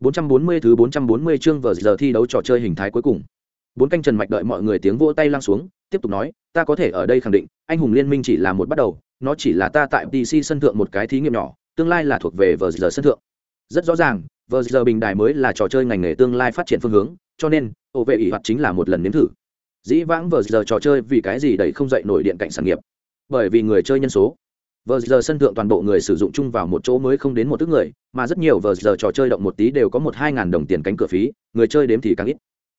440 thứ 440 chương vở giờ thi đấu trò chơi hình thái cuối cùng. Bốn canh Trần Mạch đợi mọi người tiếng vỗ tay lăng xuống, tiếp tục nói, ta có thể ở đây khẳng định, anh hùng liên minh chỉ là một bắt đầu, nó chỉ là ta tại DC sân thượng một cái thí nghiệm nhỏ, tương lai là thuộc về vở giờ sân thượng. Rất rõ ràng, vở giờ bình đài mới là trò chơi ngành nghề tương lai phát triển phương hướng, cho nên, ổ vệ ủy hoạt chính là một lần nếm thử. Dĩ vãng vở giờ trò chơi vì cái gì đẩy không dậy nổi điện cạnh sản nghiệp? Bởi vì người chơi nhân số, vờ giờ sân thượng toàn bộ người sử dụng chung vào một chỗ mới không đến một tức người, mà rất nhiều vờ giờ trò chơi động một tí đều có một hai ngàn đồng tiền cánh cửa phí, người chơi đếm thì càng ít.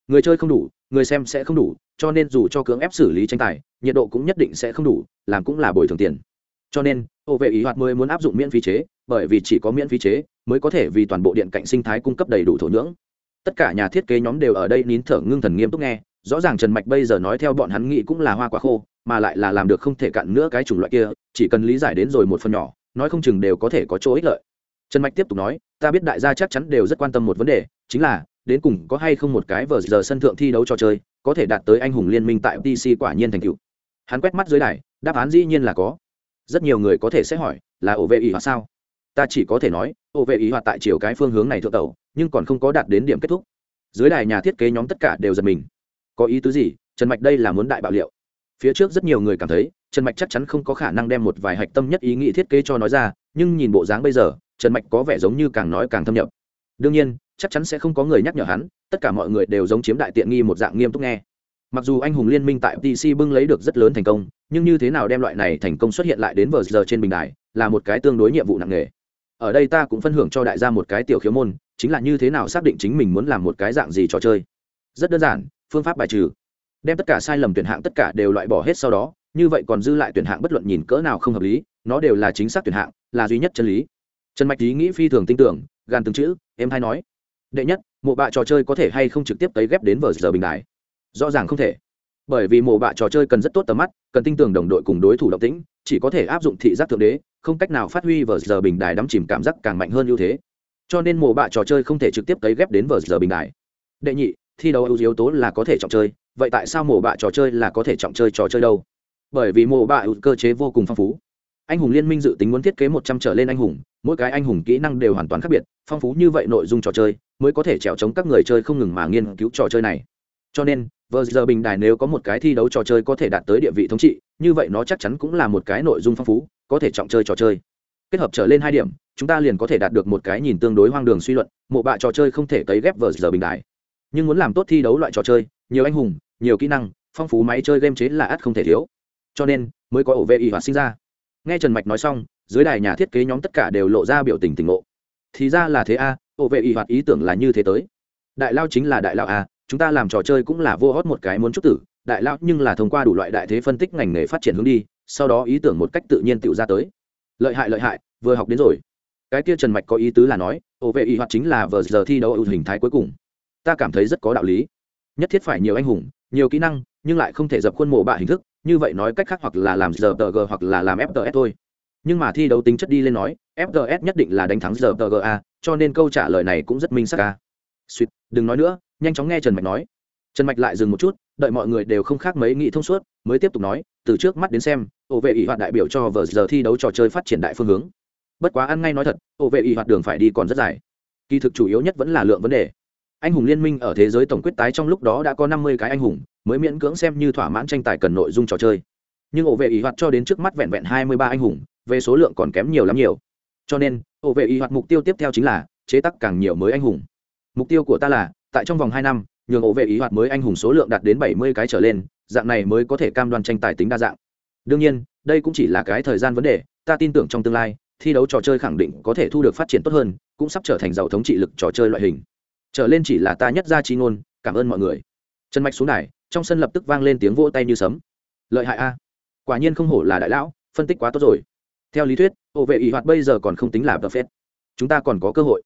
Người chơi không đủ, người xem sẽ không đủ, cho nên dù cho cưỡng ép xử lý tranh tài, nhiệt độ cũng nhất định sẽ không đủ, làm cũng là bồi thường tiền. Cho nên, ô vệ ý hoạt mới muốn áp dụng miễn phí chế, bởi vì chỉ có miễn phí chế mới có thể vì toàn bộ điện cạnh sinh thái cung cấp đầy đủ thổ nhưỡng. Tất cả nhà thiết kế nhóm đều ở đây nín thở ngưng thần nghiêm túc nghe, rõ ràng trần mạch bây giờ nói theo bọn hắn nghĩ cũng là hoa quả khô mà lại là làm được không thể cạn nữa cái chủng loại kia chỉ cần lý giải đến rồi một phần nhỏ nói không chừng đều có thể có chỗ ích lợi. Trần mạch tiếp tục nói ta biết đại gia chắc chắn đều rất quan tâm một vấn đề chính là đến cùng có hay không một cái vờ giờ sân thượng thi đấu trò chơi có thể đạt tới anh hùng liên minh tại pc quả nhiên thành cựu hắn quét mắt dưới đài đáp án dĩ nhiên là có. Rất nhiều người có thể sẽ hỏi là ổ vệ ý hoạt sao? Ta chỉ có thể nói ổ vệ ý hoạt tại chiều cái phương hướng này thượng tàu, nhưng còn không có đạt đến điểm kết thúc. Dưới đài nhà thiết kế nhóm tất cả đều giật mình. Có ý tứ gì? Trần mạch đây là muốn đại bạo liệu phía trước rất nhiều người cảm thấy, trần mạch chắc chắn không có khả năng đem một vài hạch tâm nhất ý nghĩ thiết kế cho nói ra, nhưng nhìn bộ dáng bây giờ, trần mạch có vẻ giống như càng nói càng thâm nhập. Đương nhiên, chắc chắn sẽ không có người nhắc nhở hắn, tất cả mọi người đều giống chiếm đại tiện nghi một dạng nghiêm túc nghe. Mặc dù anh hùng liên minh tại pc bưng lấy được rất lớn thành công, nhưng như thế nào đem loại này thành công xuất hiện lại đến vờ giờ trên bình đài, là một cái tương đối nhiệm vụ nặng nề. Ở đây ta cũng phân hưởng cho đại gia một cái tiểu khiếu môn, chính là như thế nào xác định chính mình muốn làm một cái dạng gì trò chơi. Rất đơn giản, phương pháp bài trừ đem tất cả sai lầm tuyển hạng tất cả đều loại bỏ hết sau đó, như vậy còn dư lại tuyển hạng bất luận nhìn cỡ nào không hợp lý, nó đều là chính xác tuyển hạng, là duy nhất chân lý. Trần mạch ý nghĩ phi thường tin tưởng gan từng chữ, em hay nói. Đệ nhất, mộ bạ trò chơi có thể hay không trực tiếp tấy ghép đến vở giờ bình đại rõ ràng không thể. Bởi vì mộ bạ trò chơi cần rất tốt tầm mắt, cần tin tưởng đồng đội cùng đối thủ động tĩnh, chỉ có thể áp dụng thị giác thượng đế, không cách nào phát huy vở giờ bình đài đắm chìm cảm giác càng mạnh hơn ưu thế. Cho nên mộ bạ trò chơi không thể trực tiếp tấy ghép đến vở giờ bình đài. Đệ nhị, thi đấu ưu yếu tố là có thể trọng chơi vậy tại sao mổ bạ trò chơi là có thể trọng chơi trò chơi đâu? Bởi vì mổ bạ cơ chế vô cùng phong phú. Anh hùng liên minh dự tính muốn thiết kế một trăm trở lên anh hùng, mỗi cái anh hùng kỹ năng đều hoàn toàn khác biệt, phong phú như vậy nội dung trò chơi mới có thể trèo chống các người chơi không ngừng mà nghiên cứu trò chơi này. Cho nên vờ giờ bình đài nếu có một cái thi đấu trò chơi có thể đạt tới địa vị thống trị, như vậy nó chắc chắn cũng là một cái nội dung phong phú, có thể trọng chơi trò chơi. Kết hợp trở lên hai điểm, chúng ta liền có thể đạt được một cái nhìn tương đối hoang đường suy luận mộ bạ trò chơi không thể cấy ghép vờ giờ bình đài. Nhưng muốn làm tốt thi đấu loại trò chơi nhiều anh hùng, nhiều kỹ năng, phong phú máy chơi game chế là ắt không thể thiếu. Cho nên, mới có ổ vệ y hoạt sinh ra. Nghe trần mạch nói xong, dưới đài nhà thiết kế nhóm tất cả đều lộ ra biểu tình tỉnh ngộ. Thì ra là thế a, ổ vệ y hoạt ý tưởng là như thế tới. Đại lao chính là đại lao a, chúng ta làm trò chơi cũng là vô hót một cái muốn chút tử. Đại lao nhưng là thông qua đủ loại đại thế phân tích ngành nghề phát triển hướng đi, sau đó ý tưởng một cách tự nhiên tự ra tới. Lợi hại lợi hại, vừa học đến rồi. Cái kia trần mạch có ý tứ là nói, ổ vệ y hoạt chính là vờ giờ thi đấu ưu hình thái cuối cùng. Ta cảm thấy rất có đạo lý nhất thiết phải nhiều anh hùng, nhiều kỹ năng, nhưng lại không thể dập khuôn mổ bạ hình thức, như vậy nói cách khác hoặc là làm giờ tờ g hoặc là làm fts thôi. Nhưng mà thi đấu tính chất đi lên nói fts nhất định là đánh thắng giờ tờ ga cho nên câu trả lời này cũng rất minh sắc a. Suýt, đừng nói nữa, nhanh chóng nghe trần mạch nói. Trần mạch lại dừng một chút, đợi mọi người đều không khác mấy nghị thông suốt, mới tiếp tục nói, từ trước mắt đến xem, ổ vệ ủy hoạt đại biểu cho vờ giờ thi đấu trò chơi phát triển đại phương hướng. Bất quá ăn ngay nói thật, ổ vệ ủy hoạt đường phải đi còn rất dài. Kỳ thực chủ yếu nhất vẫn là lượng vấn đề anh hùng liên minh ở thế giới tổng quyết tái trong lúc đó đã có năm mươi cái anh hùng, mới miễn cưỡng xem như thỏa mãn tranh tài cần nội dung trò chơi. Nhưng ổ vệ ý hoạt cho đến trước mắt vẹn vẹn hai mươi ba anh hùng, về số lượng còn kém nhiều lắm nhiều. Cho nên, ổ vệ ý hoạt mục tiêu tiếp theo chính là chế tác càng nhiều mới anh hùng. Mục tiêu của ta là, tại trong vòng hai năm, nhường ổ vệ ý hoạt mới anh hùng số lượng đạt đến bảy mươi cái trở lên, dạng này mới có thể cam đoan tranh tài tính đa dạng. Đương nhiên, đây cũng chỉ là cái thời gian vấn đề, ta tin tưởng trong tương lai, thi đấu trò chơi khẳng định có thể thu được phát triển tốt hơn, cũng sắp trở thành giàu thống trị lực trò chơi loại hình trở lên chỉ là ta nhất ra chi ngôn, cảm ơn mọi người. Trần mạch xuống đài, trong sân lập tức vang lên tiếng vỗ tay như sấm. Lợi hại a. Quả nhiên không hổ là đại lão, phân tích quá tốt rồi. Theo lý thuyết hộ vệ ỷ hoạt bây giờ còn không tính là phép chúng ta còn có cơ hội.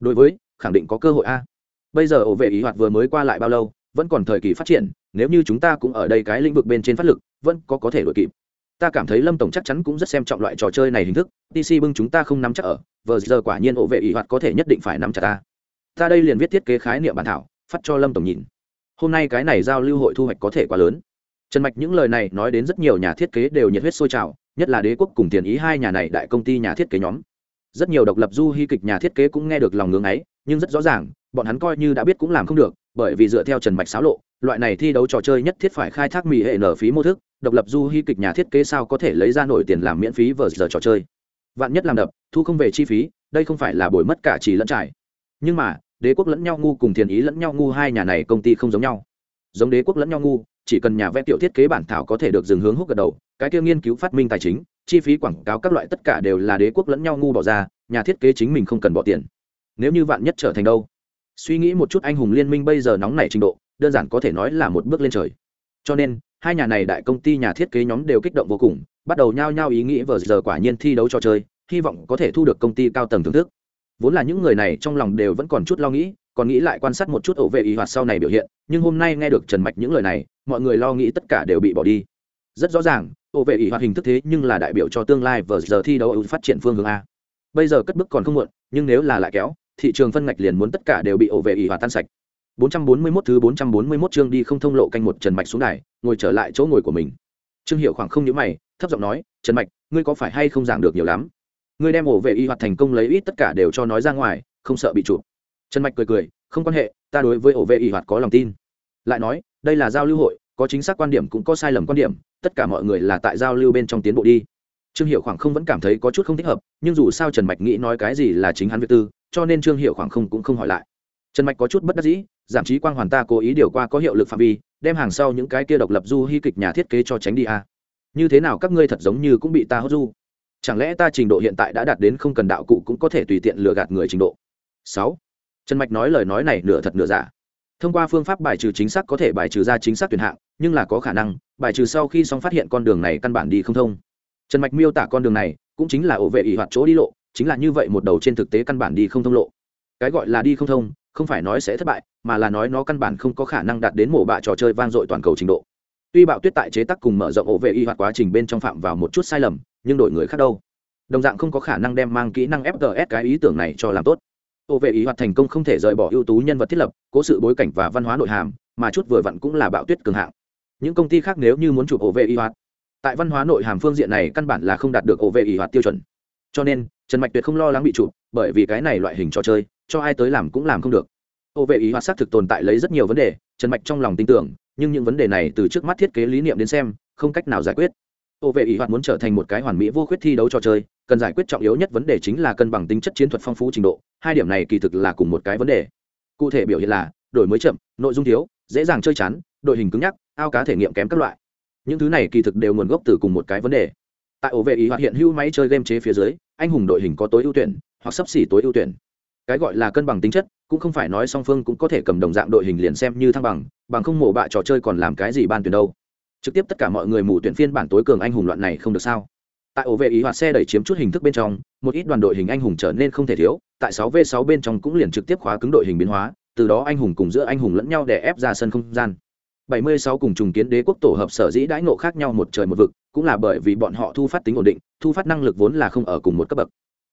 Đối với, khẳng định có cơ hội a. Bây giờ ổ vệ ý hoạt vừa mới qua lại bao lâu, vẫn còn thời kỳ phát triển, nếu như chúng ta cũng ở đây cái lĩnh vực bên trên phát lực, vẫn có có thể đổi kịp. Ta cảm thấy lâm tổng chắc chắn cũng rất xem trọng loại trò chơi này hình thức tc bưng chúng ta không nắm chắc ở vờ giờ quả nhiên ổ vệ ý hoạt có thể nhất định phải nắm chặt ta ta đây liền viết thiết kế khái niệm bản thảo, phát cho lâm tổng nhìn. Hôm nay cái này giao lưu hội thu hoạch có thể quá lớn. Trần mạch những lời này nói đến rất nhiều nhà thiết kế đều nhiệt huyết sôi trào, nhất là đế quốc cùng tiền ý hai nhà này đại công ty nhà thiết kế nhóm. Rất nhiều độc lập du hy kịch nhà thiết kế cũng nghe được lòng ngưỡng ấy, nhưng rất rõ ràng, bọn hắn coi như đã biết cũng làm không được, bởi vì dựa theo trần mạch xáo lộ, loại này thi đấu trò chơi nhất thiết phải khai thác mỹ hệ nở phí mô thức, độc lập du hy kịch nhà thiết kế sao có thể lấy ra nổi tiền làm miễn phí vờ giờ trò chơi. Vạn nhất làm đập, thu không về chi phí, đây không phải là bồi mất cả chỉ lẫn trải nhưng mà, đế quốc lẫn nhau ngu cùng thiền ý lẫn nhau ngu hai nhà này công ty không giống nhau. Giống đế quốc lẫn nhau ngu, chỉ cần nhà vẽ tiểu thiết kế bản thảo có thể được dừng hướng hút gật đầu, cái kia nghiên cứu phát minh tài chính, chi phí quảng cáo các loại tất cả đều là đế quốc lẫn nhau ngu bỏ ra, nhà thiết kế chính mình không cần bỏ tiền. Nếu như vạn nhất trở thành đâu? Suy nghĩ một chút anh hùng liên minh bây giờ nóng nảy trình độ, đơn giản có thể nói là một bước lên trời. Cho nên, hai nhà này đại công ty nhà thiết kế nhóm đều kích động vô cùng, bắt đầu nhao nhao ý nghĩ vờ giờ quả nhiên thi đấu trò chơi, hy vọng có thể thu được công ty cao tầng thưởng thức vốn là những người này trong lòng đều vẫn còn chút lo nghĩ còn nghĩ lại quan sát một chút ổ vệ ý hoạt sau này biểu hiện nhưng hôm nay nghe được trần mạch những lời này mọi người lo nghĩ tất cả đều bị bỏ đi rất rõ ràng ổ vệ ý hoạt hình thức thế nhưng là đại biểu cho tương lai vờ giờ thi đấu phát triển phương hướng a bây giờ cất bước còn không muộn nhưng nếu là lại kéo thị trường phân ngạch liền muốn tất cả đều bị ổ vệ ý hoạt tan sạch 441 thứ 441 chương đi không thông lộ canh một Trần Mạch xuống đài, ngồi trở lại chỗ ngồi của mình. Trương Hiểu khoảng không nhíu mày, thấp giọng nói, "Trần Mạch, ngươi có phải hay không giảng được nhiều lắm? Ngươi đem ổ vệ y hoạt thành công lấy ít tất cả đều cho nói ra ngoài, không sợ bị chụp." Trần Mạch cười cười, "Không quan hệ, ta đối với ổ vệ y hoạt có lòng tin." Lại nói, đây là giao lưu hội, có chính xác quan điểm cũng có sai lầm quan điểm, tất cả mọi người là tại giao lưu bên trong tiến bộ đi. Trương Hiểu khoảng không vẫn cảm thấy có chút không thích hợp, nhưng dù sao Trần Mạch nghĩ nói cái gì là chính hắn việc tư, cho nên Trương Hiểu khoảng không cũng không hỏi lại. Trần Mạch có chút bất đắc dĩ, giảm trí quang hoàn ta cố ý điều qua có hiệu lực phạm vi đem hàng sau những cái kia độc lập du hy kịch nhà thiết kế cho tránh đi a à. như thế nào các ngươi thật giống như cũng bị ta hốt du chẳng lẽ ta trình độ hiện tại đã đạt đến không cần đạo cụ cũng có thể tùy tiện lừa gạt người trình độ? Sáu. Trần mạch nói lời nói này nửa thật nửa giả. Thông qua phương pháp bài trừ chính xác có thể bài trừ ra chính xác tuyển hạng, nhưng là có khả năng, bài trừ sau khi xong phát hiện con đường này căn bản đi không thông. Trần mạch miêu tả con đường này, cũng chính là ổ vệ ỷ hoạt chỗ đi lộ, chính là như vậy một đầu trên thực tế căn bản đi không thông lộ. Cái gọi là đi không thông, không phải nói sẽ thất bại, mà là nói nó căn bản không có khả năng đạt đến mổ bạ trò chơi vang dội toàn cầu trình độ. Tuy bạo tuyết tại chế tác cùng mở rộng ổ vệ y hoạt quá trình bên trong phạm vào một chút sai lầm nhưng đổi người khác đâu. Đồng dạng không có khả năng đem mang kỹ năng fts cái ý tưởng này cho làm tốt. Ô vệ ý hoạt thành công không thể rời bỏ ưu tú nhân vật thiết lập, cố sự bối cảnh và văn hóa nội hàm, mà chút vừa vặn cũng là bạo tuyết cường hạng. Những công ty khác nếu như muốn chụp Ô vệ ý hoạt, tại văn hóa nội hàm phương diện này căn bản là không đạt được Ô vệ ý hoạt tiêu chuẩn. Cho nên, trần mạch tuyệt không lo lắng bị chụp, bởi vì cái này loại hình trò chơi, cho ai tới làm cũng làm không được. Ô vệ ý hoạt xác thực tồn tại lấy rất nhiều vấn đề, trần mạch trong lòng tin tưởng, nhưng những vấn đề này từ trước mắt thiết kế lý niệm đến xem, không cách nào giải quyết ô vệ ý hoạt muốn trở thành một cái hoàn mỹ vô khuyết thi đấu trò chơi, cần giải quyết trọng yếu nhất vấn đề chính là cân bằng tính chất chiến thuật phong phú trình độ, hai điểm này kỳ thực là cùng một cái vấn đề. Cụ thể biểu hiện là, đổi mới chậm, nội dung thiếu, dễ dàng chơi chán, đội hình cứng nhắc, ao cá thể nghiệm kém các loại. Những thứ này kỳ thực đều nguồn gốc từ cùng một cái vấn đề. Tại ổ vệ ý hoạt hiện hữu máy chơi game chế phía dưới, anh hùng đội hình có tối ưu tuyển, hoặc sắp xỉ tối ưu tuyển. Cái gọi là cân bằng tính chất, cũng không phải nói song phương cũng có thể cầm đồng dạng đội hình liền xem như thăng bằng bằng không mổ bạ trò chơi còn làm cái gì ban tuyển đâu trực tiếp tất cả mọi người mù tuyển phiên bản tối cường anh hùng loạn này không được sao? Tại ổ vệ ý hoạt xe đẩy chiếm chút hình thức bên trong, một ít đoàn đội hình anh hùng trở nên không thể thiếu, tại 6 v 6 bên trong cũng liền trực tiếp khóa cứng đội hình biến hóa, từ đó anh hùng cùng giữa anh hùng lẫn nhau để ép ra sân không gian. 76 cùng trùng kiến đế quốc tổ hợp sở dĩ đãi ngộ khác nhau một trời một vực, cũng là bởi vì bọn họ thu phát tính ổn định, thu phát năng lực vốn là không ở cùng một cấp bậc.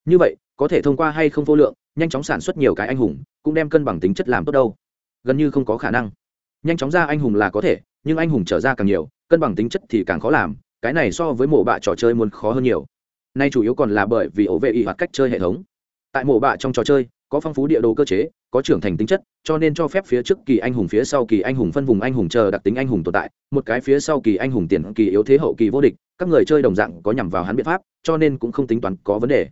Như vậy, có thể thông qua hay không vô lượng, nhanh chóng sản xuất nhiều cái anh hùng, cũng đem cân bằng tính chất làm tốt đâu. Gần như không có khả năng. Nhanh chóng ra anh hùng là có thể, nhưng anh hùng trở ra càng nhiều cân bằng tính chất thì càng khó làm, cái này so với mổ bạ trò chơi muốn khó hơn nhiều. Nay chủ yếu còn là bởi vì ổ vệ y hoạt cách chơi hệ thống. Tại mổ bạ trong trò chơi, có phong phú địa đồ cơ chế, có trưởng thành tính chất, cho nên cho phép phía trước kỳ anh hùng, phía sau kỳ anh hùng, phân vùng anh hùng chờ đặc tính anh hùng tồn tại, một cái phía sau kỳ anh hùng tiền kỳ yếu thế hậu kỳ vô địch, các người chơi đồng dạng có nhằm vào hắn biện pháp, cho nên cũng không tính toán có vấn đề.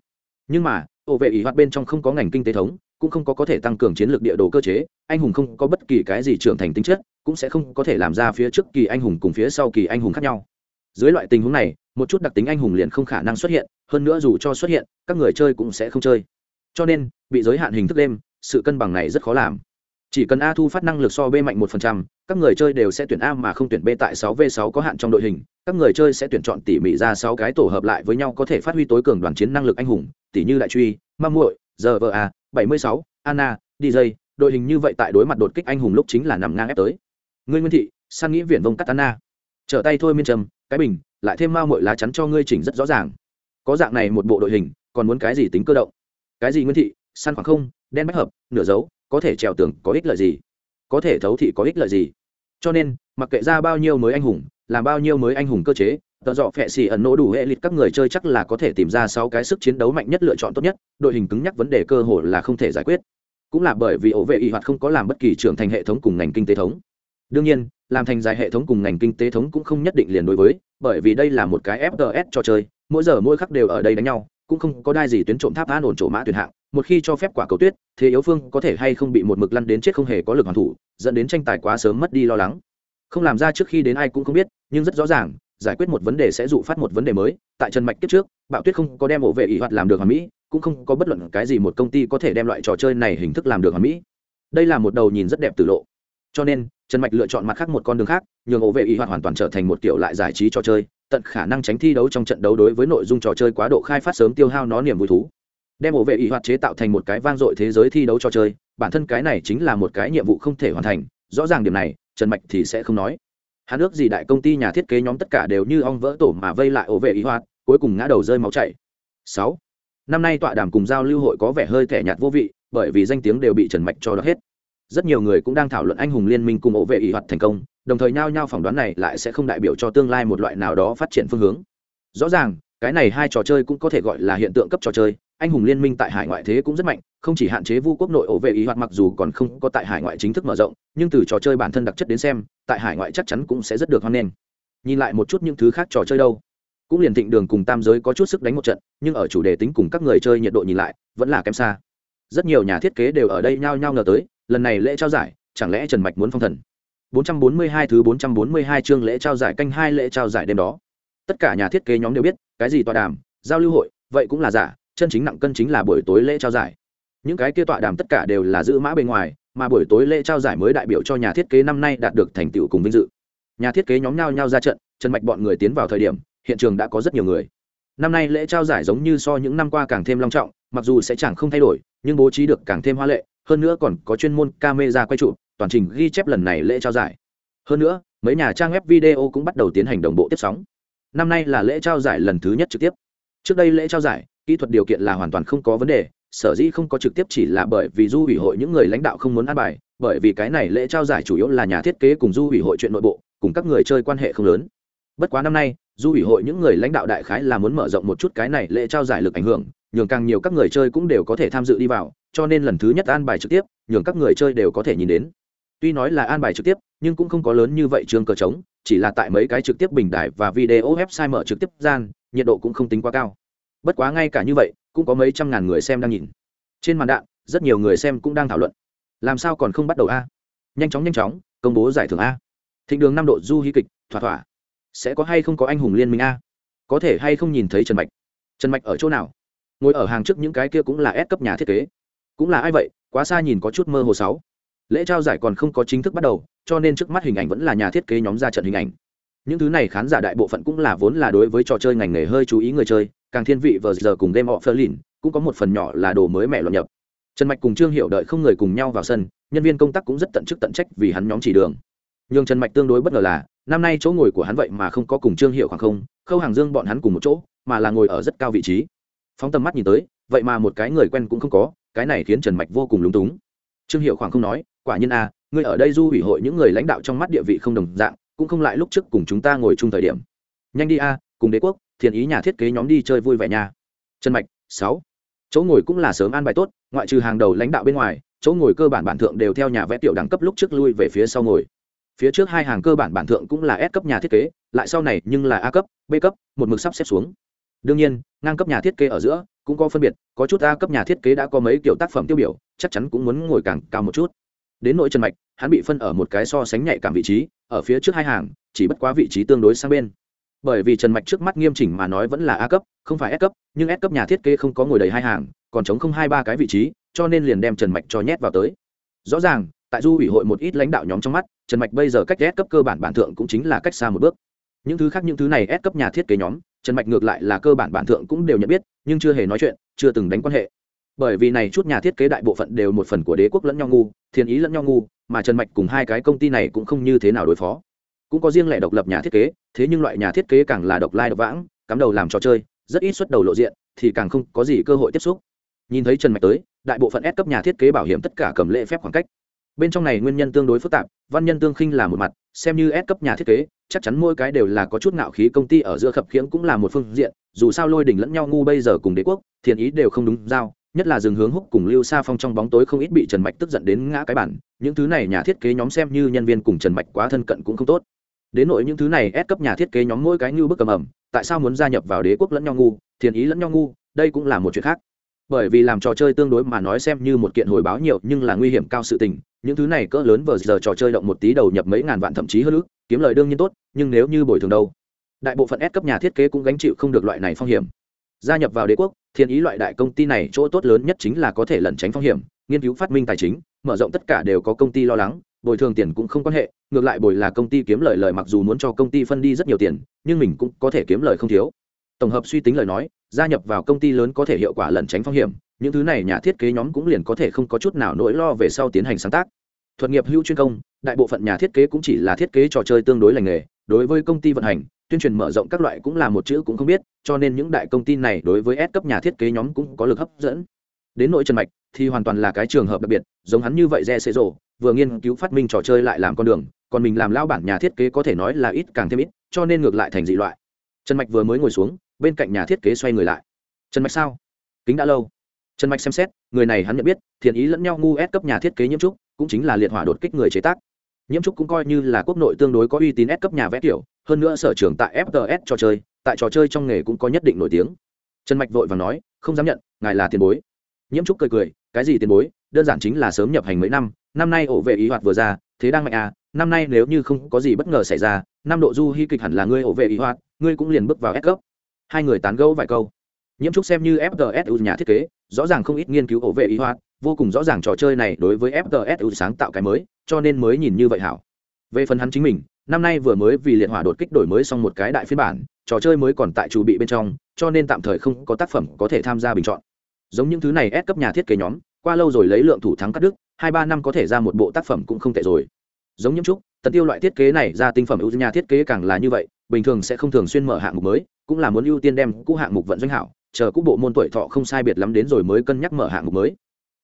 Nhưng mà, ổ vệ ý hoạt bên trong không có ngành kinh tế thống cũng không có có thể tăng cường chiến lược địa đồ cơ chế, anh hùng không có bất kỳ cái gì trưởng thành tính chất, cũng sẽ không có thể làm ra phía trước kỳ anh hùng cùng phía sau kỳ anh hùng khác nhau. Dưới loại tình huống này, một chút đặc tính anh hùng liền không khả năng xuất hiện, hơn nữa dù cho xuất hiện, các người chơi cũng sẽ không chơi. Cho nên, bị giới hạn hình thức đêm, sự cân bằng này rất khó làm. Chỉ cần a thu phát năng lực so b mạnh một phần trăm, các người chơi đều sẽ tuyển a mà không tuyển b tại sáu v sáu có hạn trong đội hình. Các người chơi sẽ tuyển chọn tỉ mỉ ra sáu cái tổ hợp lại với nhau có thể phát huy tối cường đoàn chiến năng lực anh hùng, tỉ như đại truy, mâm muội giờ vợ a bảy mươi sáu, anna dj đội hình như vậy tại đối mặt đột kích anh hùng lúc chính là nằm ngang ép tới. Ngươi nguyên thị, san nghĩ viện vông cắt anna trở tay thôi miên trầm, cái bình, lại thêm mao muội lá chắn cho ngươi chỉnh rất rõ ràng. Có dạng này một bộ đội hình, còn muốn cái gì tính cơ động? Cái gì nguyên thị? San khoảng không, đen bách hợp, nửa dấu, có thể trèo tường, có ích lợi gì? Có thể thấu thị có ích lợi gì? Cho nên, mặc kệ ra bao nhiêu mới anh hùng, làm bao nhiêu mới anh hùng cơ chế tợ dọ phẹ xì ẩn nỗ đủ hệ lịch các người chơi chắc là có thể tìm ra sáu cái sức chiến đấu mạnh nhất lựa chọn tốt nhất, đội hình cứng nhắc vấn đề cơ hội là không thể giải quyết. Cũng là bởi vì ổ vệ y hoạt không có làm bất kỳ trưởng thành hệ thống cùng ngành kinh tế thống. Đương nhiên, làm thành dài hệ thống cùng ngành kinh tế thống cũng không nhất định liền đối với, bởi vì đây là một cái fts cho chơi, mỗi giờ mỗi khắc đều ở đây đánh nhau, cũng không có đai gì tuyến trộm tháp an ổn trộm mã tuyển hạng. Một khi cho phép quả cầu tuyết, thế yếu phương có thể hay không bị một mực lăn đến chết không hề có lực hoàn thủ, dẫn đến tranh tài quá sớm mất đi lo lắng. Không làm ra trước khi đến ai cũng không biết, nhưng rất rõ ràng giải quyết một vấn đề sẽ dụ phát một vấn đề mới. Tại trần mạch kiếp trước, bạo tuyết không có đem ổ vệ ỷ hoạt làm được hoàn mỹ, cũng không có bất luận cái gì một công ty có thể đem loại trò chơi này hình thức làm được hoàn mỹ. Đây là một đầu nhìn rất đẹp từ lộ. Cho nên, trần mạch lựa chọn mặt khác một con đường khác, nhường ổ vệ ỷ hoạt hoàn toàn trở thành một kiểu lại giải trí trò chơi, tận khả năng tránh thi đấu trong trận đấu đối với nội dung trò chơi quá độ khai phát sớm tiêu hao nó niềm vui thú. Đem ổ vệ ỷ hoạt chế tạo thành một cái vang dội thế giới thi đấu trò chơi, bản thân cái này chính là một cái nhiệm vụ không thể hoàn thành, rõ ràng điểm này, trần mạch thì sẽ không nói hắn ước gì đại công ty nhà thiết kế nhóm tất cả đều như ong vỡ tổ mà vây lại ổ vệ ý hoạt cuối cùng ngã đầu rơi máu chảy. Sáu. Năm nay tọa đàm cùng giao lưu hội có vẻ hơi thẻ nhạt vô vị, bởi vì danh tiếng đều bị trần mạch cho đó hết. Rất nhiều người cũng đang thảo luận anh hùng liên minh cùng ổ vệ ý hoạt thành công, đồng thời nhao nhao phỏng đoán này lại sẽ không đại biểu cho tương lai một loại nào đó phát triển phương hướng. Rõ ràng, cái này hai trò chơi cũng có thể gọi là hiện tượng cấp trò chơi anh hùng liên minh tại hải ngoại thế cũng rất mạnh, không chỉ hạn chế vu quốc nội ổ vệ ý hoạt mặc dù còn không có tại hải ngoại chính thức mở rộng, nhưng từ trò chơi bản thân đặc chất đến xem, tại hải ngoại chắc chắn cũng sẽ rất được hoan nghênh. Nhìn lại một chút những thứ khác trò chơi đâu. Cũng liền thịnh đường cùng tam giới có chút sức đánh một trận, nhưng ở chủ đề tính cùng các người chơi nhiệt độ nhìn lại, vẫn là kém xa. Rất nhiều nhà thiết kế đều ở đây nhao nhao ngờ tới, lần này lễ trao giải, chẳng lẽ trần mạch muốn phong thần? 442 thứ 442 chương lễ trao giải canh hai lễ trao giải đêm đó. Tất cả nhà thiết kế nhóm đều biết, cái gì tọa đàm, giao lưu hội, vậy cũng là giả chân chính nặng cân chính là buổi tối lễ trao giải. Những cái kia tọa đàm tất cả đều là giữ mã bên ngoài, mà buổi tối lễ trao giải mới đại biểu cho nhà thiết kế năm nay đạt được thành tựu cùng vinh dự. Nhà thiết kế nhóm nhau nhau ra trận, trần mạch bọn người tiến vào thời điểm, hiện trường đã có rất nhiều người. Năm nay lễ trao giải giống như so những năm qua càng thêm long trọng, mặc dù sẽ chẳng không thay đổi, nhưng bố trí được càng thêm hoa lệ, hơn nữa còn có chuyên môn camera quay trụ, toàn trình ghi chép lần này lễ trao giải. Hơn nữa, mấy nhà trang web video cũng bắt đầu tiến hành đồng bộ tiếp sóng. Năm nay là lễ trao giải lần thứ nhất trực tiếp. Trước đây lễ trao giải kỹ thuật điều kiện là hoàn toàn không có vấn đề, sở dĩ không có trực tiếp chỉ là bởi vì du ủy hội những người lãnh đạo không muốn ăn bài, bởi vì cái này lễ trao giải chủ yếu là nhà thiết kế cùng du ủy hội chuyện nội bộ, cùng các người chơi quan hệ không lớn. Bất quá năm nay, du ủy hội những người lãnh đạo đại khái là muốn mở rộng một chút cái này lễ trao giải lực ảnh hưởng, nhường càng nhiều các người chơi cũng đều có thể tham dự đi vào, cho nên lần thứ nhất an bài trực tiếp, nhường các người chơi đều có thể nhìn đến. Tuy nói là an bài trực tiếp, nhưng cũng không có lớn như vậy trường cờ trống, chỉ là tại mấy cái trực tiếp bình đại và video website mở trực tiếp gian, nhiệt độ cũng không tính quá cao bất quá ngay cả như vậy, cũng có mấy trăm ngàn người xem đang nhìn. Trên màn đạn, rất nhiều người xem cũng đang thảo luận. Làm sao còn không bắt đầu a? Nhanh chóng nhanh chóng, công bố giải thưởng a. Thịnh đường năm độ du hí kịch, thỏa thỏa. Sẽ có hay không có anh hùng liên minh a? Có thể hay không nhìn thấy trần mạch? Trần mạch ở chỗ nào? Ngồi ở hàng trước những cái kia cũng là ép cấp nhà thiết kế. Cũng là ai vậy? Quá xa nhìn có chút mơ hồ sáu. Lễ trao giải còn không có chính thức bắt đầu, cho nên trước mắt hình ảnh vẫn là nhà thiết kế nhóm ra trận hình ảnh. Những thứ này khán giả đại bộ phận cũng là vốn là đối với trò chơi ngành nghề hơi chú ý người chơi càng thiên vị vờ giờ cùng game phơ lìn cũng có một phần nhỏ là đồ mới mẹ loạn nhập. Trần mạch cùng trương hiệu đợi không người cùng nhau vào sân nhân viên công tác cũng rất tận chức tận trách vì hắn nhóm chỉ đường. Nhưng trần mạch tương đối bất ngờ là năm nay chỗ ngồi của hắn vậy mà không có cùng trương hiệu khoảng không khâu hàng dương bọn hắn cùng một chỗ mà là ngồi ở rất cao vị trí. Phóng tầm mắt nhìn tới vậy mà một cái người quen cũng không có cái này khiến trần mạch vô cùng lúng túng. Trương hiệu khoảng không nói quả nhiên a à, ngươi ở đây du hủy hội những người lãnh đạo trong mắt địa vị không đồng dạng cũng không lại lúc trước cùng chúng ta ngồi chung thời điểm. Nhanh đi a cùng đế quốc thiền ý nhà thiết kế nhóm đi chơi vui vẻ nha. Trần mạch, sáu. Chỗ ngồi cũng là sớm an bài tốt, ngoại trừ hàng đầu lãnh đạo bên ngoài, chỗ ngồi cơ bản bản thượng đều theo nhà vẽ tiểu đẳng cấp lúc trước lui về phía sau ngồi. Phía trước hai hàng cơ bản bản thượng cũng là S cấp nhà thiết kế, lại sau này nhưng là A cấp, B cấp, một mực sắp xếp xuống. Đương nhiên, ngang cấp nhà thiết kế ở giữa cũng có phân biệt, có chút A cấp nhà thiết kế đã có mấy kiểu tác phẩm tiêu biểu, chắc chắn cũng muốn ngồi càng cao một chút. Đến nội trần mạch, hắn bị phân ở một cái so sánh nhạy cảm vị trí, ở phía trước hai hàng, chỉ bất quá vị trí tương đối sang bên bởi vì trần mạch trước mắt nghiêm chỉnh mà nói vẫn là a cấp, không phải s cấp, nhưng s cấp nhà thiết kế không có ngồi đầy hai hàng, còn chống không hai ba cái vị trí, cho nên liền đem trần mạch cho nhét vào tới. Rõ ràng, tại du ủy hội một ít lãnh đạo nhóm trong mắt, trần mạch bây giờ cách s cấp cơ bản bản thượng cũng chính là cách xa một bước. Những thứ khác những thứ này s cấp nhà thiết kế nhóm, trần mạch ngược lại là cơ bản bản thượng cũng đều nhận biết, nhưng chưa hề nói chuyện, chưa từng đánh quan hệ. Bởi vì này chút nhà thiết kế đại bộ phận đều một phần của đế quốc lẫn nhau ngu thiên ý lẫn nhau ngu, mà trần mạch cùng hai cái công ty này cũng không như thế nào đối phó cũng có riêng lẻ độc lập nhà thiết kế, thế nhưng loại nhà thiết kế càng là độc lai độc vãng, cắm đầu làm trò chơi, rất ít xuất đầu lộ diện, thì càng không có gì cơ hội tiếp xúc. Nhìn thấy trần mạch tới, đại bộ phận S cấp nhà thiết kế bảo hiểm tất cả cầm lễ phép khoảng cách. Bên trong này nguyên nhân tương đối phức tạp, văn nhân tương khinh là một mặt, xem như S cấp nhà thiết kế, chắc chắn mỗi cái đều là có chút ngạo khí, công ty ở giữa khập khiễng cũng là một phương diện, dù sao lôi đỉnh lẫn nhau ngu bây giờ cùng đế quốc thiền ý đều không đúng giao, nhất là dừng hướng húc cùng lưu sa phong trong bóng tối không ít bị trần mạch tức giận đến ngã cái bản, những thứ này nhà thiết kế nhóm xem như nhân viên cùng trần mạch quá thân cận cũng không tốt đến nội những thứ này ép cấp nhà thiết kế nhóm mỗi cái như bức cầm ẩm, tại sao muốn gia nhập vào đế quốc lẫn nhau ngu, thiền ý lẫn nhau ngu, đây cũng là một chuyện khác. Bởi vì làm trò chơi tương đối mà nói xem như một kiện hồi báo nhiều nhưng là nguy hiểm cao sự tình, những thứ này cỡ lớn vờ giờ trò chơi động một tí đầu nhập mấy ngàn vạn thậm chí hơn ước kiếm lời đương nhiên tốt, nhưng nếu như bồi thường đâu? Đại bộ phận S cấp nhà thiết kế cũng gánh chịu không được loại này phong hiểm. Gia nhập vào đế quốc thiên ý loại đại công ty này chỗ tốt lớn nhất chính là có thể lẩn tránh phong hiểm, nghiên cứu phát minh tài chính, mở rộng tất cả đều có công ty lo lắng bồi thường tiền cũng không quan hệ, ngược lại bồi là công ty kiếm lời lời mặc dù muốn cho công ty phân đi rất nhiều tiền, nhưng mình cũng có thể kiếm lời không thiếu. Tổng hợp suy tính lời nói, gia nhập vào công ty lớn có thể hiệu quả lẩn tránh phong hiểm, những thứ này nhà thiết kế nhóm cũng liền có thể không có chút nào nỗi lo về sau tiến hành sáng tác. Thuật nghiệp hữu chuyên công, đại bộ phận nhà thiết kế cũng chỉ là thiết kế trò chơi tương đối lành nghề, đối với công ty vận hành, tuyên truyền mở rộng các loại cũng là một chữ cũng không biết, cho nên những đại công ty này đối với S cấp nhà thiết kế nhóm cũng có lực hấp dẫn. Đến nội trần mạch thì hoàn toàn là cái trường hợp đặc biệt, giống hắn như vậy re xế rộ vừa nghiên cứu phát minh trò chơi lại làm con đường, còn mình làm lao bản nhà thiết kế có thể nói là ít càng thêm ít, cho nên ngược lại thành dị loại. Trần mạch vừa mới ngồi xuống, bên cạnh nhà thiết kế xoay người lại. Trần mạch sao? Kính đã lâu. Trần mạch xem xét, người này hắn nhận biết, thiện ý lẫn nhau ngu ép cấp nhà thiết kế nhiễm trúc, cũng chính là liệt hỏa đột kích người chế tác. Nhiễm trúc cũng coi như là quốc nội tương đối có uy tín ép cấp nhà vẽ kiểu, hơn nữa sở trường tại fts trò chơi, tại trò chơi trong nghề cũng có nhất định nổi tiếng. Trần mạch vội và nói, không dám nhận, ngài là tiền bối. Nhiễm trúc cười cười, cái gì tiền bối? Đơn giản chính là sớm nhập hành mấy năm năm nay ổ vệ ý hoạt vừa ra, thế đang mạnh à năm nay nếu như không có gì bất ngờ xảy ra, năm độ du hy kịch hẳn là ngươi ổ vệ ý hoạt, ngươi cũng liền bước vào s cấp. Hai người tán gẫu vài câu. Nhiễm trúc xem như fts nhà thiết kế, rõ ràng không ít nghiên cứu ổ vệ ý hoạt, vô cùng rõ ràng trò chơi này đối với fts sáng tạo cái mới, cho nên mới nhìn như vậy hảo. Về phần hắn chính mình, năm nay vừa mới vì liệt hỏa đột kích đổi mới xong một cái đại phiên bản, trò chơi mới còn tại chủ bị bên trong, cho nên tạm thời không có tác phẩm có thể tham gia bình chọn. Giống những thứ này ép cấp nhà thiết kế nhóm qua lâu rồi lấy lượng thủ thắng cắt đứt hai ba năm có thể ra một bộ tác phẩm cũng không tệ rồi. Giống những trúc tần tiêu loại thiết kế này ra tinh phẩm ưu nhà thiết kế càng là như vậy bình thường sẽ không thường xuyên mở hạng mục mới cũng là muốn ưu tiên đem cũ hạng mục vận doanh hảo chờ cũ bộ môn tuổi thọ không sai biệt lắm đến rồi mới cân nhắc mở hạng mục mới.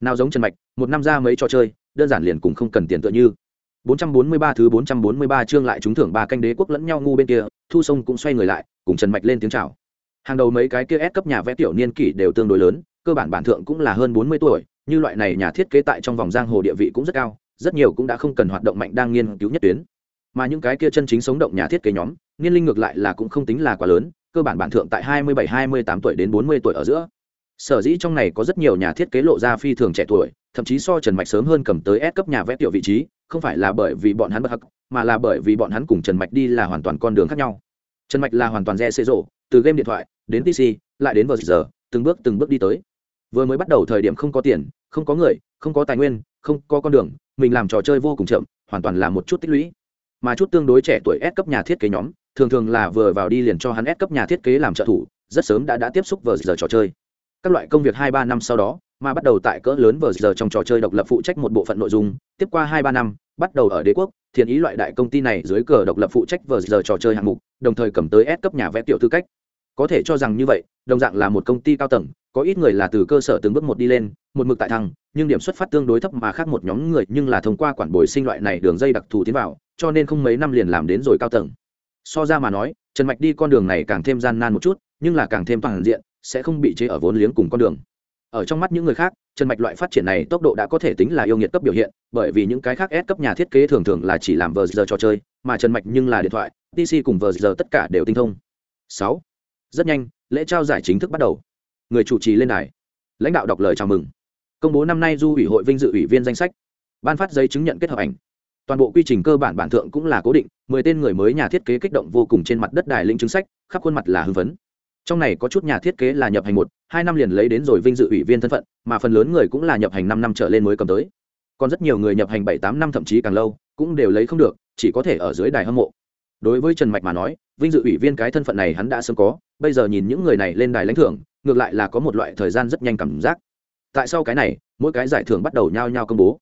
Nào giống trần mạch một năm ra mấy trò chơi đơn giản liền cũng không cần tiền tựa như. 443 thứ 443 chương lại trúng thưởng ba canh đế quốc lẫn nhau ngu bên kia, Thu Sông cũng xoay người lại, cùng Trần Mạch lên tiếng chào. Hàng đầu mấy cái kia S cấp nhà vẽ tiểu niên kỷ đều tương đối lớn, cơ bản bản thượng cũng là hơn 40 tuổi, như loại này nhà thiết kế tại trong vòng giang hồ địa vị cũng rất cao, rất nhiều cũng đã không cần hoạt động mạnh đang nghiên cứu nhất tuyến. Mà những cái kia chân chính sống động nhà thiết kế nhóm, niên linh ngược lại là cũng không tính là quá lớn, cơ bản bản thượng tại 27-28 tuổi đến 40 tuổi ở giữa. Sở dĩ trong này có rất nhiều nhà thiết kế lộ ra phi thường trẻ tuổi, thậm chí so Trần Mạch sớm hơn cầm tới S cấp nhà vẽ tiểu vị trí, không phải là bởi vì bọn hắn bất hắc mà là bởi vì bọn hắn cùng trần mạch đi là hoàn toàn con đường khác nhau trần mạch là hoàn toàn re xê rộ từ game điện thoại đến pc lại đến vờ giờ từng bước từng bước đi tới vừa mới bắt đầu thời điểm không có tiền không có người, không có tài nguyên, không có con đường, mình làm trò chơi vô cùng chậm, hoàn toàn là một chút tích lũy. Mà chút tương đối trẻ tuổi S cấp nhà thiết kế nhóm, thường thường là vừa vào đi liền cho hắn S cấp nhà thiết kế làm trợ thủ, rất sớm đã đã tiếp xúc vờ giờ trò chơi. Các loại công việc hai ba năm sau đó, mà bắt đầu tại cỡ lớn vờ giờ trong trò chơi độc lập phụ trách một bộ phận nội dung, tiếp qua hai ba năm, bắt đầu ở đế quốc, thiện ý loại đại công ty này dưới cờ độc lập phụ trách vờ giờ trò chơi hạng mục, đồng thời cầm tới S cấp nhà vẽ tiểu tư cách. Có thể cho rằng như vậy, đồng dạng là một công ty cao tầng có ít người là từ cơ sở từng bước một đi lên, một mực tại thăng, nhưng điểm xuất phát tương đối thấp mà khác một nhóm người nhưng là thông qua quản bồi sinh loại này đường dây đặc thù tiến vào, cho nên không mấy năm liền làm đến rồi cao tầng. So ra mà nói, trần mạch đi con đường này càng thêm gian nan một chút, nhưng là càng thêm toàn diện, sẽ không bị chế ở vốn liếng cùng con đường. Ở trong mắt những người khác, trần mạch loại phát triển này tốc độ đã có thể tính là yêu nghiệt cấp biểu hiện, bởi vì những cái khác S cấp nhà thiết kế thường thường là chỉ làm vờ giờ trò chơi, mà trần mạch nhưng là điện thoại pc cùng vờ giờ tất cả đều tinh thông. Sáu. Rất nhanh, lễ trao giải chính thức bắt đầu người chủ trì lên đài. Lãnh đạo đọc lời chào mừng. Công bố năm nay du ủy hội vinh dự ủy viên danh sách. Ban phát giấy chứng nhận kết hợp ảnh. Toàn bộ quy trình cơ bản bản thượng cũng là cố định, mười tên người mới nhà thiết kế kích động vô cùng trên mặt đất đài lĩnh chứng sách, khắp khuôn mặt là hưng phấn. Trong này có chút nhà thiết kế là nhập hành một, hai năm liền lấy đến rồi vinh dự ủy viên thân phận, mà phần lớn người cũng là nhập hành năm năm trở lên mới cầm tới. Còn rất nhiều người nhập hành bảy tám năm thậm chí càng lâu, cũng đều lấy không được, chỉ có thể ở dưới đài hâm mộ đối với trần mạch mà nói, vinh dự ủy viên cái thân phận này hắn đã sớm có, bây giờ nhìn những người này lên đài lãnh thưởng, ngược lại là có một loại thời gian rất nhanh cảm giác. Tại sao cái này? Mỗi cái giải thưởng bắt đầu nhao nhao công bố.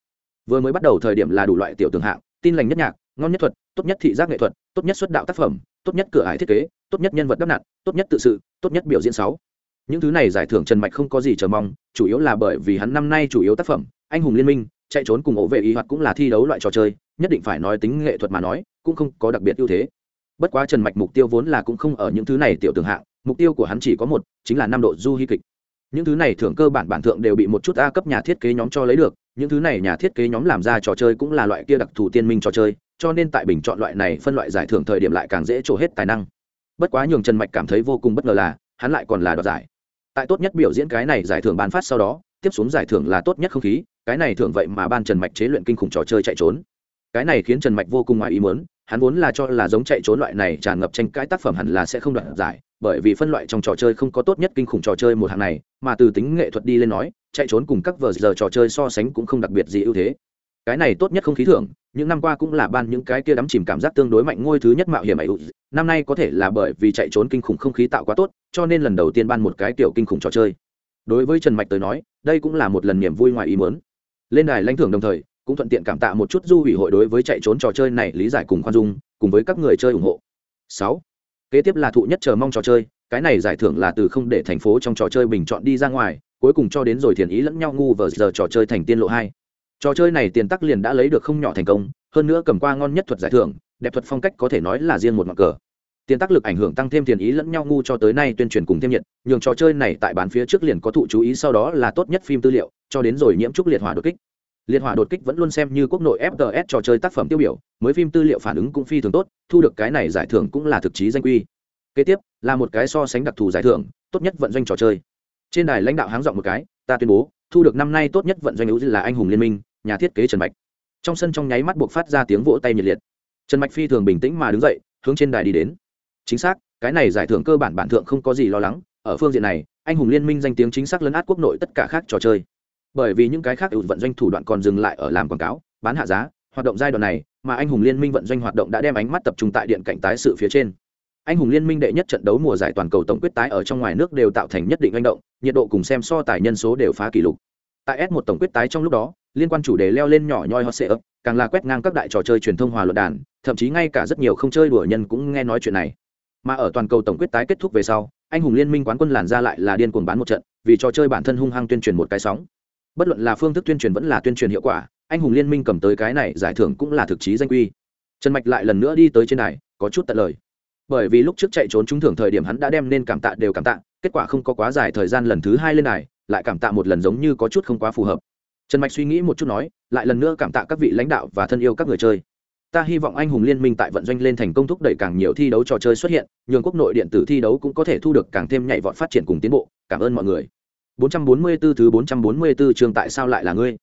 Vừa mới bắt đầu thời điểm là đủ loại tiểu tường hạng, tin lành nhất nhạc, ngon nhất thuật, tốt nhất thị giác nghệ thuật, tốt nhất xuất đạo tác phẩm, tốt nhất cửa ải thiết kế, tốt nhất nhân vật đắp nặn, tốt nhất tự sự, tốt nhất biểu diễn sáu. Những thứ này giải thưởng trần mạch không có gì chờ mong, chủ yếu là bởi vì hắn năm nay chủ yếu tác phẩm, anh hùng liên minh, chạy trốn cùng ổ vệ ý hoặc cũng là thi đấu loại trò chơi, nhất định phải nói tính nghệ thuật mà nói cũng không có đặc biệt ưu thế. Bất quá trần mạch mục tiêu vốn là cũng không ở những thứ này tiểu tường hạng, mục tiêu của hắn chỉ có một, chính là năm độ du hy kịch. Những thứ này thưởng cơ bản bản thượng đều bị một chút a cấp nhà thiết kế nhóm cho lấy được, những thứ này nhà thiết kế nhóm làm ra trò chơi cũng là loại kia đặc thù tiên minh trò chơi, cho nên tại bình chọn loại này phân loại giải thưởng thời điểm lại càng dễ trổ hết tài năng. Bất quá nhường trần mạch cảm thấy vô cùng bất ngờ là, hắn lại còn là đoạt giải. Tại tốt nhất biểu diễn cái này giải thưởng ban phát sau đó, tiếp xuống giải thưởng là tốt nhất không khí, cái này thưởng vậy mà ban trần mạch chế luyện kinh khủng trò chơi chạy trốn cái này khiến trần mạch vô cùng ngoài ý muốn, hắn vốn là cho là giống chạy trốn loại này tràn ngập tranh cãi tác phẩm hẳn là sẽ không đoạt giải, bởi vì phân loại trong trò chơi không có tốt nhất kinh khủng trò chơi một hạng này, mà từ tính nghệ thuật đi lên nói, chạy trốn cùng các vờ giờ trò chơi so sánh cũng không đặc biệt gì ưu thế. Cái này tốt nhất không khí thưởng, những năm qua cũng là ban những cái kia đắm chìm cảm giác tương đối mạnh ngôi thứ nhất mạo hiểm ấy năm nay có thể là bởi vì chạy trốn kinh khủng không khí tạo quá tốt, cho nên lần đầu tiên ban một cái kiểu kinh khủng trò chơi. Đối với trần mạch tới nói, đây cũng là một lần niềm vui ngoài ý muốn. Lên đài lãnh thưởng đồng thời cũng thuận tiện cảm tạ một chút du hủy hội đối với chạy trốn trò chơi này lý giải cùng khoan dung, cùng với các người chơi ủng hộ. Sáu, kế tiếp là thụ nhất chờ mong trò chơi, cái này giải thưởng là từ không để thành phố trong trò chơi bình chọn đi ra ngoài, cuối cùng cho đến rồi thiền ý lẫn nhau ngu vờ giờ trò chơi thành tiên lộ hai. Trò chơi này tiền tắc liền đã lấy được không nhỏ thành công, hơn nữa cầm qua ngon nhất thuật giải thưởng, đẹp thuật phong cách có thể nói là riêng một mặt cờ. Tiền tác lực ảnh hưởng tăng thêm tiền ý lẫn nhau ngu cho tới nay tuyên truyền cùng thêm nhiệt, nhường trò chơi này tại bán phía trước liền có thụ chú ý, sau đó là tốt nhất phim tư liệu, cho đến rồi nhiễm trúc liệt hỏa đột kích liệt hỏa đột kích vẫn luôn xem như quốc nội fts trò chơi tác phẩm tiêu biểu, mới phim tư liệu phản ứng cũng phi thường tốt, thu được cái này giải thưởng cũng là thực chí danh quy kế tiếp, là một cái so sánh đặc thù giải thưởng, tốt nhất vận doanh trò chơi. Trên đài lãnh đạo háng dọn một cái, ta tuyên bố, thu được năm nay tốt nhất vận doanh ưu là anh hùng liên minh, nhà thiết kế trần mạch trong sân trong nháy mắt buộc phát ra tiếng vỗ tay nhiệt liệt. Trần mạch phi thường bình tĩnh mà đứng dậy, hướng trên đài đi đến. Chính xác, cái này giải thưởng cơ bản bản thượng không có gì lo lắng, ở phương diện này, anh hùng liên minh danh tiếng chính xác lấn át quốc nội tất cả khác trò chơi bởi vì những cái khác ưu vận doanh thủ đoạn còn dừng lại ở làm quảng cáo, bán hạ giá, hoạt động giai đoạn này mà anh hùng liên minh vận doanh hoạt động đã đem ánh mắt tập trung tại điện cạnh tái sự phía trên. Anh hùng liên minh đệ nhất trận đấu mùa giải toàn cầu tổng quyết tái ở trong ngoài nước đều tạo thành nhất định manh động, nhiệt độ cùng xem so tài nhân số đều phá kỷ lục. Tại s 1 tổng quyết tái trong lúc đó, liên quan chủ đề leo lên nhỏ nhoi hot sệ ấp càng là quét ngang các đại trò chơi truyền thông hòa luận đàn, thậm chí ngay cả rất nhiều không chơi đùa nhân cũng nghe nói chuyện này. Mà ở toàn cầu tổng quyết tái kết thúc về sau, anh hùng liên minh quán quân làn ra lại là điên cuồng bán một trận, vì trò chơi bản thân hung hăng tuyên truyền một cái sóng bất luận là phương thức tuyên truyền vẫn là tuyên truyền hiệu quả, anh hùng liên minh cầm tới cái này giải thưởng cũng là thực chí danh quy trần mạch lại lần nữa đi tới trên này có chút tận lời. Bởi vì lúc trước chạy trốn trúng thưởng thời điểm hắn đã đem nên cảm tạ đều cảm tạ, kết quả không có quá dài thời gian lần thứ hai lên này lại cảm tạ một lần giống như có chút không quá phù hợp. Trần mạch suy nghĩ một chút nói, lại lần nữa cảm tạ các vị lãnh đạo và thân yêu các người chơi. Ta hy vọng anh hùng liên minh tại vận doanh lên thành công thúc đẩy càng nhiều thi đấu trò chơi xuất hiện, nhường quốc nội điện tử thi đấu cũng có thể thu được càng thêm nhạy vọt phát triển cùng tiến bộ. Cảm ơn mọi người. 444 thứ 444 trường tại sao lại là ngươi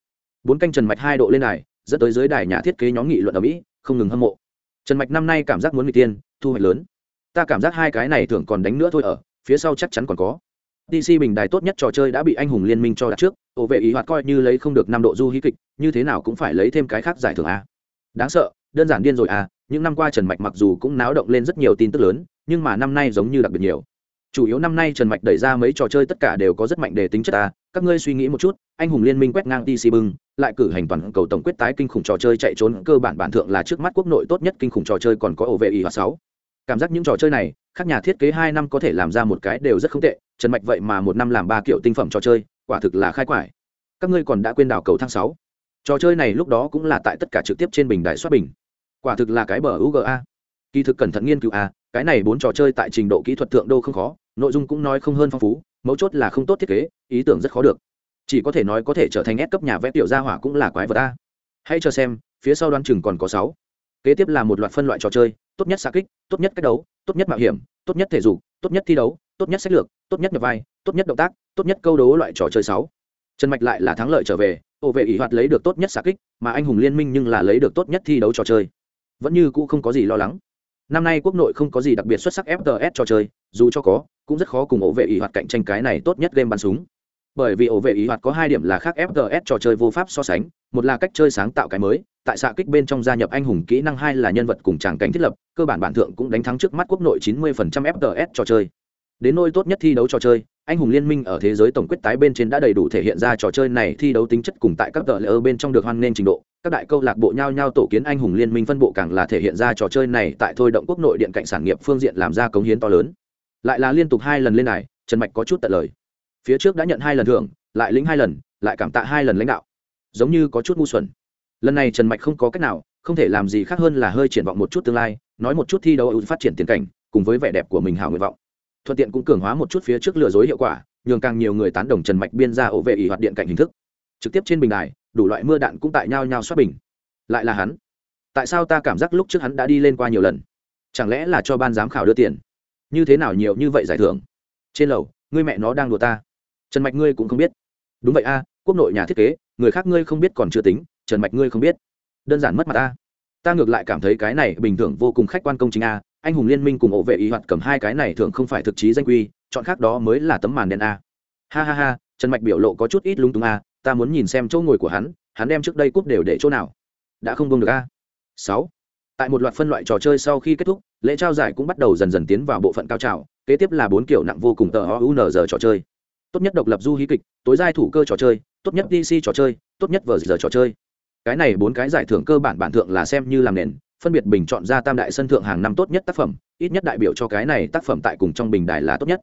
bốn canh trần mạch hai độ lên đài dẫn tới dưới đài nhà thiết kế nhóm nghị luận ở mỹ không ngừng hâm mộ trần mạch năm nay cảm giác muốn người tiên thu hoạch lớn ta cảm giác hai cái này thường còn đánh nữa thôi ở phía sau chắc chắn còn có DC bình đài tốt nhất trò chơi đã bị anh hùng liên minh cho đặt trước, ổ vệ ý hoạt coi như lấy không được năm độ du hí kịch, như thế nào cũng phải lấy thêm cái khác giải thưởng a. Đáng sợ, đơn giản điên rồi à, những năm qua Trần Mạch mặc dù cũng náo động lên rất nhiều tin tức lớn, nhưng mà năm nay giống như đặc biệt nhiều. Chủ yếu năm nay Trần Mạch đẩy ra mấy trò chơi tất cả đều có rất mạnh đề tính chất ta. các ngươi suy nghĩ một chút, anh hùng liên minh quét ngang tc bưng, lại cử hành toàn cầu tổng quyết tái kinh khủng trò chơi chạy trốn, cơ bản bản thượng là trước mắt quốc nội tốt nhất kinh khủng trò chơi còn có ổ vệ ý hoạt 6 cảm giác những trò chơi này các nhà thiết kế hai năm có thể làm ra một cái đều rất không tệ. Trần mạch vậy mà một năm làm ba kiểu tinh phẩm trò chơi quả thực là khai quải. Các ngươi còn đã quên đào cầu tháng sáu. Trò chơi này lúc đó cũng là tại tất cả trực tiếp trên bình đại xuất bình. Quả thực là cái bờ uga kỳ thực cẩn thận nghiên cứu a cái này bốn trò chơi tại trình độ kỹ thuật thượng đô không khó nội dung cũng nói không hơn phong phú mấu chốt là không tốt thiết kế ý tưởng rất khó được chỉ có thể nói có thể trở thành ép cấp nhà vẽ tiểu gia hỏa cũng là quái vật ta. hãy cho xem phía sau đoan chừng còn có sáu kế tiếp là một loạt phân loại trò chơi tốt nhất xa kích tốt nhất cách đấu tốt nhất mạo hiểm tốt nhất thể dục tốt nhất thi đấu tốt nhất sách lược tốt nhất nhập vai tốt nhất động tác tốt nhất câu đố loại trò chơi sáu trần mạch lại là thắng lợi trở về ô vệ ỷ hoạt lấy được tốt nhất xa kích mà anh hùng liên minh nhưng là lấy được tốt nhất thi đấu trò chơi vẫn như cũ không có gì lo lắng năm nay quốc nội không có gì đặc biệt xuất sắc fts trò chơi dù cho có cũng rất khó cùng ổ vệ ý hoạt cạnh tranh cái này tốt nhất game bắn súng. Bởi vì ổ vệ ý hoạt có hai điểm là khác fts trò chơi vô pháp so sánh, một là cách chơi sáng tạo cái mới, tại xạ kích bên trong gia nhập anh hùng kỹ năng, hai là nhân vật cùng tràng cảnh thiết lập, cơ bản bản thượng cũng đánh thắng trước mắt quốc nội 90% fts trò chơi. Đến nôi tốt nhất thi đấu trò chơi, anh hùng liên minh ở thế giới tổng quyết tái bên trên đã đầy đủ thể hiện ra trò chơi này thi đấu tính chất cùng tại các tờ lỡ bên trong được hoan nghênh trình độ. Các đại câu lạc bộ nhau nhau tổ kiến anh hùng liên minh phân bộ càng là thể hiện ra trò chơi này tại thôi động quốc nội điện cạnh sản nghiệp phương diện làm ra cống hiến to lớn lại là liên tục hai lần lên này trần mạch có chút tận lời. Phía trước đã nhận hai lần thưởng, lại lĩnh hai lần, lại cảm tạ hai lần lãnh đạo. Giống như có chút ngu xuẩn. Lần này trần mạch không có cách nào, không thể làm gì khác hơn là hơi triển vọng một chút tương lai, nói một chút thi đấu phát triển tiền cảnh, cùng với vẻ đẹp của mình hào nguyện vọng. Thuận tiện cũng cường hóa một chút phía trước lừa dối hiệu quả, nhường càng nhiều người tán đồng trần mạch biên ra ổ vệ ỷ hoạt điện cạnh hình thức. Trực tiếp trên bình đài, đủ loại mưa đạn cũng tại nhau nhau xoát bình. Lại là hắn. Tại sao ta cảm giác lúc trước hắn đã đi lên qua nhiều lần? Chẳng lẽ là cho ban giám khảo đưa tiền? Như thế nào nhiều như vậy giải thưởng? Trên lầu, ngươi mẹ nó đang đùa ta. Trần mạch ngươi cũng không biết. Đúng vậy a, quốc nội nhà thiết kế, người khác ngươi không biết còn chưa tính, trần mạch ngươi không biết. Đơn giản mất mặt ta ta ngược lại cảm thấy cái này bình thường vô cùng khách quan công chính a, anh hùng liên minh cùng ổ vệ ý hoạt cầm hai cái này thường không phải thực chí danh quy, chọn khác đó mới là tấm màn đen a. Ha ha ha, trần mạch biểu lộ có chút ít lung tung a, ta muốn nhìn xem chỗ ngồi của hắn hắn đem trước đây cúp đều để chỗ nào. Đã không bông được a. Sáu tại một loạt phân loại trò chơi sau khi kết thúc, lễ trao giải cũng bắt đầu dần dần tiến vào bộ phận cao trào, kế tiếp là bốn kiểu nặng vô cùng tờ o u n trò chơi. Tốt nhất độc lập du hí kịch, tối giai thủ cơ trò chơi, tốt nhất dc trò chơi, tốt nhất vờ giờ trò chơi. Cái này bốn cái giải thưởng cơ bản bản thượng là xem như làm nền, phân biệt bình chọn ra tam đại sân thượng hàng năm tốt nhất tác phẩm, ít nhất đại biểu cho cái này tác phẩm tại cùng trong bình đài là tốt nhất.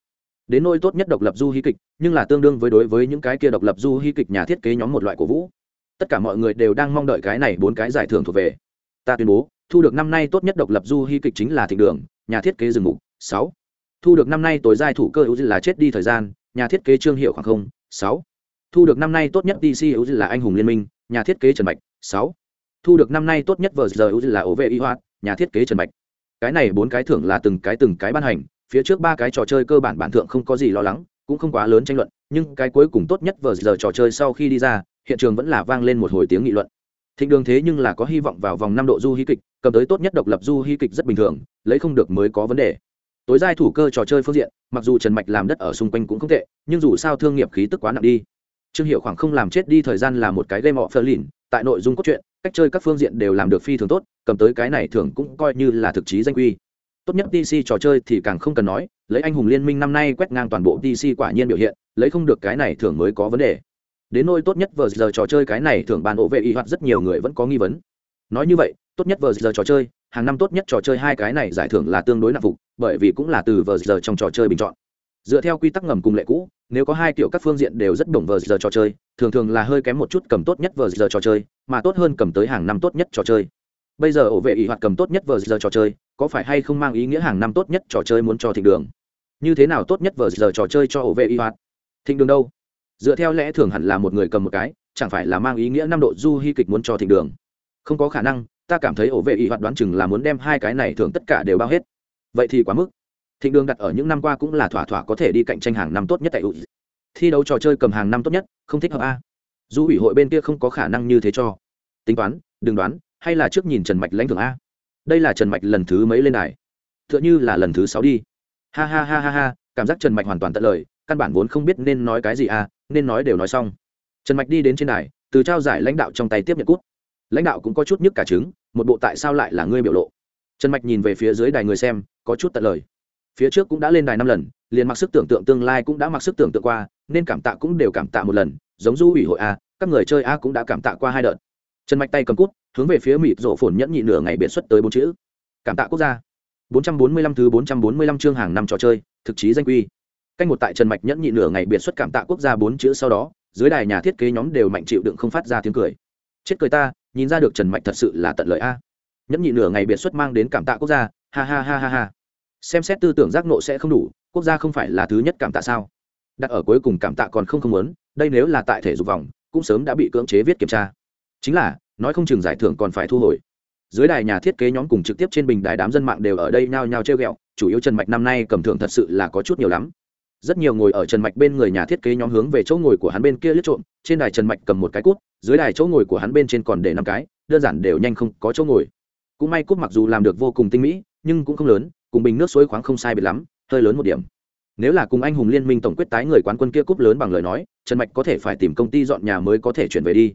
Đến nôi tốt nhất độc lập du hí kịch, nhưng là tương đương với đối với những cái kia độc lập du hí kịch nhà thiết kế nhóm một loại cổ vũ. Tất cả mọi người đều đang mong đợi cái này bốn cái giải thưởng thuộc về. Ta tuyên bố thu được năm nay tốt nhất độc lập du hy kịch chính là thịnh đường, nhà thiết kế rừng mục, sáu. Thu được năm nay tối giai thủ cơ hữu là chết đi thời gian, nhà thiết kế trương hiệu khoảng không, sáu. Thu được năm nay tốt nhất dc hữu là anh hùng liên minh, nhà thiết kế trần bạch, sáu. Thu được năm nay tốt nhất vờ giờ hữu là ổ vệ y hoạt, nhà thiết kế trần bạch. Cái này bốn cái thưởng là từng cái từng cái ban hành, phía trước ba cái trò chơi cơ bản bản thượng không có gì lo lắng, cũng không quá lớn tranh luận, nhưng cái cuối cùng tốt nhất vờ giờ trò chơi sau khi đi ra, hiện trường vẫn là vang lên một hồi tiếng nghị luận thịnh đường thế nhưng là có hy vọng vào vòng năm độ du hí kịch, cầm tới tốt nhất độc lập du hí kịch rất bình thường, lấy không được mới có vấn đề. Tối giai thủ cơ trò chơi phương diện, mặc dù trần mạch làm đất ở xung quanh cũng không tệ, nhưng dù sao thương nghiệp khí tức quá nặng đi. Trương hiệu khoảng không làm chết đi thời gian là một cái game họ phơ lìn tại nội dung cốt truyện, cách chơi các phương diện đều làm được phi thường tốt, cầm tới cái này thường cũng coi như là thực chí danh quy. Tốt nhất dc trò chơi thì càng không cần nói, lấy anh hùng liên minh năm nay quét ngang toàn bộ dc quả nhiên biểu hiện, lấy không được cái này thường mới có vấn đề đến nôi tốt nhất vờ giờ trò chơi cái này thường bàn ổ vệ y hoạt rất nhiều người vẫn có nghi vấn. Nói như vậy, tốt nhất vờ giờ trò chơi, hàng năm tốt nhất trò chơi hai cái này giải thưởng là tương đối nặng phục, bởi vì cũng là từ vờ giờ trong trò chơi bình chọn. Dựa theo quy tắc ngầm cùng lệ cũ, nếu có hai kiểu các phương diện đều rất đồng vờ giờ trò chơi, thường thường là hơi kém một chút cầm tốt nhất vờ giờ trò chơi, mà tốt hơn cầm tới hàng năm tốt nhất trò chơi. Bây giờ ổ vệ ỷ hoạt cầm tốt nhất vờ giờ trò chơi, có phải hay không mang ý nghĩa hàng năm tốt nhất trò chơi muốn cho thịnh đường? Như thế nào tốt nhất vờ giờ trò chơi cho ổ vệ ỷ hoạt? Thịnh đường đâu? Dựa theo lẽ thường hẳn là một người cầm một cái, chẳng phải là mang ý nghĩa năm độ du hy kịch muốn cho thịnh đường. Không có khả năng, ta cảm thấy ổ vệ y hoạt đoán chừng là muốn đem hai cái này thường tất cả đều bao hết. Vậy thì quá mức. Thịnh đường đặt ở những năm qua cũng là thỏa thỏa có thể đi cạnh tranh hàng năm tốt nhất tại ụ thi đấu trò chơi cầm hàng năm tốt nhất, không thích hợp a. Du ủy hội bên kia không có khả năng như thế cho. Tính toán, đừng đoán, hay là trước nhìn trần mạch lãnh thưởng a. Đây là trần mạch lần thứ mấy lên đài? T h ư ợ n h ư là lần thứ sáu đi. Ha ha ha ha ha, cảm giác trần mạch hoàn toàn tận lời căn bản vốn không biết nên nói cái gì à nên nói đều nói xong. Trần mạch đi đến trên đài, từ trao giải lãnh đạo trong tay tiếp nhận cút. Lãnh đạo cũng có chút nhức cả trứng, một bộ tại sao lại là ngươi biểu lộ? Trần mạch nhìn về phía dưới đài người xem, có chút tận lời. Phía trước cũng đã lên đài năm lần, liền mặc sức tưởng tượng tương lai cũng đã mặc sức tưởng tượng qua, nên cảm tạ cũng đều cảm tạ một lần, giống du ủy hội a, các người chơi a cũng đã cảm tạ qua hai đợt. Trần mạch tay cầm cút, hướng về phía mịt rổ phồn nhẫn nhị nửa ngày biệt xuất tới bốn chữ. Cảm tạ quốc gia. 445 thứ 445 chương hàng năm trò chơi, thực chí danh quy canh một tại trần mạch nhẫn nhị nửa ngày biệt xuất cảm tạ quốc gia bốn chữ sau đó, dưới đài nhà thiết kế nhóm đều mạnh chịu đựng không phát ra tiếng cười. Chết cười ta, nhìn ra được trần mạch thật sự là tận lợi a. Nhẫn nhị nửa ngày biệt xuất mang đến cảm tạ quốc gia, ha ha ha ha ha. Xem xét tư tưởng giác nộ sẽ không đủ, quốc gia không phải là thứ nhất cảm tạ sao? Đặt ở cuối cùng cảm tạ còn không không muốn, đây nếu là tại thể dục vòng, cũng sớm đã bị cưỡng chế viết kiểm tra. Chính là, nói không chừng giải thưởng còn phải thu hồi. Dưới đài nhà thiết kế nhóm cùng trực tiếp trên bình đài đám dân mạng đều ở đây nhao nhao treo ghẹo, chủ yếu trần mạch năm nay cầm thưởng thật sự là có chút nhiều lắm rất nhiều ngồi ở trần mạch bên người nhà thiết kế nhóm hướng về chỗ ngồi của hắn bên kia lướt trộm, trên đài trần mạch cầm một cái cút, dưới đài chỗ ngồi của hắn bên trên còn để năm cái, đơn giản đều nhanh không có chỗ ngồi. Cũng may cút mặc dù làm được vô cùng tinh mỹ, nhưng cũng không lớn, cùng bình nước suối khoáng không sai biệt lắm, hơi lớn một điểm. Nếu là cùng anh hùng liên minh tổng quyết tái người quán quân kia cúp lớn bằng lời nói, trần mạch có thể phải tìm công ty dọn nhà mới có thể chuyển về đi.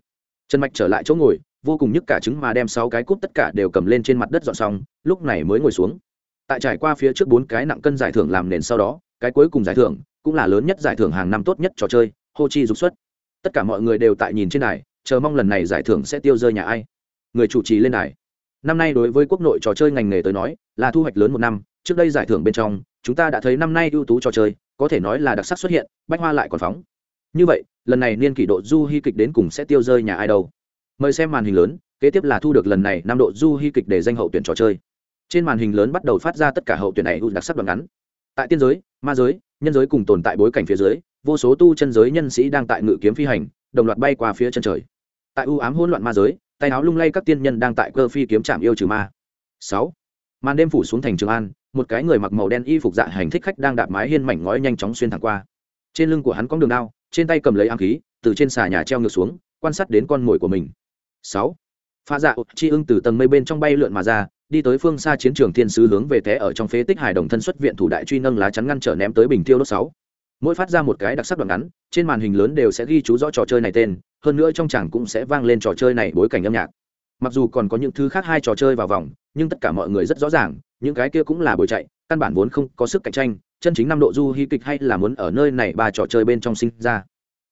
Trần mạch trở lại chỗ ngồi, vô cùng nhức cả trứng mà đem sáu cái cúp tất cả đều cầm lên trên mặt đất dọn xong, lúc này mới ngồi xuống. Tại trải qua phía trước bốn cái nặng cân giải thưởng làm nền sau đó cái cuối cùng giải thưởng cũng là lớn nhất giải thưởng hàng năm tốt nhất trò chơi hô chi dục xuất. Tất cả mọi người đều tại nhìn trên đài, chờ mong lần này giải thưởng sẽ tiêu rơi nhà ai. Người chủ trì lên đài. Năm nay đối với quốc nội trò chơi ngành nghề tới nói, là thu hoạch lớn một năm, trước đây giải thưởng bên trong, chúng ta đã thấy năm nay ưu tú trò chơi, có thể nói là đặc sắc xuất hiện, bách hoa lại còn phóng. Như vậy, lần này niên kỷ độ du hy kịch đến cùng sẽ tiêu rơi nhà ai đâu. Mời xem màn hình lớn, kế tiếp là thu được lần này năm độ du hy kịch để danh hậu tuyển trò chơi. Trên màn hình lớn bắt đầu phát ra tất cả hậu tuyển này đặc sắc đoạn ngắn. Tại tiên giới ma giới, nhân giới cùng tồn tại bối cảnh phía dưới, vô số tu chân giới nhân sĩ đang tại ngự kiếm phi hành, đồng loạt bay qua phía chân trời. Tại ưu ám hỗn loạn ma giới, tay áo lung lay các tiên nhân đang tại cơ phi kiếm trạm yêu trừ ma. Sáu, màn đêm phủ xuống thành trường an, một cái người mặc màu đen y phục dạ hành thích khách đang đạp mái hiên mảnh ngói nhanh chóng xuyên thẳng qua. Trên lưng của hắn có đường đao, trên tay cầm lấy ám khí, từ trên xà nhà treo ngược xuống, quan sát đến con mồi của mình. Sáu, pha dạ chi ưng từ tầng mây bên trong bay lượn mà ra đi tới phương xa chiến trường thiên sứ hướng về té ở trong phế tích hài đồng thân xuất viện thủ đại truy nâng lá chắn ngăn trở ném tới bình tiêu đốt sáu. Mỗi phát ra một cái đặc sắc đoạn ngắn, trên màn hình lớn đều sẽ ghi chú rõ trò chơi này tên, hơn nữa trong chẳng cũng sẽ vang lên trò chơi này bối cảnh âm nhạc. Mặc dù còn có những thứ khác hai trò chơi vào vòng, nhưng tất cả mọi người rất rõ ràng, những cái kia cũng là bồi chạy, căn bản vốn không có sức cạnh tranh, chân chính năm độ du hy kịch hay là muốn ở nơi này ba trò chơi bên trong sinh ra.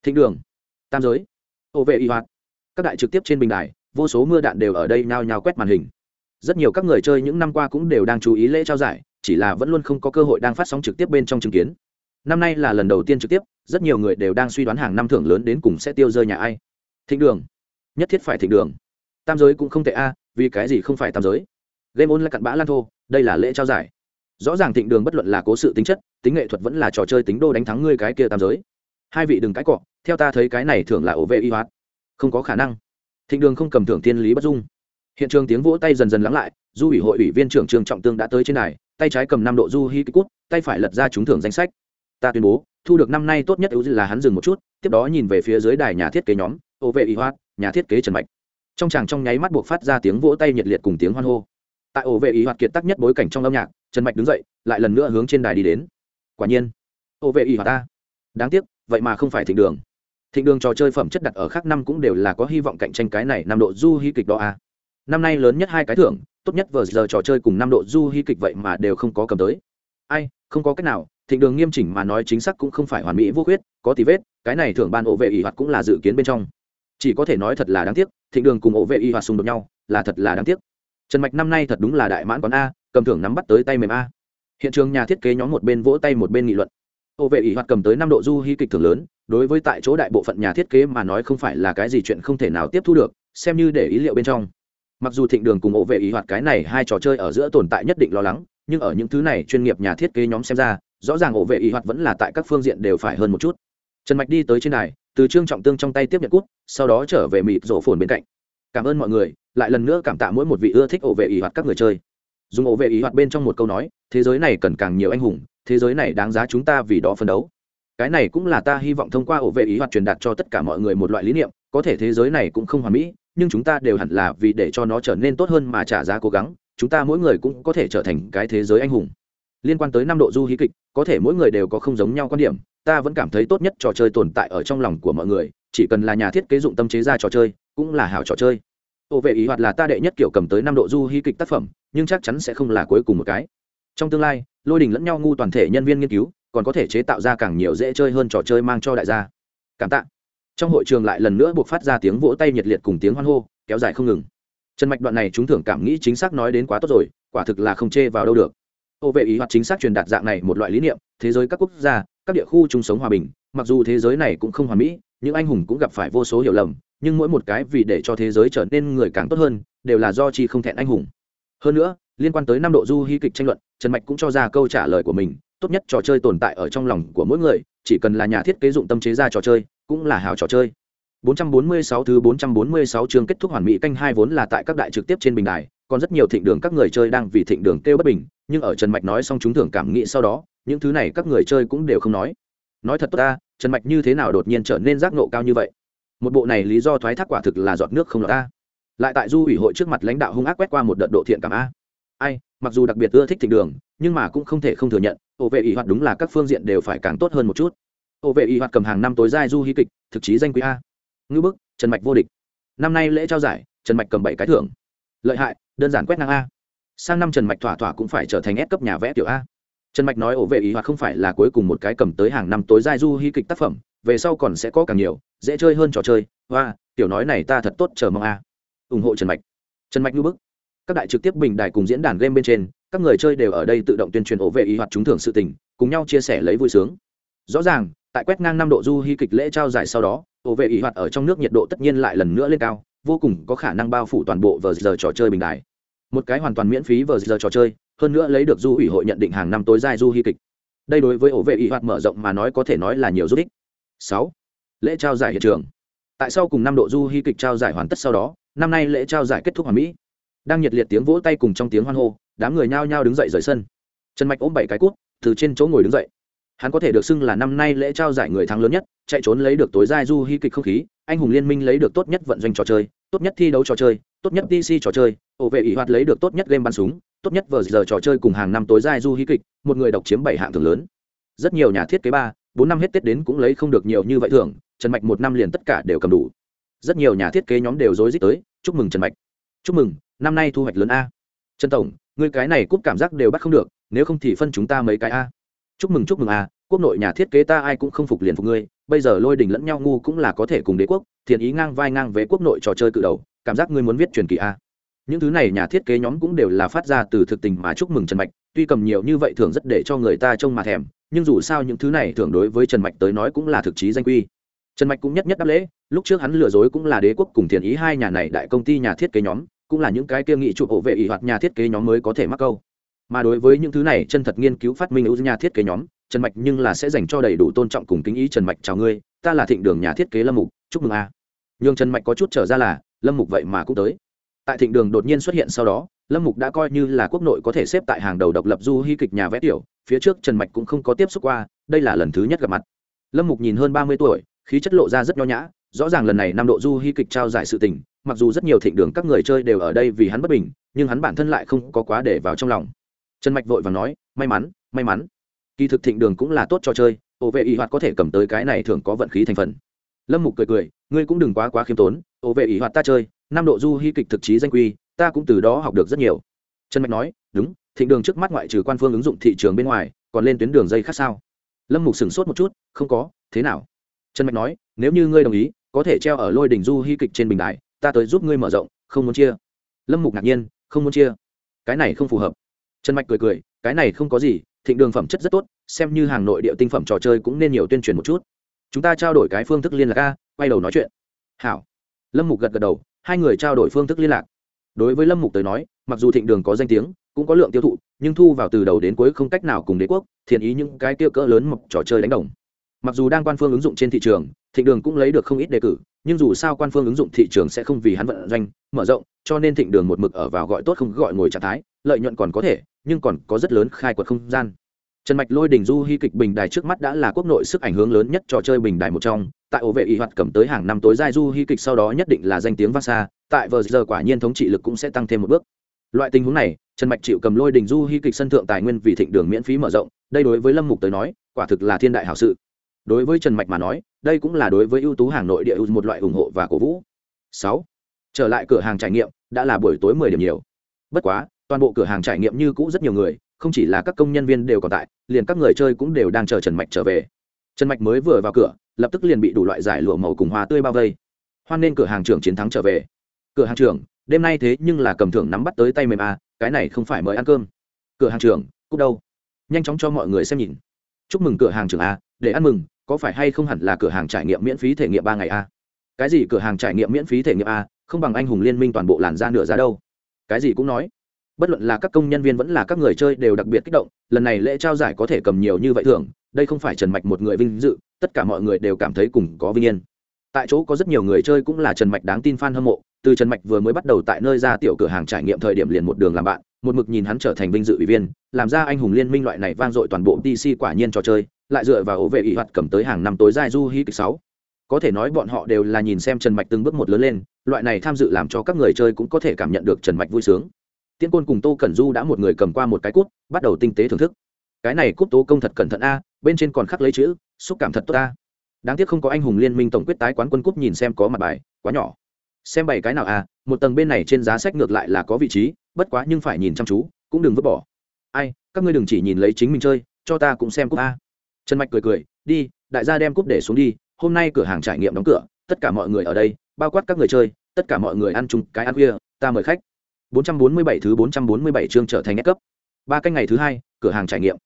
Thịnh đường, tam giới, ô vệ y hoạt. Các đại trực tiếp trên bình đài, vô số mưa đạn đều ở đây nhao nhao quét màn hình rất nhiều các người chơi những năm qua cũng đều đang chú ý lễ trao giải, chỉ là vẫn luôn không có cơ hội đang phát sóng trực tiếp bên trong chứng kiến. Năm nay là lần đầu tiên trực tiếp, rất nhiều người đều đang suy đoán hàng năm thưởng lớn đến cùng sẽ tiêu rơi nhà ai. Thịnh đường. Nhất thiết phải thịnh đường. Tam giới cũng không tệ a, vì cái gì không phải tam giới? Game on là cặn bã lan thô, đây là lễ trao giải. Rõ ràng thịnh đường bất luận là cố sự tính chất, tính nghệ thuật vẫn là trò chơi tính đô đánh thắng ngươi cái kia tam giới. Hai vị đừng cãi cọ, theo ta thấy cái này thường là ổ vệ y hoạt không có khả năng. Thịnh đường không cầm thưởng tiên lý bất dung hiện trường tiếng vỗ tay dần dần lắng lại, du ủy hội ủy viên trưởng trường trọng tương đã tới trên này tay trái cầm năm độ du hi cút, tay phải lật ra trúng thưởng danh sách. Ta tuyên bố, thu được năm nay tốt nhất ưu là hắn dừng một chút, tiếp đó nhìn về phía dưới đài nhà thiết kế nhóm, ô vệ y hoạt nhà thiết kế trần mạch. Trong chàng trong nháy mắt buộc phát ra tiếng vỗ tay nhiệt liệt cùng tiếng hoan hô. Tại ổ vệ ý hoạt kiệt tắc nhất bối cảnh trong âm nhạc, trần mạch đứng dậy, lại lần nữa hướng trên đài đi đến. Quả nhiên ổ vệ ý hoạt ta. Đáng tiếc, vậy mà không phải thịnh đường. Thịnh đường trò chơi phẩm chất đặt ở khác năm cũng đều là có hy vọng cạnh tranh cái này năm độ du hy kịch đó à năm nay lớn nhất hai cái thưởng, tốt nhất vừa giờ trò chơi cùng năm độ du hy kịch vậy mà đều không có cầm tới. Ai, không có cách nào, thịnh đường nghiêm chỉnh mà nói chính xác cũng không phải hoàn mỹ vô khuyết, có tí vết, cái này thưởng ban ổ vệ y hoạt cũng là dự kiến bên trong. Chỉ có thể nói thật là đáng tiếc, thịnh đường cùng ổ vệ y hoạt xung đột nhau, là thật là đáng tiếc. Trần mạch năm nay thật đúng là đại mãn quán a, cầm thưởng nắm bắt tới tay mềm a. Hiện trường nhà thiết kế nhóm một bên vỗ tay một bên nghị luận. Ổ vệ y hoạt cầm tới năm độ du hy kịch thưởng lớn, đối với tại chỗ đại bộ phận nhà thiết kế mà nói không phải là cái gì chuyện không thể nào tiếp thu được, xem như để ý liệu bên trong mặc dù thịnh đường cùng ổ vệ ý hoạt cái này hai trò chơi ở giữa tồn tại nhất định lo lắng, nhưng ở những thứ này chuyên nghiệp nhà thiết kế nhóm xem ra, rõ ràng ổ vệ ý hoạt vẫn là tại các phương diện đều phải hơn một chút. Trần mạch đi tới trên này từ trương trọng tương trong tay tiếp nhận cút, sau đó trở về mịt rổ phồn bên cạnh. Cảm ơn mọi người, lại lần nữa cảm tạ mỗi một vị ưa thích ổ vệ ý hoạt các người chơi. Dùng ổ vệ ý hoạt bên trong một câu nói, thế giới này cần càng nhiều anh hùng, thế giới này đáng giá chúng ta vì đó phấn đấu. Cái này cũng là ta hy vọng thông qua ổ vệ ý hoạt truyền đạt cho tất cả mọi người một loại lý niệm, có thể thế giới này cũng không hoàn mỹ nhưng chúng ta đều hẳn là vì để cho nó trở nên tốt hơn mà trả giá cố gắng, chúng ta mỗi người cũng có thể trở thành cái thế giới anh hùng. Liên quan tới năm độ du hí kịch, có thể mỗi người đều có không giống nhau quan điểm, ta vẫn cảm thấy tốt nhất trò chơi tồn tại ở trong lòng của mọi người, chỉ cần là nhà thiết kế dụng tâm chế ra trò chơi, cũng là hảo trò chơi. Ô vệ ý hoạt là ta đệ nhất kiểu cầm tới năm độ du hí kịch tác phẩm, nhưng chắc chắn sẽ không là cuối cùng một cái. Trong tương lai, lôi đình lẫn nhau ngu toàn thể nhân viên nghiên cứu, còn có thể chế tạo ra càng nhiều dễ chơi hơn trò chơi mang cho đại gia. Cảm tạ trong hội trường lại lần nữa buộc phát ra tiếng vỗ tay nhiệt liệt cùng tiếng hoan hô, kéo dài không ngừng. Trần mạch đoạn này chúng thưởng cảm nghĩ chính xác nói đến quá tốt rồi, quả thực là không chê vào đâu được. Ô vệ ý hoạt chính xác truyền đạt dạng này một loại lý niệm, thế giới các quốc gia, các địa khu chung sống hòa bình, mặc dù thế giới này cũng không hoàn mỹ, những anh hùng cũng gặp phải vô số hiểu lầm, nhưng mỗi một cái vì để cho thế giới trở nên người càng tốt hơn, đều là do chi không thẹn anh hùng. Hơn nữa, liên quan tới năm độ du hy kịch tranh luận, trần mạch cũng cho ra câu trả lời của mình, tốt nhất trò chơi tồn tại ở trong lòng của mỗi người, chỉ cần là nhà thiết kế dụng tâm chế ra trò chơi cũng là hào trò chơi. 446 thứ 446 chương kết thúc hoàn mỹ canh hai vốn là tại các đại trực tiếp trên bình đài, còn rất nhiều thịnh đường các người chơi đang vì thịnh đường kêu bất bình, nhưng ở trần mạch nói xong chúng thưởng cảm nghĩ sau đó, những thứ này các người chơi cũng đều không nói. Nói thật tốt ta, trần mạch như thế nào đột nhiên trở nên giác nộ cao như vậy? Một bộ này lý do thoái thác quả thực là giọt nước không lọt a lại tại du ủy hội trước mặt lãnh đạo hung ác quét qua một đợt độ thiện cảm a. Ai, mặc dù đặc biệt ưa thích thịnh đường, nhưng mà cũng không thể không thừa nhận tổ vệ ủy hoạt đúng là các phương diện đều phải càng tốt hơn một chút ổ vệ ý hoạt cầm hàng năm tối giai du hy kịch, thực chí danh quý a. Ngư bức, trần mạch vô địch. Năm nay lễ trao giải, trần mạch cầm bảy cái thưởng. Lợi hại, đơn giản quét năng a. Sang năm trần mạch thỏa thỏa cũng phải trở thành ép cấp nhà vẽ tiểu a. Trần mạch nói ổ vệ ý hoặc không phải là cuối cùng một cái cầm tới hàng năm tối giai du hy kịch tác phẩm, về sau còn sẽ có càng nhiều, dễ chơi hơn trò chơi. Và tiểu nói này ta thật tốt, chờ mong a. Ủng hộ trần mạch. Trần mạch ngư bức. Các đại trực tiếp bình đài cùng diễn đàn game bên trên, các người chơi đều ở đây tự động tuyên truyền ổ vệ ý hoặc trúng thưởng sự tình, cùng nhau chia sẻ lấy vui sướng. Rõ ràng tại quét ngang năm độ du hy kịch lễ trao giải sau đó ổ vệ ý hoạt ở trong nước nhiệt độ tất nhiên lại lần nữa lên cao, vô cùng có khả năng bao phủ toàn bộ vờ giờ trò chơi bình đài. Một cái hoàn toàn miễn phí vờ giờ trò chơi, hơn nữa lấy được du ủy hội nhận định hàng năm tối dài du hy kịch. Đây đối với ổ vệ y hoạt mở rộng mà nói có thể nói là nhiều giúp ích. Sáu, lễ trao giải hiện trường. Tại sau cùng năm độ du hy kịch trao giải hoàn tất sau đó, năm nay lễ trao giải kết thúc hoàn mỹ. Đang nhiệt liệt tiếng vỗ tay cùng trong tiếng hoan hô, đám người nhao nhao đứng dậy rời sân. Trần mạch ôm bảy cái cút, từ trên chỗ ngồi đứng dậy hắn có thể được xưng là năm nay lễ trao giải người thắng lớn nhất, chạy trốn lấy được tối giai du hy kịch không khí, anh hùng liên minh lấy được tốt nhất vận doanh trò chơi, tốt nhất thi đấu trò chơi, tốt nhất dc trò chơi, ổ vệ ỷ hoạt lấy được tốt nhất game bắn súng, tốt nhất vờ giờ trò chơi cùng hàng năm tối giai du hy kịch, một người độc chiếm bảy hạng thưởng lớn. Rất nhiều nhà thiết kế ba, bốn năm hết tết đến cũng lấy không được nhiều như vậy thưởng, trần mạch một năm liền tất cả đều cầm đủ. Rất nhiều nhà thiết kế nhóm đều rối rít tới, chúc mừng trần mạch. Chúc mừng, năm nay thu hoạch lớn a. Trần tổng người cái này cúp cảm giác đều bắt không được, nếu không thì phân chúng ta mấy cái a chúc mừng chúc mừng a quốc nội nhà thiết kế ta ai cũng không phục liền phục ngươi, bây giờ lôi đình lẫn nhau ngu cũng là có thể cùng đế quốc, thiện ý ngang vai ngang với quốc nội trò chơi cự đầu, cảm giác ngươi muốn viết truyền kỳ a những thứ này nhà thiết kế nhóm cũng đều là phát ra từ thực tình mà chúc mừng trần mạch, tuy cầm nhiều như vậy thường rất để cho người ta trông mà thèm, nhưng dù sao những thứ này thường đối với trần mạch tới nói cũng là thực chí danh quy. Trần mạch cũng nhất nhất đáp lễ, lúc trước hắn lừa dối cũng là đế quốc cùng thiền ý hai nhà này đại công ty nhà thiết kế nhóm, cũng là những cái kia nghị chụp hộ vệ ỷ hoạt nhà thiết kế nhóm mới có thể mắc câu mà đối với những thứ này, chân thật nghiên cứu phát minh ưu nhà thiết kế nhóm, trần mạch nhưng là sẽ dành cho đầy đủ tôn trọng cùng kính ý trần mạch, chào ngươi, ta là thịnh đường nhà thiết kế lâm mục, chúc mừng a. À. nhường trần mạch có chút trở ra là, lâm mục vậy mà cũng tới. Tại thịnh đường đột nhiên xuất hiện sau đó, lâm mục đã coi như là quốc nội có thể xếp tại hàng đầu độc lập du hy kịch nhà vẽ tiểu, phía trước trần mạch cũng không có tiếp xúc qua, đây là lần thứ nhất gặp mặt. Lâm mục nhìn hơn ba mươi tuổi, khí chất lộ ra rất nho nhã, rõ ràng lần này năm độ du hy kịch trao giải sự tình, mặc dù rất nhiều thịnh đường các người chơi đều ở đây vì hắn bất bình, nhưng hắn bản thân lại không có quá để vào trong lòng trần mạch vội và nói, may mắn may mắn. Kỳ thực thịnh đường cũng là tốt cho chơi, Ô vệ y hoạt có thể cầm tới cái này thường có vận khí thành phần. Lâm mục cười cười, ngươi cũng đừng quá quá khiêm tốn, Ô vệ y hoạt ta chơi, năm độ du hy kịch thực chí danh quy, ta cũng từ đó học được rất nhiều. Trần mạch nói, đúng, thịnh đường trước mắt ngoại trừ quan phương ứng dụng thị trường bên ngoài, còn lên tuyến đường dây khác sao? Lâm mục sửng sốt một chút, không có, thế nào? Trần mạch nói, nếu như ngươi đồng ý, có thể treo ở lôi đỉnh du hy kịch trên bình đài, ta tới giúp ngươi mở rộng, không muốn chia. Lâm mục ngạc nhiên, không muốn chia? Cái này không phù hợp trần mạch cười cười, cái này không có gì, thịnh đường phẩm chất rất tốt, xem như hàng nội địa tinh phẩm trò chơi cũng nên nhiều tuyên truyền một chút. Chúng ta trao đổi cái phương thức liên lạc a, quay đầu nói chuyện. Hảo. Lâm mục gật gật đầu, hai người trao đổi phương thức liên lạc. Đối với lâm mục tới nói, mặc dù thịnh đường có danh tiếng, cũng có lượng tiêu thụ, nhưng thu vào từ đầu đến cuối không cách nào cùng đế quốc, thiện ý những cái tiêu cỡ lớn mộc trò chơi đánh đồng mặc dù đang quan phương ứng dụng trên thị trường, thịnh đường cũng lấy được không ít đề cử, nhưng dù sao quan phương ứng dụng thị trường sẽ không vì hắn vận doanh, mở rộng, cho nên thịnh đường một mực ở vào gọi tốt không gọi ngồi trạng thái, lợi nhuận còn có thể, nhưng còn có rất lớn khai quật không gian. Trần mạch lôi đình du hy kịch bình đài trước mắt đã là quốc nội sức ảnh hưởng lớn nhất trò chơi bình đài một trong, tại ổ vệ y hoạt cầm tới hàng năm tối giai du hy kịch sau đó nhất định là danh tiếng vang xa, tại vờ giờ quả nhiên thống trị lực cũng sẽ tăng thêm một bước. Loại tình huống này, trần mạch chịu cầm lôi đình du hy kịch sân thượng tài nguyên vì thịnh đường miễn phí mở rộng, đây đối với lâm mục tới nói, quả thực là thiên đại hảo sự đối với trần mạch mà nói, đây cũng là đối với ưu tú hàng nội địa một loại ủng hộ và cổ vũ. Sáu, trở lại cửa hàng trải nghiệm, đã là buổi tối mười điểm nhiều. Bất quá, toàn bộ cửa hàng trải nghiệm như cũ rất nhiều người, không chỉ là các công nhân viên đều còn tại, liền các người chơi cũng đều đang chờ trần mạch trở về. Trần mạch mới vừa vào cửa, lập tức liền bị đủ loại giải lụa màu cùng hoa tươi bao vây. Hoan nên cửa hàng trưởng chiến thắng trở về. Cửa hàng trưởng, đêm nay thế nhưng là cầm thưởng nắm bắt tới tay mềm à cái này không phải mời ăn cơm. Cửa hàng trưởng, cúc đâu? Nhanh chóng cho mọi người xem nhìn. Chúc mừng cửa hàng trưởng a, để ăn mừng có phải hay không hẳn là cửa hàng trải nghiệm miễn phí thể nghiệm ba ngày a? Cái gì cửa hàng trải nghiệm miễn phí thể nghiệm a? Không bằng anh hùng liên minh toàn bộ làn ra nửa giá đâu. Cái gì cũng nói. Bất luận là các công nhân viên vẫn là các người chơi đều đặc biệt kích động, lần này lễ trao giải có thể cầm nhiều như vậy thường đây không phải trần mạch một người vinh dự, tất cả mọi người đều cảm thấy cùng có vinh yên. Tại chỗ có rất nhiều người chơi cũng là trần mạch đáng tin f a n hâm mộ, từ trần mạch vừa mới bắt đầu tại nơi ra tiểu cửa hàng trải nghiệm thời điểm liền một đường làm bạn, một mực nhìn hắn trở thành vinh dự ủy viên, làm ra anh hùng liên minh loại này vang dội toàn bộ dc quả nhiên trò chơi lại dựa vào ổ vệ ỷ hoạt cầm tới hàng năm tối dài du hí kịch sáu. Có thể nói bọn họ đều là nhìn xem trần mạch từng bước một lớn lên, loại này tham dự làm cho các người chơi cũng có thể cảm nhận được trần mạch vui sướng. Tiên côn cùng tô cẩn du đã một người cầm qua một cái cút bắt đầu tinh tế thưởng thức. Cái này cút tố công thật cẩn thận a, bên trên còn khắc lấy chữ, xúc cảm thật tốt a. Đáng tiếc không có anh hùng liên minh tổng quyết tái quán quân cúp nhìn xem có mặt bài, quá nhỏ. Xem bảy cái nào a, một tầng bên này trên giá sách ngược lại là có vị trí, bất quá nhưng phải nhìn chăm chú, cũng đừng vứt bỏ. Ai, các ngươi đừng chỉ nhìn lấy chính mình chơi, cho ta cũng xem cúp a trần mạch cười cười đi đại gia đem cúp để xuống đi hôm nay cửa hàng trải nghiệm đóng cửa tất cả mọi người ở đây bao quát các người chơi tất cả mọi người ăn chung cái ăn khuya ta mời khách 447 thứ 447 chương trở thành S cấp. Ba canh ngày thứ hai, cửa hàng trải nghiệm.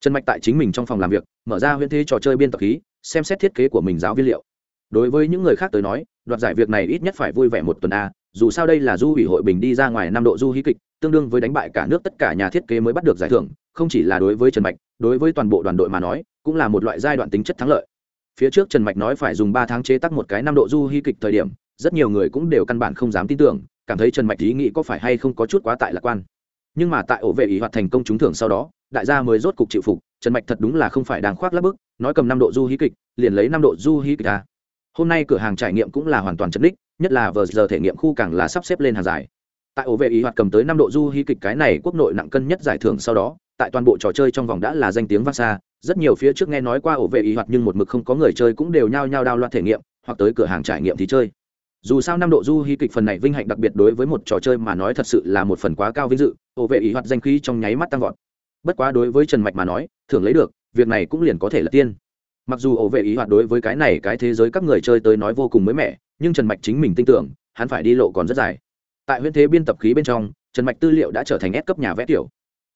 Trần Mạch tại chính mình trong phòng làm việc, mở ra huyễn thế trò chơi biên tập khí, xem xét thiết kế của mình giáo viên liệu. Đối với những người khác tới nói, đoạt giải việc này ít nhất phải vui vẻ một tuần a, dù sao đây là du ủy hội bình đi ra ngoài năm độ du hí kịch, tương đương với đánh bại cả nước tất cả nhà thiết kế mới bắt được giải thưởng, không chỉ là đối với Trần Mạch, đối với toàn bộ đoàn đội mà nói, cũng là một loại giai đoạn tính chất thắng lợi. phía trước trần mạch nói phải dùng ba tháng chế tắc một cái năm độ du hy kịch thời điểm, rất nhiều người cũng đều căn bản không dám tin tưởng, cảm thấy trần mạch ý nghĩ có phải hay không có chút quá tại lạc quan. Nhưng mà tại ổ vệ ý hoạt thành công trúng thưởng sau đó, đại gia mới rốt cục chịu phục, trần mạch thật đúng là không phải đang khoác lắp bức, nói cầm năm độ du hí kịch, liền lấy năm độ du hí kịch ra. Hôm nay cửa hàng trải nghiệm cũng là hoàn toàn chấn đích nhất là vờ giờ thể nghiệm khu càng là sắp xếp lên hàng giải tại ổ vệ ý hoạt cầm tới năm độ du hí kịch cái này quốc nội nặng cân nhất giải thưởng sau đó, tại toàn bộ trò chơi trong vòng đã là danh tiếng vang xa rất nhiều phía trước nghe nói qua ổ vệ ý hoạt nhưng một mực không có người chơi cũng đều nhao nhao đao loạt thể nghiệm, hoặc tới cửa hàng trải nghiệm thì chơi. Dù sao năm độ du hy kịch phần này vinh hạnh đặc biệt đối với một trò chơi mà nói thật sự là một phần quá cao vinh dự, ổ vệ ý hoạt danh khí trong nháy mắt tăng vọt. Bất quá đối với trần mạch mà nói thường lấy được, việc này cũng liền có thể là tiên. Mặc dù ổ vệ ý hoạt đối với cái này cái thế giới các người chơi tới nói vô cùng mới mẻ, nhưng trần mạch chính mình tin tưởng, hắn phải đi lộ còn rất dài. Tại huyện thế biên tập khí bên trong, trần mạch tư liệu đã trở thành ép cấp nhà vẽ tiểu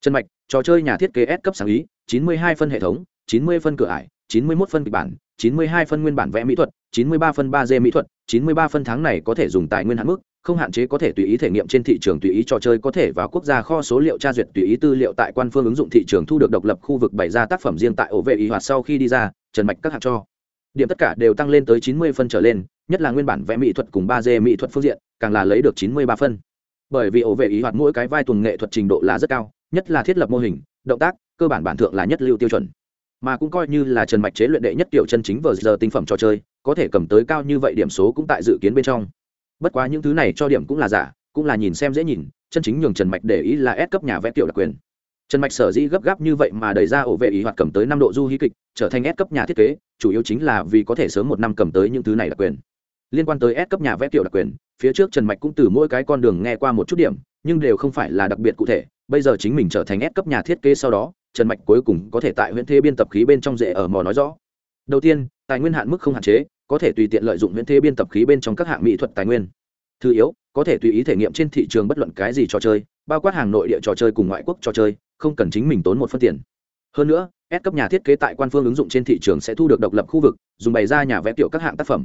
trần mạch, trò chơi nhà thiết kế S cấp sáng ý, chín mươi hai phân hệ thống, chín mươi phân cửa ải, chín mươi 91 phân kịch bản 92 phân nguyên bản vẽ mỹ thuật 93 phân ba d mỹ thuật 93 phân tháng này có thể dùng tài nguyên hạn mức, không hạn chế có thể tùy ý thể nghiệm trên thị trường tùy ý trò chơi có thể vào quốc gia kho số liệu tra duyệt tùy ý tư liệu tại quan phương ứng dụng thị trường thu được độc lập khu vực bày ra tác phẩm riêng tại ổ vệ ý hoạt sau khi đi ra, trần mạch các hạng cho. Điểm tất cả đều tăng lên tới 90 phân trở lên, nhất là nguyên bản vẽ mỹ thuật cùng ba d mỹ thuật phương diện, càng là lấy được 93 phân. Bởi vì ổ vệ ý hoạt mỗi cái vai tuần nghệ thuật trình độ là rất cao nhất là thiết lập mô hình, động tác, cơ bản bản thượng là nhất lưu tiêu chuẩn. Mà cũng coi như là trần mạch chế luyện đệ nhất tiểu chân chính vờ giờ tinh phẩm trò chơi, có thể cầm tới cao như vậy điểm số cũng tại dự kiến bên trong. Bất quá những thứ này cho điểm cũng là giả, cũng là nhìn xem dễ nhìn, chân chính nhường trần mạch để ý là ép cấp nhà vẽ tiểu đặc quyền. Trần mạch sở dĩ gấp gáp như vậy mà đẩy ra ổ vệ ý hoạt cầm tới năm độ du hí kịch, trở thành ép cấp nhà thiết kế, chủ yếu chính là vì có thể sớm một năm cầm tới những thứ này đặc quyền. Liên quan tới ép cấp nhà vẽ tiểu đặc quyền, phía trước trần mạch cũng từ mỗi cái con đường nghe qua một chút điểm nhưng đều không phải là đặc biệt cụ thể. Bây giờ chính mình trở thành S cấp nhà thiết kế sau đó, trần mạch cuối cùng có thể tại huyện thế biên tập khí bên trong dễ ở mò nói rõ. Đầu tiên, tài nguyên hạn mức không hạn chế, có thể tùy tiện lợi dụng huyện thế biên tập khí bên trong các hạng mỹ thuật tài nguyên. Thứ yếu, có thể tùy ý thể nghiệm trên thị trường bất luận cái gì trò chơi, bao quát hàng nội địa trò chơi cùng ngoại quốc trò chơi, không cần chính mình tốn một phân tiền. Hơn nữa, S cấp nhà thiết kế tại quan phương ứng dụng trên thị trường sẽ thu được độc lập khu vực, dùng bày ra nhà vẽ tiểu các hạng tác phẩm.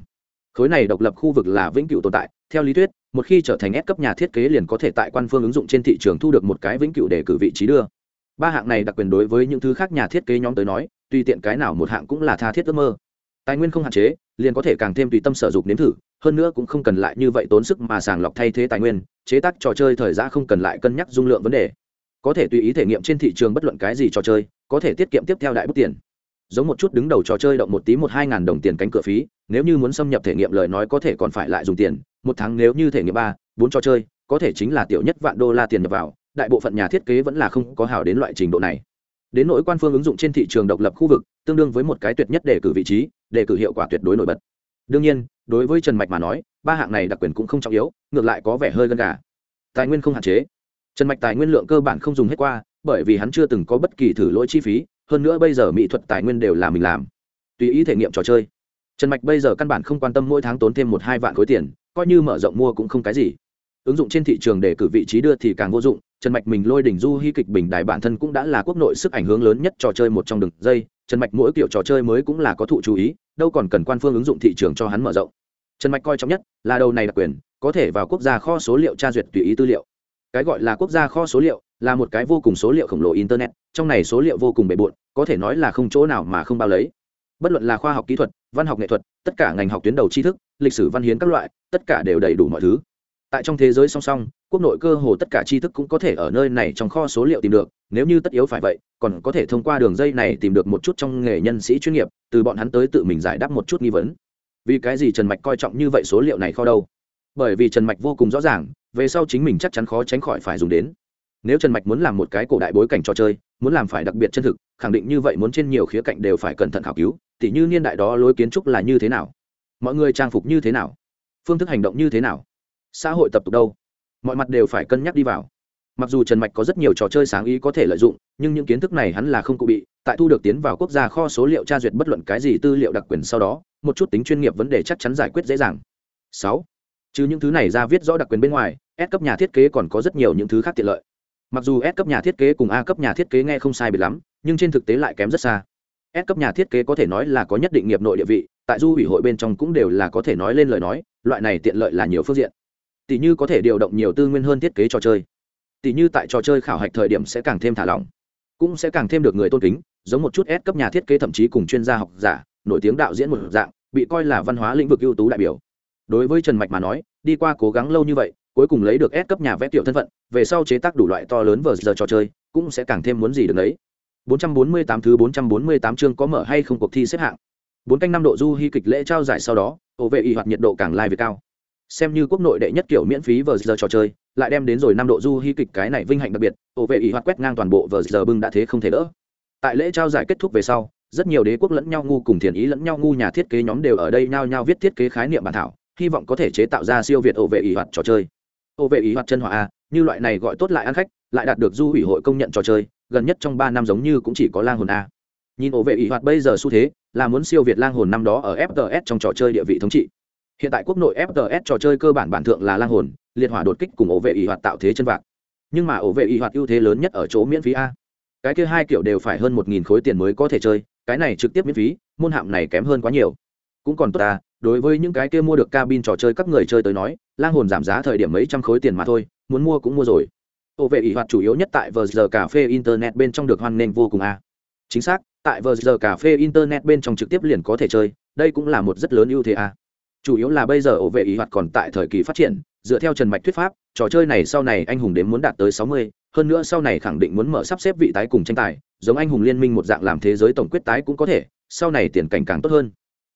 Khối này độc lập khu vực là vĩnh cửu tồn tại, theo lý thuyết một khi trở thành S cấp nhà thiết kế liền có thể tại quan phương ứng dụng trên thị trường thu được một cái vĩnh cửu để cử vị trí đưa. Ba hạng này đặc quyền đối với những thứ khác nhà thiết kế nhóm tới nói, tùy tiện cái nào một hạng cũng là tha thiết ước mơ. Tài nguyên không hạn chế, liền có thể càng thêm tùy tâm sở dục nếm thử, hơn nữa cũng không cần lại như vậy tốn sức mà sàng lọc thay thế tài nguyên, chế tác trò chơi thời gian không cần lại cân nhắc dung lượng vấn đề. Có thể tùy ý thể nghiệm trên thị trường bất luận cái gì trò chơi, có thể tiết kiệm tiếp theo đại bút tiền giống một chút đứng đầu trò chơi động một tí một hai ngàn đồng tiền cánh cửa phí, nếu như muốn xâm nhập thể nghiệm lời nói có thể còn phải lại dùng tiền, một tháng nếu như thể nghiệm ba, bốn trò chơi, có thể chính là tiểu nhất vạn đô la tiền nhập vào, đại bộ phận nhà thiết kế vẫn là không có hảo đến loại trình độ này. Đến nỗi quan phương ứng dụng trên thị trường độc lập khu vực, tương đương với một cái tuyệt nhất để cử vị trí để cử hiệu quả tuyệt đối nổi bật. Đương nhiên, đối với trần mạch mà nói, ba hạng này đặc quyền cũng không trọng yếu, ngược lại có vẻ hơi gần gà. Tài nguyên không hạn chế. Trần mạch tài nguyên lượng cơ bản không dùng hết qua, bởi vì hắn chưa từng có bất kỳ thử lỗi chi phí hơn nữa bây giờ mỹ thuật tài nguyên đều là mình làm. Tùy ý thể nghiệm trò chơi. Trần mạch bây giờ căn bản không quan tâm mỗi tháng tốn thêm một hai vạn khối tiền, coi như mở rộng mua cũng không cái gì. Ứng dụng trên thị trường để cử vị trí đưa thì càng vô dụng, trần mạch mình lôi đỉnh du hy kịch bình đài bản thân cũng đã là quốc nội sức ảnh hưởng lớn nhất trò chơi một trong đường dây, trần mạch mỗi kiểu trò chơi mới cũng là có thụ chú ý, đâu còn cần quan phương ứng dụng thị trường cho hắn mở rộng. Trần mạch coi trọng nhất là đầu này đặc quyền, có thể vào quốc gia kho số liệu tra duyệt tùy ý tư liệu. Cái gọi là quốc gia kho số liệu là một cái vô cùng số liệu khổng lồ internet, trong này số liệu vô cùng bề bộn, có thể nói là không chỗ nào mà không bao lấy. Bất luận là khoa học kỹ thuật, văn học nghệ thuật, tất cả ngành học tuyến đầu tri thức, lịch sử văn hiến các loại, tất cả đều đầy đủ mọi thứ. Tại trong thế giới song song, quốc nội cơ hồ tất cả tri thức cũng có thể ở nơi này trong kho số liệu tìm được, nếu như tất yếu phải vậy, còn có thể thông qua đường dây này tìm được một chút trong nghề nhân sĩ chuyên nghiệp, từ bọn hắn tới tự mình giải đáp một chút nghi vấn. Vì cái gì trần mạch coi trọng như vậy số liệu này kho đâu? Bởi vì trần mạch vô cùng rõ ràng, về sau chính mình chắc chắn khó tránh khỏi phải dùng đến nếu trần mạch muốn làm một cái cổ đại bối cảnh trò chơi, muốn làm phải đặc biệt chân thực, khẳng định như vậy muốn trên nhiều khía cạnh đều phải cẩn thận khảo cứu, tỉ như niên đại đó lối kiến trúc là như thế nào, mọi người trang phục như thế nào, phương thức hành động như thế nào, xã hội tập tục đâu, mọi mặt đều phải cân nhắc đi vào. Mặc dù trần mạch có rất nhiều trò chơi sáng ý có thể lợi dụng, nhưng những kiến thức này hắn là không cụ bị, tại thu được tiến vào quốc gia kho số liệu tra duyệt bất luận cái gì tư liệu đặc quyền sau đó, một chút tính chuyên nghiệp vấn đề chắc chắn giải quyết dễ dàng. Sáu chứ những thứ này ra viết rõ đặc quyền bên ngoài ép cấp nhà thiết kế còn có rất nhiều những thứ khác tiện lợi mặc dù S cấp nhà thiết kế cùng A cấp nhà thiết kế nghe không sai biệt lắm, nhưng trên thực tế lại kém rất xa. S cấp nhà thiết kế có thể nói là có nhất định nghiệp nội địa vị, tại du ủy hội bên trong cũng đều là có thể nói lên lời nói, loại này tiện lợi là nhiều phương diện. Tỷ như có thể điều động nhiều tư nguyên hơn thiết kế trò chơi. Tỷ như tại trò chơi khảo hạch thời điểm sẽ càng thêm thả lỏng, cũng sẽ càng thêm được người tôn kính, giống một chút S cấp nhà thiết kế thậm chí cùng chuyên gia học giả, nổi tiếng đạo diễn một dạng, bị coi là văn hóa lĩnh vực ưu tú đại biểu. Đối với trần mạch mà nói, đi qua cố gắng lâu như vậy cuối cùng lấy được S cấp nhà vẽ tiểu thân phận, về sau chế tác đủ loại to lớn vở giờ trò chơi, cũng sẽ càng thêm muốn gì được đấy. 448 thứ 448 chương có mở hay không cuộc thi xếp hạng. Bốn canh năm độ du hy kịch lễ trao giải sau đó ổ vệ y hoạt nhiệt độ càng lai về cao. Xem như quốc nội đệ nhất kiểu miễn phí vở giờ trò chơi, lại đem đến rồi năm độ du hy kịch cái này vinh hạnh đặc biệt ổ vệ y hoạt quét ngang toàn bộ vở giờ bưng đã thế không thể đỡ. Tại lễ trao giải kết thúc về sau, rất nhiều đế quốc lẫn nhau ngu cùng thiền ý lẫn nhau ngu nhà thiết kế nhóm đều ở đây nhao nhao viết thiết kế khái niệm bản thảo, hy vọng có thể chế tạo ra siêu việt ổ vệ y hoạt trò chơi ổ vệ ý hoạt chân hỏa a, như loại này gọi tốt lại ăn khách, lại đạt được du ủy hội công nhận trò chơi, gần nhất trong ba năm giống như cũng chỉ có lang hồn a. Nhìn ổ vệ ý hoạt bây giờ xu thế, là muốn siêu việt lang hồn năm đó ở fts trong trò chơi địa vị thống trị. Hiện tại quốc nội fts trò chơi cơ bản bản thượng là lang hồn, liệt hỏa đột kích cùng ổ vệ ý hoạt tạo thế chân vạc. Nhưng mà ổ vệ ý hoạt ưu thế lớn nhất ở chỗ miễn phí a. Cái kia hai kiểu đều phải hơn một nghìn khối tiền mới có thể chơi, cái này trực tiếp miễn phí, môn hạm này kém hơn quá nhiều. Cũng còn tốt ta đối với những cái kia mua được cabin trò chơi các người chơi tới nói, lang hồn giảm giá thời điểm mấy trăm khối tiền mà thôi, muốn mua cũng mua rồi. Ổ vệ ỷ hoạt chủ yếu nhất tại vờ giờ cà phê internet bên trong được hoan nghênh vô cùng a. Chính xác, tại vờ giờ cà phê internet bên trong trực tiếp liền có thể chơi, đây cũng là một rất lớn ưu thế a. Chủ yếu là bây giờ ổ vệ ỷ hoạt còn tại thời kỳ phát triển, dựa theo trần mạch thuyết pháp, trò chơi này sau này anh hùng đến muốn đạt tới sáu mươi, hơn nữa sau này khẳng định muốn mở sắp xếp vị tái cùng tranh tài, giống anh hùng liên minh một dạng làm thế giới tổng quyết tái cũng có thể, sau này tiền cảnh càng tốt hơn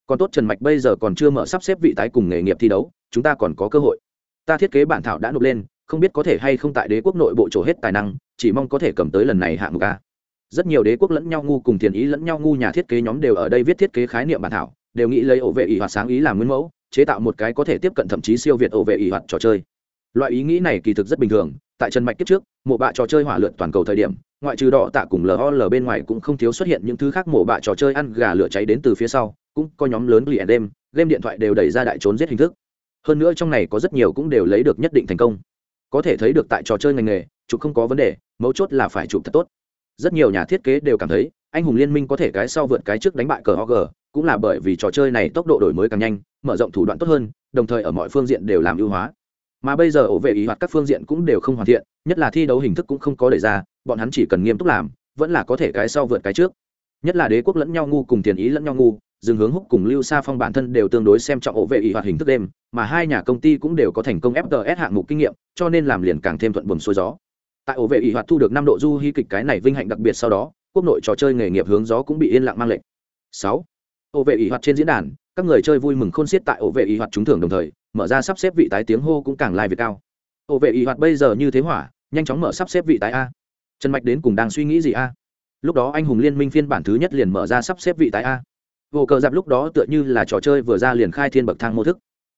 còn tốt trần mạch bây giờ còn chưa mở sắp xếp vị tái cùng nghề nghiệp thi đấu, chúng ta còn có cơ hội. Ta thiết kế bản thảo đã nộp lên, không biết có thể hay không tại đế quốc nội bộ trổ hết tài năng, chỉ mong có thể cầm tới lần này hạng mục a. Rất nhiều đế quốc lẫn nhau ngu cùng tiền ý lẫn nhau ngu nhà thiết kế nhóm đều ở đây viết thiết kế khái niệm bản thảo, đều nghĩ lấy ổ vệ ỷ hoạt sáng ý làm nguyên mẫu, chế tạo một cái có thể tiếp cận thậm chí siêu việt ổ vệ ỷ hoạt trò chơi. Loại ý nghĩ này kỳ thực rất bình thường, tại trần mạch kiếp trước, mộ bạ trò chơi hỏa lượn toàn cầu thời điểm, ngoại trừ đỏ tạ cùng lol bên ngoài cũng không thiếu xuất hiện những thứ khác mộ bạ trò chơi ăn gà lửa cháy đến từ phía sau cũng có nhóm lớn lì đêm game điện thoại đều đẩy ra đại trốn giết hình thức. Hơn nữa trong này có rất nhiều cũng đều lấy được nhất định thành công. Có thể thấy được tại trò chơi ngành nghề, chụp không có vấn đề, mấu chốt là phải chụp thật tốt. Rất nhiều nhà thiết kế đều cảm thấy, anh hùng liên minh có thể cái sau vượt cái trước đánh bại cờ hog cũng là bởi vì trò chơi này tốc độ đổi mới càng nhanh, mở rộng thủ đoạn tốt hơn, đồng thời ở mọi phương diện đều làm ưu hóa. Mà bây giờ ổ vệ ý hoạt các phương diện cũng đều không hoàn thiện, nhất là thi đấu hình thức cũng không có đề ra, bọn hắn chỉ cần nghiêm túc làm, vẫn là có thể cái sau vượt cái trước. Nhất là đế quốc lẫn nhau ngu cùng tiền ý lẫn nhau ngu dừng hướng húc cùng lưu sa phong bản thân đều tương đối xem trọng ổ vệ ý hoạt hình thức đêm, mà hai nhà công ty cũng đều có thành công fts hạng mục kinh nghiệm, cho nên làm liền càng thêm thuận buồm xuôi gió. Tại ổ vệ ý hoạt thu được năm độ du hy kịch cái này vinh hạnh đặc biệt sau đó, quốc nội trò chơi nghề nghiệp hướng gió cũng bị yên lặng mang lệnh sáu, ổ vệ ý hoạt trên diễn đàn, các người chơi vui mừng khôn xiết tại ổ vệ ý hoạt trúng thưởng đồng thời, mở ra sắp xếp vị tái tiếng hô cũng càng lai việc cao. Ổ vệ ý hoạt bây giờ như thế hỏa, nhanh chóng mở sắp xếp vị tái a. Trần mạch đến cùng đang suy nghĩ gì a? Lúc đó anh hùng liên minh phiên bản thứ nhất liền mở ra sắp xếp vị tái a vô cờ dạp lúc đó tựa như là trò chơi vừa ra liền khai thiên bậc thang mô thức.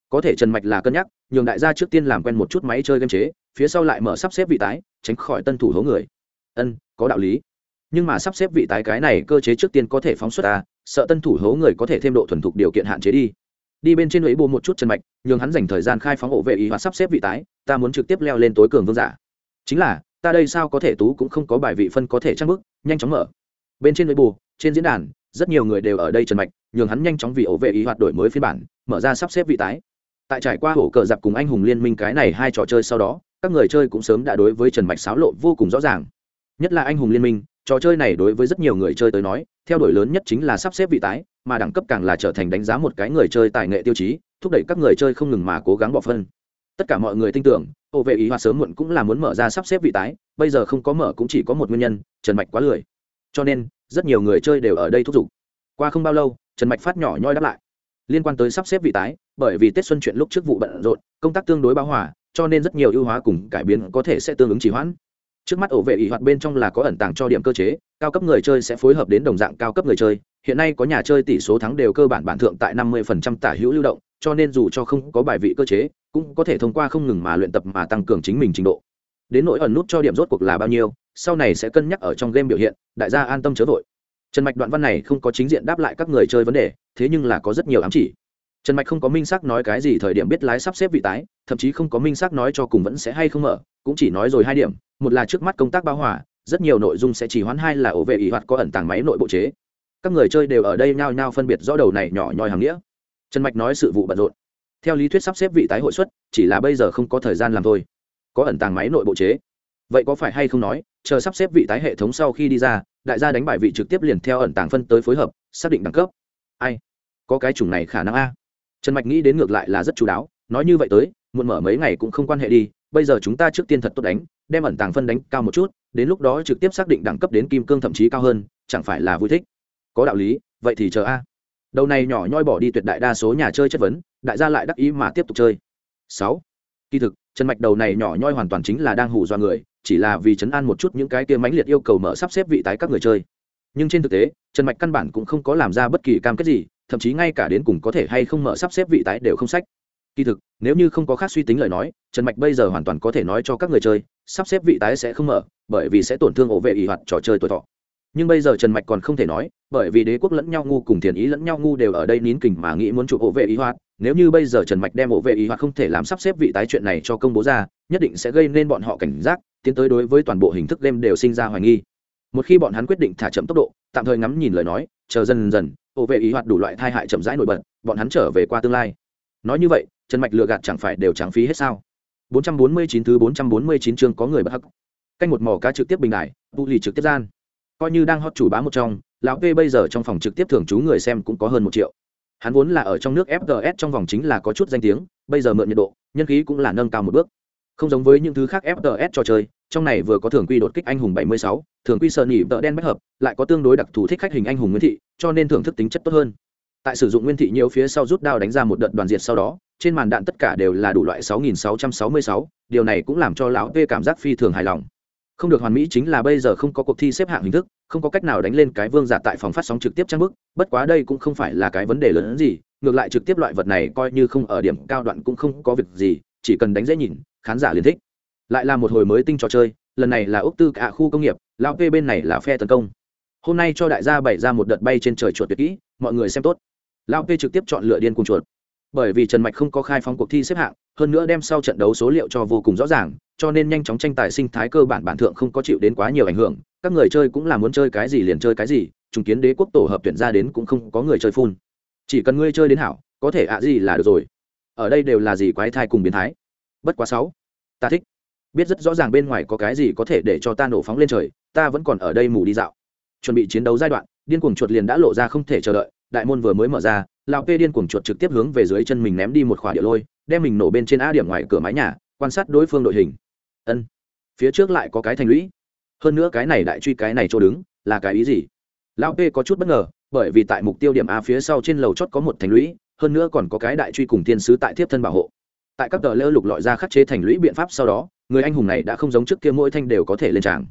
Có thể trần mạch là cân nhắc nhường đại gia trước tiên làm quen một chút máy chơi game chế phía sau lại mở sắp xếp vị tái tránh khỏi tân thủ hố người. Ân có đạo lý. Nhưng mà sắp xếp vị tái cái này cơ chế trước tiên có thể phóng xuất ta sợ tân thủ hố người có thể thêm độ thuần thục điều kiện hạn chế đi. Đi bên trên lưỡi bô một chút trần mạch nhường hắn dành thời gian khai phóng hộ vệ ý hoặc sắp xếp vị tái ta muốn trực tiếp leo lên tối cường vương giả. Chính là ta đây sao có thể tú cũng không có bài vị phân có thể trang bức nhanh chóng mở. Bên trên lưỡi bù, trên diễn đàn rất nhiều người đều ở đây trần mạch, nhường hắn nhanh chóng vì ổ vệ ý hoạt đổi mới phiên bản, mở ra sắp xếp vị tái. Tại trải qua hổ cờ giặc cùng anh hùng liên minh cái này hai trò chơi sau đó, các người chơi cũng sớm đã đối với trần mạch xáo lộ vô cùng rõ ràng. Nhất là anh hùng liên minh, trò chơi này đối với rất nhiều người chơi tới nói, theo đuổi lớn nhất chính là sắp xếp vị tái, mà đẳng cấp càng là trở thành đánh giá một cái người chơi tài nghệ tiêu chí, thúc đẩy các người chơi không ngừng mà cố gắng bỏ phân. Tất cả mọi người tin tưởng, ổ vệ ý hoạt sớm muộn cũng là muốn mở ra sắp xếp vị tái, bây giờ không có mở cũng chỉ có một nguyên nhân, trần mạch quá lười. Cho nên rất nhiều người chơi đều ở đây thúc giục. Qua không bao lâu, trần mạch phát nhỏ nhoi đáp lại. Liên quan tới sắp xếp vị tái, bởi vì tết xuân chuyện lúc trước vụ bận rộn, công tác tương đối bão hòa, cho nên rất nhiều ưu hóa cùng cải biến có thể sẽ tương ứng trì hoãn. Trước mắt ổ vệ ỷ hoạt bên trong là có ẩn tàng cho điểm cơ chế, cao cấp người chơi sẽ phối hợp đến đồng dạng cao cấp người chơi. Hiện nay có nhà chơi tỷ số thắng đều cơ bản bản thượng tại năm mươi phần trăm tả hữu lưu động, cho nên dù cho không có bài vị cơ chế, cũng có thể thông qua không ngừng mà luyện tập mà tăng cường chính mình trình độ đến nỗi ẩn nút cho điểm rốt cuộc là bao nhiêu, sau này sẽ cân nhắc ở trong game biểu hiện, đại gia an tâm chớ vội. Trần mạch đoạn văn này không có chính diện đáp lại các người chơi vấn đề, thế nhưng là có rất nhiều ám chỉ. Trần mạch không có minh xác nói cái gì thời điểm biết lái sắp xếp vị tái, thậm chí không có minh xác nói cho cùng vẫn sẽ hay không mở, cũng chỉ nói rồi hai điểm, một là trước mắt công tác bao hòa, rất nhiều nội dung sẽ chỉ hoán hai là ổ vệ ỷ hoạt có ẩn tàng máy nội bộ chế. Các người chơi đều ở đây nhao nhao phân biệt rõ đầu này nhỏ nhoi hàng nghĩa. Trần mạch nói sự vụ bận rộn. Theo lý thuyết sắp xếp vị tái hội xuất chỉ là bây giờ không có thời gian làm thôi có ẩn tàng máy nội bộ chế. Vậy có phải hay không nói, chờ sắp xếp vị tái hệ thống sau khi đi ra, đại gia đánh bài vị trực tiếp liền theo ẩn tàng phân tới phối hợp, xác định đẳng cấp. Ai? Có cái chủng này khả năng a. Trần mạch nghĩ đến ngược lại là rất chú đáo, nói như vậy tới, muộn mở mấy ngày cũng không quan hệ đi, bây giờ chúng ta trước tiên thật tốt đánh, đem ẩn tàng phân đánh cao một chút, đến lúc đó trực tiếp xác định đẳng cấp đến kim cương thậm chí cao hơn, chẳng phải là vui thích. Có đạo lý, vậy thì chờ a. Đầu này nhỏ nhoi bỏ đi tuyệt đại đa số nhà chơi chất vấn, đại gia lại đắc ý mà tiếp tục chơi. Sáu. Kỳ thực trần mạch đầu này nhỏ nhoi hoàn toàn chính là đang hù dọa người, chỉ là vì chấn an một chút những cái kia mãnh liệt yêu cầu mở sắp xếp vị tái các người chơi. Nhưng trên thực tế, trần mạch căn bản cũng không có làm ra bất kỳ cam kết gì, thậm chí ngay cả đến cùng có thể hay không mở sắp xếp vị tái đều không sách. Kỳ thực, nếu như không có khác suy tính lời nói, trần mạch bây giờ hoàn toàn có thể nói cho các người chơi, sắp xếp vị tái sẽ không mở, bởi vì sẽ tổn thương ổ vệ ỷ hoạt trò chơi tuổi thọ. Nhưng bây giờ trần mạch còn không thể nói, bởi vì đế quốc lẫn nhau ngu cùng thiền ý lẫn nhau ngu đều ở đây nín kình mà nghĩ muốn chụp ổ vệ ý hoạt nếu như bây giờ trần mạch đem ổ vệ ý hoặc không thể làm sắp xếp vị tái chuyện này cho công bố ra, nhất định sẽ gây nên bọn họ cảnh giác, tiến tới đối với toàn bộ hình thức game đều sinh ra hoài nghi. Một khi bọn hắn quyết định thả chậm tốc độ, tạm thời ngắm nhìn lời nói, chờ dần dần, ổ vệ ý hoạt đủ loại thai hại chậm rãi nổi bật, bọn hắn trở về qua tương lai. Nói như vậy, trần mạch lừa gạt chẳng phải đều trắng phí hết sao? 449 thứ 449 chương có người bất hắc. Canh một mỏ cá trực tiếp bình đại vụ lì trực tiếp gian. Coi như đang hot chủ bá một trong, lão p bây giờ trong phòng trực tiếp thường trú người xem cũng có hơn một triệu hắn vốn là ở trong nước fgs trong vòng chính là có chút danh tiếng bây giờ mượn nhiệt độ nhân khí cũng là nâng cao một bước. Không giống với những thứ khác fgs trò chơi trong này vừa có thường quy đột kích anh hùng 76, thường quy sợ nhị vợ đen bách hợp lại có tương đối đặc thù thích khách hình anh hùng nguyên thị cho nên thưởng thức tính chất tốt hơn. Tại sử dụng nguyên thị nhiều phía sau rút đao đánh ra một đợt đoàn diệt sau đó trên màn đạn tất cả đều là đủ loại 6666, điều này cũng làm cho lão p cảm giác phi thường hài lòng không được hoàn mỹ chính là bây giờ không có cuộc thi xếp hạng hình thức, không có cách nào đánh lên cái vương giả tại phòng phát sóng trực tiếp trang bức, bất quá đây cũng không phải là cái vấn đề lớn hơn gì, ngược lại trực tiếp loại vật này coi như không ở điểm cao đoạn cũng không có việc gì, chỉ cần đánh dễ nhìn, khán giả liền thích. Lại là một hồi mới tinh trò chơi, lần này là úc tư cả khu công nghiệp lao p bên này là phe tấn công. Hôm nay cho đại gia bày ra một đợt bay trên trời chuột tuyệt kỹ, mọi người xem tốt. Lao p trực tiếp chọn lựa điên cùng chuột bởi vì trần mạch không có khai phóng cuộc thi xếp hạng, hơn nữa đem sau trận đấu số liệu cho vô cùng rõ ràng, cho nên nhanh chóng tranh tài sinh thái cơ bản bản thượng không có chịu đến quá nhiều ảnh hưởng. Các người chơi cũng là muốn chơi cái gì liền chơi cái gì chứng kiến đế quốc tổ hợp tuyển ra đến cũng không có người chơi phun chỉ cần ngươi chơi đến hảo, có thể ạ gì là được rồi. Ở đây đều là gì quái thai cùng biến thái. Bất quá sáu, ta thích. Biết rất rõ ràng bên ngoài có cái gì có thể để cho ta nổ phóng lên trời, ta vẫn còn ở đây mù đi dạo. Chuẩn bị chiến đấu giai đoạn, điên cuồng chuột liền đã lộ ra không thể chờ đợi đại môn vừa mới mở ra, lão p điên cuồng chuột trực tiếp hướng về dưới chân mình ném đi một khỏa địa lôi, đem mình nổ bên trên a điểm ngoài cửa mái nhà, quan sát đối phương đội hình. Ân, phía trước lại có cái thành lũy. Hơn nữa cái này đại truy cái này chỗ đứng, là cái ý gì? Lão p có chút bất ngờ, bởi vì tại mục tiêu điểm a phía sau trên lầu chót có một thành lũy, hơn nữa còn có cái đại truy cùng tiên sứ tại thiếp thân bảo hộ. Tại các tờ lơ lục lọi ra khắc chế thành lũy biện pháp sau đó, người anh hùng này đã không giống trước kia mỗi thanh đều có thể lên tràng.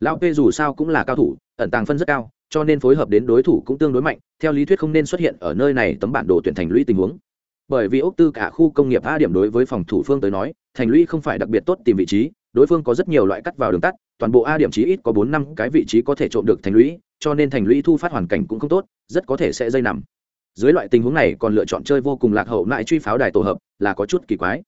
Lão p dù sao cũng là cao thủ, ẩn tàng phân rất cao cho nên phối hợp đến đối thủ cũng tương đối mạnh, theo lý thuyết không nên xuất hiện ở nơi này tấm bản đồ tuyển thành lũy tình huống. Bởi vì ốc tư cả khu công nghiệp a điểm đối với phòng thủ phương tới nói, thành lũy không phải đặc biệt tốt tìm vị trí, đối phương có rất nhiều loại cắt vào đường tắt, toàn bộ a điểm chí ít có bốn năm cái vị trí có thể trộm được thành lũy, cho nên thành lũy thu phát hoàn cảnh cũng không tốt, rất có thể sẽ dây nằm. Dưới loại tình huống này còn lựa chọn chơi vô cùng lạc hậu lại truy pháo đài tổ hợp, là có chút kỳ quái.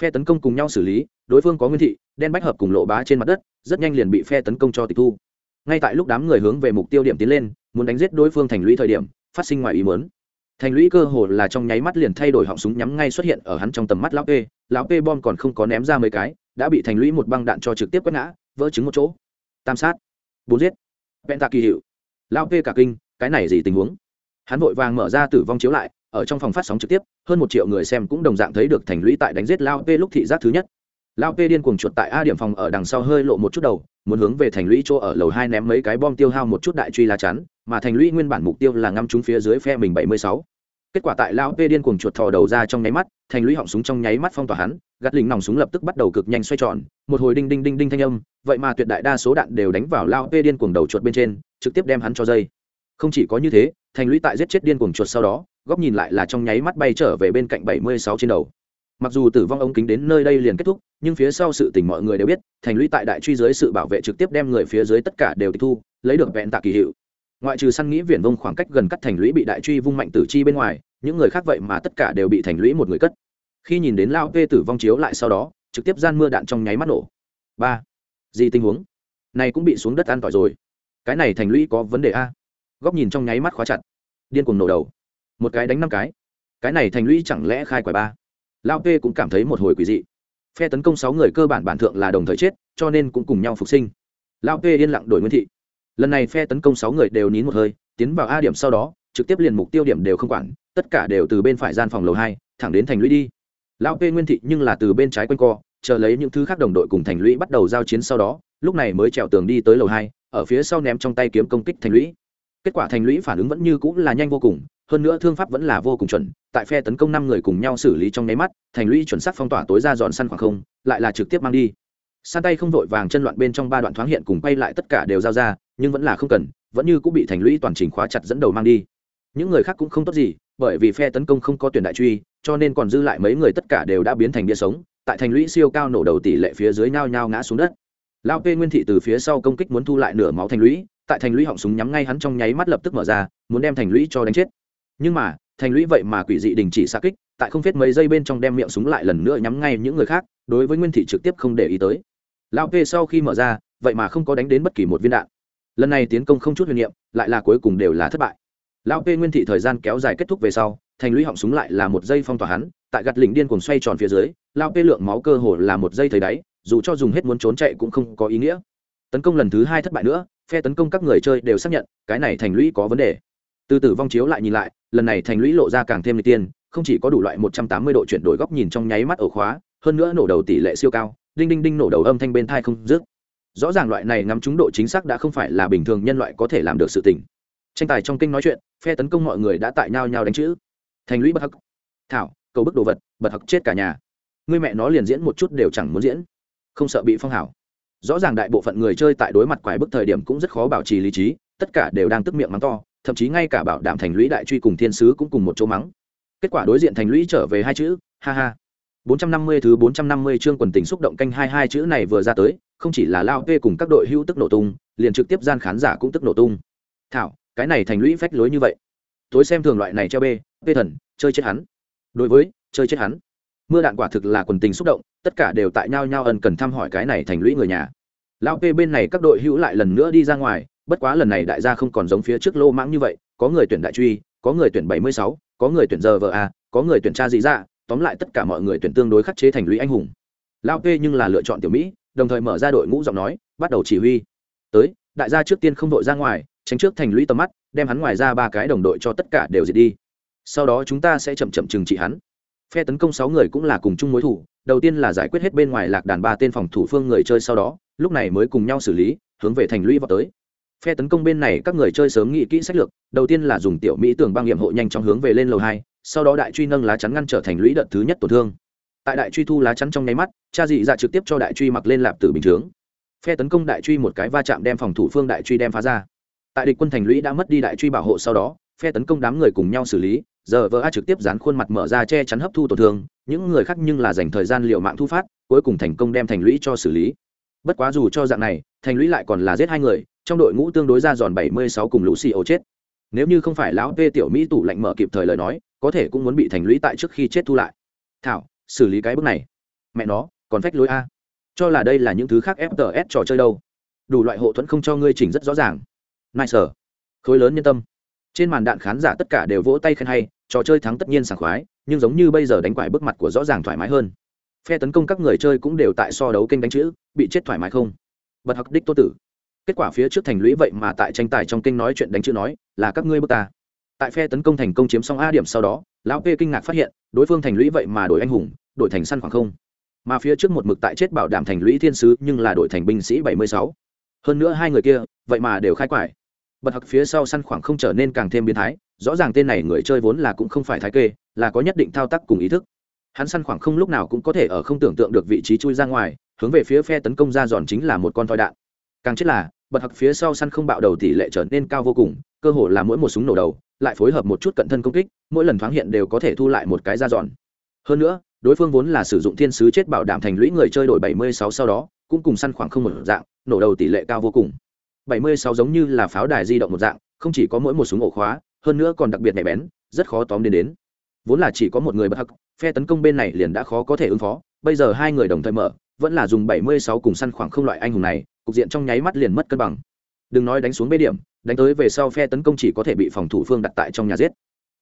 Phe tấn công cùng nhau xử lý, đối phương có nguyên thị, đen bách hợp cùng lộ bá trên mặt đất, rất nhanh liền bị phe tấn công cho tịch thu ngay tại lúc đám người hướng về mục tiêu điểm tiến lên, muốn đánh giết đối phương thành lũy thời điểm, phát sinh ngoài ý muốn. Thành lũy cơ hồ là trong nháy mắt liền thay đổi họng súng nhắm ngay xuất hiện ở hắn trong tầm mắt lão p. Lão p bom còn không có ném ra mấy cái, đã bị thành lũy một băng đạn cho trực tiếp quét ngã, vỡ trứng một chỗ. Tam sát. Bốn giết. Vẹn tạ kỳ hiệu. Lão p cả kinh, cái này gì tình huống? Hắn vội vàng mở ra tử vong chiếu lại, ở trong phòng phát sóng trực tiếp, hơn một triệu người xem cũng đồng dạng thấy được thành lũy tại đánh giết lao p lúc thị giác thứ nhất lao p điên cuồng chuột tại a điểm phòng ở đằng sau hơi lộ một chút đầu, muốn hướng về thành lũy chỗ ở lầu hai ném mấy cái bom tiêu hao một chút đại truy lá chắn, mà thành lũy nguyên bản mục tiêu là ngắm trúng phía dưới phe mình bảy mươi sáu. Kết quả tại lao p điên cuồng chuột thò đầu ra trong nháy mắt, thành lũy họng súng trong nháy mắt phong tỏa hắn, gắt lính nòng súng lập tức bắt đầu cực nhanh xoay tròn, một hồi đinh đinh đinh đinh thanh âm, vậy mà tuyệt đại đa số đạn đều đánh vào lao p điên cuồng đầu chuột bên trên, trực tiếp đem hắn cho dây. Không chỉ có như thế, thành lũy tại giết chết điên cuồng chuột sau đó, góc nhìn lại là trong nháy mắt bay trở về bên cạnh bảy mươi sáu trên đầu mặc dù tử vong ống kính đến nơi đây liền kết thúc, nhưng phía sau sự tình mọi người đều biết, thành lũy tại đại truy dưới sự bảo vệ trực tiếp đem người phía dưới tất cả đều tịch thu, lấy được vẹn tạ kỳ hiệu. Ngoại trừ săn nghĩ viển vông khoảng cách gần cắt thành lũy bị đại truy vung mạnh tử chi bên ngoài, những người khác vậy mà tất cả đều bị thành lũy một người cất. Khi nhìn đến lao vê tử vong chiếu lại sau đó, trực tiếp gian mưa đạn trong nháy mắt nổ. Ba. Gì tình huống? Này cũng bị xuống đất an tỏi rồi. Cái này thành lũy có vấn đề a? Góc nhìn trong nháy mắt khóa chặt. Điên cuồng nổ đầu. Một cái đánh năm cái. Cái này thành lũy chẳng lẽ khai quả ba? Lao p cũng cảm thấy một hồi quỷ dị. Phe tấn công sáu người cơ bản bản thượng là đồng thời chết, cho nên cũng cùng nhau phục sinh. Lao p yên lặng đổi nguyên thị. Lần này phe tấn công sáu người đều nín một hơi, tiến vào a điểm sau đó, trực tiếp liền mục tiêu điểm đều không quản, tất cả đều từ bên phải gian phòng lầu hai, thẳng đến thành lũy đi. Lão p nguyên thị nhưng là từ bên trái quanh co, chờ lấy những thứ khác đồng đội cùng thành lũy bắt đầu giao chiến sau đó, lúc này mới trèo tường đi tới lầu hai, ở phía sau ném trong tay kiếm công kích thành lũy. Kết quả thành lũy phản ứng vẫn như cũng là nhanh vô cùng hơn nữa thương pháp vẫn là vô cùng chuẩn, tại phe tấn công năm người cùng nhau xử lý trong nháy mắt, thành lũy chuẩn xác phong tỏa tối ra dọn săn khoảng không, lại là trực tiếp mang đi. San tay không vội vàng chân loạn bên trong ba đoạn thoáng hiện cùng quay lại tất cả đều giao ra, nhưng vẫn là không cần, vẫn như cũng bị thành lũy toàn trình khóa chặt dẫn đầu mang đi. Những người khác cũng không tốt gì, bởi vì phe tấn công không có tuyển đại truy, cho nên còn dư lại mấy người tất cả đều đã biến thành bia sống, tại thành lũy siêu cao nổ đầu tỷ lệ phía dưới nhao nhao ngã xuống đất. Lao p nguyên thị từ phía sau công kích muốn thu lại nửa máu thành lũy, tại thành lũy họng súng nhắm ngay hắn trong nháy mắt lập tức mở ra, muốn đem thành lũy cho đánh chết nhưng mà, thành lũy vậy mà quỷ dị đình chỉ xa kích, tại không phết mấy giây bên trong đem miệng súng lại lần nữa nhắm ngay những người khác, đối với nguyên thị trực tiếp không để ý tới. Lão p sau khi mở ra, vậy mà không có đánh đến bất kỳ một viên đạn. Lần này tiến công không chút huyền nhiệm lại là cuối cùng đều là thất bại. Lão p nguyên thị thời gian kéo dài kết thúc về sau, thành lũy họng súng lại là một giây phong tỏa hắn, tại gặt lỉnh điên cuồng xoay tròn phía dưới, lão p lượng máu cơ hồ là một giây thấy đáy, dù cho dùng hết muốn trốn chạy cũng không có ý nghĩa. Tấn công lần thứ hai thất bại nữa, phe tấn công các người chơi đều xác nhận, cái này thành lũy có vấn đề từ tử vong chiếu lại nhìn lại, lần này thành lũy lộ ra càng thêm n tiên, không chỉ có đủ loại một trăm tám mươi độ chuyển đổi góc nhìn trong nháy mắt ổ khóa, hơn nữa nổ đầu tỷ lệ siêu cao, đinh đinh đinh nổ đầu âm thanh bên thai không dứt. Rõ ràng loại này ngắm trúng độ chính xác đã không phải là bình thường nhân loại có thể làm được sự tình. Tranh tài trong kinh nói chuyện, phe tấn công mọi người đã tại nhau nhau đánh chữ. Thành lũy bất hắc. Thảo, cầu bức đồ vật bật hặc chết cả nhà. Người mẹ nó liền diễn một chút đều chẳng muốn diễn. Không sợ bị phong hảo. Rõ ràng đại bộ phận người chơi tại đối mặt quái bức thời điểm cũng rất khó bảo trì lý trí, tất cả đều đang tức miệng mắng to thậm chí ngay cả bảo đảm thành lũy đại truy cùng thiên sứ cũng cùng một chỗ mắng kết quả đối diện thành lũy trở về hai chữ ha ha 450 thứ 450 chương quần tình xúc động canh hai hai chữ này vừa ra tới, không chỉ là Lao P cùng các đội hữu tức nổ tung, liền trực tiếp gian khán giả cũng tức nổ tung. Thảo, cái này thành lũy phách lối như vậy. Tối xem thường loại này treo bê, bê thần, chơi chết hắn. Đối với, chơi chết hắn. Mưa đạn quả thực là quần tình xúc động, tất cả đều tại nhau nhau ân cần thăm hỏi cái này thành lũy người nhà. Lao P bên này các đội hữu lại lần nữa đi ra ngoài, bất quá lần này đại gia không còn giống phía trước lô mãng như vậy, có người tuyển đại truy, có người tuyển 76, có người tuyển giờ vợ a, có người tuyển cha dị dạ, tóm lại tất cả mọi người tuyển tương đối khắc chế thành lũy anh hùng. Lao p nhưng là lựa chọn tiểu mỹ đồng thời mở ra đội ngũ giọng nói bắt đầu chỉ huy. Tới đại gia trước tiên không đội ra ngoài tránh trước thành lũy tầm mắt đem hắn ngoài ra ba cái đồng đội cho tất cả đều diệt đi. Sau đó chúng ta sẽ chậm chậm trừng trị hắn. Phe tấn công sáu người cũng là cùng chung mối thủ đầu tiên là giải quyết hết bên ngoài lạc đàn ba tên phòng thủ phương người chơi sau đó lúc này mới cùng nhau xử lý hướng về thành lũy vào tới phe tấn công bên này các người chơi sớm nghĩ kỹ sách lược, đầu tiên là dùng tiểu mỹ tường băng nghiệm hộ nhanh chóng hướng về lên lầu hai, sau đó đại truy nâng lá chắn ngăn trở thành lũy đợt thứ nhất tổn thương. Tại đại truy thu lá chắn trong nháy mắt, cha dị dạ trực tiếp cho đại truy mặc lên lạp tử bình chướng. Phe tấn công đại truy một cái va chạm đem phòng thủ phương đại truy đem phá ra. Tại địch quân thành lũy đã mất đi đại truy bảo hộ sau đó, phe tấn công đám người cùng nhau xử lý, giờ vỡ a trực tiếp dán khuôn mặt mở ra che chắn hấp thu tổn thương, những người khác nhưng là dành thời gian liệu mạng thu phát, cuối cùng thành công đem thành lũy cho xử lý. Bất quá dù cho dạng này, thành lũy lại còn là giết hai người trong đội ngũ tương đối ra giòn bảy mươi sáu cùng lũ xì ô chết. Nếu như không phải lão vê tiểu mỹ tủ lạnh mở kịp thời lời nói, có thể cũng muốn bị thành lũy tại trước khi chết thu lại. Thảo, xử lý cái bước này. Mẹ nó, còn phách lối a. Cho là đây là những thứ khác fts trò chơi đâu. Đủ loại hộ thuẫn không cho ngươi chỉnh rất rõ ràng. Nai khối lớn nhân tâm. Trên màn đạn khán giả tất cả đều vỗ tay khen hay, trò chơi thắng tất nhiên sảng khoái, nhưng giống như bây giờ đánh quải bước mặt của rõ ràng thoải mái hơn. Phe tấn công các người chơi cũng đều tại so đấu kênh đánh chữ, bị chết thoải mái không? Bật học đích tô tử kết quả phía trước thành lũy vậy mà tại tranh tài trong kinh nói chuyện đánh chữ nói, là các ngươi bước ta. Tại phe tấn công thành công chiếm xong a điểm sau đó, lão p kinh ngạc phát hiện, đối phương thành lũy vậy mà đổi anh hùng, đổi thành săn khoảng không. Mà phía trước một mực tại chết bảo đảm thành lũy thiên sứ nhưng là đổi thành binh sĩ bảy mươi sáu. Hơn nữa hai người kia, vậy mà đều khai quải. Bật hặc phía sau săn khoảng không trở nên càng thêm biến thái, rõ ràng tên này người chơi vốn là cũng không phải thái kê, là có nhất định thao tác cùng ý thức. Hắn săn khoảng không lúc nào cũng có thể ở không tưởng tượng được vị trí chui ra ngoài, hướng về phía phe tấn công ra giòn chính là một con thoi đạn. Càng chết là bật hặc phía sau săn không bạo đầu tỷ lệ trở nên cao vô cùng, cơ hồ là mỗi một súng nổ đầu, lại phối hợp một chút cận thân công kích, mỗi lần thoáng hiện đều có thể thu lại một cái ra giòn hơn nữa, đối phương vốn là sử dụng thiên sứ chết bảo đảm thành lũy người chơi đổi 76 sau đó, cũng cùng săn khoảng không một dạng, nổ đầu tỷ lệ cao vô cùng. 76 giống như là pháo đài di động một dạng, không chỉ có mỗi một súng ổ khóa, hơn nữa còn đặc biệt nhạy bén, rất khó tóm đến đến. Vốn là chỉ có một người bất hắc phe tấn công bên này liền đã khó có thể ứng phó, bây giờ hai người đồng thời mở, vẫn là dùng 76 cùng săn khoảng không loại anh hùng này cục diện trong nháy mắt liền mất cân bằng. Đừng nói đánh xuống bê điểm, đánh tới về sau phe tấn công chỉ có thể bị phòng thủ phương đặt tại trong nhà giết.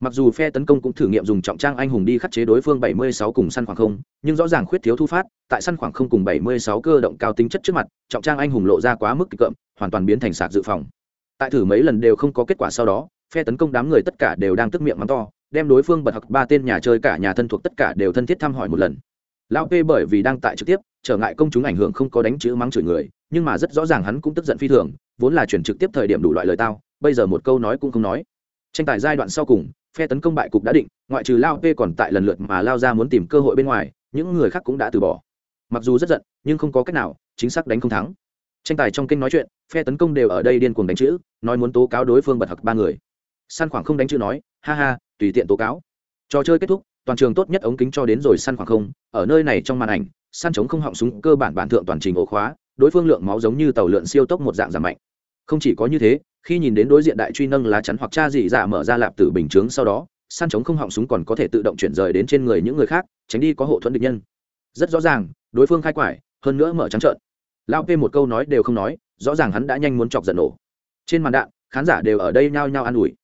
Mặc dù phe tấn công cũng thử nghiệm dùng trọng trang anh hùng đi khắc chế đối phương 76 cùng săn khoảng không, nhưng rõ ràng khuyết thiếu thu phát, tại săn khoảng không cùng 76 cơ động cao tính chất trước mặt, trọng trang anh hùng lộ ra quá mức kịch cộm, hoàn toàn biến thành sạc dự phòng. Tại thử mấy lần đều không có kết quả sau đó, phe tấn công đám người tất cả đều đang tức miệng mắng to, đem đối phương bật học ba tên nhà chơi cả nhà thân thuộc tất cả đều thân thiết thăm hỏi một lần. Lão p bởi vì đang tại trực tiếp, trở ngại công chúng ảnh hưởng không có đánh chữ mắng chửi người nhưng mà rất rõ ràng hắn cũng tức giận phi thường, vốn là chuyển trực tiếp thời điểm đủ loại lời tao, bây giờ một câu nói cũng không nói. Tranh tài giai đoạn sau cùng, phe tấn công bại cục đã định, ngoại trừ lao p còn tại lần lượt mà lao ra muốn tìm cơ hội bên ngoài, những người khác cũng đã từ bỏ. Mặc dù rất giận, nhưng không có cách nào, chính xác đánh không thắng. Tranh tài trong kênh nói chuyện, phe tấn công đều ở đây điên cuồng đánh chữ, nói muốn tố cáo đối phương bật hặc ba người. Săn khoảng không đánh chữ nói, ha ha, tùy tiện tố cáo. Trò chơi kết thúc, toàn trường tốt nhất ống kính cho đến rồi săn khoảng không, ở nơi này trong màn ảnh săn chống không họng súng cơ bản bản thượng toàn trình ổ khóa đối phương lượng máu giống như tàu lượn siêu tốc một dạng giảm mạnh. Không chỉ có như thế, khi nhìn đến đối diện đại truy nâng lá chắn hoặc cha dị dạ mở ra lạp tử bình chướng sau đó, săn chống không họng súng còn có thể tự động chuyển rời đến trên người những người khác, tránh đi có hộ thuẫn địch nhân. Rất rõ ràng, đối phương khai quải, hơn nữa mở trắng trợn. Lao p một câu nói đều không nói, rõ ràng hắn đã nhanh muốn chọc giận nổ. Trên màn đạn, khán giả đều ở đây nhao nhao an ủi.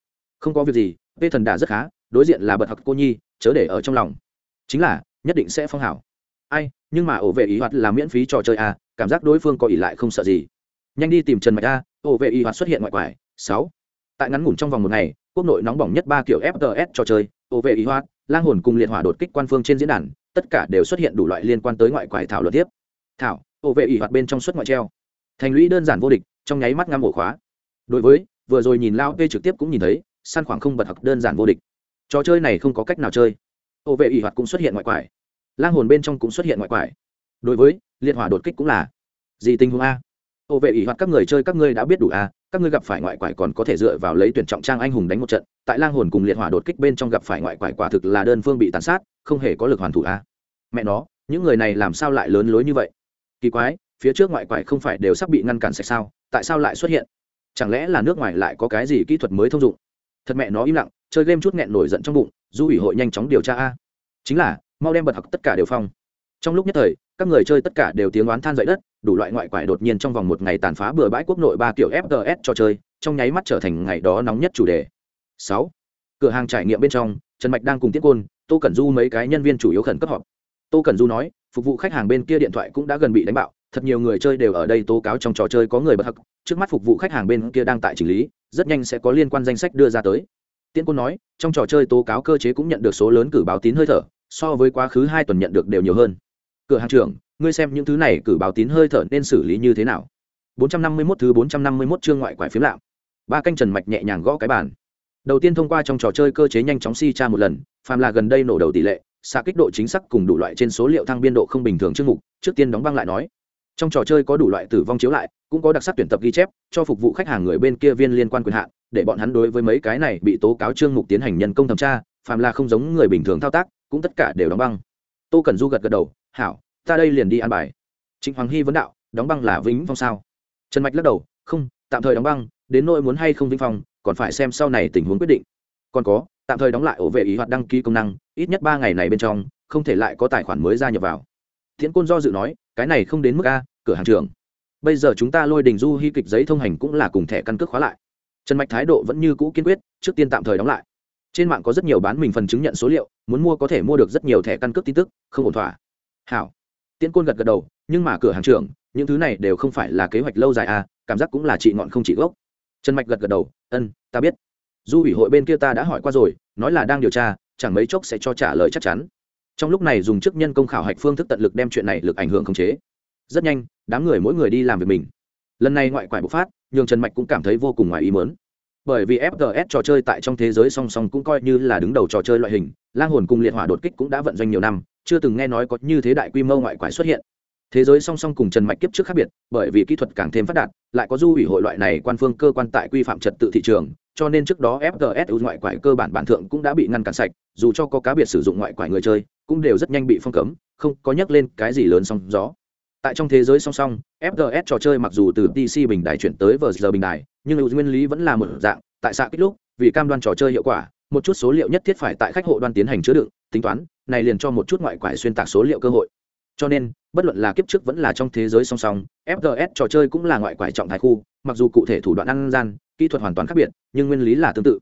Không có việc gì, p thần đà rất khá, đối diện là bật học cô nhi, chớ để ở trong lòng. Chính là, nhất định sẽ phong hảo ai, nhưng mà ổ vệ ý hoạt là miễn phí trò chơi à cảm giác đối phương có ỉ lại không sợ gì. Nhanh đi tìm trần mạch a, ổ vệ ý hoạt xuất hiện ngoại quải. Sáu. Tại ngắn ngủn trong vòng một ngày, quốc nội nóng bỏng nhất ba kiểu fts trò chơi, ổ vệ ý hoạt, lang hồn cùng liệt hỏa đột kích quan phương trên diễn đàn, tất cả đều xuất hiện đủ loại liên quan tới ngoại quải thảo luận tiếp. Thảo, ổ vệ ý hoạt bên trong suất ngoại treo. Thành lũy đơn giản vô địch, trong nháy mắt ngăm ổ khóa. Đối với, vừa rồi nhìn lao p trực tiếp cũng nhìn thấy săn khoảng không bật học đơn giản vô địch. Trò chơi này không có cách nào chơi. Ổ vệ ỷ hoạt cũng xuất hiện ngoại quải lang hồn bên trong cũng xuất hiện ngoại quải. Đối với, liệt hỏa đột kích cũng là. Gì tình huống a? Ổ vệ ỷ hoạt các người chơi, các ngươi đã biết đủ a, các ngươi gặp phải ngoại quải còn có thể dựa vào lấy tuyển trọng trang anh hùng đánh một trận. Tại lang hồn cùng liệt hỏa đột kích bên trong gặp phải ngoại quải quả thực là đơn phương bị tàn sát, không hề có lực hoàn thủ a. Mẹ nó, những người này làm sao lại lớn lối như vậy? Kỳ quái, phía trước ngoại quải không phải đều sắp bị ngăn cản sạch sao? Tại sao lại xuất hiện? Chẳng lẽ là nước ngoài lại có cái gì kỹ thuật mới thông dụng? Thật mẹ nó im lặng, chơi game chút nghẹn nổi giận trong bụng, du ủy hội nhanh chóng điều tra a. Chính là mau đem bật học tất cả đều phong. Trong lúc nhất thời, các người chơi tất cả đều tiếng oán than dậy đất, đủ loại ngoại quải đột nhiên trong vòng một ngày tàn phá bừa bãi quốc nội ba kiểu fts cho chơi, trong nháy mắt trở thành ngày đó nóng nhất chủ đề. Sáu, cửa hàng trải nghiệm bên trong, trần mạch đang cùng tiết côn, tô cẩn du mấy cái nhân viên chủ yếu khẩn cấp họp. Tô cẩn du nói, phục vụ khách hàng bên kia điện thoại cũng đã gần bị đánh bạo, thật nhiều người chơi đều ở đây tố cáo trong trò chơi có người bất hắc trước mắt phục vụ khách hàng bên kia đang tại chỉnh lý, rất nhanh sẽ có liên quan danh sách đưa ra tới. Tiễn côn nói, trong trò chơi tố cáo cơ chế cũng nhận được số lớn cử báo tín hơi thở so với quá khứ hai tuần nhận được đều nhiều hơn. Cửa hàng trưởng, ngươi xem những thứ này cử báo tín hơi thở nên xử lý như thế nào? 451 thứ 451 chương ngoại quải phiếm lạm. Ba canh trần mạch nhẹ nhàng gõ cái bàn. Đầu tiên thông qua trong trò chơi cơ chế nhanh chóng si tra một lần, phàm là gần đây nổ đầu tỷ lệ, xạ kích độ chính xác cùng đủ loại trên số liệu thăng biên độ không bình thường chương mục, trước tiên đóng băng lại nói. Trong trò chơi có đủ loại tử vong chiếu lại, cũng có đặc sắc tuyển tập ghi chép, cho phục vụ khách hàng người bên kia viên liên quan quyền hạn, để bọn hắn đối với mấy cái này bị tố cáo chương mục tiến hành nhân công thẩm tra, phàm là không giống người bình thường thao tác cũng tất cả đều đóng băng. Tô cần du gật gật đầu, hảo, ta đây liền đi an bài. Trịnh hoàng hy vấn đạo, đóng băng là vĩnh phong sao? Trần mạch lắc đầu, không, tạm thời đóng băng, đến nỗi muốn hay không vĩnh phong, còn phải xem sau này tình huống quyết định. Còn có, tạm thời đóng lại ổ vệ ý hoạt đăng ký công năng, ít nhất ba ngày này bên trong, không thể lại có tài khoản mới gia nhập vào. Thiện côn do dự nói, cái này không đến mức a, cửa hàng trưởng. Bây giờ chúng ta lôi đình du hy kịch giấy thông hành cũng là cùng thẻ căn cước khóa lại. Trần mạch thái độ vẫn như cũ kiên quyết, trước tiên tạm thời đóng lại trên mạng có rất nhiều bán mình phần chứng nhận số liệu, muốn mua có thể mua được rất nhiều thẻ căn cước tin tức, không ổn thỏa. Hảo. Tiễn côn gật gật đầu, nhưng mà cửa hàng trưởng, những thứ này đều không phải là kế hoạch lâu dài à cảm giác cũng là trị ngọn không trị gốc. Trần mạch gật gật đầu, ân, ta biết. Du ủy hội bên kia ta đã hỏi qua rồi, nói là đang điều tra, chẳng mấy chốc sẽ cho trả lời chắc chắn. Trong lúc này dùng chức nhân công khảo hạch phương thức tận lực đem chuyện này lực ảnh hưởng khống chế. Rất nhanh, đám người mỗi người đi làm việc mình. Lần này ngoại quải bộc phát, nhường trần mạch cũng cảm thấy vô cùng ngoài ý mớn bởi vì fts trò chơi tại trong thế giới song song cũng coi như là đứng đầu trò chơi loại hình, lang hồn cùng liệt hỏa đột kích cũng đã vận doanh nhiều năm, chưa từng nghe nói có như thế đại quy mô ngoại quái xuất hiện. Thế giới song song cùng trần mạch kiếp trước khác biệt, bởi vì kỹ thuật càng thêm phát đạt, lại có du ủy hội loại này quan phương cơ quan tại quy phạm trật tự thị trường, cho nên trước đó fts ngoại quải cơ bản bản thượng cũng đã bị ngăn cản sạch, dù cho có cá biệt sử dụng ngoại quải người chơi, cũng đều rất nhanh bị phong cấm, không có nhắc lên cái gì lớn song gió tại trong thế giới song song FGS trò chơi mặc dù từ pc bình đài chuyển tới vờ giờ bình đài, nhưng ưu nguyên lý vẫn là một dạng, tại xạ kích lúc, vì cam đoan trò chơi hiệu quả, một chút số liệu nhất thiết phải tại khách hộ đoan tiến hành chứa đựng, tính toán, này liền cho một chút ngoại quải xuyên tạc số liệu cơ hội. Cho nên, bất luận là kiếp trước vẫn là trong thế giới song song FGS trò chơi cũng là ngoại quải trọng thái khu, mặc dù cụ thể thủ đoạn ăn gian, kỹ thuật hoàn toàn khác biệt, nhưng nguyên lý là tương tự.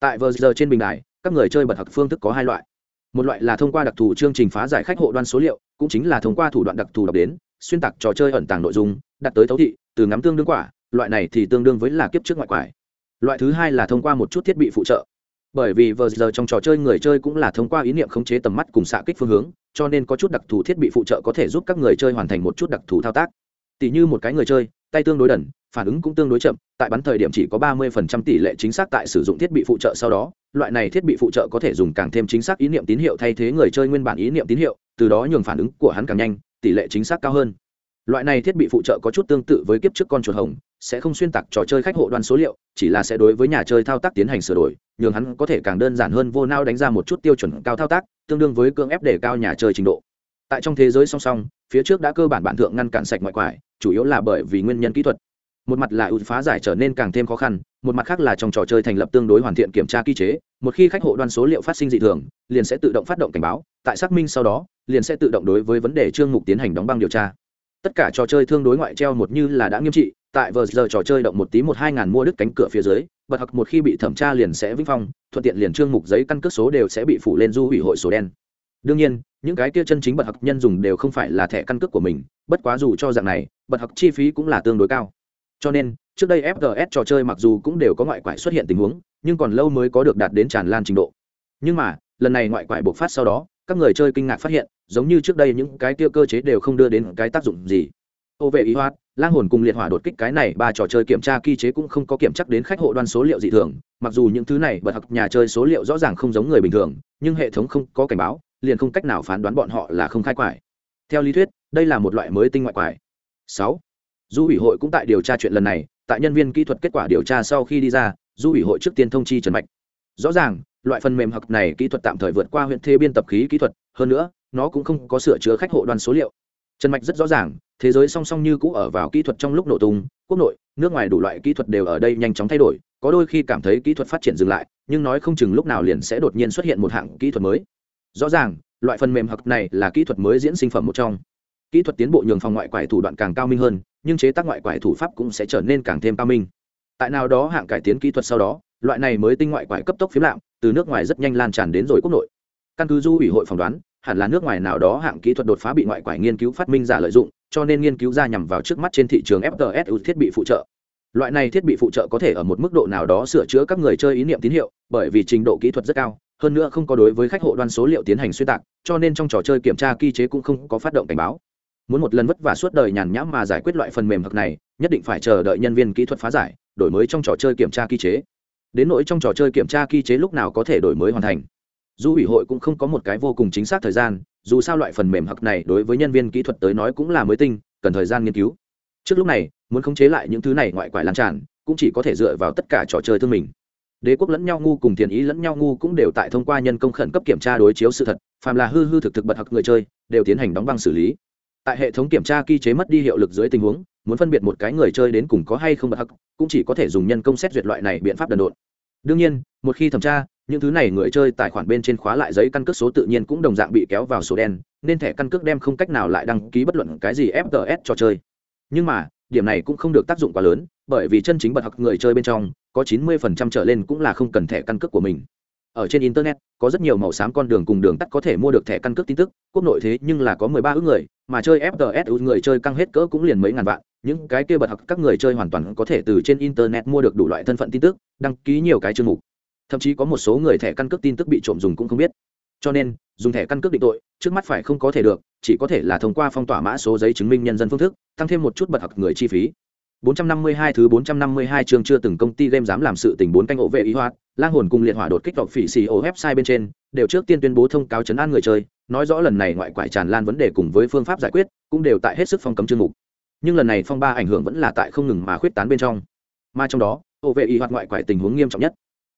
Tại vờ giờ trên bình đài, các người chơi bật học phương thức có hai loại. Một loại là thông qua đặc thù chương trình phá giải khách hộ đoan số liệu, cũng chính là thông qua thủ đoạn đặc thù đọc đến xuyên tạc trò chơi ẩn tàng nội dung, đặt tới thấu thị, từ ngắm tương đương quả, loại này thì tương đương với là kiếp trước ngoại quải. Loại thứ hai là thông qua một chút thiết bị phụ trợ. Bởi vì vừa giờ trong trò chơi người chơi cũng là thông qua ý niệm khống chế tầm mắt cùng xạ kích phương hướng, cho nên có chút đặc thù thiết bị phụ trợ có thể giúp các người chơi hoàn thành một chút đặc thù thao tác. Tỷ như một cái người chơi, tay tương đối đần, phản ứng cũng tương đối chậm, tại bắn thời điểm chỉ có ba mươi phần trăm tỷ lệ chính xác tại sử dụng thiết bị phụ trợ sau đó, loại này thiết bị phụ trợ có thể dùng càng thêm chính xác ý niệm tín hiệu thay thế người chơi nguyên bản ý niệm tín hiệu, từ đó nhường phản ứng của hắn càng nhanh tỷ lệ chính xác cao hơn. Loại này thiết bị phụ trợ có chút tương tự với kiếp trước con chuột hồng, sẽ không xuyên tạc trò chơi khách hộ đoan số liệu, chỉ là sẽ đối với nhà chơi thao tác tiến hành sửa đổi, nhường hắn có thể càng đơn giản hơn vô nao đánh ra một chút tiêu chuẩn cao thao tác, tương đương với cưỡng ép để cao nhà chơi trình độ. Tại trong thế giới song song, phía trước đã cơ bản bản thượng ngăn cản sạch ngoại quải, chủ yếu là bởi vì nguyên nhân kỹ thuật. Một mặt là ưu phá giải trở nên càng thêm khó khăn một mặt khác là trong trò chơi thành lập tương đối hoàn thiện kiểm tra quy chế, một khi khách hộ đoan số liệu phát sinh dị thường, liền sẽ tự động phát động cảnh báo, tại xác minh sau đó, liền sẽ tự động đối với vấn đề chương mục tiến hành đóng băng điều tra. Tất cả trò chơi thương đối ngoại treo một như là đã nghiêm trị, tại vờ giờ trò chơi động một tí một hai ngàn mua đứt cánh cửa phía dưới, bật học một khi bị thẩm tra liền sẽ vĩnh phong, thuận tiện liền trương mục giấy căn cước số đều sẽ bị phủ lên du hủy hội số đen. Đương nhiên, những cái kia chân chính bật học nhân dùng đều không phải là thẻ căn cước của mình, bất quá dù cho dạng này, bật học chi phí cũng là tương đối cao cho nên, trước đây fgs trò chơi mặc dù cũng đều có ngoại quại xuất hiện tình huống, nhưng còn lâu mới có được đạt đến tràn lan trình độ. Nhưng mà, lần này ngoại quại bộc phát sau đó, các người chơi kinh ngạc phát hiện, giống như trước đây những cái tiêu cơ chế đều không đưa đến cái tác dụng gì. Ô vệ ý hoạt lang hồn cùng liệt hỏa đột kích cái này ba trò chơi kiểm tra quy chế cũng không có kiểm chắc đến khách hộ đoan số liệu dị thường, mặc dù những thứ này bật học nhà chơi số liệu rõ ràng không giống người bình thường, nhưng hệ thống không có cảnh báo, liền không cách nào phán đoán bọn họ là không khai quải. Theo lý thuyết, đây là một loại mới tinh ngoại quải. Sáu du ủy hội cũng tại điều tra chuyện lần này, tại nhân viên kỹ thuật kết quả điều tra sau khi đi ra, du ủy hội trước tiên thông chi trần mạch. Rõ ràng, loại phần mềm học này kỹ thuật tạm thời vượt qua huyện Thê biên tập khí kỹ thuật, hơn nữa, nó cũng không có sửa chữa khách hộ đoàn số liệu. Trần mạch rất rõ ràng, thế giới song song như cũ ở vào kỹ thuật trong lúc nổ tung, quốc nội, nước ngoài đủ loại kỹ thuật đều ở đây nhanh chóng thay đổi, có đôi khi cảm thấy kỹ thuật phát triển dừng lại, nhưng nói không chừng lúc nào liền sẽ đột nhiên xuất hiện một hạng kỹ thuật mới. Rõ ràng, loại phần mềm học này là kỹ thuật mới diễn sinh phẩm một trong. Kỹ thuật tiến bộ nhường phòng ngoại quải thủ đoạn càng cao minh hơn nhưng chế tác ngoại quải thủ pháp cũng sẽ trở nên càng thêm cao minh. Tại nào đó hạng cải tiến kỹ thuật sau đó, loại này mới tinh ngoại quải cấp tốc phiếm lạm, từ nước ngoài rất nhanh lan tràn đến rồi quốc nội. Căn cứ du ủy hội phỏng đoán, hẳn là nước ngoài nào đó hạng kỹ thuật đột phá bị ngoại quải nghiên cứu phát minh giả lợi dụng, cho nên nghiên cứu ra nhằm vào trước mắt trên thị trường fts thiết bị phụ trợ. Loại này thiết bị phụ trợ có thể ở một mức độ nào đó sửa chữa các người chơi ý niệm tín hiệu, bởi vì trình độ kỹ thuật rất cao, hơn nữa không có đối với khách hộ đoan số liệu tiến hành xuyên tạc, cho nên trong trò chơi kiểm tra quy chế cũng không có phát động cảnh báo muốn một lần vất vả suốt đời nhàn nhã mà giải quyết loại phần mềm hoặc này, nhất định phải chờ đợi nhân viên kỹ thuật phá giải, đổi mới trong trò chơi kiểm tra quy chế. Đến nỗi trong trò chơi kiểm tra quy chế lúc nào có thể đổi mới hoàn thành. Dù ủy hội cũng không có một cái vô cùng chính xác thời gian, dù sao loại phần mềm hặc này đối với nhân viên kỹ thuật tới nói cũng là mới tinh, cần thời gian nghiên cứu. Trước lúc này, muốn khống chế lại những thứ này ngoại quải lan tràn, cũng chỉ có thể dựa vào tất cả trò chơi thương mình. Đế quốc lẫn nhau ngu cùng thiền ý lẫn nhau ngu cũng đều tại thông qua nhân công khẩn cấp kiểm tra đối chiếu sự thật, phàm là hư hư thực thực bật hặc người chơi, đều tiến hành đóng băng xử lý tại hệ thống kiểm tra quy chế mất đi hiệu lực dưới tình huống, muốn phân biệt một cái người chơi đến cùng có hay không bật hắc, cũng chỉ có thể dùng nhân công xét duyệt loại này biện pháp đần độn. Đương nhiên, một khi thẩm tra, những thứ này người chơi tài khoản bên trên khóa lại giấy căn cước số tự nhiên cũng đồng dạng bị kéo vào sổ đen, nên thẻ căn cước đem không cách nào lại đăng ký bất luận cái gì fts cho chơi. Nhưng mà, điểm này cũng không được tác dụng quá lớn, bởi vì chân chính bật học người chơi bên trong, có 90% trở lên cũng là không cần thẻ căn cước của mình ở trên internet, có rất nhiều màu xám con đường cùng đường tắt có thể mua được thẻ căn cước tin tức, quốc nội thế nhưng là có 13 ước người, mà chơi fts người chơi căng hết cỡ cũng liền mấy ngàn vạn, những cái kia bật học các người chơi hoàn toàn có thể từ trên internet mua được đủ loại thân phận tin tức, đăng ký nhiều cái chương mục. Thậm chí có một số người thẻ căn cước tin tức bị trộm dùng cũng không biết. Cho nên, dùng thẻ căn cước định tội, trước mắt phải không có thể được, chỉ có thể là thông qua phong tỏa mã số giấy chứng minh nhân dân phương thức, tăng thêm một chút bật học người chi phí. 452 thứ 452 chương chưa từng công ty game dám làm sự tình bốn canh ổ vệ ý hoạt, lang hồn cùng liệt hỏa đột kích độc phỉ xì ổ website bên trên, đều trước tiên tuyên bố thông cáo chấn an người chơi, nói rõ lần này ngoại quải tràn lan vấn đề cùng với phương pháp giải quyết, cũng đều tại hết sức phong cấm chương mục. Nhưng lần này phong ba ảnh hưởng vẫn là tại không ngừng mà khuyết tán bên trong. Mà trong đó, ổ vệ ý hoạt ngoại quải tình huống nghiêm trọng nhất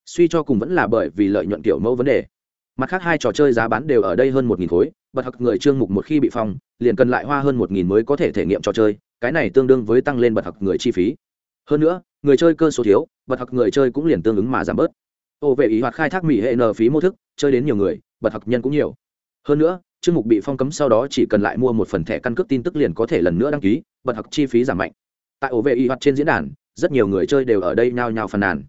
suy cho cùng vẫn là bởi vì lợi nhuận kiểu mẫu vấn đề mặt khác hai trò chơi giá bán đều ở đây hơn một nghìn khối bật học người trương mục một khi bị phong liền cần lại hoa hơn một nghìn mới có thể thể nghiệm trò chơi cái này tương đương với tăng lên bật học người chi phí. Hơn nữa, người chơi cơ số thiếu, bật học người chơi cũng liền tương ứng mà giảm bớt. Ô vệ ý hoạt khai thác mỹ hệ n phí mô thức, chơi đến nhiều người, bật học nhân cũng nhiều. Hơn nữa, chương mục bị phong cấm sau đó chỉ cần lại mua một phần thẻ căn cước tin tức liền có thể lần nữa đăng ký, bật học chi phí giảm mạnh. Tại ổ vệ y hoạt trên diễn đàn, rất nhiều người chơi đều ở đây nhao nhao phàn nàn.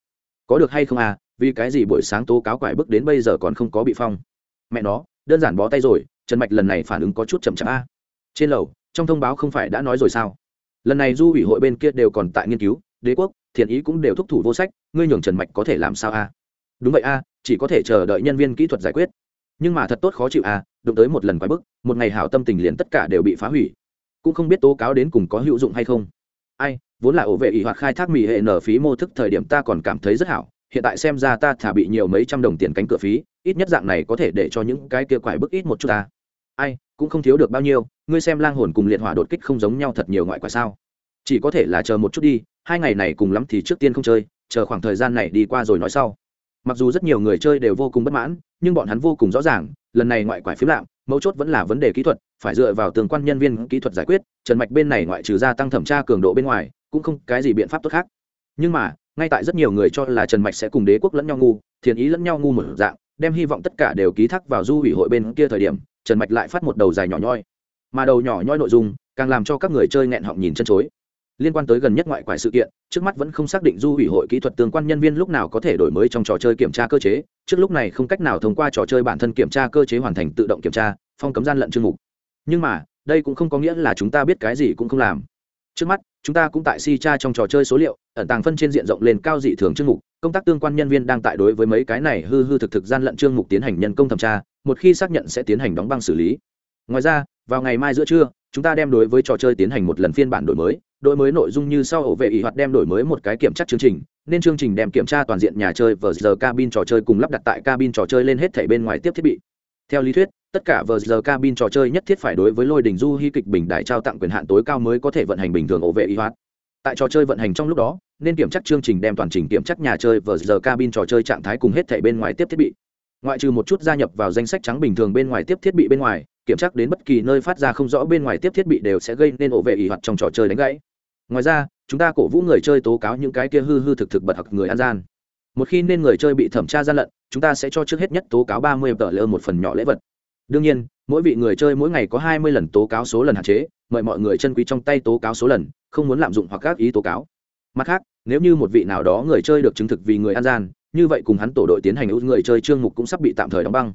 Có được hay không à vì cái gì buổi sáng tố cáo quải bức đến bây giờ còn không có bị phong? Mẹ nó, đơn giản bó tay rồi, trần mạch lần này phản ứng có chút chậm chạp a. Trên lầu trong thông báo không phải đã nói rồi sao? Lần này du ủy hội bên kia đều còn tại nghiên cứu, đế quốc, thiện ý cũng đều thúc thủ vô sách, ngươi nhường trần mạch có thể làm sao a? Đúng vậy a, chỉ có thể chờ đợi nhân viên kỹ thuật giải quyết. Nhưng mà thật tốt khó chịu a, đụng tới một lần quái bức, một ngày hảo tâm tình liền tất cả đều bị phá hủy. Cũng không biết tố cáo đến cùng có hữu dụng hay không. Ai, vốn là ổ vệ ỷ hoạt khai thác mỹ hệ nở phí mô thức thời điểm ta còn cảm thấy rất hảo, hiện tại xem ra ta thả bị nhiều mấy trăm đồng tiền cánh cửa phí, ít nhất dạng này có thể để cho những cái kia quải bức ít một chút ta. Ai cũng không thiếu được bao nhiêu, ngươi xem lang hồn cùng liệt hỏa đột kích không giống nhau thật nhiều ngoại quả sao? Chỉ có thể là chờ một chút đi, hai ngày này cùng lắm thì trước tiên không chơi, chờ khoảng thời gian này đi qua rồi nói sau. Mặc dù rất nhiều người chơi đều vô cùng bất mãn, nhưng bọn hắn vô cùng rõ ràng, lần này ngoại quả phiếm lạm, mấu chốt vẫn là vấn đề kỹ thuật, phải dựa vào tương quan nhân viên kỹ thuật giải quyết, trần mạch bên này ngoại trừ gia tăng thẩm tra cường độ bên ngoài, cũng không cái gì biện pháp tốt khác. Nhưng mà, ngay tại rất nhiều người cho là trần mạch sẽ cùng đế quốc lẫn nhau ngu thiền ý lẫn nhau ngu một dạng, đem hy vọng tất cả đều ký thác vào du ủy hội bên kia thời điểm trần mạch lại phát một đầu dài nhỏ nhoi. Mà đầu nhỏ nhoi nội dung càng làm cho các người chơi nghẹn họng nhìn chân chối. Liên quan tới gần nhất ngoại quải sự kiện, trước mắt vẫn không xác định du ủy hội kỹ thuật tương quan nhân viên lúc nào có thể đổi mới trong trò chơi kiểm tra cơ chế. Trước lúc này không cách nào thông qua trò chơi bản thân kiểm tra cơ chế hoàn thành tự động kiểm tra, phong cấm gian lận chương mục. Nhưng mà, đây cũng không có nghĩa là chúng ta biết cái gì cũng không làm. Trước mắt, chúng ta cũng tại si tra trong trò chơi số liệu, ẩn tàng phân trên diện rộng lên cao dị thường chương mục. Công tác tương quan nhân viên đang tại đối với mấy cái này hư hư thực thực gian lận chương mục tiến hành nhân công thẩm tra một khi xác nhận sẽ tiến hành đóng băng xử lý. Ngoài ra, vào ngày mai giữa trưa, chúng ta đem đối với trò chơi tiến hành một lần phiên bản đổi mới. Đổi mới nội dung như sau ổ vệ ý hoạt đem đổi mới một cái kiểm tra chương trình, nên chương trình đem kiểm tra toàn diện nhà chơi vờ giờ cabin trò chơi cùng lắp đặt tại cabin trò chơi lên hết thảy bên ngoài tiếp thiết bị. Theo lý thuyết, tất cả vờ giờ cabin trò chơi nhất thiết phải đối với lôi đình du hy kịch bình đại trao tặng quyền hạn tối cao mới có thể vận hành bình thường ổ vệ y hoạt. Tại trò chơi vận hành trong lúc đó, nên kiểm tra chương trình đem toàn trình kiểm tra nhà chơi vờ giờ cabin trò chơi trạng thái cùng hết thảy bên ngoài tiếp thiết bị ngoại trừ một chút gia nhập vào danh sách trắng bình thường bên ngoài tiếp thiết bị bên ngoài, kiểm tra đến bất kỳ nơi phát ra không rõ bên ngoài tiếp thiết bị đều sẽ gây nên ổ vệ ỉ hoạt trong trò chơi đánh gãy. Ngoài ra, chúng ta cổ vũ người chơi tố cáo những cái kia hư hư thực thực bật hoặc người an gian. Một khi nên người chơi bị thẩm tra gian lận, chúng ta sẽ cho trước hết nhất tố cáo ba mươi tờ lơ một phần nhỏ lễ vật. Đương nhiên, mỗi vị người chơi mỗi ngày có hai mươi lần tố cáo số lần hạn chế, mời mọi người chân quý trong tay tố cáo số lần, không muốn lạm dụng hoặc các ý tố cáo. Mặt khác, nếu như một vị nào đó người chơi được chứng thực vì người an gian như vậy cùng hắn tổ đội tiến hành ưu người chơi trương mục cũng sắp bị tạm thời đóng băng.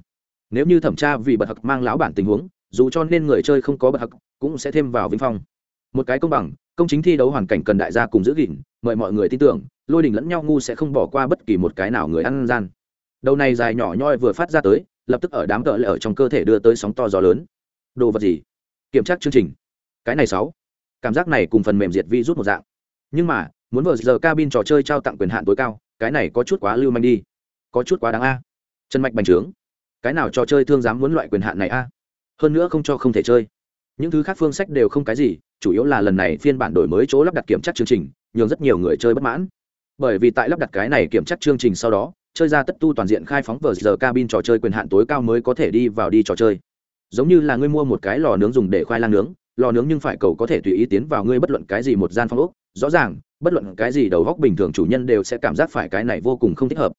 Nếu như thẩm tra vì bật hặc mang lão bản tình huống, dù cho nên người chơi không có bật hặc, cũng sẽ thêm vào vinh phong. Một cái công bằng, công chính thi đấu hoàn cảnh cần đại gia cùng giữ gìn, mời mọi người tin tưởng, lôi đình lẫn nhau ngu sẽ không bỏ qua bất kỳ một cái nào người ăn gian. Đầu này dài nhỏ nhoi vừa phát ra tới, lập tức ở đám cỡ lại ở trong cơ thể đưa tới sóng to gió lớn. Đồ vật gì? Kiểm tra chương trình. Cái này sáu. Cảm giác này cùng phần mềm diệt vi rút một dạng. Nhưng mà, muốn vờ giờ cabin trò chơi trao tặng quyền hạn tối cao cái này có chút quá lưu manh đi. Có chút quá đáng a. Chân mạch bành trướng. Cái nào trò chơi thương dám muốn loại quyền hạn này a? Hơn nữa không cho không thể chơi. Những thứ khác phương sách đều không cái gì, chủ yếu là lần này phiên bản đổi mới chỗ lắp đặt kiểm tra chương trình, nhường rất nhiều người chơi bất mãn. Bởi vì tại lắp đặt cái này kiểm tra chương trình sau đó, chơi ra tất tu toàn diện khai phóng vờ giờ cabin trò chơi quyền hạn tối cao mới có thể đi vào đi trò chơi. Giống như là ngươi mua một cái lò nướng dùng để khoai lang nướng, lò nướng nhưng phải cầu có thể tùy ý tiến vào ngươi bất luận cái gì một gian phòng ốc, rõ ràng bất luận cái gì đầu góc bình thường chủ nhân đều sẽ cảm giác phải cái này vô cùng không thích hợp.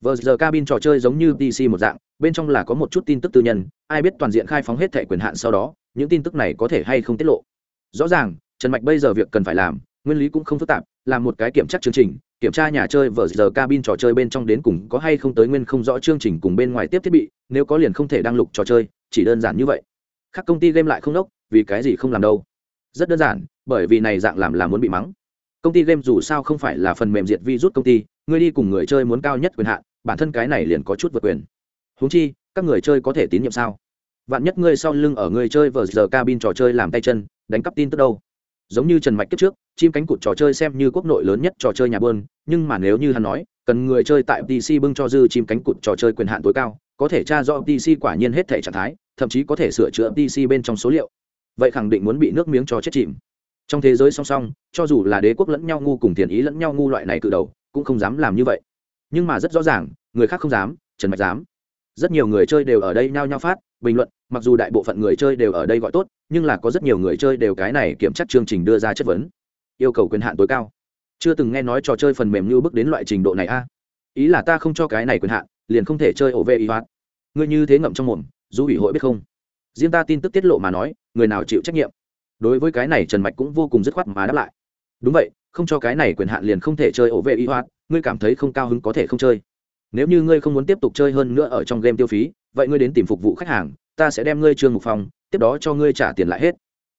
Vờ giờ cabin trò chơi giống như pc một dạng, bên trong là có một chút tin tức tư nhân, ai biết toàn diện khai phóng hết thẻ quyền hạn sau đó, những tin tức này có thể hay không tiết lộ. Rõ ràng, trần mạch bây giờ việc cần phải làm, nguyên lý cũng không phức tạp, làm một cái kiểm tra chương trình, kiểm tra nhà chơi vờ giờ cabin trò chơi bên trong đến cùng có hay không tới nguyên không rõ chương trình cùng bên ngoài tiếp thiết bị, nếu có liền không thể đăng lục trò chơi, chỉ đơn giản như vậy. Các công ty game lại không đốc, vì cái gì không làm đâu? Rất đơn giản, bởi vì này dạng làm là muốn bị mắng công ty game dù sao không phải là phần mềm diệt vi rút công ty, ngươi đi cùng người chơi muốn cao nhất quyền hạn, bản thân cái này liền có chút vượt quyền. Húng chi, các người chơi có thể tín nhiệm sao? Vạn nhất ngươi sau lưng ở người chơi vờ giờ cabin trò chơi làm tay chân, đánh cắp tin tức đâu? Giống như trần mạch kiếp trước, chim cánh cụt trò chơi xem như quốc nội lớn nhất trò chơi nhà bơn, nhưng mà nếu như hắn nói, cần người chơi tại pc bưng cho dư chim cánh cụt trò chơi quyền hạn tối cao, có thể tra do pc quả nhiên hết thể trạng thái, thậm chí có thể sửa chữa pc bên trong số liệu. Vậy khẳng định muốn bị nước miếng cho chết chìm trong thế giới song song, cho dù là đế quốc lẫn nhau ngu cùng tiền ý lẫn nhau ngu loại này cự đầu, cũng không dám làm như vậy. Nhưng mà rất rõ ràng, người khác không dám, trần mạch dám. Rất nhiều người chơi đều ở đây nhao nhao phát, bình luận, mặc dù đại bộ phận người chơi đều ở đây gọi tốt, nhưng là có rất nhiều người chơi đều cái này kiểm tra chương trình đưa ra chất vấn. Yêu cầu quyền hạn tối cao. Chưa từng nghe nói trò chơi phần mềm như bước đến loại trình độ này a. Ý là ta không cho cái này quyền hạn, liền không thể chơi ổ vệ ý hoạt. Ngươi như thế ngậm trong mồm, dù ủy hội biết không? Riêng ta tin tức tiết lộ mà nói, người nào chịu trách nhiệm? Đối với cái này trần mạch cũng vô cùng dứt khoát mà đáp lại. Đúng vậy, không cho cái này quyền hạn liền không thể chơi ổ vệ y hoạt, ngươi cảm thấy không cao hứng có thể không chơi. Nếu như ngươi không muốn tiếp tục chơi hơn nữa ở trong game tiêu phí, vậy ngươi đến tìm phục vụ khách hàng, ta sẽ đem ngươi trương mục phòng tiếp đó cho ngươi trả tiền lại hết.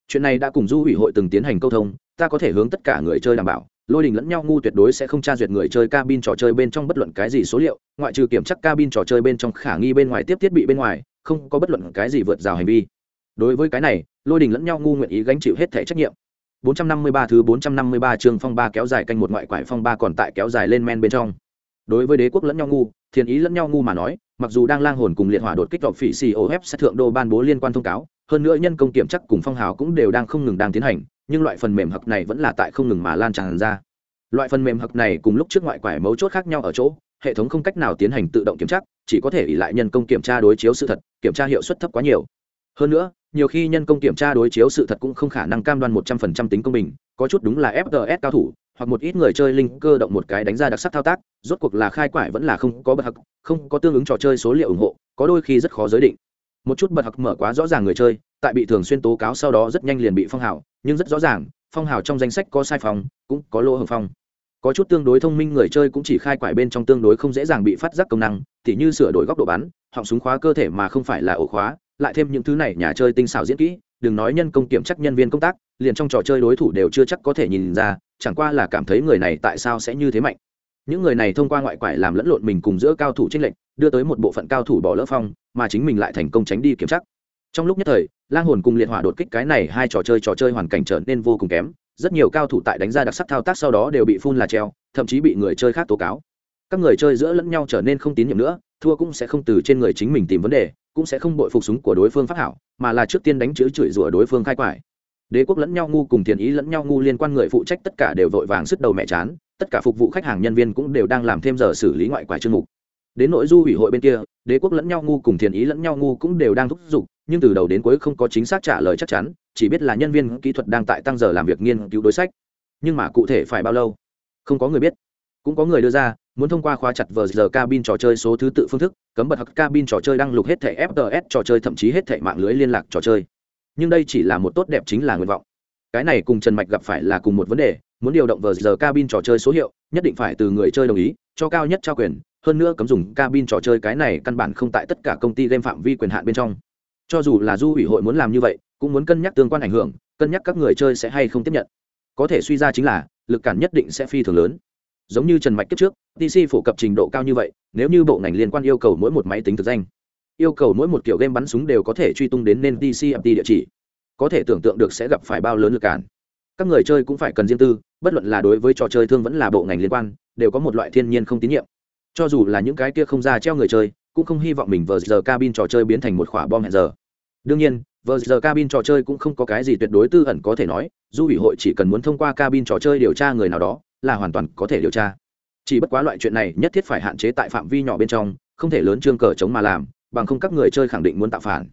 Chuyện này đã cùng du ủy hội từng tiến hành câu thông, ta có thể hướng tất cả người chơi đảm bảo, lôi đình lẫn nhau ngu tuyệt đối sẽ không tra duyệt người chơi cabin trò chơi bên trong bất luận cái gì số liệu, ngoại trừ kiểm tra cabin trò chơi bên trong khả nghi bên ngoài tiếp thiết bị bên ngoài, không có bất luận cái gì vượt rào hành vi đối với cái này, lôi đình lẫn nhau ngu nguyện ý gánh chịu hết thể trách nhiệm. 453 thứ 453 chương phong ba kéo dài canh một ngoại quải phong ba còn tại kéo dài lên men bên trong. Đối với đế quốc lẫn nhau ngu, thiền ý lẫn nhau ngu mà nói, mặc dù đang lang hồn cùng liệt hỏa đột kích đọc phỉ xì ô hép sẽ thượng đô ban bố liên quan thông cáo, hơn nữa nhân công kiểm chắc cùng phong hào cũng đều đang không ngừng đang tiến hành, nhưng loại phần mềm hặc này vẫn là tại không ngừng mà lan tràn ra. Loại phần mềm hặc này cùng lúc trước ngoại quải mấu chốt khác nhau ở chỗ, hệ thống không cách nào tiến hành tự động kiểm tra chỉ có thể ỉ lại nhân công kiểm tra đối chiếu sự thật, kiểm tra hiệu suất thấp quá nhiều. Hơn nữa nhiều khi nhân công kiểm tra đối chiếu sự thật cũng không khả năng cam đoan một trăm phần trăm tính công bình, có chút đúng là fts cao thủ, hoặc một ít người chơi linh cơ động một cái đánh ra đặc sắc thao tác, rốt cuộc là khai quải vẫn là không có bật hặc không có tương ứng trò chơi số liệu ủng hộ, có đôi khi rất khó giới định. Một chút bật hặc mở quá rõ ràng người chơi, tại bị thường xuyên tố cáo sau đó rất nhanh liền bị phong hào, nhưng rất rõ ràng, phong hào trong danh sách có sai phòng cũng có lỗ hồng phong. Có chút tương đối thông minh người chơi cũng chỉ khai quải bên trong tương đối không dễ dàng bị phát giác công năng, tỉ như sửa đổi góc độ bắn, họng súng khóa cơ thể mà không phải là ổ khóa lại thêm những thứ này nhà chơi tinh xảo diễn kỹ, đừng nói nhân công kiểm chắc nhân viên công tác, liền trong trò chơi đối thủ đều chưa chắc có thể nhìn ra, chẳng qua là cảm thấy người này tại sao sẽ như thế mạnh. Những người này thông qua ngoại quải làm lẫn lộn mình cùng giữa cao thủ tranh lệnh đưa tới một bộ phận cao thủ bỏ lỡ phong, mà chính mình lại thành công tránh đi kiểm chắc. Trong lúc nhất thời, lang hồn cùng liệt hỏa đột kích cái này hai trò chơi trò chơi hoàn cảnh trở nên vô cùng kém, rất nhiều cao thủ tại đánh ra đặc sắc thao tác sau đó đều bị phun là treo, thậm chí bị người chơi khác tố cáo. Các người chơi giữa lẫn nhau trở nên không tín nhiệm nữa, thua cũng sẽ không từ trên người chính mình tìm vấn đề cũng sẽ không bội phục súng của đối phương phát hảo, mà là trước tiên đánh chữ chửi rủa đối phương khai quải. Đế quốc lẫn nhau ngu cùng thiền ý lẫn nhau ngu liên quan người phụ trách tất cả đều vội vàng sức đầu mẹ chán, tất cả phục vụ khách hàng nhân viên cũng đều đang làm thêm giờ xử lý ngoại quả chương mục. Đến nội du ủy hội bên kia, đế quốc lẫn nhau ngu cùng thiền ý lẫn nhau ngu cũng đều đang thúc giục, nhưng từ đầu đến cuối không có chính xác trả lời chắc chắn, chỉ biết là nhân viên kỹ thuật đang tại tăng giờ làm việc nghiên cứu đối sách. Nhưng mà cụ thể phải bao lâu? Không có người biết. Cũng có người đưa ra muốn thông qua khóa chặt vờ giờ cabin trò chơi số thứ tự phương thức, cấm bật hoặc cabin trò chơi đăng lục hết thẻ fts trò chơi, thậm chí hết thẻ mạng lưới liên lạc trò chơi. Nhưng đây chỉ là một tốt đẹp chính là nguyện vọng. Cái này cùng trần mạch gặp phải là cùng một vấn đề, muốn điều động vờ giờ cabin trò chơi số hiệu, nhất định phải từ người chơi đồng ý, cho cao nhất trao quyền, hơn nữa cấm dùng cabin trò chơi cái này căn bản không tại tất cả công ty game phạm vi quyền hạn bên trong. Cho dù là du ủy hội muốn làm như vậy, cũng muốn cân nhắc tương quan ảnh hưởng, cân nhắc các người chơi sẽ hay không tiếp nhận. Có thể suy ra chính là, lực cản nhất định sẽ phi thường lớn giống như trần mạch kiếp trước tc phổ cập trình độ cao như vậy, nếu như bộ ngành liên quan yêu cầu mỗi một máy tính thực danh, yêu cầu mỗi một kiểu game bắn súng đều có thể truy tung đến nên tcmt địa chỉ, có thể tưởng tượng được sẽ gặp phải bao lớn lực cản. Các người chơi cũng phải cần riêng tư, bất luận là đối với trò chơi thương vẫn là bộ ngành liên quan, đều có một loại thiên nhiên không tín nhiệm. Cho dù là những cái kia không ra treo người chơi, cũng không hy vọng mình vờ giờ cabin trò chơi biến thành một khỏa bom hẹn giờ. Đương nhiên, vờ giờ cabin trò chơi cũng không có cái gì tuyệt đối tư ẩn có thể nói du ủy hội chỉ cần muốn thông qua cabin trò chơi điều tra người nào đó là hoàn toàn có thể điều tra. Chỉ bất quá loại chuyện này nhất thiết phải hạn chế tại phạm vi nhỏ bên trong, không thể lớn trương cờ chống mà làm, bằng không các người chơi khẳng định muốn tạo phản.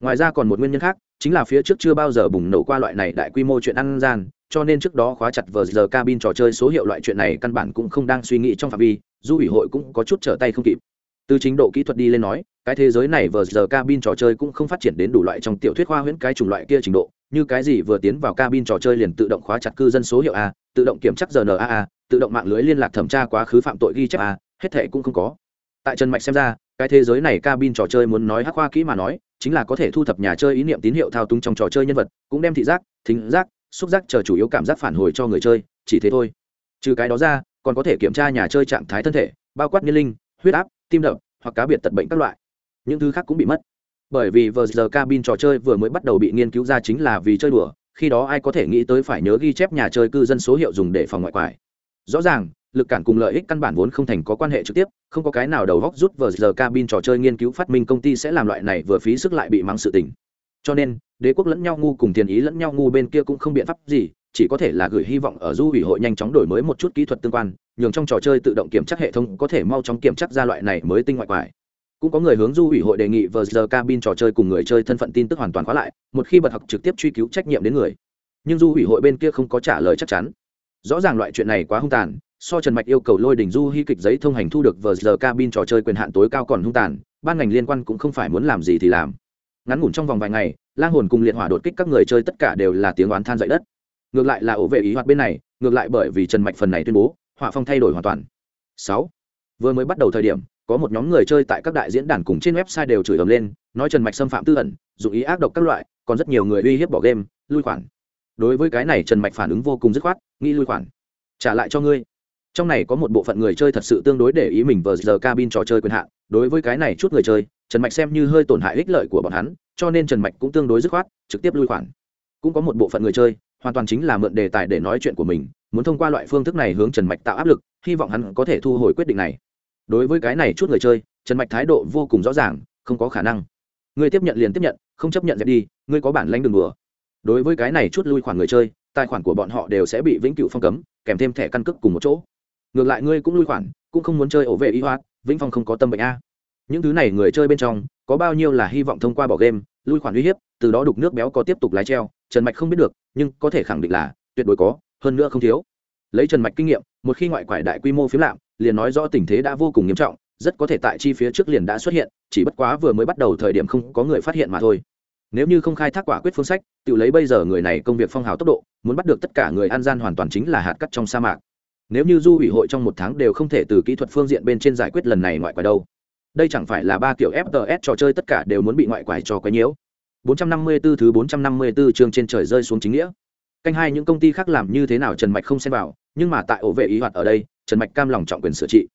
Ngoài ra còn một nguyên nhân khác, chính là phía trước chưa bao giờ bùng nổ qua loại này đại quy mô chuyện ăn gian, cho nên trước đó khóa chặt vờ giờ cabin trò chơi số hiệu loại chuyện này căn bản cũng không đang suy nghĩ trong phạm vi du ủy hội cũng có chút trở tay không kịp. Từ chính độ kỹ thuật đi lên nói, cái thế giới này vờ giờ cabin trò chơi cũng không phát triển đến đủ loại trong tiểu thuyết khoa huyễn cái chủng loại kia trình độ như cái gì vừa tiến vào cabin trò chơi liền tự động khóa chặt cư dân số hiệu a, tự động kiểm chắc rnaa tự động mạng lưới liên lạc thẩm tra quá khứ phạm tội ghi chép a, hết thệ cũng không có. Tại trần mạch xem ra, cái thế giới này cabin trò chơi muốn nói hắc khoa kỹ mà nói, chính là có thể thu thập nhà chơi ý niệm tín hiệu thao túng trong trò chơi nhân vật, cũng đem thị giác, thính giác, xúc giác chờ chủ yếu cảm giác phản hồi cho người chơi, chỉ thế thôi. Trừ cái đó ra, còn có thể kiểm tra nhà chơi trạng thái thân thể, bao quát niên linh, huyết áp, tim đập hoặc cá biệt tật bệnh các loại. Những thứ khác cũng bị mất bởi vì vừa giờ cabin trò chơi vừa mới bắt đầu bị nghiên cứu ra chính là vì chơi đùa, khi đó ai có thể nghĩ tới phải nhớ ghi chép nhà chơi cư dân số hiệu dùng để phòng ngoại quải. Rõ ràng, lực cản cùng lợi ích căn bản vốn không thành có quan hệ trực tiếp, không có cái nào đầu góc rút vờ giờ cabin trò chơi nghiên cứu phát minh công ty sẽ làm loại này vừa phí sức lại bị mắng sự tình. Cho nên, đế quốc lẫn nhau ngu cùng tiền ý lẫn nhau ngu bên kia cũng không biện pháp gì, chỉ có thể là gửi hy vọng ở du ủy hội nhanh chóng đổi mới một chút kỹ thuật tương quan, nhường trong trò chơi tự động kiểm tra hệ thống có thể mau chóng kiểm tra ra loại này mới tinh ngoại quải cũng có người hướng du ủy hội đề nghị vờ giờ cabin trò chơi cùng người chơi thân phận tin tức hoàn toàn khóa lại, một khi bật học trực tiếp truy cứu trách nhiệm đến người. Nhưng du ủy hội bên kia không có trả lời chắc chắn. Rõ ràng loại chuyện này quá hung tàn, so trần mạch yêu cầu lôi đỉnh du hy kịch giấy thông hành thu được vờ giờ cabin trò chơi quyền hạn tối cao còn hung tàn, ban ngành liên quan cũng không phải muốn làm gì thì làm. Ngắn ngủn trong vòng vài ngày, lang hồn cùng liệt hỏa đột kích các người chơi tất cả đều là tiếng oán than dậy đất. Ngược lại là ổ vệ ý hoạt bên này, ngược lại bởi vì trần mạch phần này tuyên bố, hỏa phong thay đổi hoàn toàn. Sáu. Vừa mới bắt đầu thời điểm có một nhóm người chơi tại các đại diễn đàn cùng trên website đều chửi ầm lên, nói trần mạch xâm phạm tư ẩn, dụng ý ác độc các loại, còn rất nhiều người uy hiếp bỏ game, lui khoản. Đối với cái này trần mạch phản ứng vô cùng dứt khoát, nghĩ lui khoản. Trả lại cho ngươi. Trong này có một bộ phận người chơi thật sự tương đối để ý mình vờ giờ cabin trò chơi quyền hạn, đối với cái này chút người chơi, trần mạch xem như hơi tổn hại ích lợi của bọn hắn, cho nên trần mạch cũng tương đối dứt khoát, trực tiếp lui khoản. Cũng có một bộ phận người chơi, hoàn toàn chính là mượn đề tài để nói chuyện của mình, muốn thông qua loại phương thức này hướng trần mạch tạo áp lực, hy vọng hắn có thể thu hồi quyết định này đối với cái này chút người chơi, trần mạch thái độ vô cùng rõ ràng, không có khả năng. Người tiếp nhận liền tiếp nhận, không chấp nhận dẹp đi, ngươi có bản lãnh đường đùa. Đối với cái này chút lui khoản người chơi, tài khoản của bọn họ đều sẽ bị vĩnh cửu phong cấm, kèm thêm thẻ căn cước cùng một chỗ. Ngược lại ngươi cũng lui khoản, cũng không muốn chơi ổ vệ y hoạt vĩnh phong không có tâm bệnh a. Những thứ này người chơi bên trong, có bao nhiêu là hy vọng thông qua bỏ game, lui khoản uy hiếp, từ đó đục nước béo có tiếp tục lái treo, trần mạch không biết được, nhưng có thể khẳng định là, tuyệt đối có, hơn nữa không thiếu. Lấy trần mạch kinh nghiệm, một khi ngoại quải đại quy mô phiếm lạm liền nói rõ tình thế đã vô cùng nghiêm trọng, rất có thể tại chi phía trước liền đã xuất hiện, chỉ bất quá vừa mới bắt đầu thời điểm không có người phát hiện mà thôi. Nếu như không khai thác quả quyết phương sách, tự lấy bây giờ người này công việc phong hào tốc độ, muốn bắt được tất cả người an gian hoàn toàn chính là hạt cắt trong sa mạc. Nếu như du ủy hội trong một tháng đều không thể từ kỹ thuật phương diện bên trên giải quyết lần này ngoại quả đâu. Đây chẳng phải là ba kiểu fts trò chơi tất cả đều muốn bị ngoại quải cho quấy nhiễu. 454 thứ 454 chương trên trời rơi xuống chính nghĩa. Canh hai những công ty khác làm như thế nào trần mạch không xem vào, nhưng mà tại ổ vệ ý hoạt ở đây trần mạch cam lòng trọng quyền sửa trị.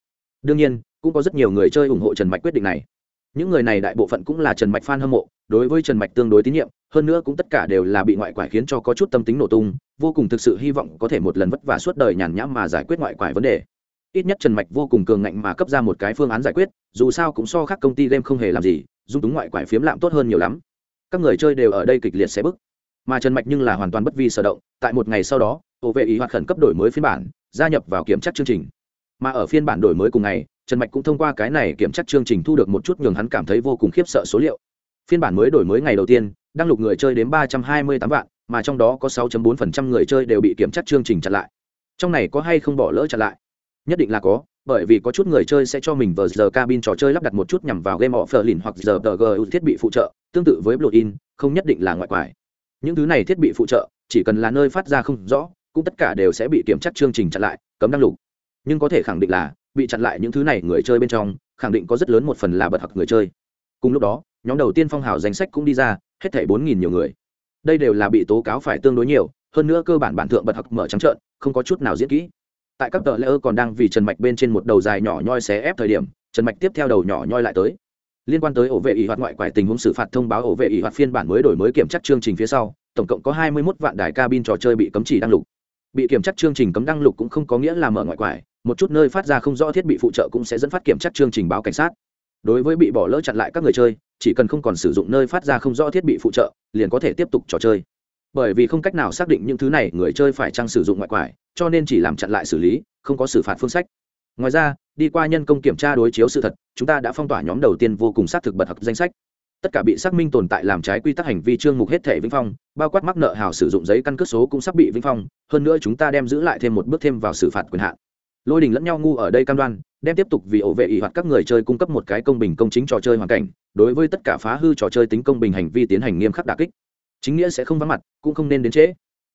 Đương nhiên, cũng có rất nhiều người chơi ủng hộ trần mạch quyết định này. Những người này đại bộ phận cũng là trần mạch f a n hâm mộ, đối với trần mạch tương đối tín nhiệm, hơn nữa cũng tất cả đều là bị ngoại quải khiến cho có chút tâm tính nổ tung, vô cùng thực sự hy vọng có thể một lần vất vả suốt đời nhàn nhãm mà giải quyết ngoại quải vấn đề. Ít nhất trần mạch vô cùng cường ngạnh mà cấp ra một cái phương án giải quyết, dù sao cũng so khác công ty game không hề làm gì, dung túng ngoại quải phiếm lạm tốt hơn nhiều lắm. Các người chơi đều ở đây kịch liệt sẽ bức. Mà trần mạch nhưng là hoàn toàn bất vi sở động, tại một ngày sau đó ổ vệ ý hoạt khẩn cấp đổi mới phiên bản gia nhập vào kiểm tra chương trình. Mà ở phiên bản đổi mới cùng ngày, trần mạch cũng thông qua cái này kiểm tra chương trình thu được một chút nhường hắn cảm thấy vô cùng khiếp sợ số liệu. Phiên bản mới đổi mới ngày đầu tiên, đăng lục người chơi đến ba trăm hai mươi tám vạn, mà trong đó có 6.4% người chơi đều bị kiểm tra chương trình chặn lại. Trong này có hay không bỏ lỡ chặn lại? Nhất định là có, bởi vì có chút người chơi sẽ cho mình vờ giờ cabin trò chơi lắp đặt một chút nhằm vào game offer lìn hoặc giờ tg thiết bị phụ trợ, tương tự với blood in, không nhất định là ngoại quải. Những thứ này thiết bị phụ trợ, chỉ cần là nơi phát ra không rõ cũng tất cả đều sẽ bị kiểm tra chương trình chặn lại, cấm đăng lục. Nhưng có thể khẳng định là, bị chặn lại những thứ này người chơi bên trong, khẳng định có rất lớn một phần là bật học người chơi. Cùng lúc đó, nhóm đầu tiên phong hào danh sách cũng đi ra, hết thảy bốn nghìn nhiều người. Đây đều là bị tố cáo phải tương đối nhiều, hơn nữa cơ bản bản thượng bật học mở trắng trợn, không có chút nào diễn kỹ. Tại các tờ lễ ơ còn đang vì trần mạch bên trên một đầu dài nhỏ nhoi xé ép thời điểm, trần mạch tiếp theo đầu nhỏ nhoi lại tới. Liên quan tới ổ vệ ỷ hoạt ngoại quải tình huống xử phạt thông báo ổ vệ ỷ hoạt phiên bản mới đổi mới kiểm tra chương trình phía sau, tổng cộng có hai mươi 21 vạn đài cabin trò chơi bị cấm chỉ đăng lục bị kiểm tra chương trình cấm đăng lục cũng không có nghĩa là mở ngoại quải, một chút nơi phát ra không rõ thiết bị phụ trợ cũng sẽ dẫn phát kiểm tra chương trình báo cảnh sát. Đối với bị bỏ lỡ chặn lại các người chơi, chỉ cần không còn sử dụng nơi phát ra không rõ thiết bị phụ trợ, liền có thể tiếp tục trò chơi. Bởi vì không cách nào xác định những thứ này người chơi phải chăng sử dụng ngoại quải, cho nên chỉ làm chặn lại xử lý, không có xử phạt phương sách. Ngoài ra, đi qua nhân công kiểm tra đối chiếu sự thật, chúng ta đã phong tỏa nhóm đầu tiên vô cùng xác thực bật học danh sách tất cả bị xác minh tồn tại làm trái quy tắc hành vi trương mục hết thể vĩnh phong, bao quát mắc nợ hào sử dụng giấy căn cước số cũng sắp bị vĩnh phong, hơn nữa chúng ta đem giữ lại thêm một bước thêm vào xử phạt quyền hạn. Lôi đình lẫn nhau ngu ở đây cam đoan, đem tiếp tục vì ổ vệ ỷ hoạt các người chơi cung cấp một cái công bình công chính trò chơi hoàn cảnh, đối với tất cả phá hư trò chơi tính công bình hành vi tiến hành nghiêm khắc đà kích. Chính nghĩa sẽ không vắng mặt, cũng không nên đến trễ.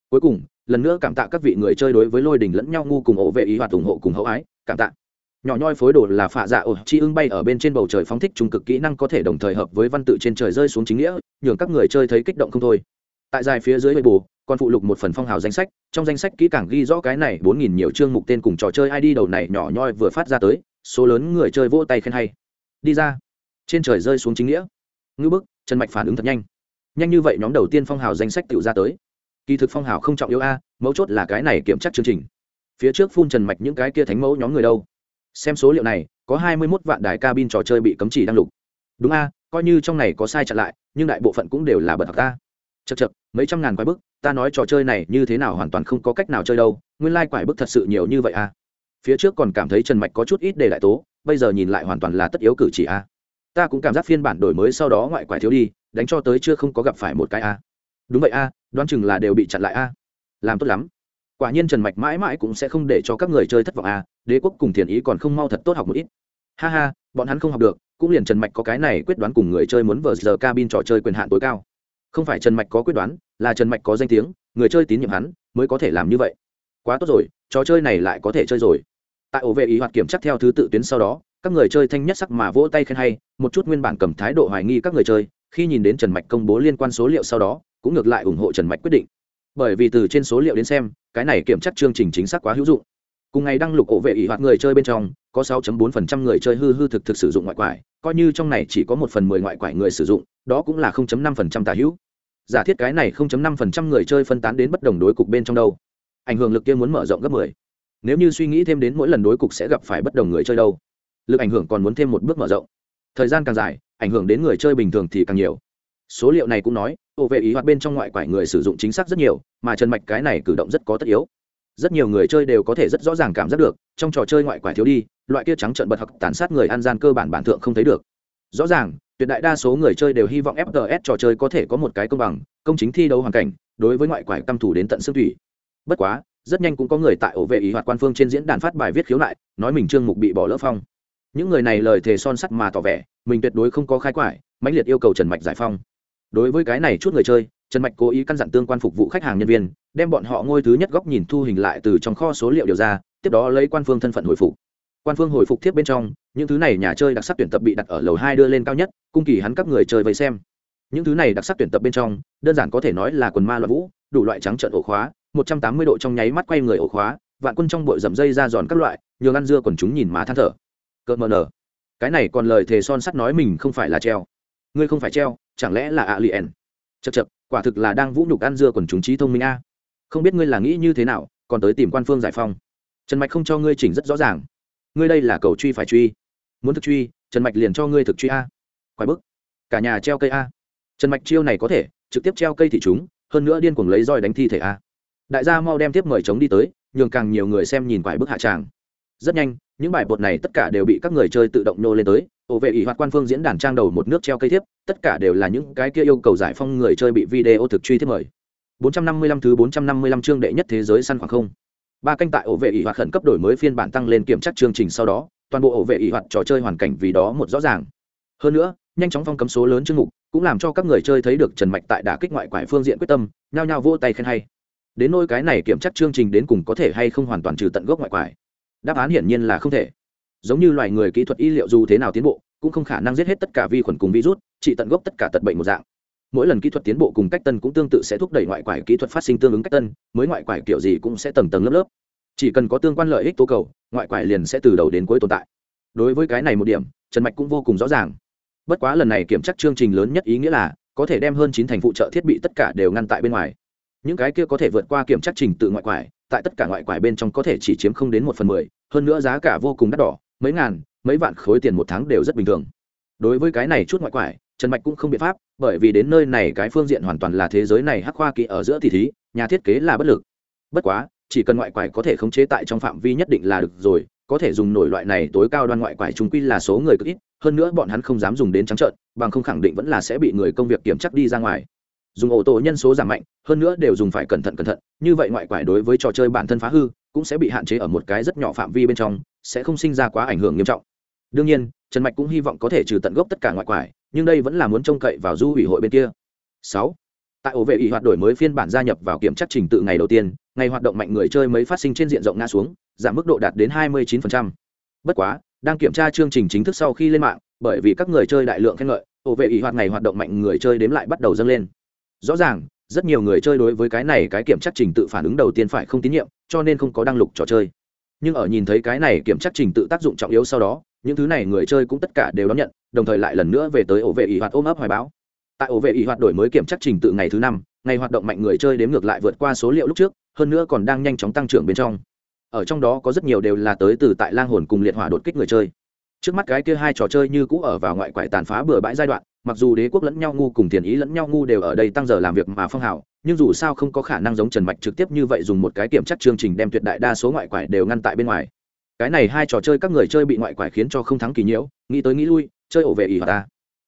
Cuối cùng, lần nữa cảm tạ các vị người chơi đối với lôi đình lẫn nhau ngu cùng ổ vệ ý hoạt ủng hộ cùng hậu ái, cảm tạ nhỏ nhoi phối đồ là phạ dạ ổ chi ưng bay ở bên trên bầu trời phóng thích trung cực kỹ năng có thể đồng thời hợp với văn tự trên trời rơi xuống chính nghĩa, nhường các người chơi thấy kích động không thôi. Tại dài phía dưới bầy bù còn phụ lục một phần phong hào danh sách, trong danh sách kỹ càng ghi rõ cái này bốn nghìn nhiều chương mục tên cùng trò chơi id đầu này nhỏ nhoi vừa phát ra tới, số lớn người chơi vỗ tay khen hay. Đi ra. Trên trời rơi xuống chính nghĩa. Ngư bức, trần mạch phản ứng thật nhanh. Nhanh như vậy nhóm đầu tiên phong hào danh sách tự ra tới. Kỳ thực phong hào không trọng yếu a, mấu chốt là cái này kiểm tra chương trình. Phía trước phun trần mạch những cái kia thánh mẫu nhóm người đâu xem số liệu này, có hai mươi mốt vạn đài cabin trò chơi bị cấm chỉ đăng lục. Đúng a, coi như trong này có sai chặn lại, nhưng đại bộ phận cũng đều là bật thật ta. Chật chật mấy trăm ngàn quái bức, ta nói trò chơi này như thế nào hoàn toàn không có cách nào chơi đâu, nguyên lai、like、quải bức thật sự nhiều như vậy a. Phía trước còn cảm thấy trần mạch có chút ít để đại tố, bây giờ nhìn lại hoàn toàn là tất yếu cử chỉ a. Ta cũng cảm giác phiên bản đổi mới sau đó ngoại quái thiếu đi, đánh cho tới chưa không có gặp phải một cái a. Đúng vậy a, đoán chừng là đều bị chặn lại a. Làm tốt lắm quả nhiên trần mạch mãi mãi cũng sẽ không để cho các người chơi thất vọng à? đế quốc cùng thiền ý còn không mau thật tốt học một ít. Ha ha, bọn hắn không học được, cũng liền trần mạch có cái này quyết đoán cùng người chơi muốn vờ giờ cabin trò chơi quyền hạn tối cao. Không phải trần mạch có quyết đoán, là trần mạch có danh tiếng, người chơi tín nhiệm hắn mới có thể làm như vậy. Quá tốt rồi, trò chơi này lại có thể chơi rồi. Tại ổ vệ ý hoạt kiểm chắc theo thứ tự tuyến sau đó, các người chơi thanh nhất sắc mà vỗ tay khen hay, một chút nguyên bản cầm thái độ hoài nghi các người chơi, khi nhìn đến trần mạch công bố liên quan số liệu sau đó, cũng ngược lại ủng hộ trần mạch quyết định bởi vì từ trên số liệu đến xem, cái này kiểm tra chương trình chính xác quá hữu dụng. Cùng ngày đăng lục ổ vệ ỷ hoạt người chơi bên trong, có 6.4% người chơi hư hư thực thực sử dụng ngoại quải, coi như trong này chỉ có một phần mười ngoại quải người sử dụng, đó cũng là 0.5% tả hữu. Giả thiết cái này 0.5% người chơi phân tán đến bất đồng đối cục bên trong đâu. Ảnh hưởng lực kia muốn mở rộng gấp 10. nếu như suy nghĩ thêm đến mỗi lần đối cục sẽ gặp phải bất đồng người chơi đâu. Lực ảnh hưởng còn muốn thêm một bước mở rộng. Thời gian càng dài, ảnh hưởng đến người chơi bình thường thì càng nhiều số liệu này cũng nói ổ vệ ý hoạt bên trong ngoại quải người sử dụng chính xác rất nhiều, mà trần mạch cái này cử động rất có tất yếu. Rất nhiều người chơi đều có thể rất rõ ràng cảm giác được, trong trò chơi ngoại quải thiếu đi, loại kia trắng trận bật hoặc tàn sát người ăn gian cơ bản bản thượng không thấy được. Rõ ràng, tuyệt đại đa số người chơi đều hy vọng fts trò chơi có thể có một cái công bằng, công chính thi đấu hoàn cảnh, đối với ngoại quải căm thủ đến tận xương thủy. Bất quá, rất nhanh cũng có người tại ổ vệ ý hoạt quan phương trên diễn đàn phát bài viết khiếu nại, nói mình trương mục bị bỏ lỡ phong. Những người này lời thề son sắt mà tỏ vẻ, mình tuyệt đối không có khai quải, mãnh liệt yêu cầu trần mạch giải phong đối với cái này chút người chơi, trần mạch cố ý căn dặn tương quan phục vụ khách hàng nhân viên, đem bọn họ ngôi thứ nhất góc nhìn thu hình lại từ trong kho số liệu điều ra, tiếp đó lấy quan phương thân phận hồi phục. Quan phương hồi phục tiếp bên trong, những thứ này nhà chơi đặc sắc tuyển tập bị đặt ở lầu hai đưa lên cao nhất, cung kỳ hắn các người chơi vây xem. Những thứ này đặc sắc tuyển tập bên trong, đơn giản có thể nói là quần ma loạn vũ, đủ loại trắng trợn ổ khóa, một trăm tám mươi độ trong nháy mắt quay người ổ khóa, vạn quân trong bội dầm dây ra giòn các loại, nhường ăn dưa quần chúng nhìn má than thở. Cợt mờ nở. Cái này còn lời thề son sắt nói mình không phải là treo ngươi không phải treo, chẳng lẽ là a liền chật chật quả thực là đang vũ nhục ăn dưa quần chúng trí thông minh a. Không biết ngươi là nghĩ như thế nào, còn tới tìm quan phương giải phong. Trần mạch không cho ngươi chỉnh rất rõ ràng. Ngươi đây là cầu truy phải truy. Muốn thực truy, trần mạch liền cho ngươi thực truy a. Quái bức. Cả nhà treo cây a. Trần mạch chiêu này có thể, trực tiếp treo cây thị chúng, hơn nữa điên cuồng lấy roi đánh thi thể a. Đại gia mau đem tiếp mời chống đi tới, nhường càng nhiều người xem nhìn quải bức hạ tràng. Rất nhanh những bài bột này tất cả đều bị các người chơi tự động nô lên tới. Ổ vệ ỷ hoạt quan phương diễn đàn trang đầu một nước treo cây thiếp, tất cả đều là những cái kia yêu cầu giải phong người chơi bị video thực truy thiếp mời. 455 thứ 455 chương đệ nhất thế giới săn khoảng không. Ba canh tại ổ vệ ỷ hoạt khẩn cấp đổi mới phiên bản tăng lên kiểm tra chương trình sau đó, toàn bộ ổ vệ ỷ hoạt trò chơi hoàn cảnh vì đó một rõ ràng. Hơn nữa, nhanh chóng phong cấm số lớn chương mục, cũng làm cho các người chơi thấy được trần mạch tại đả kích ngoại quải phương diện quyết tâm, nhao nhao vô tay khen hay. Đến nôi cái này kiểm tra chương trình đến cùng có thể hay không hoàn toàn trừ tận gốc ngoại quải đáp án hiển nhiên là không thể. Giống như loài người kỹ thuật y liệu dù thế nào tiến bộ, cũng không khả năng giết hết tất cả vi khuẩn cùng virus trị tận gốc tất cả tật bệnh một dạng. Mỗi lần kỹ thuật tiến bộ cùng cách tân cũng tương tự sẽ thúc đẩy ngoại quải kỹ thuật phát sinh tương ứng cách tân, mới ngoại quải kiểu gì cũng sẽ tầng tầng lớp lớp. Chỉ cần có tương quan lợi ích tố cầu, ngoại quải liền sẽ từ đầu đến cuối tồn tại. Đối với cái này một điểm, trần mạch cũng vô cùng rõ ràng. Bất quá lần này kiểm tra chương trình lớn nhất ý nghĩa là, có thể đem hơn chín thành phụ trợ thiết bị tất cả đều ngăn tại bên ngoài. Những cái kia có thể vượt qua kiểm tra trình tự ngoại quải tại tất cả ngoại quải bên trong có thể chỉ chiếm không đến một phần mười, hơn nữa giá cả vô cùng đắt đỏ, mấy ngàn, mấy vạn khối tiền một tháng đều rất bình thường. Đối với cái này chút ngoại quải, trần mạch cũng không biện pháp, bởi vì đến nơi này cái phương diện hoàn toàn là thế giới này hắc khoa kỹ ở giữa tỷ thí, nhà thiết kế là bất lực. Bất quá, chỉ cần ngoại quải có thể khống chế tại trong phạm vi nhất định là được rồi, có thể dùng nổi loại này tối cao đoan ngoại quải chúng quy là số người cực ít, hơn nữa bọn hắn không dám dùng đến trắng trợn, bằng không khẳng định vẫn là sẽ bị người công việc kiểm chắc đi ra ngoài dùng ô tô nhân số giảm mạnh, hơn nữa đều dùng phải cẩn thận cẩn thận. Như vậy ngoại quải đối với trò chơi bản thân phá hư, cũng sẽ bị hạn chế ở một cái rất nhỏ phạm vi bên trong, sẽ không sinh ra quá ảnh hưởng nghiêm trọng. Đương nhiên, trần mạch cũng hy vọng có thể trừ tận gốc tất cả ngoại quải, nhưng đây vẫn là muốn trông cậy vào du ủy hội bên kia. Sáu. Tại ổ vệ ủy hoạt đổi mới phiên bản gia nhập vào kiểm tra trình tự ngày đầu tiên, ngày hoạt động mạnh người chơi mới phát sinh trên diện rộng ngã xuống, giảm mức độ đạt đến 29%. bất quá, đang kiểm tra chương trình chính thức sau khi lên mạng, bởi vì các người chơi đại lượng khen ngợi, ổ vệ ủy hoạt ngày hoạt động mạnh người chơi đếm lại bắt đầu dâng lên rõ ràng, rất nhiều người chơi đối với cái này cái kiểm tra trình tự phản ứng đầu tiên phải không tín nhiệm, cho nên không có đăng lục trò chơi. Nhưng ở nhìn thấy cái này kiểm tra trình tự tác dụng trọng yếu sau đó, những thứ này người chơi cũng tất cả đều đón nhận, đồng thời lại lần nữa về tới ổ vệ ỷ hoạt ôm ấp hoài báo tại ổ vệ ỷ hoạt đổi mới kiểm tra trình tự ngày thứ năm, ngày hoạt động mạnh người chơi đếm ngược lại vượt qua số liệu lúc trước, hơn nữa còn đang nhanh chóng tăng trưởng bên trong. Ở trong đó có rất nhiều đều là tới từ tại lang hồn cùng liệt hỏa đột kích người chơi. Trước mắt cái kia hai trò chơi như cũ ở vào ngoại quải tàn phá bừa bãi giai đoạn mặc dù đế quốc lẫn nhau ngu cùng tiền ý lẫn nhau ngu đều ở đây tăng giờ làm việc mà phong hào, nhưng dù sao không có khả năng giống trần mạch trực tiếp như vậy dùng một cái kiểm chắc chương trình đem tuyệt đại đa số ngoại quải đều ngăn tại bên ngoài. Cái này hai trò chơi các người chơi bị ngoại quải khiến cho không thắng kỳ nhiễu, nghĩ tới nghĩ lui, chơi ổ vệ ý hoạt ta.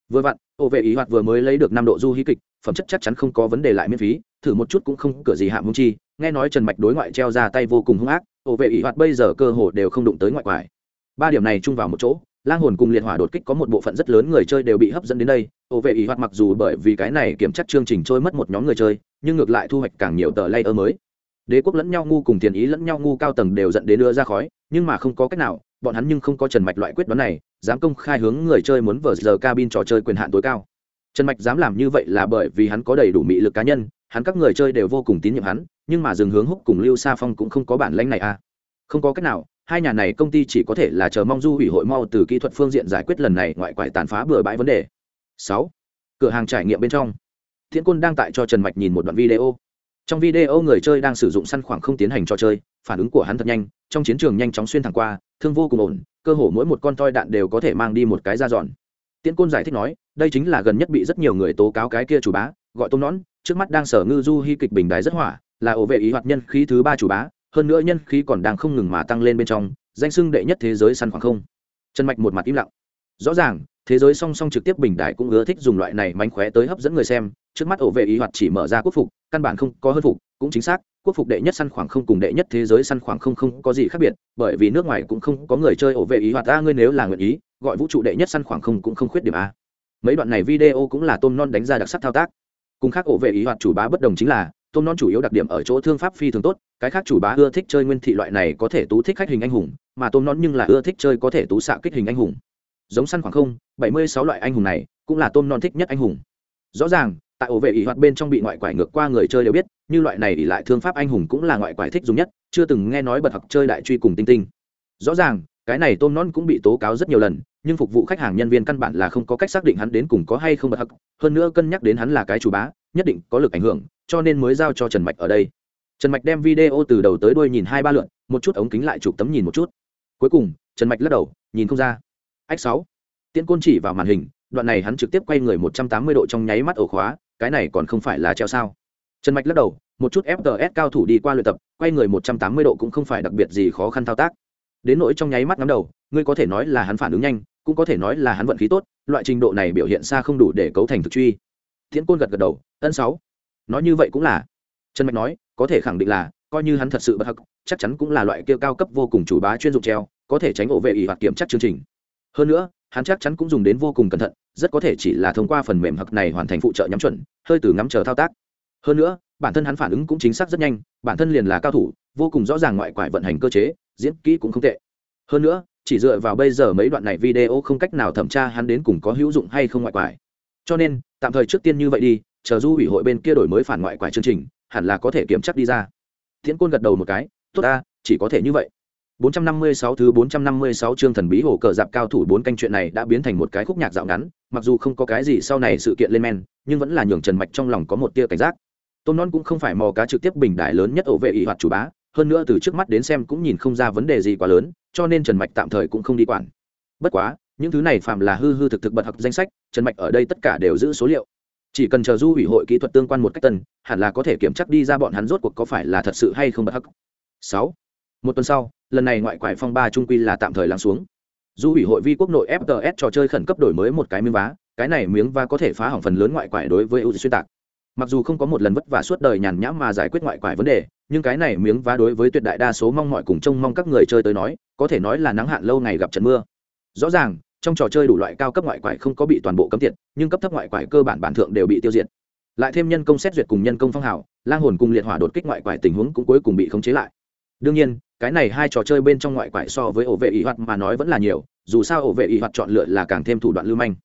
Vừa vặn, ổ vệ ý hoạt vừa mới lấy được năm độ du hí kịch, phẩm chất chắc chắn không có vấn đề lại miễn phí, thử một chút cũng không cửa gì hạm hung chi, nghe nói trần mạch đối ngoại treo ra tay vô cùng hung ác, ổ vệ ý hoạt bây giờ cơ hồ đều không đụng tới ngoại quải. Ba điểm này chung vào một chỗ lang hồn cùng liệt hỏa đột kích có một bộ phận rất lớn người chơi đều bị hấp dẫn đến đây. Ổ vệ ý hoạt mặc dù bởi vì cái này kiểm chắc chương trình trôi mất một nhóm người chơi, nhưng ngược lại thu hoạch càng nhiều tờ layer mới. Đế quốc lẫn nhau ngu cùng tiền ý lẫn nhau ngu cao tầng đều dẫn đến đưa ra khói, nhưng mà không có cách nào, bọn hắn nhưng không có trần mạch loại quyết đoán này, dám công khai hướng người chơi muốn vờ giờ cabin trò chơi quyền hạn tối cao. Trần mạch dám làm như vậy là bởi vì hắn có đầy đủ mị lực cá nhân, hắn các người chơi đều vô cùng tín nhiệm hắn, nhưng mà dừng hướng húc cùng lưu sa phong cũng không có bản lãnh này à. Không có cách nào hai nhà này công ty chỉ có thể là chờ mong du ủy hội mau từ kỹ thuật phương diện giải quyết lần này ngoại quải tàn phá bừa bãi vấn đề. Sáu, cửa hàng trải nghiệm bên trong. Thiện côn đang tại cho trần mạch nhìn một đoạn video. Trong video người chơi đang sử dụng săn khoảng không tiến hành trò chơi, phản ứng của hắn thật nhanh, trong chiến trường nhanh chóng xuyên thẳng qua, thương vô cùng ổn, cơ hồ mỗi một con toi đạn đều có thể mang đi một cái ra giòn tiễn côn giải thích nói, đây chính là gần nhất bị rất nhiều người tố cáo cái kia chủ bá, gọi tôm nón, trước mắt đang sở ngư du hy kịch bình đài rất hỏa, là ổ vệ ý hoạt nhân khí thứ ba chủ bá hơn nữa nhân khí còn đang không ngừng mà tăng lên bên trong, danh sưng đệ nhất thế giới săn khoảng không. Trần mạch một mặt im lặng. Rõ ràng, thế giới song song trực tiếp bình đại cũng ưa thích dùng loại này mánh khóe tới hấp dẫn người xem, trước mắt ổ vệ ý hoạt chỉ mở ra quốc phục, căn bản không có hơn phục, cũng chính xác, quốc phục đệ nhất săn khoảng không cùng đệ nhất thế giới săn khoảng không không có gì khác biệt, bởi vì nước ngoài cũng không có người chơi ổ vệ ý hoạt ta ngươi nếu là nguyện ý, gọi vũ trụ đệ nhất săn khoảng không cũng không khuyết điểm a. Mấy đoạn này video cũng là tôm non đánh ra đặc sắc thao tác. Cùng khác ổ vệ ý hoạt chủ bá bất đồng chính là tôm non chủ yếu đặc điểm ở chỗ thương pháp phi thường tốt, cái khác chủ bá ưa thích chơi nguyên thị loại này có thể tú thích khách hình anh hùng, mà tôm non nhưng là ưa thích chơi có thể tú xạ kích hình anh hùng. Giống săn khoảng không, bảy mươi sáu loại anh hùng này cũng là tôm non thích nhất anh hùng. Rõ ràng, tại ổ vệ ỷ hoạt bên trong bị ngoại quải ngược qua người chơi đều biết, như loại này ỷ lại thương pháp anh hùng cũng là ngoại quải thích dùng nhất, chưa từng nghe nói bật học chơi đại truy cùng tinh tinh. Rõ ràng, cái này tôm non cũng bị tố cáo rất nhiều lần, nhưng phục vụ khách hàng nhân viên căn bản là không có cách xác định hắn đến cùng có hay không bật học, hơn nữa cân nhắc đến hắn là cái chủ bá, nhất định có lực ảnh hưởng cho nên mới giao cho trần mạch ở đây. Trần mạch đem video từ đầu tới đuôi nhìn hai ba lượn một chút ống kính lại chụp tấm nhìn một chút. Cuối cùng, trần mạch lắc đầu, nhìn không ra. Ách sáu. Tiễn côn chỉ vào màn hình, đoạn này hắn trực tiếp quay người một trăm tám mươi độ trong nháy mắt ổ khóa, cái này còn không phải là treo sao? Trần mạch lắc đầu, một chút fts cao thủ đi qua luyện tập, quay người một trăm tám mươi độ cũng không phải đặc biệt gì khó khăn thao tác. Đến nỗi trong nháy mắt ngắm đầu, ngươi có thể nói là hắn phản ứng nhanh, cũng có thể nói là hắn vận khí tốt, loại trình độ này biểu hiện xa không đủ để cấu thành thực truy. Thiện côn gật gật đầu, ân sáu nói như vậy cũng là. Trần mạch nói, có thể khẳng định là, coi như hắn thật sự bất hắc, chắc chắn cũng là loại kia cao cấp vô cùng chủ bá chuyên dụng treo, có thể tránh ổ vệ ỷ hoặc kiểm chắc chương trình. Hơn nữa, hắn chắc chắn cũng dùng đến vô cùng cẩn thận, rất có thể chỉ là thông qua phần mềm hặc này hoàn thành phụ trợ nhắm chuẩn, hơi từ ngắm chờ thao tác. Hơn nữa, bản thân hắn phản ứng cũng chính xác rất nhanh, bản thân liền là cao thủ, vô cùng rõ ràng ngoại quải vận hành cơ chế, diễn kỹ cũng không tệ. Hơn nữa, chỉ dựa vào bây giờ mấy đoạn này video không cách nào thẩm tra hắn đến cùng có hữu dụng hay không ngoại quải. Cho nên, tạm thời trước tiên như vậy đi chờ du ủy hội bên kia đổi mới phản ngoại quả chương trình hẳn là có thể kiểm chắc đi ra thiện côn gật đầu một cái tốt ta chỉ có thể như vậy 456 thứ 456 chương thần bí hồ cờ dạp cao thủ bốn canh chuyện này đã biến thành một cái khúc nhạc dạo ngắn, mặc dù không có cái gì sau này sự kiện lên men, nhưng vẫn là nhường Trần Mạch trong lòng có một tia cảnh giác. Tôn Non cũng không phải mò cá trực tiếp bình đại lớn nhất ổ vệ y hoạt chủ bá, hơn nữa từ trước mắt đến xem cũng nhìn không ra vấn đề gì quá lớn, cho nên Trần Mạch tạm thời cũng không đi quản. Bất quá, những thứ này phàm là hư hư thực thực bật học danh sách, Trần Mạch ở đây tất cả đều giữ số liệu. Chỉ cần chờ du ủy hội kỹ thuật tương quan một cách tân, hẳn là có thể kiểm chắc đi ra bọn hắn rốt cuộc có phải là thật sự hay không bất hắc. Sáu, Một tuần sau, lần này ngoại quải phong ba trung quy là tạm thời lắng xuống. Du ủy hội vi quốc nội fts trò chơi khẩn cấp đổi mới một cái miếng vá cái này miếng vá có thể phá hỏng phần lớn ngoại quải đối với ưu xuyên tạc. Mặc dù không có một lần vất vả suốt đời nhàn nhãm mà giải quyết ngoại quải vấn đề nhưng cái này miếng vá đối với tuyệt đại đa số mong mọi cùng trông mong các người chơi tới nói có thể nói là nắng hạn lâu ngày gặp trận mưa. Rõ ràng trong trò chơi đủ loại cao cấp ngoại quải không có bị toàn bộ cấm tiệt, nhưng cấp thấp ngoại quải cơ bản bản thượng đều bị tiêu diệt. Lại thêm nhân công xét duyệt cùng nhân công phong hào, lang hồn cùng liệt hỏa đột kích ngoại quải tình huống cũng cuối cùng bị khống chế lại. Đương nhiên, cái này hai trò chơi bên trong ngoại quải so với ổ vệ ý hoạt mà nói vẫn là nhiều, dù sao ổ vệ ý hoạt chọn lựa là càng thêm thủ đoạn lưu manh.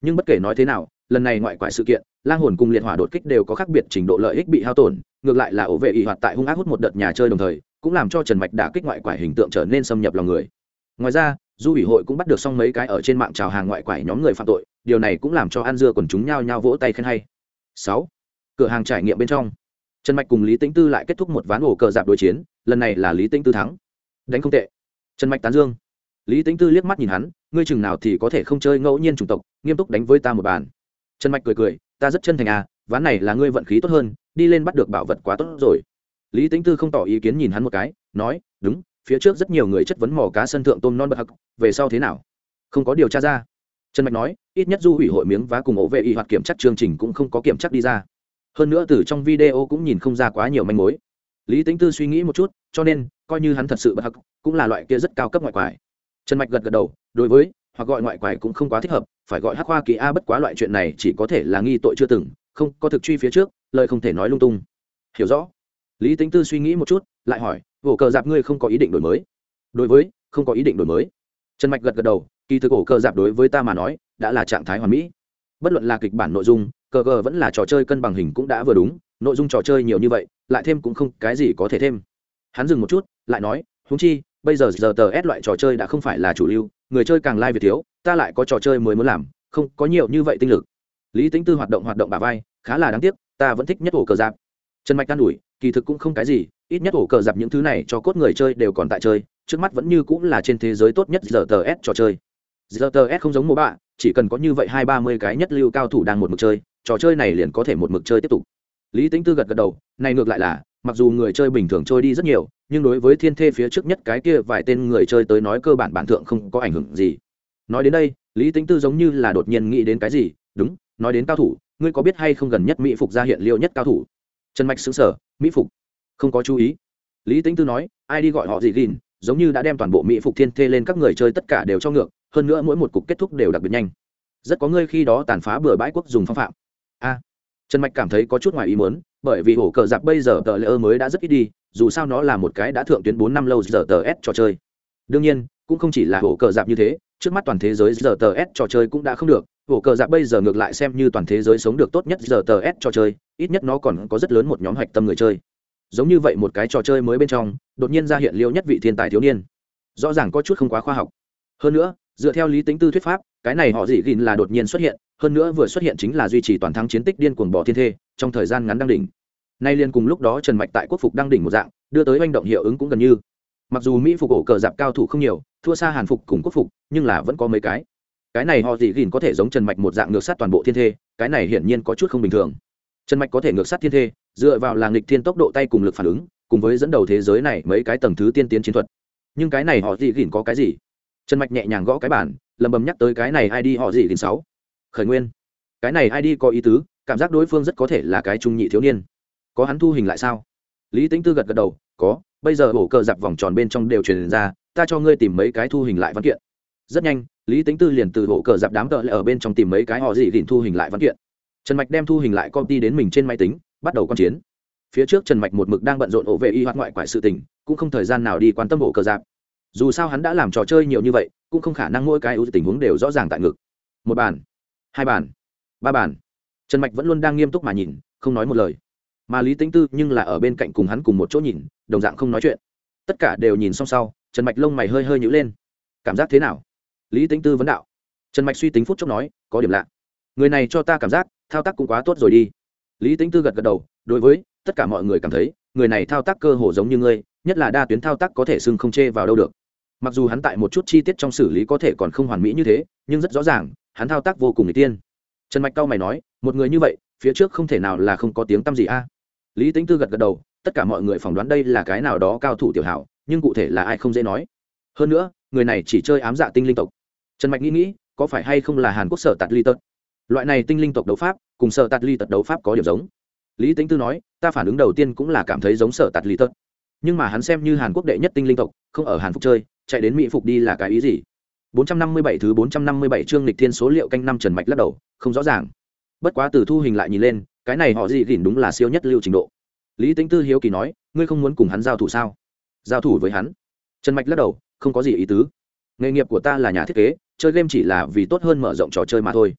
Nhưng bất kể nói thế nào, lần này ngoại quải sự kiện, lang hồn cùng liệt hỏa đột kích đều có khác biệt trình độ lợi ích bị hao tổn, ngược lại là ổ vệ ý hoạt tại hung ác hút một đợt nhà chơi đồng thời, cũng làm cho trần mạch đả kích ngoại quải hình tượng trở nên xâm nhập lòng người. Ngoài ra du ủy hội cũng bắt được xong mấy cái ở trên mạng trào hàng ngoại quải nhóm người phạm tội, điều này cũng làm cho an dưa còn chúng nhao nhao vỗ tay khen hay. Sáu, cửa hàng trải nghiệm bên trong. Trần mạch cùng lý tĩnh tư lại kết thúc một ván ổ cờ dạp đối chiến, lần này là lý tĩnh tư thắng. Đánh không tệ. Trần mạch tán dương. Lý tĩnh tư liếc mắt nhìn hắn, ngươi chừng nào thì có thể không chơi ngẫu nhiên chủng tộc, nghiêm túc đánh với ta một bàn. Trần mạch cười cười, ta rất chân thành à ván này là ngươi vận khí tốt hơn, đi lên bắt được bảo vật quá tốt rồi. Lý tĩnh tư không tỏ ý kiến nhìn hắn một cái, nói, đúng phía trước rất nhiều người chất vấn mò cá sân thượng tôm non bậc hặc về sau thế nào? Không có điều tra ra. Trần mạch nói, ít nhất du ủy hội miếng vá cùng ổ vệ y hoạt kiểm chắc chương trình cũng không có kiểm chắc đi ra. Hơn nữa từ trong video cũng nhìn không ra quá nhiều manh mối. Lý tính tư suy nghĩ một chút, cho nên, coi như hắn thật sự bất hặc cũng là loại kia rất cao cấp ngoại quải. Trần mạch gật gật đầu, đối với, hoặc gọi ngoại quải cũng không quá thích hợp, phải gọi hắc hoa kỳ a bất quá loại chuyện này chỉ có thể là nghi tội chưa từng, không có thực truy phía trước, lời không thể nói lung tung. Hiểu rõ. Lý tính tư suy nghĩ một chút, lại hỏi ổ cờ dạp ngươi không có ý định đổi mới. Đối với, không có ý định đổi mới. Trần mạch gật gật đầu, kỳ thực ổ cờ dạp đối với ta mà nói, đã là trạng thái hoàn mỹ. Bất luận là kịch bản nội dung, cờ cờ vẫn là trò chơi cân bằng hình cũng đã vừa đúng, nội dung trò chơi nhiều như vậy, lại thêm cũng không cái gì có thể thêm. Hắn dừng một chút, lại nói húng chi, bây giờ giờ tờ ép loại trò chơi đã không phải là chủ lưu, người chơi càng lai、like、việt thiếu, ta lại có trò chơi mới muốn làm, không có nhiều như vậy tinh lực. Lý tính tư hoạt động hoạt động bà vai, khá là đáng tiếc, ta vẫn thích nhất ổ cờ giáp. Trần mạch can ủi kỳ thực cũng không cái gì, ít nhất ổ cờ dập những thứ này cho cốt người chơi đều còn tại chơi, trước mắt vẫn như cũng là trên thế giới tốt nhất giờ tờ s trò chơi. Giờ tờ s không giống mô bạ, chỉ cần có như vậy hai ba mươi cái nhất lưu cao thủ đang một mực chơi, trò chơi này liền có thể một mực chơi tiếp tục. Lý tính tư gật gật đầu, này ngược lại là, mặc dù người chơi bình thường trôi đi rất nhiều, nhưng đối với thiên thê phía trước nhất cái kia vài tên người chơi tới nói cơ bản bản thượng không có ảnh hưởng gì. Nói đến đây, lý tính tư giống như là đột nhiên nghĩ đến cái gì, đúng, nói đến cao thủ, ngươi có biết hay không gần nhất mỹ phục ra hiện liệu nhất cao thủ? Trần mạch xứng sở mỹ phục. Không có chú ý. Lý tính tư nói, ai đi gọi họ gì gìn, giống như đã đem toàn bộ mỹ phục thiên thê lên các người chơi tất cả đều cho ngược, hơn nữa mỗi một cục kết thúc đều đặc biệt nhanh. Rất có ngươi khi đó tàn phá bừa bãi quốc dùng phong phạm. A. À, trần mạch cảm thấy có chút ngoài ý muốn, bởi vì hổ cờ giặc bây giờ tờ lỡ mới đã rất ít đi, dù sao nó là một cái đã thượng tuyến bốn năm lâu giờ tờ s trò chơi. Đương nhiên, cũng không chỉ là hổ cờ giặc như thế, trước mắt toàn thế giới giờ tờ s trò chơi cũng đã không được hổ cờ dạ bây giờ ngược lại xem như toàn thế giới sống được tốt nhất giờ tờ s trò chơi, ít nhất nó còn có rất lớn một nhóm hạch tâm người chơi. Giống như vậy một cái trò chơi mới bên trong, đột nhiên ra hiện liêu nhất vị thiên tài thiếu niên. Rõ ràng có chút không quá khoa học. Hơn nữa, dựa theo lý tính tư thuyết pháp, cái này họ dị gìn là đột nhiên xuất hiện, hơn nữa vừa xuất hiện chính là duy trì toàn thắng chiến tích điên cuồng bỏ thiên thê, trong thời gian ngắn đăng đỉnh. Nay liên cùng lúc đó trần mạch tại quốc phục đăng đỉnh một dạng, đưa tới manh động hiệu ứng cũng gần như. Mặc dù mỹ phục ổ cờ dạp cao thủ không nhiều, thua xa hàn phục cùng quốc phục, nhưng là vẫn có mấy cái cái này họ dị gìn có thể giống trần mạch một dạng ngược sát toàn bộ thiên thê, cái này hiển nhiên có chút không bình thường. Trần mạch có thể ngược sát thiên thê, dựa vào làng lịch thiên tốc độ tay cùng lực phản ứng, cùng với dẫn đầu thế giới này mấy cái tầng thứ tiên tiến chiến thuật. Nhưng cái này họ dị gìn có cái gì? Trần mạch nhẹ nhàng gõ cái bản lầm bầm nhắc tới cái này id họ dị gìn sáu. Khởi nguyên. Cái này id có ý tứ, cảm giác đối phương rất có thể là cái trung nhị thiếu niên. Có hắn thu hình lại sao? Lý tính tư gật gật đầu, có, bây giờ bổ cờ dạp vòng tròn bên trong đều truyền ra, ta cho ngươi tìm mấy cái thu hình lại văn kiện. Rất nhanh lý tính tư liền từ hộ cờ dạp đám tợ lại ở bên trong tìm mấy cái họ gì gìn thu hình lại văn kiện. Trần mạch đem thu hình lại công ty đến mình trên máy tính, bắt đầu q chiến. Phía trước trần mạch một mực đang bận rộn ổ vệ y hoạt ngoại quại sự tình, cũng không thời gian nào đi quan tâm ổ cờ dạp dù sao hắn đã làm trò chơi nhiều như vậy, cũng không khả năng mỗi cái ưu tình huống đều rõ ràng tại ngực. Một bàn, hai bàn, ba bàn. Trần mạch vẫn luôn đang nghiêm túc mà nhìn, không nói một lời. Mà lý tính tư nhưng là ở bên cạnh cùng hắn cùng một chỗ nhìn, đồng dạng không nói chuyện. Tất cả đều nhìn xong sau, trần mạch lông mày hơi hơi nhữ lên. Cảm giác thế nào? Lý tính tư vấn đạo. Trần mạch suy tính phút chốc nói, có điểm lạ. Người này cho ta cảm giác, thao tác cũng quá tốt rồi đi. Lý tính tư gật gật đầu, đối với, tất cả mọi người cảm thấy, người này thao tác cơ hồ giống như ngươi, nhất là đa tuyến thao tác có thể xưng không chê vào đâu được. Mặc dù hắn tại một chút chi tiết trong xử lý có thể còn không hoàn mỹ như thế, nhưng rất rõ ràng, hắn thao tác vô cùng n tiên. Trần mạch cao mày nói, một người như vậy, phía trước không thể nào là không có tiếng t â m gì a. Lý tính tư gật gật đầu, tất cả mọi người phỏng đoán đây là cái nào đó cao thủ tiểu hảo, nhưng cụ thể là ai không dễ nói. Hơn nữa, người này chỉ chơi ám dạ tinh linh tộc trần mạch nghĩ nghĩ, có phải hay không là hàn quốc sở tạt ly tật? Loại này tinh linh tộc đấu pháp, cùng sở tạt ly tật đấu pháp có điểm giống. Lý tính tư nói, ta phản ứng đầu tiên cũng là cảm thấy giống sở tạt ly tật. Nhưng mà hắn xem như hàn quốc đệ nhất tinh linh tộc, không ở hàn phục chơi, chạy đến mỹ phục đi là cái ý gì? 457 thứ 457 chương lịch thiên số liệu canh năm trần mạch lắc đầu, không rõ ràng. Bất quá từ thu hình lại nhìn lên, cái này họ gì gỉn đúng là siêu nhất lưu trình độ. Lý tính tư hiếu kỳ nói, ngươi không muốn cùng hắn giao thủ sao? Giao thủ với hắn. Trần mạch lắc đầu, không có gì ý tứ. Nghề nghiệp của ta là nhà thiết kế chơi game chỉ là vì tốt hơn mở rộng trò chơi mà thôi.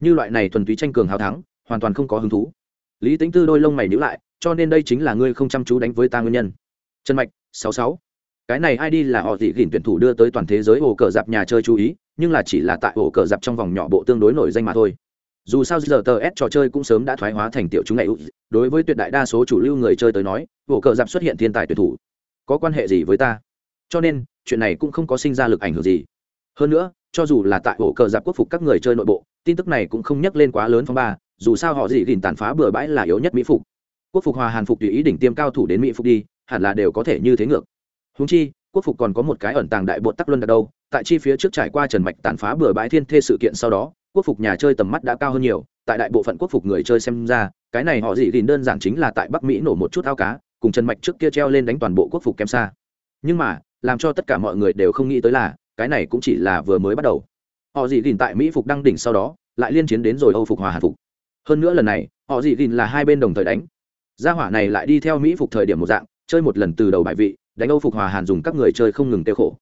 Như loại này thuần túy tranh cường hào thắng, hoàn toàn không có hứng thú. Lý tính tư đôi lông mày nhữ lại, cho nên đây chính là ngươi không chăm chú đánh với ta nguyên nhân. Trần mạch, sáu sáu. Cái này id là họ dị gỉn tuyển thủ đưa tới toàn thế giới ổ cờ dạp nhà chơi chú ý, nhưng là chỉ là tại ổ cờ dạp trong vòng nhỏ bộ tương đối nổi danh mà thôi. Dù sao giờ tờ s trò chơi cũng sớm đã thoái hóa thành tiểu chúng này đối với tuyệt đại đa số chủ lưu người chơi tới nói, ổ cờ dạp xuất hiện thiên tài tuyển thủ. Có quan hệ gì với ta? Cho nên, chuyện này cũng không có sinh ra lực ảnh hưởng gì. Hơn nữa cho dù là tại ổ cờ giặc quốc phục các người chơi nội bộ, tin tức này cũng không nhắc lên quá lớn phong ba, dù sao họ dị gìn tàn phá bừa bãi là yếu nhất mỹ phục. Quốc phục hòa hàn phục tùy ý đỉnh tiêm cao thủ đến mỹ phục đi, hẳn là đều có thể như thế ngược. Húng chi, quốc phục còn có một cái ẩn tàng đại bộ tắc luân ở đâu, tại chi phía trước trải qua trần mạch tàn phá bừa bãi thiên thê sự kiện sau đó, quốc phục nhà chơi tầm mắt đã cao hơn nhiều, tại đại bộ phận quốc phục người chơi xem ra, cái này họ dị gìn đơn giản chính là tại bắc mỹ nổ một chút ao cá, cùng trần mạch trước kia treo lên đánh toàn bộ quốc phục kém xa. Nhưng mà, làm cho tất cả mọi người đều không nghĩ tới là cái này cũng chỉ là vừa mới bắt đầu. Họ dị gìn tại mỹ phục đăng đỉnh sau đó, lại liên chiến đến rồi âu phục hòa hàn phục. Hơn nữa lần này, họ dị gìn là hai bên đồng thời đánh. Gia hỏa này lại đi theo mỹ phục thời điểm một dạng, chơi một lần từ đầu bài vị, đánh âu phục hòa hàn dùng các người chơi không ngừng tiêu khổ.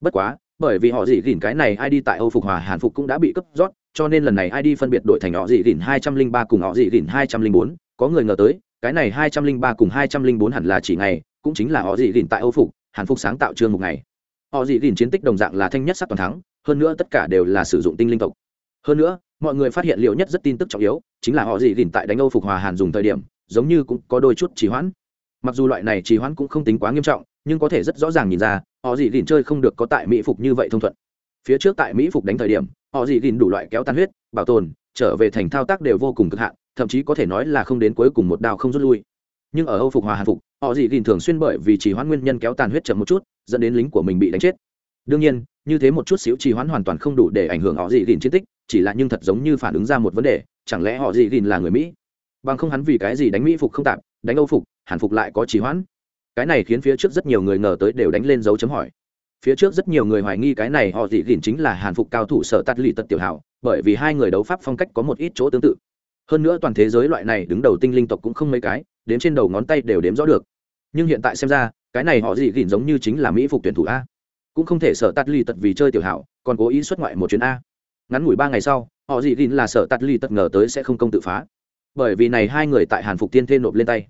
Bất quá, bởi vì họ dị gìn cái này ai đi tại âu phục hòa hàn phục cũng đã bị cấp rót, cho nên lần này ai đi phân biệt đổi thành họ dị gìn hai trăm linh ba cùng họ dị gìn hai trăm linh bốn, có người ngờ tới, cái này hai trăm linh ba cùng hai trăm linh bốn hẳn là chỉ ngày, cũng chính là họ dị gìn tại âu phục, hàn phục sáng tạo chương một ngày họ dị gìn chiến tích đồng dạng là thanh nhất sắc toàn thắng, hơn nữa tất cả đều là sử dụng tinh linh tộc. Hơn nữa, mọi người phát hiện liệu nhất rất tin tức trọng yếu, chính là họ dị gìn tại đánh âu phục hòa hàn dùng thời điểm, giống như cũng có đôi chút trì hoãn. Mặc dù loại này trì hoãn cũng không tính quá nghiêm trọng, nhưng có thể rất rõ ràng nhìn ra, họ dị gìn chơi không được có tại mỹ phục như vậy thông thuận. Phía trước tại mỹ phục đánh thời điểm, họ dị gìn đủ loại kéo tan huyết, bảo tồn, trở về thành thao tác đều vô cùng cực hạn, thậm chí có thể nói là không đến cuối cùng một đao không rút lui. Nhưng ở âu phục hòa hàn phục, họ dị gìn thường xuyên bởi vì chỉ hoãn nguyên nhân kéo tàn huyết chậm một chút dẫn đến lính của mình bị đánh chết. Đương nhiên, như thế một chút xíu trì hoãn hoàn toàn không đủ để ảnh hưởng họ dị gìn chiến tích, chỉ là nhưng thật giống như phản ứng ra một vấn đề, chẳng lẽ họ dị gìn là người mỹ? Bằng không hắn vì cái gì đánh mỹ phục không tạm đánh âu phục, hàn phục lại có trì hoãn? Cái này khiến phía trước rất nhiều người ngờ tới đều đánh lên dấu chấm hỏi. Phía trước rất nhiều người hoài nghi cái này họ dị gìn chính là hàn phục cao thủ sở tắt lì tật tiểu hảo bởi vì hai người đấu pháp phong cách có một ít chỗ tương tự. Hơn nữa toàn thế giới loại này đứng đầu tinh linh tộc cũng không mấy cái đếm trên đầu ngón tay đều đếm rõ được. Nhưng hiện tại xem ra cái này họ dị gìn giống như chính là mỹ phục tuyển thủ a. Cũng không thể sở tắt ly tật vì chơi tiểu hảo, còn cố ý xuất ngoại một chuyến a. Ngắn ngủi ba ngày sau, họ dị gìn là sở tắt ly tật ngờ tới sẽ không công tự phá. Bởi vì này hai người tại hàn phục tiên thêm nộp lên tay.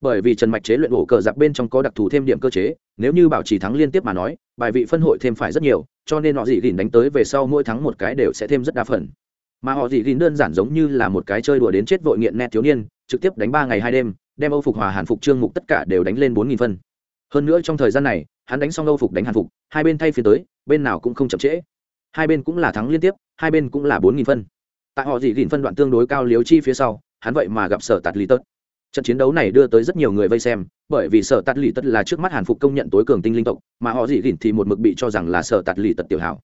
Bởi vì trần mạch chế luyện ổ cờ giặc bên trong có đặc thù thêm điểm cơ chế, nếu như bảo trì thắng liên tiếp mà nói, bài vị phân hội thêm phải rất nhiều, cho nên họ dị gìn đánh tới về sau mỗi thắng một cái đều sẽ thêm rất đa phần. Mà họ dị gìn đơn giản giống như là một cái chơi đùa đến chết vội nghiện nét thiếu niên, trực tiếp đánh ba ngày hai đêm, đem âu phục hòa hàn phục trương mục tất cả đều đánh lên bốn nghìn phân hơn nữa trong thời gian này, hắn đánh xong âu phục đánh hàn phục, hai bên thay phiên tới, bên nào cũng không chậm trễ. Hai bên cũng là thắng liên tiếp, hai bên cũng là bốn nghìn phân. Tại họ dị gìn phân đoạn tương đối cao liếu chi phía sau, hắn vậy mà gặp sở tạt lý tật trận chiến đấu này đưa tới rất nhiều người vây xem, bởi vì sở tạt lì tật là trước mắt hàn phục công nhận tối cường tinh linh tộc, mà họ dị gìn thì một mực bị cho rằng là sở tạt lì tật tiểu hảo.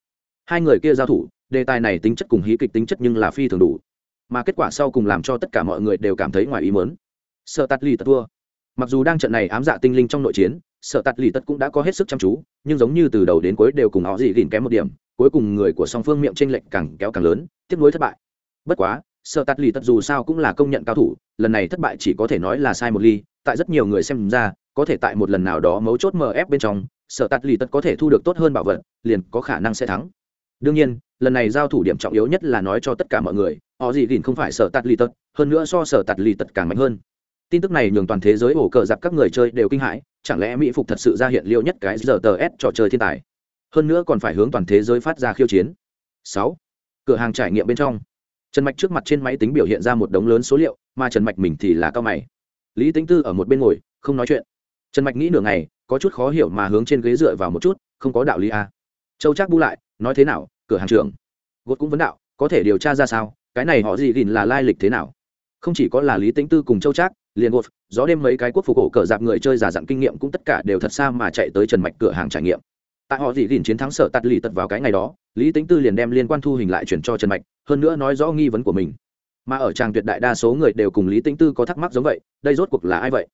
Hai người kia giao thủ, đề tài này tính chất cùng hí kịch tính chất nhưng là phi thường đủ. Mà kết quả sau cùng làm cho tất cả mọi người đều cảm thấy ngoài ý mớn sợ tạt lì tật thua. Mặc dù đang trận này ám dạ tinh linh trong nội chiến sợ tạt lì tật cũng đã có hết sức chăm chú, nhưng giống như từ đầu đến cuối đều cùng họ dị gìn kém một điểm, cuối cùng người của song phương miệng tranh lệch càng kéo càng lớn, tiếp nối thất bại. Bất quá sợ tạt lì tật dù sao cũng là công nhận cao thủ, lần này thất bại chỉ có thể nói là sai một ly, tại rất nhiều người xem ra, có thể tại một lần nào đó mấu chốt mờ ép bên trong sợ tạt lì tật có thể thu được tốt hơn bảo vật, liền có khả năng sẽ thắng. Đương nhiên, lần này giao thủ điểm trọng yếu nhất là nói cho tất cả mọi người, họ gì gìn không phải sở tạt lì tật hơn nữa so sở tạt lì tật càng mạnh hơn. Tin tức này nhường toàn thế giới ổ cờ giặc các người chơi đều kinh hãi chẳng lẽ mỹ phục thật sự ra hiện liệu nhất cái giờ tờ s trò chơi thiên tài? Hơn nữa còn phải hướng toàn thế giới phát ra khiêu chiến. Sáu, cửa hàng trải nghiệm bên trong. Trần mạch trước mặt trên máy tính biểu hiện ra một đống lớn số liệu, mà trần mạch mình thì là cao mày. Lý tính tư ở một bên ngồi, không nói chuyện. Trần mạch nghĩ nửa ngày, có chút khó hiểu mà hướng trên ghế dựa vào một chút, không có đạo lý a châu chắc bu lại, nói thế nào, cửa hàng trưởng? Gột cũng vấn đạo, có thể điều tra ra sao, cái này họ gì gìn là lai lịch thế nào? Không chỉ có là lý tĩnh tư cùng châu trác liền gột, gió đêm mấy cái quốc phục cổ cờ dạp người chơi giả dặn kinh nghiệm cũng tất cả đều thật xa mà chạy tới trần mạch cửa hàng trải nghiệm. Tại họ dị gìn chiến thắng sở tạt lì tật vào cái ngày đó, lý tĩnh tư liền đem liên quan thu hình lại chuyển cho trần mạch, hơn nữa nói rõ nghi vấn của mình. Mà ở tràng tuyệt đại đa số người đều cùng lý tĩnh tư có thắc mắc giống vậy, đây rốt cuộc là ai vậy?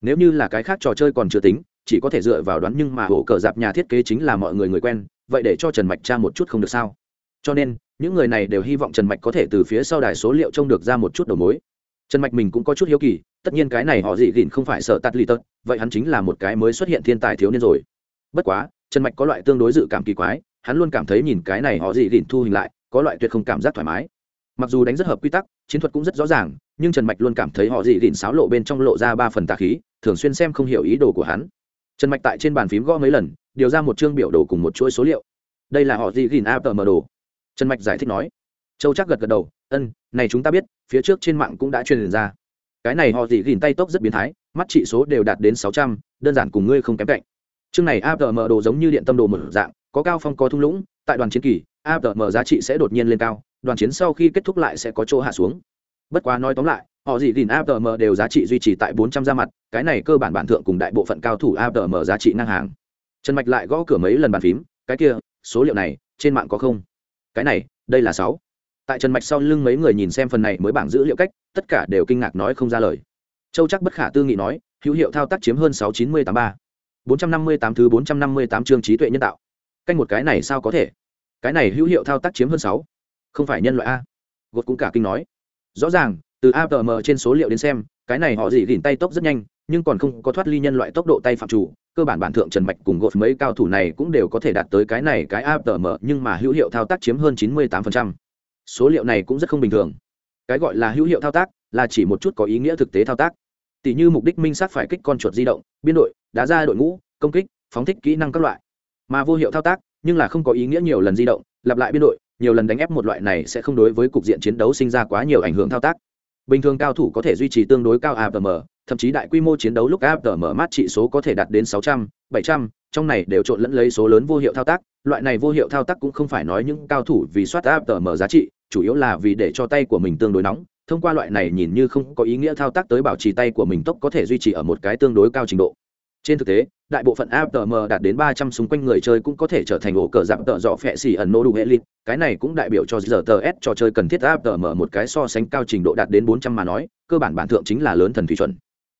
Nếu như là cái khác trò chơi còn chưa tính, chỉ có thể dựa vào đoán nhưng mà hổ cờ dạp nhà thiết kế chính là mọi người người quen, vậy để cho trần mạch tra một chút không được sao? Cho nên, những người này đều hy vọng trần mạch có thể từ phía sau đài số liệu trông được ra một chút đầu mối. Trần mạch mình cũng có chút hiếu kỳ tất nhiên cái này họ dị gìn không phải sợ tắt lì tật, vậy hắn chính là một cái mới xuất hiện thiên tài thiếu niên rồi. Bất quá, trần mạch có loại tương đối dự cảm kỳ quái, hắn luôn cảm thấy nhìn cái này họ dị gìn thu hình lại, có loại tuyệt không cảm giác thoải mái. Mặc dù đánh rất hợp quy tắc, chiến thuật cũng rất rõ ràng, nhưng trần mạch luôn cảm thấy họ dị gìn xáo lộ bên trong lộ ra ba phần tà khí, thường xuyên xem không hiểu ý đồ của hắn. Trần mạch tại trên bàn phím gõ mấy lần, điều ra một chương biểu đồ cùng một chuỗi số liệu. Đây là họ dị gìn apm đồ. Trần mạch giải thích nói. Châu chắc gật gật đầu, ân, này chúng ta biết, phía trước trên mạng cũng đã truyền ra cái này họ gì gìn tay tốc rất biến thái, mắt trị số đều đạt đến sáu trăm, đơn giản cùng ngươi không kém cạnh. Chương này apm đồ giống như điện tâm đồ một dạng, có cao phong có thung lũng, tại đoàn chiến kỳ apm giá trị sẽ đột nhiên lên cao, đoàn chiến sau khi kết thúc lại sẽ có chỗ hạ xuống. Bất quá nói tóm lại, họ gì gìn apm đều giá trị duy trì tại bốn trăm ra mặt, cái này cơ bản bản thượng cùng đại bộ phận cao thủ apm giá trị ngang hàng. Trần mạch lại gõ cửa mấy lần bàn phím, cái kia, số liệu này, trên mạng có không? Cái này, đây là sáu. Tại trần mạch sau lưng mấy người nhìn xem phần này mới bảng dữ liệu cách tất cả đều kinh ngạc nói không ra lời. Châu chắc bất khả tư nghị nói, hữu hiệu thao tác chiếm hơn sáu chín mươi tám ba. bốn trăm năm mươi tám thứ bốn trăm năm mươi tám chương trí tuệ nhân tạo. Canh một cái này sao có thể? Cái này hữu hiệu thao tác chiếm hơn sáu. Không phải nhân loại a. Gột cũng cả kinh nói. Rõ ràng, từ apm trên số liệu đến xem, cái này họ dỉ gìn tay tốc rất nhanh, nhưng còn không có thoát ly nhân loại tốc độ tay phạm chủ, cơ bản bản thượng trần mạch cùng gột mấy cao thủ này cũng đều có thể đạt tới cái này cái apm nhưng mà hữu hiệu thao tác chiếm hơn chín mươi tám số liệu này cũng rất không bình thường cái gọi là hữu hiệu thao tác là chỉ một chút có ý nghĩa thực tế thao tác. Tỷ như mục đích minh sát phải kích con chuột di động biên đội đá ra đội ngũ công kích phóng thích kỹ năng các loại. Mà vô hiệu thao tác nhưng là không có ý nghĩa nhiều lần di động lặp lại biên đội nhiều lần đánh ép một loại này sẽ không đối với cục diện chiến đấu sinh ra quá nhiều ảnh hưởng thao tác. Bình thường cao thủ có thể duy trì tương đối cao apm thậm chí đại quy mô chiến đấu lúc apm mát trị số có thể đạt đến 600, 700, trong này đều trộn lẫn lấy số lớn vô hiệu thao tác. Loại này vô hiệu thao tác cũng không phải nói những cao thủ vì soát apm giá trị chủ yếu là vì để cho tay của mình tương đối nóng, thông qua loại này nhìn như không có ý nghĩa thao tác tới bảo trì tay của mình tốc có thể duy trì ở một cái tương đối cao trình độ. Trên thực tế, đại bộ phận apm đạt đến ba trăm xung quanh người chơi cũng có thể trở thành ổ cờ giảm tợ dọ phẹ xỉ ẩn nô đủ hệ lịt. Cái này cũng đại biểu cho giờ tờ s trò chơi cần thiết apm một cái so sánh cao trình độ đạt đến bốn trăm mà nói, cơ bản bản thượng chính là lớn thần thủy chuẩn.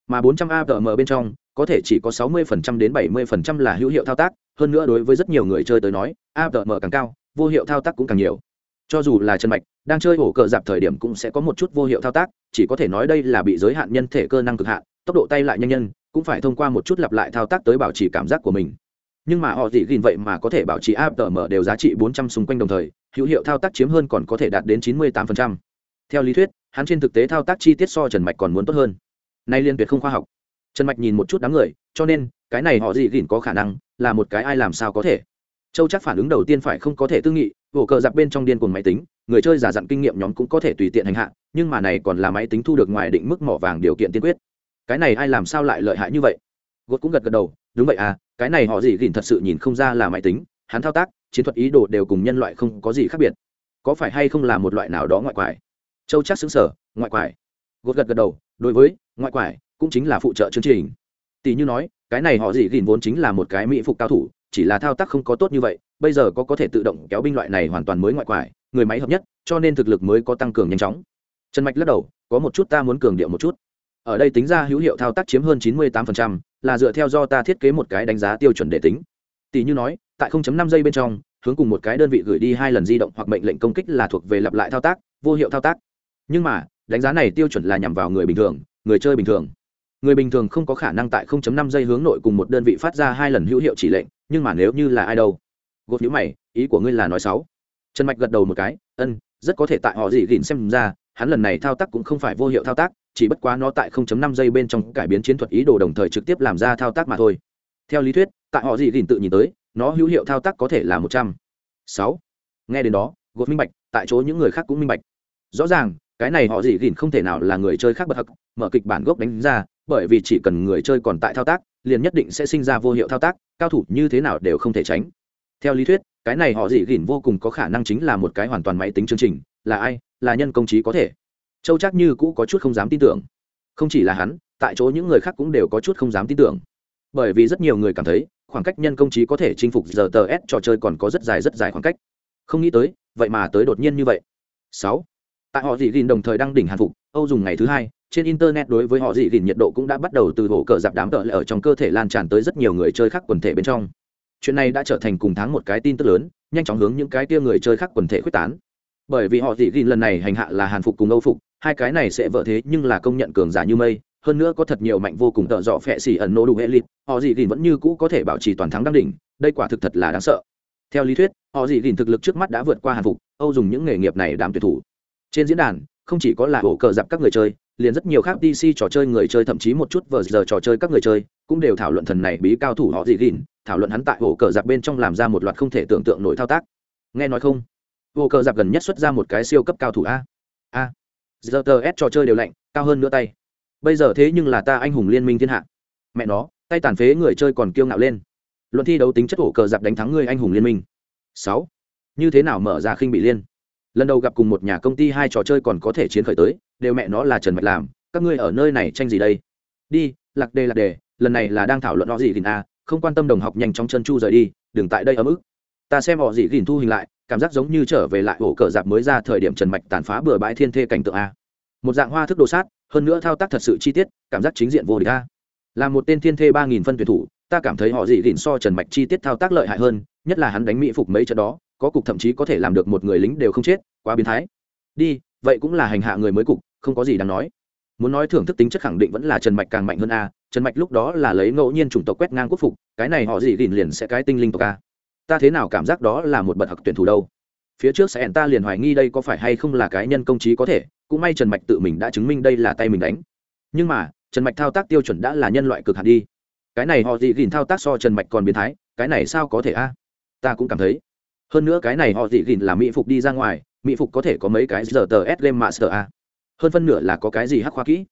Mà bốn trăm apm bên trong, có thể chỉ có sáu mươi phần trăm đến bảy mươi phần trăm là hữu hiệu thao tác. Hơn nữa đối với rất nhiều người chơi tới nói apm càng cao, vô hiệu thao tác cũng càng nhiều cho dù là chân mạch, đang chơi ổ cờ dạp thời điểm cũng sẽ có một chút vô hiệu thao tác, chỉ có thể nói đây là bị giới hạn nhân thể cơ năng cực hạn, tốc độ tay lại nhanh nhân, cũng phải thông qua một chút lặp lại thao tác tới bảo trì cảm giác của mình. Nhưng mà họ dị gìn vậy mà có thể bảo trì áp tờ mở đều giá trị 400 xung quanh đồng thời, hữu hiệu thao tác chiếm hơn còn có thể đạt đến 98%. theo lý thuyết, hắn trên thực tế thao tác chi tiết so trần mạch còn muốn tốt hơn. Nay liên tuyệt không khoa học. Trần mạch nhìn một chút đám người, cho nên, cái này họ dị gìn có khả năng là một cái ai làm sao có thể châu chắc phản ứng đầu tiên phải không có thể tư nghị, ổ cờ giặc bên trong điên cuồng máy tính, người chơi giả dặn kinh nghiệm nhóm cũng có thể tùy tiện hành hạ, nhưng mà này còn là máy tính thu được ngoài định mức mỏ vàng điều kiện tiên quyết. Cái này ai làm sao lại lợi hại như vậy? Gột cũng gật gật đầu, đúng vậy à cái này họ gì gìn thật sự nhìn không ra là máy tính, hắn thao tác, chiến thuật ý đồ đều cùng nhân loại không có gì khác biệt. Có phải hay không là một loại nào đó ngoại quải? Châu chắc xứng sở ngoại quải. Gột gật gật đầu, đối với, ngoại quải cũng chính là phụ trợ chương trình. Tỷ như nói, cái này họ gì gìn vốn chính là một cái mỹ phục cao thủ chỉ là thao tác không có tốt như vậy bây giờ có có thể tự động kéo binh loại này hoàn toàn mới ngoại quải người máy hợp nhất cho nên thực lực mới có tăng cường nhanh chóng. Trần mạch lắc đầu có một chút ta muốn cường điệu một chút. Ở đây tính ra hữu hiệu thao tác chiếm hơn 98%, là dựa theo do ta thiết kế một cái đánh giá tiêu chuẩn để tính. Tỷ như nói tại 0.5 giây bên trong hướng cùng một cái đơn vị gửi đi hai lần di động hoặc mệnh lệnh công kích là thuộc về lặp lại thao tác vô hiệu thao tác. Nhưng mà đánh giá này tiêu chuẩn là nhằm vào người bình thường người chơi bình thường. Người bình thường không có khả năng tại 0.5 giây hướng nội cùng một đơn vị phát ra hai lần hữu hiệu chỉ lệnh nhưng mà nếu như là ai đâu? Gột nhữ mày, ý của ngươi là nói sáu trần mạch gật đầu một cái, ân, rất có thể tại họ gì gìn xem ra, hắn lần này thao tác cũng không phải vô hiệu thao tác, chỉ bất quá nó tại 0.5 giây bên trong cải biến chiến thuật ý đồ đồng thời trực tiếp làm ra thao tác mà thôi. Theo lý thuyết, tại họ gì gìn tự nhìn tới, nó hữu hiệu thao tác có thể là một trăm. Sáu. Nghe đến đó, gột minh bạch, tại chỗ những người khác cũng minh bạch. Rõ ràng, cái này họ gì gìn không thể nào là người chơi khác bật hặc mở kịch bản gốc đánh ra, bởi vì chỉ cần người chơi còn tại thao tác liền nhất định sẽ sinh ra vô hiệu thao tác, cao thủ như thế nào đều không thể tránh. Theo lý thuyết, cái này họ dị gỉn vô cùng có khả năng chính là một cái hoàn toàn máy tính chương trình, là ai, là nhân công trí có thể. Châu chắc như cũ có chút không dám tin tưởng. Không chỉ là hắn, tại chỗ những người khác cũng đều có chút không dám tin tưởng. Bởi vì rất nhiều người cảm thấy, khoảng cách nhân công trí có thể chinh phục giờ tờ s trò chơi còn có rất dài rất dài khoảng cách. Không nghĩ tới, vậy mà tới đột nhiên như vậy. Sáu. Tại họ dị gìn đồng thời đang đỉnh hàn phục, âu dùng ngày thứ hai trên internet đối với họ dị gìn nhiệt độ cũng đã bắt đầu từ hổ cờ dạp đám tợ ở trong cơ thể lan tràn tới rất nhiều người chơi khác quần thể bên trong. Chuyện này đã trở thành cùng tháng một cái tin tức lớn, nhanh chóng hướng những cái tia người chơi khác quần thể quyết tán. Bởi vì họ dị gìn lần này hành hạ là hàn phục cùng âu phục, hai cái này sẽ vợ thế nhưng là công nhận cường giả như mây, hơn nữa có thật nhiều mạnh vô cùng tợ dọ phẹ xỉ ẩn nô đủ hệ lịt, họ dị gìn vẫn như cũ có thể bảo trì toàn thắng đăng đỉnh, đây quả thực thật là đáng sợ. Theo lý thuyết, họ dị gìn thực lực trước mắt đã vượt qua hàn phục, âu dùng những nghề nghiệp này đám tuyệt thủ. Trên diễn đàn, không chỉ có là hổ cờ dạp các người chơi liền rất nhiều khác dc trò chơi người chơi thậm chí một chút vờ giờ trò chơi các người chơi cũng đều thảo luận thần này bí cao thủ họ gì gìn, thảo luận hắn tại ổ cờ giặc bên trong làm ra một loạt không thể tưởng tượng nổi thao tác. Nghe nói không? Ổ cờ giặc gần nhất xuất ra một cái siêu cấp cao thủ a. A. Giờ tờ s trò chơi đều lạnh, cao hơn nữa tay. Bây giờ thế nhưng là ta anh hùng liên minh thiên hạ. Mẹ nó, tay tàn phế người chơi còn kiêu ngạo lên. Luận thi đấu tính chất ổ cờ giặc đánh thắng người anh hùng liên minh. Sáu. Như thế nào mở ra khinh bị liên? Lần đầu gặp cùng một nhà công ty hai trò chơi còn có thể chiến khởi tới đều mẹ nó là trần mạch làm, các ngươi ở nơi này tranh gì đây? Đi, lạc đề lạc đề, lần này là đang thảo luận họ gì gìn a không quan tâm đồng học nhanh chóng chân chu rời đi, đừng tại đây ấm ức. Ta xem họ gì gìn thu hình lại, cảm giác giống như trở về lại ổ cờ dạp mới ra thời điểm trần mạch tàn phá bừa bãi thiên thê cảnh tượng a một dạng hoa thức đồ sát, hơn nữa thao tác thật sự chi tiết, cảm giác chính diện vô địch a là một tên thiên thê ba nghìn phân tuyển thủ, ta cảm thấy họ gì gìn so trần mạch chi tiết thao tác lợi hại hơn, nhất là hắn đánh mỹ phục mấy trận đó, có cục thậm chí có thể làm được một người lính đều không chết, quá biến thái. Đi vậy cũng là hành hạ người mới cục, không có gì đáng nói. Muốn nói thưởng thức tính chất khẳng định vẫn là trần mạch càng mạnh hơn a, trần mạch lúc đó là lấy ngẫu nhiên chủng tộc quét ngang quốc phục, cái này họ gì gìn liền sẽ cái tinh linh tộc a. Ta thế nào cảm giác đó là một bậc học tuyển thủ đâu? Phía trước sẽ ta liền hoài nghi đây có phải hay không là cái nhân công trí có thể, cũng may trần mạch tự mình đã chứng minh đây là tay mình đánh. Nhưng mà, trần mạch thao tác tiêu chuẩn đã là nhân loại cực hạt đi. Cái này họ gì gìn thao tác so trần mạch còn biến thái, cái này sao có thể a? Ta cũng cảm thấy. Hơn nữa cái này họ gì gìn là mỹ phục đi ra ngoài mỹ phục có thể có mấy cái giờ tờ s game master a. Hơn phân nửa là có cái gì hắc khoa kỹ.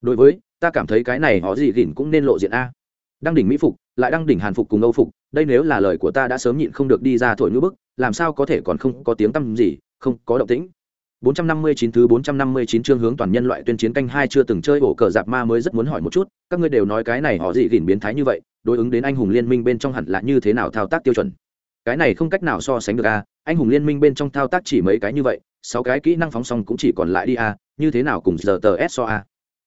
Đối với ta cảm thấy cái này họ gì gìn cũng nên lộ diện a. Đăng đỉnh mỹ phục lại đăng đỉnh hàn phục cùng âu phục đây nếu là lời của ta đã sớm nhịn không được đi ra thổi ngữ bức làm sao có thể còn không có tiếng tăm gì không có động tĩnh. 459 thứ 459 chương hướng toàn nhân loại tuyên chiến canh hai chưa từng chơi ổ cờ giạp ma mới rất muốn hỏi một chút, các ngươi đều nói cái này họ gì gỉn biến thái như vậy, đối ứng đến anh hùng liên minh bên trong hẳn là như thế nào thao tác tiêu chuẩn. Cái này không cách nào so sánh được a, anh hùng liên minh bên trong thao tác chỉ mấy cái như vậy, sáu cái kỹ năng phóng xong cũng chỉ còn lại đi a, như thế nào cùng giờ tờ S so a.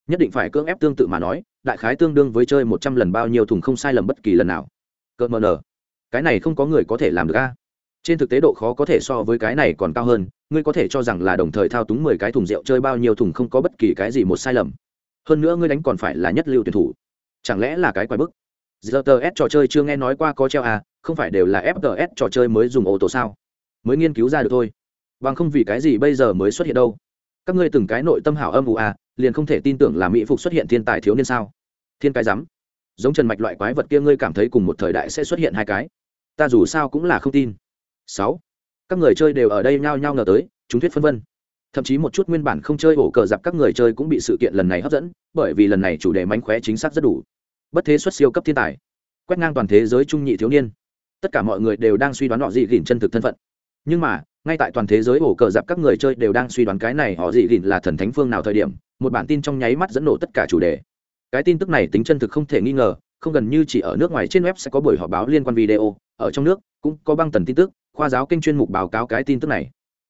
Nhất định phải cưỡng ép tương tự mà nói, đại khái tương đương với chơi 100 lần bao nhiêu thùng không sai lầm bất kỳ lần nào. Cơn mờ nở. Cái này không có người có thể làm được a trên thực tế độ khó có thể so với cái này còn cao hơn ngươi có thể cho rằng là đồng thời thao túng mười cái thùng rượu chơi bao nhiêu thùng không có bất kỳ cái gì một sai lầm hơn nữa ngươi đánh còn phải là nhất lưu tuyển thủ chẳng lẽ là cái quái bức gts trò chơi chưa nghe nói qua có treo à không phải đều là fts trò chơi mới dùng ô tô sao mới nghiên cứu ra được thôi. Bằng không vì cái gì bây giờ mới xuất hiện đâu? Các ngươi từng cái nội tâm hảo âm ù à liền không thể tin tưởng là mỹ phục xuất hiện thiên tài thiếu niên sao? Thiên cái rắm. Giống trần mạch loại quái vật kia ngươi cảm thấy cùng một thời đại sẽ xuất hiện hai cái. Ta dù sao cũng là không tin. Sáu. Các người chơi đều ở đây nhao nhao ngờ tới, chúng thuyết phân vân. Thậm chí một chút nguyên bản không chơi ổ cờ giặc các người chơi cũng bị sự kiện lần này hấp dẫn, bởi vì lần này chủ đề mánh khóe chính xác rất đủ. Bất thế xuất siêu cấp thiên tài. Quét ngang toàn thế giới trung nhị thiếu niên. Tất cả mọi người đều đang suy đoán họ dị gỉn chân thực thân phận nhưng mà, ngay tại toàn thế giới ổ cờ dạp các người chơi đều đang suy đoán cái này họ dị gìn là thần thánh phương nào thời điểm, một bản tin trong nháy mắt dẫn nổ tất cả chủ đề. Cái tin tức này tính chân thực không thể nghi ngờ, không gần như chỉ ở nước ngoài trên web sẽ có buổi họp báo liên quan video, ở trong nước, cũng có băng tần tin tức, khoa giáo kênh chuyên mục báo cáo cái tin tức này.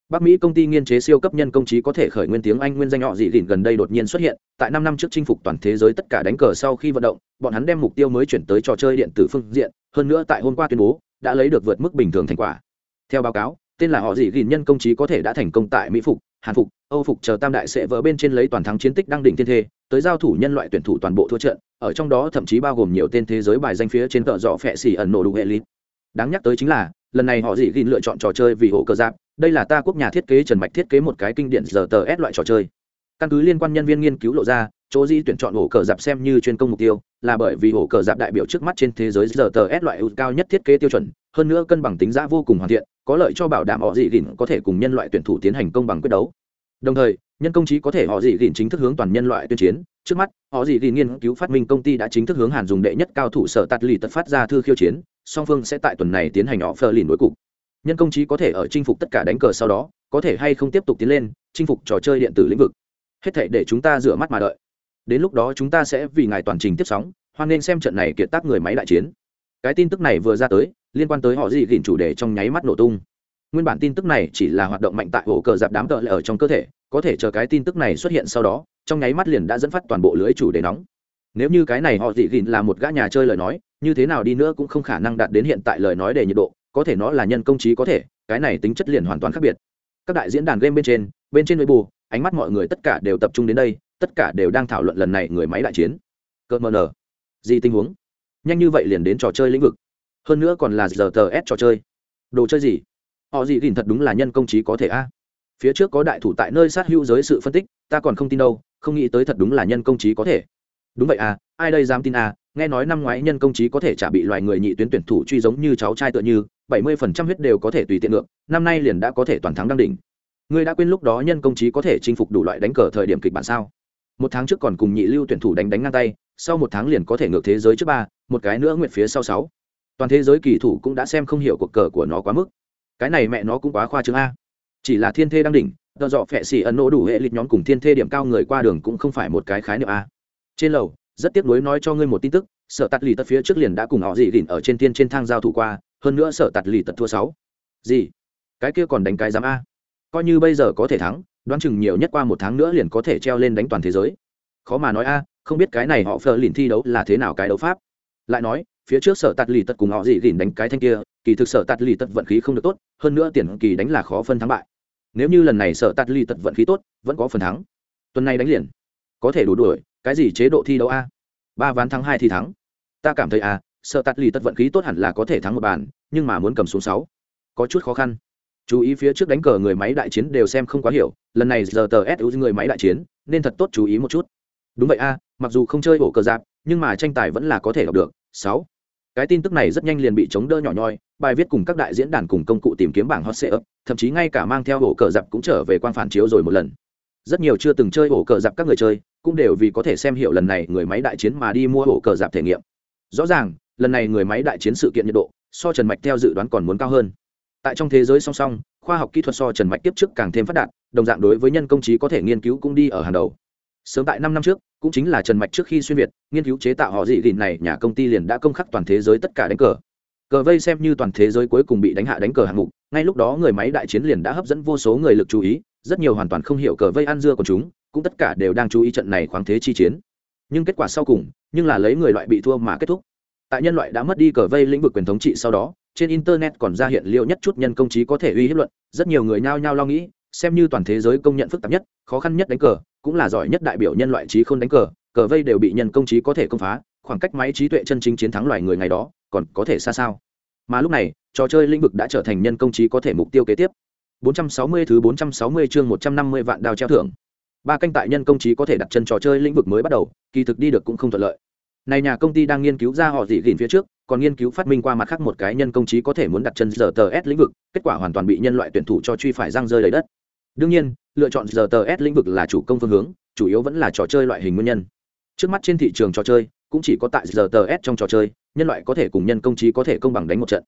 Bắc mỹ công ty nghiên chế siêu cấp nhân công trí có thể khởi nguyên tiếng anh nguyên danh họ dị gìn gần đây đột nhiên xuất hiện, tại năm năm trước chinh phục toàn thế giới tất cả đánh cờ sau khi vận động, bọn hắn đem mục tiêu mới chuyển tới trò chơi điện tử phương diện, hơn nữa tại hôm qua tuyên bố, đã lấy được vượt mức bình thường thành quả. Theo báo cáo tên là họ gì gìn nhân công trí có thể đã thành công tại mỹ phục, hàn phục, âu phục chờ tam đại sẽ vỡ bên trên lấy toàn thắng chiến tích đăng đỉnh thiên thê, tới giao thủ nhân loại tuyển thủ toàn bộ thua trận, ở trong đó thậm chí bao gồm nhiều tên thế giới bài danh phía trên cờ dọ phẹ xỉ ẩn nổ đủ hệ lý đáng nhắc tới chính là, lần này họ dị gìn lựa chọn trò chơi vì hộ cờ giáp, đây là ta quốc nhà thiết kế trần mạch thiết kế một cái kinh điển giờ tờ s loại trò chơi. Căn cứ liên quan nhân viên nghiên cứu lộ ra, chỗ di tuyển chọn ổ cờ dạp xem như chuyên công mục tiêu, là bởi vì ổ cờ dạp đại biểu trước mắt trên thế giới giờ tờ s loại ưu cao nhất thiết kế tiêu chuẩn hơn nữa cân bằng tính giá vô cùng hoàn thiện, có lợi cho bảo đảm họ dị gìn có thể cùng nhân loại tuyển thủ tiến hành công bằng quyết đấu. Đồng thời, nhân công trí có thể họ dị gìn chính thức hướng toàn nhân loại tuyên chiến. Trước mắt, họ dị gìn nghiên cứu phát minh công ty đã chính thức hướng hàn dùng đệ nhất cao thủ sở tạt lì tật phát ra thư khiêu chiến, song phương sẽ tại tuần này tiến hành họ phờ lìn đối cục. Nhân công trí có thể ở chinh phục tất cả đánh cờ sau đó, có thể hay không tiếp tục tiến lên, chinh phục trò chơi điện tử lĩnh vực. Hết thể để chúng ta rửa mắt mà đợi. Đến lúc đó chúng ta sẽ vì ngài toàn trình tiếp sóng, hoan nên xem trận này kiệt tác người máy đại chiến. Cái tin tức này vừa ra tới liên quan tới họ gì gìn chủ đề trong nháy mắt nổ tung. Nguyên bản tin tức này chỉ là hoạt động mạnh tại ổ cờ dạp đám tợ ở trong cơ thể, có thể chờ cái tin tức này xuất hiện sau đó, trong nháy mắt liền đã dẫn phát toàn bộ lưới chủ đề nóng. Nếu như cái này họ dị gìn là một gã nhà chơi lời nói, như thế nào đi nữa cũng không khả năng đạt đến hiện tại lời nói để nhiệt độ, có thể nó là nhân công trí có thể, cái này tính chất liền hoàn toàn khác biệt. Các đại diễn đàn game bên trên bên trên nội bù, ánh mắt mọi người tất cả đều tập trung đến đây, tất cả đều đang thảo luận lần này người máy đại chiến. Cợt mờ nở gì tình huống? Nhanh như vậy liền đến trò chơi lĩnh vực hơn nữa còn là giờ tờ s trò chơi. Đồ chơi gì? Họ gì gìn thật đúng là nhân công trí có thể a. Phía trước có đại thủ tại nơi sát hữu giới sự phân tích, ta còn không tin đâu, không nghĩ tới thật đúng là nhân công trí có thể. Đúng vậy à ai đây dám tin à nghe nói năm ngoái nhân công trí có thể trả bị loài người nhị tuyến tuyển thủ truy giống như cháu trai tựa như, bảy mươi phần trăm huyết đều có thể tùy tiện ngược, năm nay liền đã có thể toàn thắng đăng đỉnh. Ngươi đã quên lúc đó nhân công trí có thể chinh phục đủ loại đánh cờ thời điểm kịch bản sao? Một tháng trước còn cùng nhị lưu tuyển thủ đánh đánh ngang tay, sau một tháng liền có thể ngược thế giới trước ba, một cái nữa nguyện phía sau sáu toàn thế giới kỳ thủ cũng đã xem không hiểu cuộc cờ của nó quá mức. Cái này mẹ nó cũng quá khoa trương a. Chỉ là thiên thê đang đỉnh do dọ phẹ xỉ ấn nỗ đủ hệ lịch nhóm cùng thiên thê điểm cao người qua đường cũng không phải một cái khái niệm a. Trên lầu, rất tiếc nuối nói cho ngươi một tin tức, sở tạt lì tật phía trước liền đã cùng họ dị đỉnh ở trên tiên trên thang giao thủ qua, hơn nữa sở tạt lì tật thua sáu. Gì? Cái kia còn đánh cái giám a? Coi như bây giờ có thể thắng, đoán chừng nhiều nhất qua một tháng nữa liền có thể treo lên đánh toàn thế giới. Khó mà nói a, không biết cái này họ phờ lìn thi đấu là thế nào cái đấu pháp. Lại nói phía trước sở tạt lì tật cùng họ dị gỉn đánh cái thanh kia, kỳ thực sở tạt lì tật vận khí không được tốt, hơn nữa tiền kỳ đánh là khó phân thắng bại. Nếu như lần này sở tạt lì tật vận khí tốt, vẫn có phần thắng. Tuần này đánh liền. Có thể đủ đuổi, cái gì chế độ thi đấu a? Ba ván thắng hai thì thắng. Ta cảm thấy a, sở tạt lì tật vận khí tốt hẳn là có thể thắng một bàn, nhưng mà muốn cầm xuống sáu. Có chút khó khăn. Chú ý phía trước đánh cờ người máy đại chiến đều xem không quá hiểu, lần này giờ tờ s người máy đại chiến, nên thật tốt chú ý một chút. Đúng vậy a, mặc dù không chơi ổ cờ giáp, nhưng mà tranh tài vẫn là có thể đọc được. Sáu cái tin tức này rất nhanh liền bị chống đỡ nhỏ nhoi, bài viết cùng các đại diễn đàn cùng công cụ tìm kiếm bảng hot sale thậm chí ngay cả mang theo ổ cờ dạp cũng trở về quan phản chiếu rồi một lần. Rất nhiều chưa từng chơi ổ cờ dạp các người chơi, cũng đều vì có thể xem hiểu lần này người máy đại chiến mà đi mua ổ cờ dạp thể nghiệm. Rõ ràng, lần này người máy đại chiến sự kiện nhiệt độ, so trần mạch theo dự đoán còn muốn cao hơn. Tại trong thế giới song song, khoa học kỹ thuật so trần mạch tiếp trước càng thêm phát đạt, đồng dạng đối với nhân công trí có thể nghiên cứu cũng đi ở hàng đầu sớm tại năm năm trước, cũng chính là trần mạch trước khi xuyên việt, nghiên cứu chế tạo họ dị gìn này, nhà công ty liền đã công khắc toàn thế giới tất cả đánh cờ. Cờ vây xem như toàn thế giới cuối cùng bị đánh hạ đánh cờ hạng mục, ngay lúc đó người máy đại chiến liền đã hấp dẫn vô số người lực chú ý, rất nhiều hoàn toàn không hiểu cờ vây ăn dưa của chúng, cũng tất cả đều đang chú ý trận này khoáng thế chi chiến. Nhưng kết quả sau cùng, nhưng là lấy người loại bị thua mà kết thúc. Tại nhân loại đã mất đi cờ vây lĩnh vực quyền thống trị sau đó, trên internet còn ra hiện liệu nhất chút nhân công trí có thể uy hiếp luận, rất nhiều người nhao nhao lo nghĩ, xem như toàn thế giới công nhận phức tạp nhất, khó khăn nhất đánh cờ cũng là giỏi nhất đại biểu nhân loại trí không đánh cờ cờ vây đều bị nhân công trí có thể công phá, khoảng cách máy trí tuệ chân chính chiến thắng loài người ngày đó còn có thể xa sao. Mà lúc này, trò chơi lĩnh vực đã trở thành nhân công trí có thể mục tiêu kế tiếp. 460 thứ 460 chương 150 vạn đao treo thưởng. Ba canh tại nhân công trí có thể đặt chân trò chơi lĩnh vực mới bắt đầu, kỳ thực đi được cũng không thuận lợi. Này nhà công ty đang nghiên cứu ra họ dị gìn phía trước, còn nghiên cứu phát minh qua mặt khác một cái nhân công trí có thể muốn đặt chân giờ tờ s lĩnh vực, kết quả hoàn toàn bị nhân loại tuyển thủ cho truy phải răng rơi đầy đất. Đương nhiên lựa chọn giờ tờ s lĩnh vực là chủ công phương hướng, chủ yếu vẫn là trò chơi loại hình nguyên nhân. Trước mắt trên thị trường trò chơi, cũng chỉ có tại giờ tờ s trong trò chơi, nhân loại có thể cùng nhân công trí có thể công bằng đánh một trận.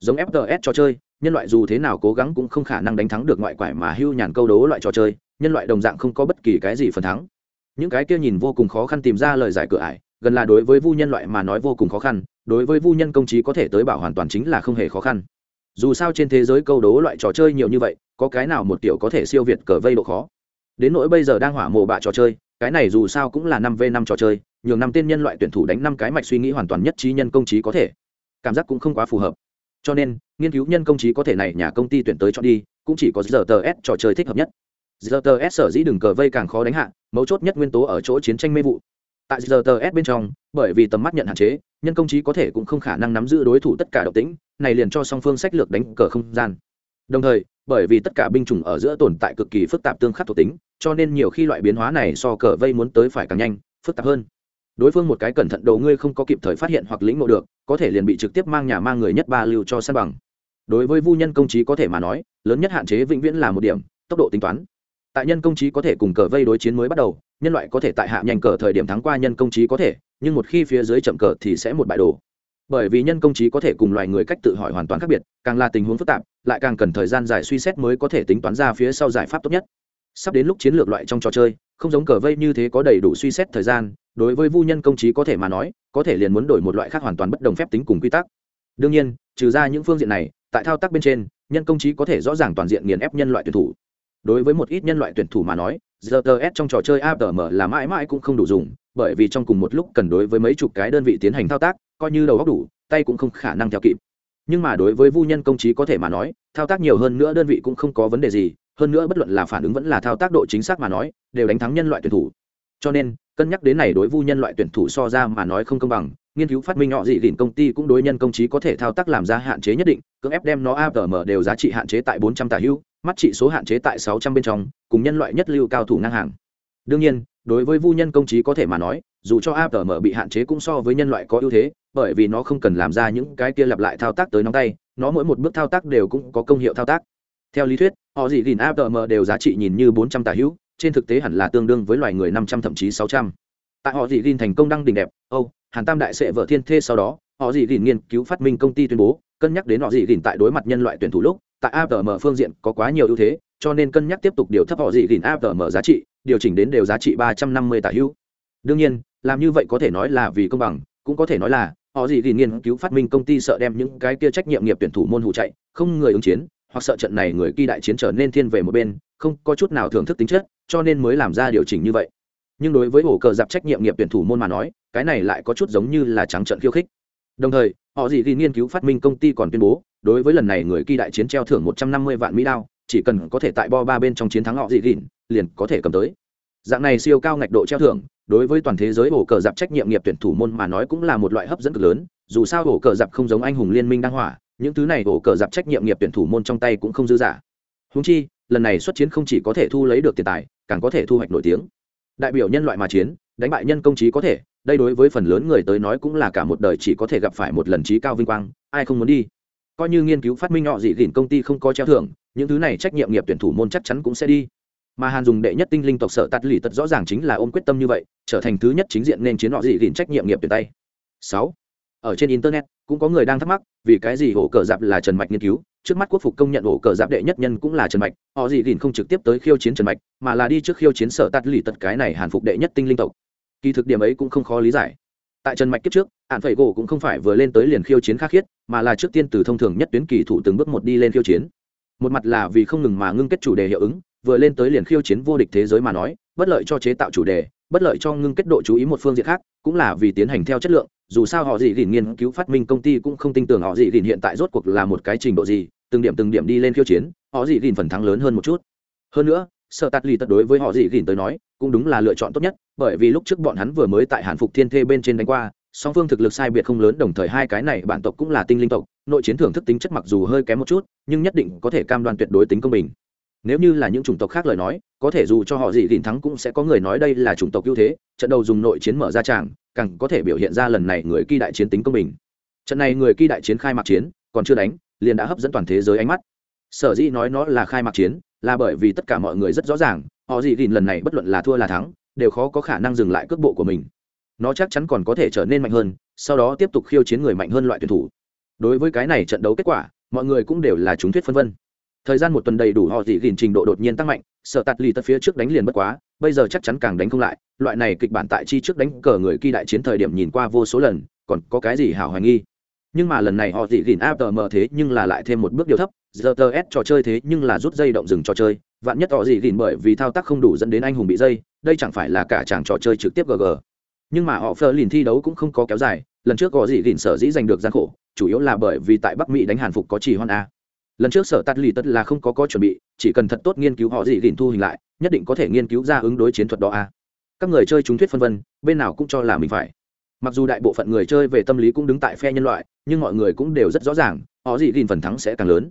Giống fts trò chơi, nhân loại dù thế nào cố gắng cũng không khả năng đánh thắng được ngoại quải mà hưu nhàn câu đố loại trò chơi, nhân loại đồng dạng không có bất kỳ cái gì phần thắng. Những cái kia nhìn vô cùng khó khăn tìm ra lời giải cửa ải, gần là đối với vu nhân loại mà nói vô cùng khó khăn, đối với vu nhân công trí có thể tới bảo hoàn toàn chính là không hề khó khăn. Dù sao trên thế giới câu đố loại trò chơi nhiều như vậy có cái nào một kiểu có thể siêu việt cờ vây độ khó. Đến nỗi bây giờ đang hỏa mộ bạ trò chơi, cái này dù sao cũng là năm v năm trò chơi nhường năm tên nhân loại tuyển thủ đánh năm cái mạch suy nghĩ hoàn toàn nhất trí nhân công trí có thể. Cảm giác cũng không quá phù hợp. Cho nên, nghiên cứu nhân công trí có thể này nhà công ty tuyển tới chọn đi, cũng chỉ có giờ tờ s trò chơi thích hợp nhất. Giờ tờ s sở dĩ đừng cờ vây càng khó đánh hạ, mấu chốt nhất nguyên tố ở chỗ chiến tranh mê vụ. Tại giờ tờ s bên trong, bởi vì tầm mắt nhận hạn chế, nhân công trí có thể cũng không khả năng nắm giữ đối thủ tất cả độc tính, này liền cho song phương sách lược đánh cờ không gian. Đồng thời bởi vì tất cả binh chủng ở giữa tồn tại cực kỳ phức tạp tương khắc thuộc tính, cho nên nhiều khi loại biến hóa này so cờ vây muốn tới phải càng nhanh, phức tạp hơn. Đối phương một cái cẩn thận đầu ngươi không có kịp thời phát hiện hoặc lĩnh ngộ được, có thể liền bị trực tiếp mang nhà mang người nhất ba lưu cho san bằng. Đối với vu nhân công trí có thể mà nói, lớn nhất hạn chế vĩnh viễn là một điểm, tốc độ tính toán. Tại nhân công trí có thể cùng cờ vây đối chiến mới bắt đầu, nhân loại có thể tại hạ nhanh cờ thời điểm thắng qua nhân công trí có thể, nhưng một khi phía dưới chậm cờ thì sẽ một bại đồ bởi vì nhân công trí có thể cùng loài người cách tự hỏi hoàn toàn khác biệt, càng là tình huống phức tạp, lại càng cần thời gian dài suy xét mới có thể tính toán ra phía sau giải pháp tốt nhất. Sắp đến lúc chiến lược loại trong trò chơi, không giống cờ vây như thế có đầy đủ suy xét thời gian, đối với vu nhân công trí có thể mà nói, có thể liền muốn đổi một loại khác hoàn toàn bất đồng phép tính cùng quy tắc. Đương nhiên, trừ ra những phương diện này, tại thao tác bên trên, nhân công trí có thể rõ ràng toàn diện nghiền ép nhân loại tuyển thủ. Đối với một ít nhân loại tuyển thủ mà nói gts trong trò chơi apm là mãi mãi cũng không đủ dùng, bởi vì trong cùng một lúc cần đối với mấy chục cái đơn vị tiến hành thao tác coi như đầu góc đủ, tay cũng không khả năng theo kịp. Nhưng mà đối với vu nhân công trí có thể mà nói, thao tác nhiều hơn nữa đơn vị cũng không có vấn đề gì, hơn nữa bất luận là phản ứng vẫn là thao tác độ chính xác mà nói, đều đánh thắng nhân loại tuyển thủ. Cho nên, cân nhắc đến này đối vu nhân loại tuyển thủ so ra mà nói không công bằng, nghiên cứu phát minh họ dị đỉnh công ty cũng đối nhân công trí có thể thao tác làm ra hạn chế nhất định, cưỡng ép đem nó apm đều giá trị hạn chế tại bốn trăm tả hữu, mắt trị số hạn chế tại sáu trăm bên trong, cùng nhân loại nhất lưu cao thủ ngang hàng đương nhiên, đối với vu nhân công trí có thể mà nói, dù cho apm bị hạn chế cũng so với nhân loại có ưu thế, bởi vì nó không cần làm ra những cái kia lặp lại thao tác tới nóng tay, nó mỗi một bước thao tác đều cũng có công hiệu thao tác. Theo lý thuyết, họ dị gìn apm đều giá trị nhìn như bốn trăm tà hữu, trên thực tế hẳn là tương đương với loài người năm trăm thậm chí sáu trăm. Tại họ dị gìn thành công đăng đỉnh đẹp, âu, hàn tam đại sệ vợ thiên thê sau đó, họ dị gìn nghiên cứu phát minh công ty tuyên bố, cân nhắc đến họ dị gìn tại đối mặt nhân loại tuyển thủ lúc, tại apm phương diện có quá nhiều ưu thế, cho nên cân nhắc tiếp tục điều thấp họ dị gìn apm giá trị điều chỉnh đến đều giá trị ba trăm năm mươi tả hữu. Đương nhiên, làm như vậy có thể nói là vì công bằng, cũng có thể nói là, họ gì gìn nghiên cứu phát minh công ty sợ đem những cái kia trách nhiệm nghiệp tuyển thủ môn hụ chạy, không người ứng chiến, hoặc sợ trận này người kỳ đại chiến trở nên thiên về một bên, không có chút nào thưởng thức tính chất, cho nên mới làm ra điều chỉnh như vậy. Nhưng đối với ổ cờ dạp trách nhiệm nghiệp tuyển thủ môn mà nói, cái này lại có chút giống như là trắng trận khiêu khích. Đồng thời, họ gì ghi nghiên cứu phát minh công ty còn tuyên bố, đối với lần này người kỳ đại chiến treo thưởng một trăm năm mươi vạn mỹ đao, chỉ cần có thể tại bo ba bên trong chiến thắng họ gì gìn liền có thể cầm tới. Dạng này siêu cao ngạch độ treo thưởng, đối với toàn thế giới ổ cờ dạp trách nhiệm nghiệp tuyển thủ môn mà nói cũng là một loại hấp dẫn cực lớn, dù sao ổ cờ dạp không giống anh hùng liên minh đăng hỏa, những thứ này ổ cờ dạp trách nhiệm nghiệp tuyển thủ môn trong tay cũng không dư giả. Húng chi, lần này xuất chiến không chỉ có thể thu lấy được tiền tài, càng có thể thu hoạch nổi tiếng. Đại biểu nhân loại mà chiến, đánh bại nhân công trí có thể, đây đối với phần lớn người tới nói cũng là cả một đời chỉ có thể gặp phải một lần trí cao vinh quang, ai không muốn đi. Coi như nghiên cứu phát minh họ dị gìn công ty không có treo thưởng, những thứ này trách nhiệm nghiệp tuyển thủ môn chắc chắn cũng sẽ đi mà hàn dùng đệ nhất tinh linh tộc sở tắt lì tật rõ ràng chính là ôm quyết tâm như vậy, trở thành thứ nhất chính diện nên chiến họ dị gìn trách nhiệm nghiệp tuyển tay. Sáu. Ở trên internet, cũng có người đang thắc mắc, vì cái gì hổ cờ dạp là trần mạch nghiên cứu? Trước mắt quốc phục công nhận hổ cờ dạp đệ nhất nhân cũng là trần mạch, họ dị gìn không trực tiếp tới khiêu chiến trần mạch, mà là đi trước khiêu chiến sở tắt lì tật cái này hàn phục đệ nhất tinh linh tộc. Kỳ thực điểm ấy cũng không khó lý giải. Tại trần mạch kiếp trước hạn phẩy gỗ cũng không phải vừa lên tới liền khiêu chiến khắc khiết, mà là trước tiên từ thông thường nhất tuyến kỳ thủ từng bước một đi lên khiêu chiến. Một mặt là vì không ngừng mà ngưng kết chủ đề hiệu ứng vừa lên tới liền khiêu chiến vô địch thế giới mà nói, bất lợi cho chế tạo chủ đề, bất lợi cho ngưng kết độ chú ý một phương diện khác, cũng là vì tiến hành theo chất lượng, dù sao họ gì gìn nghiên cứu phát minh công ty cũng không tin tưởng họ gì gìn hiện tại rốt cuộc là một cái trình độ gì, từng điểm từng điểm đi lên khiêu chiến, họ gì gìn phần thắng lớn hơn một chút. Hơn nữa, sợ tạt lì tật đối với họ gì gìn tới nói, cũng đúng là lựa chọn tốt nhất, bởi vì lúc trước bọn hắn vừa mới tại hàn phục thiên thê bên trên đánh qua, song phương thực lực sai biệt không lớn đồng thời hai cái này bản tộc cũng là tinh linh tộc, nội chiến thưởng thức tính chất mặc dù hơi kém một chút, nhưng nhất định có thể cam đoan tuyệt đối tính công bình nếu như là những chủng tộc khác lời nói, có thể dù cho họ gì gìn thắng cũng sẽ có người nói đây là chủng tộc ưu thế, trận đầu dùng nội chiến mở ra tràng, càng có thể biểu hiện ra lần này người kỳ đại chiến tính công bình. Trận này người kỳ đại chiến khai mạc chiến, còn chưa đánh, liền đã hấp dẫn toàn thế giới ánh mắt. Sở dĩ nói nó là khai mạc chiến, là bởi vì tất cả mọi người rất rõ ràng, họ gì gìn lần này bất luận là thua là thắng, đều khó có khả năng dừng lại cước bộ của mình. Nó chắc chắn còn có thể trở nên mạnh hơn, sau đó tiếp tục khiêu chiến người mạnh hơn loại tuyển thủ. Đối với cái này trận đấu kết quả, mọi người cũng đều là chúng thuyết phân vân thời gian một tuần đầy đủ họ dị gìn trình độ đột nhiên tăng mạnh, sợ tạt lì tật phía trước đánh liền bất quá, bây giờ chắc chắn càng đánh không lại, loại này kịch bản tại chi trước đánh cờ người kỳ đại chiến thời điểm nhìn qua vô số lần, còn có cái gì hảo hoài nghi? Nhưng mà lần này họ dị gìn apm thế nhưng là lại thêm một bước điều thấp, giờ tờ s trò chơi thế nhưng là rút dây động dừng trò chơi, vạn nhất họ dị gìn bởi vì thao tác không đủ dẫn đến anh hùng bị dây, đây chẳng phải là cả chàng trò chơi trực tiếp gg nhưng mà họ phơ lìn thi đấu cũng không có kéo dài, lần trước họ dị gìn sở dĩ giành được gian khổ, chủ yếu là bởi vì tại bắc mỹ đánh hàn phục có chỉ hoan a lần trước sở tắt lì tất là không có có chuẩn bị, chỉ cần thật tốt nghiên cứu họ dị gìn thu hình lại, nhất định có thể nghiên cứu ra ứng đối chiến thuật đó a các người chơi chúng thuyết phân vân, bên nào cũng cho là mình phải. Mặc dù đại bộ phận người chơi về tâm lý cũng đứng tại phe nhân loại, nhưng mọi người cũng đều rất rõ ràng, họ dị gìn phần thắng sẽ càng lớn.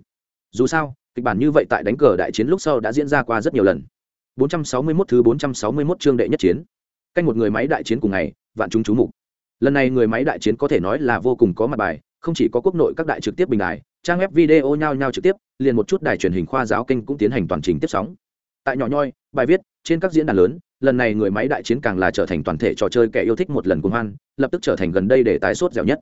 Dù sao, kịch bản như vậy tại đánh cờ đại chiến lúc sau đã diễn ra qua rất nhiều lần. 461 thứ 461 chương đệ nhất chiến. Canh một người máy đại chiến cùng ngày, vạn chúng chú mục. Lần này người máy đại chiến có thể nói là vô cùng có mặt bài, không chỉ có quốc nội các đại trực tiếp bình đài trang web video nhau nhau trực tiếp, liền một chút đài truyền hình khoa giáo kênh cũng tiến hành toàn trình tiếp sóng. Tại nhỏ nhoi, bài viết, trên các diễn đàn lớn, lần này người máy đại chiến càng là trở thành toàn thể trò chơi kẻ yêu thích một lần cuồng hoan, lập tức trở thành gần đây để tái sốt dẻo nhất.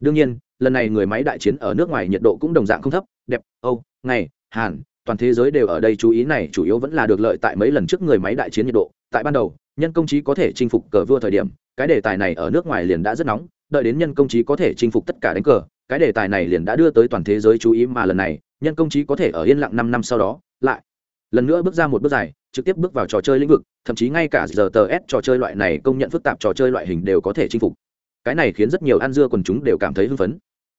Đương nhiên, lần này người máy đại chiến ở nước ngoài nhiệt độ cũng đồng dạng không thấp, đẹp, âu, ngày, hàn, toàn thế giới đều ở đây chú ý này chủ yếu vẫn là được lợi tại mấy lần trước người máy đại chiến nhiệt độ. Tại ban đầu, nhân công trí có thể chinh phục cờ vua thời điểm, cái đề tài này ở nước ngoài liền đã rất nóng, đợi đến nhân công trí có thể chinh phục tất cả đánh cờ cái đề tài này liền đã đưa tới toàn thế giới chú ý mà lần này, nhân công trí có thể ở yên lặng năm năm sau đó, lại lần nữa bước ra một bước dài, trực tiếp bước vào trò chơi lĩnh vực, thậm chí ngay cả giờ tờ s trò chơi loại này công nhận phức tạp trò chơi loại hình đều có thể chinh phục. Cái này khiến rất nhiều ăn dưa quần chúng đều cảm thấy hưng phấn.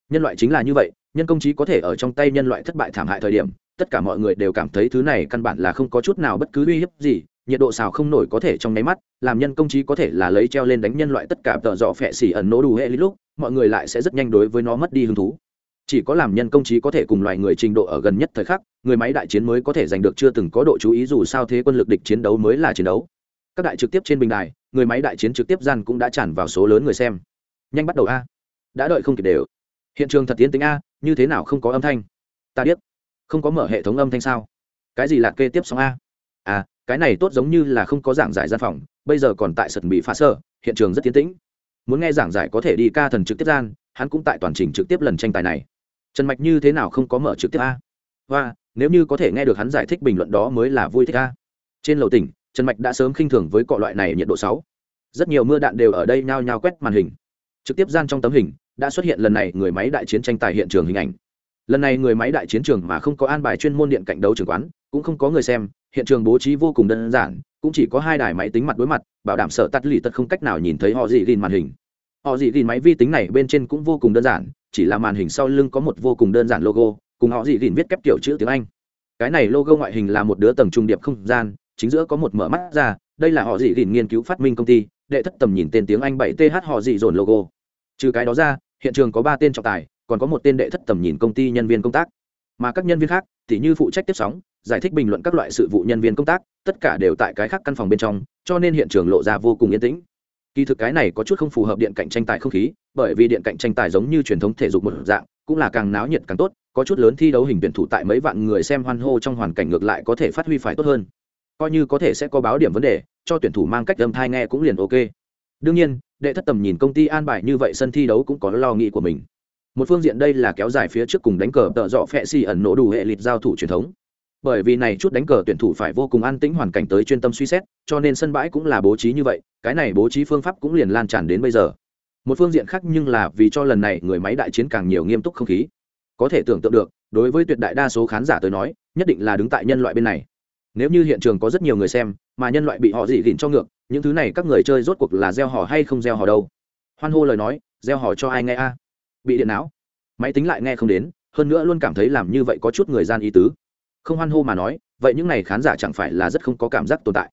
Nhân loại chính là như vậy, nhân công trí có thể ở trong tay nhân loại thất bại thảm hại thời điểm, tất cả mọi người đều cảm thấy thứ này căn bản là không có chút nào bất cứ uy hiếp gì, nhiệt độ xào không nổi có thể trong nháy mắt, làm nhân công trí có thể là lấy treo lên đánh nhân loại tất cả tợ dọ phẹ xỉ ẩn nổ đủ hệ lý lúc mọi người lại sẽ rất nhanh đối với nó mất đi hứng thú. Chỉ có làm nhân công trí có thể cùng loài người trình độ ở gần nhất thời khắc, người máy đại chiến mới có thể giành được chưa từng có độ chú ý dù sao thế quân lực địch chiến đấu mới là chiến đấu. Các đại trực tiếp trên bình đài, người máy đại chiến trực tiếp gian cũng đã tràn vào số lớn người xem. Nhanh bắt đầu a. Đã đợi không kịp đều. Hiện trường thật tiến tính a, như thế nào không có âm thanh? Ta biết không có mở hệ thống âm thanh sao? Cái gì là kê tiếp sóng a? À cái này tốt giống như là không có giảng giải gian phòng, bây giờ còn tại sật bị phá sơ, hiện trường rất tiến tĩnh muốn nghe giảng giải có thể đi ca thần trực tiếp gian, hắn cũng tại toàn trình trực tiếp lần tranh tài này. Trần mạch như thế nào không có mở trực tiếp a? Và nếu như có thể nghe được hắn giải thích bình luận đó mới là vui thích a. Trên lầu tỉnh, trần mạch đã sớm khinh thường với cọ loại này nhiệt độ sáu. Rất nhiều mưa đạn đều ở đây nhao nhao quét màn hình. Trực tiếp gian trong tấm hình, đã xuất hiện lần này người máy đại chiến tranh tài hiện trường hình ảnh. Lần này người máy đại chiến trường mà không có an bài chuyên môn điện cạnh đấu trường quán, cũng không có người xem hiện trường bố trí vô cùng đơn giản, cũng chỉ có hai đài máy tính mặt đối mặt, bảo đảm sở tắt lì tật không cách nào nhìn thấy họ gì gìn màn hình. Họ gì gìn máy vi tính này bên trên cũng vô cùng đơn giản, chỉ là màn hình sau lưng có một vô cùng đơn giản logo, cùng họ gì gìn viết kép kiểu chữ tiếng anh. Cái này logo ngoại hình là một đứa tầng trung điệp không gian, chính giữa có một mở mắt ra, đây là họ gì gìn nghiên cứu phát minh công ty, đệ thất tầm nhìn tên tiếng anh 7 th họ gì dồn logo. Trừ cái đó ra, hiện trường có ba tên trọng tài, còn có một tên đệ thất tầm nhìn công ty nhân viên công tác. Mà các nhân viên khác thì như phụ trách tiếp sóng giải thích bình luận các loại sự vụ nhân viên công tác, tất cả đều tại cái khác căn phòng bên trong, cho nên hiện trường lộ ra vô cùng yên tĩnh. Kỳ thực cái này có chút không phù hợp điện cạnh tranh tài không khí, bởi vì điện cạnh tranh tài giống như truyền thống thể dục một dạng, cũng là càng náo nhiệt càng tốt, có chút lớn thi đấu hình tuyển thủ tại mấy vạn người xem hoan hô trong hoàn cảnh ngược lại có thể phát huy phải tốt hơn. Coi như có thể sẽ có báo điểm vấn đề, cho tuyển thủ mang cách âm thai nghe cũng liền ok. Đương nhiên, đệ thất tầm nhìn công ty an bài như vậy sân thi đấu cũng có lo nghĩ của mình. Một phương diện đây là kéo dài phía trước cùng đánh cờ tợ dọ phẹ xì ẩn nổ đủ hệ lịch giao thủ truyền thống bởi vì này chút đánh cờ tuyển thủ phải vô cùng an tĩnh hoàn cảnh tới chuyên tâm suy xét, cho nên sân bãi cũng là bố trí như vậy, cái này bố trí phương pháp cũng liền lan tràn đến bây giờ. Một phương diện khác nhưng là vì cho lần này người máy đại chiến càng nhiều nghiêm túc không khí. Có thể tưởng tượng được, đối với tuyệt đại đa số khán giả tới nói, nhất định là đứng tại nhân loại bên này. Nếu như hiện trường có rất nhiều người xem, mà nhân loại bị họ dị gìn cho ngược, những thứ này các người chơi rốt cuộc là gieo họ hay không gieo họ đâu? Hoan hô lời nói, gieo họ cho ai nghe a? Bị điện não. Máy tính lại nghe không đến, hơn nữa luôn cảm thấy làm như vậy có chút người gian ý tứ không hoan hô mà nói, vậy những n à y khán giả chẳng phải là rất không có cảm giác tồn tại.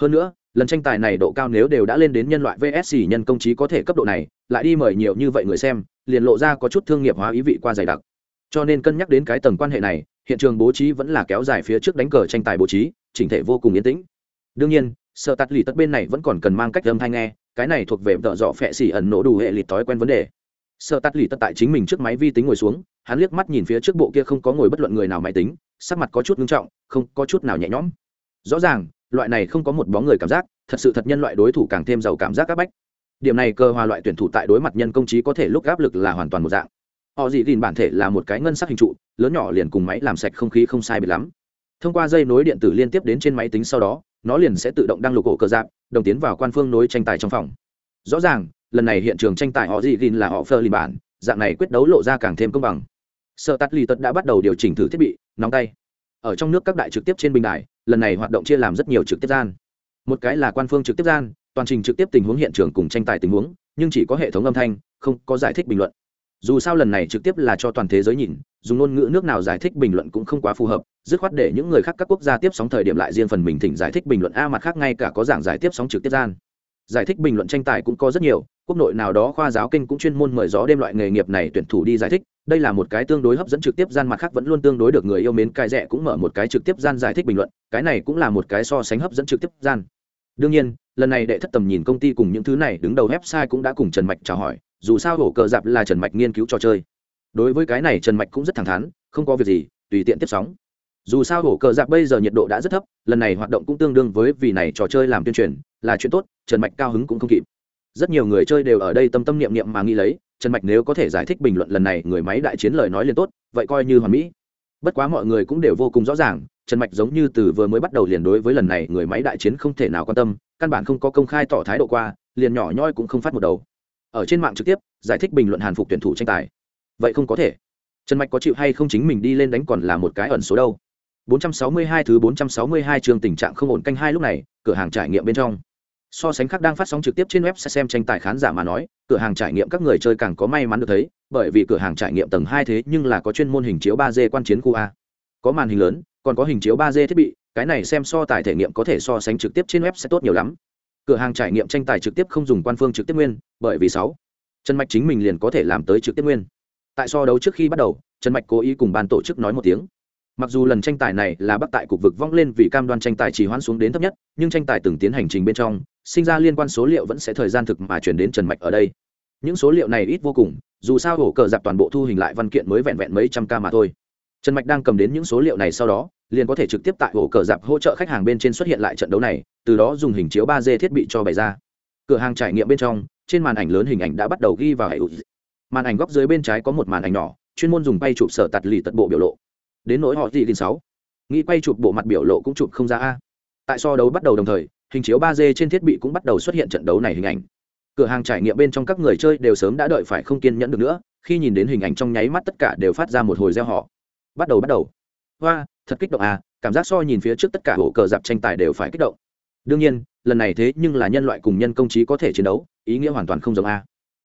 Hơn nữa, lần tranh tài này độ cao nếu đều đã lên đến nhân loại vsc nhân công trí có thể cấp độ này, lại đi mời nhiều như vậy người xem, liền lộ ra có chút thương nghiệp hóa ý vị qua dày đặc. Cho nên cân nhắc đến cái tầng quan hệ này, hiện trường bố trí vẫn là kéo dài phía trước đánh cờ tranh tài bố trí, chỉnh thể vô cùng yên tĩnh. Đương nhiên, sợ tắt lì tất bên này vẫn còn cần mang cách âm thanh nghe, cái này thuộc về vợ dọ phẹ xỉ ẩn nổ đủ hệ lịt thói quen vấn đề. Sợ tắt lì tất tại chính mình trước máy vi tính ngồi xuống, hắn liếc mắt nhìn phía trước bộ kia không có ngồi bất luận người nào máy tính sắc mặt có chút ngưng trọng, không có chút nào nhẹ nhõm. Rõ ràng, loại này không có một bóng người cảm giác, thật sự thật nhân loại đối thủ càng thêm giàu cảm giác áp bách. Điểm này cơ hòa loại tuyển thủ tại đối mặt nhân công trí có thể lúc áp lực là hoàn toàn một dạng. Họ dị gìn bản thể là một cái ngân sắc hình trụ, lớn nhỏ liền cùng máy làm sạch không khí không sai biệt lắm. Thông qua dây nối điện tử liên tiếp đến trên máy tính sau đó, nó liền sẽ tự động đăng lục ổ cờ dạp đồng tiến vào quan phương nối tranh tài trong phòng. Rõ ràng, lần này hiện trường tranh tài họ dị gìn là họ phơ liền bản, dạng này quyết đấu lộ ra càng thêm công bằng. Sợ tắt lì tật đã bắt đầu điều chỉnh thử thiết bị nóng tay. Ở trong nước các đại trực tiếp trên bình đài, lần này hoạt động chia làm rất nhiều trực tiếp gian. Một cái là quan phương trực tiếp gian, toàn trình trực tiếp tình huống hiện trường cùng tranh tài tình huống, nhưng chỉ có hệ thống âm thanh, không có giải thích bình luận. Dù sao lần này trực tiếp là cho toàn thế giới nhìn, dùng ngôn ngữ nước nào giải thích bình luận cũng không quá phù hợp, dứt khoát để những người khác các quốc gia tiếp sóng thời điểm lại riêng phần mình thỉnh giải thích bình luận, a mặt khác ngay cả có giảng giải tiếp sóng trực tiếp gian. Giải thích bình luận tranh tài cũng có rất nhiều, quốc nội nào đó khoa giáo kinh cũng chuyên môn mời gió đêm loại nghề nghiệp này tuyển thủ đi giải thích đây là một cái tương đối hấp dẫn trực tiếp gian mặt khác vẫn luôn tương đối được người yêu mến cai rẻ cũng mở một cái trực tiếp gian giải thích bình luận, cái này cũng là một cái so sánh hấp dẫn trực tiếp gian. Đương nhiên, lần này đệ thất tầm nhìn công ty cùng những thứ này đứng đầu website cũng đã cùng trần mạch chào hỏi, dù sao hổ cờ dạp là trần mạch nghiên cứu trò chơi. Đối với cái này trần mạch cũng rất thẳng thắn, không có việc gì, tùy tiện tiếp sóng. Dù sao hổ cờ dạp bây giờ nhiệt độ đã rất thấp, lần này hoạt động cũng tương đương với vì này trò chơi làm tuyên truyền, là chuyện tốt, trần mạch cao hứng cũng không kịp. Rất nhiều người chơi đều ở đây tâm tâm niệm niệm mà nghĩ lấy trần mạch nếu có thể giải thích bình luận lần này người máy đại chiến lời nói liền tốt, vậy coi như hoàn mỹ. Bất quá mọi người cũng đều vô cùng rõ ràng, trần mạch giống như từ vừa mới bắt đầu liền đối với lần này người máy đại chiến không thể nào quan tâm, căn bản không có công khai tỏ thái độ qua, liền nhỏ nhoi cũng không phát một đầu. Ở trên mạng trực tiếp, giải thích bình luận hàn phục tuyển thủ tranh tài. Vậy không có thể. Trần mạch có chịu hay không chính mình đi lên đánh còn là một cái ẩn số đâu. 462 thứ 462 trường tình trạng không ổn canh hai lúc này, cửa hàng trải nghiệm bên trong so sánh khác đang phát sóng trực tiếp trên web sẽ xem tranh tài khán giả mà nói, cửa hàng trải nghiệm các người chơi càng có may mắn được thấy, bởi vì cửa hàng trải nghiệm tầng hai thế nhưng là có chuyên môn hình chiếu ba d quan chiến khu a. Có màn hình lớn, còn có hình chiếu ba d thiết bị, cái này xem so tài thể nghiệm có thể so sánh trực tiếp trên web sẽ tốt nhiều lắm. Cửa hàng trải nghiệm tranh tài trực tiếp không dùng quan phương trực tiếp nguyên, bởi vì sáu. Trần mạch chính mình liền có thể làm tới trực tiếp nguyên. Tại so đấu trước khi bắt đầu, trần mạch cố ý cùng ban tổ chức nói một tiếng. Mặc dù lần tranh tài này là bắt tại cục vực vong lên vì cam đoan tranh tài chỉ hoãn xuống đến thấp nhất, nhưng tranh tài từng tiến hành trình bên trong sinh ra liên quan số liệu vẫn sẽ thời gian thực mà chuyển đến trần mạch ở đây. Những số liệu này ít vô cùng, dù sao hổ cờ dạp toàn bộ thu hình lại văn kiện mới vẹn vẹn mấy trăm ca mà thôi. Trần mạch đang cầm đến những số liệu này sau đó, liền có thể trực tiếp tại hổ cờ dạp hỗ trợ khách hàng bên trên xuất hiện lại trận đấu này, từ đó dùng hình chiếu ba d thiết bị cho bày ra. Cửa hàng trải nghiệm bên trong, trên màn ảnh lớn hình ảnh đã bắt đầu ghi vào hệ màn ảnh góc dưới bên trái có một màn ảnh nhỏ, chuyên môn dùng bay chụp sở tạt lì tận bộ biểu lộ. Đến nỗi họ gì tin sáu. Nghĩ quay chụp bộ mặt biểu lộ cũng chụp không ra a. Tại so đấu bắt đầu đồng thời hình chiếu ba d trên thiết bị cũng bắt đầu xuất hiện trận đấu này hình ảnh. Cửa hàng trải nghiệm bên trong các người chơi đều sớm đã đợi phải không kiên nhẫn được nữa, khi nhìn đến hình ảnh trong nháy mắt tất cả đều phát ra một hồi reo họ bắt đầu bắt đầu. Hoa, thật kích động à cảm giác so nhìn phía trước tất cả hổ cờ dạp tranh tài đều phải kích động. Đương nhiên, lần này thế nhưng là nhân loại cùng nhân công trí có thể chiến đấu, ý nghĩa hoàn toàn không giống a.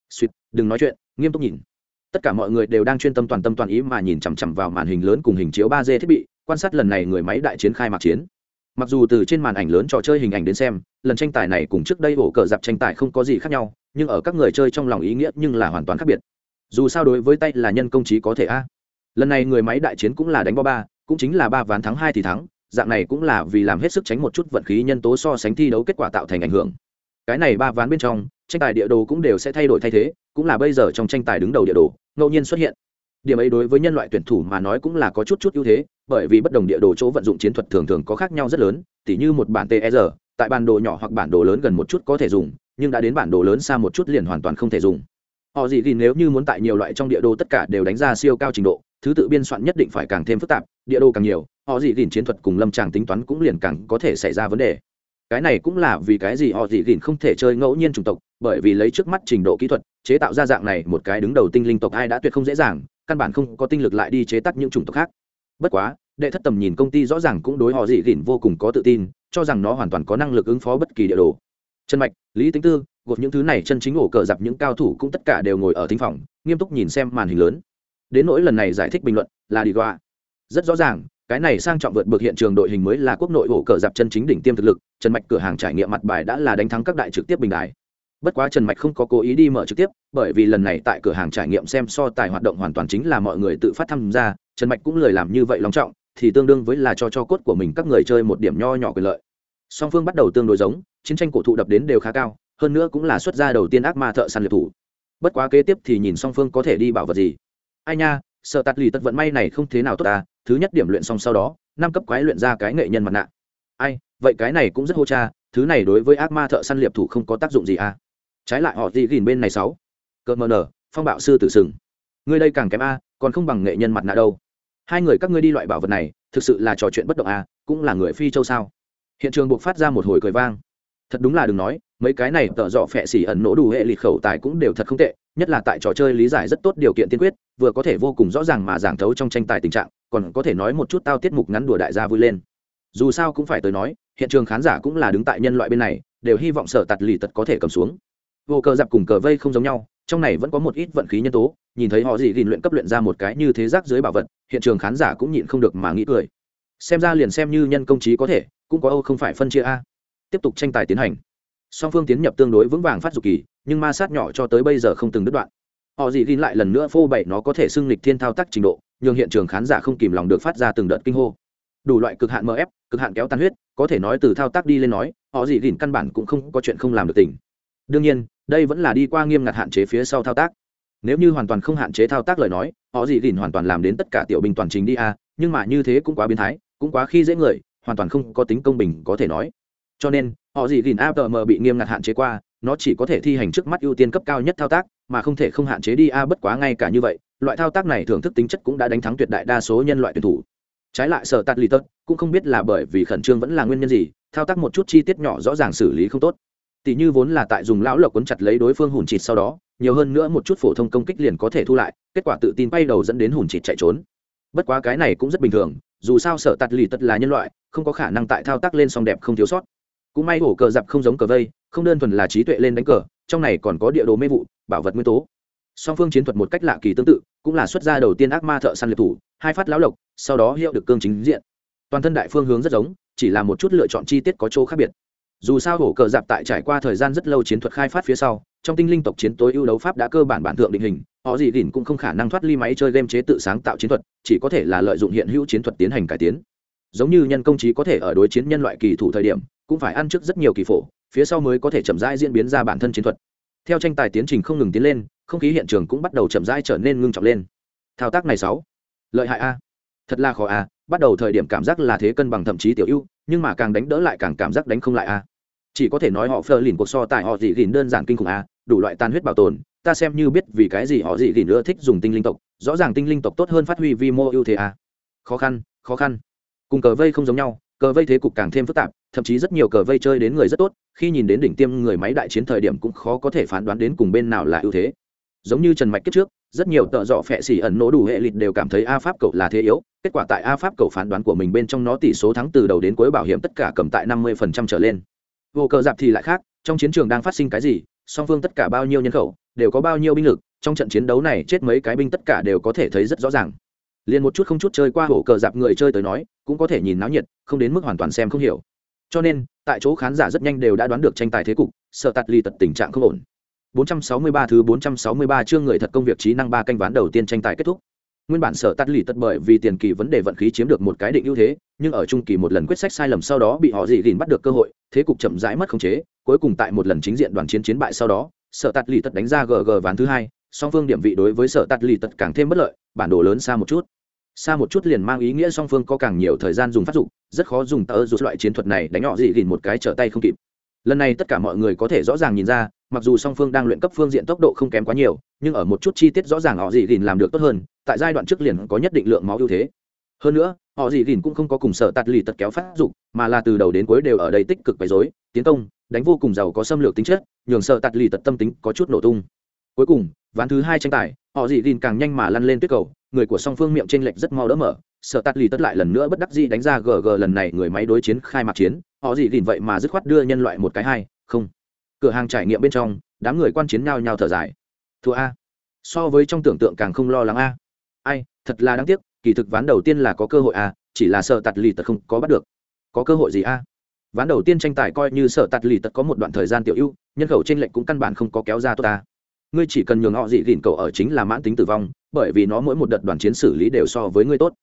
Suýt, đừng nói chuyện, nghiêm túc nhìn. Tất cả mọi người đều đang chuyên tâm toàn tâm toàn ý mà nhìn chằm chằm vào màn hình lớn cùng hình chiếu ba d thiết bị, quan sát lần này người máy đại chiến khai mạc chiến mặc dù từ trên màn ảnh lớn trò chơi hình ảnh đến xem, lần tranh tài này cùng trước đây ổ cờ dạp tranh tài không có gì khác nhau, nhưng ở các người chơi trong lòng ý nghĩa nhưng là hoàn toàn khác biệt. Dù sao đối với tay là nhân công trí có thể a. Lần này người máy đại chiến cũng là đánh bo ba, cũng chính là ba ván thắng hai thì thắng, dạng này cũng là vì làm hết sức tránh một chút vận khí nhân tố so sánh thi đấu kết quả tạo thành ảnh hưởng. Cái này ba ván bên trong, tranh tài địa đồ cũng đều sẽ thay đổi thay thế, cũng là bây giờ trong tranh tài đứng đầu địa đồ, ngẫu nhiên xuất hiện điểm ấy đối với nhân loại tuyển thủ mà nói cũng là có chút chút ưu thế, bởi vì bất đồng địa đồ chỗ vận dụng chiến thuật thường thường có khác nhau rất lớn, tỉ như một bản ter tại bản đồ nhỏ hoặc bản đồ lớn gần một chút có thể dùng, nhưng đã đến bản đồ lớn xa một chút liền hoàn toàn không thể dùng. Họ gì thì nếu như muốn tại nhiều loại trong địa đồ tất cả đều đánh ra siêu cao trình độ, thứ tự biên soạn nhất định phải càng thêm phức tạp, địa đồ càng nhiều, họ gì thì chiến thuật cùng lâm tràng tính toán cũng liền càng có thể xảy ra vấn đề. Cái này cũng là vì cái gì họ gì thì không thể chơi ngẫu nhiên chủng tộc, bởi vì lấy trước mắt trình độ kỹ thuật chế tạo ra dạng này một cái đứng đầu tinh linh tộc ai đã tuyệt không dễ dàng, căn bản không có tinh lực lại đi chế tác những chủng tộc khác. Bất quá, đệ thất tầm nhìn công ty rõ ràng cũng đối họ dị gỉn vô cùng có tự tin, cho rằng nó hoàn toàn có năng lực ứng phó bất kỳ địa đồ. Trần mạch, lý tính tư, gột những thứ này chân chính ổ cờ dập những cao thủ cũng tất cả đều ngồi ở thính phòng, nghiêm túc nhìn xem màn hình lớn. Đến nỗi lần này giải thích bình luận, là đi qua rất rõ ràng, cái này sang trọng vượt bậc hiện trường đội hình mới là quốc nội ổ cờ dập chân chính đỉnh tiêm thực lực, trần mạch cửa hàng trải nghiệm mặt bài đã là đánh thắng các đại trực tiếp bình đài bất quá trần mạch không có cố ý đi mở trực tiếp, bởi vì lần này tại cửa hàng trải nghiệm xem so tài hoạt động hoàn toàn chính là mọi người tự phát tham gia, trần mạch cũng lời làm như vậy long trọng, thì tương đương với là cho cho cốt của mình các người chơi một điểm nho nhỏ quyền lợi. Song phương bắt đầu tương đối giống, chiến tranh cổ thụ đập đến đều khá cao, hơn nữa cũng là xuất gia đầu tiên ác ma thợ săn liệt thủ. Bất quá kế tiếp thì nhìn song phương có thể đi bảo vật gì. Ai nha, sợ tạt lì tật vận may này không thế nào tốt ta, thứ nhất điểm luyện xong sau đó, năm cấp quái luyện ra cái nghệ nhân mặt nạ. Ai, vậy cái này cũng rất hô cha, thứ này đối với ác ma thợ săn liệp thủ không có tác dụng gì à? Trái lại họ gì gìn bên này sáu. Cờ mờ nở, phong bạo sư tử sừng. Người đây càng kém a, còn không bằng nghệ nhân mặt nạ đâu. Hai người các ngươi đi loại bảo vật này, thực sự là trò chuyện bất động a, cũng là người phi châu sao? Hiện trường buộc phát ra một hồi cười vang. Thật đúng là đừng nói, mấy cái này tợ dọ phẹ xỉ ẩn nổ đủ hệ lịch khẩu tài cũng đều thật không tệ, nhất là tại trò chơi lý giải rất tốt điều kiện tiên quyết, vừa có thể vô cùng rõ ràng mà giảng thấu trong tranh tài tình trạng, còn có thể nói một chút tao tiết mục ngắn đùa đại gia vui lên. Dù sao cũng phải tới nói, hiện trường khán giả cũng là đứng tại nhân loại bên này, đều hy vọng sở tạt lì tật có thể cầm xuống vô cờ dạp cùng cờ vây không giống nhau, trong này vẫn có một ít vận khí nhân tố, nhìn thấy họ gì gìn luyện cấp luyện ra một cái như thế rác dưới bảo vật, hiện trường khán giả cũng nhịn không được mà nghĩ cười. Xem ra liền xem như nhân công trí có thể, cũng có âu không phải phân chia a. Tiếp tục tranh tài tiến hành. Song phương tiến nhập tương đối vững vàng phát dục kỳ, nhưng ma sát nhỏ cho tới bây giờ không từng đứt đoạn. Họ gì gìn lại lần nữa phô bày nó có thể xưng lịch thiên thao tác trình độ nhưng hiện trường khán giả không kìm lòng được phát ra từng đợt kinh hô. Đủ loại cực hạn mf cực hạn kéo tan huyết, có thể nói từ thao tác đi lên nói, họ gì gìn căn bản cũng không có chuyện không làm được tỉnh. Đương nhiên đây vẫn là đi qua nghiêm ngặt hạn chế phía sau thao tác. Nếu như hoàn toàn không hạn chế thao tác lời nói, họ gì gìn hoàn toàn làm đến tất cả tiểu binh toàn trình đi a nhưng mà như thế cũng quá biến thái, cũng quá khi dễ người, hoàn toàn không có tính công bình có thể nói. Cho nên, họ gì gìn apm bị nghiêm ngặt hạn chế qua, nó chỉ có thể thi hành trước mắt ưu tiên cấp cao nhất thao tác, mà không thể không hạn chế đi a bất quá ngay cả như vậy, loại thao tác này thưởng thức tính chất cũng đã đánh thắng tuyệt đại đa số nhân loại tuyển thủ. Trái lại sở tạt lì tật cũng không biết là bởi vì khẩn trương vẫn là nguyên nhân gì, thao tác một chút chi tiết nhỏ rõ ràng xử lý không tốt tỷ như vốn là tại dùng lão lộc cuốn chặt lấy đối phương hùn chịt sau đó, nhiều hơn nữa một chút phổ thông công kích liền có thể thu lại, kết quả tự tin bay đầu dẫn đến hùn chịt chạy trốn. Bất quá cái này cũng rất bình thường, dù sao sở tạt lì tật là nhân loại, không có khả năng tại thao tác lên song đẹp không thiếu sót. Cũng may hổ cờ dập không giống cờ vây, không đơn thuần là trí tuệ lên đánh cờ, trong này còn có địa đồ mê vụ, bảo vật nguyên tố. Song phương chiến thuật một cách lạ kỳ tương tự, cũng là xuất gia đầu tiên ác ma thợ săn liệt thủ, hai phát lão lộc, sau đó hiệu được cương chính diện. Toàn thân đại phương hướng rất giống, chỉ là một chút lựa chọn chi tiết có chỗ khác biệt dù sao hổ cờ dạp tại trải qua thời gian rất lâu chiến thuật khai phát phía sau, trong tinh linh tộc chiến tối ưu đấu pháp đã cơ bản bản thượng định hình, họ gì đỉnh cũng không khả năng thoát ly máy chơi game chế tự sáng tạo chiến thuật, chỉ có thể là lợi dụng hiện hữu chiến thuật tiến hành cải tiến. Giống như nhân công trí có thể ở đối chiến nhân loại kỳ thủ thời điểm, cũng phải ăn trước rất nhiều kỳ phổ, phía sau mới có thể chậm rãi diễn biến ra bản thân chiến thuật. Theo tranh tài tiến trình không ngừng tiến lên, không khí hiện trường cũng bắt đầu chậm rãi trở nên ngưng trọng lên. Thao tác này sáu. Lợi hại a. Thật là khó a, bắt đầu thời điểm cảm giác là thế cân bằng thậm chí tiểu ưu, nhưng mà càng đánh đỡ lại càng cảm giác đánh không lại a chỉ có thể nói họ phờ lìn cuộc so tại họ dị gìn đơn giản kinh khủng a đủ loại tan huyết bảo tồn, ta xem như biết vì cái gì họ dị gìn nữa thích dùng tinh linh tộc, rõ ràng tinh linh tộc tốt hơn phát huy vi mô ưu thế a khó khăn khó khăn. Cùng cờ vây không giống nhau, cờ vây thế cục càng thêm phức tạp, thậm chí rất nhiều cờ vây chơi đến người rất tốt, khi nhìn đến đỉnh tiêm người máy đại chiến thời điểm cũng khó có thể phán đoán đến cùng bên nào là ưu thế. Giống như trần mạch kết trước, rất nhiều tợ dọ phẹ xỉ ẩn nổ đủ hệ lịch đều cảm thấy a pháp cậu là thế yếu, kết quả tại a pháp cậu phán đoán của mình bên trong nó tỷ số thắng từ đầu đến cuối bảo hiểm tất cả cầm tại năm mươi trở lên vô cờ dạp thì lại khác, trong chiến trường đang phát sinh cái gì, song phương tất cả bao nhiêu nhân khẩu, đều có bao nhiêu binh lực, trong trận chiến đấu này chết mấy cái binh tất cả đều có thể thấy rất rõ ràng. Liền một chút không chút chơi qua hổ cờ dạp người chơi tới nói, cũng có thể nhìn náo nhiệt, không đến mức hoàn toàn xem không hiểu. Cho nên, tại chỗ khán giả rất nhanh đều đã đoán được tranh tài thế cục, sợ tạt ly tật tình trạng không ổn. 463 thứ 463 chương người thật công việc trí năng ba canh ván đầu tiên tranh tài kết thúc nguyên bản sở tắt lì tất bởi vì tiền kỳ vấn đề vận khí chiếm được một cái định ưu thế, nhưng ở trung kỳ một lần quyết sách sai lầm sau đó bị họ dị gìn bắt được cơ hội, thế cục chậm rãi mất khống chế, cuối cùng tại một lần chính diện đoàn chiến chiến bại sau đó, sở tạt lì tất đánh ra gg ván thứ hai, song phương điểm vị đối với sở tạt lì tất càng thêm bất lợi, bản đồ lớn xa một chút. Xa một chút liền mang ý nghĩa song phương có càng nhiều thời gian dùng phát dụng, rất khó dùng tờ rút loại chiến thuật này đánh họ dị gìn một cái trở tay không kịp. Lần này tất cả mọi người có thể rõ ràng nhìn ra mặc dù song phương đang luyện cấp phương diện tốc độ không kém quá nhiều, nhưng ở một chút chi tiết rõ ràng họ dị gìn làm được tốt hơn, tại giai đoạn trước liền có nhất định lượng máu ưu thế. Hơn nữa, họ dị gìn cũng không có cùng sở tạt lì tật kéo phát dụng mà là từ đầu đến cuối đều ở đây tích cực bày dối tiến công, đánh vô cùng giàu có xâm lược tính chất, nhường sở tạt lì tật tâm tính có chút nổ tung. Cuối cùng, ván thứ hai tranh tài, họ dị gìn càng nhanh mà lăn lên tuyết cầu, người của song phương miệng trên lệch rất mau đỡ mở sở tạt lì tất lại lần nữa bất đắc dĩ đánh ra gg lần này người máy đối chiến khai mạc chiến, họ dị gìn vậy mà dứt khoát đưa nhân loại một cái hai, không cửa hàng trải nghiệm bên trong, đám người quan chiến nhau nhau thở dài. Thua a. So với trong tưởng tượng càng không lo lắng a. Ai, thật là đáng tiếc, kỳ thực ván đầu tiên là có cơ hội a, chỉ là sợ tạt lì tật không có bắt được. Có cơ hội gì a? Ván đầu tiên tranh tài coi như sợ tạt lì tật có một đoạn thời gian tiểu ưu, nhân khẩu trên lệnh cũng căn bản không có kéo ra tốt ta. Ngươi chỉ cần nhường họ dị gìn cậu ở chính là mãn tính tử vong, bởi vì nó mỗi một đợt đoàn chiến xử lý đều so với ngươi tốt.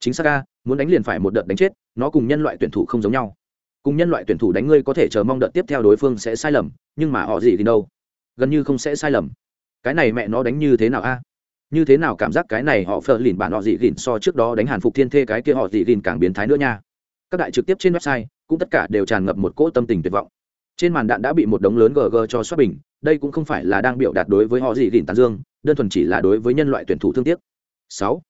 Chính xác ca muốn đánh liền phải một đợt đánh chết, nó cùng nhân loại tuyển thủ không giống nhau cùng nhân loại tuyển thủ đánh ngươi có thể chờ mong đợt tiếp theo đối phương sẽ sai lầm, nhưng mà họ gì thì đâu? Gần như không sẽ sai lầm. Cái này mẹ nó đánh như thế nào a? Như thế nào cảm giác cái này họ phờ lìn bản họ dị gìn so trước đó đánh hàn phục thiên thê cái kia họ dị gìn càng biến thái nữa nha. Các đại trực tiếp trên website, cũng tất cả đều tràn ngập một cỗ tâm tình tuyệt vọng. Trên màn đạn đã bị một đống lớn gg cho xuất bình, đây cũng không phải là đang biểu đạt đối với họ dị gìn tàn dương, đơn thuần chỉ là đối với nhân loại tuyển thủ thương tiếc. Sáu.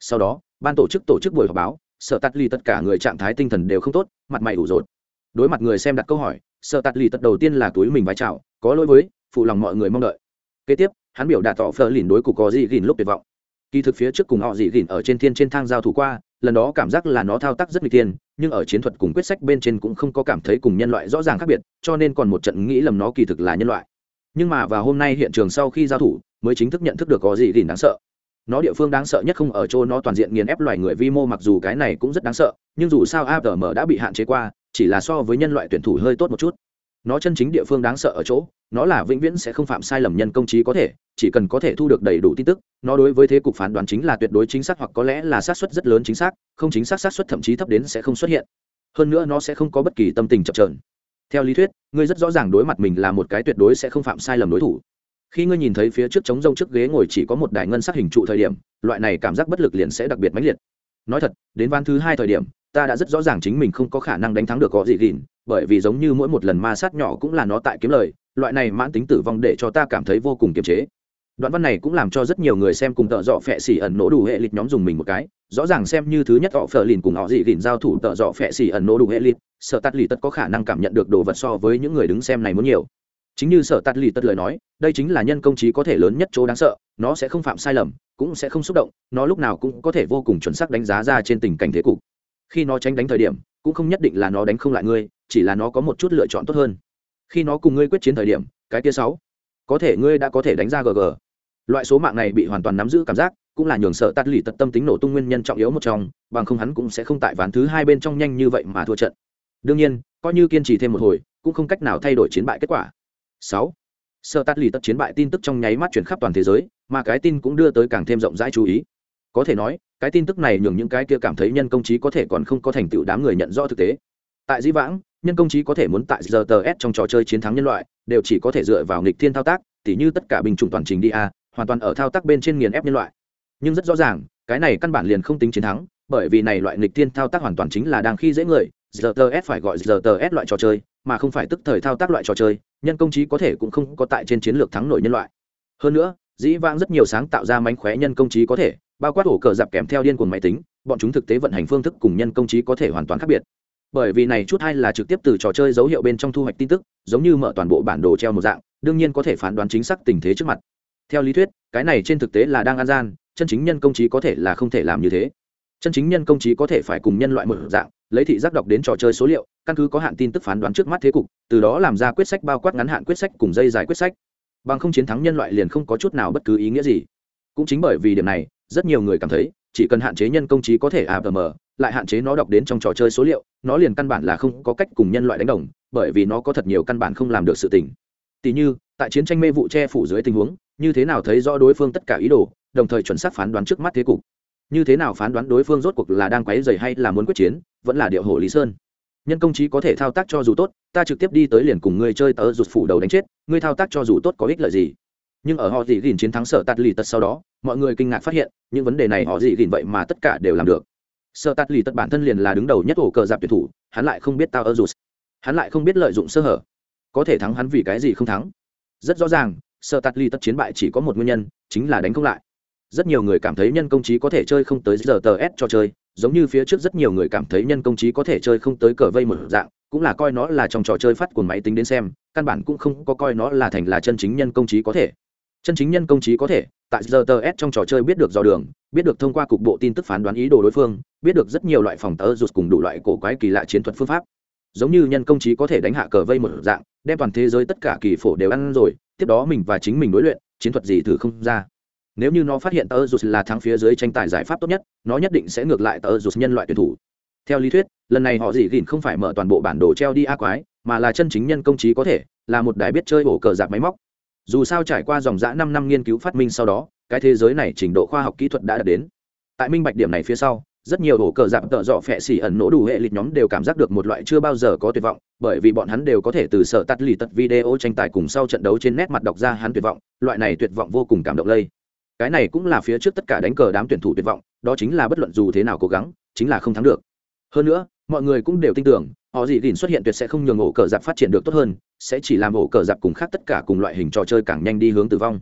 Sau đó, ban tổ chức tổ chức buổi họp báo, sợ tắt ly tất cả người trạng thái tinh thần đều không tốt, mặt mày ủ rột đối mặt người xem đặt câu hỏi, sợ tạt lì tật đầu tiên là túi mình vái chào, có lỗi với, phụ lòng mọi người mong đợi. Kế tiếp, hắn biểu đạt tỏ phờ lìn đối cục có dị gìn lúc tuyệt vọng. Kỳ thực phía trước cùng họ dị gìn ở trên thiên trên thang giao thủ qua, lần đó cảm giác là nó thao tác rất nguy tiên nhưng ở chiến thuật cùng quyết sách bên trên cũng không có cảm thấy cùng nhân loại rõ ràng khác biệt, cho nên còn một trận nghĩ lầm nó kỳ thực là nhân loại. Nhưng mà vào hôm nay hiện trường sau khi giao thủ, mới chính thức nhận thức được có gì gìn đáng sợ. Nó địa phương đáng sợ nhất không ở chỗ nó toàn diện nghiền ép loài người vi mô, mặc dù cái này cũng rất đáng sợ, nhưng dù sao apm đã bị hạn chế qua chỉ là so với nhân loại tuyển thủ hơi tốt một chút. Nó chân chính địa phương đáng sợ ở chỗ, nó là vĩnh viễn sẽ không phạm sai lầm nhân công trí có thể, chỉ cần có thể thu được đầy đủ tin tức, nó đối với thế cục phán đoán chính là tuyệt đối chính xác hoặc có lẽ là xác suất rất lớn chính xác, không chính xác xác suất thậm chí thấp đến sẽ không xuất hiện. Hơn nữa nó sẽ không có bất kỳ tâm tình chập trờn theo lý thuyết, ngươi rất rõ ràng đối mặt mình là một cái tuyệt đối sẽ không phạm sai lầm đối thủ. Khi ngươi nhìn thấy phía trước trống rông trước ghế ngồi chỉ có một đài ngân sắc hình trụ thời điểm, loại này cảm giác bất lực liền sẽ đặc biệt mãnh liệt. Nói thật, đến van thứ hai thời điểm ta đã rất rõ ràng chính mình không có khả năng đánh thắng được gõ dị gìn, bởi vì giống như mỗi một lần ma sát nhỏ cũng là nó tại kiếm lời, loại này mãn tính tử vong để cho ta cảm thấy vô cùng kiềm chế. Đoạn văn này cũng làm cho rất nhiều người xem cùng tợ dọ phẹ xỉ ẩn nổ đủ hệ lịch nhóm dùng mình một cái, rõ ràng xem như thứ nhất họ phờ lìn cùng họ dị gìn giao thủ tợ dọ phẹ xỉ ẩn nổ đủ hệ lịch sợ tắt lì tất có khả năng cảm nhận được đồ vật so với những người đứng xem này muốn nhiều. Chính như sở tắt lì tất lời nói, đây chính là nhân công trí có thể lớn nhất chỗ đáng sợ, nó sẽ không phạm sai lầm, cũng sẽ không xúc động, nó lúc nào cũng có thể vô cùng chuẩn xác đánh giá ra trên tình cảnh thế cục khi nó tránh đánh thời điểm, cũng không nhất định là nó đánh không lại ngươi, chỉ là nó có một chút lựa chọn tốt hơn. Khi nó cùng ngươi quyết chiến thời điểm, cái tia sáu, có thể ngươi đã có thể đánh ra gg loại số mạng này bị hoàn toàn nắm giữ cảm giác, cũng là nhường sợ tắt lì tật tâm tính nổ tung nguyên nhân trọng yếu một trong, bằng không hắn cũng sẽ không tại ván thứ hai bên trong nhanh như vậy mà thua trận. Đương nhiên, coi như kiên trì thêm một hồi, cũng không cách nào thay đổi chiến bại kết quả. Sáu, sợ tắt lì tật chiến bại tin tức trong nháy mắt chuyển khắp toàn thế giới, mà cái tin cũng đưa tới càng thêm rộng rãi chú ý có thể nói, cái tin tức này nhường những cái kia cảm thấy nhân công trí có thể còn không có thành tựu đám người nhận rõ thực tế. Tại dĩ vãng, nhân công trí có thể muốn tại giờ tờ s trong trò chơi chiến thắng nhân loại, đều chỉ có thể dựa vào nghịch thiên thao tác, tỉ như tất cả bình chủng toàn trình đi a, hoàn toàn ở thao tác bên trên nghiền ép nhân loại. Nhưng rất rõ ràng, cái này căn bản liền không tính chiến thắng, bởi vì này loại nghịch thiên thao tác hoàn toàn chính là đang khi dễ người giờ tờ s phải gọi giờ tờ s loại trò chơi, mà không phải tức thời thao tác loại trò chơi, nhân công trí có thể cũng không có tại trên chiến lược thắng nổi nhân loại. Hơn nữa, dĩ vãng rất nhiều sáng tạo ra mánh khóe nhân công trí có thể bao quát ổ cờ dạp kèm theo điên cuồng máy tính, bọn chúng thực tế vận hành phương thức cùng nhân công trí có thể hoàn toàn khác biệt. Bởi vì này chút hay là trực tiếp từ trò chơi dấu hiệu bên trong thu hoạch tin tức, giống như mở toàn bộ bản đồ treo một dạng, đương nhiên có thể phán đoán chính xác tình thế trước mặt. Theo lý thuyết, cái này trên thực tế là đang an gian, chân chính nhân công trí có thể là không thể làm như thế. Chân chính nhân công trí có thể phải cùng nhân loại một dạng, lấy thị giác đọc đến trò chơi số liệu, căn cứ có hạn tin tức phán đoán trước mắt thế cục, từ đó làm ra quyết sách bao quát ngắn hạn quyết sách cùng dây dài quyết sách. Bằng không chiến thắng nhân loại liền không có chút nào bất cứ ý nghĩa gì. Cũng chính bởi vì điểm này rất nhiều người cảm thấy, chỉ cần hạn chế nhân công trí có thể avm lại hạn chế nó đọc đến trong trò chơi số liệu, nó liền căn bản là không có cách cùng nhân loại đánh đồng, bởi vì nó có thật nhiều căn bản không làm được sự tình. Tỷ như, tại chiến tranh mê vụ che phủ dưới tình huống, như thế nào thấy rõ đối phương tất cả ý đồ, đồng thời chuẩn xác phán đoán trước mắt thế cục? Như thế nào phán đoán đối phương rốt cuộc là đang quấy dày hay là muốn quyết chiến, vẫn là điệu hồ lý sơn. Nhân công trí có thể thao tác cho dù tốt, ta trực tiếp đi tới liền cùng ngươi chơi tớ rụt phủ đầu đánh chết, ngươi thao tác cho dù tốt có ích lợi gì? Nhưng ở họ dị gìn chiến thắng sở tạt lì tật sau đó, mọi người kinh ngạc phát hiện, những vấn đề này họ dị gìn vậy mà tất cả đều làm được. Sở tạt lì tật bản thân liền là đứng đầu nhất ổ cờ dạp tuyển thủ, hắn lại không biết tao ơ rụt hắn lại không biết lợi dụng sơ hở. Có thể thắng hắn vì cái gì không thắng? Rất rõ ràng, sở tạt lì tật chiến bại chỉ có một nguyên nhân, chính là đánh không lại. Rất nhiều người cảm thấy nhân công trí có thể chơi không tới giờ tờ s cho chơi, giống như phía trước rất nhiều người cảm thấy nhân công trí có thể chơi không tới cờ vây một dạng, cũng là coi nó là trong trò chơi phát của máy tính đến xem, căn bản cũng không có coi nó là thành là chân chính nhân công trí có thể chân chính nhân công trí có thể, tại giờ tờ s trong trò chơi biết được dò đường, biết được thông qua cục bộ tin tức phán đoán ý đồ đối phương, biết được rất nhiều loại phòng tớ rụt cùng đủ loại cổ quái kỳ lạ chiến thuật phương pháp. Giống như nhân công trí có thể đánh hạ cờ vây một dạng, đem toàn thế giới tất cả kỳ phổ đều ăn rồi, tiếp đó mình và chính mình đối luyện, chiến thuật gì thử không ra. Nếu như nó phát hiện tớ rụt là thắng phía dưới tranh tài giải pháp tốt nhất, nó nhất định sẽ ngược lại tớ rụt nhân loại tuyển thủ. Theo lý thuyết, lần này họ dỉ gỉn không phải mở toàn bộ bản đồ treo đi a quái, mà là chân chính nhân công trí có thể, là một đài biết chơi ổ cờ giặc máy móc dù sao trải qua dòng dã năm năm nghiên cứu phát minh sau đó, cái thế giới này trình độ khoa học kỹ thuật đã đạt đến. Tại minh bạch điểm này phía sau, rất nhiều ổ cờ giảm tợ dọ phẹ xỉ ẩn nổ đủ hệ lịch nhóm đều cảm giác được một loại chưa bao giờ có tuyệt vọng, bởi vì bọn hắn đều có thể từ sở tắt lì tật video tranh tài cùng sau trận đấu trên nét mặt đọc ra hắn tuyệt vọng, loại này tuyệt vọng vô cùng cảm động lây. Cái này cũng là phía trước tất cả đánh cờ đám tuyển thủ tuyệt vọng, đó chính là bất luận dù thế nào cố gắng, chính là không thắng được. Hơn nữa, mọi người cũng đều tin tưởng họ dị gìn xuất hiện tuyệt sẽ không nhường ổ cờ giặc phát triển được tốt hơn, sẽ chỉ làm ổ cờ giặc cùng khác tất cả cùng loại hình trò chơi càng nhanh đi hướng tử vong.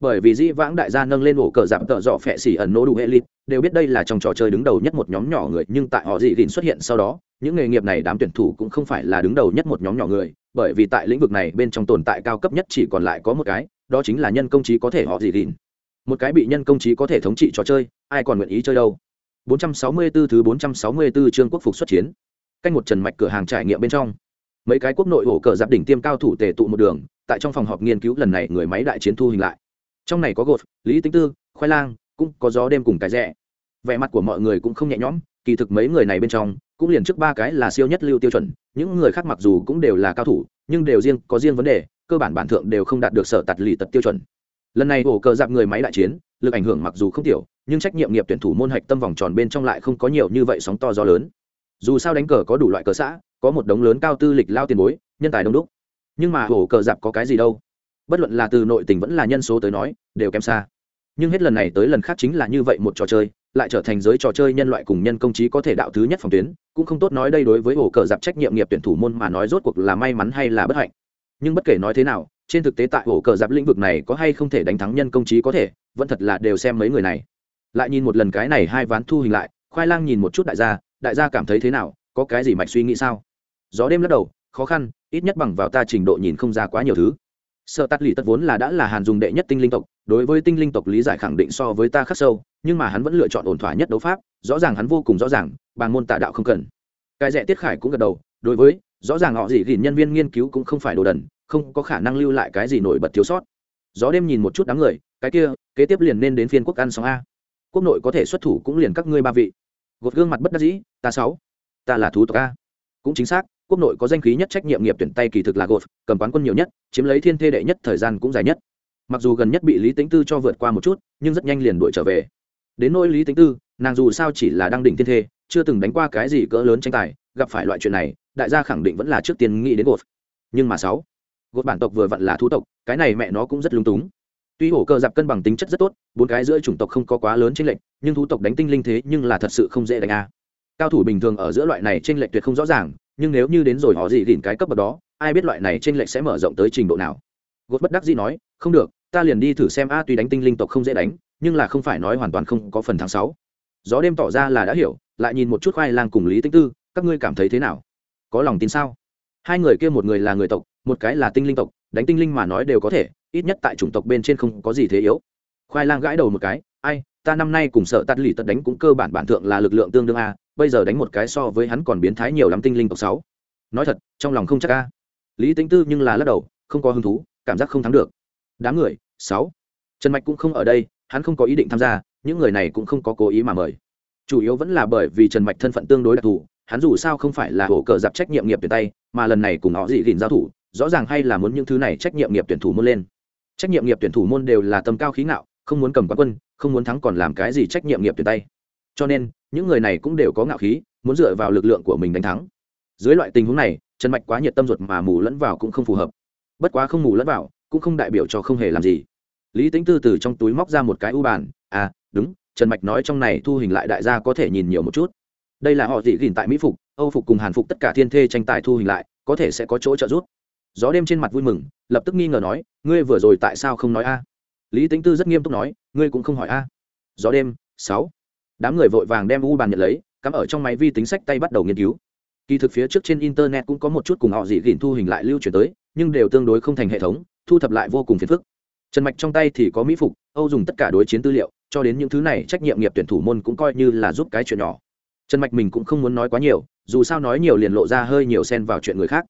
Bởi vì dĩ vãng đại gia nâng lên ổ cờ giặc tợ dọ phẹ xỉ ẩn nô đủ hệ lịt, đều biết đây là trong trò chơi đứng đầu nhất một nhóm nhỏ người, nhưng tại họ dị gìn xuất hiện sau đó, những nghề nghiệp này đám tuyển thủ cũng không phải là đứng đầu nhất một nhóm nhỏ người, bởi vì tại lĩnh vực này bên trong tồn tại cao cấp nhất chỉ còn lại có một cái, đó chính là nhân công trí có thể họ dị gìn. Một cái bị nhân công trí có thể thống trị trò chơi, ai còn nguyện ý chơi đâu? 464 thứ 464 chương quốc phục xuất chiến canh một trần mạch cửa hàng trải nghiệm bên trong. Mấy cái quốc nội ổ cờ giáp đỉnh tiêm cao thủ tề tụ một đường, tại trong phòng họp nghiên cứu lần này người máy đại chiến thu hình lại. Trong này có gột, lý tính tư, khoai lang, cũng có gió đêm cùng cái rẻ vẻ mặt của mọi người cũng không nhẹ nhõm, kỳ thực mấy người này bên trong, cũng liền trước ba cái là siêu nhất lưu tiêu chuẩn, những người khác mặc dù cũng đều là cao thủ, nhưng đều riêng, có riêng vấn đề, cơ bản bản thượng đều không đạt được sở tạt lì tật tiêu chuẩn. Lần này ổ cờ giáp người máy đại chiến, lực ảnh hưởng mặc dù không tiểu, nhưng trách nhiệm nghiệp tuyển thủ môn hạch tâm vòng tròn bên trong lại không có nhiều như vậy sóng to gió lớn dù sao đánh cờ có đủ loại cờ xã, có một đống lớn cao tư lịch lao tiền bối, nhân tài đông đúc. Nhưng mà hổ cờ dạp có cái gì đâu? Bất luận là từ nội tình vẫn là nhân số tới nói, đều kém xa. Nhưng hết lần này tới lần khác chính là như vậy một trò chơi, lại trở thành giới trò chơi nhân loại cùng nhân công trí có thể đạo thứ nhất phòng tuyến, cũng không tốt nói đây đối với ổ cờ dạp trách nhiệm nghiệp tuyển thủ môn mà nói rốt cuộc là may mắn hay là bất hạnh. Nhưng bất kể nói thế nào, trên thực tế tại ổ cờ dạp lĩnh vực này có hay không thể đánh thắng nhân công trí có thể, vẫn thật là đều xem mấy người này. Lại nhìn một lần cái này hai ván thu hình lại, khoai lang nhìn một chút đại gia đại gia cảm thấy thế nào? Có cái gì mạch suy nghĩ sao? Gió đêm lắc đầu, khó khăn, ít nhất bằng vào ta trình độ nhìn không ra quá nhiều thứ. Sợ tắt lì tất vốn là đã là hàn dùng đệ nhất tinh linh tộc, đối với tinh linh tộc lý giải khẳng định so với ta khắc sâu, nhưng mà hắn vẫn lựa chọn ổn thỏa nhất đấu pháp, rõ ràng hắn vô cùng rõ ràng bàn môn tả đạo không cần. Cái rẽ tiết khải cũng gật đầu, đối với, rõ ràng họ gì gìn nhân viên nghiên cứu cũng không phải đồ đần, không có khả năng lưu lại cái gì nổi bật thiếu sót. Gió đêm nhìn một chút đám người, cái kia, kế tiếp liền nên đến phiên quốc ăn sóng a. Quốc nội có thể xuất thủ cũng liền các ngươi ba vị gột gương mặt bất đắc dĩ, ta sáu, ta là thú tộc a. Cũng chính xác, quốc nội có danh khí nhất trách nhiệm nghiệp tuyển tay kỳ thực là gột, cầm quán quân nhiều nhất, chiếm lấy thiên thê đệ nhất thời gian cũng dài nhất. Mặc dù gần nhất bị lý tính tư cho vượt qua một chút, nhưng rất nhanh liền đuổi trở về. Đến nỗi lý tính tư, nàng dù sao chỉ là đang đỉnh thiên thê, chưa từng đánh qua cái gì cỡ lớn tranh tài, gặp phải loại chuyện này, đại gia khẳng định vẫn là trước tiên nghĩ đến gột. Nhưng mà sáu, gột bản tộc vừa vặn là thú tộc, cái này mẹ nó cũng rất lung túng tuy hổ cơ dạp cân bằng tính chất rất tốt, bốn cái giữa chủng tộc không có quá lớn trên lệnh nhưng thú tộc đánh tinh linh thế nhưng là thật sự không dễ đánh a. Cao thủ bình thường ở giữa loại này trên lệnh tuyệt không rõ ràng, nhưng nếu như đến rồi họ gì đỉnh cái cấp bậc đó, ai biết loại này trên lệnh sẽ mở rộng tới trình độ nào. Gột bất đắc dĩ nói, không được, ta liền đi thử xem a, tuy đánh tinh linh tộc không dễ đánh, nhưng là không phải nói hoàn toàn không có phần tháng sáu. Gió đêm tỏ ra là đã hiểu, lại nhìn một chút khoai lang cùng lý tinh tư, các ngươi cảm thấy thế nào? Có lòng tin sao? Hai người kia một người là người tộc, một cái là tinh linh tộc, đánh tinh linh mà nói đều có thể ít nhất tại chủng tộc bên trên không có gì thế yếu. Khoai lang gãi đầu một cái, ai, ta năm nay cùng sợ tắt lì tật đánh cũng cơ bản bản thượng là lực lượng tương đương a, bây giờ đánh một cái so với hắn còn biến thái nhiều lắm tinh linh tộc sáu. Nói thật, trong lòng không chắc a. Lý tính tư nhưng là lắc đầu, không có hứng thú, cảm giác không thắng được. Đám người, sáu. Trần mạch cũng không ở đây, hắn không có ý định tham gia, những người này cũng không có cố ý mà mời. Chủ yếu vẫn là bởi vì trần mạch thân phận tương đối đặc thù, hắn dù sao không phải là hổ cờ dạp trách nhiệm nghiệp tuyển tay, mà lần này cùng họ dị gìn giao thủ, rõ ràng hay là muốn những thứ này trách nhiệm nghiệp tuyển thủ muốn lên trách nhiệm nghiệp tuyển thủ môn đều là tầm cao khí ngạo, không muốn cầm quán quân, không muốn thắng còn làm cái gì trách nhiệm nghiệp tuyển tay. Cho nên, những người này cũng đều có ngạo khí, muốn dựa vào lực lượng của mình đánh thắng. Dưới loại tình huống này, trần mạch quá nhiệt tâm ruột mà mù lẫn vào cũng không phù hợp. Bất quá không mù lẫn vào, cũng không đại biểu cho không hề làm gì. Lý tính tư từ trong túi móc ra một cái u bàn à đúng, trần mạch nói trong này thu hình lại đại gia có thể nhìn nhiều một chút. Đây là họ dị gìn tại mỹ phục, âu phục cùng hàn phục tất cả thiên thê tranh tài thu hình lại, có thể sẽ có chỗ trợ giúp gió đêm trên mặt vui mừng, lập tức nghi ngờ nói, ngươi vừa rồi tại sao không nói a? Lý tính tư rất nghiêm túc nói, ngươi cũng không hỏi a. Gió đêm, sáu. Đám người vội vàng đem u bàn nhận lấy, cắm ở trong máy vi tính sách tay bắt đầu nghiên cứu. Kỳ thực phía trước trên internet cũng có một chút cùng họ dị gìn thu hình lại lưu truyền tới, nhưng đều tương đối không thành hệ thống, thu thập lại vô cùng phiền phức. Trần mạch trong tay thì có mỹ phục, âu dùng tất cả đối chiến tư liệu, cho đến những thứ này trách nhiệm nghiệp tuyển thủ môn cũng coi như là giúp cái chuyện nhỏ. Trần mạch mình cũng không muốn nói quá nhiều, dù sao nói nhiều liền lộ ra hơi nhiều xen vào chuyện người khác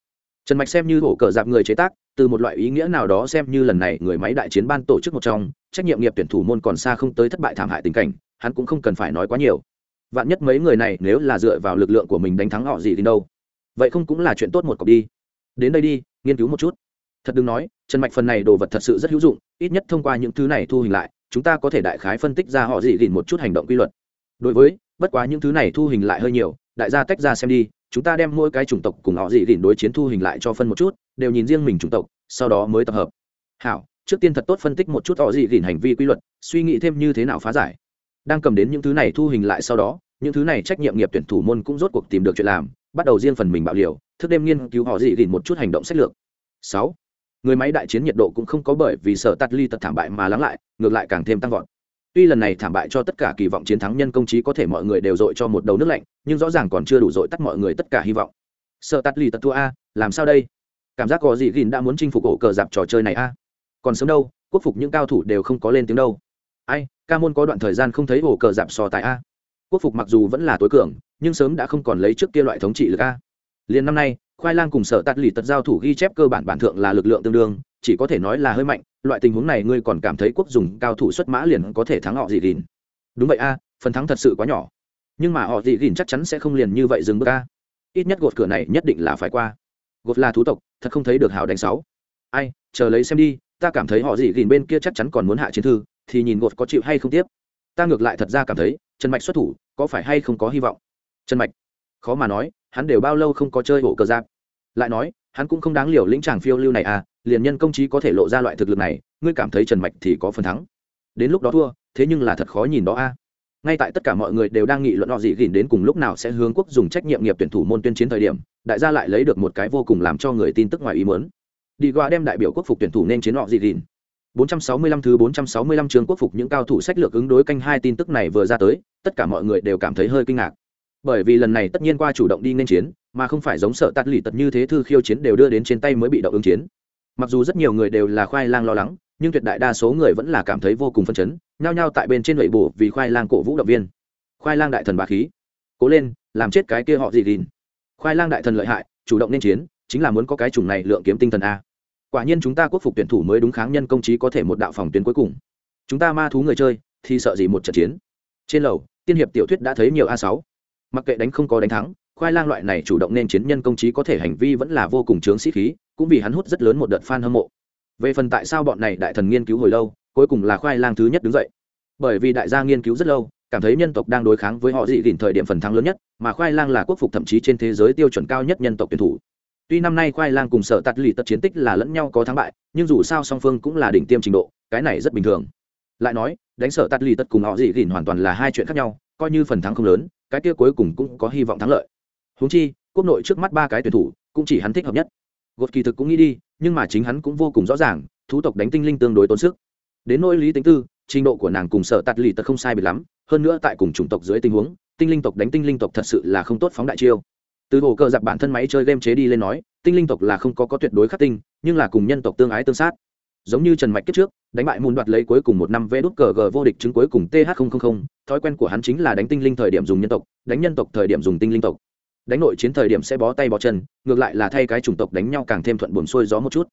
trần mạch xem như hổ cờ dạp người chế tác, từ một loại ý nghĩa nào đó xem như lần này người máy đại chiến ban tổ chức một trong, trách nhiệm nghiệp tuyển thủ môn còn xa không tới thất bại thảm hại tình cảnh, hắn cũng không cần phải nói quá nhiều. Vạn nhất mấy người này nếu là dựa vào lực lượng của mình đánh thắng họ gì đi đâu? Vậy không cũng là chuyện tốt một cọc đi. Đến đây đi, nghiên cứu một chút. Thật đừng nói, trần mạch phần này đồ vật thật sự rất hữu dụng, ít nhất thông qua những thứ này thu hình lại, chúng ta có thể đại khái phân tích ra họ gì gìn một chút hành động quy luật. Đối với, bất quá những thứ này thu hình lại hơi nhiều, đại gia tách ra xem đi chúng ta đem mỗi cái chủng tộc cùng họ dị gìn đối chiến thu hình lại cho phân một chút, đều nhìn riêng mình chủng tộc, sau đó mới tập hợp. Hảo, trước tiên thật tốt phân tích một chút họ dị gìn hành vi quy luật, suy nghĩ thêm như thế nào phá giải. Đang cầm đến những thứ này thu hình lại sau đó, những thứ này trách nhiệm nghiệp tuyển thủ môn cũng rốt cuộc tìm được chuyện làm, bắt đầu riêng phần mình bạo liều, thức đêm nghiên cứu họ dị gìn một chút hành động sách lược. Sáu, người máy đại chiến nhiệt độ cũng không có bởi vì sợ tắt ly tật thảm bại mà lắng lại, ngược lại càng thêm tăng vọt tuy lần này thảm bại cho tất cả kỳ vọng chiến thắng nhân công trí có thể mọi người đều dội cho một đầu nước lạnh, nhưng rõ ràng còn chưa đủ dội tắt mọi người tất cả hy vọng. Sợ tắt Lì tật thua a, làm sao đây? Cảm giác có gì gìn đã muốn chinh phục ổ cờ dạp trò chơi này a? Còn sớm đâu, quốc phục những cao thủ đều không có lên tiếng đâu. Ai, ca môn có đoạn thời gian không thấy ổ cờ dạp sò tại a. Quốc phục mặc dù vẫn là tối cường, nhưng sớm đã không còn lấy trước kia loại thống trị lực a. Liền năm nay, khoai lang cùng sở tạt lì tật giao thủ ghi chép cơ bản bản thượng là lực lượng tương đương chỉ có thể nói là hơi mạnh, loại tình huống này ngươi còn cảm thấy quốc dùng cao thủ xuất mã liền có thể thắng họ dị gìn. Đúng vậy a, phần thắng thật sự quá nhỏ. Nhưng mà họ dị gìn chắc chắn sẽ không liền như vậy dừng bước a. Ít nhất gột cửa này nhất định là phải qua. Gột là thú tộc, thật không thấy được hảo đánh sáu. Ai, chờ lấy xem đi, ta cảm thấy họ dị gìn bên kia chắc chắn còn muốn hạ chiến thư, thì nhìn gột có chịu hay không tiếp. Ta ngược lại thật ra cảm thấy, trần mạch xuất thủ, có phải hay không có hy vọng? Trần mạch, khó mà nói, hắn đều bao lâu không có chơi bộ cờ giáp. Lại nói, hắn cũng không đáng liều lĩnh tràng phiêu lưu này à liền nhân công trí có thể lộ ra loại thực lực này, ngươi cảm thấy trần mạch thì có phần thắng. Đến lúc đó thua, thế nhưng là thật khó nhìn đó a. Ngay tại tất cả mọi người đều đang nghị luận họ dị gìn đến cùng lúc nào sẽ hướng quốc dùng trách nhiệm nghiệp tuyển thủ môn tuyên chiến thời điểm, đại gia lại lấy được một cái vô cùng làm cho người tin tức ngoài ý muốn. Đi qua đem đại biểu quốc phục tuyển thủ nên chiến họ dị gìn. 465 thứ 465 trường quốc phục những cao thủ sách lược ứng đối canh hai tin tức này vừa ra tới, tất cả mọi người đều cảm thấy hơi kinh ngạc. Bởi vì lần này tất nhiên qua chủ động đi nên chiến, mà không phải giống sợ tạt lì tật như thế thư khiêu chiến đều đưa đến trên tay mới bị động ứng chiến mặc dù rất nhiều người đều là khoai lang lo lắng, nhưng tuyệt đại đa số người vẫn là cảm thấy vô cùng phân chấn, nhao nhao tại bên trên lệ bổ vì khoai lang cổ vũ động viên. Khoai lang đại thần bà khí. Cố lên, làm chết cái kia họ gì gìn. Khoai lang đại thần lợi hại, chủ động nên chiến, chính là muốn có cái chủng này lượng kiếm tinh thần a. Quả nhiên chúng ta quốc phục tuyển thủ mới đúng kháng nhân công trí có thể một đạo phòng tuyến cuối cùng. Chúng ta ma thú người chơi, thì sợ gì một trận chiến. Trên lầu, tiên hiệp tiểu thuyết đã thấy nhiều a sáu. Mặc kệ đánh không có đánh thắng khoai lang loại này chủ động nên chiến nhân công trí có thể hành vi vẫn là vô cùng chướng sĩ khí, cũng vì hắn hút rất lớn một đợt fan hâm mộ. Về phần tại sao bọn này đại thần nghiên cứu hồi lâu, cuối cùng là khoai lang thứ nhất đứng dậy. Bởi vì đại gia nghiên cứu rất lâu, cảm thấy nhân tộc đang đối kháng với họ dị đỉnh thời điểm phần thắng lớn nhất, mà khoai lang là quốc phục thậm chí trên thế giới tiêu chuẩn cao nhất nhân tộc tuyển thủ. Tuy năm nay khoai lang cùng sở tạt lì tật chiến tích là lẫn nhau có thắng bại, nhưng dù sao song phương cũng là đỉnh tiêm trình độ, cái này rất bình thường. Lại nói, đánh sở tạt lì tật cùng họ dị đỉnh hoàn toàn là hai chuyện khác nhau, coi như phần thắng không lớn, cái kia cuối cùng cũng có hy vọng thắng lợi. Huống chi, quốc nội trước mắt ba cái tuyển thủ cũng chỉ hắn thích hợp nhất. Gột kỳ thực cũng nghĩ đi, nhưng mà chính hắn cũng vô cùng rõ ràng, thú tộc đánh tinh linh tương đối tốn sức. Đến nỗi lý tính tư, trình độ của nàng cùng sở tạt lì tật không sai biệt lắm, hơn nữa tại cùng chủng tộc dưới tình huống, tinh linh tộc đánh tinh linh tộc thật sự là không tốt phóng đại chiêu. Từ hồ cờ giặc bản thân máy chơi game chế đi lên nói, tinh linh tộc là không có có tuyệt đối khắc tinh, nhưng là cùng nhân tộc tương ái tương sát. Giống như trần mạch kết trước, đánh bại mùn đoạt lấy cuối cùng một năm vê đút cờ g vô địch chứng cuối cùng th thói quen của hắn chính là đánh tinh linh thời điểm dùng nhân tộc, đánh nhân tộc thời điểm dùng tinh linh tộc đánh nội chiến thời điểm sẽ bó tay bó chân, ngược lại là thay cái chủng tộc đánh nhau càng thêm thuận buồn xuôi gió một chút.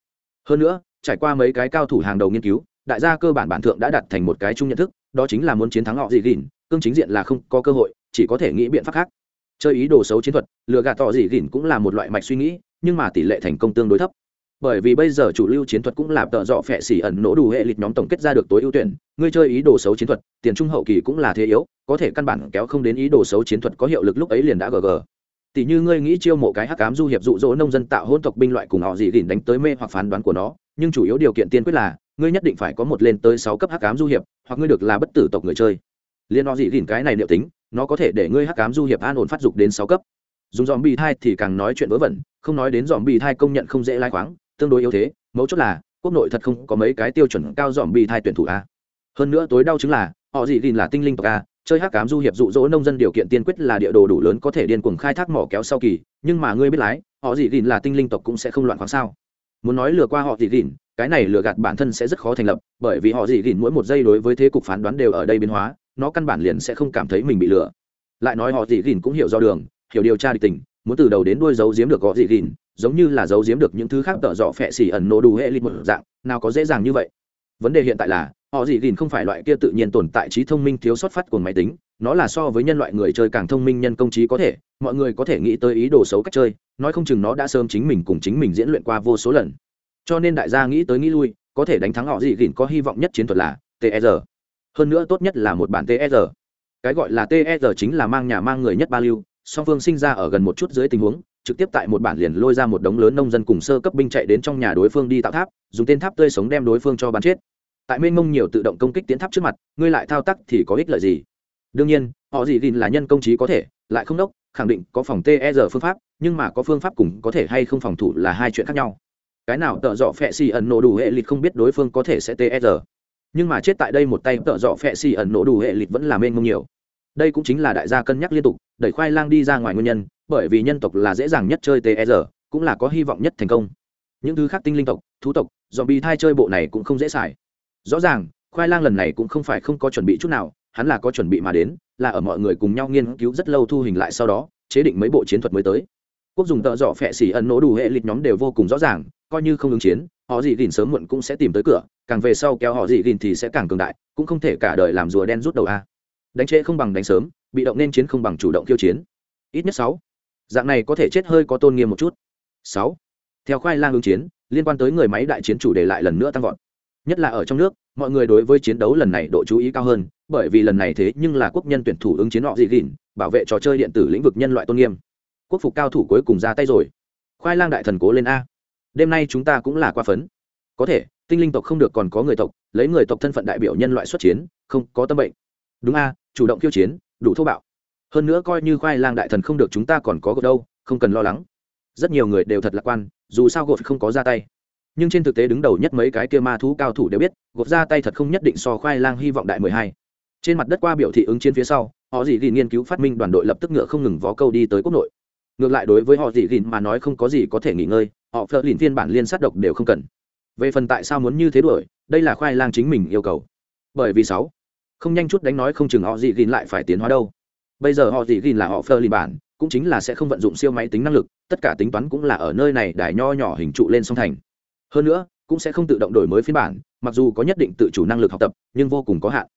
Hơn nữa, trải qua mấy cái cao thủ hàng đầu nghiên cứu, đại gia cơ bản bản thượng đã đặt thành một cái chung nhận thức, đó chính là muốn chiến thắng họ dị gỉn cương chính diện là không có cơ hội, chỉ có thể nghĩ biện pháp khác. Chơi ý đồ xấu chiến thuật, lừa gạt họ dị gỉn cũng là một loại mạch suy nghĩ, nhưng mà tỷ lệ thành công tương đối thấp. Bởi vì bây giờ chủ lưu chiến thuật cũng là tợ dọ phẹ xỉ ẩn nỗ đủ hệ lịch nhóm tổng kết ra được tối ưu tuyển, ngươi chơi ý đồ xấu chiến thuật, tiền trung hậu kỳ cũng là thế yếu, có thể căn bản kéo không đến ý đồ xấu chiến thuật có hiệu lực lúc ấy liền đã gg tỷ như ngươi nghĩ chiêu mộ cái hắc cám du hiệp dụ dỗ nông dân tạo hôn tộc binh loại cùng họ dị gìn đánh tới mê hoặc phán đoán của nó, nhưng chủ yếu điều kiện tiên quyết là, ngươi nhất định phải có một lên tới sáu cấp hắc cám du hiệp, hoặc ngươi được là bất tử tộc người chơi. Liên họ dị gìn cái này liệu tính, nó có thể để ngươi hắc cám du hiệp an ổn phát dục đến sáu cấp. Dùng dòm bị thai thì càng nói chuyện vớ vẩn, không nói đến dòm bị thai công nhận không dễ lai khoáng, tương đối yếu thế, mấu chốt là, quốc nội thật không có mấy cái tiêu chuẩn cao dòm bị thai tuyển thủ a. Hơn nữa tối đau chứng là, họ dị gìn là tinh linh tộc a chơi hắc cám du hiệp dụ dỗ nông dân điều kiện tiên quyết là địa đồ đủ lớn có thể điên cuồng khai thác mỏ kéo sau kỳ, nhưng mà ngươi biết lái, họ dị gìn là tinh linh tộc cũng sẽ không loạn khoáng sao. Muốn nói lừa qua họ dị gìn, cái này lừa gạt bản thân sẽ rất khó thành lập, bởi vì họ dị gìn mỗi một giây đối với thế cục phán đoán đều ở đây biến hóa, nó căn bản liền sẽ không cảm thấy mình bị lừa. Lại nói họ dị gìn cũng hiểu do đường, hiểu điều tra địch tình, muốn từ đầu đến đuôi giấu giếm được họ dị gìn, giống như là giấu giếm được những thứ khác tợ dọ phẹ xỉ ẩn nổ đủ hệ lịch một dạng, nào có dễ dàng như vậy. Vấn đề hiện tại là họ dị gìn không phải loại kia tự nhiên tồn tại trí thông minh thiếu sót phát của máy tính, nó là so với nhân loại người chơi càng thông minh nhân công trí có thể, mọi người có thể nghĩ tới ý đồ xấu cách chơi, nói không chừng nó đã sớm chính mình cùng chính mình diễn luyện qua vô số lần. Cho nên đại gia nghĩ tới nghĩ lui, có thể đánh thắng họ dị gìn có hy vọng nhất chiến thuật là tsr hơn nữa tốt nhất là một bản tsr cái gọi là tsr chính là mang nhà mang người nhất ba lưu song phương sinh ra ở gần một chút dưới tình huống, trực tiếp tại một bản liền lôi ra một đống lớn nông dân cùng sơ cấp binh chạy đến trong nhà đối phương đi tạo tháp, dùng tên tháp tươi sống đem đối phương cho bắn chết tại mênh mông nhiều tự động công kích tiến tháp trước mặt, ngươi lại thao tác thì có ích lợi gì? Đương nhiên, họ gì gìn là nhân công trí có thể, lại không đốc, khẳng định có phòng ter phương pháp, nhưng mà có phương pháp cùng có thể hay không phòng thủ là hai chuyện khác nhau. Cái nào tợ dọ phẹ xì ẩn nổ đủ hệ lịch không biết đối phương có thể sẽ ter nhưng mà chết tại đây một tay tợ dọ phẹ xì ẩn nổ đủ hệ lịch vẫn là mênh mông nhiều. Đây cũng chính là đại gia cân nhắc liên tục, đẩy khoai lang đi ra ngoài nguyên nhân, bởi vì nhân tộc là dễ dàng nhất chơi ter cũng là có hy vọng nhất thành công. Những thứ khác tinh linh tộc, thú tộc dòm bi thai chơi bộ này cũng không dễ xài rõ ràng, khoai lang lần này cũng không phải không có chuẩn bị chút nào, hắn là có chuẩn bị mà đến, là ở mọi người cùng nhau nghiên cứu rất lâu thu hình lại sau đó, chế định mấy bộ chiến thuật mới tới. Quốc dùng tợ dọ phẹ xỉ ẩn nổ đủ hệ lịch nhóm đều vô cùng rõ ràng, coi như không ứng chiến, họ gì gìn sớm muộn cũng sẽ tìm tới cửa, càng về sau kéo họ gì gìn thì sẽ càng cường đại, cũng không thể cả đời làm rùa đen rút đầu a. Đánh trễ không bằng đánh sớm, bị động nên chiến không bằng chủ động khiêu chiến. Ít nhất sáu. Dạng này có thể chết hơi có tôn nghiêm một chút. Sáu. Theo khoai lang ứng chiến, liên quan tới người máy đại chiến chủ đề lại lần nữa tăng vọt nhất là ở trong nước, mọi người đối với chiến đấu lần này độ chú ý cao hơn, bởi vì lần này thế nhưng là quốc nhân tuyển thủ ứng chiến họ dị gìn, bảo vệ trò chơi điện tử lĩnh vực nhân loại tôn nghiêm. Quốc phục cao thủ cuối cùng ra tay rồi. Khoai lang đại thần cố lên a. Đêm nay chúng ta cũng là qua phấn. Có thể, tinh linh tộc không được còn có người tộc, lấy người tộc thân phận đại biểu nhân loại xuất chiến, không có tâm bệnh. Đúng a, chủ động khiêu chiến, đủ thô bạo. Hơn nữa coi như khoai lang đại thần không được chúng ta còn có gột đâu, không cần lo lắng. Rất nhiều người đều thật lạc quan, dù sao gột không có ra tay nhưng trên thực tế đứng đầu nhất mấy cái kia ma thú cao thủ đều biết, gột ra tay thật không nhất định so khoai lang hy vọng đại mười hai. Trên mặt đất qua biểu thị ứng chiến phía sau, họ dị gìn nghiên cứu phát minh đoàn đội lập tức ngựa không ngừng vó câu đi tới quốc nội. Ngược lại đối với họ dị gìn mà nói không có gì có thể nghỉ ngơi, họ phớt lìn phiên bản liên sát độc đều không cần. Về phần tại sao muốn như thế đuổi, đây là khoai lang chính mình yêu cầu. Bởi vì sáu, không nhanh chút đánh nói không chừng họ dị gìn lại phải tiến hóa đâu. Bây giờ họ dị gìn là họ phơ lìn bản, cũng chính là sẽ không vận dụng siêu máy tính năng lực, tất cả tính toán cũng là ở nơi này đài nho nhỏ hình trụ lên song thành hơn nữa, cũng sẽ không tự động đổi mới phiên bản, mặc dù có nhất định tự chủ năng lực học tập, nhưng vô cùng có hạn.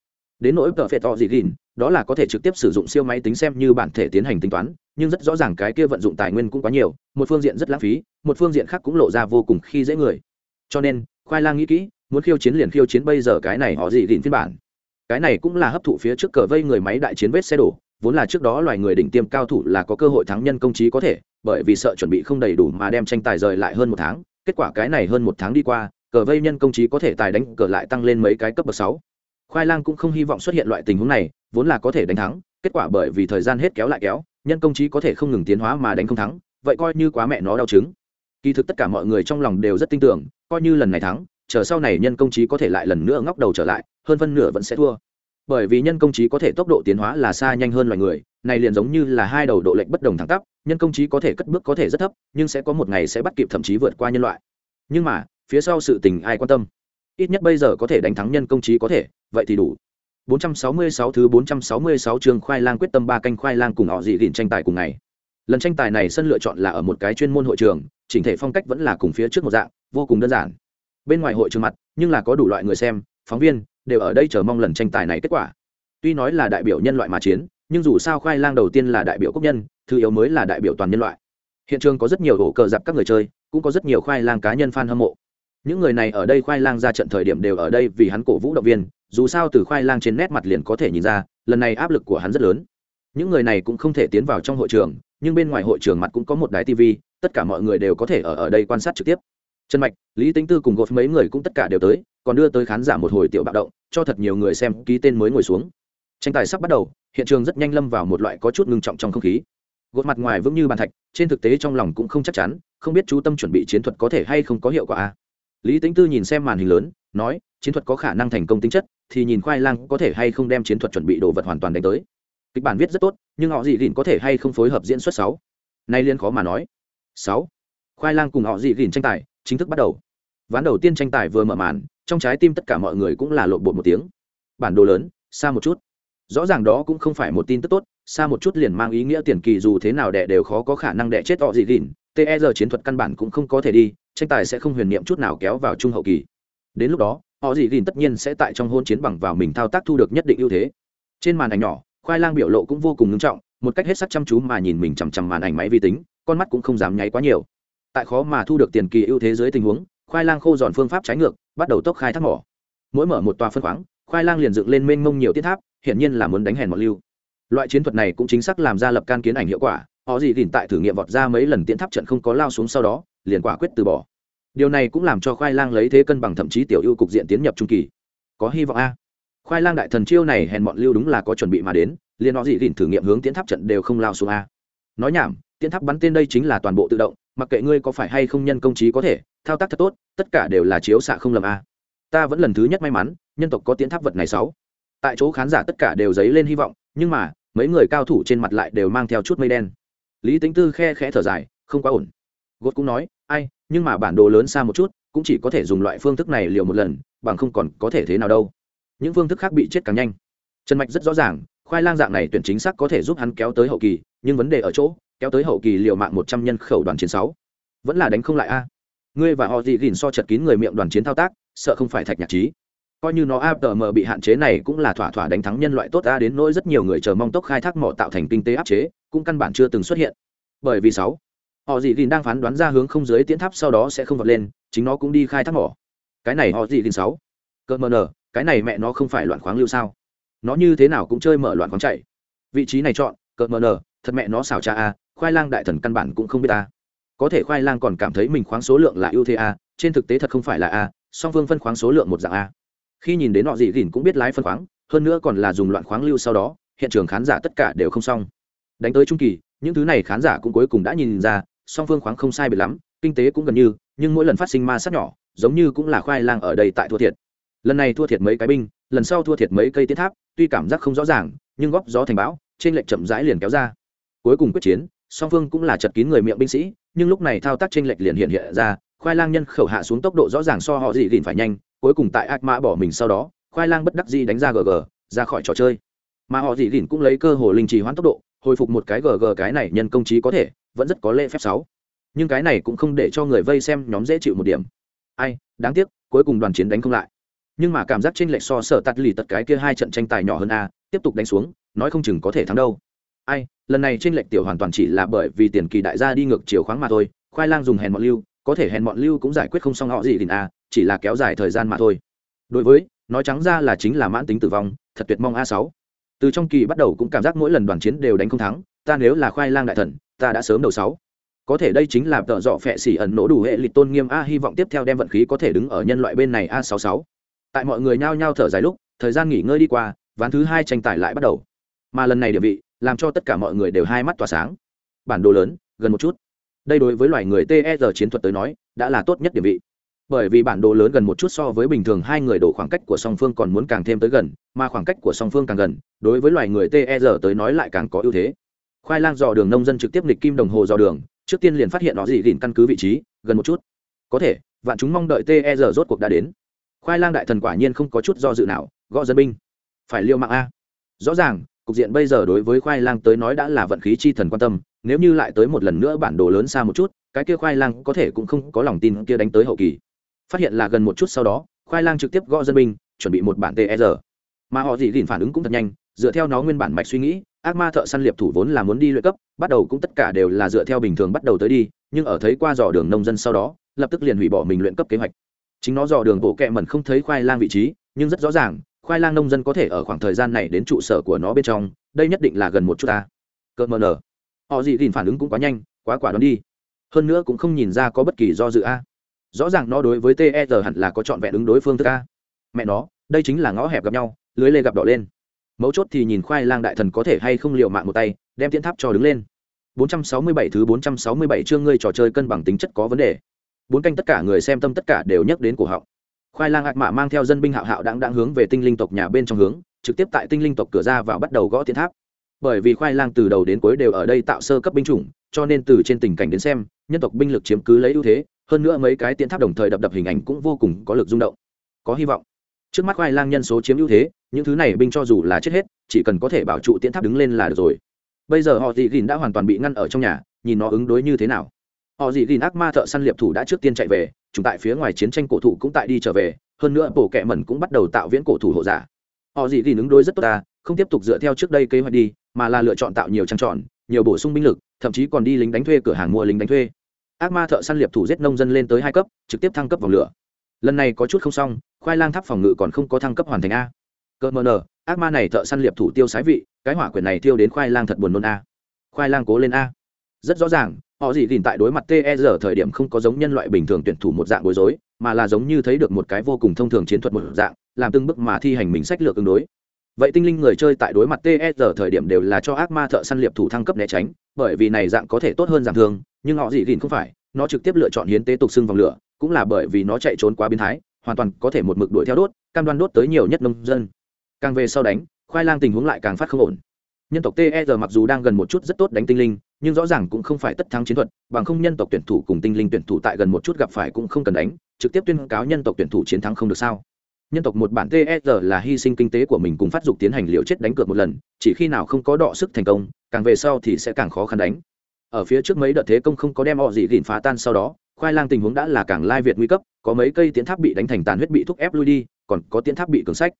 Đến nỗi tờ phệ to dị gìn, đó là có thể trực tiếp sử dụng siêu máy tính xem như bản thể tiến hành tính toán, nhưng rất rõ ràng cái kia vận dụng tài nguyên cũng quá nhiều, một phương diện rất lãng phí, một phương diện khác cũng lộ ra vô cùng khi dễ người. Cho nên, khoai lang nghĩ kỹ, muốn khiêu chiến liền khiêu chiến bây giờ cái này họ dị gìn phiên bản. Cái này cũng là hấp thụ phía trước cờ vây người máy đại chiến vết xe đổ, vốn là trước đó loài người đỉnh tiêm cao thủ là có cơ hội thắng nhân công trí có thể, bởi vì sợ chuẩn bị không đầy đủ mà đem tranh tài rời lại hơn một tháng kết quả cái này hơn một tháng đi qua, cờ vây nhân công trí có thể tài đánh cờ lại tăng lên mấy cái cấp bậc sáu. Khoai lang cũng không hy vọng xuất hiện loại tình huống này, vốn là có thể đánh thắng, kết quả bởi vì thời gian hết kéo lại kéo, nhân công trí có thể không ngừng tiến hóa mà đánh không thắng, vậy coi như quá mẹ nó đau chứng kỳ thực tất cả mọi người trong lòng đều rất tin tưởng, coi như lần này thắng, chờ sau này nhân công trí có thể lại lần nữa ngóc đầu trở lại, hơn phân nửa vẫn sẽ thua bởi vì nhân công trí có thể tốc độ tiến hóa là xa nhanh hơn loài người, này liền giống như là hai đầu độ lệnh bất đồng thẳng tắp, nhân công trí có thể cất bước có thể rất thấp, nhưng sẽ có một ngày sẽ bắt kịp thậm chí vượt qua nhân loại. Nhưng mà, phía sau sự tình ai quan tâm? Ít nhất bây giờ có thể đánh thắng nhân công trí có thể, vậy thì đủ. 466 thứ 466 trường khoai lang quyết tâm ba canh khoai lang cùng họ dị gìn tranh tài cùng ngày. Lần tranh tài này sân lựa chọn là ở một cái chuyên môn hội trường, chỉnh thể phong cách vẫn là cùng phía trước một dạng, vô cùng đơn giản. Bên ngoài hội trường mặt, nhưng là có đủ loại người xem, phóng viên đều ở đây chờ mong lần tranh tài này kết quả. Tuy nói là đại biểu nhân loại mà chiến, nhưng dù sao khoai lang đầu tiên là đại biểu quốc nhân, thứ yếu mới là đại biểu toàn nhân loại. Hiện trường có rất nhiều ổ cờ dạp các người chơi, cũng có rất nhiều khoai lang cá nhân fan hâm mộ. Những người này ở đây khoai lang ra trận thời điểm đều ở đây vì hắn cổ vũ động viên, dù sao từ khoai lang trên nét mặt liền có thể nhìn ra, lần này áp lực của hắn rất lớn. Những người này cũng không thể tiến vào trong hội trường, nhưng bên ngoài hội trường mặt cũng có một đài tv tất cả mọi người đều có thể ở ở đây quan sát trực tiếp trần mạch, lý tính tư cùng gột mấy người cũng tất cả đều tới, còn đưa tới khán giả một hồi tiểu bạo động, cho thật nhiều người xem ký tên mới ngồi xuống. Tranh tài sắp bắt đầu, hiện trường rất nhanh lâm vào một loại có chút ngưng trọng trong không khí. Gột mặt ngoài vững như bàn thạch, trên thực tế trong lòng cũng không chắc chắn, không biết chú tâm chuẩn bị chiến thuật có thể hay không có hiệu quả. Lý tính tư nhìn xem màn hình lớn, nói, chiến thuật có khả năng thành công tính chất, thì nhìn khoai lang có thể hay không đem chiến thuật chuẩn bị đồ vật hoàn toàn đánh tới. Kịch bản viết rất tốt, nhưng họ dị gìn có thể hay không phối hợp diễn xuất sáu? Nay liên khó mà nói. Sáu. Khoai lang cùng họ dị gìn tranh tài chính thức bắt đầu. Ván đầu tiên tranh tài vừa mở màn, trong trái tim tất cả mọi người cũng là lộn bột một tiếng. Bản đồ lớn, xa một chút. Rõ ràng đó cũng không phải một tin tức tốt, xa một chút liền mang ý nghĩa tiền kỳ dù thế nào đẻ đều khó có khả năng đẻ chết họ dị gìn. Ter chiến thuật căn bản cũng không có thể đi, tranh tài sẽ không huyền niệm chút nào kéo vào trung hậu kỳ. Đến lúc đó, họ dị gìn tất nhiên sẽ tại trong hôn chiến bằng vào mình thao tác thu được nhất định ưu thế. Trên màn ảnh nhỏ, khoai lang biểu lộ cũng vô cùng ngưng trọng, một cách hết sắc chăm chú mà nhìn mình chằm chằm màn ảnh máy vi tính, con mắt cũng không dám nháy quá nhiều tại khó mà thu được tiền kỳ ưu thế dưới tình huống, khoai lang khô dọn phương pháp trái ngược, bắt đầu tốc khai thác mỏ. Mỗi mở một tòa phân khoáng, khoai lang liền dựng lên mênh mông nhiều tiết tháp, hiển nhiên là muốn đánh hèn mọt lưu. Loại chiến thuật này cũng chính xác làm ra lập can kiến ảnh hiệu quả, họ gì tìm tại thử nghiệm vọt ra mấy lần tiễn tháp trận không có lao xuống sau đó, liền quả quyết từ bỏ. Điều này cũng làm cho khoai lang lấy thế cân bằng thậm chí tiểu ưu cục diện tiến nhập trung kỳ. Có hy vọng a. Khoai lang đại thần chiêu này hèn bọn lưu đúng là có chuẩn bị mà đến, liền họ gì tìm thử nghiệm hướng tiến tháp trận đều không lao xuống a. Nói nhảm tiến tháp bắn tên đây chính là toàn bộ tự động mặc kệ ngươi có phải hay không nhân công trí có thể, thao tác thật tốt, tất cả đều là chiếu xạ không lầm a. Ta vẫn lần thứ nhất may mắn, nhân tộc có tiến tháp vật này sáu. Tại chỗ khán giả tất cả đều dấy lên hy vọng, nhưng mà, mấy người cao thủ trên mặt lại đều mang theo chút mây đen. Lý tính tư khe khẽ thở dài, không quá ổn. Gốt cũng nói, ai, nhưng mà bản đồ lớn xa một chút, cũng chỉ có thể dùng loại phương thức này liều một lần, bằng không còn có thể thế nào đâu. Những phương thức khác bị chết càng nhanh. Trần mạch rất rõ ràng, khoai lang dạng này tuyển chính xác có thể giúp hắn kéo tới hậu kỳ, nhưng vấn đề ở chỗ kéo tới hậu kỳ liều mạng một trăm nhân khẩu đoàn chiến sáu. Vẫn là đánh không lại a. Ngươi và họ dị gìn so chật kín người miệng đoàn chiến thao tác, sợ không phải thạch nhạc trí. Coi như nó apm bị hạn chế này cũng là thỏa thỏa đánh thắng nhân loại tốt a đến nỗi rất nhiều người chờ mong tốc khai thác mỏ tạo thành kinh tế áp chế, cũng căn bản chưa từng xuất hiện. Bởi vì sáu, họ dị gìn đang phán đoán ra hướng không dưới tiến tháp sau đó sẽ không vọt lên, chính nó cũng đi khai thác mỏ. Cái này họ dị gìn sáu. Cơ mờ nở cái này mẹ nó không phải loạn khoáng lưu sao? Nó như thế nào cũng chơi mở loạn khoáng chạy. Vị trí này chọn cờ mờ nờ, thật mẹ nó xảo cha a khoai lang đại thần căn bản cũng không biết a có thể khoai lang còn cảm thấy mình khoáng số lượng là ưu thế a, trên thực tế thật không phải là a, song phương phân khoáng số lượng một dạng a. Khi nhìn đến họ dị gìn cũng biết lái phân khoáng, hơn nữa còn là dùng loạn khoáng lưu sau đó, hiện trường khán giả tất cả đều không xong. Đánh tới trung kỳ, những thứ này khán giả cũng cuối cùng đã nhìn ra, song phương khoáng không sai biệt lắm, kinh tế cũng gần như, nhưng mỗi lần phát sinh ma sát nhỏ, giống như cũng là khoai lang ở đây tại thua thiệt. Lần này thua thiệt mấy cái binh, lần sau thua thiệt mấy cây tiến tháp, tuy cảm giác không rõ ràng, nhưng góp gió thành bão, trên lệnh chậm rãi liền kéo ra. Cuối cùng quyết chiến song phương cũng là chật kín người miệng binh sĩ, nhưng lúc này thao tác tranh lệch liền hiện hiện ra, khoai lang nhân khẩu hạ xuống tốc độ rõ ràng so họ dị gìn phải nhanh, cuối cùng tại ác mã bỏ mình sau đó, khoai lang bất đắc dĩ đánh ra gg ra khỏi trò chơi. Mà họ dị gìn cũng lấy cơ hồ linh trì hoãn tốc độ, hồi phục một cái gg cái này nhân công trí có thể, vẫn rất có lễ phép sáu. Nhưng cái này cũng không để cho người vây xem nhóm dễ chịu một điểm. Ai, đáng tiếc, cuối cùng đoàn chiến đánh không lại. Nhưng mà cảm giác tranh lệch so sở tắt lì tật cái kia hai trận tranh tài nhỏ hơn a, tiếp tục đánh xuống, nói không chừng có thể thắng đâu. Ai lần này trên lệch tiểu hoàn toàn chỉ là bởi vì tiền kỳ đại gia đi ngược chiều khoáng mà thôi, khoai lang dùng hèn mọn lưu, có thể hèn mọn lưu cũng giải quyết không xong họ gì thì a chỉ là kéo dài thời gian mà thôi. Đối với, nói trắng ra là chính là mãn tính tử vong, thật tuyệt mong a sáu. Từ trong kỳ bắt đầu cũng cảm giác mỗi lần đoàn chiến đều đánh không thắng, ta nếu là khoai lang đại thần, ta đã sớm đầu sáu. Có thể đây chính là tợ dọ phệ xỉ ẩn nổ đủ hệ lịch tôn nghiêm a, hy vọng tiếp theo đem vận khí có thể đứng ở nhân loại bên này a sáu sáu. Tại mọi người nhao nhao thở dài lúc, thời gian nghỉ ngơi đi qua, ván thứ hai tranh tài lại bắt đầu. Mà lần này địa vị làm cho tất cả mọi người đều hai mắt tỏa sáng. Bản đồ lớn, gần một chút. Đây đối với loài người ter chiến thuật tới nói, đã là tốt nhất địa vị. Bởi vì bản đồ lớn gần một chút so với bình thường hai người đổ khoảng cách của song phương còn muốn càng thêm tới gần, mà khoảng cách của song phương càng gần, đối với loài người ter tới nói lại càng có ưu thế. Khoai lang dò đường nông dân trực tiếp lịch kim đồng hồ dò đường, trước tiên liền phát hiện nó gì gìn căn cứ vị trí, gần một chút. Có thể, vạn chúng mong đợi ter rốt cuộc đã đến. Khoai lang đại thần quả nhiên không có chút do dự nào, gõ dân binh. Phải liêu mạng a. Rõ ràng cục diện bây giờ đối với khoai lang tới nói đã là vận khí chi thần quan tâm, nếu như lại tới một lần nữa bản đồ lớn xa một chút, cái kia khoai lang có thể cũng không có lòng tin kia đánh tới hậu kỳ. Phát hiện là gần một chút sau đó, khoai lang trực tiếp gõ dân binh, chuẩn bị một bản tr mà họ dị dìn phản ứng cũng thật nhanh, dựa theo nó nguyên bản mạch suy nghĩ, ác ma thợ săn liệp thủ vốn là muốn đi luyện cấp, bắt đầu cũng tất cả đều là dựa theo bình thường bắt đầu tới đi, nhưng ở thấy qua dò đường nông dân sau đó, lập tức liền hủy bỏ mình luyện cấp kế hoạch. Chính nó dò đường bộ kẹ mẩn không thấy khoai lang vị trí, nhưng rất rõ ràng khoai lang nông dân có thể ở khoảng thời gian này đến trụ sở của nó bên trong, đây nhất định là gần một chút ta. Cỡ mờ nở họ gì gìn phản ứng cũng quá nhanh, quá quả đoán đi. Hơn nữa cũng không nhìn ra có bất kỳ do dự a. Rõ ràng nó đối với ter hẳn là có trọn vẹn ứng đối phương thức a. Mẹ nó, đây chính là ngõ hẹp gặp nhau, lưới lê gặp đỏ lên. Mấu chốt thì nhìn khoai lang đại thần có thể hay không liều mạng một tay, đem tiến tháp cho đứng lên. 467 thứ 467 chương ngươi trò chơi cân bằng tính chất có vấn đề. Bốn canh tất cả người xem tâm tất cả đều nhắc đến cổ họng khoai lang ạc mạ mang theo dân binh hạo hạo đang đang hướng về tinh linh tộc nhà bên trong hướng, trực tiếp tại tinh linh tộc cửa ra vào bắt đầu gõ tiến tháp. Bởi vì khoai lang từ đầu đến cuối đều ở đây tạo sơ cấp binh chủng, cho nên từ trên tình cảnh đến xem, nhân tộc binh lực chiếm cứ lấy ưu thế, hơn nữa mấy cái tiến tháp đồng thời đập đập hình ảnh cũng vô cùng có lực rung động. Có hy vọng. Trước mắt khoai lang nhân số chiếm ưu thế, những thứ này binh cho dù là chết hết, chỉ cần có thể bảo trụ tiến tháp đứng lên là được rồi. Bây giờ họ dị gìn đã hoàn toàn bị ngăn ở trong nhà, nhìn nó ứng đối như thế nào? Họ dị gìn ác ma thợ săn liệp thủ đã trước tiên chạy về, chúng tại phía ngoài chiến tranh cổ thủ cũng tại đi trở về, hơn nữa bổ kẹ mẩn cũng bắt đầu tạo viễn cổ thủ hộ giả. Họ dị gìn ứng đối rất tốt ta, không tiếp tục dựa theo trước đây kế hoạch đi, mà là lựa chọn tạo nhiều trang trọn, nhiều bổ sung binh lực, thậm chí còn đi lính đánh thuê, cửa hàng mua lính đánh thuê. Ác ma thợ săn liệp thủ giết nông dân lên tới hai cấp, trực tiếp thăng cấp vòng lửa. Lần này có chút không xong, khoai lang tháp phòng ngự còn không có thăng cấp hoàn thành a. Cợt mờ nờ, ác ma này thợ săn liệp thủ tiêu sái vị, cái hỏa quyền này tiêu đến khoai lang thật buồn nôn a. Khoai lang cố lên a. Rất rõ ràng họ gì gìn tại đối mặt ter thời điểm không có giống nhân loại bình thường tuyển thủ một dạng bối rối, mà là giống như thấy được một cái vô cùng thông thường chiến thuật một dạng, làm từng bước mà thi hành mình sách lược ứng đối. Vậy tinh linh người chơi tại đối mặt ter thời điểm đều là cho ác ma thợ săn liệp thủ thăng cấp né tránh, bởi vì này dạng có thể tốt hơn giảm thương, nhưng họ gì gìn không phải, nó trực tiếp lựa chọn hiến tế tục xưng vòng lửa, cũng là bởi vì nó chạy trốn quá biến thái, hoàn toàn có thể một mực đuổi theo đốt, cam đoan đốt tới nhiều nhất nông dân. Càng về sau đánh, khoai lang tình huống lại càng phát không ổn. Nhân tộc ter mặc dù đang gần một chút rất tốt đánh tinh linh nhưng rõ ràng cũng không phải tất thắng chiến thuật, bằng không nhân tộc tuyển thủ cùng tinh linh tuyển thủ tại gần một chút gặp phải cũng không cần đánh, trực tiếp tuyên cáo nhân tộc tuyển thủ chiến thắng không được sao? Nhân tộc một bản tsr là hy sinh kinh tế của mình cùng phát dục tiến hành liều chết đánh cược một lần, chỉ khi nào không có đọ sức thành công, càng về sau thì sẽ càng khó khăn đánh. Ở phía trước mấy đợt thế công không có đem họ gì gìn phá tan sau đó, khoai lang tình huống đã là càng lai việt nguy cấp, có mấy cây tiến tháp bị đánh thành tàn huyết bị thúc ép lui đi, còn có tiến tháp bị cường sách.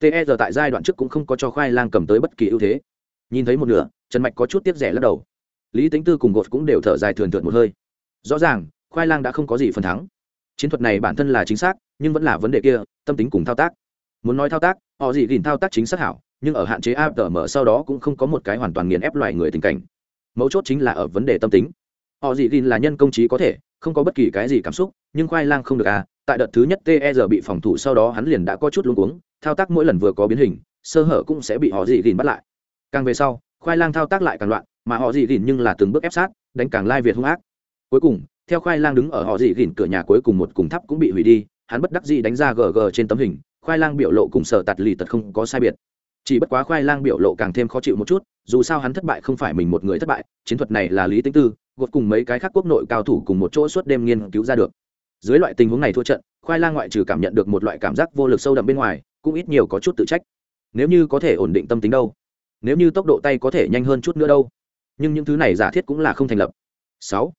Tsr tại giai đoạn trước cũng không có cho khoai lang cầm tới bất kỳ ưu thế. Nhìn thấy một nửa, trần mạch có chút tiếp rẻ lắc đầu lý tính tư cùng gột cũng đều thở dài thường thượt một hơi. Rõ ràng, khoai lang đã không có gì phần thắng. Chiến thuật này bản thân là chính xác, nhưng vẫn là vấn đề kia, tâm tính cùng thao tác. Muốn nói thao tác, họ gì gìn thao tác chính xác hảo, nhưng ở hạn chế a tờ mở sau đó cũng không có một cái hoàn toàn nghiền ép loài người tình cảnh. Mấu chốt chính là ở vấn đề tâm tính. Họ gì gìn là nhân công trí có thể, không có bất kỳ cái gì cảm xúc, nhưng khoai lang không được à tại đợt thứ nhất ter bị phòng thủ sau đó hắn liền đã có chút luống cuống, thao tác mỗi lần vừa có biến hình, sơ hở cũng sẽ bị họ gì gìn bắt lại. Càng về sau, khoai lang thao tác lại càng loạn mà họ dị gìn nhưng là từng bước ép sát, đánh càng lai việt hung ác. Cuối cùng, theo khoai lang đứng ở họ dị gìn cửa nhà cuối cùng một cùng tháp cũng bị hủy đi, hắn bất đắc dĩ đánh ra gg trên tấm hình, khoai lang biểu lộ cùng sở tạt lì tật không có sai biệt. Chỉ bất quá khoai lang biểu lộ càng thêm khó chịu một chút, dù sao hắn thất bại không phải mình một người thất bại, chiến thuật này là lý tính tư, gột cùng mấy cái khác quốc nội cao thủ cùng một chỗ suốt đêm nghiên cứu ra được. Dưới loại tình huống này thua trận, khoai lang ngoại trừ cảm nhận được một loại cảm giác vô lực sâu đậm bên ngoài, cũng ít nhiều có chút tự trách. Nếu như có thể ổn định tâm tính đâu, nếu như tốc độ tay có thể nhanh hơn chút nữa đâu nhưng những thứ này giả thiết cũng là không thành lập. Sáu,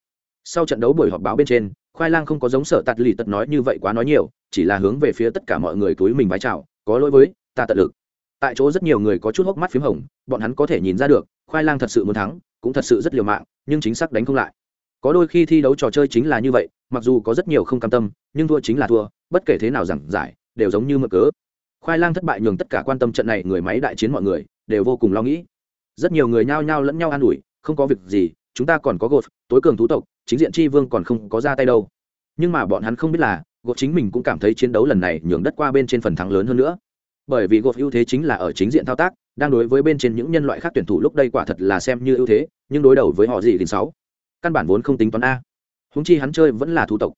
sau trận đấu buổi họp báo bên trên, khoai lang không có giống sở tạt lì tật nói như vậy quá nói nhiều, chỉ là hướng về phía tất cả mọi người túi mình vái chào, có lỗi với, ta tận lực. Tại chỗ rất nhiều người có chút hốc mắt p h í m hồng, bọn hắn có thể nhìn ra được, khoai lang thật sự muốn thắng, cũng thật sự rất liều mạng, nhưng chính xác đánh không lại. Có đôi khi thi đấu trò chơi chính là như vậy, mặc dù có rất nhiều không cam tâm, nhưng thua chính là thua, bất kể thế nào giảng giải, đều giống như mực cớ. Khoai lang thất bại nhường tất cả quan tâm trận này người máy đại chiến mọi người, đều vô cùng lo nghĩ. Rất nhiều người nhao nhao lẫn nhau an ủi không có việc gì, chúng ta còn có gột, tối cường thú tộc, chính diện tri vương còn không có ra tay đâu. Nhưng mà bọn hắn không biết là, gột chính mình cũng cảm thấy chiến đấu lần này nhường đất qua bên trên phần thắng lớn hơn nữa. Bởi vì gột ưu thế chính là ở chính diện thao tác, đang đối với bên trên những nhân loại khác tuyển thủ lúc đây quả thật là xem như ưu thế, nhưng đối đầu với họ gì thì sáu. Căn bản vốn không tính toán a. Húng chi hắn chơi vẫn là thủ tộc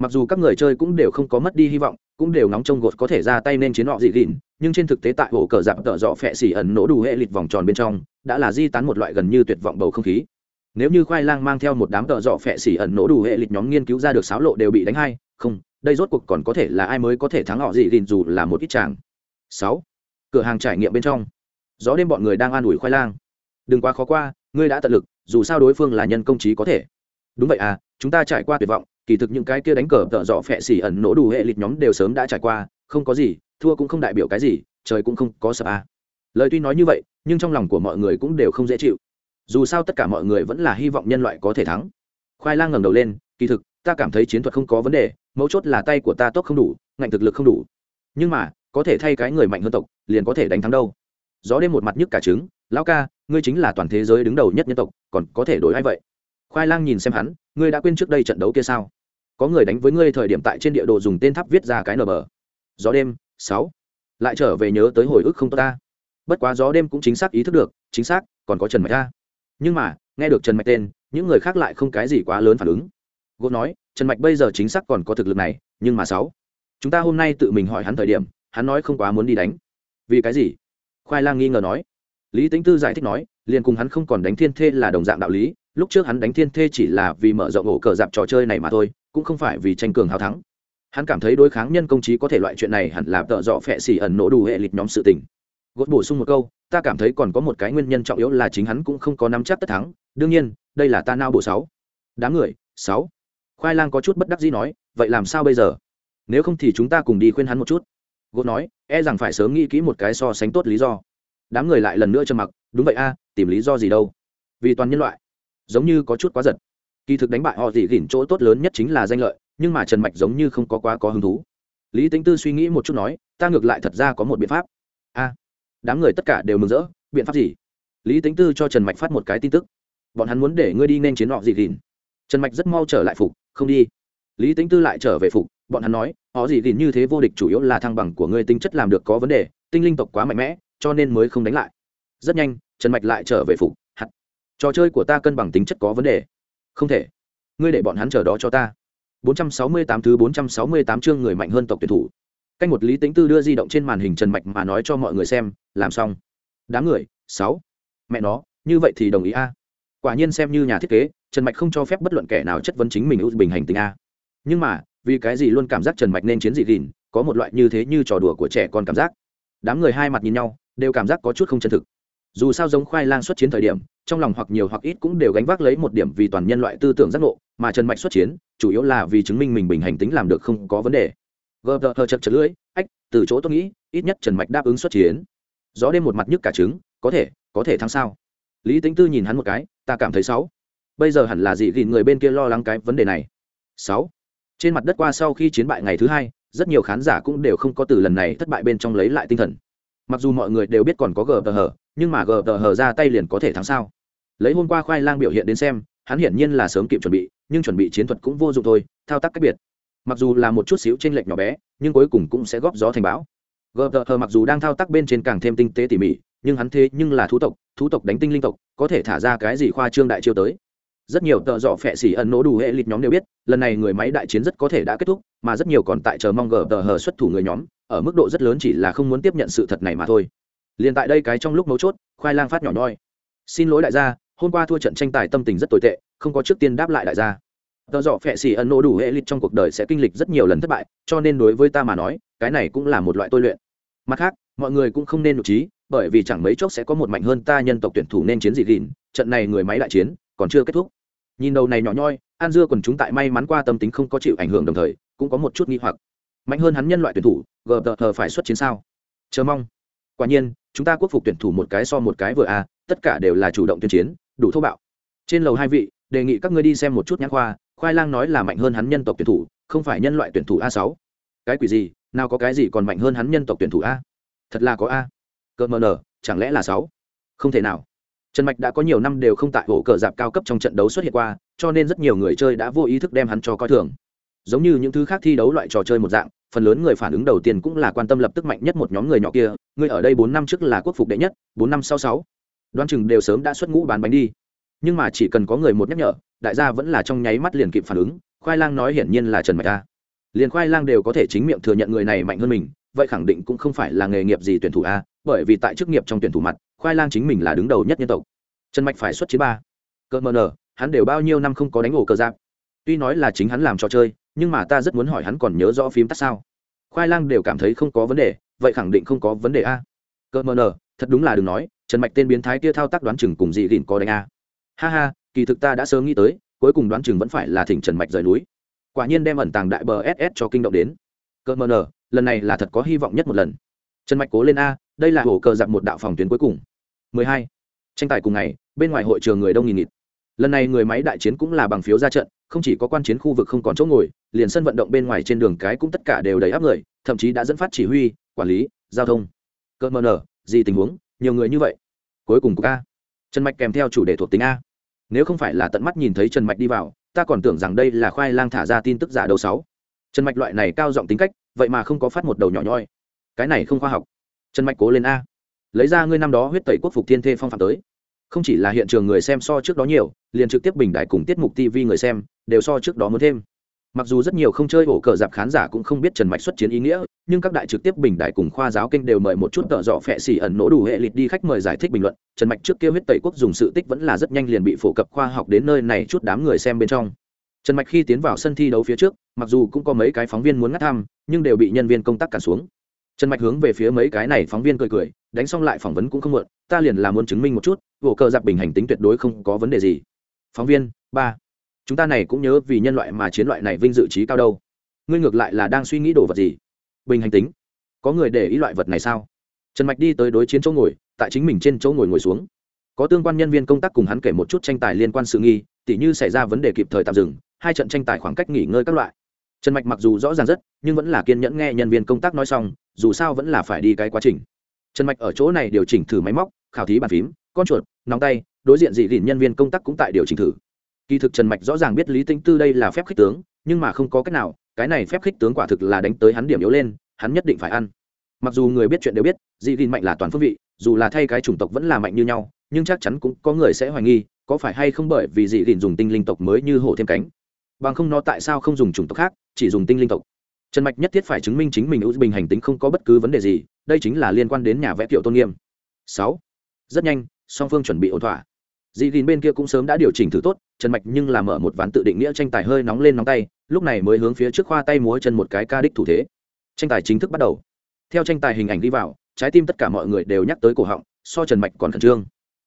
mặc dù các người chơi cũng đều không có mất đi hy vọng, cũng đều nóng trông gột có thể ra tay nên chiến họ dị gìn, nhưng trên thực tế tại hồ cờ dạp tợ dọ phẹ xỉ ẩn nổ đủ hệ lịt vòng tròn bên trong, đã là di tán một loại gần như tuyệt vọng bầu không khí. Nếu như khoai lang mang theo một đám tợ dọ phẹ xỉ ẩn nổ đủ hệ lịt nhóm nghiên cứu ra được sáo lộ đều bị đánh hai, không, đây rốt cuộc còn có thể là ai mới có thể thắng họ dị gìn dù là một ít chàng. Sáu, cửa hàng trải nghiệm bên trong. Gió đêm bọn người đang an ủi khoai lang. Đừng quá khó qua, ngươi đã tận lực, dù sao đối phương là nhân công trí có thể. Đúng vậy à chúng ta trải qua tuyệt vọng kỳ thực những cái kia đánh cờ tợ dọ phẹ xỉ ẩn nổ đủ hệ lịch nhóm đều sớm đã trải qua, không có gì, thua cũng không đại biểu cái gì, trời cũng không có sợ à. lời tuy nói như vậy, nhưng trong lòng của mọi người cũng đều không dễ chịu. Dù sao tất cả mọi người vẫn là hy vọng nhân loại có thể thắng. Khoai lang ngẩng đầu lên, kỳ thực, ta cảm thấy chiến thuật không có vấn đề, mấu chốt là tay của ta tốt không đủ, ngạnh thực lực không đủ. Nhưng mà, có thể thay cái người mạnh hơn tộc, liền có thể đánh thắng đâu. Gió đêm một mặt nhức cả trứng, lão ca, ngươi chính là toàn thế giới đứng đầu nhất nhân tộc, còn có thể đổi ai vậy? Khoai lang nhìn xem hắn, ngươi đã quên trước đây trận đấu kia sao? Có người đánh với ngươi thời điểm tại trên địa đồ dùng tên tháp viết ra cái nờ bờ. Gió đêm, sáu. Lại trở về nhớ tới hồi ức không tốt ta. Bất quá gió đêm cũng chính xác ý thức được, chính xác, còn có trần mạch ta nhưng mà, nghe được trần mạch tên, những người khác lại không cái gì quá lớn phản ứng. Gỗ nói, trần mạch bây giờ chính xác còn có thực lực này, nhưng mà sáu. Chúng ta hôm nay tự mình hỏi hắn thời điểm, hắn nói không quá muốn đi đánh. Vì cái gì? Khoai lang nghi ngờ nói. Lý tính tư giải thích nói, liền cùng hắn không còn đánh thiên thê là đồng dạng đạo lý, lúc trước hắn đánh thiên thê chỉ là vì mở rộng ổ cờ dạp trò chơi này mà thôi cũng không phải vì tranh cường hào thắng. Hắn cảm thấy đối kháng nhân công trí có thể loại chuyện này hẳn là tợ dọ phẹ xỉ ẩn nổ đủ hệ lịch nhóm sự tình. Gột bổ sung một câu, ta cảm thấy còn có một cái nguyên nhân trọng yếu là chính hắn cũng không có nắm chắc tất thắng, đương nhiên, đây là ta nao bộ sáu. Đám người, sáu. Khoai lang có chút bất đắc dĩ nói, vậy làm sao bây giờ? Nếu không thì chúng ta cùng đi khuyên hắn một chút. Gột nói e rằng phải sớm nghĩ kỹ một cái so sánh tốt lý do. Đám người lại lần nữa trầm mặc, đúng vậy a, tìm lý do gì đâu? Vì toàn nhân loại, giống như có chút quá giật kỳ thực đánh bại họ dị gỉn chỗ tốt lớn nhất chính là danh lợi, nhưng mà trần mạch giống như không có quá có hứng thú. Lý tính tư suy nghĩ một chút nói, ta ngược lại thật ra có một biện pháp. A, đám người tất cả đều mừng rỡ, biện pháp gì? Lý tính tư cho trần mạch phát một cái tin tức. Bọn hắn muốn để ngươi đi nên chiến họ dị gỉn. Trần mạch rất mau trở lại phục, không đi. Lý tính tư lại trở về phục, bọn hắn nói, họ dị gỉn như thế vô địch chủ yếu là thăng bằng của ngươi tính chất làm được có vấn đề, tinh linh tộc quá mạnh mẽ, cho nên mới không đánh lại. Rất nhanh, trần mạch lại trở về phục, hạt, trò chơi của ta cân bằng tính chất có vấn đề không thể. Ngươi để bọn hắn chờ đó cho ta. 468 thứ 468 chương người mạnh hơn tộc tuyển thủ. Canh một lý tính tư đưa di động trên màn hình trần mạch mà nói cho mọi người xem, làm xong. Đám người, sáu. Mẹ nó, như vậy thì đồng ý a. Quả nhiên xem như nhà thiết kế, trần mạch không cho phép bất luận kẻ nào chất vấn chính mình ưu bình hành tình a. Nhưng mà, vì cái gì luôn cảm giác trần mạch nên chiến dị gìn, có một loại như thế như trò đùa của trẻ con cảm giác. Đám người hai mặt nhìn nhau, đều cảm giác có chút không chân thực. Dù sao giống khoai lang xuất chiến thời điểm trong lòng hoặc nhiều hoặc ít cũng đều gánh vác lấy một điểm vì toàn nhân loại tư tưởng giác ngộ, mà trần mạch xuất chiến, chủ yếu là vì chứng minh mình bình hành tính làm được không có vấn đề. Gờ gờ hờ chật chật lưỡi, ách, từ chỗ tôi nghĩ, ít nhất trần mạch đáp ứng xuất chiến. Gió đêm một mặt nhức cả trứng, có thể có thể thắng sao? Lý tính tư nhìn hắn một cái, ta cảm thấy sáu. Bây giờ hẳn là dị gìn người bên kia lo lắng cái vấn đề này? Sáu. Trên mặt đất qua sau khi chiến bại ngày thứ hai, rất nhiều khán giả cũng đều không có từ lần này thất bại bên trong lấy lại tinh thần. Mặc dù mọi người đều biết còn có gờ tờ hờ nhưng mà gờ tờ hờ ra tay liền có thể thắng sao? Lấy hôm qua khoai lang biểu hiện đến xem, hắn hiển nhiên là sớm kịp chuẩn bị, nhưng chuẩn bị chiến thuật cũng vô dụng thôi, thao tác cách biệt. Mặc dù là một chút xíu t r ê n lệch nhỏ bé, nhưng cuối cùng cũng sẽ góp gió thành bão. Gờ tờ hờ mặc dù đang thao tác bên trên càng thêm tinh tế tỉ mỉ, nhưng hắn thế nhưng là thú tộc thú tộc đánh tinh linh tộc, có thể thả ra cái gì khoa trương đại chiêu tới. Rất nhiều tợ dọ phẹ xỉ ẩn nổ đủ hệ lịch nhóm đều biết, lần này người máy đại chiến rất có thể đã kết thúc, mà rất nhiều còn tại chờ mong gờ tờ hờ xuất thủ người nhóm, ở mức độ rất lớn chỉ là không muốn tiếp nhận sự thật này mà thôi. Liền tại đây cái trong lúc mấu chốt, khoai lang phát nhỏ nhoi. Xin lỗi đại gia hôm qua thua trận tranh tài tâm tình rất tồi tệ, không có trước tiên đáp lại đại gia. Tờ dọ phẹ xì ẩn nổ đủ hệ lịch trong cuộc đời sẽ kinh lịch rất nhiều lần thất bại, cho nên đối với ta mà nói, cái này cũng là một loại tôi luyện. Mặt khác, mọi người cũng không nên nhục trí, bởi vì chẳng mấy chốc sẽ có một mạnh hơn ta nhân tộc tuyển thủ nên chiến dị gìn, trận này người máy đại chiến còn chưa kết thúc. Nhìn đầu này nhỏ nhoi, an dưa còn chúng tại may mắn qua tâm tính không có chịu ảnh hưởng đồng thời, cũng có một chút nghi hoặc. Mạnh hơn hắn nhân loại tuyển thủ, gờ tờ phải xuất chiến sao? Chờ mong. Quả nhiên, chúng ta quốc phục tuyển thủ một cái so một cái vừa a tất cả đều là chủ động tuyên chiến đủ thô bạo. Trên lầu hai vị, đề nghị các ngươi đi xem một chút nhãn khoa, khoai lang nói là mạnh hơn hắn nhân tộc tuyển thủ, không phải nhân loại tuyển thủ a sáu. Cái quỷ gì, nào có cái gì còn mạnh hơn hắn nhân tộc tuyển thủ a? Thật là có a. Cỡ mờ nở, chẳng lẽ là sáu? Không thể nào. Trần mạch đã có nhiều năm đều không tại ổ cờ dạp cao cấp trong trận đấu xuất hiện qua, cho nên rất nhiều người chơi đã vô ý thức đem hắn cho coi thường. Giống như những thứ khác thi đấu loại trò chơi một dạng, phần lớn người phản ứng đầu tiên cũng là quan tâm lập tức mạnh nhất một nhóm người nhỏ kia người ở đây bốn năm trước là quốc phục đệ nhất, bốn năm sau sáu đoán chừng đều sớm đã xuất ngũ bán bánh đi. Nhưng mà chỉ cần có người một nhắc nhở, đại gia vẫn là trong nháy mắt liền kịp phản ứng, khoai lang nói hiển nhiên là trần mạch ta liền khoai lang đều có thể chính miệng thừa nhận người này mạnh hơn mình, vậy khẳng định cũng không phải là nghề nghiệp gì tuyển thủ a, bởi vì tại chức nghiệp trong tuyển thủ mặt, khoai lang chính mình là đứng đầu nhất nhân tộc. Trần mạch phải xuất chiến ba. Cơ mờ nờ, hắn đều bao nhiêu năm không có đánh ổ cơ giáp. Tuy nói là chính hắn làm trò chơi, nhưng mà ta rất muốn hỏi hắn còn nhớ rõ phím tắt sao? Khoai lang đều cảm thấy không có vấn đề, vậy khẳng định không có vấn đề a. Cơ mờ nờ, thật đúng là đừng nói trần mạch tên biến thái kia thao tác đoán chừng cùng dị gìn có đánh a. Ha ha, kỳ thực ta đã sớm nghĩ tới, cuối cùng đoán chừng vẫn phải là thỉnh trần mạch rời núi. Quả nhiên đem ẩn tàng đại bờ ss cho kinh động đến. Cơ mờ nờ, lần này là thật có hy vọng nhất một lần. Trần mạch cố lên a, đây là hồ cờ giặc một đạo phòng tuyến cuối cùng. 12. tranh tài cùng ngày, bên ngoài hội trường người đông nghìn nghịt. Lần này người máy đại chiến cũng là bằng phiếu ra trận, không chỉ có quan chiến khu vực không còn chỗ ngồi, liền sân vận động bên ngoài trên đường cái cũng tất cả đều đầy áp người, thậm chí đã dẫn phát chỉ huy, quản lý, giao thông. Cơ mờ nở gì tình huống? Nhiều người như vậy. Cuối cùng của a trần mạch kèm theo chủ đề thuộc tính a. Nếu không phải là tận mắt nhìn thấy trần mạch đi vào, ta còn tưởng rằng đây là khoai lang thả ra tin tức giả đầu sáu. Trần mạch loại này cao giọng tính cách, vậy mà không có phát một đầu nhỏ nhoi. Cái này không khoa học. Trần mạch cố lên a. Lấy ra ngươi năm đó huyết tẩy quốc phục thiên thê phong phạm tới. Không chỉ là hiện trường người xem so trước đó nhiều, liền trực tiếp bình đại cùng tiết mục tv người xem, đều so trước đó muốn thêm mặc dù rất nhiều không chơi ổ cờ dạp khán giả cũng không biết trần mạch xuất chiến ý nghĩa, nhưng các đại trực tiếp bình đại cùng khoa giáo kênh đều mời một chút tợ dọ phẹ xỉ ẩn nỗ đủ hệ lịch đi khách mời giải thích bình luận. Trần mạch trước kia huyết tẩy quốc dùng sự tích vẫn là rất nhanh liền bị phổ cập khoa học đến nơi này chút đám người xem bên trong. Trần mạch khi tiến vào sân thi đấu phía trước, mặc dù cũng có mấy cái phóng viên muốn ngắt thăm nhưng đều bị nhân viên công tác cản xuống. Trần mạch hướng về phía mấy cái này phóng viên cười cười, đánh xong lại phỏng vấn cũng không muộn, ta liền là muốn chứng minh một chút, ổ cờ dạp bình hành tính tuyệt đối không có vấn đề gì. Phóng viên, ba chúng ta này cũng nhớ vì nhân loại mà chiến loại này vinh dự trí cao đâu. Ngươi ngược lại là đang suy nghĩ đồ vật gì? Bình hành tính. Có người để ý loại vật này sao? Trần mạch đi tới đối chiến chỗ ngồi, tại chính mình trên chỗ ngồi ngồi xuống. Có tương quan nhân viên công tác cùng hắn kể một chút tranh tài liên quan sự nghi, tỉ như xảy ra vấn đề kịp thời tạm dừng, hai trận tranh tài khoảng cách nghỉ ngơi các loại. Trần mạch mặc dù rõ ràng rất, nhưng vẫn là kiên nhẫn nghe nhân viên công tác nói xong, dù sao vẫn là phải đi cái quá trình. Trần mạch ở chỗ này điều chỉnh thử máy móc, khảo thí bàn phím, con chuột nóng tay, đối diện dị gìn nhân viên công tác cũng tại điều chỉnh thử kỳ thực trần mạch rõ ràng biết lý tĩnh tư đây là phép khích tướng, nhưng mà không có cách nào, cái này phép khích tướng quả thực là đánh tới hắn điểm yếu lên, hắn nhất định phải ăn. Mặc dù người biết chuyện đều biết, dị đỉnh mạnh là toàn phương vị, dù là thay cái chủng tộc vẫn là mạnh như nhau, nhưng chắc chắn cũng có người sẽ hoài nghi, có phải hay không bởi vì dị đỉnh dùng tinh linh tộc mới như hổ thêm cánh. Bằng không nó tại sao không dùng chủng tộc khác, chỉ dùng tinh linh tộc? Trần mạch nhất thiết phải chứng minh chính mình ưu bình hành tính không có bất cứ vấn đề gì, đây chính là liên quan đến nhà vẽ kiệu tôn nghiêm. Sáu. Rất nhanh, song phương chuẩn bị ổn thỏa. Dị gìn bên kia cũng sớm đã điều chỉnh thử tốt trần mạch nhưng làm mở một ván tự định nghĩa tranh tài hơi nóng lên nóng tay, lúc này mới hướng phía trước khoa tay múa chân một cái ca đích thủ thế. Tranh tài chính thức bắt đầu. Theo tranh tài hình ảnh đi vào, trái tim tất cả mọi người đều nhắc tới cổ họng, so trần mạch còn khẩn trương.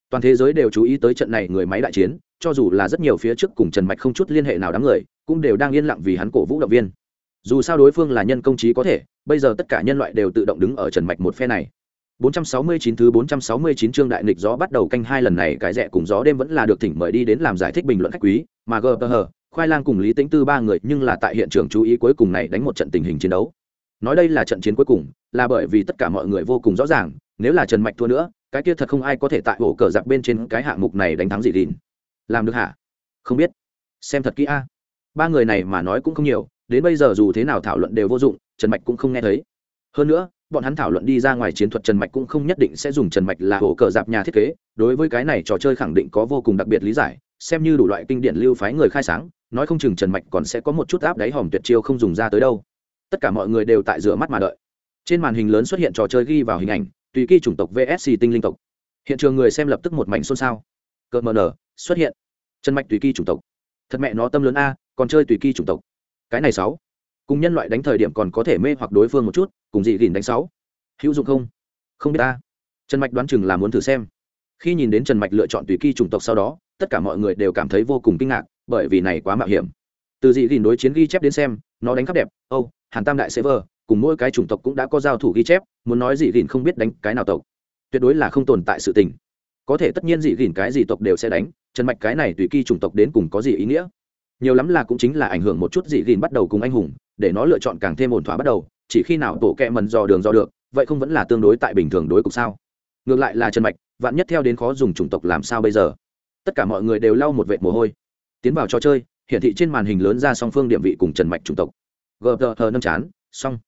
Toàn thế giới đều chú ý tới trận này người máy đại chiến, cho dù là rất nhiều phía trước cùng trần mạch không chút liên hệ nào đám người, cũng đều đang yên lặng vì hắn cổ vũ động viên. Dù sao đối phương là nhân công trí có thể, bây giờ tất cả nhân loại đều tự động đứng ở trần mạch một phe này. 469 thứ 469 chương đại nghịch gió bắt đầu canh hai lần này cái rẻ cùng gió đêm vẫn là được thỉnh mời đi đến làm giải thích bình luận khách quý, mà GPH, Khoai Lang cùng Lý Tĩnh Tư ba người nhưng là tại hiện trường chú ý cuối cùng này đánh một trận tình hình chiến đấu. Nói đây là trận chiến cuối cùng, là bởi vì tất cả mọi người vô cùng rõ ràng, nếu là Trần Mạch thua nữa, cái kia thật không ai có thể tại ổ cờ giặc bên trên cái hạng mục này đánh thắng gì đỉnh. Làm được hả? Không biết. Xem thật kỹ a. Ba người này mà nói cũng không nhiều, đến bây giờ dù thế nào thảo luận đều vô dụng, Trần Mạch cũng không nghe thấy. Hơn nữa, bọn hắn thảo luận đi ra ngoài chiến thuật trần mạch cũng không nhất định sẽ dùng trần mạch là hổ cờ dạp nhà thiết kế. Đối với cái này trò chơi khẳng định có vô cùng đặc biệt lý giải, xem như đủ loại kinh điển lưu phái người khai sáng, nói không chừng trần mạch còn sẽ có một chút áp đáy hòm tuyệt chiêu không dùng ra tới đâu. Tất cả mọi người đều tại rửa mắt mà đợi. Trên màn hình lớn xuất hiện trò chơi ghi vào hình ảnh, tùy kỳ chủng tộc vsc tinh linh tộc. Hiện trường người xem lập tức một mảnh xôn xao. Cờ mờ nở, xuất hiện. Trần mạch tùy kỳ chủng tộc. Thật mẹ nó, tâm lớn a, còn chơi tùy kỳ chủng tộc. Cái này sáu cùng nhân loại đánh thời điểm còn có thể mê hoặc đối phương một chút, cùng dị gìn đánh sáu. Hữu dụng không? Không biết ta. Trần mạch đoán chừng là muốn thử xem. Khi nhìn đến trần mạch lựa chọn tùy kỳ chủng tộc sau đó, tất cả mọi người đều cảm thấy vô cùng kinh ngạc, bởi vì này quá mạo hiểm. Từ dị gìn đối chiến ghi chép đến xem, nó đánh khắp đẹp, âu, hàn tam đại server cùng mỗi cái chủng tộc cũng đã có giao thủ ghi chép, muốn nói dị gìn không biết đánh cái nào tộc. Tuyệt đối là không tồn tại sự tình. Có thể tất nhiên dị gìn cái gì tộc đều sẽ đánh, trần mạch cái này tùy kỳ chủng tộc đến cùng có gì ý nghĩa? Nhiều lắm là cũng chính là ảnh hưởng một chút dị gìn bắt đầu cùng anh hùng để nó lựa chọn càng thêm ổn thỏa bắt đầu, chỉ khi nào tổ kẹ mần dò đường dò được, vậy không vẫn là tương đối tại bình thường đối cục sao? Ngược lại là trần mạch, vạn nhất theo đến khó dùng chủng tộc làm sao bây giờ? Tất cả mọi người đều lau một vệt mồ hôi, tiến vào trò chơi, hiển thị trên màn hình lớn ra song phương điểm vị cùng trần mạch chủng tộc. Gờ tờ thờ nâng chán, xong.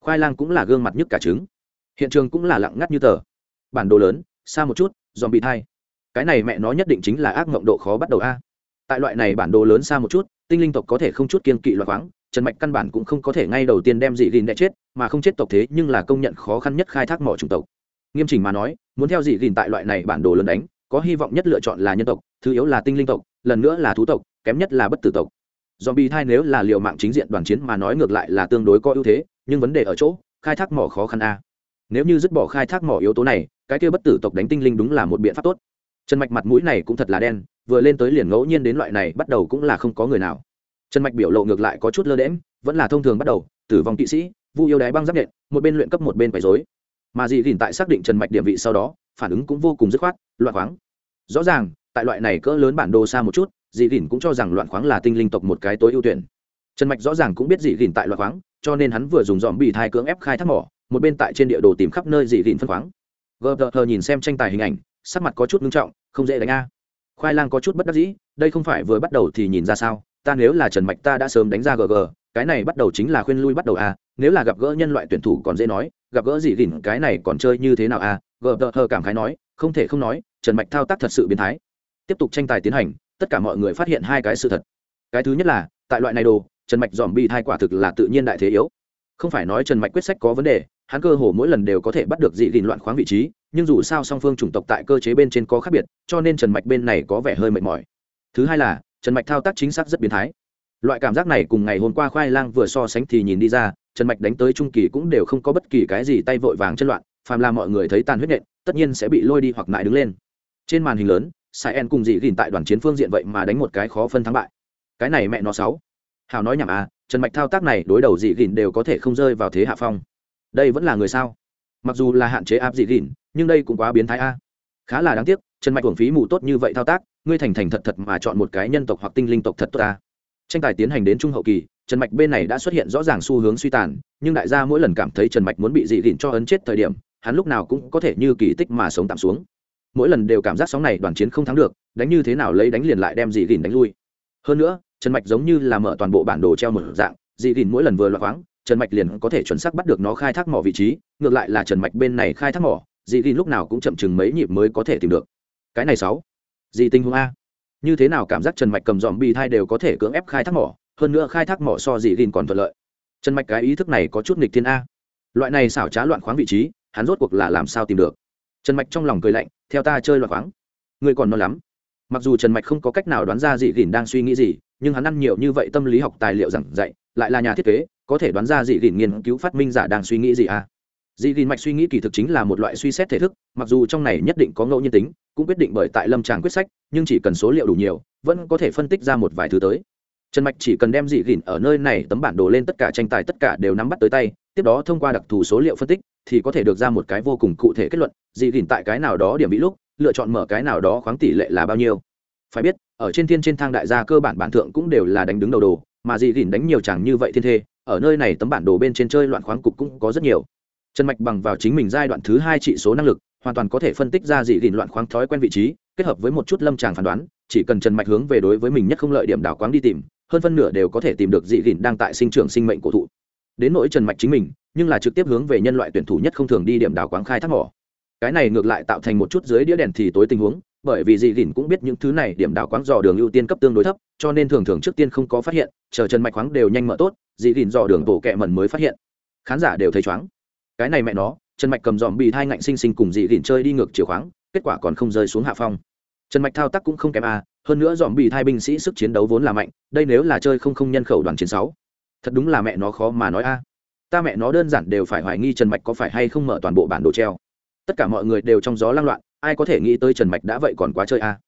Khoai lang cũng là gương mặt nhức cả trứng. Hiện trường cũng là lặng ngắt như tờ. Bản đồ lớn, xa một chút dòm bị thai. Cái này mẹ nó nhất định chính là ác mộng độ khó bắt đầu a. Tại loại này bản đồ lớn xa một chút, tinh linh tộc có thể không chút kiên kỵ loại khoáng trần mạch căn bản cũng không có thể ngay đầu tiên đem dị gìn đẻ chết, mà không chết tộc thế nhưng là công nhận khó khăn nhất khai thác mỏ chủng tộc. Nghiêm chỉnh mà nói, muốn theo dị gìn tại loại này bản đồ lớn đánh, có hy vọng nhất lựa chọn là nhân tộc, thứ yếu là tinh linh tộc, lần nữa là thú tộc, kém nhất là bất tử tộc. Dòm bi thai nếu là liệu mạng chính diện đoàn chiến mà nói ngược lại là tương đối có ưu thế, nhưng vấn đề ở chỗ, khai thác mỏ khó khăn a. Nếu như dứt bỏ khai thác mỏ yếu tố này, cái kia bất tử tộc đánh tinh linh đúng là một biện pháp tốt. Trần mạch mặt mũi này cũng thật là đen, vừa lên tới liền ngẫu nhiên đến loại này bắt đầu cũng là không có người nào trần mạch biểu lộ ngược lại có chút lơ đễm vẫn là thông thường bắt đầu, tử vong kỵ sĩ, vu yêu đái băng giáp nhện một bên luyện cấp một bên quấy dối mà dị gìn tại xác định trần mạch địa vị sau đó, phản ứng cũng vô cùng dứt khoát, loạn khoáng. Rõ ràng, tại loại này cỡ lớn bản đồ xa một chút, dị gìn cũng cho rằng loạn khoáng là tinh linh tộc một cái tối ưu tuyển. Trần mạch rõ ràng cũng biết dị gìn tại loạn khoáng, cho nên hắn vừa dùng dòm bị thai cưỡng ép khai thác mỏ, một bên tại trên địa đồ tìm khắp nơi dị gìn phân khoáng. Gờ nhìn xem tranh tài hình ảnh, sắc mặt có chút nghiêm trọng, không dễ đánh a. Khoai lang có chút bất đắc dĩ, đây không phải vừa bắt đầu thì nhìn ra sao ta nếu là trần mạch ta đã sớm đánh ra gg cái này bắt đầu chính là khuyên lui bắt đầu a nếu là gặp gỡ nhân loại tuyển thủ còn dễ nói, gặp gỡ gì gỉn cái này còn chơi như thế nào a gờ tờ hờ cảm khái nói, không thể không nói, trần mạch thao tác thật sự biến thái. Tiếp tục tranh tài tiến hành, tất cả mọi người phát hiện hai cái sự thật. Cái thứ nhất là, tại loại này đồ, trần mạch dòm bi thai quả thực là tự nhiên đại thế yếu. Không phải nói trần mạch quyết sách có vấn đề, hắn cơ hồ mỗi lần đều có thể bắt được dị gìn loạn khoáng vị trí, nhưng dù sao song phương chủng tộc tại cơ chế bên trên có khác biệt, cho nên trần mạch bên này có vẻ hơi mệt mỏi. Thứ hai là trần mạch thao tác chính xác rất biến thái. Loại cảm giác này cùng ngày hôm qua khoai lang vừa so sánh thì nhìn đi ra, trần mạch đánh tới trung kỳ cũng đều không có bất kỳ cái gì tay vội vàng chân loạn, phàm là mọi người thấy tàn huyết nện, tất nhiên sẽ bị lôi đi hoặc lại đứng lên. Trên màn hình lớn, sai en cùng dị gìn tại đoàn chiến phương diện vậy mà đánh một cái khó phân thắng bại. Cái này mẹ nó sáu. Hào nói nhảm à trần mạch thao tác này đối đầu dị gìn đều có thể không rơi vào thế hạ phong. Đây vẫn là người sao? Mặc dù là hạn chế áp dị gìn, nhưng đây cũng quá biến thái a. Khá là đáng tiếc, trần mạch hưởng phí mù tốt như vậy thao tác ngươi thành thành thật thật mà chọn một cái nhân tộc hoặc tinh linh tộc thật tốt ta. Tranh tài tiến hành đến trung hậu kỳ, trần mạch bên này đã xuất hiện rõ ràng xu hướng suy tàn, nhưng đại gia mỗi lần cảm thấy trần mạch muốn bị dị gìn cho ấn chết thời điểm, hắn lúc nào cũng có thể như kỳ tích mà sống tạm xuống. Mỗi lần đều cảm giác sóng này đoàn chiến không thắng được, đánh như thế nào lấy đánh liền lại đem dị gìn đánh lui. Hơn nữa, trần mạch giống như là mở toàn bộ bản đồ treo một dạng, dị gìn mỗi lần vừa loạt khoáng trần mạch liền có thể chuẩn xác bắt được nó khai thác mỏ vị trí, ngược lại là trần mạch bên này khai thác mỏ, dị gìn lúc nào cũng chậm chừng mấy nhịp mới có thể tìm được. Cái này sáu gì tình huống a? Như thế nào cảm giác trần mạch cầm dòm bi thai đều có thể cưỡng ép khai thác mỏ, hơn nữa khai thác mỏ so dị gìn còn thuận lợi? Trần mạch cái ý thức này có chút nghịch thiên a. Loại này xảo trá loạn khoáng vị trí, hắn rốt cuộc là làm sao tìm được? Trần mạch trong lòng cười lạnh, theo ta chơi loạn khoáng. Người còn non lắm. Mặc dù trần mạch không có cách nào đoán ra dị gìn đang suy nghĩ gì, nhưng hắn ăn nhiều như vậy tâm lý học tài liệu giảng dạy, lại là nhà thiết kế, có thể đoán ra dị gìn nghiên cứu phát minh giả đang suy nghĩ gì à dị gìn mạch suy nghĩ kỳ thực chính là một loại suy xét thể thức, mặc dù trong này nhất định có ngẫu nhiên tính, cũng quyết định bởi tại lâm tràng quyết sách, nhưng chỉ cần số liệu đủ nhiều, vẫn có thể phân tích ra một vài thứ tới. Trần mạch chỉ cần đem dị gìn ở nơi này tấm bản đồ lên tất cả tranh tài tất cả đều nắm bắt tới tay, tiếp đó thông qua đặc thù số liệu phân tích, thì có thể được ra một cái vô cùng cụ thể kết luận dị gìn tại cái nào đó điểm bị lúc, lựa chọn mở cái nào đó khoáng tỷ lệ là bao nhiêu. Phải biết, ở trên thiên trên thang đại gia cơ bản bản thượng cũng đều là đánh đứng đầu đồ, mà dị gìn đánh nhiều chẳng như vậy thiên thê, ở nơi này tấm bản đồ bên trên chơi loạn khoáng cục cũng có rất nhiều trần mạch bằng vào chính mình giai đoạn thứ hai trị số năng lực, hoàn toàn có thể phân tích ra dị gìn loạn khoáng thói quen vị trí, kết hợp với một chút lâm tràng phán đoán, chỉ cần trần mạch hướng về đối với mình nhất không lợi điểm đảo quáng đi tìm, hơn phân nửa đều có thể tìm được dị gìn đang tại sinh trưởng sinh mệnh cổ thụ. Đến nỗi trần mạch chính mình, nhưng là trực tiếp hướng về nhân loại tuyển thủ nhất không thường đi điểm đảo quáng khai thác mỏ. Cái này ngược lại tạo thành một chút dưới đĩa đèn thì tối tình huống, bởi vì dị gìn cũng biết những thứ này điểm đảo quáng dò đường ưu tiên cấp tương đối thấp, cho nên thường thường trước tiên không có phát hiện, chờ trần mạch khoáng đều nhanh mở tốt, dị gìn dò đường bổ kẹ mẩn mới phát hiện. Khán giả đều thấy chóng cái này mẹ nó trần mạch cầm dòm bị hai ngạnh sinh sinh cùng dị gỉn chơi đi ngược chiều khoáng kết quả còn không rơi xuống hạ phong. Trần mạch thao tác cũng không kém a à, hơn nữa dòm bị hai binh sĩ sức chiến đấu vốn là mạnh đây nếu là chơi không không nhân khẩu đoàn chiến sáu thật đúng là mẹ nó khó mà nói a. Ta mẹ nó đơn giản đều phải hoài nghi trần mạch có phải hay không mở toàn bộ bản đồ treo. Tất cả mọi người đều trong gió lang loạn ai có thể nghĩ tới trần mạch đã vậy còn quá chơi a.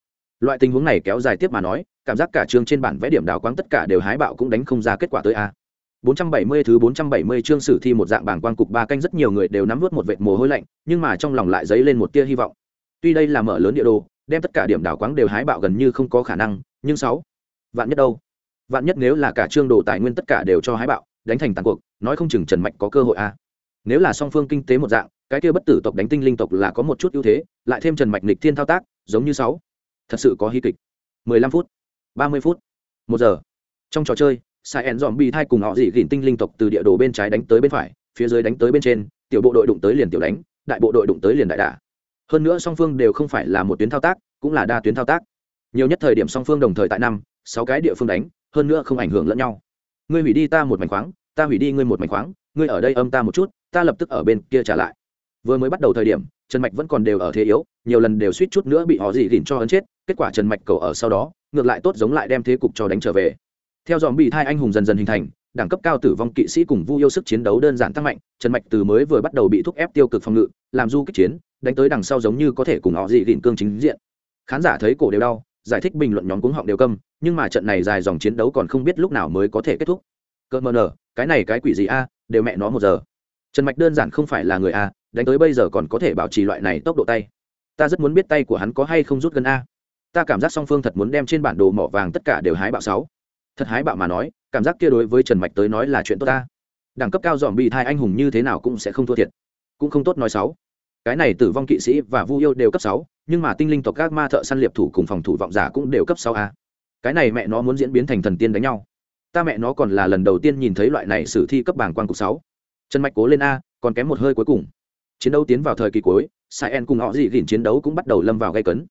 Loại tình huống này kéo dài tiếp mà nói cảm giác cả chương trên bản vẽ điểm đào quáng tất cả đều hái bạo cũng đánh không ra kết quả tới a. 470 thứ 470 chương sử thi một dạng bảng quang cục ba canh rất nhiều người đều nắm nuốt một vệt mồ hôi lạnh, nhưng mà trong lòng lại dấy lên một tia hy vọng. Tuy đây là mở lớn địa đồ, đem tất cả điểm đảo quáng đều hái bạo gần như không có khả năng, nhưng sáu, vạn nhất đâu? Vạn nhất nếu là cả chương đồ tài nguyên tất cả đều cho hái bạo, đánh thành tàn cuộc, nói không chừng Trần Mạch có cơ hội a. Nếu là song phương kinh tế một dạng, cái kia bất tử tộc đánh tinh linh tộc là có một chút ưu thế, lại thêm Trần Mạch nghịch thiên thao tác, giống như sáu, thật sự có hy kịch. 15 phút, 30 phút, 1 giờ. Trong trò chơi, sai en dòm bị thai cùng họ dị gỉn tinh linh tộc từ địa đồ bên trái đánh tới bên phải, phía dưới đánh tới bên trên, tiểu bộ đội đụng tới liền tiểu đánh, đại bộ đội đụng tới liền đại đả. Hơn nữa song phương đều không phải là một tuyến thao tác, cũng là đa tuyến thao tác. Nhiều nhất thời điểm song phương đồng thời tại năm, sáu cái địa phương đánh, hơn nữa không ảnh hưởng lẫn nhau. Ngươi hủy đi ta một mảnh khoáng, ta hủy đi ngươi một mảnh khoáng, ngươi ở đây âm ta một chút, ta lập tức ở bên kia trả lại. Vừa mới bắt đầu thời điểm, trần mạch vẫn còn đều ở thế yếu, nhiều lần đều suýt chút nữa bị họ dị gỉn cho ấn chết, kết quả trần mạch cầu ở sau đó, ngược lại tốt giống lại đem thế cục cho đánh trở về theo dòm bị thai anh hùng dần dần hình thành, đẳng cấp cao tử vong kỵ sĩ cùng vu yêu sức chiến đấu đơn giản tăng mạnh, trần mạch từ mới vừa bắt đầu bị thúc ép tiêu cực phòng ngự, làm du kích chiến, đánh tới đằng sau giống như có thể cùng họ dị đỉnh cương chính diện. Khán giả thấy cổ đều đau, giải thích bình luận nhóm cuống họng đều câm, nhưng mà trận này dài dòng chiến đấu còn không biết lúc nào mới có thể kết thúc. Cơn mờ nở cái này cái quỷ gì a, đều mẹ nó một giờ. Trần mạch đơn giản không phải là người a, đánh tới bây giờ còn có thể bảo trì loại này tốc độ tay. Ta rất muốn biết tay của hắn có hay không rút gần a. Ta cảm giác song phương thật muốn đem trên bản đồ mỏ vàng tất cả đều hái bạo sáu thật hái bạo mà nói, cảm giác kia đối với trần mạch tới nói là chuyện tốt ta. Đẳng cấp cao dòm bị thai anh hùng như thế nào cũng sẽ không thua thiệt. Cũng không tốt nói sáu. Cái này tử vong kỵ sĩ và vu yêu đều cấp sáu, nhưng mà tinh linh tộc các ma thợ săn liệp thủ cùng phòng thủ vọng giả cũng đều cấp sáu a. Cái này mẹ nó muốn diễn biến thành thần tiên đánh nhau. Ta mẹ nó còn là lần đầu tiên nhìn thấy loại này sử thi cấp bảng quan cục sáu. Trần mạch cố lên a, còn kém một hơi cuối cùng. Chiến đấu tiến vào thời kỳ cuối sai en cùng họ dị gìn chiến đấu cũng bắt đầu lâm vào gây cấn.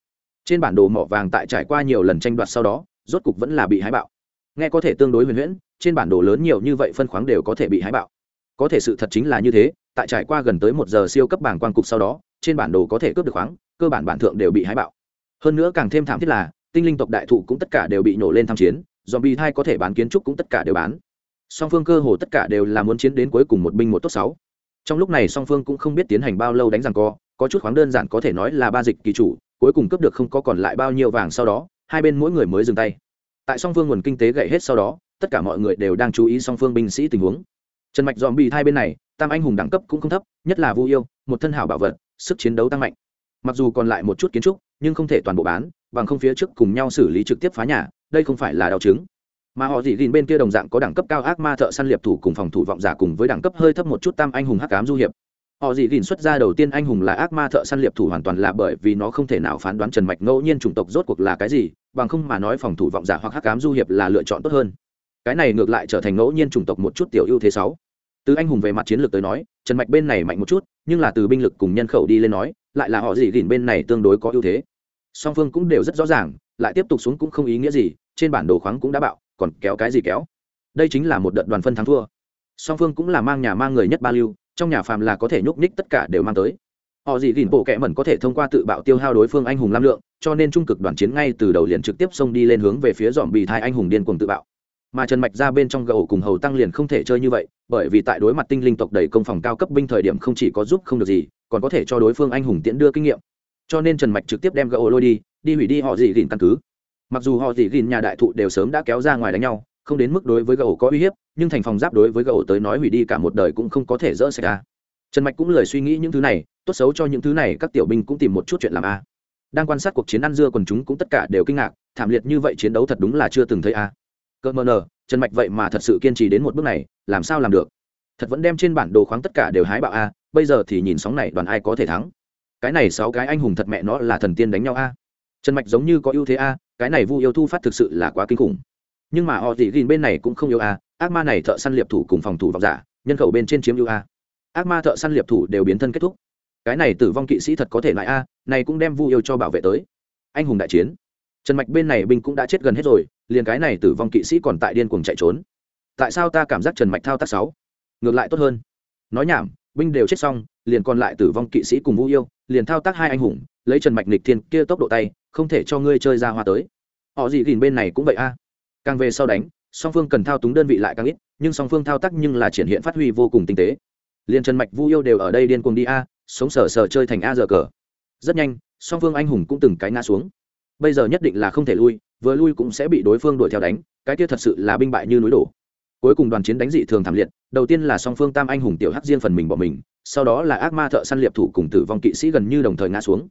Trên bản đồ mỏ vàng tại trải qua nhiều lần tranh đoạt sau đó, rốt cục vẫn là bị hái bạo nghe có thể tương đối huyền huyễn, trên bản đồ lớn nhiều như vậy phân khoáng đều có thể bị hái bạo. Có thể sự thật chính là như thế, tại trải qua gần tới một giờ siêu cấp bảng quan cục sau đó, trên bản đồ có thể cướp được khoáng, cơ bản bản thượng đều bị hái bạo. Hơn nữa càng thêm thảm thiết là, tinh linh tộc đại thụ cũng tất cả đều bị nổ lên tham chiến dòm bi thai có thể bán kiến trúc cũng tất cả đều bán. Song phương cơ hồ tất cả đều là muốn chiến đến cuối cùng một binh một tốt sáu. Trong lúc này song phương cũng không biết tiến hành bao lâu đánh rằng co, có chút khoáng đơn giản có thể nói là ba dịch kỳ chủ, cuối cùng cướp được không có còn lại bao nhiêu vàng sau đó, hai bên mỗi người mới dừng tay tại song phương nguồn kinh tế gậy hết sau đó, tất cả mọi người đều đang chú ý song phương binh sĩ tình huống. Trần mạch dòm bị thai bên này, tam anh hùng đẳng cấp cũng không thấp, nhất là vu yêu, một thân hảo bảo vật, sức chiến đấu tăng mạnh. Mặc dù còn lại một chút kiến trúc, nhưng không thể toàn bộ bán, bằng không phía trước cùng nhau xử lý trực tiếp phá nhà, đây không phải là đau chứng. Mà họ dị gìn bên kia đồng dạng có đẳng cấp cao ác ma thợ săn liệp thủ cùng phòng thủ vọng giả cùng với đẳng cấp hơi thấp một chút tam anh hùng hắc cám du hiệp họ dị gìn xuất ra đầu tiên anh hùng là ác ma thợ săn liệp thủ hoàn toàn là bởi vì nó không thể nào phán đoán trần mạch ngẫu nhiên chủng tộc rốt cuộc là cái gì, bằng không mà nói phòng thủ vọng giả hoặc hắc cám du hiệp là lựa chọn tốt hơn. Cái này ngược lại trở thành ngẫu nhiên chủng tộc một chút tiểu ưu thế sáu. Từ anh hùng về mặt chiến lược tới nói, trần mạch bên này mạnh một chút, nhưng là từ binh lực cùng nhân khẩu đi lên nói, lại là họ dị gìn bên này tương đối có ưu thế. Song phương cũng đều rất rõ ràng, lại tiếp tục xuống cũng không ý nghĩa gì, trên bản đồ khoáng cũng đã bạo, còn kéo cái gì kéo. Đây chính là một đợt đoàn phân thắng thua. Song phương cũng là mang nhà mang người nhất ba lưu trong nhà phàm là có thể nhúc nhích tất cả đều mang tới. Họ gì gìn bộ kệ mẩn có thể thông qua tự bạo tiêu hao đối phương anh hùng lam lượng, cho nên trung cực đoàn chiến ngay từ đầu liền trực tiếp xông đi lên hướng về phía dòm bị thai anh hùng điên cuồng tự bạo. Mà trần mạch ra bên trong gầu cùng hầu tăng liền không thể chơi như vậy, bởi vì tại đối mặt tinh linh tộc đầy công phòng cao cấp binh thời điểm không chỉ có giúp không được gì, còn có thể cho đối phương anh hùng tiễn đưa kinh nghiệm. Cho nên trần mạch trực tiếp đem gầu lôi đi đi hủy đi họ gì gìn căn cứ. Mặc dù họ gì gìn nhà đại thụ đều sớm đã kéo ra ngoài đánh nhau, không đến mức đối với gầu có uy hiếp nhưng thành phòng giáp đối với gậu tới nói hủy đi cả một đời cũng không có thể dỡ xảy ra trần mạch cũng lười suy nghĩ những thứ này, tốt xấu cho những thứ này, các tiểu binh cũng tìm một chút chuyện làm a. Đang quan sát cuộc chiến ăn dưa quần chúng cũng tất cả đều kinh ngạc, thảm liệt như vậy chiến đấu thật đúng là chưa từng thấy a. Cơ mờ nờ, trần mạch vậy mà thật sự kiên trì đến một bước này, làm sao làm được? Thật vẫn đem trên bản đồ khoáng tất cả đều hái bạo a, bây giờ thì nhìn sóng này, đoàn ai có thể thắng? Cái này sáu cái anh hùng thật mẹ nó là thần tiên đánh nhau a. Trần mạch giống như có ưu thế a, cái này vu yêu thu phát thực sự là quá kinh khủng. Nhưng mà họ dị gìn bên này cũng không yêu a ác ma này thợ săn liệp thủ cùng phòng thủ vọng giả, nhân khẩu bên trên chiếm ưu a. Ác ma thợ săn liệp thủ đều biến thân kết thúc. Cái này tử vong kỵ sĩ thật có thể lại a, này cũng đem vu yêu cho bảo vệ tới. Anh hùng đại chiến. Trần mạch bên này binh cũng đã chết gần hết rồi, liền cái này tử vong kỵ sĩ còn tại điên cuồng chạy trốn. Tại sao ta cảm giác trần mạch thao tác sáu ngược lại tốt hơn. Nói nhảm, binh đều chết xong, liền còn lại tử vong kỵ sĩ cùng vũ yêu, liền thao tác hai anh hùng, lấy trần mạch nịch thiên kia tốc độ tay, không thể cho ngươi chơi ra hoa tới. Họ gì gìn bên này cũng vậy a. Càng về sau đánh song phương cần thao túng đơn vị lại càng ít, nhưng song phương thao tác nhưng là triển hiện phát huy vô cùng tinh tế. Liền trần mạch, vu yêu đều ở đây điên cuồng đi a, sống sờ sờ chơi thành a giờ cờ. Rất nhanh, song phương anh hùng cũng từng cái ngã xuống. Bây giờ nhất định là không thể lui, vừa lui cũng sẽ bị đối phương đuổi theo đánh, cái kia thật sự là binh bại như núi đổ. Cuối cùng đoàn chiến đánh dị thường thảm liệt, đầu tiên là song phương tam anh hùng tiểu hắc riêng phần mình bỏ mình, sau đó là ác ma thợ săn liệp thủ cùng tử vong kỵ sĩ gần như đồng thời ngã xuống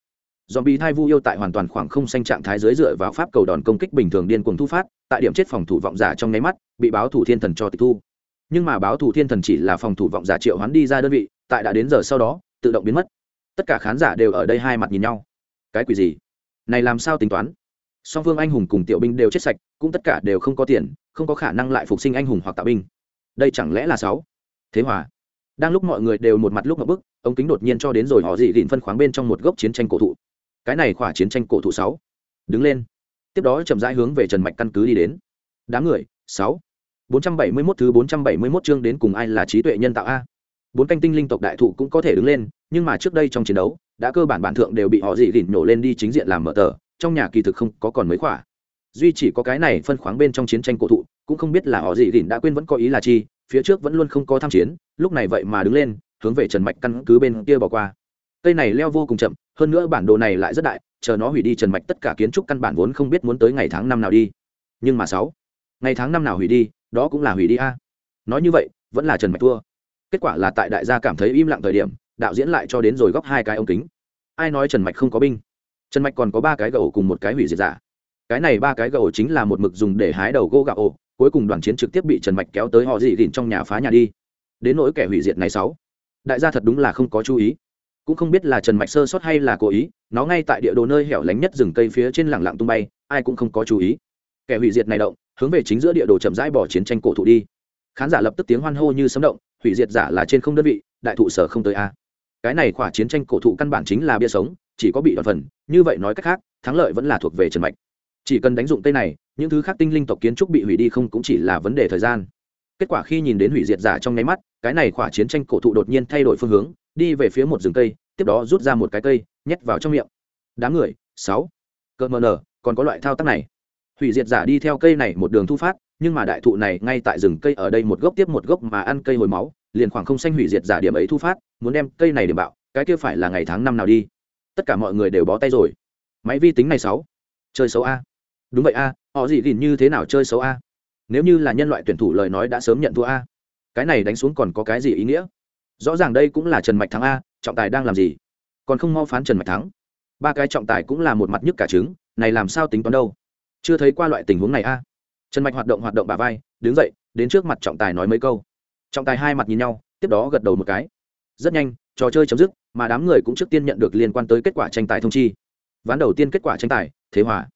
dòm bị thai vu yêu tại hoàn toàn khoảng không xanh trạng thái dưới dựa vào pháp cầu đòn công kích bình thường điên cuồng thu phát, tại điểm chết phòng thủ vọng giả trong nháy mắt, bị báo thủ thiên thần cho tịch thu. Nhưng mà báo thủ thiên thần chỉ là phòng thủ vọng giả triệu hoán đi ra đơn vị, tại đã đến giờ sau đó, tự động biến mất. Tất cả khán giả đều ở đây hai mặt nhìn nhau. Cái quỷ gì? Này làm sao tính toán? Song phương anh hùng cùng tiểu binh đều chết sạch, cũng tất cả đều không có tiền, không có khả năng lại phục sinh anh hùng hoặc tạo binh. Đây chẳng lẽ là sáu? Thế hòa. Đang lúc mọi người đều một mặt lúc ngập bức, ống kính đột nhiên cho đến rồi họ dị đỉnh phân khoáng bên trong một gốc chiến tranh cổ thụ cái này khỏa chiến tranh cổ thụ sáu. Đứng lên. Tiếp đó chậm rãi hướng về trần mạch căn cứ đi đến. Đám người, sáu. Bốn trăm bảy mươi mốt thứ bốn trăm bảy mươi mốt chương đến cùng ai là trí tuệ nhân tạo a? Bốn canh tinh linh tộc đại thụ cũng có thể đứng lên, nhưng mà trước đây trong chiến đấu, đã cơ bản bản thượng đều bị họ dị đỉnh nổ lên đi chính diện làm mở tờ, trong nhà kỳ thực không có còn mấy khỏa. Duy chỉ có cái này phân khoáng bên trong chiến tranh cổ thụ, cũng không biết là họ dị đỉnh đã quên vẫn có ý là chi, phía trước vẫn luôn không có tham chiến, lúc này vậy mà đứng lên, hướng về trần mạch căn cứ bên kia bỏ qua cây này leo vô cùng chậm, hơn nữa bản đồ này lại rất đại, chờ nó hủy đi trần mạch tất cả kiến trúc căn bản vốn không biết muốn tới ngày tháng năm nào đi. Nhưng mà sáu, ngày tháng năm nào hủy đi, đó cũng là hủy đi a. Nói như vậy, vẫn là trần mạch thua. Kết quả là tại đại gia cảm thấy im lặng thời điểm, đạo diễn lại cho đến rồi góc hai cái ống kính. Ai nói trần mạch không có binh? Trần mạch còn có ba cái gậu cùng một cái hủy diệt giả. Cái này ba cái gậu chính là một mực dùng để hái đầu gỗ gạo ổ, cuối cùng đoàn chiến trực tiếp bị trần mạch kéo tới họ dị đỉnh trong nhà phá nhà đi. Đến nỗi kẻ hủy diệt này sáu, đại gia thật đúng là không có chú ý cũng không biết là trần mạch sơ sót hay là cố ý, nó ngay tại địa đồ nơi hẻo lánh nhất rừng cây phía trên lẳng lặng tung bay, ai cũng không có chú ý. Kẻ hủy diệt này động, hướng về chính giữa địa đồ chậm rãi bỏ chiến tranh cổ thụ đi. Khán giả lập tức tiếng hoan hô như sấm động, hủy diệt giả là trên không đơn vị, đại thụ sở không tới a. Cái này khỏa chiến tranh cổ thụ căn bản chính là bia sống, chỉ có bị đoạn phần, như vậy nói cách khác, thắng lợi vẫn là thuộc về trần mạch. Chỉ cần đánh dụng tây này, những thứ khác tinh linh tộc kiến trúc bị hủy đi không cũng chỉ là vấn đề thời gian kết quả khi nhìn đến hủy diệt giả trong nháy mắt, cái này khỏa chiến tranh cổ thụ đột nhiên thay đổi phương hướng, đi về phía một rừng cây, tiếp đó rút ra một cái cây, nhét vào trong miệng. Đám người, sáu. Cợt mờ nở còn có loại thao tác này. Hủy diệt giả đi theo cây này một đường thu phát, nhưng mà đại thụ này ngay tại rừng cây ở đây một gốc tiếp một gốc mà ăn cây hồi máu, liền khoảng không xanh hủy diệt giả điểm ấy thu phát, muốn đem cây này điểm bạo, cái kia phải là ngày tháng năm nào đi. Tất cả mọi người đều bó tay rồi. Máy vi tính này sáu. Chơi xấu a. Đúng vậy a, họ gì gìn như thế nào chơi xấu a? Nếu như là nhân loại tuyển thủ lời nói đã sớm nhận thua a, cái này đánh xuống còn có cái gì ý nghĩa? Rõ ràng đây cũng là trần mạch thắng a, trọng tài đang làm gì? Còn không mau phán trần mạch thắng. Ba cái trọng tài cũng là một mặt nhức cả trứng, này làm sao tính toán đâu? Chưa thấy qua loại tình huống này a. Trần mạch hoạt động hoạt động bà vai, đứng dậy, đến trước mặt trọng tài nói mấy câu. Trọng tài hai mặt nhìn nhau, tiếp đó gật đầu một cái. Rất nhanh, trò chơi chấm dứt, mà đám người cũng trước tiên nhận được liên quan tới kết quả tranh tài thông chi. Ván đầu tiên kết quả tranh tài, thế hòa.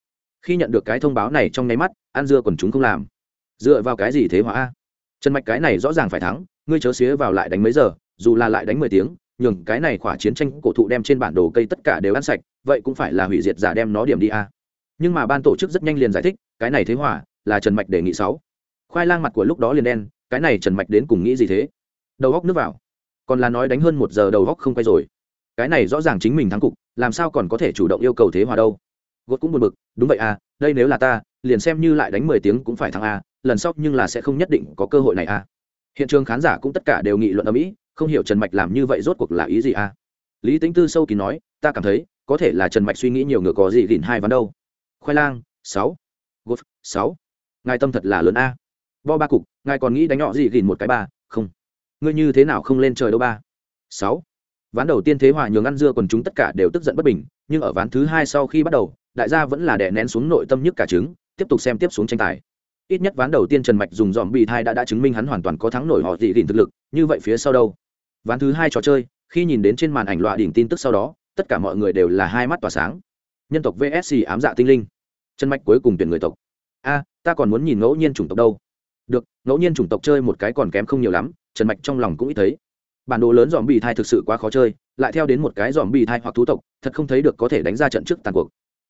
Khi nhận được cái thông báo này trong nháy mắt, ăn dưa còn chúng không làm dựa vào cái gì thế hóa a? Trần mạch cái này rõ ràng phải thắng, ngươi chớ xía vào lại đánh mấy giờ, dù là lại đánh mười tiếng, nhường cái này khỏa chiến tranh cổ thụ đem trên bản đồ cây tất cả đều ăn sạch, vậy cũng phải là hủy diệt giả đem nó điểm đi a. Nhưng mà ban tổ chức rất nhanh liền giải thích, cái này thế hỏa là trần mạch đề nghị sáu. Khoai lang mặt của lúc đó liền đen, cái này trần mạch đến cùng nghĩ gì thế? Đầu góc nước vào. Còn là nói đánh hơn một giờ đầu góc không quay rồi. Cái này rõ ràng chính mình thắng cục, làm sao còn có thể chủ động yêu cầu thế hòa đâu? Gốt cũng buồn bực, đúng vậy à đây nếu là ta, liền xem như lại đánh mười tiếng cũng phải thắng a lần sau nhưng là sẽ không nhất định có cơ hội này a hiện trường khán giả cũng tất cả đều nghị luận ở mỹ, không hiểu trần mạch làm như vậy rốt cuộc là ý gì a lý tính tư sâu kỳ nói, ta cảm thấy, có thể là trần mạch suy nghĩ nhiều ngựa có gì gìn hai ván đâu. Khoai lang, sáu. Gốt sáu. Ngài tâm thật là lớn a. Bo ba cục, ngài còn nghĩ đánh nhỏ gì gìn một cái ba, không. Ngươi như thế nào không lên trời đâu ba? Sáu. Ván đầu tiên thế hòa nhường ăn dưa còn chúng tất cả đều tức giận bất bình, nhưng ở ván thứ hai sau khi bắt đầu, đại gia vẫn là đè nén xuống nội tâm nhất cả trứng, tiếp tục xem tiếp xuống tranh tài ít nhất ván đầu tiên trần mạch dùng dòm bị thai đã đã chứng minh hắn hoàn toàn có thắng nổi họ dị đỉnh thực lực, như vậy phía sau đâu? Ván thứ hai trò chơi, khi nhìn đến trên màn ảnh loại đỉnh tin tức sau đó, tất cả mọi người đều là hai mắt tỏa sáng. Nhân tộc vsc ám dạ tinh linh. Trần mạch cuối cùng tuyển người tộc. A, ta còn muốn nhìn ngẫu nhiên chủng tộc đâu. Được, ngẫu nhiên chủng tộc chơi một cái còn kém không nhiều lắm, trần mạch trong lòng cũng ít thấy. Bản đồ lớn dòm bị thai thực sự quá khó chơi, lại theo đến một cái dòm bị thai hoặc thú tộc, thật không thấy được có thể đánh ra trận trước tàn cuộc.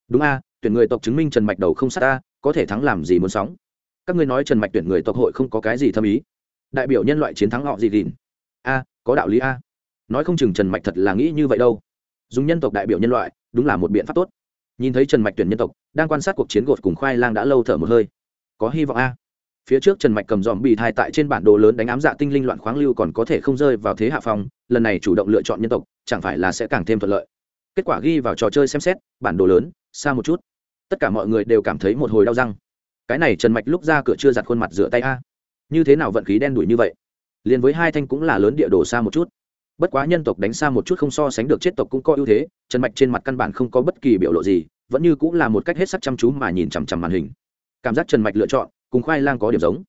Đúng a, tuyển người tộc chứng minh trần mạch đầu không sát a, có thể thắng làm gì muốn sóng? Các ngươi nói trần mạch tuyển người tộc hội không có cái gì thâm ý. Đại biểu nhân loại chiến thắng họ gì gìn. A, có đạo lý a. Nói không chừng trần mạch thật là nghĩ như vậy đâu. Dùng nhân tộc đại biểu nhân loại, đúng là một biện pháp tốt. Nhìn thấy trần mạch tuyển nhân tộc, đang quan sát cuộc chiến gột cùng khoai lang đã lâu thở một hơi. Có hy vọng a. Phía trước trần mạch cầm dòm bị thai tại trên bản đồ lớn đánh ám dạ tinh linh loạn khoáng lưu còn có thể không rơi vào thế hạ phong, lần này chủ động lựa chọn nhân tộc, chẳng phải là sẽ càng thêm thuận lợi. Kết quả ghi vào trò chơi xem xét, bản đồ lớn, xa một chút. Tất cả mọi người đều cảm thấy một hồi đau răng cái này trần mạch lúc ra cửa chưa giặt khuôn mặt rửa tay a. Như thế nào vận khí đen đủi như vậy? Liền với hai thanh cũng là lớn địa đồ xa một chút. Bất quá nhân tộc đánh xa một chút không so sánh được chết tộc cũng có ưu thế, trần mạch trên mặt căn bản không có bất kỳ biểu lộ gì, vẫn như cũng là một cách hết sắc chăm chú mà nhìn chằm chằm màn hình. Cảm giác trần mạch lựa chọn, cùng khoai lang có điểm giống.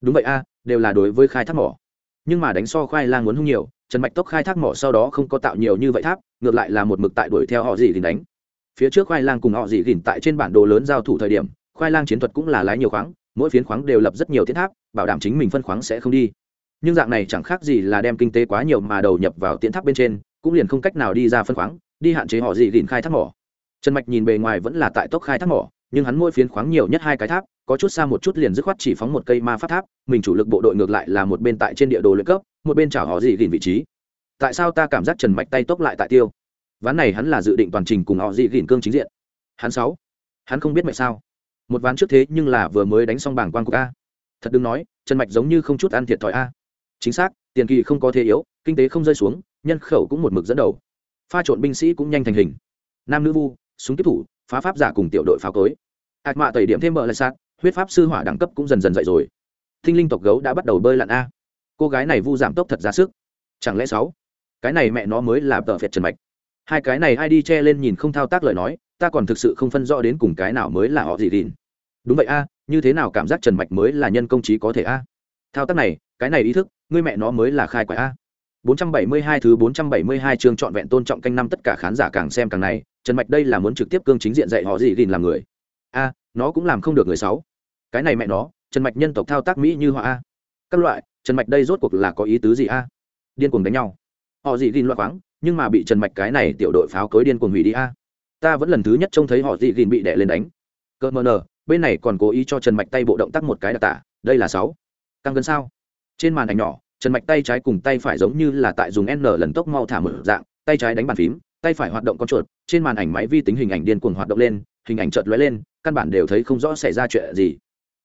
Đúng vậy a, đều là đối với khai thác mỏ. Nhưng mà đánh so khoai lang muốn hung nhiều, trần mạch tốc khai thác mỏ sau đó không có tạo nhiều như vậy tháp, ngược lại là một mực tại đuổi theo họ gì thì đánh. Phía trước khoai lang cùng họ gì gìn tại trên bản đồ lớn giao thủ thời điểm khoai lang chiến thuật cũng là lái nhiều khoáng, mỗi phiến khoáng đều lập rất nhiều thiết tháp, bảo đảm chính mình phân khoáng sẽ không đi. Nhưng dạng này chẳng khác gì là đem kinh tế quá nhiều mà đầu nhập vào tiến tháp bên trên, cũng liền không cách nào đi ra phân khoáng, đi hạn chế họ gì gìn khai thác mỏ. Trần mạch nhìn bề ngoài vẫn là tại tốc khai thác mỏ, nhưng hắn mỗi phiến khoáng nhiều nhất hai cái tháp, có chút xa một chút liền dứt khoát chỉ phóng một cây ma pháp tháp, mình chủ lực bộ đội ngược lại là một bên tại trên địa đồ luyện cấp, một bên chào họ gì gìn vị trí. Tại sao ta cảm giác trần mạch tay tốc lại tại tiêu? Ván này hắn là dự định toàn trình cùng họ gì gìn cương chính diện. Hắn sáu. Hắn không biết mẹ sao một ván trước thế nhưng là vừa mới đánh xong bảng quan của a. Thật đừng nói, trần mạch giống như không chút ăn thiệt thòi a. Chính xác, tiền kỳ không có thế yếu, kinh tế không rơi xuống, nhân khẩu cũng một mực dẫn đầu. Pha trộn binh sĩ cũng nhanh thành hình. Nam nữ vu, súng tiếp thủ, phá pháp giả cùng tiểu đội pháo cối. Ạc mạ tẩy điểm thêm mở lại sát, huyết pháp sư hỏa đẳng cấp cũng dần dần dậy rồi. Thinh linh tộc gấu đã bắt đầu bơi lặn a. Cô gái này vu giảm tốc thật ra sức. Chẳng lẽ sáu? Cái này mẹ nó mới là tờ phệt trần mạch. Hai cái này ai đi che lên nhìn không thao tác lời nói ta còn thực sự không phân rõ đến cùng cái nào mới là họ gì đìn đúng vậy a như thế nào cảm giác trần mạch mới là nhân công trí có thể a thao tác này cái này ý thức ngươi mẹ nó mới là khai quái a 472 thứ 472 chương trọn vẹn tôn trọng canh năm tất cả khán giả càng xem càng này, Trần Mạch đây là muốn trực tiếp cương chính diện dạy họ gì đìn làm người. A, nó cũng làm không được người sáu. Cái này mẹ nó, Trần Mạch nhân tộc thao tác mỹ như hoa a. Các loại, Trần Mạch đây rốt cuộc là có ý tứ gì a? Điên cuồng đánh nhau. Họ gì đìn loạn khoáng, nhưng mà bị Trần Mạch cái này tiểu đội pháo cối điên cuồng hủy đi a. Ta vẫn lần thứ nhất trông thấy họ gì gìn bị đè lên đánh. Cơ mờ nờ bên này còn cố ý cho Trần Mạch tay bộ động tác một cái đặc tả, đây là sáu. Căng gần sao? Trên màn ảnh nhỏ, trần mạch tay trái cùng tay phải giống như là tại dùng n lần tốc mau thả mở dạng tay trái đánh bàn phím tay phải hoạt động con chuột trên màn ảnh máy vi tính hình ảnh điên cuồng hoạt động lên hình ảnh chợt lóe lên căn bản đều thấy không rõ xảy ra chuyện gì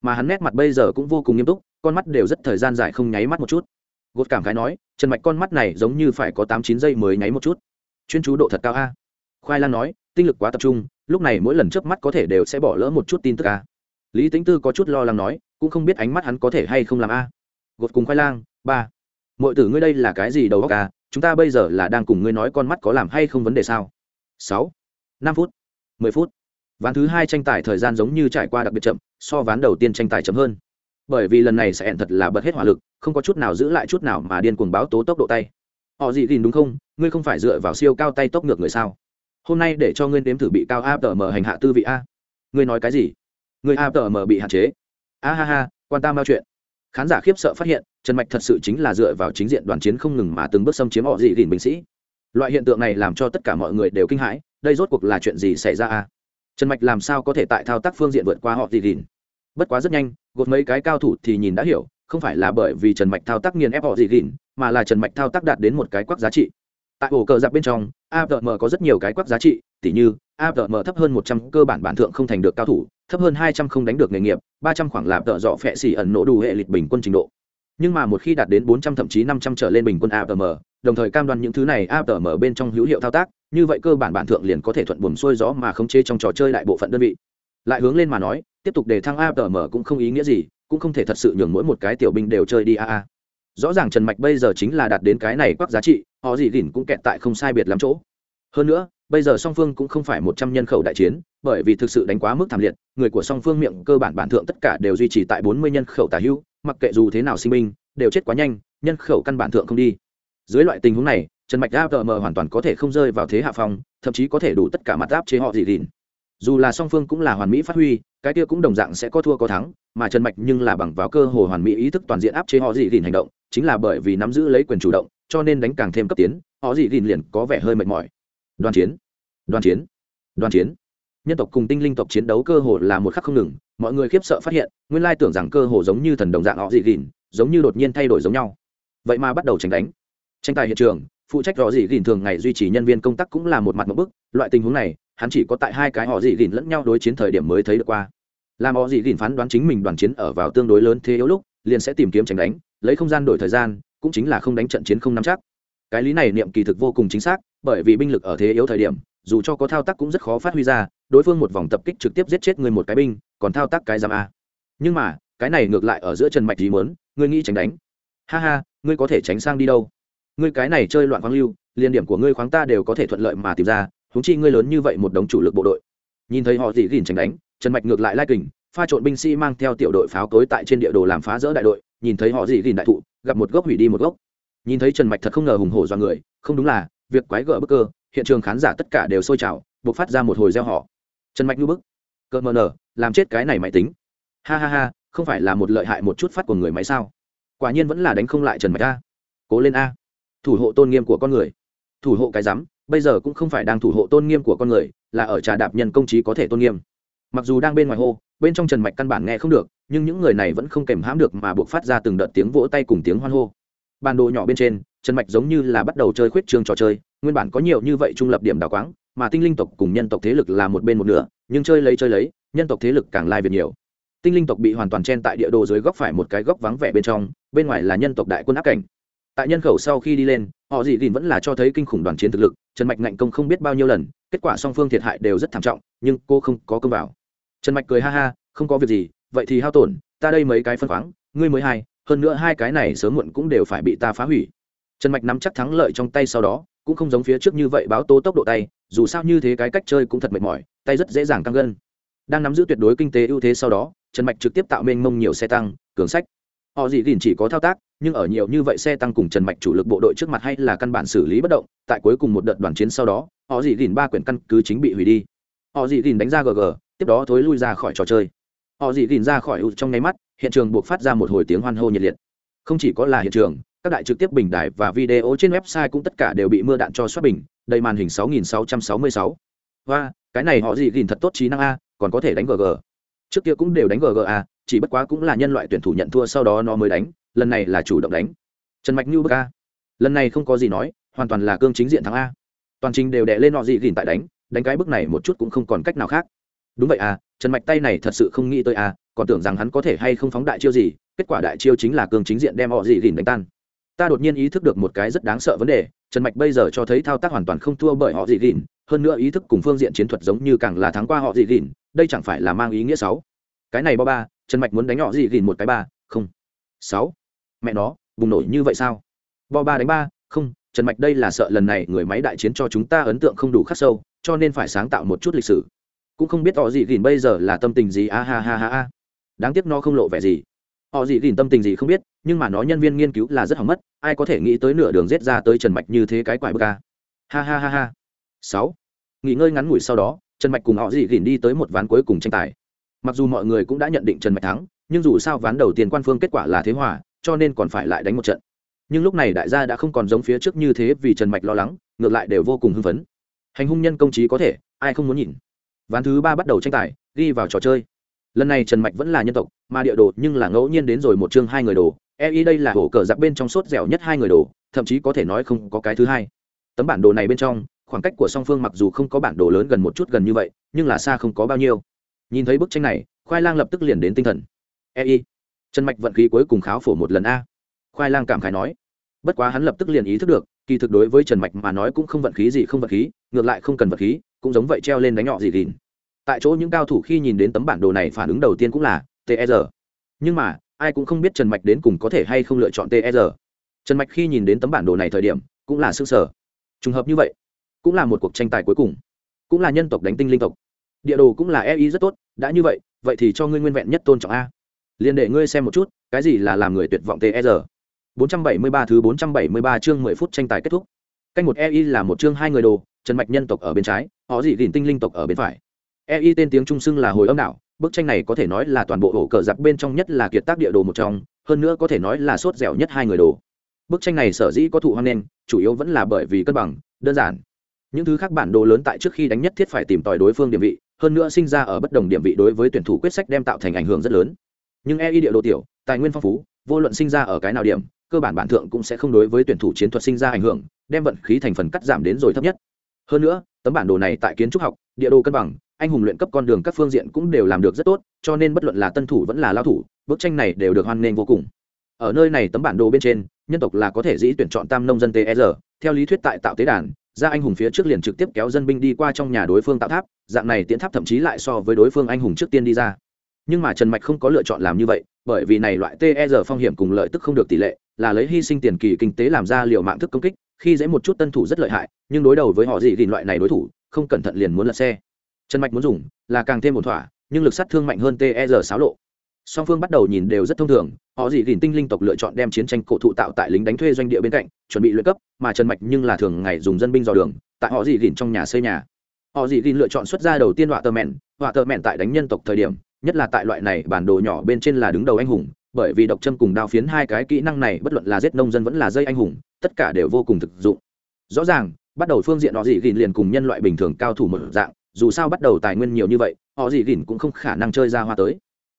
mà hắn nét mặt bây giờ cũng vô cùng nghiêm túc con mắt đều rất thời gian dài không nháy mắt một chút gột cảm khái nói trần mạch con mắt này giống như phải có tám chín giây mới nháy một chút chuyên chú độ thật cao a khoai lang nói tinh lực quá tập trung, lúc này mỗi lần chớp mắt có thể đều sẽ bỏ lỡ một chút tin tức a lý tính tư có chút lo lắng nói, cũng không biết ánh mắt hắn có thể hay không làm a. Gột cùng khoai lang, ba. Mọi tử ngươi đây là cái gì đầu óc à? Chúng ta bây giờ là đang cùng ngươi nói con mắt có làm hay không vấn đề sao? Sáu. Năm phút. Mười phút. Ván thứ hai tranh tài thời gian giống như trải qua đặc biệt chậm, so ván đầu tiên tranh tài chậm hơn. Bởi vì lần này sẽ ẹn thật là bật hết hỏa lực, không có chút nào giữ lại chút nào mà điên cuồng báo tố tốc độ tay. Họ gì gìn đúng không? Ngươi không phải dựa vào siêu cao tay tốc ngược người sao? Hôm nay để cho ngươi đếm thử bị cao áp tờ hành hạ tư vị a. Ngươi nói cái gì? Ngươi áp tờ bị hạn chế. A ha ha, quan tâm bao chuyện. Khán giả khiếp sợ phát hiện, trần mạch thật sự chính là dựa vào chính diện đoàn chiến không ngừng mà từng bước xâm chiếm họ dị gìn binh sĩ. Loại hiện tượng này làm cho tất cả mọi người đều kinh hãi, đây rốt cuộc là chuyện gì xảy ra a? trần mạch làm sao có thể tại thao tác phương diện vượt qua họ dị gìn? Bất quá rất nhanh, gột mấy cái cao thủ thì nhìn đã hiểu, không phải là bởi vì trần mạch thao tác nghiền ép họ dị gìn, mà là trần mạch thao tác đạt đến một cái quắc giá trị tại ổ cờ giặc bên trong avm có rất nhiều cái quắc giá trị tỉ như avm thấp hơn một trăm cơ bản bản thượng không thành được cao thủ thấp hơn hai trăm không đánh được nghề nghiệp ba trăm khoảng lạp tợ dọ phẹ xỉ ẩn nổ đủ hệ lịch bình quân trình độ nhưng mà một khi đạt đến bốn trăm thậm chí năm trăm trở lên bình quân APM, đồng thời cam đoan những thứ này APM bên trong hữu hiệu thao tác, như vậy cơ bản bản thượng liền có thể thuận buồm xuôi gió mà khống chế trong trò chơi đại bộ phận đơn vị. Lại hướng lên mà nói, tiếp tục đề thăng APM cũng không ý nghĩa gì, cũng không thể thật sự nhường mỗi một cái tiểu binh đều chơi đi a Rõ ràng Trần Mạch bây giờ chính là đạt đến cái này quắc giá trị, họ gì gỉn cũng kẹt tại không sai biệt lắm chỗ. Hơn nữa, bây giờ song phương cũng không phải một trăm nhân khẩu đại chiến, bởi vì thực sự đánh quá mức thảm liệt, người của song phương miệng cơ bản bản thượng tất cả đều duy trì tại bốn mươi nhân khẩu tả hữu, mặc kệ dù thế nào sinh binh đều chết quá nhanh nhân khẩu căn bản thượng không đi dưới loại tình huống này trần mạch apm hoàn toàn có thể không rơi vào thế hạ phong thậm chí có thể đủ tất cả mặt áp chế họ dị đìn dù là song phương cũng là hoàn mỹ phát huy cái kia cũng đồng dạng sẽ có thua có thắng mà trần mạch nhưng là bằng vào cơ hồ hoàn mỹ ý thức toàn diện áp chế họ dị đìn hành động chính là bởi vì nắm giữ lấy quyền chủ động cho nên đánh càng thêm cấp tiến, họ dị gìn liền có vẻ hơi mệt mỏi. Đoàn chiến đoàn chiến đoàn chiến. Nhân tộc cùng tinh linh tộc chiến đấu cơ hồ là một khắc không ngừng, mọi người khiếp sợ phát hiện, nguyên lai tưởng rằng cơ hồ giống như thần đồng dạng họ dị gìn, giống như đột nhiên thay đổi giống nhau. Vậy mà bắt đầu tranh đánh. Tranh tài hiện trường, phụ trách họ dị gìn thường ngày duy trì nhân viên công tác cũng là một mặt một bức, loại tình huống này, hắn chỉ có tại hai cái họ dị gìn lẫn nhau đối chiến thời điểm mới thấy được qua. Làm họ dị gìn phán đoán chính mình đoàn chiến ở vào tương đối lớn thế yếu lúc, liền sẽ tìm kiếm tranh đánh, lấy không gian đổi thời gian cũng chính là không đánh trận chiến không nắm chắc. Cái lý này niệm kỳ thực vô cùng chính xác, bởi vì binh lực ở thế yếu thời điểm, dù cho có thao tác cũng rất khó phát huy ra, đối phương một vòng tập kích trực tiếp giết chết người một cái binh, còn thao tác cái giam a. Nhưng mà, cái này ngược lại ở giữa trần mạch ý mớn ngươi nghĩ tránh đánh. Ha ha, ngươi có thể tránh sang đi đâu? Ngươi cái này chơi loạn khoáng lưu, liên điểm của ngươi khoáng ta đều có thể thuận lợi mà tìm ra húng chi ngươi lớn như vậy một đống chủ lực bộ đội. Nhìn thấy họ dị gìn tránh đánh, trần mạch ngược lại lai kình, pha trộn binh sĩ mang theo tiểu đội pháo tối tại trên địa đồ làm phá rỡ đại đội, nhìn thấy họ dị gìn đại thụ gặp một gốc hủy đi một gốc. Nhìn thấy trần mạch thật không ngờ hùng hổ do người, không đúng là, việc quái gở bức cơ, hiện trường khán giả tất cả đều sôi trào, buộc phát ra một hồi gieo họ trần mạch như bức. Cỡ mờ nở, làm chết cái này máy tính. Ha ha ha, không phải là một lợi hại một chút phát của người máy sao? Quả nhiên vẫn là đánh không lại trần mạch a. Cố lên a. Thủ hộ tôn nghiêm của con người. Thủ hộ cái rắm, bây giờ cũng không phải đang thủ hộ tôn nghiêm của con người, là ở trà đạp nhân công trí có thể tôn nghiêm mặc dù đang bên ngoài hô, bên trong trần mạch căn bản nghe không được, nhưng những người này vẫn không kèm hãm được mà buộc phát ra từng đợt tiếng vỗ tay cùng tiếng hoan hô. Bản đồ nhỏ bên trên, trần mạch giống như là bắt đầu chơi khuyết trường trò chơi, nguyên bản có nhiều như vậy trung lập điểm đào quáng, mà tinh linh tộc cùng nhân tộc thế lực là một bên một nửa, nhưng chơi lấy chơi lấy, nhân tộc thế lực càng lai việt nhiều. Tinh linh tộc bị hoàn toàn chen tại địa đồ dưới góc phải một cái góc vắng vẻ bên trong, bên ngoài là nhân tộc đại quân áp cảnh. Tại nhân khẩu sau khi đi lên, họ dị gìn vẫn là cho thấy kinh khủng đoàn chiến thực lực, trần mạch ngạnh công không biết bao nhiêu lần, kết quả song phương thiệt hại đều rất thảm trọng, nhưng cô không có công vào trần mạch cười ha ha, không có việc gì, vậy thì hao tổn, ta đây mấy cái phân khoáng, ngươi mới hai, hơn nữa hai cái này sớm muộn cũng đều phải bị ta phá hủy. Trần mạch nắm chắc thắng lợi trong tay sau đó, cũng không giống phía trước như vậy báo tố tốc độ tay, dù sao như thế cái cách chơi cũng thật mệt mỏi, tay rất dễ dàng căng gân. Đang nắm giữ tuyệt đối kinh tế ưu thế sau đó, trần mạch trực tiếp tạo mênh mông nhiều xe tăng, cường sách. Họ gì gìn chỉ có thao tác, nhưng ở nhiều như vậy xe tăng cùng trần mạch chủ lực bộ đội trước mặt hay là căn bản xử lý bất động, tại cuối cùng một đợt đoàn chiến sau đó, họ dị gìn ba quyển căn cứ chính bị hủy đi. Họ dị gìn đánh ra gg tiếp đó thối lui ra khỏi trò chơi họ dị gìn ra khỏi trong nháy mắt hiện trường buộc phát ra một hồi tiếng hoan hô nhiệt liệt không chỉ có là hiện trường các đại trực tiếp bình đại và video trên website cũng tất cả đều bị mưa đạn cho xuất bình đầy màn hình 6666. Và, cái này họ gì gìn thật tốt trí năng a, còn có thể đánh GG. Trước kia cũng đều đánh GG a, chỉ bất quá cũng là nhân loại tuyển thủ nhận thua sau đó nó mới đánh, lần này là chủ động đánh. Trần Mạch Như bức a. Lần này không có gì nói, hoàn toàn là cương chính diện thắng a. Toàn trình đều đè lên họ gì gìn tại đánh, đánh cái bước này một chút cũng không còn cách nào khác. Đúng vậy à, Trần Mạch tay này thật sự không nghĩ tới à, còn tưởng rằng hắn có thể hay không phóng đại chiêu gì, kết quả đại chiêu chính là cường chính diện đem họ gì gìn đánh tan. Ta đột nhiên ý thức được một cái rất đáng sợ vấn đề trần mạch bây giờ cho thấy thao tác hoàn toàn không thua bởi họ dị gìn hơn nữa ý thức cùng phương diện chiến thuật giống như càng là thắng qua họ dị gìn đây chẳng phải là mang ý nghĩa sáu? Cái này ba ba trần mạch muốn đánh họ dị gìn một cái ba không. Sáu. Mẹ nó bùng nổi như vậy sao? Bo ba đánh ba không trần mạch đây là sợ lần này người máy đại chiến cho chúng ta ấn tượng không đủ khắc sâu cho nên phải sáng tạo một chút lịch sử cũng không biết họ dị gìn bây giờ là tâm tình gì, a ha ha ha ha. Đáng tiếc nó không lộ vẻ gì. Họ gì gìn tâm tình gì không biết, nhưng mà nó nhân viên nghiên cứu là rất hỏng mất, ai có thể nghĩ tới nửa đường rết ra tới trần mạch như thế cái quải bờ ca ha ha ha ha. Sáu. Nghỉ ngơi ngắn ngủi sau đó, trần mạch cùng họ gì gìn đi tới một ván cuối cùng tranh tài. Mặc dù mọi người cũng đã nhận định trần mạch thắng, nhưng dù sao ván đầu tiên quan phương kết quả là thế hòa, cho nên còn phải lại đánh một trận. Nhưng lúc này đại gia đã không còn giống phía trước như thế vì trần mạch lo lắng, ngược lại đều vô cùng hưng phấn. Hành hung nhân công trí có thể, ai không muốn nhìn? Ván thứ ba bắt đầu tranh tài, ghi vào trò chơi. Lần này trần mạch vẫn là nhân tộc, mà địa đồ nhưng là ngẫu nhiên đến rồi một chương hai người đồ. E đây là hổ cờ giặc bên trong sốt dẻo nhất hai người đồ, thậm chí có thể nói không có cái thứ hai. Tấm bản đồ này bên trong, khoảng cách của song phương mặc dù không có bản đồ lớn gần một chút gần như vậy, nhưng là xa không có bao nhiêu. Nhìn thấy bức tranh này, khoai lang lập tức liền đến tinh thần. E trần mạch vận khí cuối cùng kháo phổ một lần a. Khoai lang cảm khái nói, bất quá hắn lập tức liền ý thức được, kỳ thực đối với trần mạch mà nói cũng không vận khí gì không vận khí, ngược lại không cần vận khí cũng giống vậy treo lên đánh nhọ gì gìn. Tại chỗ những cao thủ khi nhìn đến tấm bản đồ này phản ứng đầu tiên cũng là ter nhưng mà, ai cũng không biết trần mạch đến cùng có thể hay không lựa chọn ter trần mạch khi nhìn đến tấm bản đồ này thời điểm, cũng là s ư ơ n g sở trùng hợp như vậy, cũng là một cuộc tranh tài cuối cùng. Cũng là nhân tộc đánh tinh linh tộc. Địa đồ cũng là e ý rất tốt, đã như vậy vậy thì cho ngươi nguyên vẹn nhất tôn trọng a. Liền để ngươi xem một chút, cái gì là làm người tuyệt vọng ter 473 thứ 473 chương 10 phút tranh tài kết thúc. Canh một ei là một chương hai người đồ trần mạch nhân tộc ở bên trái, họ dị gìn tinh linh tộc ở bên phải. Ei tên tiếng trung xưng là hồi âm đạo bức tranh này có thể nói là toàn bộ ổ cờ giặc bên trong nhất là kiệt tác địa đồ một trong, hơn nữa có thể nói là sốt dẻo nhất hai người đồ. Bức tranh này sở dĩ có thụ hoang nên chủ yếu vẫn là bởi vì cân bằng, đơn giản. Những thứ khác bản đồ lớn tại trước khi đánh nhất thiết phải tìm tòi đối phương địa vị, hơn nữa sinh ra ở bất đồng địa vị đối với tuyển thủ quyết sách đem tạo thành ảnh hưởng rất lớn. Nhưng ei địa đồ tiểu, tài nguyên phong phú, vô luận sinh ra ở cái nào điểm, cơ bản bản thượng cũng sẽ không đối với tuyển thủ chiến thuật sinh ra ảnh hưởng, đem vận khí thành phần cắt giảm đến rồi thấp nhất hơn nữa, tấm bản đồ này tại kiến trúc học, địa đồ cân bằng, anh hùng luyện cấp con đường các phương diện cũng đều làm được rất tốt, cho nên bất luận là tân thủ vẫn là lao thủ, bức tranh này đều được hoan nghênh vô cùng. Ở nơi này tấm bản đồ bên trên, nhân tộc là có thể dĩ tuyển chọn tam nông dân ter theo lý thuyết tại tạo tế đàn, ra anh hùng phía trước liền trực tiếp kéo dân binh đi qua trong nhà đối phương tạo tháp, dạng này tiến tháp thậm chí lại so với đối phương anh hùng trước tiên đi ra. Nhưng mà trần mạch không có lựa chọn làm như vậy, bởi vì này loại ter phong hiểm cùng lợi tức không được tỷ lệ, là lấy hy sinh tiền kỳ kinh tế làm ra liệu mạng thức công kích khi dễ một chút tân thủ rất lợi hại, nhưng đối đầu với họ gì gìn loại này đối thủ, không cẩn thận liền muốn lật xe. Trần mạch muốn dùng, là càng thêm một thỏa, nhưng lực sát thương mạnh hơn ter sáo lộ. Song phương bắt đầu nhìn đều rất thông thường, họ gì gìn tinh linh tộc lựa chọn đem chiến tranh cổ thụ tạo tại lính đánh thuê doanh địa bên cạnh, chuẩn bị luyện cấp, mà trần mạch nhưng là thường ngày dùng dân binh dò đường, tại họ gì gìn trong nhà xây nhà. Họ gì gìn lựa chọn xuất ra đầu tiên họa tờ mẹn họa tờ mẹn tại đánh nhân tộc thời điểm, nhất là tại loại này bản đồ nhỏ bên trên là đứng đầu anh hùng bởi vì độc châm cùng đao phiến hai cái kỹ năng này bất luận là giết nông dân vẫn là dây anh hùng, tất cả đều vô cùng thực dụng. Rõ ràng, bắt đầu phương diện họ gì gìn liền cùng nhân loại bình thường cao thủ một dạng, dù sao bắt đầu tài nguyên nhiều như vậy, họ gì gìn cũng không khả năng chơi ra hoa tới.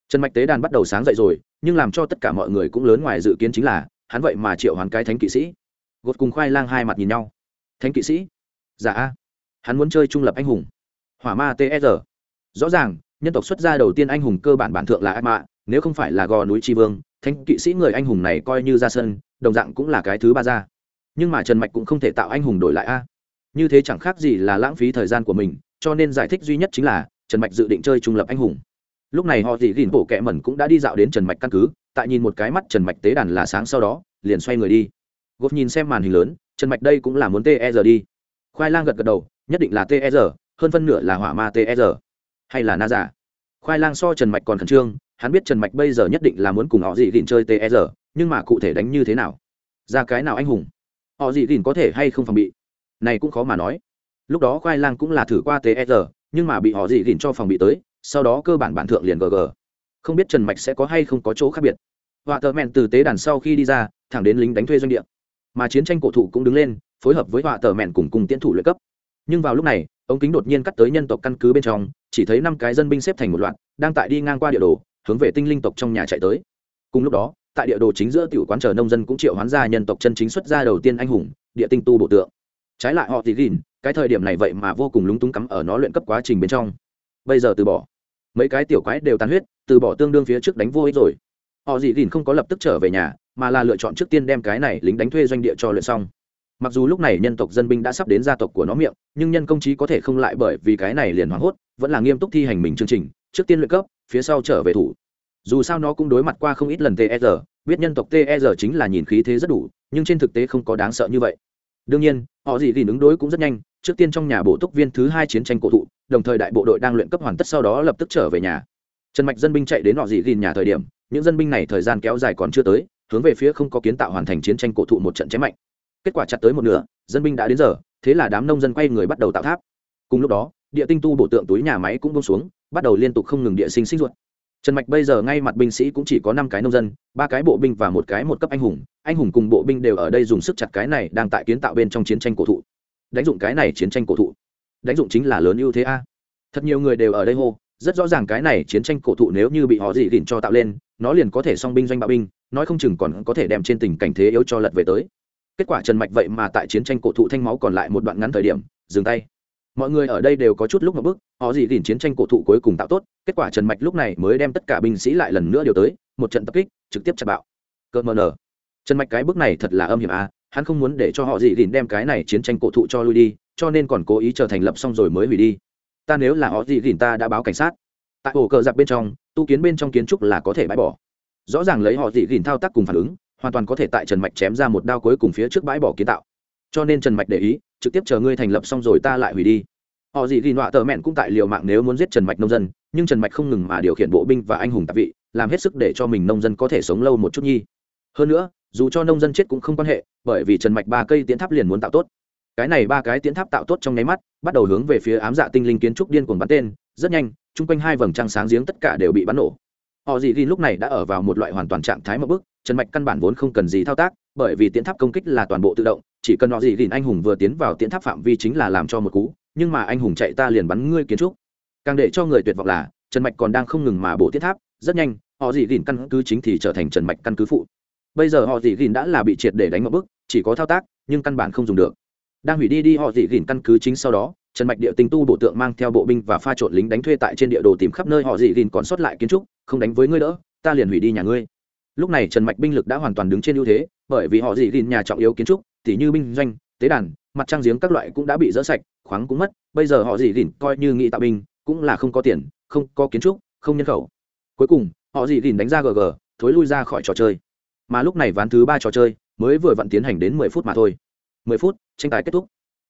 Trần mạch tế đàn bắt đầu sáng dậy rồi, nhưng làm cho tất cả mọi người cũng lớn ngoài dự kiến chính là, hắn vậy mà triệu hoán cái thánh kỵ sĩ. Gột cùng khoai lang hai mặt nhìn nhau. Thánh kỵ sĩ? Dạ hắn muốn chơi trung lập anh hùng. Hỏa ma tsr rõ ràng, nhân tộc xuất gia đầu tiên anh hùng cơ bản bản thượng là ác mạ nếu không phải là gò núi tri vương, thánh kỵ sĩ người anh hùng này coi như ra sân, đồng dạng cũng là cái thứ ba ra. Nhưng mà trần mạch cũng không thể tạo anh hùng đổi lại a. Như thế chẳng khác gì là lãng phí thời gian của mình, cho nên giải thích duy nhất chính là, trần mạch dự định chơi trung lập anh hùng. Lúc này họ dị gìn bộ kẹ mẩn cũng đã đi dạo đến trần mạch căn cứ, tại nhìn một cái mắt trần mạch tế đàn là sáng sau đó, liền xoay người đi. Gộp nhìn xem màn hình lớn, trần mạch đây cũng là muốn ter đi. Khoai lang gật gật đầu, nhất định là ter hơn phân nửa là hỏa ma ter hay là na giả khoai lang so trần mạch còn khẩn trương hắn biết trần mạch bây giờ nhất định là muốn cùng họ dị gìn chơi ter nhưng mà cụ thể đánh như thế nào? Ra cái nào anh hùng? Họ Dị gìn có thể hay không phòng bị? Này cũng khó mà nói. Lúc đó khoai lang cũng là thử qua tsr e nhưng mà bị họ Dị gìn cho phòng bị tới, sau đó cơ bản bản thượng liền gg không biết trần mạch sẽ có hay không có chỗ khác biệt. Họa thợ mẹn từ tế đàn sau khi đi ra, thẳng đến lính đánh thuê doanh địa. Mà chiến tranh cổ thụ cũng đứng lên, phối hợp với họa thợ mẹn cùng cùng tiến thủ luyện cấp. Nhưng vào lúc này, ống kính đột nhiên cắt tới nhân tộc căn cứ bên trong, chỉ thấy năm cái dân binh xếp thành một loạt, đang tại đi ngang qua địa đồ hướng về tinh linh tộc trong nhà chạy tới. Cùng lúc đó, tại địa đồ chính giữa tiểu quán chờ nông dân cũng triệu hoán ra nhân tộc chân chính xuất ra đầu tiên anh hùng, địa tinh tu bộ tượng. Trái lại họ thì gìn, cái thời điểm này vậy mà vô cùng lúng túng cắm ở nó luyện cấp quá trình bên trong. Bây giờ từ bỏ. Mấy cái tiểu quái đều tàn huyết, từ bỏ tương đương phía trước đánh vô ích rồi. Họ gì gìn không có lập tức trở về nhà, mà là lựa chọn trước tiên đem cái này lính đánh thuê doanh địa cho luyện xong. Mặc dù lúc này nhân tộc dân binh đã sắp đến gia tộc của nó miệng, nhưng nhân công trí có thể không lại bởi vì cái này liền hoảng hốt, vẫn là nghiêm túc thi hành mình chương trình, trước tiên luyện cấp phía sau trở về thủ. Dù sao nó cũng đối mặt qua không ít lần ter biết nhân tộc ter chính là nhìn khí thế rất đủ, nhưng trên thực tế không có đáng sợ như vậy. Đương nhiên, họ gì gìn ứng đối cũng rất nhanh, trước tiên trong nhà bổ túc viên thứ hai chiến tranh cổ thụ, đồng thời đại bộ đội đang luyện cấp hoàn tất sau đó lập tức trở về nhà. Trần mạch dân binh chạy đến họ gì gìn nhà thời điểm, những dân binh này thời gian kéo dài còn chưa tới, hướng về phía không có kiến tạo hoàn thành chiến tranh cổ thụ một trận chém mạnh. Kết quả chặt tới một nửa, dân binh đã đến giờ, thế là đám nông dân quay người bắt đầu tạo tháp. Cùng lúc đó địa tinh tu bổ tượng túi nhà máy cũng bông xuống, bắt đầu liên tục không ngừng địa sinh sinh ruột. Trần mạch bây giờ ngay mặt binh sĩ cũng chỉ có năm cái nông dân, ba cái bộ binh và một cái một cấp anh hùng. Anh hùng cùng bộ binh đều ở đây dùng sức chặt cái này đang tại kiến tạo bên trong chiến tranh cổ thụ. Đánh dụng cái này chiến tranh cổ thụ. Đánh dụng chính là lớn ưu thế a. Thật nhiều người đều ở đây hô, rất rõ ràng cái này chiến tranh cổ thụ nếu như bị họ dị đỉnh cho tạo lên, nó liền có thể song binh doanh bạo binh, nói không chừng còn có thể đem trên tình cảnh thế yếu cho lật về tới. Kết quả trần mạch vậy mà tại chiến tranh cổ thụ thanh máu còn lại một đoạn ngắn thời điểm, dừng tay mọi người ở đây đều có chút lúc một bức, họ gì gìn chiến tranh cổ thụ cuối cùng tạo tốt, kết quả trần mạch lúc này mới đem tất cả binh sĩ lại lần nữa điều tới, một trận tập kích, trực tiếp chặt bạo. Cơ mờ nở trần mạch cái bước này thật là âm hiểm à hắn không muốn để cho họ gì gìn đem cái này chiến tranh cổ thụ cho lui đi, cho nên còn cố ý chờ thành lập xong rồi mới hủy đi. Ta nếu là họ gì gìn ta đã báo cảnh sát. Tại ổ cờ giặc bên trong, tu kiến bên trong kiến trúc là có thể bãi bỏ. Rõ ràng lấy họ gì gìn thao tác cùng phản ứng, hoàn toàn có thể tại trần mạch chém ra một đao cuối cùng phía trước bãi bỏ kiến tạo cho nên trần mạch để ý, trực tiếp chờ ngươi thành lập xong rồi ta lại hủy đi. Họ gì ghi nọa tờ mẹn cũng tại liều mạng nếu muốn giết trần mạch nông dân, nhưng trần mạch không ngừng mà điều khiển bộ binh và anh hùng tạp vị, làm hết sức để cho mình nông dân có thể sống lâu một chút nhi. Hơn nữa, dù cho nông dân chết cũng không quan hệ, bởi vì trần mạch ba cây tiến tháp liền muốn tạo tốt. Cái này ba cái tiến tháp tạo tốt trong nháy mắt, bắt đầu hướng về phía ám dạ tinh linh kiến trúc điên cuồng bắn tên, rất nhanh, chung quanh hai vầng trăng sáng giếng tất cả đều bị bắn nổ. Họ gì ghi lúc này đã ở vào một loại hoàn toàn trạng thái mậu bức, trần mạch căn bản vốn không cần gì thao tác, bởi vì tiến tháp công kích là toàn bộ tự động chỉ cần họ gì gìn anh hùng vừa tiến vào tiến tháp phạm vi chính là làm cho một cú, nhưng mà anh hùng chạy ta liền bắn ngươi kiến trúc. Càng để cho người tuyệt vọng là, trần mạch còn đang không ngừng mà bổ tiến tháp, rất nhanh, họ gì gìn căn cứ chính thì trở thành trần mạch căn cứ phụ. Bây giờ họ gì gìn đã là bị triệt để đánh một bức chỉ có thao tác, nhưng căn bản không dùng được. Đang hủy đi đi họ gì gìn căn cứ chính sau đó, trần mạch địa tinh tu bộ tượng mang theo bộ binh và pha trộn lính đánh thuê tại trên địa đồ tìm khắp nơi họ dị gìn còn sót lại kiến trúc, không đánh với ngươi đỡ, ta liền hủy đi nhà ngươi. Lúc này trần mạch binh lực đã hoàn toàn đứng trên ưu thế, bởi vì họ dị gìn nhà trọng yếu kiến trúc tỉ như binh doanh tế đàn mặt trang giếng các loại cũng đã bị dỡ sạch khoáng cũng mất bây giờ họ dị gìn coi như nghị tạo binh cũng là không có tiền không có kiến trúc không nhân khẩu cuối cùng họ dị gìn đánh ra gg thối lui ra khỏi trò chơi mà lúc này ván thứ ba trò chơi mới vừa vặn tiến hành đến mười phút mà thôi mười phút tranh tài kết thúc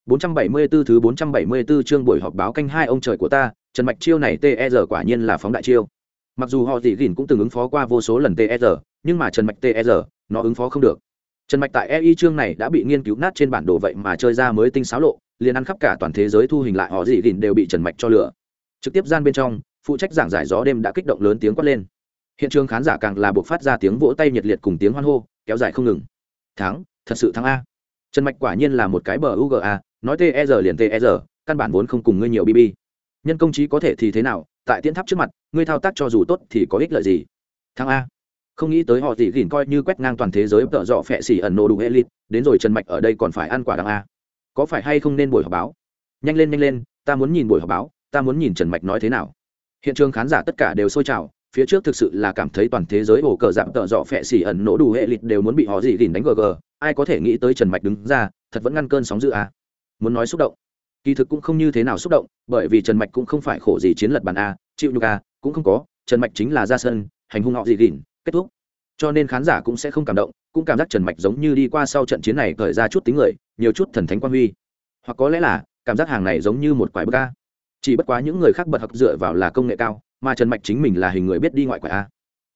474 thứ 474 chương buổi họp báo canh hai ông trời của ta, Trần Mạch chiêu này TR e quả nhiên là phóng đại chiêu. Mặc dù họ dĩ gìn cũng từng ứng phó qua vô số lần TR, e nhưng mà Trần Mạch TR, e nó ứng phó không được. Trần Mạch tại EI chương này đã bị nghiên cứu nát trên bản đồ vậy mà chơi ra mới tinh xáo lộ, liền ăn khắp cả toàn thế giới thu hình lại họ gì gìn đều bị Trần Mạch cho lửa. Trực tiếp gian bên trong, phụ trách giảng giải gió đêm đã kích động lớn tiếng quát lên. Hiện trường khán giả càng là buộc phát ra tiếng vỗ tay nhiệt liệt cùng tiếng hoan hô, kéo dài không ngừng. Thắng, thật sự thắng a. Trần Mạch quả nhiên là một cái bờ UGA, nói ter liền ter căn bản vốn không cùng ngươi nhiều bb nhân công trí có thể thì thế nào tại tiến tháp trước mặt ngươi thao tác cho dù tốt thì có ích lợi gì Thắng a không nghĩ tới họ tỷ gìn coi như quét ngang toàn thế giới tợ dọ phẹ xỉ ẩn nổ đủ elite đến rồi trần mạch ở đây còn phải ăn quả đằng a à. có phải hay không nên buổi họp báo? Nhanh lên nhanh lên, ta muốn nhìn buổi họp báo, ta muốn nhìn trần mạch nói thế nào. Hiện trường khán giả tất cả đều sôi trào, phía trước thực sự là cảm thấy toàn thế giới ổ cờ dạng tợ dọ phẹ xỉ ẩn nổ đủ hệ lịch đều muốn bị họ gì gìn đánh gg ai có thể nghĩ tới trần mạch đứng ra, thật vẫn ngăn cơn sóng dữ a muốn nói xúc động. Kỳ thực cũng không như thế nào xúc động, bởi vì trần mạch cũng không phải khổ gì chiến lật bàn a à, chịu nhục a cũng không có, trần mạch chính là ra sân, hành hung họ gì gìn kết thúc. Cho nên khán giả cũng sẽ không cảm động, cũng cảm giác trần mạch giống như đi qua sau trận chiến này khởi ra chút tính người, nhiều chút thần thánh quan huy. Hoặc có lẽ là, cảm giác hàng này giống như một quái bức ca chỉ bất quá những người khác bật học dựa vào là công nghệ cao, mà trần mạch chính mình là hình người biết đi ngoại quái a.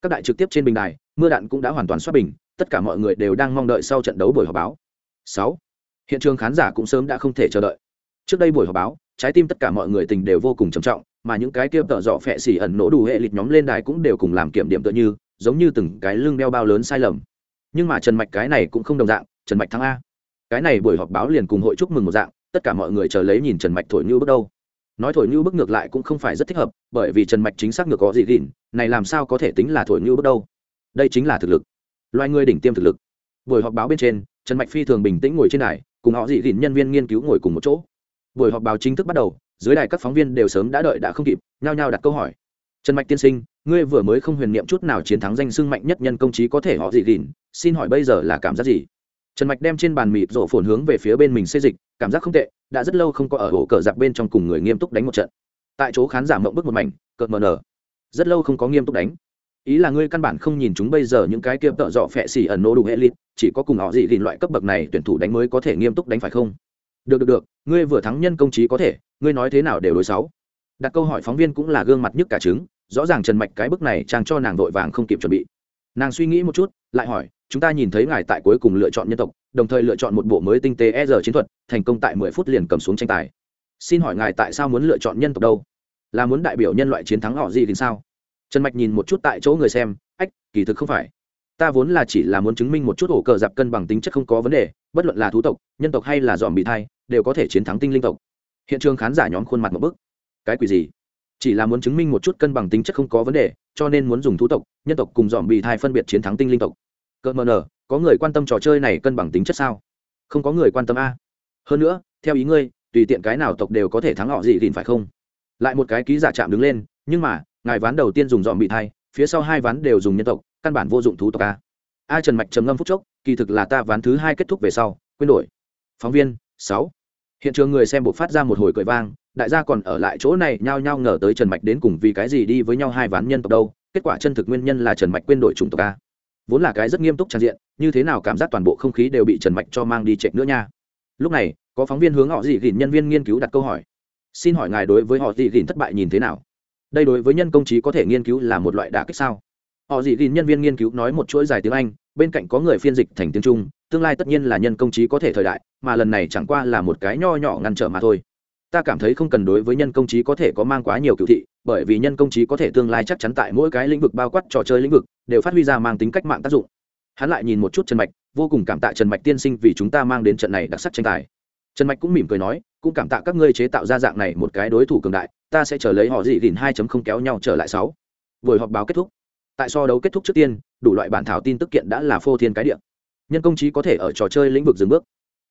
Các đại trực tiếp trên bình đài, mưa đạn cũng đã hoàn toàn xuất bình, tất cả mọi người đều đang mong đợi sau trận đấu buổi họp báo. Sáu. Hiện trường khán giả cũng sớm đã không thể chờ đợi. Trước đây buổi họp báo, trái tim tất cả mọi người tình đều vô cùng trầm trọng, mà những cái kia tợ dọ phẹ xỉ ẩn nổ đủ hệ lịch nhóm lên đài cũng đều cùng làm kiểm điểm tựa như giống như từng cái lưng đeo bao lớn sai lầm. Nhưng mà trần mạch cái này cũng không đồng dạng, trần mạch thắng a. Cái này buổi họp báo liền cùng hội chúc mừng một dạng, tất cả mọi người chờ lấy nhìn trần mạch thổi như bước đâu. Nói thổi như bước ngược lại cũng không phải rất thích hợp, bởi vì trần mạch chính xác ngược có gì gìn, này làm sao có thể tính là thổi như bước đâu. Đây chính là thực lực. Loài người đỉnh tiêm thực lực. Buổi họp báo bên trên, trần mạch phi thường bình tĩnh ngồi trên đài, cùng họ dị gìn nhân viên nghiên cứu ngồi cùng một chỗ. Buổi họp báo chính thức bắt đầu, dưới đài các phóng viên đều sớm đã đợi đã không kịp, nhao nhao đặt câu hỏi. Trần mạch tiên sinh ngươi vừa mới không huyền niệm chút nào chiến thắng danh sưng mạnh nhất nhân công trí có thể họ dị gìn, xin hỏi bây giờ là cảm giác gì? Trần mạch đem trên bàn mịt rổ phồn hướng về phía bên mình xây dịch, cảm giác không tệ, đã rất lâu không có ở ổ cờ giặc bên trong cùng người nghiêm túc đánh một trận. Tại chỗ khán giả mộng bức một mảnh, cợt mờ nở. Rất lâu không có nghiêm túc đánh. Ý là ngươi căn bản không nhìn chúng bây giờ những cái kia tợ dọ phẹ xỉ ẩn nô đủ hệ lịt, chỉ có cùng họ dị gìn loại cấp bậc này tuyển thủ đánh mới có thể nghiêm túc đánh phải không? Được được được, ngươi vừa thắng nhân công trí có thể, ngươi nói thế nào đều đối sáu đặt câu hỏi phóng viên cũng là gương mặt nhức cả trứng rõ ràng trần mạch cái bức này trang cho nàng vội vàng không kịp chuẩn bị. Nàng suy nghĩ một chút, lại hỏi, chúng ta nhìn thấy ngài tại cuối cùng lựa chọn nhân tộc, đồng thời lựa chọn một bộ mới tinh tế e giờ chiến thuật, thành công tại mười phút liền cầm xuống tranh tài. Xin hỏi ngài tại sao muốn lựa chọn nhân tộc đâu? Là muốn đại biểu nhân loại chiến thắng họ gì thì sao? Trần mạch nhìn một chút tại chỗ người xem, ách, kỳ thực không phải. Ta vốn là chỉ là muốn chứng minh một chút ổ cờ dạp cân bằng tính chất không có vấn đề, bất luận là thú tộc, nhân tộc hay là dòm bị thai, đều có thể chiến thắng tinh linh tộc. Hiện trường khán giả nhóm khuôn mặt một bức. Cái quỷ gì? Chỉ là muốn chứng minh một chút cân bằng tính chất không có vấn đề, cho nên muốn dùng thú tộc, nhân tộc cùng dòm bị thai phân biệt chiến thắng tinh linh tộc. Cợt mờ nở có người quan tâm trò chơi này cân bằng tính chất sao? Không có người quan tâm a. Hơn nữa, theo ý ngươi, tùy tiện cái nào tộc đều có thể thắng họ gì gìn phải không? Lại một cái ký giả chạm đứng lên, nhưng mà, ngài ván đầu tiên dùng dòm bị thai, phía sau hai ván đều dùng nhân tộc, căn bản vô dụng thú tộc a. A trần mạch trầm ngâm phút chốc, kỳ thực là ta ván thứ hai kết thúc về sau, quên đổi. Phóng viên, sáu. Hiện trường người xem buộc phát ra một hồi cười vang đại gia còn ở lại chỗ này nhao nhao ngờ tới trần mạch đến cùng vì cái gì đi với nhau hai ván nhân tộc đâu, kết quả chân thực nguyên nhân là trần mạch quên đổi chủng tộc a. Vốn là cái rất nghiêm túc trang diện, như thế nào cảm giác toàn bộ không khí đều bị trần mạch cho mang đi chệch nữa nha. Lúc này, có phóng viên hướng họ dị gìn nhân viên nghiên cứu đặt câu hỏi. Xin hỏi ngài đối với họ dị gìn thất bại nhìn thế nào? Đây đối với nhân công trí có thể nghiên cứu là một loại đả kích sao? Họ dị gìn nhân viên nghiên cứu nói một chuỗi dài tiếng anh, bên cạnh có người phiên dịch thành tiếng trung, tương lai tất nhiên là nhân công trí có thể thời đại, mà lần này chẳng qua là một cái nho nhỏ ngăn trở mà thôi ta cảm thấy không cần đối với nhân công trí có thể có mang quá nhiều cựu thị, bởi vì nhân công trí có thể tương lai chắc chắn tại mỗi cái lĩnh vực bao quát trò chơi lĩnh vực, đều phát huy ra mang tính cách mạng tác dụng. Hắn lại nhìn một chút trần mạch, vô cùng cảm tạ trần mạch tiên sinh vì chúng ta mang đến trận này đặc sắc tranh tài. Trần mạch cũng mỉm cười nói, cũng cảm tạ các ngươi chế tạo ra dạng này một cái đối thủ cường đại, ta sẽ chờ lấy họ dị gìn hai không kéo nhau trở lại sáu. Buổi họp báo kết thúc. Tại so đấu kết thúc trước tiên, đủ loại bản thảo tin tức kiện đã là phô thiên cái địa. Nhân công trí có thể ở trò chơi lĩnh vực dừng bước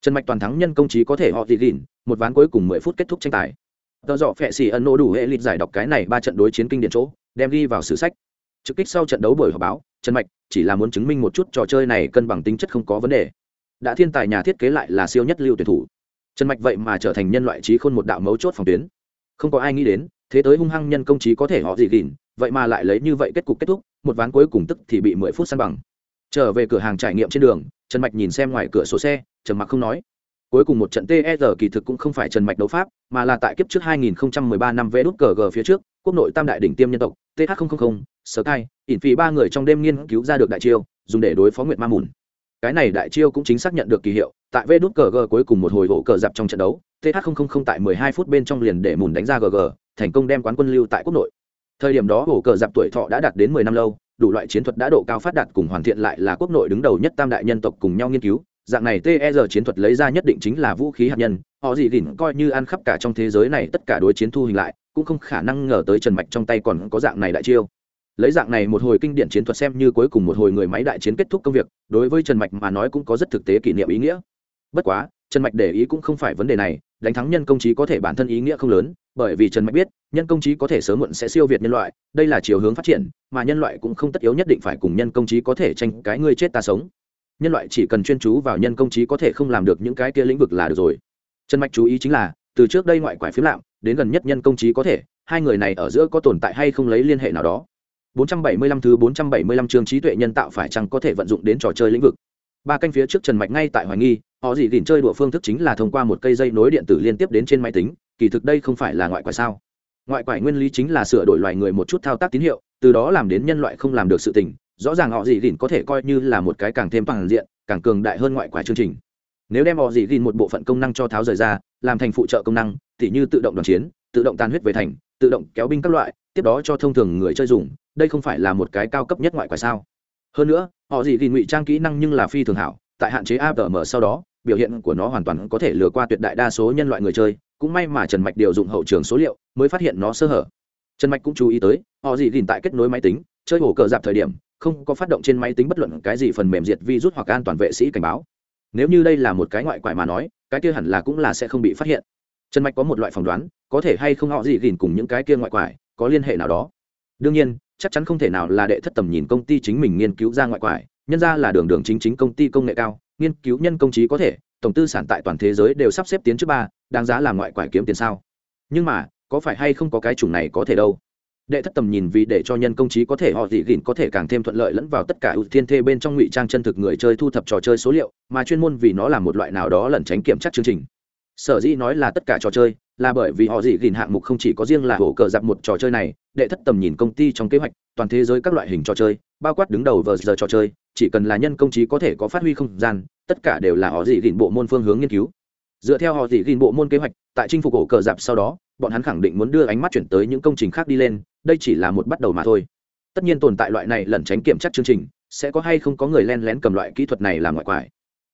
trần mạch toàn thắng nhân công trí có thể họ dị gìn, một ván cuối cùng mười phút kết thúc tranh tài. Tờ dọ phẹ sĩ ẩn nô đủ hệ lịch giải đọc cái này ba trận đối chiến kinh điển chỗ, đem ghi vào sử sách. Trực kích sau trận đấu buổi họp báo, trần mạch chỉ là muốn chứng minh một chút trò chơi này cân bằng tính chất không có vấn đề. Đã thiên tài nhà thiết kế lại là siêu nhất lưu tuyển thủ. Trần mạch vậy mà trở thành nhân loại trí khôn một đạo mấu chốt phòng tuyến. Không có ai nghĩ đến, thế tới hung hăng nhân công trí có thể họ gì gìn, vậy mà lại lấy như vậy kết cục kết thúc, một ván cuối cùng tức thì bị mười phút săn bằng. Trở về cửa hàng trải nghiệm trên đường trần mạch nhìn xem ngoài cửa sổ xe trần mặc không nói cuối cùng một trận ter e kỳ thực cũng không phải Trần Mạch đấu pháp, mà là tại kiếp trước 2013 năm vẽ đốt cờ G phía trước, quốc nội tam đại đỉnh tiêm nhân tộc, TH000, Sky, ỉn phí ba người trong đêm nghiên cứu ra được đại chiêu, dùng để đối phó Nguyệt Ma Mùn. Cái này đại chiêu cũng chính xác nhận được kỳ hiệu, tại vẽ đốt cờ G cuối cùng một hồi hộ cờ dập trong trận đấu, TH000 tại 12 phút bên trong liền để Mùn đánh ra GG, thành công đem quán quân lưu tại quốc nội. Thời điểm đó hộ cờ dập tuổi thọ đã đạt đến 10 năm lâu, đủ loại chiến thuật đã độ cao phát đạt cùng hoàn thiện lại là quốc nội đứng đầu nhất tam đại nhân tộc cùng nhau nghiên cứu, dạng này ter e chiến thuật lấy ra nhất định chính là vũ khí hạt nhân, họ gì gỉn coi như ăn khắp cả trong thế giới này tất cả đối chiến thu hình lại, cũng không khả năng ngờ tới Trần Mạch trong tay còn có dạng này đại chiêu. Lấy dạng này một hồi kinh điển chiến thuật xem như cuối cùng một hồi người máy đại chiến kết thúc công việc, đối với Trần Mạch mà nói cũng có rất thực tế kỷ niệm ý nghĩa. Bất quá, Trần Mạch để ý cũng không phải vấn đề này, đánh thắng nhân công trí có thể bản thân ý nghĩa không lớn, bởi vì Trần Mạch biết, nhân công trí có thể sớm muộn sẽ siêu việt nhân loại, đây là chiều hướng phát triển, mà nhân loại cũng không tất yếu nhất định phải cùng nhân công trí có thể tranh cái người chết ta sống. Nhân loại chỉ cần chuyên chú vào nhân công trí có thể không làm được những cái kia lĩnh vực là được rồi. Trần mạch chú ý chính là từ trước đây ngoại quải phiếm lạm đến gần nhất nhân công trí có thể hai người này ở giữa có tồn tại hay không lấy liên hệ nào đó. 475 thứ 475 chương trí tuệ nhân tạo phải chăng có thể vận dụng đến trò chơi lĩnh vực? Ba canh phía trước trần mạch ngay tại hoài nghi họ gì đỉnh chơi đùa phương thức chính là thông qua một cây dây nối điện tử liên tiếp đến trên máy tính kỳ thực đây không phải là ngoại quải sao? Ngoại quải nguyên lý chính là sửa đổi loài người một chút thao tác tín hiệu, từ đó làm đến nhân loại không làm được sự tình, rõ ràng họ dị gìn có thể coi như là một cái càng thêm toàn diện, càng cường đại hơn ngoại quải chương trình. Nếu đem họ dị gìn một bộ phận công năng cho tháo rời ra, làm thành phụ trợ công năng tỉ như tự động đoàn chiến, tự động tàn huyết về thành, tự động kéo binh các loại, tiếp đó cho thông thường người chơi dùng, đây không phải là một cái cao cấp nhất ngoại quải sao? Hơn nữa, họ dị gìn ngụy trang kỹ năng nhưng là phi thường hảo, tại hạn chế apm sau đó, biểu hiện của nó hoàn toàn có thể lừa qua tuyệt đại đa số nhân loại người chơi cũng may mà trần mạch điều dụng hậu trường số liệu, mới phát hiện nó sơ hở. Trần mạch cũng chú ý tới, họ dị gìn tại kết nối máy tính, chơi hổ cờ dạp thời điểm, không có phát động trên máy tính bất luận cái gì phần mềm diệt virus hoặc an toàn vệ sĩ cảnh báo. Nếu như đây là một cái ngoại quại mà nói, cái kia hẳn là cũng là sẽ không bị phát hiện. Trần mạch có một loại phỏng đoán, có thể hay không họ gì gìn cùng những cái kia ngoại quại có liên hệ nào đó. Đương nhiên, chắc chắn không thể nào là đệ thất tầm nhìn công ty chính mình nghiên cứu ra ngoại quại nhân ra là đường đường chính chính công ty công nghệ cao, nghiên cứu nhân công trí có thể, tổng tư sản tại toàn thế giới đều sắp xếp tiến trước ba đáng giá làm ngoại quải kiếm tiền sao? Nhưng mà, có phải hay không có cái chủng này có thể đâu? Đệ thất tầm nhìn vì để cho nhân công trí có thể họ dị gìn có thể càng thêm thuận lợi lẫn vào tất cả ưu tiên thê bên trong ngụy trang chân thực người chơi thu thập trò chơi số liệu, mà chuyên môn vì nó là một loại nào đó lẩn tránh kiểm tra chương trình. Sở dĩ nói là tất cả trò chơi, là bởi vì họ dị gìn hạng mục không chỉ có riêng là hổ cờ dạp một trò chơi này, đệ thất tầm nhìn công ty trong kế hoạch, toàn thế giới các loại hình trò chơi, bao quát đứng đầu vờ giờ trò chơi, chỉ cần là nhân công trí có thể có phát huy không gian, tất cả đều là họ dị gìn bộ môn phương hướng nghiên cứu dựa theo họ dị gìn bộ môn kế hoạch, tại chinh phục ổ cờ dạp sau đó, bọn hắn khẳng định muốn đưa ánh mắt chuyển tới những công trình khác đi lên, đây chỉ là một bắt đầu mà thôi. Tất nhiên tồn tại loại này lẩn tránh kiểm tra chương trình, sẽ có hay không có người len lén cầm loại kỹ thuật này làm ngoại quải.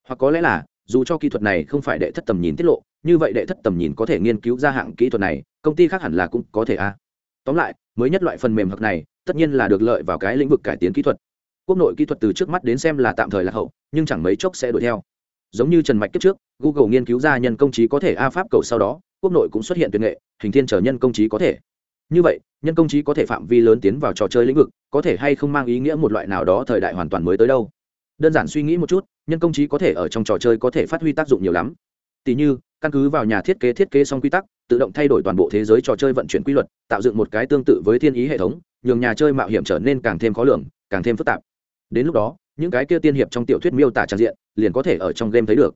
Hoặc có lẽ là, dù cho kỹ thuật này không phải đệ thất tầm nhìn tiết lộ, như vậy đệ thất tầm nhìn có thể nghiên cứu ra hạng kỹ thuật này, công ty khác hẳn là cũng có thể a. Tóm lại, mới nhất loại phần mềm hoặc này, tất nhiên là được lợi vào cái lĩnh vực cải tiến kỹ thuật. Quốc nội kỹ thuật từ trước mắt đến xem là tạm thời là hậu, nhưng chẳng mấy chốc sẽ đuổi theo giống như trần mạch kiếp trước, google nghiên cứu ra nhân công trí có thể a pháp cầu sau đó, quốc nội cũng xuất hiện tuyệt nghệ, hình thiên trở nhân công trí có thể. Như vậy, nhân công trí có thể phạm vi lớn tiến vào trò chơi lĩnh vực, có thể hay không mang ý nghĩa một loại nào đó thời đại hoàn toàn mới tới đâu? Đơn giản suy nghĩ một chút, nhân công trí có thể ở trong trò chơi có thể phát huy tác dụng nhiều lắm. Tỷ như, căn cứ vào nhà thiết kế thiết kế xong quy tắc, tự động thay đổi toàn bộ thế giới trò chơi vận chuyển quy luật, tạo dựng một cái tương tự với thiên ý hệ thống, nhường nhà chơi mạo hiểm trở nên càng thêm khó lường, càng thêm phức tạp. Đến lúc đó những cái kia tiên hiệp trong tiểu thuyết miêu tả tràn diện, liền có thể ở trong game thấy được.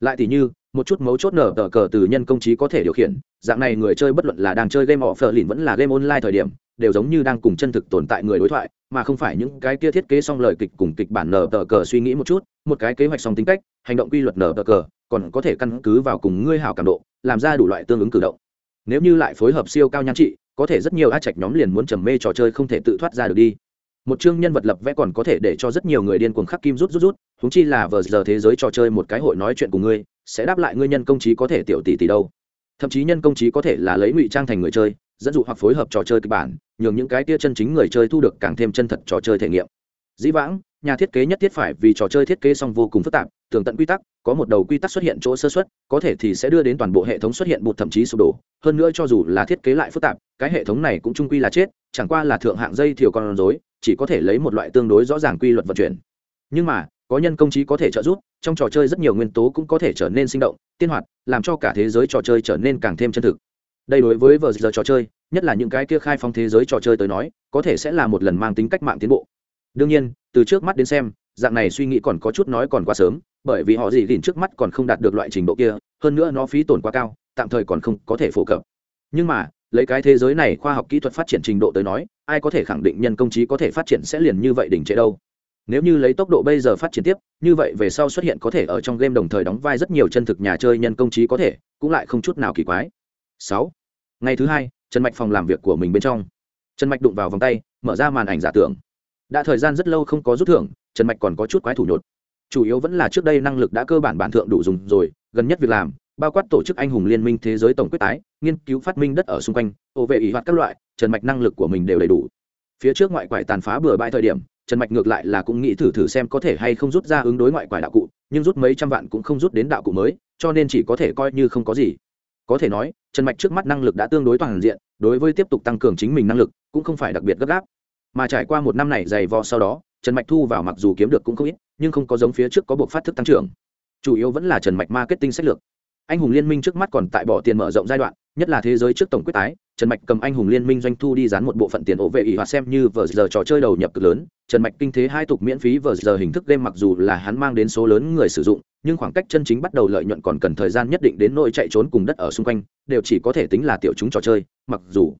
Lại tỷ như, một chút mấu chốt nở tờ cờ từ nhân công trí có thể điều khiển, dạng này người chơi bất luận là đang chơi game họ phờ lìn vẫn là game online thời điểm, đều giống như đang cùng chân thực tồn tại người đối thoại, mà không phải những cái kia thiết kế xong lời kịch cùng kịch bản nở tờ cờ suy nghĩ một chút, một cái kế hoạch xong tính cách, hành động quy luật nở tờ cờ, còn có thể căn cứ vào cùng ngươi hào cảm độ, làm ra đủ loại tương ứng cử động. Nếu như lại phối hợp siêu cao nhan trị, có thể rất nhiều a trạch nhóm liền muốn trầm mê trò chơi không thể tự thoát ra được đi một chương nhân vật lập vẽ còn có thể để cho rất nhiều người điên cuồng khắc kim rút rút rút húng chi là vờ giờ thế giới trò chơi một cái hội nói chuyện của ngươi, sẽ đáp lại ngươi nhân công trí có thể tiểu tỷ tỷ đâu. Thậm chí nhân công trí có thể là lấy ngụy trang thành người chơi, dẫn dụ hoặc phối hợp trò chơi kịch bản, nhường những cái tia chân chính người chơi thu được càng thêm chân thật trò chơi thể nghiệm. Dĩ vãng, nhà thiết kế nhất thiết phải vì trò chơi thiết kế xong vô cùng phức tạp, tường tận quy tắc, có một đầu quy tắc xuất hiện chỗ sơ xuất có thể thì sẽ đưa đến toàn bộ hệ thống xuất hiện một thậm chí sụp đổ. Hơn nữa cho dù là thiết kế lại phức tạp, cái hệ thống này cũng trung quy là chết chẳng qua là thượng hạng dây thiều con rối, chỉ có thể lấy một loại tương đối rõ ràng quy luật vận chuyển. Nhưng mà, có nhân công trí có thể trợ giúp, trong trò chơi rất nhiều nguyên tố cũng có thể trở nên sinh động, tiên hoạt, làm cho cả thế giới trò chơi trở nên càng thêm chân thực. Đây đối với vờ giờ trò chơi, nhất là những cái kia khai phong thế giới trò chơi tới nói, có thể sẽ là một lần mang tính cách mạng tiến bộ. Đương nhiên, từ trước mắt đến xem, dạng này suy nghĩ còn có chút nói còn quá sớm, bởi vì họ gì gìn trước mắt còn không đạt được loại trình độ kia, hơn nữa nó phí tổn quá cao, tạm thời còn không có thể phổ cập. Nhưng mà lấy cái thế giới này khoa học kỹ thuật phát triển trình độ tới nói, ai có thể khẳng định nhân công trí có thể phát triển sẽ liền như vậy đỉnh trệ đâu. Nếu như lấy tốc độ bây giờ phát triển tiếp, như vậy về sau xuất hiện có thể ở trong game đồng thời đóng vai rất nhiều chân thực nhà chơi nhân công trí có thể, cũng lại không chút nào kỳ quái. Sáu. Ngày thứ hai, trần mạch phòng làm việc của mình bên trong. Trần mạch đụng vào vòng tay, mở ra màn ảnh giả tưởng. Đã thời gian rất lâu không có rút thưởng, trần mạch còn có chút quái thủ nhột. Chủ yếu vẫn là trước đây năng lực đã cơ bản bản thượng đủ dùng rồi, gần nhất việc làm bao quát tổ chức anh hùng liên minh thế giới tổng quyết tái, nghiên cứu phát minh đất ở xung quanh, ô vệ ý hoạt các loại, trần mạch năng lực của mình đều đầy đủ. Phía trước ngoại quải tàn phá bừa bãi thời điểm, trần mạch ngược lại là cũng nghĩ thử thử xem có thể hay không rút ra ứng đối ngoại quải đạo cụ, nhưng rút mấy trăm vạn cũng không rút đến đạo cụ mới, cho nên chỉ có thể coi như không có gì. Có thể nói, trần mạch trước mắt năng lực đã tương đối toàn diện, đối với tiếp tục tăng cường chính mình năng lực, cũng không phải đặc biệt gấp gáp. Mà trải qua một năm này dày vò sau đó, trần mạch thu vào mặc dù kiếm được cũng không ít, nhưng không có giống phía trước có buộc phát thức tăng trưởng. Chủ yếu vẫn là trần mạch marketing sách lược anh hùng liên minh trước mắt còn tại bỏ tiền mở rộng giai đoạn, nhất là thế giới trước tổng quyết tái, trần mạch cầm anh hùng liên minh doanh thu đi dán một bộ phận tiền ổ vệ ỷ hoạt xem như vờ giờ trò chơi đầu nhập cực lớn. Trần mạch kinh thế hai tục miễn phí vờ giờ hình thức game mặc dù là hắn mang đến số lớn người sử dụng, nhưng khoảng cách chân chính bắt đầu lợi nhuận còn cần thời gian nhất định đến nỗi chạy trốn cùng đất ở xung quanh, đều chỉ có thể tính là tiểu chúng trò chơi, mặc dù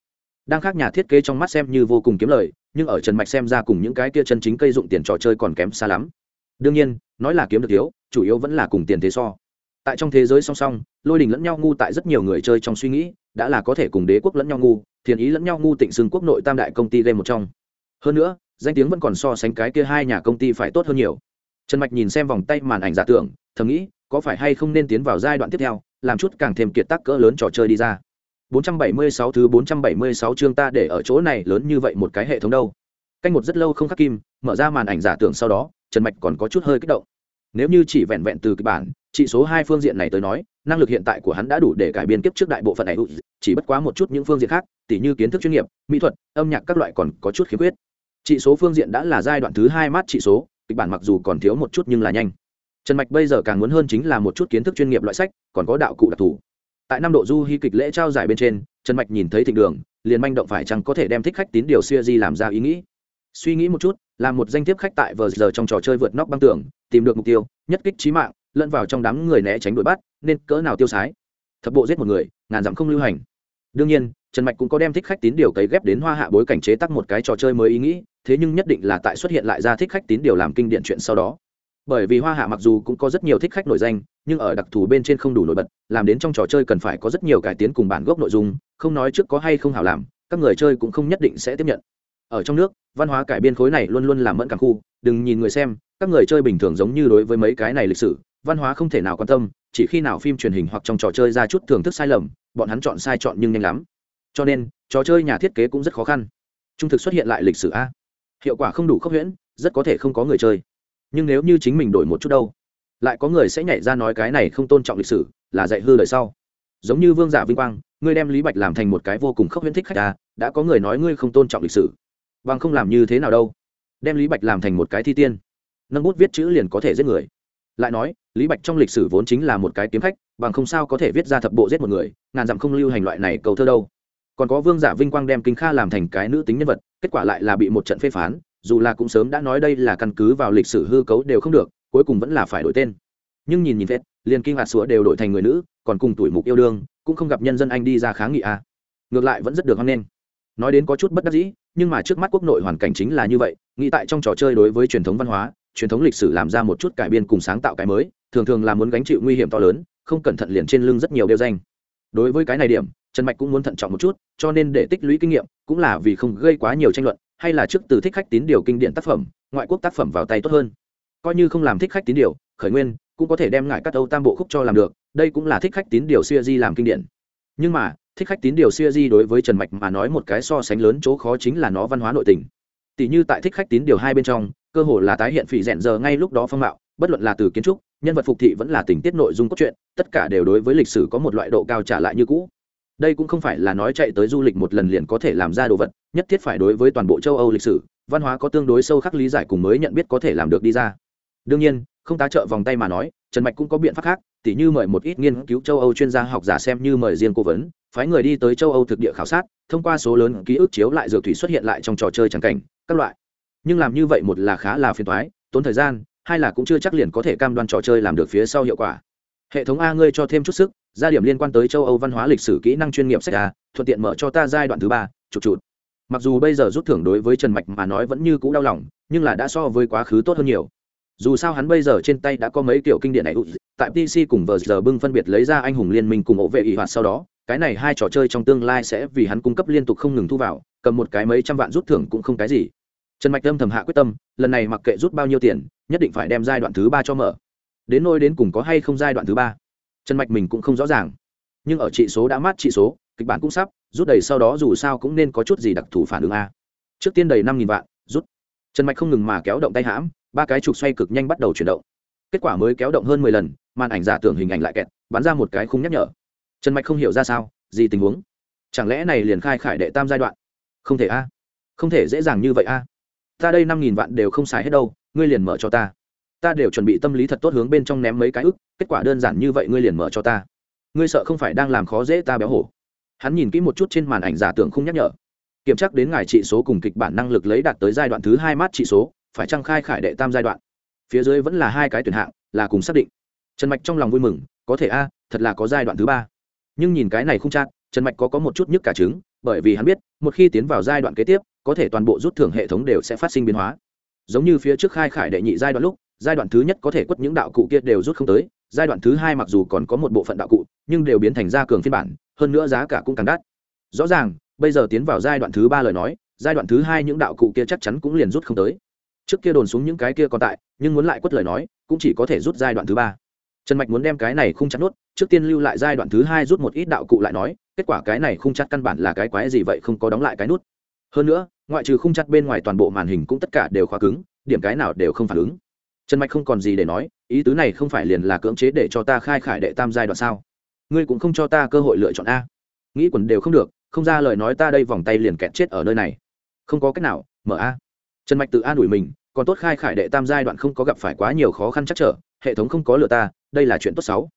đang khác nhà thiết kế trong mắt xem như vô cùng kiếm lời, nhưng ở trần mạch xem ra cùng những cái kia chân chính cây dụng tiền trò chơi còn kém xa lắm. Đương nhiên, nói là kiếm được thiếu, chủ yếu vẫn là cùng tiền thế so tại trong thế giới song song, lôi đình lẫn nhau ngu tại rất nhiều người chơi trong suy nghĩ, đã là có thể cùng đế quốc lẫn nhau ngu, thiền ý lẫn nhau ngu tịnh xưng quốc nội tam đại công ty game một trong. Hơn nữa, danh tiếng vẫn còn so sánh cái kia hai nhà công ty phải tốt hơn nhiều. Trần mạch nhìn xem vòng tay màn ảnh giả tưởng, thầm nghĩ, có phải hay không nên tiến vào giai đoạn tiếp theo, làm chút càng thêm kiệt tác cỡ lớn trò chơi đi ra. 476 thứ 476 chương ta để ở chỗ này lớn như vậy một cái hệ thống đâu. Canh một rất lâu không khắc kim, mở ra màn ảnh giả tưởng sau đó, trần mạch còn có chút hơi kích động nếu như chỉ vẹn vẹn từ kịch bản, chỉ số hai phương diện này tới nói, năng lực hiện tại của hắn đã đủ để cải biên kiếp trước đại bộ phận này. Chỉ bất quá một chút những phương diện khác, tỉ như kiến thức chuyên nghiệp, mỹ thuật, âm nhạc các loại còn có chút khiếm khuyết. Chỉ số phương diện đã là giai đoạn thứ hai mát chỉ số, kịch bản mặc dù còn thiếu một chút nhưng là nhanh. Trần mạch bây giờ càng muốn hơn chính là một chút kiến thức chuyên nghiệp loại sách, còn có đạo cụ đặc thù. Tại năm độ du hy kịch lễ trao giải bên trên, trần mạch nhìn thấy thịnh đường, liền manh động phải chăng có thể đem thích khách tín điều siêu di làm ra ý nghĩ. Suy nghĩ một chút làm một danh thiếp khách tại vờ giờ trong trò chơi vượt nóc băng tường, tìm được mục tiêu, nhất kích trí mạng, lẫn vào trong đám người né tránh đuổi bắt, nên cỡ nào tiêu sái. Thập bộ giết một người, ngàn dặm không lưu hành. Đương nhiên, trần mạch cũng có đem thích khách tín điều cấy ghép đến hoa hạ bối cảnh chế tắc một cái trò chơi mới ý nghĩ, thế nhưng nhất định là tại xuất hiện lại ra thích khách tín điều làm kinh điển chuyện sau đó. Bởi vì hoa hạ mặc dù cũng có rất nhiều thích khách nổi danh, nhưng ở đặc thù bên trên không đủ nổi bật, làm đến trong trò chơi cần phải có rất nhiều cải tiến cùng bản gốc nội dung, không nói trước có hay không hảo làm, các người chơi cũng không nhất định sẽ tiếp nhận ở trong nước, văn hóa cải biên khối này luôn luôn làm mẫn cảm khu. Đừng nhìn người xem, các người chơi bình thường giống như đối với mấy cái này lịch sử, văn hóa không thể nào quan tâm, chỉ khi nào phim truyền hình hoặc trong trò chơi ra chút thưởng thức sai lầm, bọn hắn chọn sai chọn nhưng nhanh lắm. Cho nên, trò chơi nhà thiết kế cũng rất khó khăn. Trung thực xuất hiện lại lịch sử a. Hiệu quả không đủ khốc huyễn, rất có thể không có người chơi. Nhưng nếu như chính mình đổi một chút đâu, lại có người sẽ nhảy ra nói cái này không tôn trọng lịch sử, là dạy hư đời sau. Giống như vương giả vinh quang, ngươi đem lý bạch làm thành một cái vô cùng khốc huyễn thích khách ta đã có người nói ngươi không tôn trọng lịch sử bằng không làm như thế nào đâu. Đem lý bạch làm thành một cái thi tiên. Nâng bút viết chữ liền có thể giết người. Lại nói, lý bạch trong lịch sử vốn chính là một cái kiếm khách, bằng không sao có thể viết ra thập bộ giết một người, ngàn dặm không lưu hành loại này cầu thơ đâu. Còn có vương giả vinh quang đem kinh kha làm thành cái nữ tính nhân vật, kết quả lại là bị một trận phê phán, dù là cũng sớm đã nói đây là căn cứ vào lịch sử hư cấu đều không được, cuối cùng vẫn là phải đổi tên. Nhưng nhìn nhìn vết, liền kinh hạt sủa đều đổi thành người nữ, còn cùng tuổi mục yêu đương, cũng không gặp nhân dân anh đi ra kháng nghị a à. ngược lại vẫn rất được hoan nghênh nói đến có chút bất đắc dĩ, nhưng mà trước mắt quốc nội hoàn cảnh chính là như vậy, nghĩ tại trong trò chơi đối với truyền thống văn hóa, truyền thống lịch sử làm ra một chút cải biên cùng sáng tạo cái mới, thường thường là muốn gánh chịu nguy hiểm to lớn, không cẩn thận liền trên lưng rất nhiều đeo danh. Đối với cái này điểm, trần mạch cũng muốn thận trọng một chút, cho nên để tích lũy kinh nghiệm, cũng là vì không gây quá nhiều tranh luận, hay là trước từ thích khách tín điều kinh điển tác phẩm, ngoại quốc tác phẩm vào tay tốt hơn. Coi như không làm thích khách tín điều, khởi nguyên cũng có thể đem ngại các âu tam bộ khúc cho làm được, đây cũng là thích khách tín điều siêu di làm kinh điển. Nhưng mà thích khách tín điều siêu di đối với trần mạch mà nói một cái so sánh lớn chỗ khó chính là nó văn hóa nội tình. Tỷ như tại thích khách tín điều hai bên trong, cơ hồ là tái hiện phỉ rẽn giờ ngay lúc đó phong mạo, bất luận là từ kiến trúc, nhân vật phục thị vẫn là tình tiết nội dung cốt truyện, tất cả đều đối với lịch sử có một loại độ cao trả lại như cũ. Đây cũng không phải là nói chạy tới du lịch một lần liền có thể làm ra đồ vật, nhất thiết phải đối với toàn bộ châu âu lịch sử, văn hóa có tương đối sâu khắc lý giải cùng mới nhận biết có thể làm được đi ra. Đương nhiên không tá trợ vòng tay mà nói, trần mạch cũng có biện pháp khác, tỉ như mời một ít nghiên cứu châu âu chuyên gia học giả xem như mời riêng cố vấn, phái người đi tới châu âu thực địa khảo sát, thông qua số lớn ký ức chiếu lại dược thủy xuất hiện lại trong trò chơi trắng cảnh, các loại. Nhưng làm như vậy một là khá là phiền toái, tốn thời gian, hai là cũng chưa chắc liền có thể cam đoan trò chơi làm được phía sau hiệu quả. Hệ thống a ngươi cho thêm chút sức gia điểm liên quan tới châu âu văn hóa lịch sử kỹ năng chuyên nghiệp sách a, thuận tiện mở cho ta giai đoạn thứ ba chụt chụt mặc dù bây giờ rút thưởng đối với trần mạch mà nói vẫn như cũ đau lòng, nhưng là đã so với quá khứ tốt hơn nhiều dù sao hắn bây giờ trên tay đã có mấy kiểu kinh điển này, tại pc cùng vờ giờ bưng phân biệt lấy ra anh hùng liên minh cùng ổ vệ ỷ hoạt sau đó, cái này hai trò chơi trong tương lai sẽ vì hắn cung cấp liên tục không ngừng thu vào, cầm một cái mấy trăm vạn rút thưởng cũng không cái gì. Trần mạch âm thầm hạ quyết tâm, lần này mặc kệ rút bao nhiêu tiền, nhất định phải đem giai đoạn thứ ba cho mở. Đến nôi đến cùng có hay không giai đoạn thứ ba, trần mạch mình cũng không rõ ràng. Nhưng ở trị số đã mát trị số, kịch bản cũng sắp, rút đầy sau đó dù sao cũng nên có chút gì đặc thù phản ứng a. Trước tiên đầy năm nghìn vạn, rút. Trần mạch không ngừng mà kéo động tay hãm ba cái trục xoay cực nhanh bắt đầu chuyển động. Kết quả mới kéo động hơn mười lần, màn ảnh giả tưởng hình ảnh lại kẹt, bắn ra một cái khung nhắc nhở. Trần mạch không hiểu ra sao, gì tình huống? Chẳng lẽ này liền khai khải đệ tam giai đoạn? Không thể a. Không thể dễ dàng như vậy a. Ta đây năm nghìn vạn đều không xài hết đâu, ngươi liền mở cho ta. Ta đều chuẩn bị tâm lý thật tốt hướng bên trong ném mấy cái ức, kết quả đơn giản như vậy ngươi liền mở cho ta. Ngươi sợ không phải đang làm khó dễ ta béo hổ. Hắn nhìn kỹ một chút trên màn ảnh giả tưởng không nhắc nhở. Kiểm tra đến ngài trị số cùng kịch bản năng lực lấy đạt tới giai đoạn thứ hai mát trị số phải trăng khai khải đệ tam giai đoạn. Phía dưới vẫn là hai cái tuyển hạng, là cùng xác định. Trần mạch trong lòng vui mừng, có thể a à, thật là có giai đoạn thứ ba. Nhưng nhìn cái này không chát trần mạch có có một chút nhức cả trứng, bởi vì hắn biết, một khi tiến vào giai đoạn kế tiếp, có thể toàn bộ rút thưởng hệ thống đều sẽ phát sinh biến hóa. Giống như phía trước khai khải đệ nhị giai đoạn lúc, giai đoạn thứ nhất có thể quất những đạo cụ kia đều rút không tới, giai đoạn thứ hai mặc dù còn có một bộ phận đạo cụ, nhưng đều biến thành gia cường phiên bản, hơn nữa giá cả cũng càng đắt. Rõ ràng, bây giờ tiến vào giai đoạn thứ ba lời nói, giai đoạn thứ hai những đạo cụ kia chắc chắn cũng liền rút không tới trước kia đồn xuống những cái kia còn tại, nhưng muốn lại quất lời nói, cũng chỉ có thể rút giai đoạn thứ ba. Trần mạch muốn đem cái này không chặt nốt, trước tiên lưu lại giai đoạn thứ hai rút một ít đạo cụ lại nói, kết quả cái này không chặt căn bản là cái quái gì vậy không có đóng lại cái nút. Hơn nữa, ngoại trừ không chặt bên ngoài toàn bộ màn hình cũng tất cả đều khóa cứng, điểm cái nào đều không phản ứng. Trần mạch không còn gì để nói, ý tứ này không phải liền là cưỡng chế để cho ta khai khải đệ tam giai đoạn sao? Ngươi cũng không cho ta cơ hội lựa chọn a. Nghĩ quần đều không được, không ra lời nói ta đây vòng tay liền kẹt chết ở nơi này. Không có cách nào, mở a. Trần mạch tự an ủi mình còn tốt khai khải đệ tam giai đoạn không có gặp phải quá nhiều khó khăn chắc trở, hệ thống không có lừa ta, đây là chuyện tốt sáu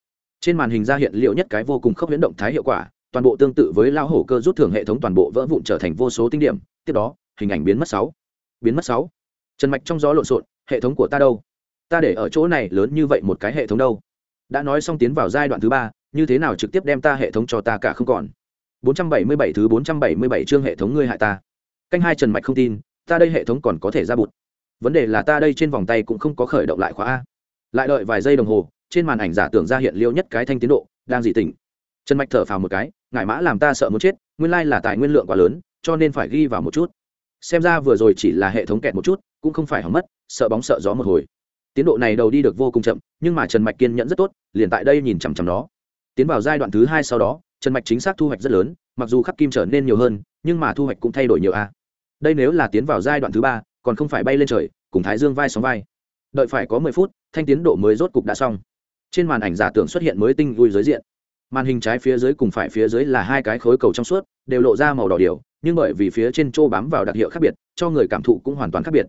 trên màn hình ra hiện liệu nhất cái vô cùng khốc huyễn động thái hiệu quả, toàn bộ tương tự với lao hổ cơ rút thưởng hệ thống toàn bộ vỡ vụn trở thành vô số tinh điểm, tiếp đó, hình ảnh biến mất sáu. Biến mất sáu. Trần mạch trong gió lộn xộn, hệ thống của ta đâu? Ta để ở chỗ này lớn như vậy một cái hệ thống đâu? Đã nói xong tiến vào giai đoạn thứ ba, như thế nào trực tiếp đem ta hệ thống cho ta cả không còn? 477 thứ 477 chương hệ thống ngươi hại ta. Canh hai trần mạch không tin, ta đây hệ thống còn có thể ra bụt vấn đề là ta đây trên vòng tay cũng không có khởi động lại khóa a. Lại đợi vài giây đồng hồ, trên màn ảnh giả tưởng ra hiện liêu nhất cái thanh tiến độ, đang dị tỉnh. Trần mạch thở phào một cái ngại mã làm ta sợ muốn chết, nguyên lai là tài nguyên lượng quá lớn, cho nên phải ghi vào một chút. Xem ra vừa rồi chỉ là hệ thống kẹt một chút, cũng không phải hỏng mất, sợ bóng sợ gió một hồi. Tiến độ này đầu đi được vô cùng chậm, nhưng mà trần mạch kiên nhẫn rất tốt, liền tại đây nhìn chằm chằm đó. tiến vào giai đoạn thứ hai sau đó, trần mạch chính xác thu hoạch rất lớn, mặc dù khắc kim trở nên nhiều hơn, nhưng mà thu hoạch cũng thay đổi nhiều a. Đây nếu là tiến vào giai đoạn thứ ba còn không phải bay lên trời, cùng thái dương vai sóng vai. Đợi phải có mười phút, thanh tiến độ mới rốt cục đã xong. Trên màn ảnh giả tưởng xuất hiện mới tinh vui giới diện. Màn hình trái phía dưới cùng phải phía dưới là hai cái khối cầu trong suốt, đều lộ ra màu đỏ điều, nhưng bởi vì phía trên trô bám vào đặc hiệu khác biệt, cho người cảm thụ cũng hoàn toàn khác biệt.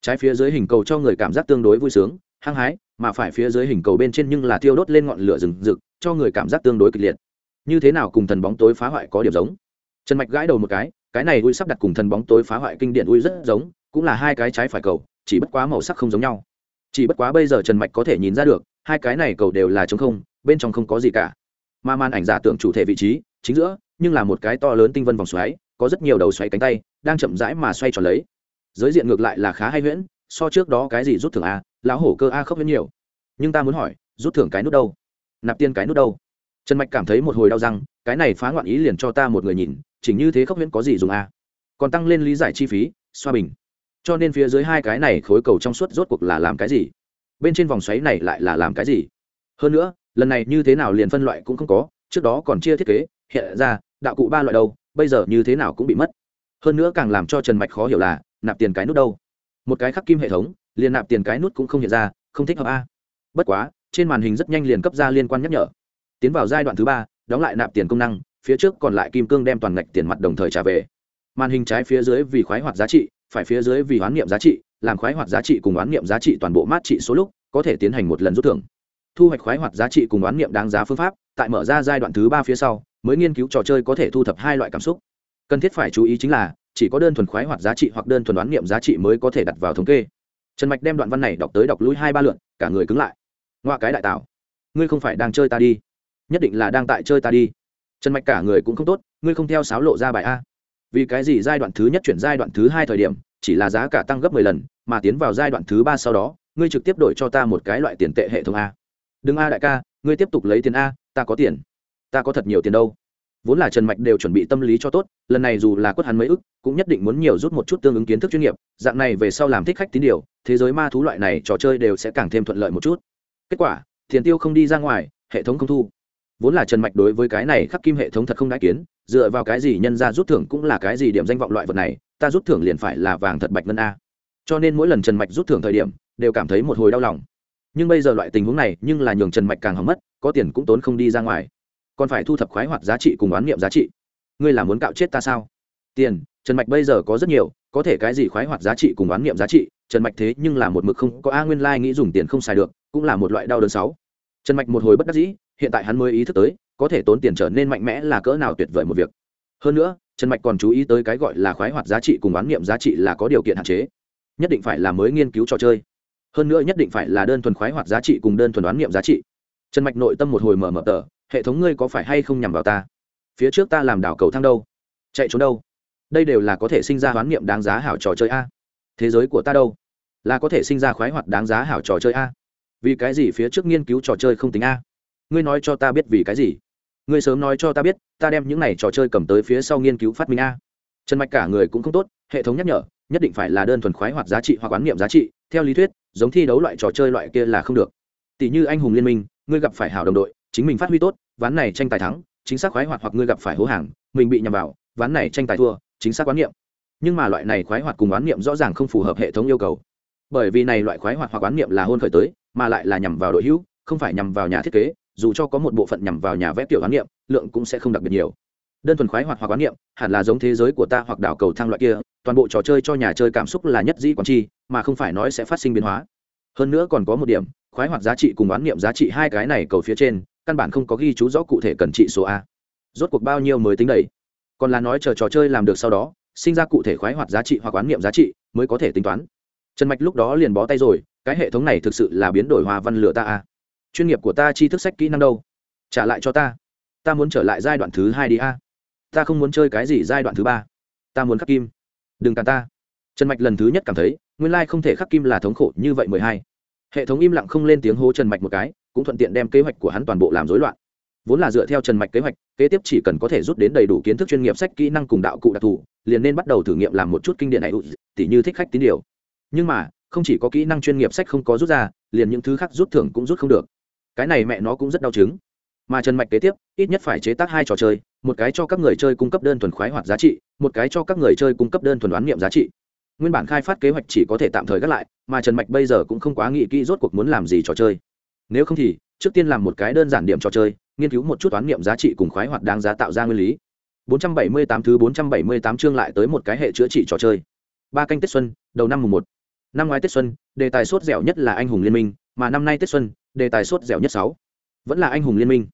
Trái phía dưới hình cầu cho người cảm giác tương đối vui sướng, hăng hái, mà phải phía dưới hình cầu bên trên nhưng là thiêu đốt lên ngọn lửa rừng rực, cho người cảm giác tương đối kịch liệt. Như thế nào cùng thần bóng tối phá hoại có điểm giống? Trần mạch gãi đầu một cái cái này ui sắp đặt cùng thần bóng tối phá hoại kinh điển ui rất giống cũng là hai cái trái phải cầu, chỉ bất quá màu sắc không giống nhau. Chỉ bất quá bây giờ trần mạch có thể nhìn ra được, hai cái này cầu đều là t không, bên trong không có gì cả. Mà màn ảnh giả tưởng chủ thể vị trí, chính giữa, nhưng là một cái to lớn tinh vân vòng xoáy, có rất nhiều đầu xoáy cánh tay, đang chậm rãi mà xoay tròn lấy. Giới diện ngược lại là khá hay huyễn, so trước đó cái gì rút thưởng a, lão hổ cơ a khốc huyễn nhiều. Nhưng ta muốn hỏi, rút thưởng cái nút đâu? Nạp tiền cái nút đâu? Trần mạch cảm thấy một hồi đau răng, cái này phá ngoạn ý liền cho ta một người nhìn, chỉnh như thế khốc huyễn có gì dùng a? Còn tăng lên lý giải chi phí, xoa bình cho nên phía dưới hai cái này khối cầu trong suốt rốt cuộc là làm cái gì? Bên trên vòng xoáy này lại là làm cái gì? Hơn nữa, lần này như thế nào liền phân loại cũng không có, trước đó còn chia thiết kế, hiện ra, đạo cụ ba loại đâu, bây giờ như thế nào cũng bị mất. Hơn nữa càng làm cho trần mạch khó hiểu là, nạp tiền cái nút đâu? Một cái khắc kim hệ thống, liền nạp tiền cái nút cũng không hiện ra, không thích hợp a. Bất quá, trên màn hình rất nhanh liền cấp ra liên quan nhắc nhở. Tiến vào giai đoạn thứ ba, đóng lại nạp tiền công năng, phía trước còn lại kim cương đem toàn ngạch tiền mặt đồng thời trả về. Màn hình trái phía dưới vì khoái hoạt giá trị phải phía dưới vì hoán niệm giá trị, làm khoái hoạt giá trị cùng oán niệm giá trị toàn bộ mát trị số lúc, có thể tiến hành một lần rút thưởng. Thu hoạch khoái hoạt giá trị cùng oán niệm đáng giá phương pháp, tại mở ra giai đoạn thứ ba phía sau, mới nghiên cứu trò chơi có thể thu thập hai loại cảm xúc. Cần thiết phải chú ý chính là, chỉ có đơn thuần khoái hoạt giá trị hoặc đơn thuần đoán niệm giá trị mới có thể đặt vào thống kê. Trần mạch đem đoạn văn này đọc tới đọc lũi hai ba lượn cả người cứng lại. Ngoa cái đại tạo ngươi không phải đang chơi ta đi. Nhất định là đang tại chơi ta đi. Trần mạch cả người cũng không tốt, ngươi không theo sáo lộ ra bài a vì cái gì giai đoạn thứ nhất chuyển giai đoạn thứ hai thời điểm, chỉ là giá cả tăng gấp mười lần, mà tiến vào giai đoạn thứ ba sau đó, ngươi trực tiếp đổi cho ta một cái loại tiền tệ hệ thống a. Đừng a đại ca, ngươi tiếp tục lấy tiền a, ta có tiền. Ta có thật nhiều tiền đâu. Vốn là trần mạch đều chuẩn bị tâm lý cho tốt, lần này dù là quất hắn mấy ức, cũng nhất định muốn nhiều rút một chút tương ứng kiến thức chuyên nghiệp, dạng này về sau làm thích khách tín điều, thế giới ma thú loại này trò chơi đều sẽ càng thêm thuận lợi một chút. Kết quả, tiền tiêu không đi ra ngoài, hệ thống không thu vốn là trần mạch đối với cái này khắc kim hệ thống thật không đã kiến, dựa vào cái gì nhân ra rút thưởng cũng là cái gì điểm danh vọng loại vật này, ta rút thưởng liền phải là vàng thật bạch ngân a. Cho nên mỗi lần trần mạch rút thưởng thời điểm, đều cảm thấy một hồi đau lòng. Nhưng bây giờ loại tình huống này, nhưng là nhường trần mạch càng hỏng mất, có tiền cũng tốn không đi ra ngoài. Còn phải thu thập khoái hoạt giá trị cùng oán niệm giá trị. Ngươi là muốn cạo chết ta sao? Tiền, trần mạch bây giờ có rất nhiều, có thể cái gì khoái hoạt giá trị cùng oán niệm giá trị? Trần mạch thế nhưng là một mực không có a nguyên lai、like、nghĩ dùng tiền không xài được, cũng là một loại đau đớn sáu trần mạch một hồi bất đắc dĩ hiện tại hắn mới ý thức tới, có thể tốn tiền trở nên mạnh mẽ là cỡ nào tuyệt vời một việc. Hơn nữa, trần mạch còn chú ý tới cái gọi là khoái hoạt giá trị cùng oán niệm giá trị là có điều kiện hạn chế. Nhất định phải là mới nghiên cứu trò chơi. Hơn nữa nhất định phải là đơn thuần khoái hoạt giá trị cùng đơn thuần đoán niệm giá trị. Trần mạch nội tâm một hồi mở mở tờ, hệ thống ngươi có phải hay không nhằm vào ta? Phía trước ta làm đảo cầu thang đâu? Chạy trốn đâu? Đây đều là có thể sinh ra hoán niệm đáng giá hảo trò chơi a. Thế giới của ta đâu? Là có thể sinh ra khoái hoạt đáng giá hảo trò chơi a. Vì cái gì phía trước nghiên cứu trò chơi không tính a? Ngươi nói cho ta biết vì cái gì? Ngươi sớm nói cho ta biết, ta đem những này trò chơi cầm tới phía sau nghiên cứu phát minh a. Trần mạch cả người cũng không tốt, hệ thống nhắc nhở, nhất định phải là đơn thuần khoái hoạt giá trị hoặc quán niệm giá trị, theo lý thuyết, giống thi đấu loại trò chơi loại kia là không được. Tỷ như anh hùng liên minh, ngươi gặp phải hảo đồng đội, chính mình phát huy tốt, ván này tranh tài thắng, chính xác khoái hoạt hoặc ngươi gặp phải hố hàng, mình bị nhầm vào, ván này tranh tài thua, chính xác quán niệm. Nhưng mà loại này khoái hoạt cùng quán niệm rõ ràng không phù hợp hệ thống yêu cầu. Bởi vì này loại khoái hoạt hoặc quán niệm là hôn khởi tới, mà lại là nhằm vào đội hữu, không phải nhằm vào nhà thiết kế dù cho có một bộ phận nhằm vào nhà vẽ tiểu quán niệm, lượng cũng sẽ không đặc biệt nhiều. Đơn thuần khoái hoạt hoặc quán niệm, hẳn là giống thế giới của ta hoặc đảo cầu thang loại kia, toàn bộ trò chơi cho nhà chơi cảm xúc là nhất dĩ quán chi, mà không phải nói sẽ phát sinh biến hóa. Hơn nữa còn có một điểm, khoái hoạt giá trị cùng quán niệm giá trị hai cái này cầu phía trên, căn bản không có ghi chú rõ cụ thể cần trị số a. Rốt cuộc bao nhiêu mới tính đầy? Còn là nói chờ trò chơi làm được sau đó, sinh ra cụ thể khoái hoạt giá trị hoặc quán niệm giá trị mới có thể tính toán. Trần mạch lúc đó liền bó tay rồi, cái hệ thống này thực sự là biến đổi hòa văn lửa ta a chuyên nghiệp của ta chi thức sách kỹ năng đâu? Trả lại cho ta. Ta muốn trở lại giai đoạn thứ hai đi a. Ta không muốn chơi cái gì giai đoạn thứ ba. Ta muốn khắc kim. Đừng càn ta. Trần mạch lần thứ nhất cảm thấy, nguyên lai không thể khắc kim là thống khổ như vậy mười hai. Hệ thống im lặng không lên tiếng hô trần mạch một cái, cũng thuận tiện đem kế hoạch của hắn toàn bộ làm rối loạn. Vốn là dựa theo trần mạch kế hoạch, kế tiếp chỉ cần có thể rút đến đầy đủ kiến thức chuyên nghiệp sách kỹ năng cùng đạo cụ đặc thù, liền nên bắt đầu thử nghiệm làm một chút kinh điển này, tỉ như thích khách tín điều. Nhưng mà, không chỉ có kỹ năng chuyên nghiệp sách không có rút ra, liền những thứ khác rút thưởng cũng rút không được cái này mẹ nó cũng rất đau chứng. Mà trần mạch kế tiếp, ít nhất phải chế tác hai trò chơi, một cái cho các người chơi cung cấp đơn thuần khoái hoạt giá trị, một cái cho các người chơi cung cấp đơn thuần đoán niệm giá trị. Nguyên bản khai phát kế hoạch chỉ có thể tạm thời gác lại, mà trần mạch bây giờ cũng không quá nghĩ kỹ rốt cuộc muốn làm gì trò chơi. Nếu không thì, trước tiên làm một cái đơn giản điểm trò chơi, nghiên cứu một chút toán niệm giá trị cùng khoái hoạt đáng giá tạo ra nguyên lý. 478 thứ 478 chương lại tới một cái hệ chữa trị trò chơi. Ba canh tết xuân, đầu năm mùng một. Năm ngoái tết xuân, đề tài sốt dẻo nhất là anh hùng liên minh mà năm nay tết xuân, đề tài sốt dẻo nhất sáu. Vẫn là anh hùng liên minh.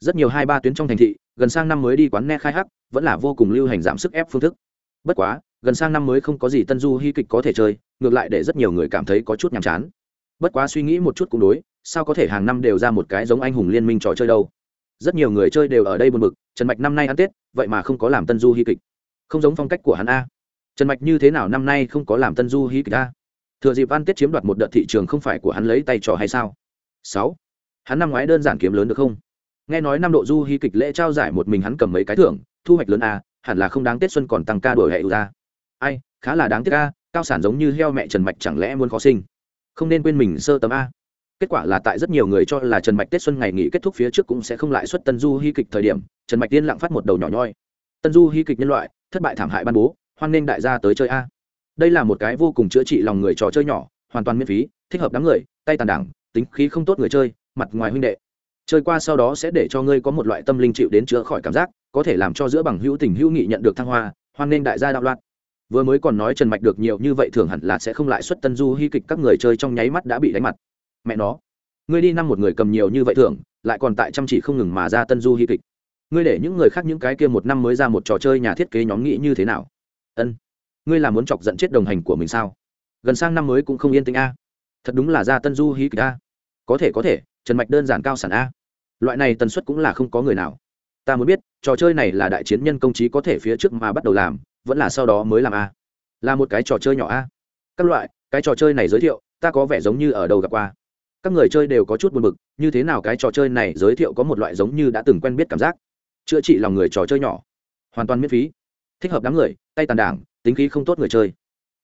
Rất nhiều hai ba tuyến trong thành thị, gần sang năm mới đi quán ne khai hắc, vẫn là vô cùng lưu hành giảm sức ép phương thức. Bất quá, gần sang năm mới không có gì tân du hy kịch có thể chơi, ngược lại để rất nhiều người cảm thấy có chút nhàm chán. Bất quá suy nghĩ một chút cũng đối, sao có thể hàng năm đều ra một cái giống anh hùng liên minh trò chơi đâu. Rất nhiều người chơi đều ở đây buồn bực, trần mạch năm nay ăn tết, vậy mà không có làm tân du hy kịch. Không giống phong cách của hắn a. Trần mạch như thế nào năm nay không có làm tân du hy kịch a? Thừa dịp ăn tết chiếm đoạt một đợt thị trường không phải của hắn lấy tay trò hay sao? Sáu. Hắn năm ngoái đơn giản kiếm lớn được không? Nghe nói năm độ du hy kịch lễ trao giải một mình hắn cầm mấy cái thưởng, thu hoạch lớn à? hẳn là không đáng tết xuân còn tăng ca đổi hệ ra. Ai, khá là đáng tiếc a, cao sản giống như heo mẹ trần mạch chẳng lẽ muốn khó sinh? Không nên quên mình sơ tấm a. Kết quả là tại rất nhiều người cho là trần mạch tết xuân ngày nghỉ kết thúc phía trước cũng sẽ không lại xuất tân du hy kịch thời điểm, trần mạch tiên lặng phát một đầu nhỏ nhoi. Tân du hy kịch nhân loại, thất bại thảm hại ban bố, hoan nghênh đại gia tới chơi a đây là một cái vô cùng chữa trị lòng người trò chơi nhỏ, hoàn toàn miễn phí, thích hợp đám người, tay tàn đảng, tính khí không tốt người chơi, mặt ngoài huynh đệ. Chơi qua sau đó sẽ để cho ngươi có một loại tâm linh chịu đến chữa khỏi cảm giác, có thể làm cho giữa bằng hữu tình hữu nghị nhận được thăng hoa, hoan nên đại gia đạo loạn. Vừa mới còn nói trần mạch được nhiều như vậy thường hẳn là sẽ không lại xuất tân du hy kịch các người chơi trong nháy mắt đã bị đánh mặt. Mẹ nó, ngươi đi năm một người cầm nhiều như vậy thường lại còn tại chăm chỉ không ngừng mà ra tân du hy kịch. Ngươi để những người khác những cái kia một năm mới ra một trò chơi nhà thiết kế nhóm nghĩ như thế nào? Ân ngươi là muốn chọc giận chết đồng hành của mình sao? Gần sang năm mới cũng không yên tĩnh a. Thật đúng là ra tân du hí kịch a. Có thể có thể, trần mạch đơn giản cao sản a. Loại này tần suất cũng là không có người nào. Ta muốn biết, trò chơi này là đại chiến nhân công trí có thể phía trước mà bắt đầu làm, vẫn là sau đó mới làm a? Là một cái trò chơi nhỏ a. Các loại, cái trò chơi này giới thiệu, ta có vẻ giống như ở đầu gặp qua. Các người chơi đều có chút buồn bực, như thế nào cái trò chơi này giới thiệu có một loại giống như đã từng quen biết cảm giác? Chữa trị lòng người trò chơi nhỏ. Hoàn toàn miễn phí. Thích hợp đám người, tay tàn đảng tính khí không tốt người chơi.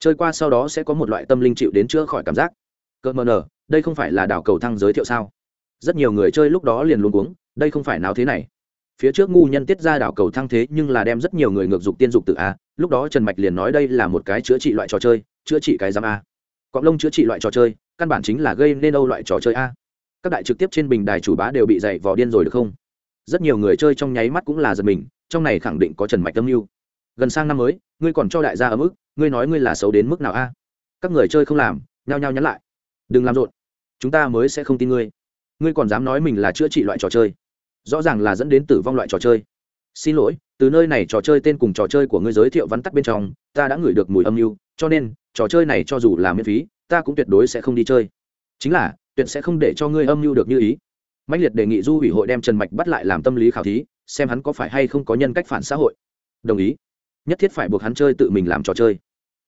Chơi qua sau đó sẽ có một loại tâm linh chịu đến chữa khỏi cảm giác. Cơ mờ nờ, đây không phải là đảo cầu thăng giới thiệu sao? Rất nhiều người chơi lúc đó liền luôn uống đây không phải nào thế này. Phía trước ngu nhân tiết ra đảo cầu thăng thế nhưng là đem rất nhiều người ngược dục tiên dục tự a, lúc đó trần mạch liền nói đây là một cái chữa trị loại trò chơi, chữa trị cái giám a. Cọng lông chữa trị loại trò chơi, căn bản chính là gây nên âu loại trò chơi a. Các đại trực tiếp trên bình đài chủ bá đều bị dày vò điên rồi được không? Rất nhiều người chơi trong nháy mắt cũng là giật mình, trong này khẳng định có trần mạch tâm mưu gần sang năm mới, ngươi còn cho đại gia ở mức ngươi nói ngươi là xấu đến mức nào a? Các người chơi không làm, nhao nhao nhắn lại. Đừng làm rộn. Chúng ta mới sẽ không tin ngươi. Ngươi còn dám nói mình là chữa trị loại trò chơi. Rõ ràng là dẫn đến tử vong loại trò chơi. Xin lỗi, từ nơi này trò chơi tên cùng trò chơi của ngươi giới thiệu vắn tắt bên trong, ta đã ngửi được mùi âm mưu, cho nên, trò chơi này cho dù là miễn phí, ta cũng tuyệt đối sẽ không đi chơi. Chính là, tuyệt sẽ không để cho ngươi âm mưu được như ý. Mạnh liệt đề nghị du ủy hội đem trần mạch bắt lại làm tâm lý khảo thí, xem hắn có phải hay không có nhân cách phản xã hội. Đồng ý nhất thiết phải buộc hắn chơi tự mình làm trò chơi.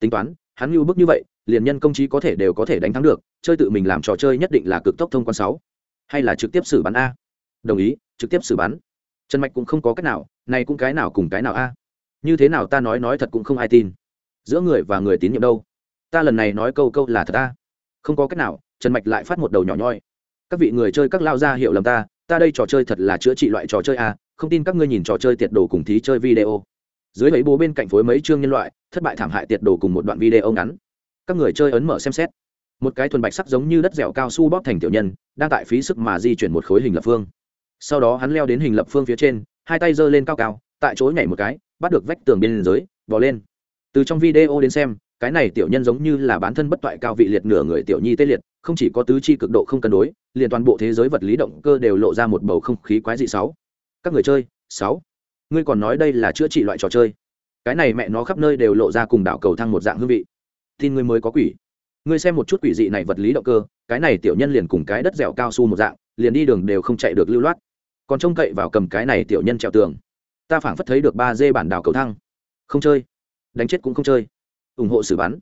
Tính toán, hắn lưu bức như vậy, liền nhân công trí có thể đều có thể đánh thắng được, chơi tự mình làm trò chơi nhất định là cực tốc thông quan sáu. Hay là trực tiếp xử bắn a? Đồng ý, trực tiếp xử bắn. Trần mạch cũng không có cách nào, này cũng cái nào cùng cái nào a? Như thế nào ta nói nói thật cũng không ai tin. Giữa người và người tín nhiệm đâu? Ta lần này nói câu câu là thật ta không có cách nào, trần mạch lại phát một đầu nhỏ nhoi. Các vị người chơi các lao ra hiểu lầm ta ta đây trò chơi thật là chữa trị loại trò chơi a, không tin các ngươi nhìn trò chơi tiệt đồ cùng thí chơi video dưới mấy bố bên cạnh phối mấy chương nhân loại, thất bại thảm hại tiệt đồ cùng một đoạn video ngắn. Các người chơi ấn mở xem xét. Một cái thuần bạch sắc giống như đất dẻo cao su bóp thành tiểu nhân, đang tại phí sức mà di chuyển một khối hình lập phương. Sau đó hắn leo đến hình lập phương phía trên, hai tay giơ lên cao cao, tại chỗ nhảy một cái, bắt được vách tường bên dưới vò lên. Từ trong video đến xem, cái này tiểu nhân giống như là bán thân bất toại cao vị liệt nửa người tiểu nhi tê liệt, không chỉ có tứ chi cực độ không cân đối, liền toàn bộ thế giới vật lý động cơ đều lộ ra một bầu không khí quái dị sáu. Các người chơi, sáu ngươi còn nói đây là chữa trị loại trò chơi. Cái này mẹ nó khắp nơi đều lộ ra cùng đảo cầu thăng một dạng hương vị. Tin ngươi mới có quỷ. Ngươi xem một chút quỷ dị này vật lý động cơ, cái này tiểu nhân liền cùng cái đất dẻo cao su một dạng, liền đi đường đều không chạy được lưu loát. Còn trông cậy vào cầm cái này tiểu nhân trèo tường. Ta phảng phất thấy được ba dê bản đảo cầu thăng. Không chơi. Đánh chết cũng không chơi. Ủng hộ xử bắn.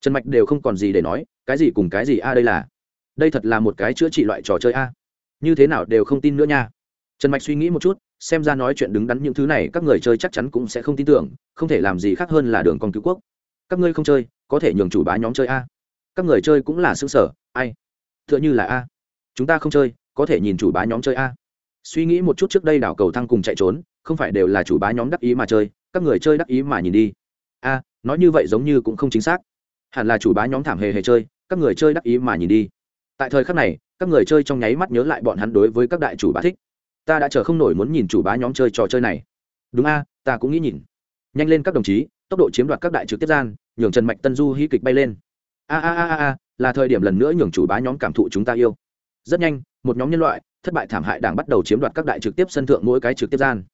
Trần mạch đều không còn gì để nói, cái gì cùng cái gì a, đây là đây thật là một cái chữa trị loại trò chơi a. Như thế nào đều không tin nữa nha. Trần mạch suy nghĩ một chút xem ra nói chuyện đứng đắn những thứ này, các người chơi chắc chắn cũng sẽ không tin tưởng, không thể làm gì khác hơn là đường con cứu quốc. Các ngươi không chơi, có thể nhường chủ bá nhóm chơi a. Các người chơi cũng là xương sở, ai? T h ư ợ n h ư là a. Chúng ta không chơi, có thể nhìn chủ bá nhóm chơi a. Suy nghĩ một chút trước đây đảo cầu thăng cùng chạy trốn, không phải đều là chủ bá nhóm đắc ý mà chơi, các người chơi đắc ý mà nhìn đi. A, nói như vậy giống như cũng không chính xác. Hẳn là chủ bá nhóm thảm hề hề chơi, các người chơi đắc ý mà nhìn đi. Tại thời khắc này, các người chơi trong nháy mắt nhớ lại bọn hắn đối với các đại chủ bá thích ta đã chờ không nổi muốn nhìn chủ bá nhóm chơi trò chơi này. Đúng a, ta cũng nghĩ nhìn. Nhanh lên các đồng chí, tốc độ chiếm đoạt các đại trực tiếp gian, nhường trần mạch tân du hí kịch bay lên. A a a a là thời điểm lần nữa nhường chủ bá nhóm cảm thụ chúng ta yêu. Rất nhanh, một nhóm nhân loại, thất bại thảm hại đảng bắt đầu chiếm đoạt các đại trực tiếp sân thượng mỗi cái trực tiếp gian.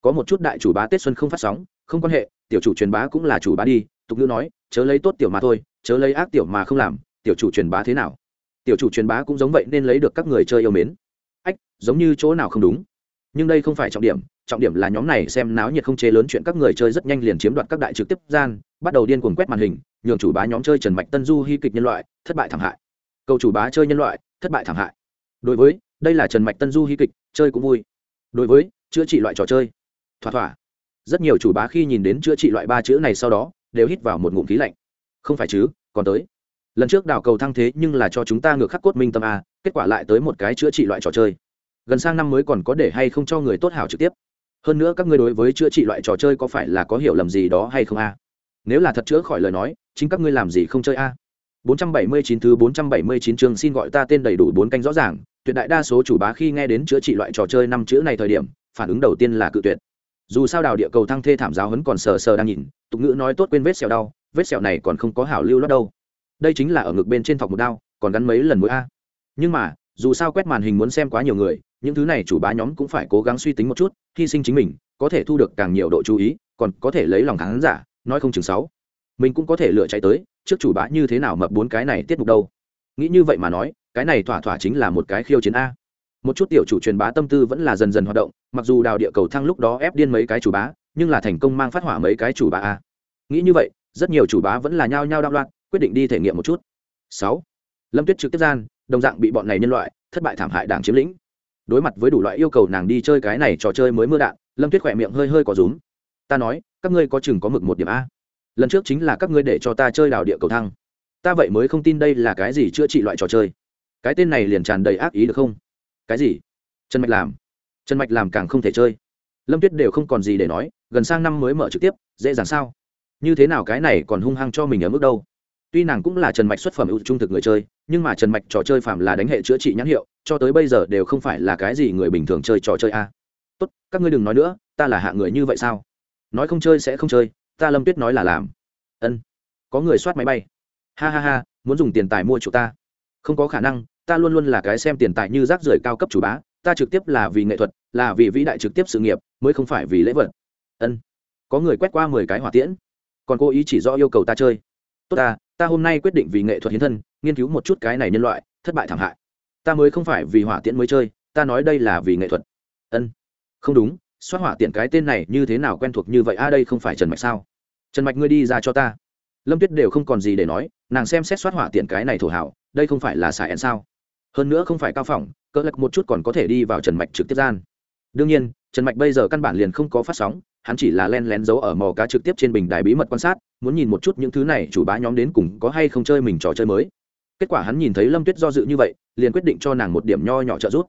Có một chút đại chủ bá tết xuân không phát sóng, không quan hệ, tiểu chủ truyền bá cũng là chủ bá đi, tục ngữ nói, chớ lấy tốt tiểu mà thôi, chớ lấy ác tiểu mà không làm, tiểu chủ truyền bá thế nào? Tiểu chủ truyền bá cũng giống vậy nên lấy được các người chơi yêu mến ách, giống như chỗ nào không đúng. Nhưng đây không phải trọng điểm trọng điểm là nhóm này xem náo nhiệt không chế lớn chuyện các người chơi rất nhanh liền chiếm đoạt các đại trực tiếp gian, bắt đầu điên cuồng quét màn hình, nhường chủ bá nhóm chơi trần mạch tân du hy kịch nhân loại, thất bại thảm hại. Cầu chủ bá chơi nhân loại, thất bại thảm hại. Đối với, đây là trần mạch tân du hy kịch, chơi cũng vui. Đối với, chữa trị loại trò chơi. Thỏa thỏa. Rất nhiều chủ bá khi nhìn đến chữa trị loại ba chữ này sau đó, đều hít vào một ngụm khí lạnh. Không phải chứ, còn tới lần trước đào cầu thăng thế nhưng là cho chúng ta ngược khắc cốt minh tâm a kết quả lại tới một cái chữa trị loại trò chơi gần sang năm mới còn có để hay không cho người tốt hảo trực tiếp hơn nữa các ngươi đối với chữa trị loại trò chơi có phải là có hiểu lầm gì đó hay không a nếu là thật chữa khỏi lời nói chính các ngươi làm gì không chơi a 479 thứ 479 chương xin gọi ta tên đầy đủ bốn canh rõ ràng, tuyệt đại đa số chủ bá khi nghe đến chữa trị loại trò chơi năm chữ này thời điểm, phản ứng đầu tiên là cự tuyệt. Dù sao đào địa cầu thăng thê thảm giáo hấn còn sờ sờ đang nhìn, tục ngữ nói tốt quên vết sẹo đau, vết sẹo này còn không có hảo lưu lót đâu. Đây chính là ở ngực bên trên thọc một đao, còn gắn mấy lần mũi a. Nhưng mà, dù sao quét màn hình muốn xem quá nhiều người, những thứ này chủ bá nhóm cũng phải cố gắng suy tính một chút, hy sinh chính mình, có thể thu được càng nhiều độ chú ý, còn có thể lấy lòng khán giả, nói không chừng sáu. Mình cũng có thể lựa chạy tới trước chủ bá như thế nào mập bốn cái này tiết mục đâu. Nghĩ như vậy mà nói cái này thỏa thỏa chính là một cái khiêu chiến a. Một chút tiểu chủ truyền bá tâm tư vẫn là dần dần hoạt động mặc dù đào địa cầu thăng lúc đó ép điên mấy cái chủ bá nhưng là thành công mang phát hỏa mấy cái chủ bá a. Nghĩ như vậy rất nhiều chủ bá vẫn là nhao nhao đạo loạn quyết định đi thể nghiệm một chút. Sáu, lâm tuyết trực tiếp gian, đồng dạng bị bọn này nhân loại thất bại thảm hại đảng chiếm lĩnh. Đối mặt với đủ loại yêu cầu nàng đi chơi cái này trò chơi mới mưa đạn, lâm tuyết khỏe miệng hơi hơi có rúm. Ta nói, các ngươi có chừng có mực một điểm a. Lần trước chính là các ngươi để cho ta chơi đào địa cầu thăng. Ta vậy mới không tin đây là cái gì chữa trị loại trò chơi. Cái tên này liền tràn đầy ác ý được không? Cái gì? Trần mạch làm. Trần mạch làm càng không thể chơi. Lâm tuyết đều không còn gì để nói, gần sang năm mới mở trực tiếp, dễ dàng sao? Như thế nào cái này còn hung hăng cho mình ở mức đâu? Tuy nàng cũng là trần mạch xuất phẩm ưu trung thực người chơi, nhưng mà trần mạch trò chơi phạm là đánh hệ chữa trị nhãn hiệu, cho tới bây giờ đều không phải là cái gì người bình thường chơi trò chơi a. Tốt, các ngươi đừng nói nữa, ta là hạ người như vậy sao? Nói không chơi sẽ không chơi, ta lâm tuyết nói là làm. Ân, có người soát máy bay. Ha ha ha, muốn dùng tiền tài mua chủ ta. Không có khả năng, ta luôn luôn là cái xem tiền tài như rác rưởi cao cấp chủ bá, ta trực tiếp là vì nghệ thuật, là vì vĩ đại trực tiếp sự nghiệp, mới không phải vì lễ vật. Ân, có người quét qua mười cái hỏa tiễn. Còn cố ý chỉ do yêu cầu ta chơi tốt ta ta hôm nay quyết định vì nghệ thuật hiến thân, nghiên cứu một chút cái này nhân loại, thất bại thảm hại. Ta mới không phải vì hỏa tiễn mới chơi, ta nói đây là vì nghệ thuật. Ân. Không đúng xoát hỏa tiện cái tên này như thế nào quen thuộc như vậy, a, đây không phải trần mạch sao? Trần mạch ngươi đi ra cho ta. Lâm tuyết đều không còn gì để nói, nàng xem xét xoát hỏa tiện cái này thổ hảo, đây không phải là xài ẹn sao? Hơn nữa không phải cao phỏng cỡ lật một chút còn có thể đi vào trần mạch trực tiếp gian. Đương nhiên trần mạch bây giờ căn bản liền không có phát sóng, hắn chỉ là len lén giấu ở mò cá trực tiếp trên bình đài bí mật quan sát, muốn nhìn một chút những thứ này chủ bá nhóm đến cùng có hay không chơi mình trò chơi mới. Kết quả hắn nhìn thấy lâm tuyết do dự như vậy, liền quyết định cho nàng một điểm nho nhỏ trợ giúp.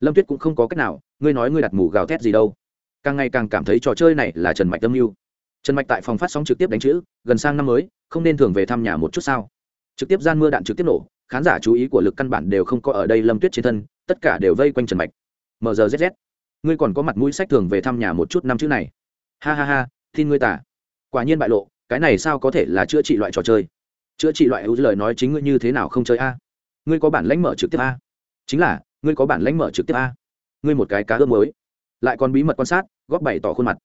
Lâm tuyết cũng không có cách nào, ngươi nói ngươi đặt mù gào thét gì đâu. Càng ngày càng cảm thấy trò chơi này là trần mạch tâm mưu. Trần mạch tại phòng phát sóng trực tiếp đánh chữ, gần sang năm mới, không nên thường về thăm nhà một chút sao. Trực tiếp gian mưa đạn trực tiếp nổ, khán giả chú ý của lực căn bản đều không có ở đây lâm tuyết trên thân, tất cả đều vây quanh trần mạch. Mrzz ngươi còn có mặt mũi sách thường về thăm nhà một chút năm chữ này. Ha ha ha, tin ngươi tả. Quả nhiên bại lộ, cái này sao có thể là chữa trị loại trò chơi? Chữa trị loại hữu lời nói chính ngươi như thế nào không chơi a? Ngươi có bản lãnh mở trực tiếp a? Chính là, ngươi có bản lãnh mở trực tiếp a? Ngươi một cái cá ướp mới lại còn bí mật quan sát, góp bày tỏ khuôn mặt.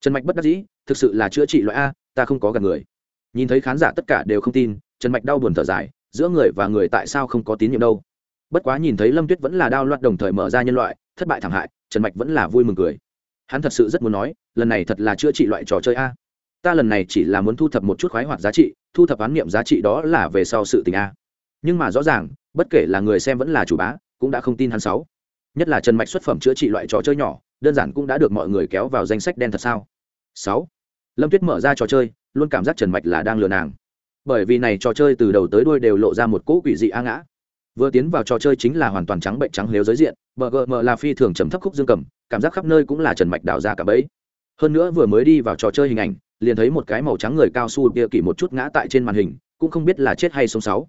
Trần mạch bất đắc dĩ, thực sự là chữa trị loại a, ta không có gần người. Nhìn thấy khán giả tất cả đều không tin, trần mạch đau buồn thở dài, giữa người và người tại sao không có tín nhiệm đâu? Bất quá nhìn thấy lâm tuyết vẫn là đao loạt đồng thời mở ra nhân loại thất bại thảm hại, trần mạch vẫn là vui mừng cười. Hắn thật sự rất muốn nói, lần này thật là chữa trị loại trò chơi a. Ta lần này chỉ là muốn thu thập một chút khoái hoạt giá trị, thu thập án niệm giá trị đó là về sau sự tình a. Nhưng mà rõ ràng, bất kể là người xem vẫn là chủ bá, cũng đã không tin hắn sáu nhất là trần mạch xuất phẩm chữa trị loại trò chơi nhỏ, đơn giản cũng đã được mọi người kéo vào danh sách đen thật sao. Sáu. Lâm tuyết mở ra trò chơi, luôn cảm giác trần mạch là đang lừa nàng. Bởi vì này trò chơi từ đầu tới đuôi đều lộ ra một cỗ quỷ dị a ngã vừa tiến vào trò chơi chính là hoàn toàn trắng bệnh trắng nếu giới diện, bờ gờ mờ là phi thường chấm thấp khúc dương cầm, cảm giác khắp nơi cũng là trần mạch đào ra cả bẫy. Hơn nữa vừa mới đi vào trò chơi hình ảnh, liền thấy một cái màu trắng người cao su kia kỳ một chút ngã tại trên màn hình, cũng không biết là chết hay sống sáu.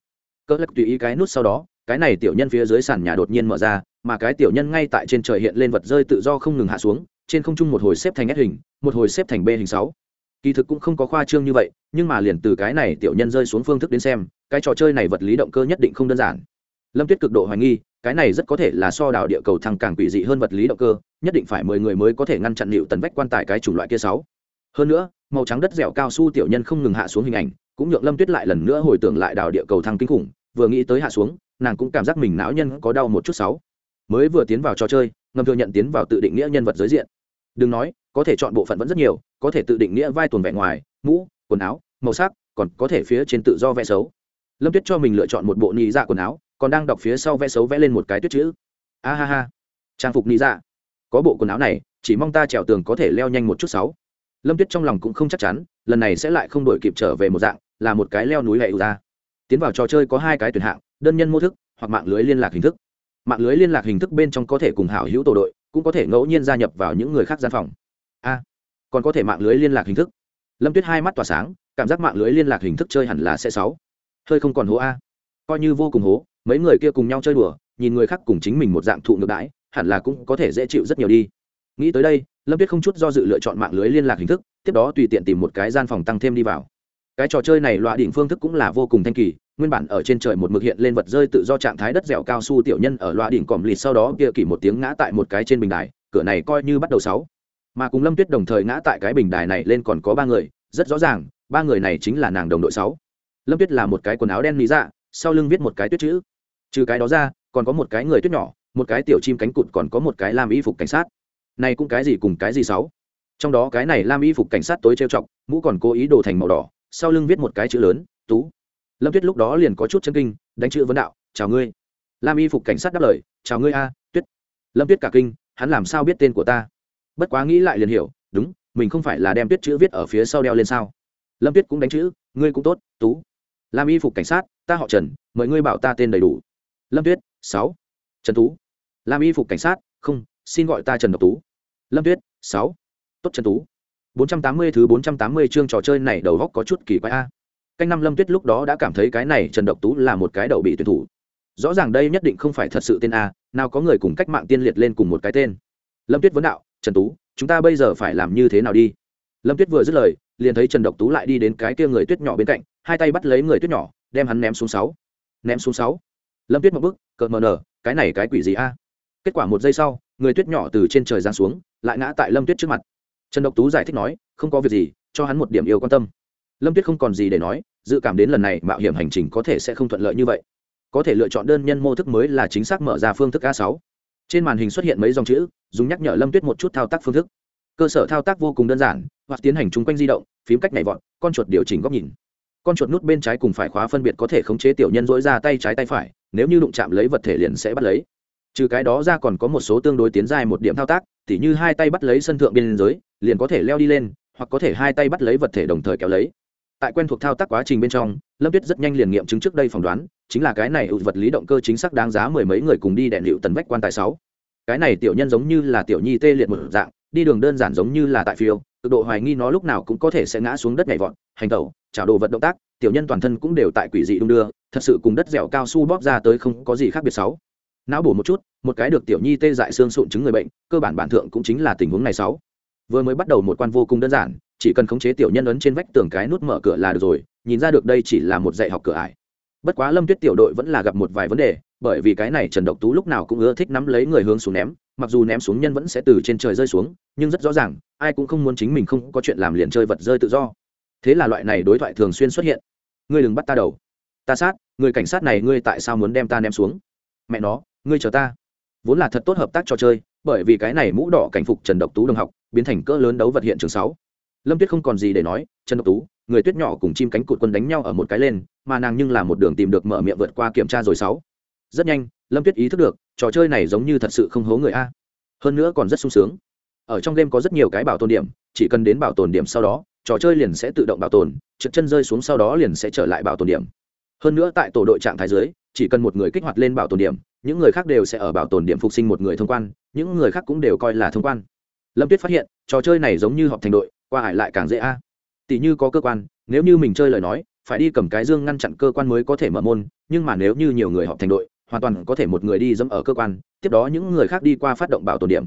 Cỡ lắc tùy ý cái nút sau đó, cái này tiểu nhân phía dưới sàn nhà đột nhiên mở ra, mà cái tiểu nhân ngay tại trên trời hiện lên vật rơi tự do không ngừng hạ xuống, trên không trung một hồi xếp thành S hình, một hồi xếp thành B hình sáu. Kỳ thực cũng không có khoa trương như vậy, nhưng mà liền từ cái này tiểu nhân rơi xuống phương thức đến xem, cái trò chơi này vật lý động cơ nhất định không đơn giản lâm tuyết cực độ hoài nghi, cái này rất có thể là so đảo địa cầu thăng càng quỷ dị hơn vật lý động cơ, nhất định phải mười người mới có thể ngăn chặn liệu tần vách quan tài cái chủng loại kia sáu. Hơn nữa, màu trắng đất dẻo cao su tiểu nhân không ngừng hạ xuống hình ảnh, cũng nhượng lâm tuyết lại lần nữa hồi tưởng lại đảo địa cầu thăng kinh khủng, vừa nghĩ tới hạ xuống, nàng cũng cảm giác mình não nhân có đau một chút sáu. Mới vừa tiến vào trò chơi, ngầm thừa nhận tiến vào tự định nghĩa nhân vật giới diện. Đừng nói, có thể chọn bộ phận vẫn rất nhiều, có thể tự định nghĩa vai tuần vẻ ngoài, mũ, quần áo, màu sắc, còn có thể phía trên tự do vẽ xấu. Lâm tuyết cho mình lựa chọn một bộ nhị dạ quần áo còn đang đọc phía sau vẽ xấu vẽ lên một cái tuyết chữ. A ha ha. Trang phục nhị dạ có bộ quần áo này, chỉ mong ta trèo tường có thể leo nhanh một chút sáu. Lâm tuyết trong lòng cũng không chắc chắn, lần này sẽ lại không đổi kịp trở về một dạng, là một cái leo núi lệ ra. Tiến vào trò chơi có hai cái tuyển hạng, đơn nhân mô thức, hoặc mạng lưới liên lạc hình thức. Mạng lưới liên lạc hình thức bên trong có thể cùng hảo hữu tổ đội, cũng có thể ngẫu nhiên gia nhập vào những người khác gian phòng. A. Còn có thể mạng lưới liên lạc hình thức. Lâm tuyết hai mắt tỏa sáng, cảm giác mạng lưới liên lạc hình thức chơi hẳn là sẽ sáu. Hơi không còn hố a. Coi như vô cùng hố mấy người kia cùng nhau chơi đùa, nhìn người khác cùng chính mình một dạng thụ ngược đãi, hẳn là cũng có thể dễ chịu rất nhiều đi. Nghĩ tới đây, lâm tuyết không chút do dự lựa chọn mạng lưới liên lạc hình thức, tiếp đó tùy tiện tìm một cái gian phòng tăng thêm đi vào. Cái trò chơi này loại đỉnh phương thức cũng là vô cùng thanh kỳ, nguyên bản ở trên trời một mực hiện lên vật rơi tự do trạng thái đất dẻo cao su tiểu nhân ở loại đỉnh còm lịt sau đó kia kỳ một tiếng ngã tại một cái trên bình đài, cửa này coi như bắt đầu sáu. Mà cùng lâm tuyết đồng thời ngã tại cái bình đài này lên còn có ba người, rất rõ ràng, ba người này chính là nàng đồng đội sáu. Lâm tuyết là một cái quần áo đen lý dạ sau lưng viết một cái tuyết chữ. Trừ cái đó ra, còn có một cái người tuyết nhỏ, một cái tiểu chim cánh cụt còn có một cái làm y phục cảnh sát. Này cũng cái gì cùng cái gì sáu? Trong đó cái này lam y phục cảnh sát tối trêu chọc, mũ còn cố ý đồ thành màu đỏ, sau lưng viết một cái chữ lớn, tú. Lâm tuyết lúc đó liền có chút chân kinh, đánh chữ vấn đạo, chào ngươi. Lam y phục cảnh sát đáp lời, chào ngươi a, tuyết. Lâm tuyết cả kinh, hắn làm sao biết tên của ta? Bất quá nghĩ lại liền hiểu, đúng, mình không phải là đem tuyết chữ viết ở phía sau đeo lên sao? Lâm tuyết cũng đánh chữ, ngươi cũng tốt, tú. Lam y phục cảnh sát ta họ trần mời ngươi bảo ta tên đầy đủ lâm tuyết sáu trần tú Làm y phục cảnh sát không xin gọi ta trần độc tú lâm tuyết sáu tốt trần tú bốn trăm tám mươi thứ bốn trăm tám mươi chương trò chơi này đầu góc có chút kỳ quái a. Canh năm lâm tuyết lúc đó đã cảm thấy cái này trần độc tú là một cái đầu bị tuyển thủ. Rõ ràng đây nhất định không phải thật sự tên a, nào có người cùng cách mạng tiên liệt lên cùng một cái tên. Lâm tuyết vấn đạo, trần tú, chúng ta bây giờ phải làm như thế nào đi? Lâm tuyết vừa dứt lời, liền thấy trần độc tú lại đi đến cái kia người tuyết nhỏ bên cạnh, hai tay bắt lấy người tuyết nhỏ đem hắn ném xuống sáu. Ném xuống sáu. Lâm tuyết một bức cợt mờ nở, cái này cái quỷ gì a? Kết quả một giây sau, người tuyết nhỏ từ trên trời giáng xuống, lại ngã tại lâm tuyết trước mặt. Trần độc tú giải thích nói, không có việc gì, cho hắn một điểm yêu quan tâm. Lâm tuyết không còn gì để nói, dự cảm đến lần này mạo hiểm hành trình có thể sẽ không thuận lợi như vậy. Có thể lựa chọn đơn nhân mô thức mới là chính xác mở ra phương thức a sáu. Trên màn hình xuất hiện mấy dòng chữ, dùng nhắc nhở lâm tuyết một chút thao tác phương thức. Cơ sở thao tác vô cùng đơn giản, hoặc tiến hành chung quanh di động, phím cách nhảy vọt, con chuột điều chỉnh góc nhìn con chuột nút bên trái cùng phải khóa phân biệt có thể khống chế tiểu nhân dỗi ra tay trái tay phải, nếu như đụng chạm lấy vật thể liền sẽ bắt lấy. Trừ cái đó ra còn có một số tương đối tiến dài một điểm thao tác, tỉ như hai tay bắt lấy sân thượng biên giới, liền có thể leo đi lên, hoặc có thể hai tay bắt lấy vật thể đồng thời kéo lấy. Tại quen thuộc thao tác quá trình bên trong, lâm tuyết rất nhanh liền nghiệm chứng trước đây phỏng đoán, chính là cái này ụ vật lý động cơ chính xác đáng giá mười mấy người cùng đi đèn hiệu tần vách quan tài sáu. Cái này tiểu nhân giống như là tiểu nhi tê liệt một dạng, đi đường đơn giản giống như là tại phiêu, cực độ hoài nghi nó lúc nào cũng có thể sẽ ngã xuống đất nhảy vọt, hành tẩu chảo đồ vật động tác, tiểu nhân toàn thân cũng đều tại quỷ dị đung đưa, thật sự cùng đất dẻo cao su bóp ra tới không có gì khác biệt sáu. Não bổ một chút, một cái được tiểu nhi tê dại xương sụn chứng người bệnh, cơ bản bản thượng cũng chính là tình huống này sáu. Vừa mới bắt đầu một quan vô cùng đơn giản, chỉ cần khống chế tiểu nhân ấn trên vách tường cái nút mở cửa là được rồi, nhìn ra được đây chỉ là một dạy học cửa ải. Bất quá lâm tuyết tiểu đội vẫn là gặp một vài vấn đề, bởi vì cái này trần độc tú lúc nào cũng ưa thích nắm lấy người hướng xuống ném, mặc dù ném xuống nhân vẫn sẽ từ trên trời rơi xuống, nhưng rất rõ ràng, ai cũng không muốn chính mình không có chuyện làm liền chơi vật rơi tự do thế là loại này đối thoại thường xuyên xuất hiện. Ngươi đừng bắt ta đầu. Ta sát, người cảnh sát này ngươi tại sao muốn đem ta ném xuống? Mẹ nó, ngươi chờ ta. Vốn là thật tốt hợp tác trò chơi, bởi vì cái này mũ đỏ cảnh phục trần độc tú đồng học, biến thành cỡ lớn đấu vật hiện trường sáu. Lâm tuyết không còn gì để nói, trần độc tú, người tuyết nhỏ cùng chim cánh cụt quân đánh nhau ở một cái lên, mà nàng nhưng là một đường tìm được mở miệng vượt qua kiểm tra rồi sáu. Rất nhanh, lâm tuyết ý thức được, trò chơi này giống như thật sự không hố người a. Hơn nữa còn rất sung sướng. Ở trong game có rất nhiều cái bảo tồn điểm, chỉ cần đến bảo tồn điểm sau đó trò chơi liền sẽ tự động bảo tồn, trượt chân rơi xuống sau đó liền sẽ trở lại bảo tồn điểm. Hơn nữa tại tổ đội trạng thái dưới, chỉ cần một người kích hoạt lên bảo tồn điểm, những người khác đều sẽ ở bảo tồn điểm phục sinh một người thông quan, những người khác cũng đều coi là thông quan. Lâm tuyết phát hiện, trò chơi này giống như họp thành đội, qua hải lại càng dễ a. Tỷ như có cơ quan, nếu như mình chơi lời nói, phải đi cầm cái dương ngăn chặn cơ quan mới có thể mở môn, nhưng mà nếu như nhiều người họp thành đội, hoàn toàn có thể một người đi dẫm ở cơ quan, tiếp đó những người khác đi qua phát động bảo tồn điểm.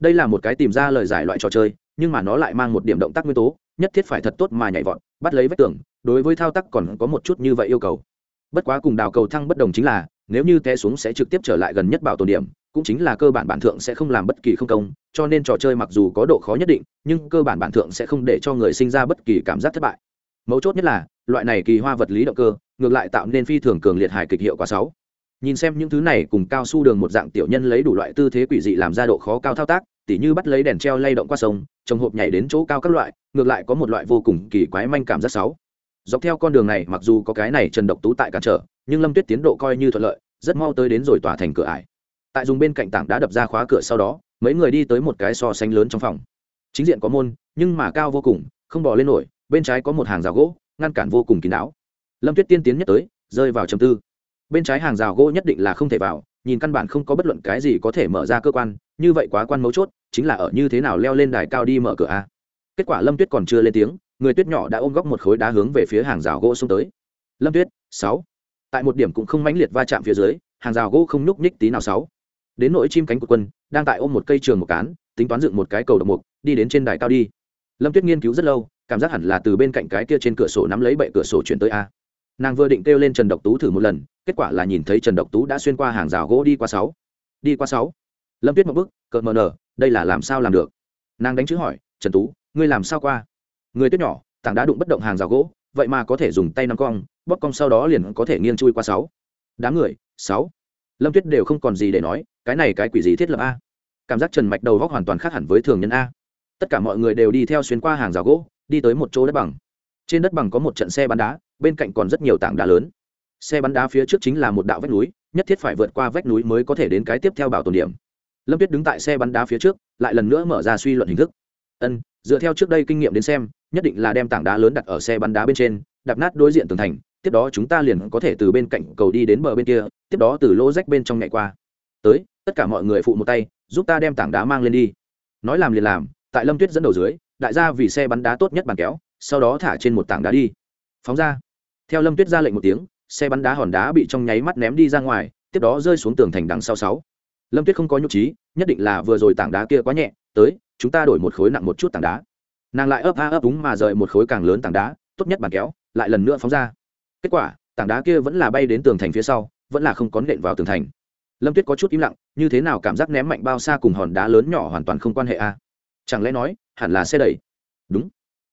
Đây là một cái tìm ra lời giải loại trò chơi, nhưng mà nó lại mang một điểm động tác nguyên tố nhất thiết phải thật tốt mà nhảy vọt, bắt lấy vách tường, đối với thao tác còn có một chút như vậy yêu cầu. Bất quá cùng đào cầu thăng bất đồng chính là, nếu như té xuống sẽ trực tiếp trở lại gần nhất bảo tồn điểm, cũng chính là cơ bản bản thượng sẽ không làm bất kỳ không công, cho nên trò chơi mặc dù có độ khó nhất định, nhưng cơ bản bản thượng sẽ không để cho người sinh ra bất kỳ cảm giác thất bại. Mấu chốt nhất là, loại này kỳ hoa vật lý động cơ, ngược lại tạo nên phi thường cường liệt hài kịch hiệu quả sáu. Nhìn xem những thứ này cùng cao su đường một dạng tiểu nhân lấy đủ loại tư thế quỷ dị làm ra độ khó cao thao tác tỉ như bắt lấy đèn treo lay động qua sông, trồng hộp nhảy đến chỗ cao các loại, ngược lại có một loại vô cùng kỳ quái manh cảm giác sáu dọc theo con đường này, mặc dù có cái này trần độc tú tại cản trở, nhưng lâm tuyết tiến độ coi như thuận lợi, rất mau tới đến rồi tỏa thành cửa ải. Tại dùng bên cạnh tảng đã đập ra khóa cửa sau đó, mấy người đi tới một cái so sánh lớn trong phòng. Chính diện có môn, nhưng mà cao vô cùng, không bỏ lên nổi, bên trái có một hàng rào gỗ, ngăn cản vô cùng kín đáo. Lâm tuyết tiên tiến nhất tới, rơi vào trầm tư. Bên trái hàng rào gỗ nhất định là không thể vào nhìn căn bản không có bất luận cái gì có thể mở ra cơ quan, như vậy quá quan mấu chốt, chính là ở như thế nào leo lên đài cao đi mở cửa a. Kết quả lâm tuyết còn chưa lên tiếng, người tuyết nhỏ đã ôm góc một khối đá hướng về phía hàng rào gỗ xông tới. Lâm tuyết, sáu. Tại một điểm cũng không mãnh liệt va chạm phía dưới, hàng rào gỗ không nhúc nhích tí nào sáu. Đến nỗi chim cánh của quân, đang tại ôm một cây trường một cán, tính toán dựng một cái cầu độc mục, đi đến trên đài cao đi. Lâm tuyết nghiên cứu rất lâu, cảm giác hẳn là từ bên cạnh cái kia trên cửa sổ nắm lấy bệ cửa sổ chuyển tới a nàng vừa định kêu lên trần độc tú thử một lần, kết quả là nhìn thấy trần độc tú đã xuyên qua hàng rào gỗ đi qua sáu. Đi qua sáu. Lâm tuyết một bức cợt mờ nở, đây là làm sao làm được? Nàng đánh chữ hỏi, trần tú, ngươi làm sao qua? Người tuyết nhỏ, tảng đá đụng bất động hàng rào gỗ, vậy mà có thể dùng tay nắm cong, bóp cong sau đó liền có thể nghiêng chui qua sáu. Đám người, sáu. Lâm tuyết đều không còn gì để nói, cái này cái quỷ gì thiết lập a? Cảm giác trần mạch đầu góc hoàn toàn khác hẳn với thường nhân a. Tất cả mọi người đều đi theo xuyên qua hàng rào gỗ, đi tới một chỗ đất bằng. Trên đất bằng có một trận xe bắn đá bên cạnh còn rất nhiều tảng đá lớn. Xe bắn đá phía trước chính là một đạo vách núi, nhất thiết phải vượt qua vách núi mới có thể đến cái tiếp theo bảo tồn điểm. Lâm tuyết đứng tại xe bắn đá phía trước, lại lần nữa mở ra suy luận hình thức. Ân, dựa theo trước đây kinh nghiệm đến xem, nhất định là đem tảng đá lớn đặt ở xe bắn đá bên trên, đạp nát đối diện tường thành, tiếp đó chúng ta liền có thể từ bên cạnh cầu đi đến bờ bên kia, tiếp đó từ lỗ rách bên trong nhảy qua. Tới, tất cả mọi người phụ một tay, giúp ta đem tảng đá mang lên đi. Nói làm liền làm, tại lâm tuyết dẫn đầu dưới, đại gia vì xe bắn đá tốt nhất bàn kéo, sau đó thả trên một tảng đá đi. Phóng ra theo lâm tuyết ra lệnh một tiếng, xe bắn đá hòn đá bị trong nháy mắt ném đi ra ngoài, tiếp đó rơi xuống tường thành đằng sau sáu. Lâm tuyết không có nhục trí, nhất định là vừa rồi tảng đá kia quá nhẹ, tới, chúng ta đổi một khối nặng một chút tảng đá. Nàng lại ấp a ấp đúng mà rời một khối càng lớn tảng đá, tốt nhất bàn kéo, lại lần nữa phóng ra. Kết quả, tảng đá kia vẫn là bay đến tường thành phía sau, vẫn là không có nện vào tường thành. Lâm tuyết có chút im lặng, như thế nào cảm giác ném mạnh bao xa cùng hòn đá lớn nhỏ hoàn toàn không quan hệ a? Chẳng lẽ nói, hẳn là xe đẩy? Đúng.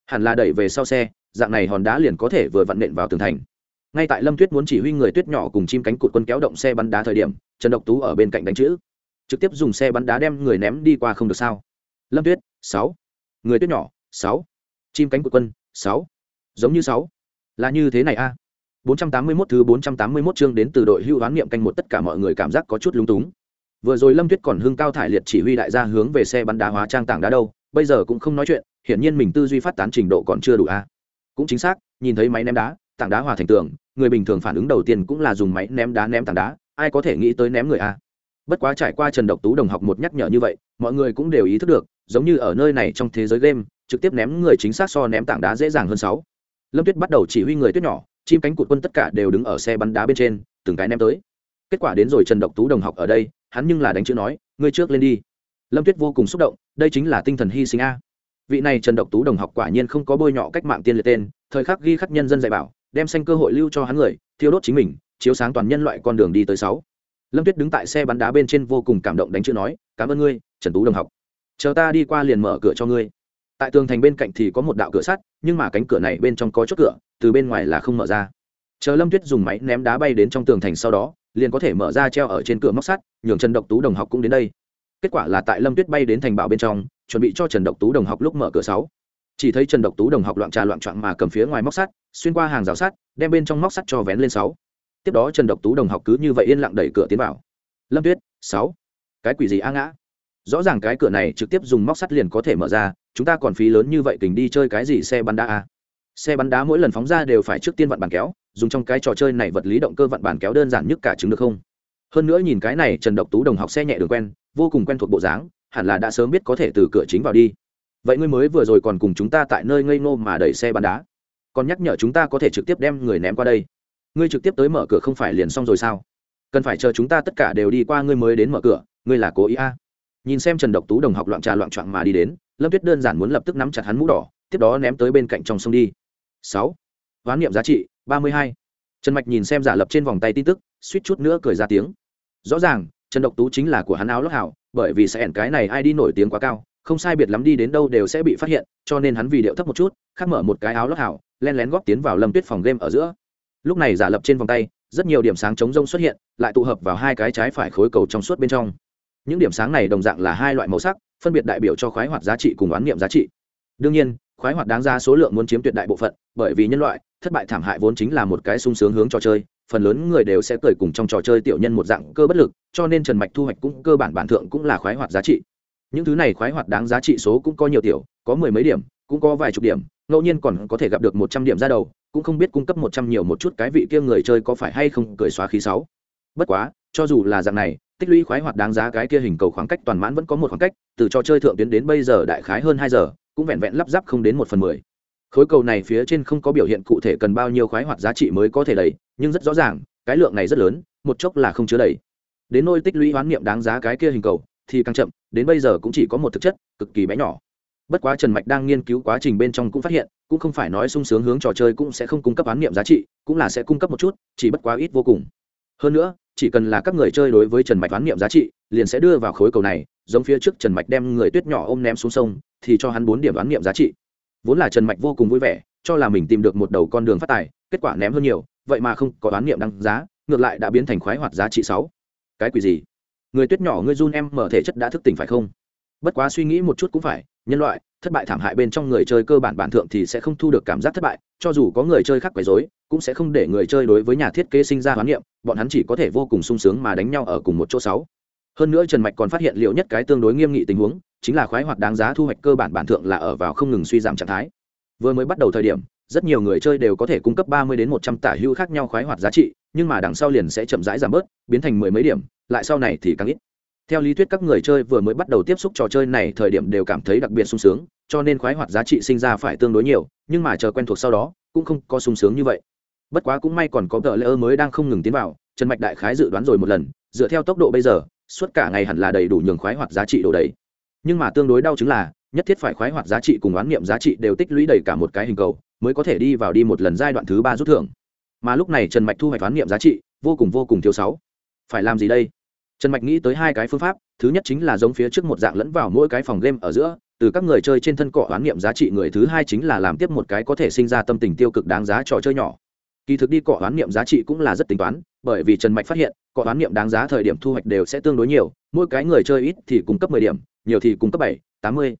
Hẳn là đẩy về sau xe dạng này hòn đá liền có thể vừa vặn nện vào tường thành. Ngay tại lâm tuyết muốn chỉ huy người tuyết nhỏ cùng chim cánh cụt quân kéo động xe bắn đá thời điểm, trần độc tú ở bên cạnh đánh chữ. Trực tiếp dùng xe bắn đá đem người ném đi qua không được sao? Lâm tuyết, sáu. Người tuyết nhỏ, sáu. Chim cánh cụt quân, sáu. Giống như sáu. Là như thế này a. À? 481 thứ 481 chương đến từ đội hưu hoán niệm canh một tất cả mọi người cảm giác có chút lúng túng. Vừa rồi lâm tuyết còn hưng cao thải liệt chỉ huy đại gia hướng về xe bắn đá hóa trang tảng đá đâu, bây giờ cũng không nói chuyện, hiển nhiên mình tư duy phát tán trình độ còn chưa đủ a cũng chính xác, nhìn thấy máy ném đá, tảng đá hòa thành tường, người bình thường phản ứng đầu tiên cũng là dùng máy ném đá ném tảng đá, ai có thể nghĩ tới ném người a? Bất quá trải qua trần độc tú đồng học một nhắc nhở như vậy, mọi người cũng đều ý thức được, giống như ở nơi này trong thế giới game, trực tiếp ném người chính xác so ném tảng đá dễ dàng hơn sáu. Lâm tuyết bắt đầu chỉ huy người tuyết nhỏ, chim cánh cụt quân tất cả đều đứng ở xe bắn đá bên trên, từng cái ném tới. Kết quả đến rồi trần độc tú đồng học ở đây, hắn nhưng là đánh chữ nói, ngươi trước lên đi. Lâm tuyết vô cùng xúc động, đây chính là tinh thần hy sinh a vị này trần độc tú đồng học quả nhiên không có bôi nhọ cách mạng tiên liệt tên, thời khắc ghi khắc nhân dân dạy bảo, đem xanh cơ hội lưu cho hắn người, thiêu đốt chính mình, chiếu sáng toàn nhân loại con đường đi tới sáu. Lâm tuyết đứng tại xe bắn đá bên trên vô cùng cảm động đánh chữ nói, cảm ơn ngươi, trần tú đồng học. Chờ ta đi qua liền mở cửa cho ngươi. Tại tường thành bên cạnh thì có một đạo cửa sắt, nhưng mà cánh cửa này bên trong có chốt cửa, từ bên ngoài là không mở ra. Chờ lâm tuyết dùng máy ném đá bay đến trong tường thành sau đó, liền có thể mở ra treo ở trên cửa móc sắt, nhường trần độc tú đồng học cũng đến đây. Kết quả là tại lâm tuyết bay đến thành bảo bên trong chuẩn bị cho trần độc tú đồng học lúc mở cửa sáu. Chỉ thấy trần độc tú đồng học loạn trà loạn trọn mà cầm phía ngoài móc sắt, xuyên qua hàng rào sắt, đem bên trong móc sắt cho vén lên sáu. Tiếp đó trần độc tú đồng học cứ như vậy yên lặng đẩy cửa tiến vào. Lâm tuyết, sáu. Cái quỷ gì a ngã? Rõ ràng cái cửa này trực tiếp dùng móc sắt liền có thể mở ra, chúng ta còn phí lớn như vậy kình đi chơi cái gì xe bắn đá a? Xe bắn đá mỗi lần phóng ra đều phải trước tiên vặn bàn kéo, dùng trong cái trò chơi này vật lý động cơ vặn bàn kéo đơn giản nhất cả chứng được không? Hơn nữa nhìn cái này trần độc tú đồng học xe nhẹ đường quen, vô cùng quen thuộc bộ dáng hẳn là đã sớm biết có thể từ cửa chính vào đi. Vậy ngươi mới vừa rồi còn cùng chúng ta tại nơi ngây ngô mà đẩy xe bắn đá. Còn nhắc nhở chúng ta có thể trực tiếp đem người ném qua đây. Ngươi trực tiếp tới mở cửa không phải liền xong rồi sao? Cần phải chờ chúng ta tất cả đều đi qua ngươi mới đến mở cửa, ngươi là cố ý a? À. nhìn xem trần độc tú đồng học loạn trà loạn trọn mà đi đến, lâm tuyết đơn giản muốn lập tức nắm chặt hắn mũ đỏ, tiếp đó ném tới bên cạnh trong sông đi. Sáu. Hoán niệm giá trị, ba mươi hai. Trần mạch nhìn xem giả lập trên vòng tay tin tức, suýt chút nữa cười ra tiếng. Rõ ràng, trần độc tú chính là của hắn áo lót hảo bởi vì sẽ ẻn cái này ai đi nổi tiếng quá cao, không sai biệt lắm đi đến đâu đều sẽ bị phát hiện, cho nên hắn vì điệu thấp một chút, khắc mở một cái áo lót hảo, len lén góp tiến vào lâm tuyết phòng game ở giữa. Lúc này giả lập trên vòng tay, rất nhiều điểm sáng chống rông xuất hiện, lại tụ hợp vào hai cái trái phải khối cầu trong suốt bên trong. Những điểm sáng này đồng dạng là hai loại màu sắc, phân biệt đại biểu cho khoái hoạt giá trị cùng oán niệm giá trị. Đương nhiên khoái hoạt đáng ra số lượng muốn chiếm tuyệt đại bộ phận, bởi vì nhân loại, thất bại thảm hại vốn chính là một cái sung sướng hướng trò chơi, phần lớn người đều sẽ cười cùng trong trò chơi tiểu nhân một dạng cơ bất lực, cho nên trần mạch thu hoạch cũng cơ bản bản thượng cũng là khoái hoạt giá trị. Những thứ này khoái hoạt đáng giá trị số cũng có nhiều tiểu, có mười mấy điểm, cũng có vài chục điểm, ngẫu nhiên còn có thể gặp được một trăm điểm ra đầu, cũng không biết cung cấp một trăm nhiều một chút cái vị kia người chơi có phải hay không cười xóa khí sáu. Bất quá, cho dù là dạng này, tích lũy khoái hoạt đáng giá cái kia hình cầu khoảng cách toàn mãn vẫn có một khoảng cách, từ trò chơi thượng tuyến đến bây giờ đại khái hơn hai giờ cũng vẹn vẹn lắp ráp không đến một phần mười. Khối cầu này phía trên không có biểu hiện cụ thể cần bao nhiêu khoái hoạt giá trị mới có thể đầy nhưng rất rõ ràng, cái lượng này rất lớn, một chốc là không chứa đầy đến nôi tích lũy hoán niệm đáng giá cái kia hình cầu, thì càng chậm, đến bây giờ cũng chỉ có một thực chất, cực kỳ bé nhỏ. Bất quá trần mạch đang nghiên cứu quá trình bên trong cũng phát hiện, cũng không phải nói sung sướng hướng trò chơi cũng sẽ không cung cấp hoán niệm giá trị, cũng là sẽ cung cấp một chút, chỉ bất quá ít vô cùng. Hơn nữa, chỉ cần là các người chơi đối với trần mạch hoán niệm giá trị, liền sẽ đưa vào khối cầu này, giống phía trước trần mạch đem người tuyết nhỏ ôm ném xuống sông thì cho hắn bốn điểm đoán niệm giá trị. Vốn là trần mạch vô cùng vui vẻ, cho là mình tìm được một đầu con đường phát tài, kết quả ném hơn nhiều, vậy mà không có đoán niệm đăng giá, ngược lại đã biến thành khoái hoạt giá trị sáu. Cái quỷ gì? Người tuyết nhỏ ngươi run em mở thể chất đã thức tỉnh phải không? Bất quá suy nghĩ một chút cũng phải, nhân loại, thất bại thảm hại bên trong người chơi cơ bản bản thượng thì sẽ không thu được cảm giác thất bại, cho dù có người chơi khác quấy dối cũng sẽ không để người chơi đối với nhà thiết kế sinh ra hoán niệm bọn hắn chỉ có thể vô cùng sung sướng mà đánh nhau ở cùng một chỗ sáu hơn nữa trần mạch còn phát hiện liệu nhất cái tương đối nghiêm nghị tình huống, chính là khoái hoạt đáng giá thu hoạch cơ bản bản thượng là ở vào không ngừng suy giảm trạng thái. Vừa mới bắt đầu thời điểm, rất nhiều người chơi đều có thể cung cấp ba mươi đến một trăm tả hữu khác nhau khoái hoạt giá trị, nhưng mà đằng sau liền sẽ chậm rãi giảm bớt, biến thành mười mấy điểm, lại sau này thì càng ít. Theo lý thuyết các người chơi vừa mới bắt đầu tiếp xúc trò chơi này thời điểm đều cảm thấy đặc biệt sung sướng, cho nên khoái hoạt giá trị sinh ra phải tương đối nhiều, nhưng mà chờ quen thuộc sau đó, cũng không có sung sướng như vậy. Bất quá cũng may còn có tờ lễ mới đang không ngừng tiến vào, trần mạch đại khái dự đoán rồi một lần, dựa theo tốc độ bây giờ suốt cả ngày hẳn là đầy đủ nhường khoái hoạt giá trị đồ đầy. Nhưng mà tương đối đau chứng là, nhất thiết phải khoái hoạt giá trị cùng oán niệm giá trị đều tích lũy đầy cả một cái hình cầu, mới có thể đi vào đi một lần giai đoạn thứ ba rút thưởng. Mà lúc này trần mạch thu hoạch oán niệm giá trị, vô cùng vô cùng thiếu sáu. Phải làm gì đây? Trần mạch nghĩ tới hai cái phương pháp, thứ nhất chính là giống phía trước một dạng lẫn vào mỗi cái phòng game ở giữa, từ các người chơi trên thân cọ oán niệm giá trị người thứ hai chính là làm tiếp một cái có thể sinh ra tâm tình tiêu cực đáng giá trò chơi nhỏ kỳ thực đi cọ oán niệm giá trị cũng là rất tính toán, bởi vì trần mạch phát hiện, cọ oán niệm đáng giá thời điểm thu hoạch đều sẽ tương đối nhiều, mỗi cái người chơi ít thì cung cấp mười điểm, nhiều thì cung cấp bảy, tám mươi.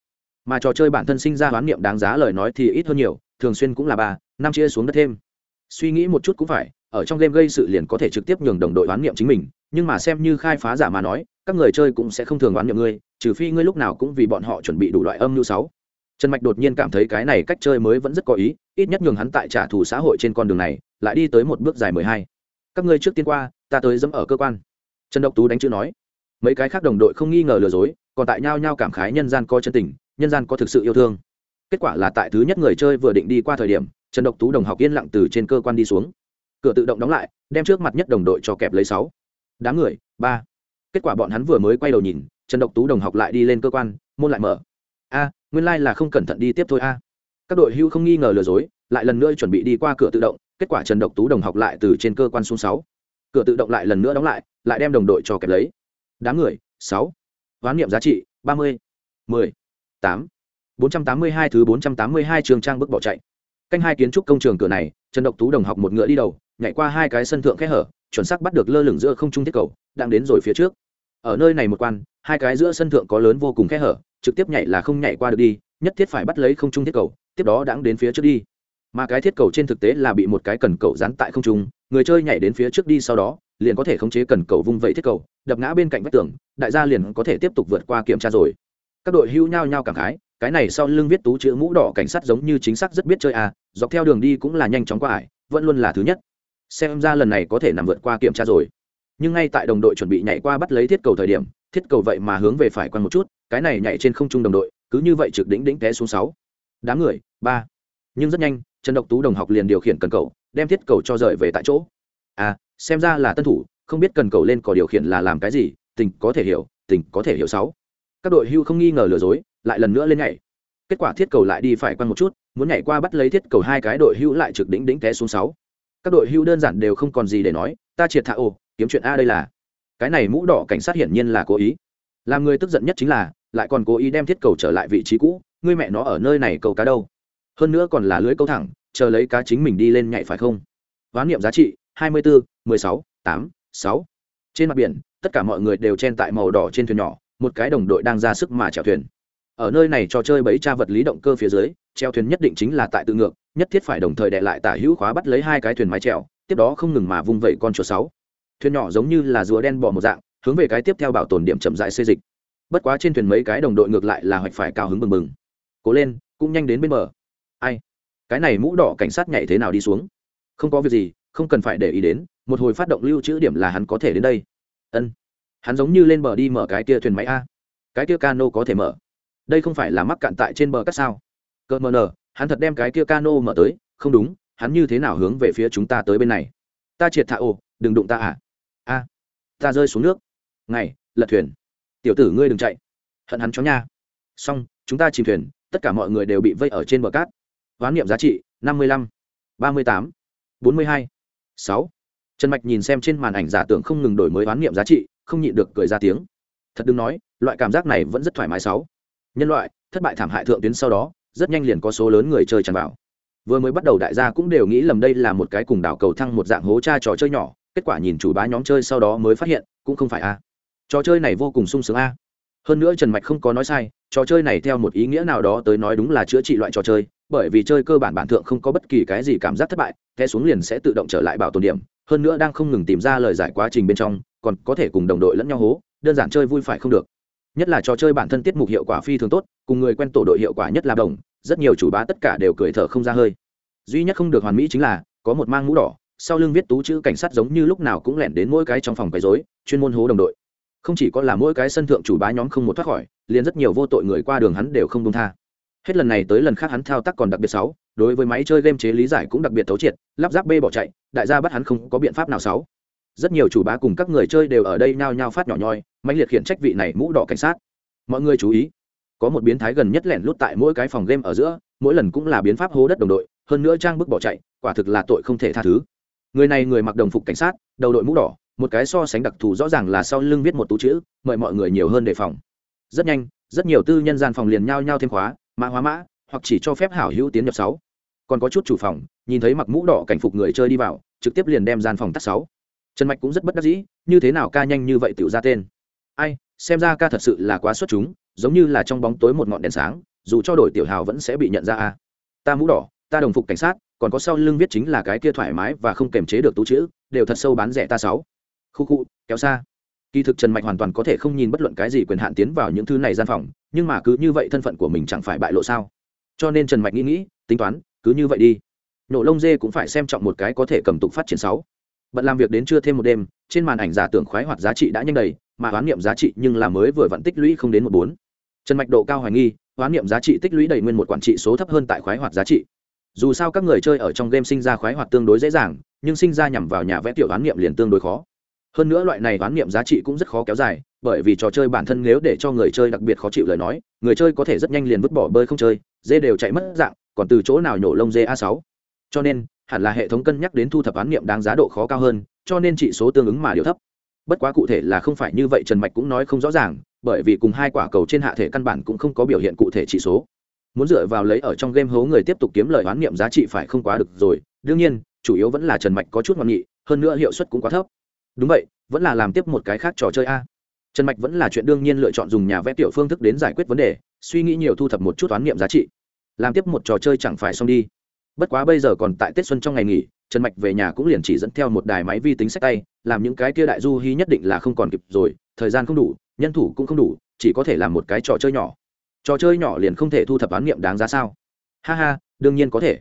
Mà trò chơi bản thân sinh ra hoán niệm đáng giá lời nói thì ít hơn nhiều, thường xuyên cũng là ba, năm chia xuống đất thêm. Suy nghĩ một chút cũng phải, ở trong game gây sự liền có thể trực tiếp nhường đồng đội hoán niệm chính mình, nhưng mà xem như khai phá giả mà nói, các người chơi cũng sẽ không thường đoán niệm ngươi, trừ phi ngươi lúc nào cũng vì bọn họ chuẩn bị đủ loại âm mưu sáu trần mạch đột nhiên cảm thấy cái này cách chơi mới vẫn rất có ý, ít nhất nhường hắn tại trả thù xã hội trên con đường này, lại đi tới một bước dài mười hai. Các ngươi trước tiên qua, ta tới dẫm ở cơ quan. Trần độc tú đánh chữ nói. Mấy cái khác đồng đội không nghi ngờ lừa dối, còn tại nhao nhao cảm khái nhân gian có chân tình, nhân gian có thực sự yêu thương. Kết quả là tại thứ nhất người chơi vừa định đi qua thời điểm, trần độc tú đồng học yên lặng từ trên cơ quan đi xuống. Cửa tự động đóng lại, đem trước mặt nhất đồng đội cho kẹp lấy sáu. Đám người, ba. Kết quả bọn hắn vừa mới quay đầu nhìn, trần độc tú đồng học lại đi lên cơ quan, môn lại mở a, nguyên lai、like、là không cẩn thận đi tiếp thôi a. Các đội hưu không nghi ngờ lừa dối, lại lần nữa chuẩn bị đi qua cửa tự động, kết quả trần độc tú đồng học lại từ trên cơ quan xuống sáu. Cửa tự động lại lần nữa đóng lại lại đem đồng đội cho kẹp lấy. Đám người, sáu. Hoán niệm giá trị, ba mươi. mười. tám. bốn trăm tám mươi hai thứ bốn trăm tám mươi hai trường trang bước bỏ chạy. Canh hai kiến trúc công trường cửa này, trần độc tú đồng học một ngựa đi đầu, nhảy qua hai cái sân thượng khe hở, chuẩn xác bắt được lơ lửng giữa không trung thiết cầu, đang đến rồi phía trước. Ở nơi này một quan hai cái giữa sân thượng có lớn vô cùng khe hở, trực tiếp nhảy là không nhảy qua được đi, nhất thiết phải bắt lấy không trung thiết cầu, tiếp đó đáng đến phía trước đi. Mà cái thiết cầu trên thực tế là bị một cái cần cầu dán tại không trung, người chơi nhảy đến phía trước đi sau đó, liền có thể khống chế cần cầu vung vẩy thiết cầu, đập ngã bên cạnh vách tường, đại gia liền có thể tiếp tục vượt qua kiểm tra rồi. Các đội hưu nhao nhao cảm khái, cái này sau lưng viết tú chữ mũ đỏ cảnh sát giống như chính xác rất biết chơi à dọc theo đường đi cũng là nhanh chóng qua ải, vẫn luôn là thứ nhất. Xem ra lần này có thể nằm vượt qua kiểm tra rồi. Nhưng ngay tại đồng đội chuẩn bị nhảy qua bắt lấy thiết cầu thời điểm thiết cầu vậy mà hướng về phải quăng một chút, cái này nhảy trên không trung đồng đội, cứ như vậy trực đỉnh đỉnh té xuống sáu. Đám người, ba. Nhưng rất nhanh, trần độc tú đồng học liền điều khiển cần cầu, đem thiết cầu cho rời về tại chỗ. À xem ra là tân thủ, không biết cần cầu lên có điều khiển là làm cái gì, tình có thể hiểu, tình có thể hiểu sáu. Các đội hưu không nghi ngờ lừa dối, lại lần nữa lên nhảy. Kết quả thiết cầu lại đi phải quăng một chút, muốn nhảy qua bắt lấy thiết cầu hai cái đội hưu lại trực đỉnh đỉnh té xuống sáu. Các đội hưu đơn giản đều không còn gì để nói, ta triệt thạ ồ, kiếm chuyện a đây là cái này mũ đỏ cảnh sát hiển nhiên là cố ý. Làm người tức giận nhất chính là, lại còn cố ý đem thiết cầu trở lại vị trí cũ, ngươi mẹ nó ở nơi này câu cá đâu. Hơn nữa còn là lưới câu thẳng, chờ lấy cá chính mình đi lên nhảy phải không? Hoán niệm giá trị, hai mươi bốn mười sáu, tám, sáu. Trên mặt biển, tất cả mọi người đều chen tại màu đỏ trên thuyền nhỏ, một cái đồng đội đang ra sức mà chèo thuyền. Ở nơi này trò chơi bẫy tra vật lý động cơ phía dưới, treo thuyền nhất định chính là tại tự ngược, nhất thiết phải đồng thời đệ lại tả hữu khóa bắt lấy hai cái thuyền mái trèo tiếp đó không ngừng mà vung vẩy con chuột sáu thuyền nhỏ giống như là rùa đen bỏ một dạng, hướng về cái tiếp theo bảo tồn điểm chậm dại xây dịch. Bất quá trên thuyền mấy cái đồng đội ngược lại là hoạch phải cao hứng bừng bừng. Cố lên, cũng nhanh đến bên bờ. Ai? Cái này mũ đỏ cảnh sát nhảy thế nào đi xuống? Không có việc gì, không cần phải để ý đến, một hồi phát động lưu trữ điểm là hắn có thể đến đây. Ân. Hắn giống như lên bờ đi mở cái kia thuyền máy a. Cái kia cano có thể mở. Đây không phải là mắc cạn tại trên bờ cắt sao? Cờ mờ nờ, hắn thật đem cái kia cano mở tới. Không đúng, hắn như thế nào hướng về phía chúng ta tới bên này? Ta triệt thạ ồ, đừng đụng ta à? A, ta rơi xuống nước. Ngày, lật thuyền. Tiểu tử ngươi đừng chạy. Hận hắn chó nha. Xong, chúng ta chìm thuyền, tất cả mọi người đều bị vây ở trên bờ cát. Hoán niệm giá trị, năm mươi lăm, ba mươi tám, bốn mươi hai, sáu. Trần mạch nhìn xem trên màn ảnh giả tưởng không ngừng đổi mới hoán niệm giá trị, không nhịn được cười ra tiếng. Thật đừng nói, loại cảm giác này vẫn rất thoải mái sáu. Nhân loại, thất bại thảm hại thượng tuyến sau đó, rất nhanh liền có số lớn người chơi tràn vào. Vừa mới bắt đầu đại gia cũng đều nghĩ lầm đây là một cái cùng đảo cầu thăng một dạng hố cha trò chơi nhỏ kết quả nhìn chủ bá nhóm chơi sau đó mới phát hiện, cũng không phải a. Trò chơi này vô cùng sung sướng a. Hơn nữa trần mạch không có nói sai, trò chơi này theo một ý nghĩa nào đó tới nói đúng là chữa trị loại trò chơi, bởi vì chơi cơ bản bản thượng không có bất kỳ cái gì cảm giác thất bại, té xuống liền sẽ tự động trở lại bảo tồn điểm, hơn nữa đang không ngừng tìm ra lời giải quá trình bên trong, còn có thể cùng đồng đội lẫn nhau hố, đơn giản chơi vui phải không được. Nhất là trò chơi bản thân tiết mục hiệu quả phi thường tốt, cùng người quen tổ đội hiệu quả nhất là đồng, rất nhiều chủ bá tất cả đều cười thở không ra hơi. Duy nhất không được hoàn mỹ chính là, có một mang mũ đỏ sau lưng viết tú chữ cảnh sát giống như lúc nào cũng lẻn đến mỗi cái trong phòng quấy rối, chuyên môn hố đồng đội. Không chỉ có là mỗi cái sân thượng chủ bá nhóm không một thoát khỏi, liền rất nhiều vô tội người qua đường hắn đều không dung tha. Hết lần này tới lần khác hắn thao tác còn đặc biệt sáu đối với máy chơi game chế lý giải cũng đặc biệt thấu triệt, lắp ráp bê bỏ chạy, đại gia bắt hắn không có biện pháp nào sáu rất nhiều chủ bá cùng các người chơi đều ở đây nhao nhao phát nhỏ nhoi, mãnh liệt khiển trách vị này mũ đỏ cảnh sát. Mọi người chú ý, có một biến thái gần nhất lẻn lút tại mỗi cái phòng game ở giữa, mỗi lần cũng là biến pháp hố đất đồng đội, hơn nữa trang bức bỏ chạy, quả thực là tội không thể tha thứ người này người mặc đồng phục cảnh sát, đầu đội mũ đỏ, một cái so sánh đặc thù rõ ràng là sau lưng viết một tú chữ, mời mọi người nhiều hơn đề phòng. Rất nhanh, rất nhiều tư nhân gian phòng liền nhao nhao thêm khóa, mã hóa mã, hoặc chỉ cho phép hảo hữu tiến nhập sáu. Còn có chút chủ phòng, nhìn thấy mặc mũ đỏ cảnh phục người chơi đi vào, trực tiếp liền đem gian phòng tắt sáu. Trần mạch cũng rất bất đắc dĩ, như thế nào ca nhanh như vậy tự ra tên? Ai, xem ra ca thật sự là quá xuất chúng, giống như là trong bóng tối một ngọn đèn sáng, dù cho đổi tiểu hào vẫn sẽ bị nhận ra a. Ta mũ đỏ, ta đồng phục cảnh sát còn có sau lưng viết chính là cái kia thoải mái và không kềm chế được tú chữ, đều thật sâu bán rẻ ta sáu. Khu khu, kéo xa. Kỳ thực trần mạch hoàn toàn có thể không nhìn bất luận cái gì quyền hạn tiến vào những thứ này gian phòng, nhưng mà cứ như vậy thân phận của mình chẳng phải bại lộ sao? Cho nên trần mạch nghĩ nghĩ, tính toán, cứ như vậy đi. Nổ lông dê cũng phải xem trọng một cái có thể cầm tục phát triển sáu. Bận làm việc đến trưa thêm một đêm, trên màn ảnh giả tưởng khoái hoạt giá trị đã nhanh đầy, mà hoán niệm giá trị nhưng là mới vừa vặn tích lũy không đến một bốn. Trần mạch độ cao hoài nghi, hoán niệm giá trị tích lũy đầy nguyên một quản trị số thấp hơn tại khoái hoạt giá trị dù sao các người chơi ở trong game sinh ra khoái hoạt tương đối dễ dàng, nhưng sinh ra nhằm vào nhà vẽ tiểu đoán niệm liền tương đối khó. Hơn nữa loại này đoán niệm giá trị cũng rất khó kéo dài, bởi vì trò chơi bản thân nếu để cho người chơi đặc biệt khó chịu lời nói, người chơi có thể rất nhanh liền vứt bỏ bơi không chơi, dê đều chạy mất dạng, còn từ chỗ nào nhổ lông dê a sáu. Cho nên, hẳn là hệ thống cân nhắc đến thu thập án niệm đáng giá độ khó cao hơn, cho nên trị số tương ứng mà điều thấp. Bất quá cụ thể là không phải như vậy trần mạch cũng nói không rõ ràng, bởi vì cùng hai quả cầu trên hạ thể căn bản cũng không có biểu hiện cụ thể trị số muốn dựa vào lấy ở trong game hố người tiếp tục kiếm lời oán niệm giá trị phải không quá được rồi. Đương nhiên, chủ yếu vẫn là trần mạch có chút ngoan nghị, hơn nữa hiệu suất cũng quá thấp. Đúng vậy, vẫn là làm tiếp một cái khác trò chơi a. Trần mạch vẫn là chuyện đương nhiên lựa chọn dùng nhà vẽ tiểu phương thức đến giải quyết vấn đề, suy nghĩ nhiều thu thập một chút oán niệm giá trị. Làm tiếp một trò chơi chẳng phải xong đi. Bất quá bây giờ còn tại tết xuân trong ngày nghỉ, trần mạch về nhà cũng liền chỉ dẫn theo một đài máy vi tính sách tay, làm những cái kia đại du hy nhất định là không còn kịp rồi, thời gian không đủ, nhân thủ cũng không đủ, chỉ có thể làm một cái trò chơi nhỏ trò chơi nhỏ liền không thể thu thập án nghiệm đáng giá sao? Ha ha, đương nhiên có thể.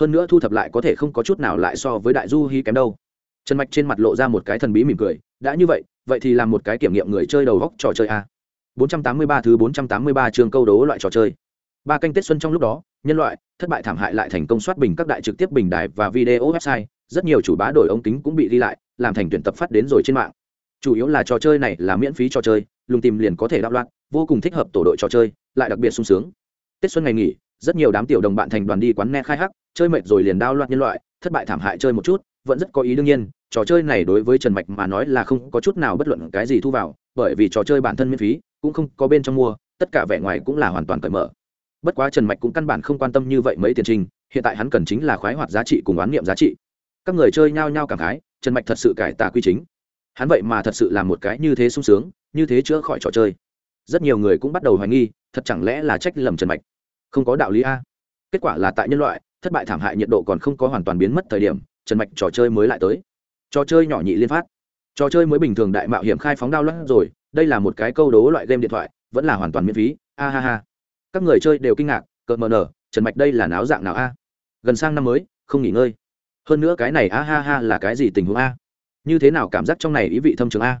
Hơn nữa thu thập lại có thể không có chút nào lại so với đại du hy kém đâu. Trần mạch trên mặt lộ ra một cái thần bí mỉm cười, đã như vậy vậy thì làm một cái kiểm nghiệm người chơi đầu góc trò chơi a. 483 thứ 483 trường câu đố loại trò chơi. Ba canh tết xuân trong lúc đó, nhân loại, thất bại thảm hại lại thành công soát bình các đại trực tiếp bình đài và video website, rất nhiều chủ bá đổi ống kính cũng bị ghi lại, làm thành tuyển tập phát đến rồi trên mạng. Chủ yếu là trò chơi này là miễn phí trò chơi, lùng tìm liền có thể đạo loạn vô cùng thích hợp tổ đội trò chơi, lại đặc biệt sung sướng. Tết xuân ngày nghỉ, rất nhiều đám tiểu đồng bạn thành đoàn đi quán nghe khai hắc, chơi mệt rồi liền đao loạn nhân loại, thất bại thảm hại chơi một chút, vẫn rất có ý đương nhiên, trò chơi này đối với trần mạch mà nói là không có chút nào bất luận cái gì thu vào, bởi vì trò chơi bản thân miễn phí, cũng không có bên trong mua, tất cả vẻ ngoài cũng là hoàn toàn cởi mở. Bất quá trần mạch cũng căn bản không quan tâm như vậy mấy tiền trình, hiện tại hắn cần chính là khoái hoạt giá trị cùng oán niệm giá trị. Các người chơi nhao nhao cảm khái, trần mạch thật sự cải tà quy chính. Hắn vậy mà thật sự là một cái như thế sung sướng, như thế chữa khỏi trò chơi rất nhiều người cũng bắt đầu hoài nghi, thật chẳng lẽ là trách lầm trần mạch? Không có đạo lý a. Kết quả là tại nhân loại, thất bại thảm hại nhiệt độ còn không có hoàn toàn biến mất thời điểm, trần mạch trò chơi mới lại tới. Trò chơi nhỏ nhị liên phát. Trò chơi mới bình thường đại mạo hiểm khai phóng đao lắm rồi, đây là một cái câu đố loại game điện thoại, vẫn là hoàn toàn miễn phí. A ha ha. Các người chơi đều kinh ngạc, cợt mờ nở, trần mạch đây là náo dạng nào a? Gần sang năm mới, không nghỉ ngơi. Hơn nữa cái này a ha ha là cái gì tình huống a? Như thế nào cảm giác trong này ý vị thâm trường a?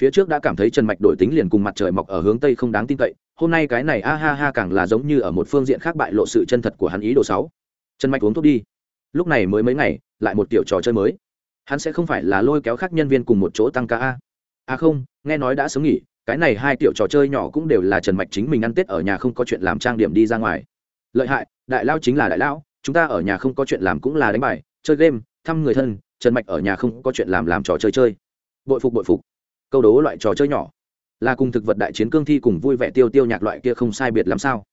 Phía trước đã cảm thấy trần mạch đổi tính liền cùng mặt trời mọc ở hướng tây không đáng tin cậy, hôm nay cái này a ha ha càng là giống như ở một phương diện khác bại lộ sự chân thật của hắn ý đồ sáu trần mạch uống thuốc đi. Lúc này mới mấy ngày, lại một kiểu trò chơi mới. Hắn sẽ không phải là lôi kéo khác nhân viên cùng một chỗ tăng ca a. À không, nghe nói đã sớm nghỉ, cái này hai kiểu trò chơi nhỏ cũng đều là trần mạch chính mình ăn tết ở nhà không có chuyện làm trang điểm đi ra ngoài. Lợi hại, đại lao chính là đại lão chúng ta ở nhà không có chuyện làm cũng là đánh bài, chơi game, thăm người thân, trần mạch ở nhà không có chuyện làm làm trò chơi chơi. Bội phục bội phục câu đố loại trò chơi nhỏ. Là cùng thực vật đại chiến cương thi cùng vui vẻ tiêu tiêu nhạc loại kia không sai biệt làm sao?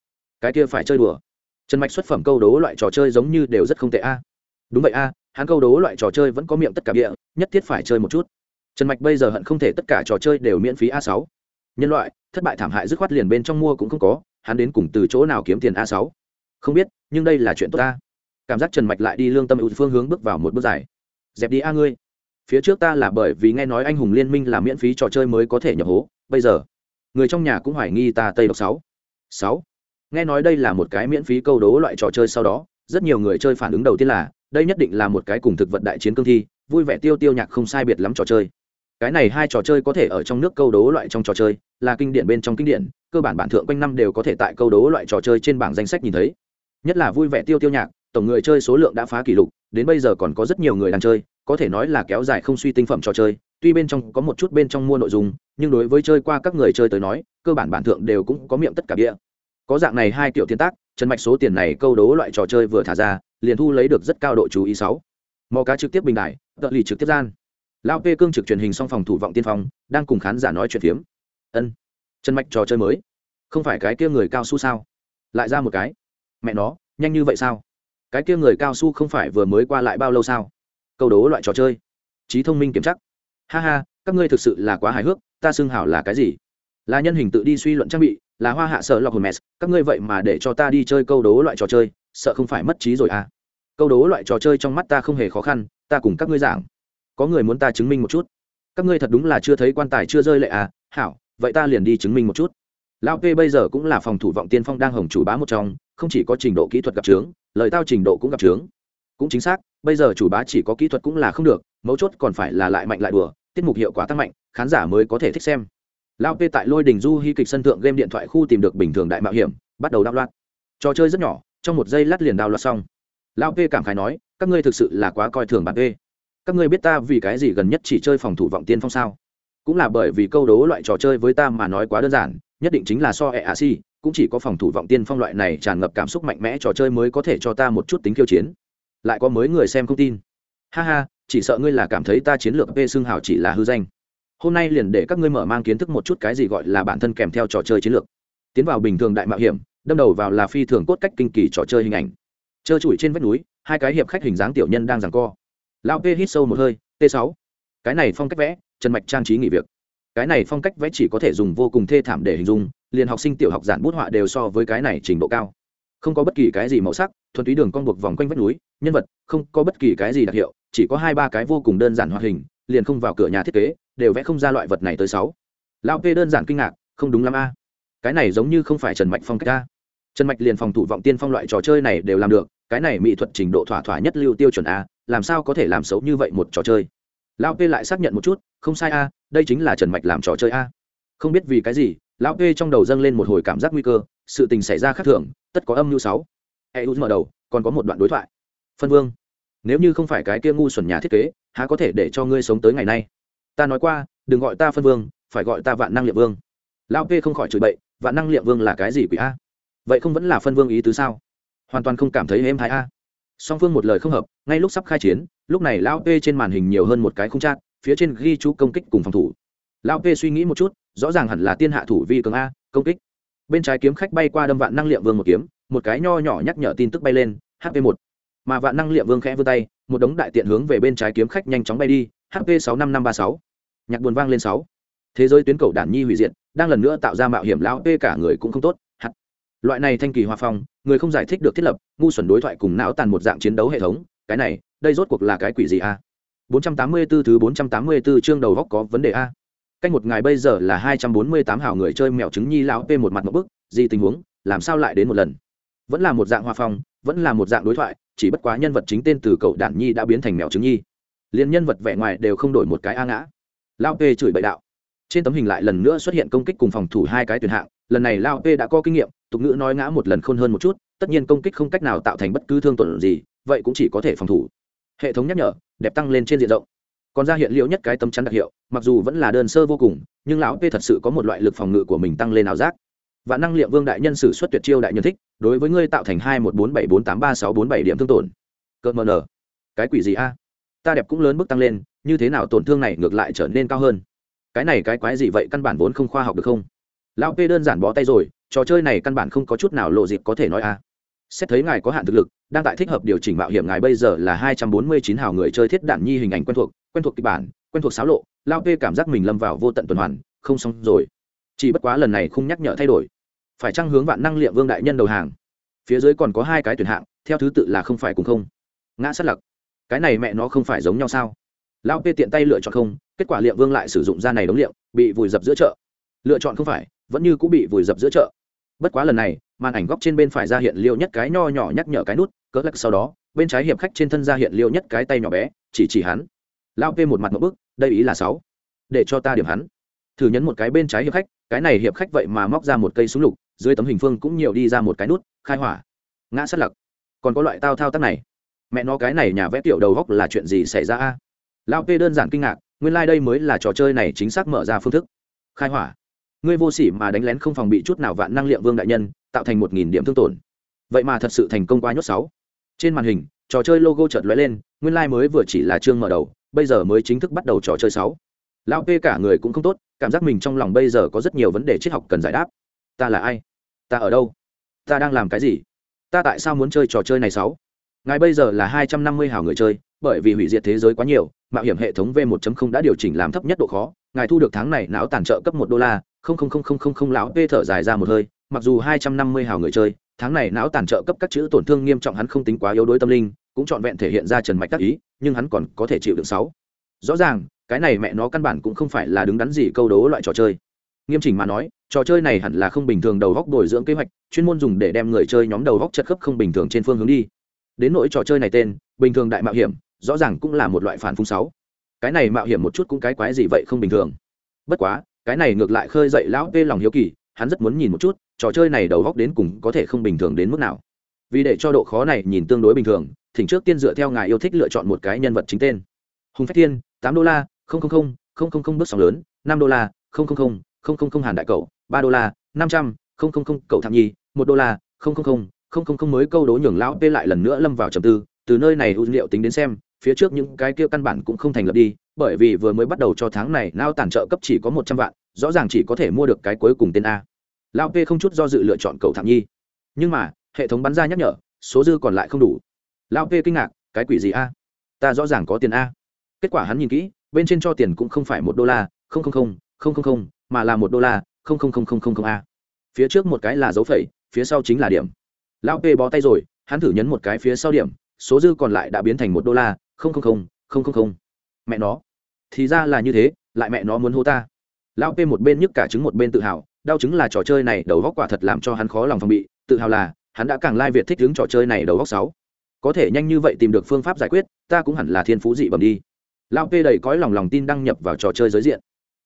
Cái kia phải chơi đùa. Trần mạch xuất phẩm câu đố loại trò chơi giống như đều rất không tệ a. Đúng vậy a, hắn câu đố loại trò chơi vẫn có miệng tất cả địa nhất thiết phải chơi một chút. Trần mạch bây giờ hận không thể tất cả trò chơi đều miễn phí a sáu. Nhân loại, thất bại thảm hại dứt khoát liền bên trong mua cũng không có, hắn đến cùng từ chỗ nào kiếm tiền a sáu? Không biết, nhưng đây là chuyện tốt ta. Cảm giác trần mạch lại đi lương tâm ưu phương hướng bước vào một bước dài. Dẹp đi a ngươi phía trước ta là bởi vì nghe nói anh hùng liên minh là miễn phí trò chơi mới có thể nhập hố, bây giờ, người trong nhà cũng hoài nghi ta tây độc sáu. Sáu. Nghe nói đây là một cái miễn phí câu đố loại trò chơi sau đó, rất nhiều người chơi phản ứng đầu tiên là, đây nhất định là một cái cùng thực vật đại chiến cương thi, vui vẻ tiêu tiêu nhạc không sai biệt lắm trò chơi. Cái này hai trò chơi có thể ở trong nước câu đố loại trong trò chơi, là kinh điển bên trong kinh điển, cơ bản bản thượng quanh năm đều có thể tại câu đố loại trò chơi trên bảng danh sách nhìn thấy. Nhất là vui vẻ tiêu tiêu nhạc, tổng người chơi số lượng đã phá kỷ lục, đến bây giờ còn có rất nhiều người đang chơi có thể nói là kéo dài không suy tinh phẩm trò chơi, tuy bên trong có một chút bên trong mua nội dung, nhưng đối với chơi qua các người chơi tới nói, cơ bản bản thượng đều cũng có miệng tất cả địa có dạng này hai kiểu thiên tác chân mạch số tiền này câu đố loại trò chơi vừa thả ra, liền thu lấy được rất cao độ chú ý sáu. Mò cá trực tiếp bình đại, tợ lì trực tiếp gian. Lao p cương trực truyền hình song phòng thủ vọng tiên phong, đang cùng khán giả nói chuyện phiếm. Ân chân mạch trò chơi mới. Không phải cái kia người cao su sao? Lại ra một cái. Mẹ nó, nhanh như vậy sao? Cái kia người cao su không phải vừa mới qua lại bao lâu sao? Câu đố loại trò chơi. Trí thông minh kiểm chắc. Ha ha, các ngươi thực sự là quá hài hước, ta xưng hảo là cái gì? Là nhân hình tự đi suy luận trang bị, là hoa hạ sợ lọc hồn mess các ngươi vậy mà để cho ta đi chơi câu đố loại trò chơi, sợ không phải mất trí rồi à? Câu đố loại trò chơi trong mắt ta không hề khó khăn, ta cùng các ngươi giảng. Có người muốn ta chứng minh một chút. Các ngươi thật đúng là chưa thấy quan tài chưa rơi lệ à? Hảo, vậy ta liền đi chứng minh một chút. Lão p bây giờ cũng là phòng thủ vọng tiên phong đang hồng chủ bá một trong, không chỉ có trình độ kỹ thuật gặp trướng, lời tao trình độ cũng gặp trướng cũng chính xác, bây giờ chủ bá chỉ có kỹ thuật cũng là không được, mấu chốt còn phải là lại mạnh lại đùa, tiết mục hiệu quả tăng mạnh, khán giả mới có thể thích xem. Lao p tại lôi đình du hy kịch sân thượng game điện thoại khu tìm được bình thường đại mạo hiểm, bắt đầu đao loạt trò chơi rất nhỏ, trong một giây lát liền đao loạt xong. Lao p cảm khái nói, các ngươi thực sự là quá coi thường bạn p. Các ngươi biết ta vì cái gì gần nhất chỉ chơi phòng thủ vọng tiên phong sao? Cũng là bởi vì câu đố loại trò chơi với ta mà nói quá đơn giản, nhất định chính là so e a si, cũng chỉ có phòng thủ vọng tiên phong loại này tràn ngập cảm xúc mạnh mẽ trò chơi mới có thể cho ta một chút tính khiêu chiến lại có mới người xem không tin. Ha ha, chỉ sợ ngươi là cảm thấy ta chiến lược p xương hào chỉ là hư danh. Hôm nay liền để các ngươi mở mang kiến thức một chút cái gì gọi là bản thân kèm theo trò chơi chiến lược. Tiến vào bình thường đại mạo hiểm, đâm đầu vào là phi thường cốt cách kinh kỳ trò chơi hình ảnh. Trơ trụi trên vách núi, hai cái hiệp khách hình dáng tiểu nhân đang giằng co. Lao p hít sâu một hơi, t 6 cái này phong cách vẽ, trần mạch trang trí nghỉ việc. Cái này phong cách vẽ chỉ có thể dùng vô cùng thê thảm để hình dung, liền học sinh tiểu học giản bút họa đều so với cái này trình độ cao. Không có bất kỳ cái gì màu sắc, thuần túy đường con buộc vòng quanh vách núi nhân vật, không có bất kỳ cái gì đặc hiệu, chỉ có hai ba cái vô cùng đơn giản hoạt hình, liền không vào cửa nhà thiết kế, đều vẽ không ra loại vật này tới sáu. Lão p đơn giản kinh ngạc, không đúng lắm a. Cái này giống như không phải trần mạch phong cách a. Trần mạch liền phòng thủ vọng tiên phong loại trò chơi này đều làm được, cái này mỹ thuật trình độ thỏa thỏa nhất lưu tiêu chuẩn a, làm sao có thể làm xấu như vậy một trò chơi? Lão p lại xác nhận một chút, không sai a, đây chính là trần mạch làm trò chơi a. Không biết vì cái gì, lão p trong đầu dâng lên một hồi cảm giác nguy cơ, sự tình xảy ra khác thường, tất có âm mưu sáu. Hệ mở đầu, còn có một đoạn đối thoại phân vương, nếu như không phải cái kia ngu xuẩn nhà thiết kế, há có thể để cho ngươi sống tới ngày nay? Ta nói qua, đừng gọi ta phân vương, phải gọi ta vạn năng liệm vương. Lão p không khỏi chửi bậy, vạn năng liệm vương là cái gì quỷ a? Vậy không vẫn là phân vương ý tứ sao? Hoàn toàn không cảm thấy êm thái a. Song phương một lời không hợp, ngay lúc sắp khai chiến, lúc này lão p trên màn hình nhiều hơn một cái không chát, phía trên ghi chú công kích cùng phòng thủ. Lão p suy nghĩ một chút, rõ ràng hẳn là tiên hạ thủ vi cường a, công kích. Bên trái kiếm khách bay qua đâm vạn năng liệm vương một kiếm, một cái nho nhỏ nhắc nhở tin tức bay lên hp một mà vạn năng liệm vương khẽ vươn tay, một đống đại tiện hướng về bên trái kiếm khách nhanh chóng bay đi hp sáu năm năm ba sáu. Nhạc buồn vang lên sáu. Thế giới tuyến cầu đản nhi hủy diệt, đang lần nữa tạo ra mạo hiểm lão p cả người cũng không tốt hắt loại này thanh kỳ hoa phong, người không giải thích được thiết lập, ngu xuẩn đối thoại cùng não tàn một dạng chiến đấu hệ thống, cái này, đây rốt cuộc là cái quỷ gì a? 484 thứ 484 chương đầu góc có vấn đề a. Cách một ngày bây giờ là 248 hảo người chơi mèo trứng nhi lão p một mặt một bức, gì tình huống, làm sao lại đến một lần? Vẫn là một dạng hoa phong vẫn là một dạng đối thoại, chỉ bất quá nhân vật chính tên từ cậu đản nhi đã biến thành mèo trứng nhi. Liền nhân vật vẻ ngoài đều không đổi một cái a ngã. Lao p chửi bậy đạo. Trên tấm hình lại lần nữa xuất hiện công kích cùng phòng thủ hai cái tuyển hạng, lần này lao p đã có kinh nghiệm, tục ngữ nói ngã một lần khôn hơn một chút, tất nhiên công kích không cách nào tạo thành bất cứ thương tổn gì, vậy cũng chỉ có thể phòng thủ. Hệ thống nhắc nhở, đẹp tăng lên trên diện rộng. Còn ra hiện liệu nhất cái tấm chắn đặc hiệu, mặc dù vẫn là đơn sơ vô cùng, nhưng lão p thật sự có một loại lực phòng ngự của mình tăng lên ảo giác và năng lượng vương đại nhân sử xuất tuyệt chiêu đại nhân thích, đối với ngươi tạo thành hai một bốn bảy bốn tám ba sáu bốn bảy điểm thương tổn. Cợt mờ nở cái quỷ gì a? Ta đẹp cũng lớn bước tăng lên, như thế nào tổn thương này ngược lại trở nên cao hơn? Cái này cái quái gì vậy, căn bản vốn không khoa học được không? Lão p đơn giản bó tay rồi, trò chơi này căn bản không có chút nào lộ dịp có thể nói a. Xét thấy ngài có hạn thực lực, đang tại thích hợp điều chỉnh mạo hiểm ngài bây giờ là hai trăm bốn mươi chín hào người chơi thiết đạn nhi hình ảnh quen thuộc quen thuộc kịch bản, quen thuộc xáo lộ. Lao p cảm giác mình lâm vào vô tận tuần hoàn, không xong rồi. Chỉ bất quá lần này không nhắc nhở thay đổi phải chăng hướng vạn năng liệm vương đại nhân đầu hàng? Phía dưới còn có hai cái tuyển hạng, theo thứ tự là không phải cùng không. Ngã sát lặc. Cái này mẹ nó không phải giống nhau sao? Lão p tiện tay lựa chọn không, kết quả liệm vương lại sử dụng ra này đóng liệm, bị vùi dập giữa chợ. Lựa chọn không phải, vẫn như cũng bị vùi dập giữa chợ. Bất quá lần này, màn ảnh góc trên bên phải ra hiện liêu nhất cái nho nhỏ nhắc nhở cái nút, cỡ lắc sau đó, bên trái hiệp khách trên thân ra hiện liêu nhất cái tay nhỏ bé, chỉ chỉ hắn. Lao p một mặt một bức, đây ý là sáu. Để cho ta điểm hắn thử nhấn một cái bên trái hiệp khách, cái này hiệp khách vậy mà móc ra một cây súng lục, dưới tấm hình phương cũng nhiều đi ra một cái nút, khai hỏa. Ngã sát lặc. Còn có loại tao thao tác này. Mẹ nó cái này nhà vẽ tiểu đầu góc là chuyện gì xảy ra a? Lao p đơn giản kinh ngạc, nguyên lai、like、đây mới là trò chơi này chính xác mở ra phương thức. Khai hỏa. Ngươi vô sỉ mà đánh lén không phòng bị chút nào vạn năng liệm vương đại nhân, tạo thành một nghìn điểm thương tổn. Vậy mà thật sự thành công qua nhốt sáu. Trên màn hình, trò chơi logo chợt lóe lên, nguyên lai、like、mới vừa chỉ là chương mở đầu, bây giờ mới chính thức bắt đầu trò chơi sáu lão p cả người cũng không tốt, cảm giác mình trong lòng bây giờ có rất nhiều vấn đề triết học cần giải đáp. Ta là ai? Ta ở đâu? Ta đang làm cái gì? Ta tại sao muốn chơi trò chơi này sáu? Ngài bây giờ là hai trăm năm mươi hào người chơi, bởi vì hủy diệt thế giới quá nhiều, mạo hiểm hệ thống v 1 đã điều chỉnh làm thấp nhất độ khó, ngài thu được tháng này não tàn trợ cấp một đô la, không không không không không không lão p thở dài ra một hơi, mặc dù hai trăm năm mươi hào người chơi, tháng này não tàn trợ cấp các chữ tổn thương nghiêm trọng hắn không tính quá yếu đuối tâm linh, cũng trọn vẹn thể hiện ra trần mạch các ý, nhưng hắn còn có thể chịu được sáu. Rõ ràng cái này mẹ nó căn bản cũng không phải là đứng đắn gì câu đố loại trò chơi. Nghiêm chỉnh mà nói, trò chơi này hẳn là không bình thường đầu góc bồi dưỡng kế hoạch, chuyên môn dùng để đem người chơi nhóm đầu góc chất khớp không bình thường trên phương hướng đi. Đến nỗi trò chơi này tên, bình thường đại mạo hiểm, rõ ràng cũng là một loại phản phung sáu. Cái này mạo hiểm một chút cũng cái quái gì vậy không bình thường. Bất quá, cái này ngược lại khơi dậy lão tê lòng hiếu kỳ, hắn rất muốn nhìn một chút, trò chơi này đầu góc đến cùng có thể không bình thường đến mức nào. Vì để cho độ khó này nhìn tương đối bình thường, thỉnh trước tiên dựa theo ngài yêu thích lựa chọn một cái nhân vật chính tên. Hùng phách thiên, tám đô la không không không không không không bước sóng lớn năm đô la không không không không không không hàn đại cậu ba đô la năm trăm không không không cậu thảm nhi một đô la không không không không không không mới câu đố nhường lão p lại lần nữa lâm vào trầm tư từ nơi này ưu liệu tính đến xem phía trước những cái kia căn bản cũng không thành lập đi bởi vì vừa mới bắt đầu cho tháng này nao tản trợ cấp chỉ có một trăm vạn rõ ràng chỉ có thể mua được cái cuối cùng tên a lão p không chút do dự lựa chọn cậu thảm nhi nhưng mà hệ thống bắn ra nhắc nhở số dư còn lại không đủ lão p kinh ngạc cái quỷ gì a ta rõ ràng có tiền a kết quả hắn nhìn kỹ bên trên cho tiền cũng không phải một đô la, không không không không không không, mà là một đô la, không không không không không không a. Phía trước một cái là dấu phẩy, phía sau chính là điểm. Lão p bó tay rồi, hắn thử nhấn một cái phía sau điểm, số dư còn lại đã biến thành một đô la, không không không không không không. Mẹ nó. Thì ra là như thế, lại mẹ nó muốn hô ta. Lão p một bên nhức cả trứng một bên tự hào, đau chứng là trò chơi này đầu góc quả thật làm cho hắn khó lòng phòng bị, tự hào là, hắn đã càng lai việt thích đứng trò chơi này đầu góc sáu. Có thể nhanh như vậy tìm được phương pháp giải quyết, ta cũng hẳn là thiên phú dị bẩm đi lao p đầy cõi lòng lòng tin đăng nhập vào trò chơi giới diện.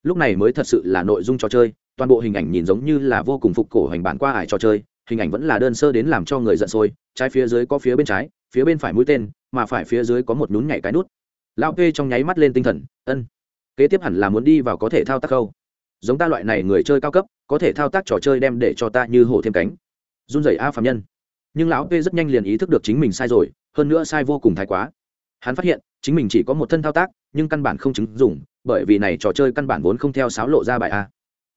Lúc này mới thật sự là nội dung trò chơi, toàn bộ hình ảnh nhìn giống như là vô cùng phục cổ hành bản qua ải trò chơi, hình ảnh vẫn là đơn sơ đến làm cho người giận sôi, trái phía dưới có phía bên trái, phía bên phải mũi tên, mà phải phía dưới có một nhún nhảy cái nút. Lao p trong nháy mắt lên tinh thần, ân, kế tiếp hẳn là muốn đi vào có thể thao tác khâu. Giống ta loại này người chơi cao cấp, có thể thao tác trò chơi đem để cho ta như hổ thêm cánh. Run rẩy a phạm nhân. Nhưng lão p rất nhanh liền ý thức được chính mình sai rồi, hơn nữa sai vô cùng thái quá. Hắn phát hiện chính mình chỉ có một thân thao tác, nhưng căn bản không chứng dùng bởi vì này trò chơi căn bản vốn không theo sáo lộ ra bài a.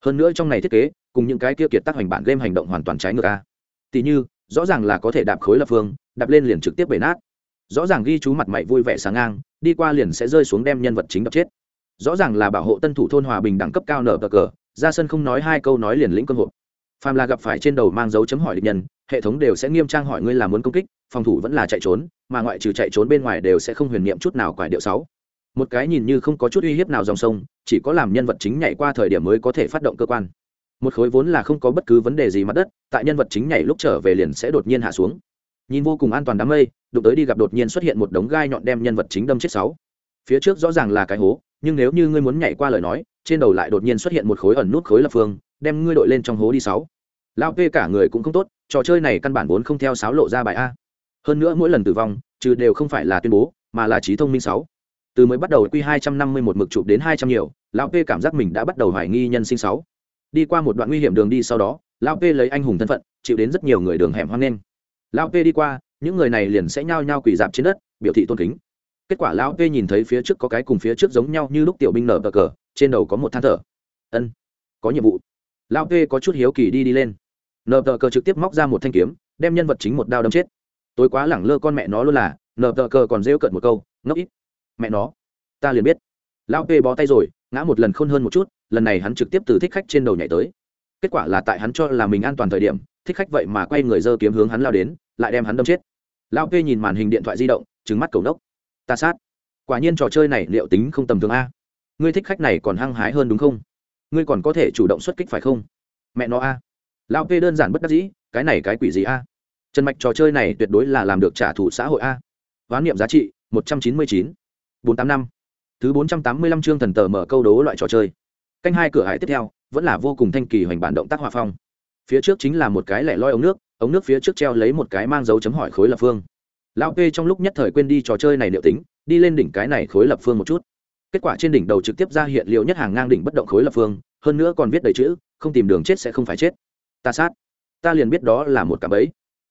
Hơn nữa trong này thiết kế, cùng những cái kia kiệt tác hoành bản game hành động hoàn toàn trái ngược a. Tỷ như, rõ ràng là có thể đạp khối lập phương, đạp lên liền trực tiếp bể nát. Rõ ràng ghi chú mặt mày vui vẻ sáng ngang, đi qua liền sẽ rơi xuống đem nhân vật chính đập chết. Rõ ràng là bảo hộ tân thủ thôn hòa bình đẳng cấp cao nở cờ ra sân không nói hai câu nói liền lĩnh cơ hội phàm là gặp phải trên đầu mang dấu chấm hỏi địch nhân, hệ thống đều sẽ nghiêm trang hỏi ngươi là muốn công kích, phòng thủ vẫn là chạy trốn, mà ngoại trừ chạy trốn bên ngoài đều sẽ không huyền niệm chút nào quả điệu sáu. Một cái nhìn như không có chút uy hiếp nào dòng sông, chỉ có làm nhân vật chính nhảy qua thời điểm mới có thể phát động cơ quan. Một khối vốn là không có bất cứ vấn đề gì mặt đất, tại nhân vật chính nhảy lúc trở về liền sẽ đột nhiên hạ xuống. Nhìn vô cùng an toàn đám mây, đụng tới đi gặp đột nhiên xuất hiện một đống gai nhọn đem nhân vật chính đâm chết sáu. Phía trước rõ ràng là cái hố, nhưng nếu như ngươi muốn nhảy qua lời nói, trên đầu lại đột nhiên xuất hiện một khối ẩn nút khối lập phương đem ngươi đội lên trong hố đi sáu. Lao p cả người cũng không tốt trò chơi này căn bản vốn không theo sáo lộ ra bài a. Hơn nữa mỗi lần tử vong trừ đều không phải là tuyên bố mà là trí thông minh sáu. Từ mới bắt đầu q hai trăm năm mươi một mực chụp đến hai trăm nhiều lão p cảm giác mình đã bắt đầu hoài nghi nhân sinh sáu. Đi qua một đoạn nguy hiểm đường đi sau đó lão p lấy anh hùng thân phận chịu đến rất nhiều người đường hẻm hoang nên, lão p đi qua những người này liền sẽ nhao nhao quỳ dạp trên đất biểu thị tôn kính. Kết quả lão p nhìn thấy phía trước có cái cùng phía trước giống nhau như lúc tiểu binh nở bờ cờ trên đầu có một than thở. Ân có nhiệm vụ lão p có chút hiếu kỳ đi đi lên. Nở tờ cờ trực tiếp móc ra một thanh kiếm, đem nhân vật chính một đao đâm chết. Tối quá lẳng lơ con mẹ nó luôn là nở tờ cờ còn rêu cợt một câu, ngốc ít, mẹ nó, ta liền biết. Lão p bó tay rồi, ngã một lần khôn hơn một chút, lần này hắn trực tiếp từ thích khách trên đầu nhảy tới. Kết quả là tại hắn cho là mình an toàn thời điểm, thích khách vậy mà quay người dơ kiếm hướng hắn lao đến, lại đem hắn đâm chết. Lão p nhìn màn hình điện thoại di động trứng mắt cầu nốc. Ta sát. Quả nhiên trò chơi này liệu tính không tầm thường a. Ngươi thích khách này còn hăng hái hơn đúng không? Ngươi còn có thể chủ động xuất kích phải không? Mẹ nó a. Lão p đơn giản bất đắc dĩ, cái này cái quỷ gì a? Trần mạch trò chơi này tuyệt đối là làm được trả thù xã hội a. Hoán niệm giá trị, một trăm chín mươi chín. bốn tám năm. Thứ bốn trăm tám mươi lăm chương thần tờ mở câu đố loại trò chơi. Canh hai cửa hải tiếp theo, vẫn là vô cùng thanh kỳ hoành bản động tác hòa phong. Phía trước chính là một cái lẻ loi ống nước ống nước phía trước treo lấy một cái mang dấu chấm hỏi khối lập phương. Lão p trong lúc nhất thời quên đi trò chơi này liệu tính, đi lên đỉnh cái này khối lập phương một chút kết quả trên đỉnh đầu trực tiếp ra hiện liệu nhất hàng ngang đỉnh bất động khối lập phương, hơn nữa còn viết đầy chữ, không tìm đường chết sẽ không phải chết. Ta sát. Ta liền biết đó là một cạm bẫy.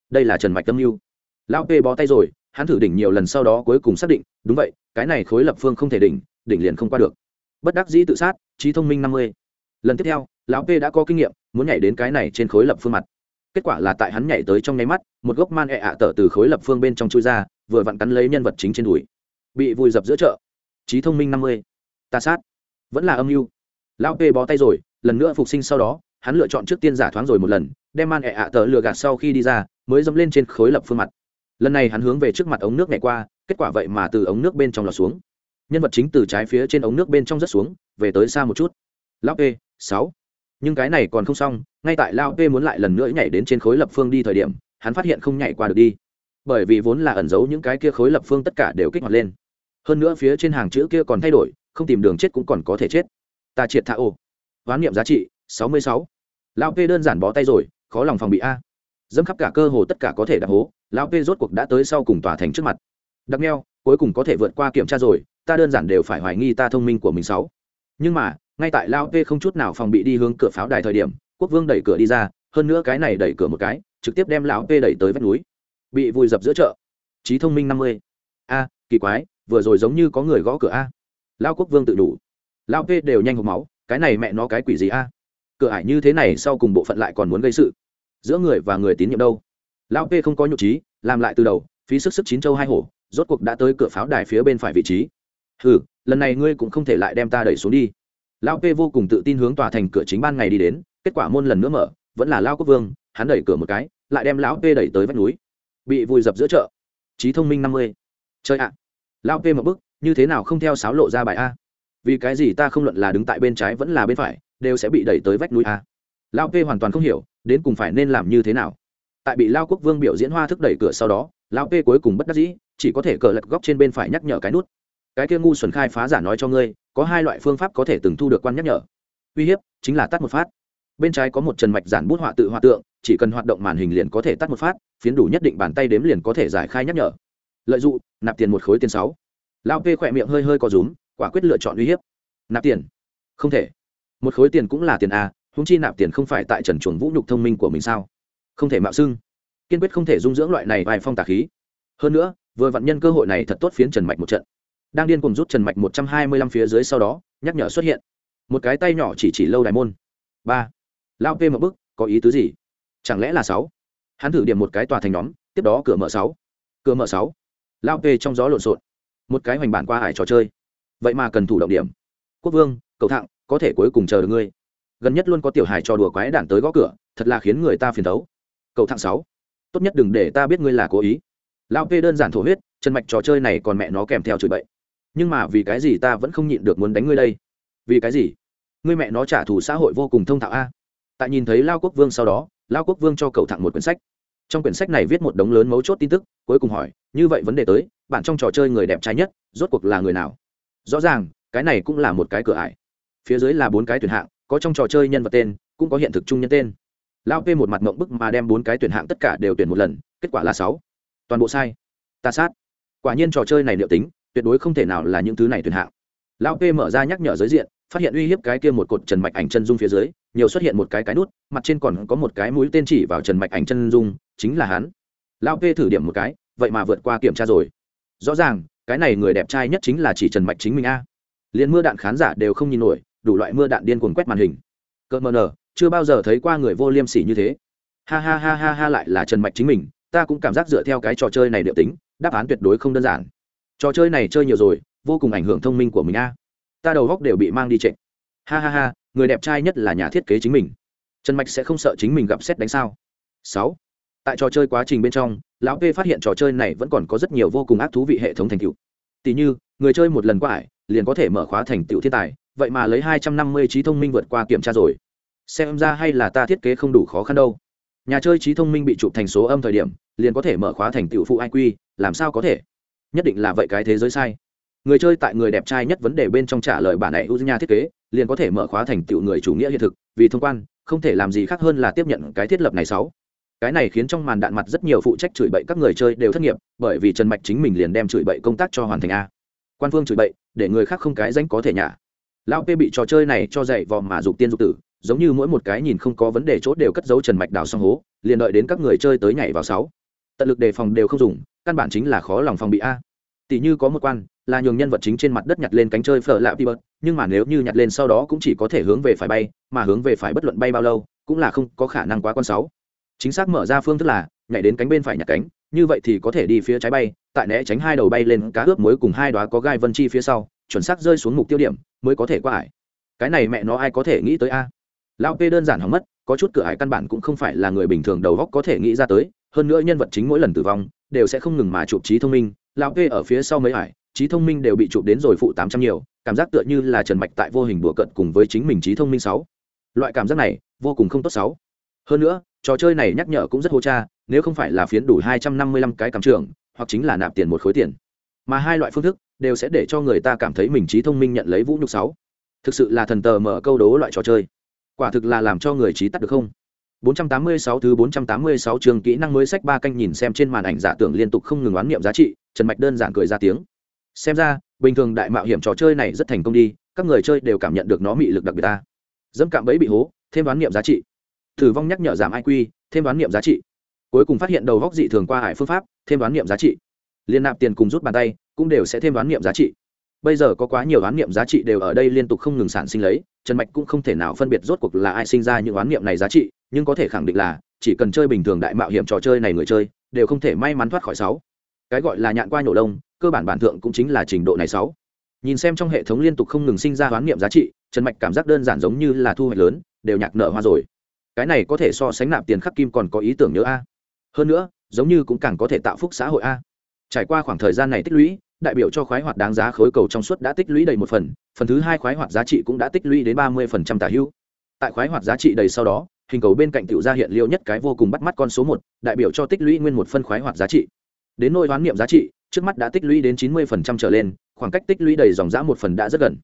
Đây là trần mạch tâm mưu. Lão p bó tay rồi, hắn thử đỉnh nhiều lần sau đó cuối cùng xác định, đúng vậy, cái này khối lập phương không thể đỉnh đỉnh liền không qua được. Bất đắc dĩ tự sát, trí thông minh năm mươi. Lần tiếp theo, lão p đã có kinh nghiệm, muốn nhảy đến cái này trên khối lập phương mặt. Kết quả là tại hắn nhảy tới trong nháy mắt, một gốc man ẹ ạ tở từ khối lập phương bên trong chui ra, vừa vặn cắn lấy nhân vật chính trên đùi. Bị vùi dập giữa chợ trí thông minh năm mươi. Ta sát. Vẫn là âm mưu. Lão p bó tay rồi, lần nữa phục sinh sau đó, hắn lựa chọn trước tiên giả thoáng rồi một lần, đem man ẹ ạ tờ lừa gạt sau khi đi ra, mới dẫm lên trên khối lập phương mặt. Lần này hắn hướng về trước mặt ống nước nhảy qua, kết quả vậy mà từ ống nước bên trong lọt xuống. Nhân vật chính từ trái phía trên ống nước bên trong rất xuống, về tới xa một chút. Lão p, sáu. Nhưng cái này còn không xong, ngay tại lao p muốn lại lần nữa nhảy đến trên khối lập phương đi thời điểm, hắn phát hiện không nhảy qua được đi. Bởi vì vốn là ẩn giấu những cái kia khối lập phương tất cả đều kích hoạt lên hơn nữa phía trên hàng chữ kia còn thay đổi, không tìm đường chết cũng còn có thể chết. Ta triệt thả ô. Hoán niệm giá trị, sáu mươi sáu. Lao p đơn giản bó tay rồi, khó lòng phòng bị a. Dẫm khắp cả cơ hồ tất cả có thể đạp hố, lão p rốt cuộc đã tới sau cùng tòa thành trước mặt. Đặc neo cuối cùng có thể vượt qua kiểm tra rồi, ta đơn giản đều phải hoài nghi ta thông minh của mình sáu. Nhưng mà, ngay tại lao p không chút nào phòng bị đi hướng cửa pháo đài thời điểm, quốc vương đẩy cửa đi ra, hơn nữa cái này đẩy cửa một cái, trực tiếp đem lão p đẩy tới vách núi. Bị vùi dập giữa chợ. Trí thông minh năm mươi. A, kỳ quái vừa rồi giống như có người gõ cửa a. Lao quốc vương tự đủ. Lao p đều nhanh hộp máu, cái này mẹ nó cái quỷ gì a? Cửa ải như thế này sau cùng bộ phận lại còn muốn gây sự. Giữa người và người tín nhiệm đâu? Lão p không có nhục trí, làm lại từ đầu, phí sức sức chín châu hai hổ, rốt cuộc đã tới cửa pháo đài phía bên phải vị trí. Hừ, lần này ngươi cũng không thể lại đem ta đẩy xuống đi. Lão p vô cùng tự tin hướng tòa thành cửa chính ban ngày đi đến, kết quả môn lần nữa mở, vẫn là lao quốc vương, hắn đẩy cửa một cái, lại đem lão p đẩy tới vách núi. Bị vùi dập giữa chợ. Trí thông minh năm mươi. Chơi ạ lão p một bức, như thế nào không theo sáo lộ ra bài a? Vì cái gì ta không luận là đứng tại bên trái vẫn là bên phải, đều sẽ bị đẩy tới vách núi a? Lão p hoàn toàn không hiểu, đến cùng phải nên làm như thế nào? Tại bị lao quốc vương biểu diễn hoa thức đẩy cửa sau đó, lão p cuối cùng bất đắc dĩ, chỉ có thể cờ lật góc trên bên phải nhắc nhở cái nút. Cái kia ngu xuẩn khai phá giả nói cho ngươi, có hai loại phương pháp có thể từng thu được quan nhắc nhở. Uy hiếp, chính là tắt một phát. Bên trái có một trần mạch giản bút họa tự họa tượng, chỉ cần hoạt động màn hình liền có thể tắt một phát, phiến đủ nhất định bàn tay đếm liền có thể giải khai nhắc nhở lợi dụng, nạp tiền một khối tiền sáu. Lao p khỏe miệng hơi hơi có rúm, quả quyết lựa chọn uy hiếp. Nạp tiền? Không thể. Một khối tiền cũng là tiền a húng chi nạp tiền không phải tại trần chuồng vũ nhục thông minh của mình sao? Không thể mạo xưng. Kiên quyết không thể dung dưỡng loại này vài phong tà khí. Hơn nữa, vừa vặn nhân cơ hội này thật tốt phiến trần mạch một trận. Đang điên cùng rút trần mạch một trăm hai mươi lăm phía dưới sau đó, nhắc nhở xuất hiện. Một cái tay nhỏ chỉ chỉ lâu đài môn. Ba. Lao p một bức, có ý tứ gì? Chẳng lẽ là sáu? Hắn thử điểm một cái tòa thành nhóm, tiếp đó cửa mở sáu. Cửa mở sáu lao p trong gió lộn xộn. Một cái hoành bản qua hải trò chơi. Vậy mà cần thủ động điểm. Quốc vương, cầu thạng có thể cuối cùng chờ được ngươi. Gần nhất luôn có tiểu hài trò đùa quái đản tới gõ cửa, thật là khiến người ta phiền thấu. Cầu thạng sáu. Tốt nhất đừng để ta biết ngươi là cố ý. Lao p đơn giản thổ huyết, chân mạch trò chơi này còn mẹ nó kèm theo chửi bậy. Nhưng mà vì cái gì ta vẫn không nhịn được muốn đánh ngươi đây? Vì cái gì? Ngươi mẹ nó trả thù xã hội vô cùng thông thạo a. Tại nhìn thấy lao quốc vương sau đó lao quốc vương cho cậu thẳng một quyển sách trong quyển sách này viết một đống lớn mấu chốt tin tức, cuối cùng hỏi, như vậy vấn đề tới, bạn trong trò chơi người đẹp trai nhất, rốt cuộc là người nào? Rõ ràng, cái này cũng là một cái cửa ải. Phía dưới là bốn cái tuyển hạng, có trong trò chơi nhân vật tên, cũng có hiện thực chung nhân tên. Lao p một mặt mộng bức mà đem bốn cái tuyển hạng tất cả đều tuyển một lần, kết quả là sáu. Toàn bộ sai. Ta sát. Quả nhiên trò chơi này liệu tính, tuyệt đối không thể nào là những thứ này tuyển hạng. Lão p mở ra nhắc nhở giới diện, phát hiện uy hiếp cái kia một cột trần mạch ảnh chân dung phía dưới nhiều xuất hiện một cái cái nút, mặt trên còn có một cái mũi tên chỉ vào trần mạch ảnh chân dung, chính là hắn. Lao p thử điểm một cái, vậy mà vượt qua kiểm tra rồi. Rõ ràng, cái này người đẹp trai nhất chính là chỉ trần mạch chính mình a. Liền mưa đạn khán giả đều không nhìn nổi, đủ loại mưa đạn điên cuồng quét màn hình. Cợt mờ nở chưa bao giờ thấy qua người vô liêm sỉ như thế. Ha ha ha ha ha lại là trần mạch chính mình, ta cũng cảm giác dựa theo cái trò chơi này điệu tính, đáp án tuyệt đối không đơn giản. Trò chơi này chơi nhiều rồi, vô cùng ảnh hưởng thông minh của mình a. Ta đầu góc đều bị mang đi trịnh ha ha ha người đẹp trai nhất là nhà thiết kế chính mình. Trần mạch sẽ không sợ chính mình gặp xét đánh sao. Sáu. Tại trò chơi quá trình bên trong, lão p phát hiện trò chơi này vẫn còn có rất nhiều vô cùng ác thú vị hệ thống thành tựu. Tỉ như, người chơi một lần qua ải, liền có thể mở khóa thành tựu thiên tài, vậy mà lấy hai trăm năm mươi trí thông minh vượt qua kiểm tra rồi. Xem ra hay là ta thiết kế không đủ khó khăn đâu. Nhà chơi trí thông minh bị chụp thành số âm thời điểm, liền có thể mở khóa thành tựu phụ iq làm sao có thể? Nhất định là vậy cái thế giới sai người chơi tại người đẹp trai nhất vấn đề bên trong trả lời bản này u thiết kế, liền có thể mở khóa thành tựu người chủ nghĩa hiện thực, vì thông quan, không thể làm gì khác hơn là tiếp nhận cái thiết lập này sáu. Cái này khiến trong màn đạn mặt rất nhiều phụ trách chửi bậy các người chơi đều thất nghiệp, bởi vì trần mạch chính mình liền đem chửi bậy công tác cho hoàn thành a. Quan phương chửi bậy, để người khác không cái danh có thể nhả. Lão p bị trò chơi này cho dạy vò mà dục tiên dục tử, giống như mỗi một cái nhìn không có vấn đề chốt đều cất giấu trần mạch đào xong hố, liền đợi đến các người chơi tới nhảy vào sáu. Tận lực đề phòng đều không dùng, căn bản chính là khó lòng phòng bị a. Tỷ như có một quan là nhường nhân vật chính trên mặt đất nhặt lên cánh chơi phở lạ bớt, nhưng mà nếu như nhặt lên sau đó cũng chỉ có thể hướng về phải bay, mà hướng về phải bất luận bay bao lâu, cũng là không có khả năng quá con sáu. Chính xác mở ra phương thức là, nhảy đến cánh bên phải nhặt cánh, như vậy thì có thể đi phía trái bay, tại né tránh hai đầu bay lên cá ướp muối cùng hai đóa có gai vân chi phía sau, chuẩn xác rơi xuống mục tiêu điểm, mới có thể qua ải. Cái này mẹ nó ai có thể nghĩ tới a? Lão p đơn giản hỏng mất, có chút cửa hải căn bản cũng không phải là người bình thường đầu góc có thể nghĩ ra tới, hơn nữa nhân vật chính mỗi lần tử vong, đều sẽ không ngừng mà chụp trí thông minh, lão p ở phía sau mấy hải trí thông minh đều bị chụp đến rồi phụ tám trăm nhiều cảm giác tựa như là trần mạch tại vô hình đùa cận cùng với chính mình trí thông minh sáu. Loại cảm giác này vô cùng không tốt sáu. Hơn nữa trò chơi này nhắc nhở cũng rất hô cha nếu không phải là phiến đủ hai trăm năm mươi lăm cái cảm trường hoặc chính là nạp tiền một khối tiền. Mà hai loại phương thức đều sẽ để cho người ta cảm thấy mình trí thông minh nhận lấy vũ nhục sáu. Thực sự là thần tờ mở câu đố loại trò chơi. Quả thực là làm cho người trí tắt được không? 486 thứ 486 trường kỹ năng mới sách ba canh nhìn xem trên màn ảnh giả tưởng liên tục không ngừng oán niệm giá trị, Trần Mạch đơn giản cười ra tiếng. Xem ra, bình thường đại mạo hiểm trò chơi này rất thành công đi, các người chơi đều cảm nhận được nó mị lực đặc biệt ta. Dẫm cạm bẫy bị hố, thêm đoán niệm giá trị. Thử vong nhắc nhở giảm IQ, thêm đoán niệm giá trị. Cuối cùng phát hiện đầu góc dị thường qua hải phương pháp, thêm đoán niệm giá trị. Liên nạp tiền cùng rút bàn tay, cũng đều sẽ thêm đoán niệm giá trị bây giờ có quá nhiều đoán niệm giá trị đều ở đây liên tục không ngừng sản sinh lấy trần mạch cũng không thể nào phân biệt rốt cuộc là ai sinh ra những đoán niệm này giá trị nhưng có thể khẳng định là chỉ cần chơi bình thường đại mạo hiểm trò chơi này người chơi đều không thể may mắn thoát khỏi sáu cái gọi là nhạn qua nhổ lông cơ bản bản thượng cũng chính là trình độ này sáu. Nhìn xem trong hệ thống liên tục không ngừng sinh ra hoán niệm giá trị, trần mạch cảm giác đơn giản giống như là thu hoạch lớn, đều nhạc nợ hoa rồi. Cái này có thể so sánh nạp tiền khắc kim còn có ý tưởng nhớ a. Hơn nữa, giống như cũng càng có thể tạo phúc xã hội a. Trải qua khoảng thời gian này tích lũy, đại biểu cho khoái hoạt đáng giá khối cầu trong suốt đã tích lũy đầy một phần phần thứ hai khoái hoạt giá trị cũng đã tích lũy đến ba mươi phần trăm tả hữu tại khoái hoạt giá trị đầy sau đó, hình cầu bên cạnh tiểu ra hiện liêu nhất cái vô cùng bắt mắt con số một, đại biểu cho tích lũy nguyên một phân khoái hoạt giá trị. Đến nỗi hoán niệm giá trị trước mắt đã tích lũy đến chín mươi phần trăm trở lên, khoảng cách tích lũy đầy dòng giã một phần đã rất gần.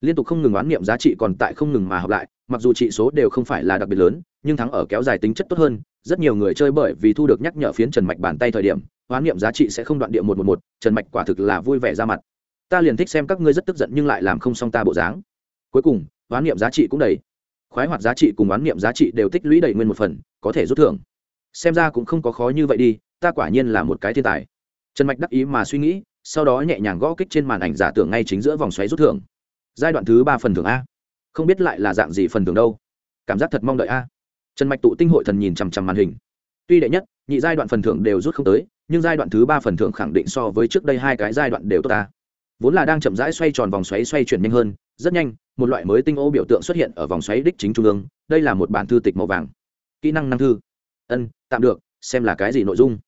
Liên tục không ngừng oán niệm giá trị còn tại không ngừng mà học lại, mặc dù trị số đều không phải là đặc biệt lớn, nhưng thắng ở kéo dài tính chất tốt hơn, rất nhiều người chơi bởi vì thu được nhắc nhở phiến trần mạch bàn tay thời điểm, oán niệm giá trị sẽ không đoạn địa một một một, trần mạch quả thực là vui vẻ ra mặt. Ta liền thích xem các ngươi rất tức giận nhưng lại làm không xong ta bộ dáng. Cuối cùng, oán niệm giá trị cũng đầy. Khoái hoạt giá trị cùng oán niệm giá trị đều tích lũy đầy nguyên một phần, có thể rút thưởng. Xem ra cũng không có khó như vậy đi, ta quả nhiên là một cái thiên tài trần mạch đắc ý mà suy nghĩ, sau đó nhẹ nhàng gõ kích trên màn ảnh giả tưởng ngay chính giữa vòng xoáy rút thưởng. Giai đoạn thứ ba phần thưởng a. Không biết lại là dạng gì phần thưởng đâu. Cảm giác thật mong đợi a. Trần mạch tụ tinh hội thần nhìn chằm chằm màn hình. Tuy đệ nhất, nhị giai đoạn phần thưởng đều rút không tới, nhưng giai đoạn thứ ba phần thưởng khẳng định so với trước đây hai cái giai đoạn đều tốt ta vốn là đang chậm rãi xoay tròn vòng xoáy xoay chuyển nhanh hơn, rất nhanh, một loại mới tinh ô biểu tượng xuất hiện ở vòng xoáy đích chính trung ương, đây là một bản thư tịch màu vàng. Kỹ năng năng thư. Ân, tạm được, xem là cái gì nội dung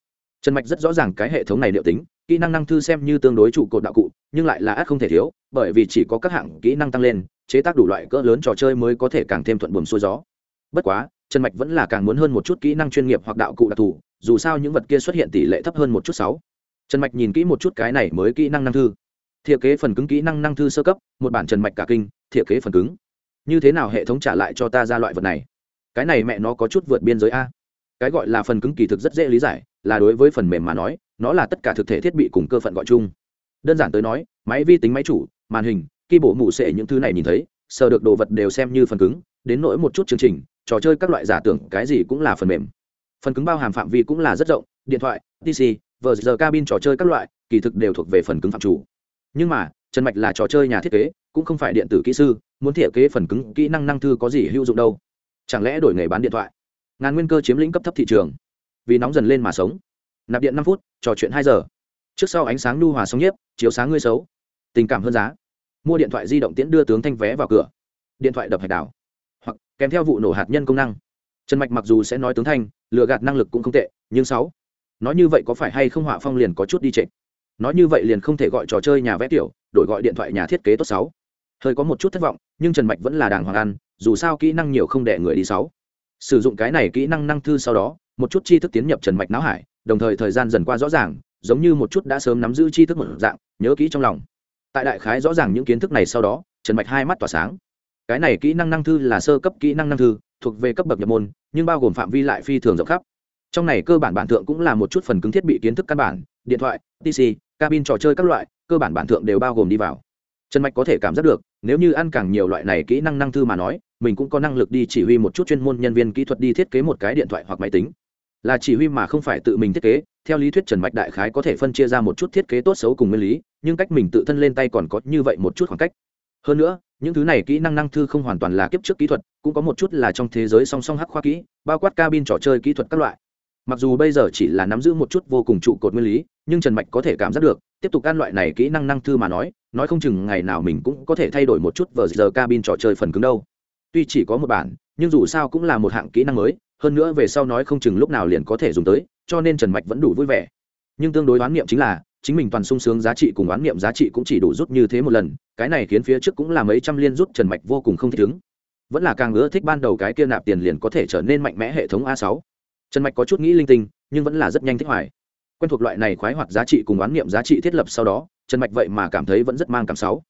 trần mạch rất rõ ràng cái hệ thống này liệu tính, kỹ năng năng thư xem như tương đối trụ cột đạo cụ, nhưng lại là át không thể thiếu, bởi vì chỉ có các hạng kỹ năng tăng lên, chế tác đủ loại cỡ lớn trò chơi mới có thể càng thêm thuận buồm xuôi gió. Bất quá, trần mạch vẫn là càng muốn hơn một chút kỹ năng chuyên nghiệp hoặc đạo cụ đặc thù, dù sao những vật kia xuất hiện tỷ lệ thấp hơn một chút sáu. Trần mạch nhìn kỹ một chút cái này mới kỹ năng năng thư. Thiện kế phần cứng kỹ năng năng thư sơ cấp, một bản trần mạch cả kinh thiện kế phần cứng. Như thế nào hệ thống trả lại cho ta ra loại vật này? Cái này mẹ nó có chút vượt biên giới a cái gọi là phần cứng kỳ thực rất dễ lý giải, là đối với phần mềm mà nói, nó là tất cả thực thể thiết bị cùng cơ phận gọi chung. Đơn giản tới nói, máy vi tính máy chủ, màn hình khi bộ mụ sệ những thứ này nhìn thấy, sờ được đồ vật đều xem như phần cứng, đến nỗi một chút chương trình, trò chơi các loại giả tưởng, cái gì cũng là phần mềm. Phần cứng bao hàm phạm vi cũng là rất rộng, điện thoại pc vờ giờ cabin trò chơi các loại, kỳ thực đều thuộc về phần cứng phạm chủ. Nhưng mà, trần mạch là trò chơi nhà thiết kế, cũng không phải điện tử kỹ sư, muốn thiết kế phần cứng kỹ năng năng thư có gì hữu dụng đâu. Chẳng lẽ đổi nghề bán điện thoại? Ngàn nguyên cơ chiếm lĩnh cấp thấp thị trường. Vì nóng dần lên mà sống. Nạp điện năm phút, trò chuyện hai giờ. Trước sau ánh sáng nu hòa sóng nhiếp, chiếu sáng ngươi xấu. Tình cảm hơn giá. Mua điện thoại di động tiễn đưa tướng thanh vé vào cửa. Điện thoại đập hạch đảo. Hoặc, kèm theo vụ nổ hạt nhân công năng. Trần mạch mặc dù sẽ nói tướng thanh, lừa gạt năng lực cũng không tệ, nhưng sáu. Nói như vậy có phải hay không họa phong liền có chút đi trệ? Nói như vậy liền không thể gọi trò chơi nhà vẽ tiểu, đổi gọi điện thoại nhà thiết kế tốt sáu. Hơi có một chút thất vọng, nhưng trần mạch vẫn là đàng hoàng ăn, dù sao kỹ năng nhiều không đẻ người đi sáu sử dụng cái này kỹ năng năng thư sau đó, một chút tri thức tiến nhập trần mạch não hải, đồng thời thời gian dần qua rõ ràng, giống như một chút đã sớm nắm giữ tri thức một dạng, nhớ kỹ trong lòng. Tại đại khái rõ ràng những kiến thức này sau đó, trần mạch hai mắt tỏa sáng. Cái này kỹ năng năng thư là sơ cấp kỹ năng năng thư, thuộc về cấp bậc nhập môn, nhưng bao gồm phạm vi lại phi thường rộng khắp. Trong này cơ bản bản thượng cũng là một chút phần cứng thiết bị kiến thức căn bản, điện thoại pc cabin trò chơi các loại, cơ bản bản thượng đều bao gồm đi vào. Trần mạch có thể cảm giác được, nếu như ăn càng nhiều loại này kỹ năng năng thư mà nói mình cũng có năng lực đi chỉ huy một chút chuyên môn nhân viên kỹ thuật đi thiết kế một cái điện thoại hoặc máy tính. Là chỉ huy mà không phải tự mình thiết kế, theo lý thuyết trần mạch đại khái có thể phân chia ra một chút thiết kế tốt xấu cùng nguyên lý, nhưng cách mình tự thân lên tay còn có như vậy một chút khoảng cách. Hơn nữa, những thứ này kỹ năng năng thư không hoàn toàn là kiếp trước kỹ thuật, cũng có một chút là trong thế giới song song hắc khoa kỹ, bao quát cabin trò chơi kỹ thuật các loại. Mặc dù bây giờ chỉ là nắm giữ một chút vô cùng trụ cột nguyên lý, nhưng trần mạch có thể cảm giác được, tiếp tục ăn loại này kỹ năng năng thư mà nói nói không chừng ngày nào mình cũng có thể thay đổi một chút vờ giờ cabin trò chơi phần cứng đâu tuy chỉ có một bản, nhưng dù sao cũng là một hạng kỹ năng mới, hơn nữa về sau nói không chừng lúc nào liền có thể dùng tới, cho nên trần mạch vẫn đủ vui vẻ. Nhưng tương đối đoán niệm chính là, chính mình toàn sung sướng giá trị cùng đoán niệm giá trị cũng chỉ đủ rút như thế một lần, cái này khiến phía trước cũng là mấy trăm liên rút trần mạch vô cùng không thích ứng. Vẫn là càng ưa thích ban đầu cái kia nạp tiền liền có thể trở nên mạnh mẽ hệ thống a sáu. Trần mạch có chút nghĩ linh tinh, nhưng vẫn là rất nhanh thích hoài. Quen thuộc loại này khoái hoạt giá trị cùng oán niệm giá trị thiết lập sau đó, trần mạch vậy mà cảm thấy vẫn rất mang cảm sáu.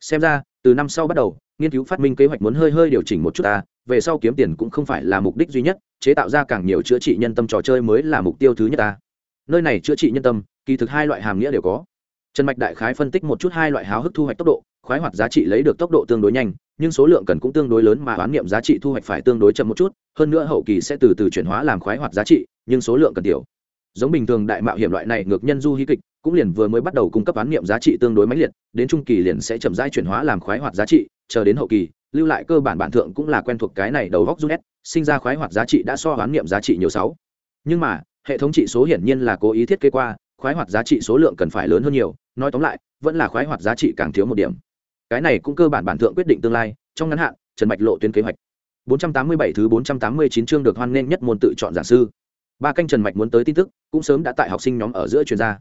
Xem ra, từ năm sau bắt đầu nghiên cứu phát minh kế hoạch muốn hơi hơi điều chỉnh một chút ta, về sau kiếm tiền cũng không phải là mục đích duy nhất, chế tạo ra càng nhiều chữa trị nhân tâm trò chơi mới là mục tiêu thứ nhất ta. Nơi này chữa trị nhân tâm, kỳ thực hai loại hàm nghĩa đều có. Trần mạch đại khái phân tích một chút hai loại háo hức thu hoạch tốc độ, khoái hoạt giá trị lấy được tốc độ tương đối nhanh, nhưng số lượng cần cũng tương đối lớn mà oán niệm giá trị thu hoạch phải tương đối chậm một chút, hơn nữa hậu kỳ sẽ từ từ chuyển hóa làm khoái hoạt giá trị, nhưng số lượng cần tiểu. Giống bình thường đại mạo hiểm loại này ngược nhân du hí kịch, cũng liền vừa mới bắt đầu cung cấp oán niệm giá trị tương đối mãnh liệt, đến trung kỳ liền sẽ chậm rãi chuyển hóa làm khoái hoạt giá trị chờ đến hậu kỳ, lưu lại cơ bản bản thượng cũng là quen thuộc cái này đầu góc rút sinh ra khoái hoạt giá trị đã so hoán niệm giá trị nhiều sáu. Nhưng mà, hệ thống trị số hiển nhiên là cố ý thiết kế qua, khoái hoạt giá trị số lượng cần phải lớn hơn nhiều, nói tóm lại, vẫn là khoái hoạt giá trị càng thiếu một điểm. Cái này cũng cơ bản bản thượng quyết định tương lai, trong ngắn hạn, trần mạch lộ tuyến kế hoạch. 487 thứ 489 chương được hoan nghênh nhất môn tự chọn giảng sư. Ba canh trần mạch muốn tới tin tức, cũng sớm đã tại học sinh nhóm ở giữa chuyên gia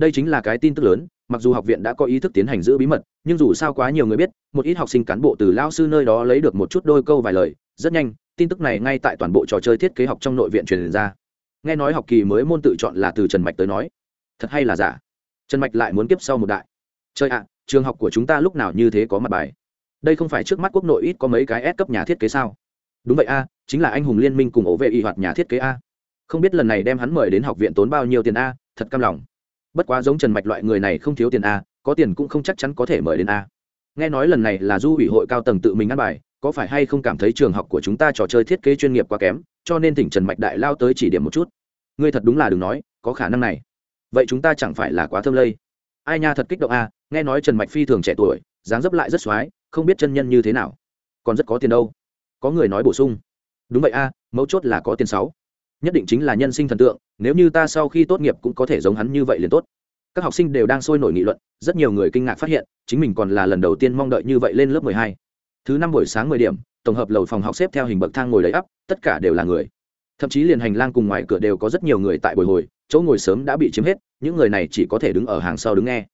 đây chính là cái tin tức lớn, mặc dù học viện đã có ý thức tiến hành giữ bí mật, nhưng dù sao quá nhiều người biết, một ít học sinh cán bộ từ lao sư nơi đó lấy được một chút đôi câu vài lời, rất nhanh, tin tức này ngay tại toàn bộ trò chơi thiết kế học trong nội viện truyền ra. Nghe nói học kỳ mới môn tự chọn là từ trần mạch tới nói. Thật hay là giả? Trần mạch lại muốn kiếp sau một đại. Chơi ạ, trường học của chúng ta lúc nào như thế có mặt bài? Đây không phải trước mắt quốc nội ít có mấy cái S cấp nhà thiết kế sao? Đúng vậy a, chính là anh hùng liên minh cùng ổ vệ y hoạt nhà thiết kế a. Không biết lần này đem hắn mời đến học viện tốn bao nhiêu tiền a, thật căm lòng bất quá giống trần mạch loại người này không thiếu tiền a, có tiền cũng không chắc chắn có thể mời đến a. Nghe nói lần này là du ủy hội cao tầng tự mình ăn bài, có phải hay không cảm thấy trường học của chúng ta trò chơi thiết kế chuyên nghiệp quá kém, cho nên thỉnh trần mạch đại lao tới chỉ điểm một chút. Ngươi thật đúng là đừng nói, có khả năng này. Vậy chúng ta chẳng phải là quá thơm lây. Ai nha thật kích động a, nghe nói trần mạch phi thường trẻ tuổi, dáng dấp lại rất x o á i không biết chân nhân như thế nào. Còn rất có tiền đâu. Có người nói bổ sung. Đúng vậy a, mấu chốt là có tiền sáu nhất định chính là nhân sinh thần tượng, nếu như ta sau khi tốt nghiệp cũng có thể giống hắn như vậy liền tốt. Các học sinh đều đang sôi nổi nghị luận, rất nhiều người kinh ngạc phát hiện, chính mình còn là lần đầu tiên mong đợi như vậy lên lớp mười hai. Thứ năm buổi sáng mười điểm, tổng hợp lầu phòng học xếp theo hình bậc thang ngồi đầy ắp, tất cả đều là người. Thậm chí liền hành lang cùng ngoài cửa đều có rất nhiều người tại bồi hồi, chỗ ngồi sớm đã bị chiếm hết, những người này chỉ có thể đứng ở hàng sau đứng nghe.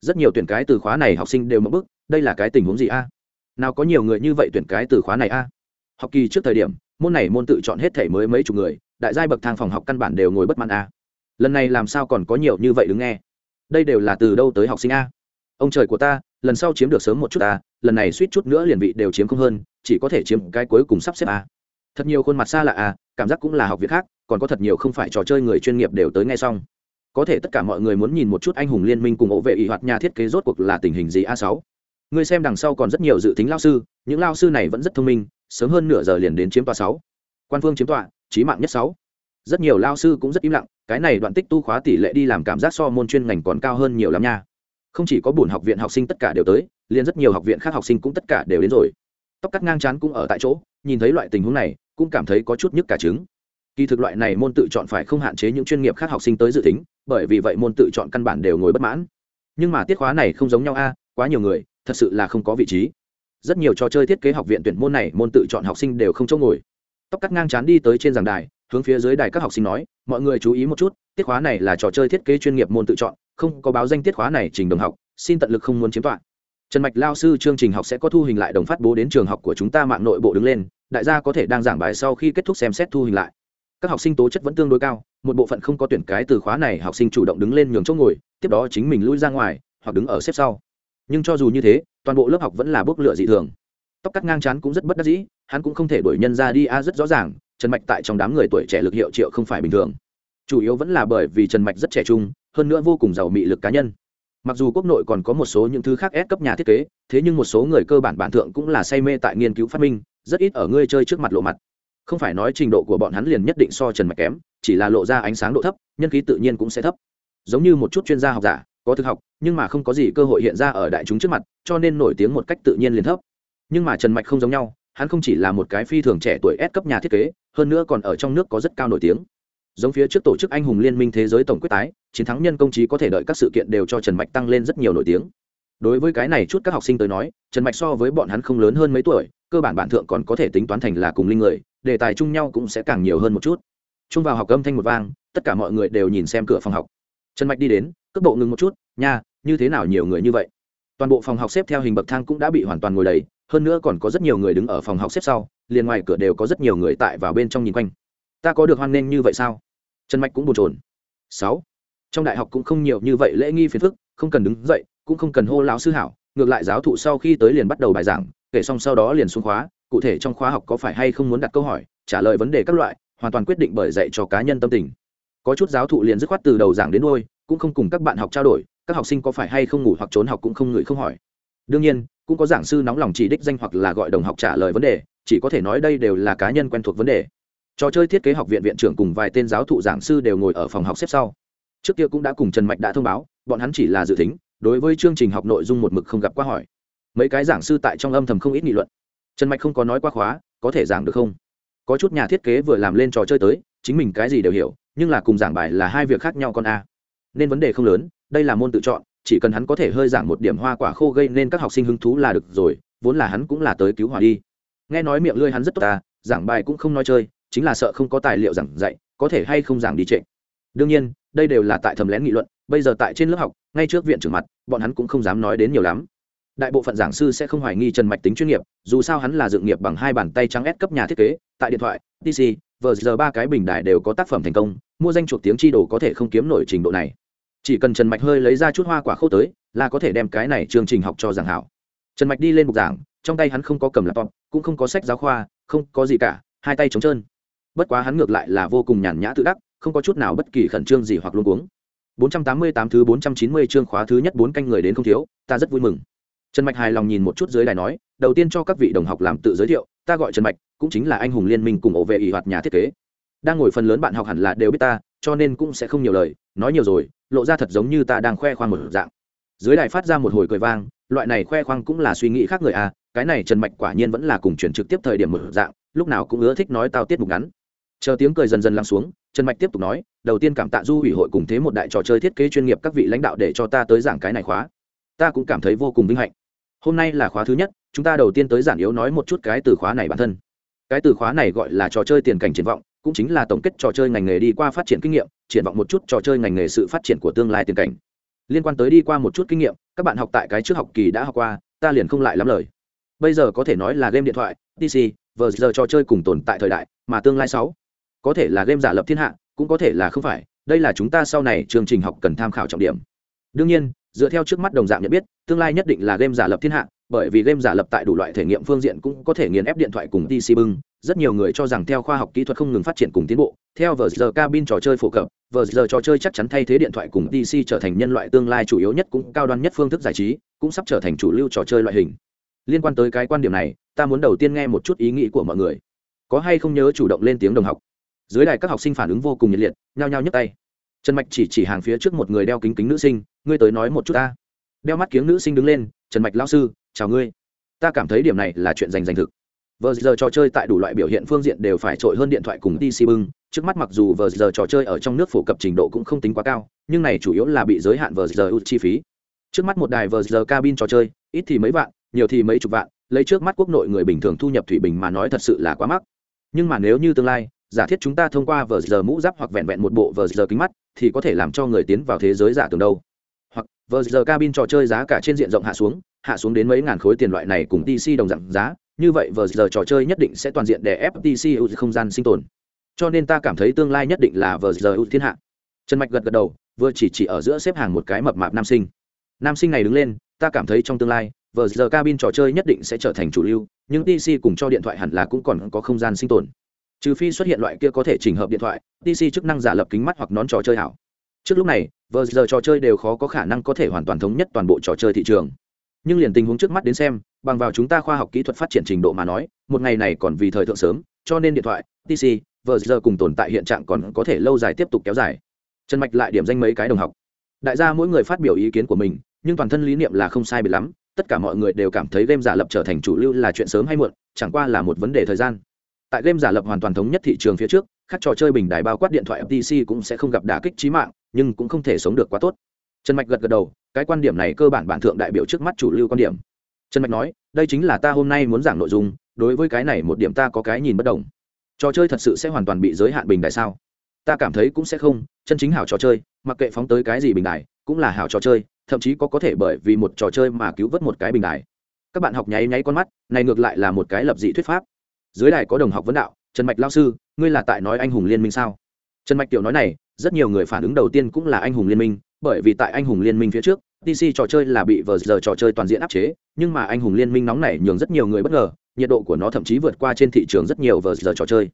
Rất nhiều tuyển cái từ khóa này học sinh đều mất bức, đây là cái tình huống gì a? Nào có nhiều người như vậy tuyển cái từ khóa này a? Học kỳ trước thời điểm, môn này môn tự chọn hết thể mới mấy chục người đại giai bậc thang phòng học căn bản đều ngồi bất mãn a. Lần này làm sao còn có nhiều như vậy đứng nghe? Đây đều là từ đâu tới học sinh a? Ông trời của ta, lần sau chiếm được sớm một chút a lần này suýt chút nữa liền vị đều chiếm không hơn, chỉ có thể chiếm cái cuối cùng sắp xếp a. Thật nhiều khuôn mặt xa lạ a, cảm giác cũng là học việc khác, còn có thật nhiều không phải trò chơi người chuyên nghiệp đều tới nghe xong. Có thể tất cả mọi người muốn nhìn một chút anh hùng liên minh cùng ổ vệ ỷ hoạt nhà thiết kế rốt cuộc là tình hình gì a sáu? Ngươi xem đằng sau còn rất nhiều dự tính lao sư, những lao sư này vẫn rất thông minh, sớm hơn nửa giờ liền đến chiếm tòa sáu. Quan phương chiếm tọa trí mạng nhất sáu. Rất nhiều lao sư cũng rất im lặng, cái này đoạn tích tu khóa tỷ lệ đi làm cảm giác so môn chuyên ngành còn cao hơn nhiều lắm nha. Không chỉ có bổn học viện học sinh tất cả đều tới, liền rất nhiều học viện khác học sinh cũng tất cả đều đến rồi. Tóc cắt ngang chán cũng ở tại chỗ, nhìn thấy loại tình huống này, cũng cảm thấy có chút nhức cả trứng. Kỳ thực loại này môn tự chọn phải không hạn chế những chuyên nghiệp khác học sinh tới dự tính, bởi vì vậy môn tự chọn căn bản đều ngồi bất mãn. Nhưng mà tiết khóa này không giống nhau a, quá nhiều người, thật sự là không có vị trí. Rất nhiều trò chơi thiết kế học viện tuyển môn này môn tự chọn học sinh đều không chỗ ngồi tóc cắt ngang chán đi tới trên giảng đài, hướng phía dưới đài các học sinh nói, mọi người chú ý một chút, tiết khóa này là trò chơi thiết kế chuyên nghiệp môn tự chọn, không có báo danh tiết khóa này trình đồng học, xin tận lực không muốn chiếm toạn trần mạch lao sư chương trình học sẽ có thu hình lại đồng phát bố đến trường học của chúng ta mạng nội bộ đứng lên, đại gia có thể đang giảng bài sau khi kết thúc xem xét thu hình lại. Các học sinh tố chất vẫn tương đối cao, một bộ phận không có tuyển cái từ khóa này, học sinh chủ động đứng lên nhường chỗ ngồi, tiếp đó chính mình lui ra ngoài, hoặc đứng ở xếp sau. Nhưng cho dù như thế, toàn bộ lớp học vẫn là bốc lựa dị thường tóc cắt ngang chán cũng rất bất đắc dĩ, hắn cũng không thể đuổi nhân ra đi a, rất rõ ràng, trần mạch tại trong đám người tuổi trẻ lực hiệu triệu không phải bình thường. Chủ yếu vẫn là bởi vì trần mạch rất trẻ trung, hơn nữa vô cùng giàu mị lực cá nhân. Mặc dù quốc nội còn có một số những thứ khác ép cấp nhà thiết kế, thế nhưng một số người cơ bản bản thượng cũng là say mê tại nghiên cứu phát minh, rất ít ở ngươi chơi trước mặt lộ mặt. Không phải nói trình độ của bọn hắn liền nhất định so trần mạch kém, chỉ là lộ ra ánh sáng độ thấp, nhân khí tự nhiên cũng sẽ thấp. Giống như một chút chuyên gia học giả, có thực học, nhưng mà không có gì cơ hội hiện ra ở đại chúng trước mặt, cho nên nổi tiếng một cách tự nhiên liền thấp nhưng mà trần mạch không giống nhau, hắn không chỉ là một cái phi thường trẻ tuổi s cấp nhà thiết kế, hơn nữa còn ở trong nước có rất cao nổi tiếng. Giống phía trước tổ chức anh hùng liên minh thế giới tổng quyết tái, chiến thắng nhân công trí có thể đợi các sự kiện đều cho trần mạch tăng lên rất nhiều nổi tiếng. Đối với cái này chút các học sinh tới nói, trần mạch so với bọn hắn không lớn hơn mấy tuổi, cơ bản bản thượng còn có thể tính toán thành là cùng linh người, đề tài chung nhau cũng sẽ càng nhiều hơn một chút. Chung vào học âm thanh một vang, tất cả mọi người đều nhìn xem cửa phòng học. Trần mạch đi đến, cước bộ ngừng một chút, nha, như thế nào nhiều người như vậy? Toàn bộ phòng học xếp theo hình bậc thang cũng đã bị hoàn toàn ngồi đầy hơn nữa còn có rất nhiều người đứng ở phòng học xếp sau, liền ngoài cửa đều có rất nhiều người tại vào bên trong nhìn quanh. Ta có được hoan nghênh như vậy sao? Trần mạch cũng bồn trồn sáu. Trong đại học cũng không nhiều như vậy lễ nghi phiền phức, không cần đứng dậy, cũng không cần hô lão sư hảo, ngược lại giáo thụ sau khi tới liền bắt đầu bài giảng, kể xong sau đó liền xuống khóa, cụ thể trong khóa học có phải hay không muốn đặt câu hỏi, trả lời vấn đề các loại, hoàn toàn quyết định bởi dạy cho cá nhân tâm tình. Có chút giáo thụ liền dứt khoát từ đầu giảng đến đôi cũng không cùng các bạn học trao đổi, các học sinh có phải hay không ngủ hoặc trốn học cũng không ngửi không hỏi. Đương nhiên cũng có giảng sư nóng lòng chỉ đích danh hoặc là gọi đồng học trả lời vấn đề, chỉ có thể nói đây đều là cá nhân quen thuộc vấn đề. Trò chơi thiết kế học viện viện trưởng cùng vài tên giáo thụ giảng sư đều ngồi ở phòng học xếp sau. Trước kia cũng đã cùng trần mạch đã thông báo, bọn hắn chỉ là dự tính, đối với chương trình học nội dung một mực không gặp qua hỏi. Mấy cái giảng sư tại trong âm thầm không ít nghị luận. Trần mạch không có nói qua khóa, có thể giảng được không? Có chút nhà thiết kế vừa làm lên trò chơi tới, chính mình cái gì đều hiểu, nhưng là cùng giảng bài là hai việc khác nhau con a. Nên vấn đề không lớn, đây là môn tự chọn chỉ cần hắn có thể hơi giảng một điểm hoa quả khô gây nên các học sinh hứng thú là được rồi, vốn là hắn cũng là tới cứu hỏa đi. Nghe nói miệng lưỡi hắn rất tốt ta, giảng bài cũng không nói chơi, chính là sợ không có tài liệu giảng dạy, có thể hay không giảng đi trệ. Đương nhiên, đây đều là tại thầm lén nghị luận, bây giờ tại trên lớp học, ngay trước viện trưởng mặt, bọn hắn cũng không dám nói đến nhiều lắm. Đại bộ phận giảng sư sẽ không hoài nghi trần mạch tính chuyên nghiệp, dù sao hắn là dự nghiệp bằng hai bàn tay trắng ép cấp nhà thiết kế, tại điện thoại pc vờ giờ ba cái bình đài đều có tác phẩm thành công, mua danh chuộc tiếng chi đồ có thể không kiếm nổi trình độ này chỉ cần trần mạch hơi lấy ra chút hoa quả khô tới, là có thể đem cái này chương trình học cho giảng hảo. Trần mạch đi lên bục giảng, trong tay hắn không có cầm laptop, cũng không có sách giáo khoa, không có gì cả, hai tay trống trơn. Bất quá hắn ngược lại là vô cùng nhàn nhã tự đắc, không có chút nào bất kỳ khẩn trương gì hoặc luôn cuống. 488 thứ 490 chương khóa thứ nhất bốn canh người đến không thiếu, ta rất vui mừng. Trần mạch hài lòng nhìn một chút dưới đài nói, đầu tiên cho các vị đồng học làm tự giới thiệu, ta gọi trần mạch, cũng chính là anh hùng liên minh cùng ổ vệ ỷ hoạt nhà thiết kế. Đang ngồi phần lớn bạn học hẳn là đều biết ta, cho nên cũng sẽ không nhiều lời, nói nhiều rồi lộ ra thật giống như ta đang khoe khoang một dạng. Dưới đài phát ra một hồi cười vang, loại này khoe khoang cũng là suy nghĩ khác người à cái này trần mạch quả nhiên vẫn là cùng chuyển trực tiếp thời điểm một dạng, lúc nào cũng ưa thích nói tao tiết mục ngắn. Chờ tiếng cười dần dần lắng xuống, trần mạch tiếp tục nói, đầu tiên cảm tạ du ủy hội cùng thế một đại trò chơi thiết kế chuyên nghiệp các vị lãnh đạo để cho ta tới giảng cái này khóa. Ta cũng cảm thấy vô cùng vinh hạnh. Hôm nay là khóa thứ nhất, chúng ta đầu tiên tới giản yếu nói một chút cái từ khóa này bản thân. Cái từ khóa này gọi là trò chơi tiền cảnh triển vọng, cũng chính là tổng kết trò chơi ngành nghề đi qua phát triển kinh nghiệm triển vọng một chút trò chơi ngành nghề sự phát triển của tương lai tiền cảnh. Liên quan tới đi qua một chút kinh nghiệm, các bạn học tại cái trước học kỳ đã học qua, ta liền không lại lắm lời. Bây giờ có thể nói là game điện thoại pc vờ giờ trò chơi cùng tồn tại thời đại, mà tương lai sáu. Có thể là game giả lập thiên hạ, cũng có thể là không phải, đây là chúng ta sau này chương trình học cần tham khảo trọng điểm. Đương nhiên, dựa theo trước mắt đồng dạng nhận biết, tương lai nhất định là game giả lập thiên hạ bởi vì game giả lập tại đủ loại thể nghiệm phương diện cũng có thể nghiền ép điện thoại cùng PC bưng. Rất nhiều người cho rằng theo khoa học kỹ thuật không ngừng phát triển cùng tiến bộ, theo vở giờ cabin trò chơi phổ cập, vở giờ trò chơi chắc chắn thay thế điện thoại cùng PC trở thành nhân loại tương lai chủ yếu nhất cũng cao đoan nhất phương thức giải trí, cũng sắp trở thành chủ lưu trò chơi loại hình. Liên quan tới cái quan điểm này, ta muốn đầu tiên nghe một chút ý nghĩ của mọi người. Có hay không nhớ chủ động lên tiếng đồng học? Dưới đài các học sinh phản ứng vô cùng nhiệt liệt, nhao nhao nhấc tay. Trần mạch chỉ chỉ hàng phía trước một người đeo kính kính nữ sinh, ngươi tới nói một chút ta. Đeo mắt kiếng nữ sinh đứng lên, trần mạch lão sư chào ngươi. Ta cảm thấy điểm này là chuyện dành dành thực. Vờ giờ trò chơi tại đủ loại biểu hiện phương diện đều phải trội hơn điện thoại cùng pc bưng. Trước mắt mặc dù vờ giờ trò chơi ở trong nước phổ cập trình độ cũng không tính quá cao, nhưng này chủ yếu là bị giới hạn vờ giờ chi phí. Trước mắt một đài vờ giờ cabin trò chơi, ít thì mấy vạn, nhiều thì mấy chục vạn, lấy trước mắt quốc nội người bình thường thu nhập thủy bình mà nói thật sự là quá mắc. Nhưng mà nếu như tương lai, giả thiết chúng ta thông qua vờ giờ mũ giáp hoặc vẹn vẹn một bộ vờ giờ kính mắt, thì có thể làm cho người tiến vào thế giới giả tưởng đâu. Hoặc vờ giờ cabin trò chơi giá cả trên diện rộng hạ xuống hạ xuống đến mấy ngàn khối tiền loại này cùng tc đồng dạng giá, như vậy vờ giờ trò chơi nhất định sẽ toàn diện để ép ưu không gian sinh tồn. Cho nên ta cảm thấy tương lai nhất định là vờ giờ ưu thiên hạ. Trần mạch gật gật đầu, vừa chỉ chỉ ở giữa xếp hàng một cái mập mạp nam sinh. Nam sinh này đứng lên, ta cảm thấy trong tương lai, vờ giờ cabin trò chơi nhất định sẽ trở thành chủ lưu, nhưng tc cùng cho điện thoại hẳn là cũng còn có không gian sinh tồn. Trừ phi xuất hiện loại kia có thể chỉnh hợp điện thoại tc chức năng giả lập kính mắt hoặc nón trò chơi hảo. Trước lúc này, vờ giờ trò chơi đều khó có khả năng có thể hoàn toàn thống nhất toàn bộ trò chơi thị trường nhưng liền tình huống trước mắt đến xem, bằng vào chúng ta khoa học kỹ thuật phát triển trình độ mà nói, một ngày này còn vì thời thượng sớm, cho nên điện thoại tc vờ giờ cùng tồn tại hiện trạng còn có thể lâu dài tiếp tục kéo dài. Trần mạch lại điểm danh mấy cái đồng học. Đại gia mỗi người phát biểu ý kiến của mình, nhưng toàn thân lý niệm là không sai bị lắm, tất cả mọi người đều cảm thấy game giả lập trở thành chủ lưu là chuyện sớm hay muộn, chẳng qua là một vấn đề thời gian. Tại game giả lập hoàn toàn thống nhất thị trường phía trước, các trò chơi bình đài bao quát điện thoại pc cũng sẽ không gặp đả kích trí mạng, nhưng cũng không thể sống được quá tốt. Trần mạch gật gật đầu cái quan điểm này cơ bản bản thượng đại biểu trước mắt chủ lưu quan điểm. Trần mạch nói, đây chính là ta hôm nay muốn giảng nội dung, đối với cái này một điểm ta có cái nhìn bất đồng. Trò chơi thật sự sẽ hoàn toàn bị giới hạn bình đại sao? Ta cảm thấy cũng sẽ không, chân chính hảo trò chơi, mặc kệ phóng tới cái gì bình đại cũng là hảo trò chơi, thậm chí có có thể bởi vì một trò chơi mà cứu vớt một cái bình đại các bạn học nháy nháy con mắt, này ngược lại là một cái lập dị thuyết pháp. Dưới đài có đồng học vấn đạo, trần mạch lao sư, ngươi là tại nói anh hùng liên minh sao? Trần mạch tiểu nói này, rất nhiều người phản ứng đầu tiên cũng là anh hùng liên minh bởi vì tại anh hùng liên minh phía trước dc trò chơi là bị vờ giờ trò chơi toàn diện áp chế, nhưng mà anh hùng liên minh nóng này nhường rất nhiều người bất ngờ, nhiệt độ của nó thậm chí vượt qua trên thị trường rất nhiều vờ giờ trò chơi.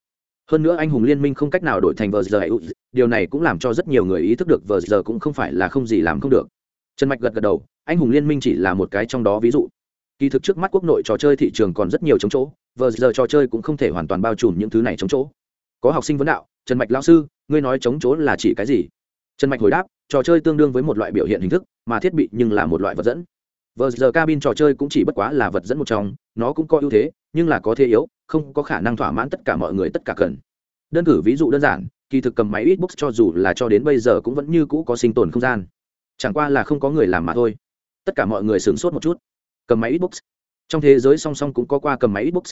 Hơn nữa anh hùng liên minh không cách nào đổi thành vờ giờ điều này cũng làm cho rất nhiều người ý thức được vờ giờ cũng không phải là không gì làm không được. Trần mạch gật gật đầu, anh hùng liên minh chỉ là một cái trong đó ví dụ. Kỳ thực trước mắt quốc nội trò chơi thị trường còn rất nhiều chống chỗ, vờ giờ trò chơi cũng không thể hoàn toàn bao trùm những thứ này chống chỗ. Có học sinh vấn đạo, trần mạch lao sư, ngươi nói chống chỗ là chỉ cái gì? Trần mạch hồi đáp trò chơi tương đương với một loại biểu hiện hình thức, mà thiết bị nhưng là một loại vật dẫn. Vờ giờ cabin trò chơi cũng chỉ bất quá là vật dẫn một trong, nó cũng có ưu thế, nhưng là có thế yếu, không có khả năng thỏa mãn tất cả mọi người tất cả cần. Đơn cử ví dụ đơn giản, kỳ thực cầm máy Xbox cho dù là cho đến bây giờ cũng vẫn như cũ có sinh tồn không gian. Chẳng qua là không có người làm mà thôi. Tất cả mọi người sửng sốt một chút. Cầm máy Xbox. Trong thế giới song song cũng có qua cầm máy Xbox.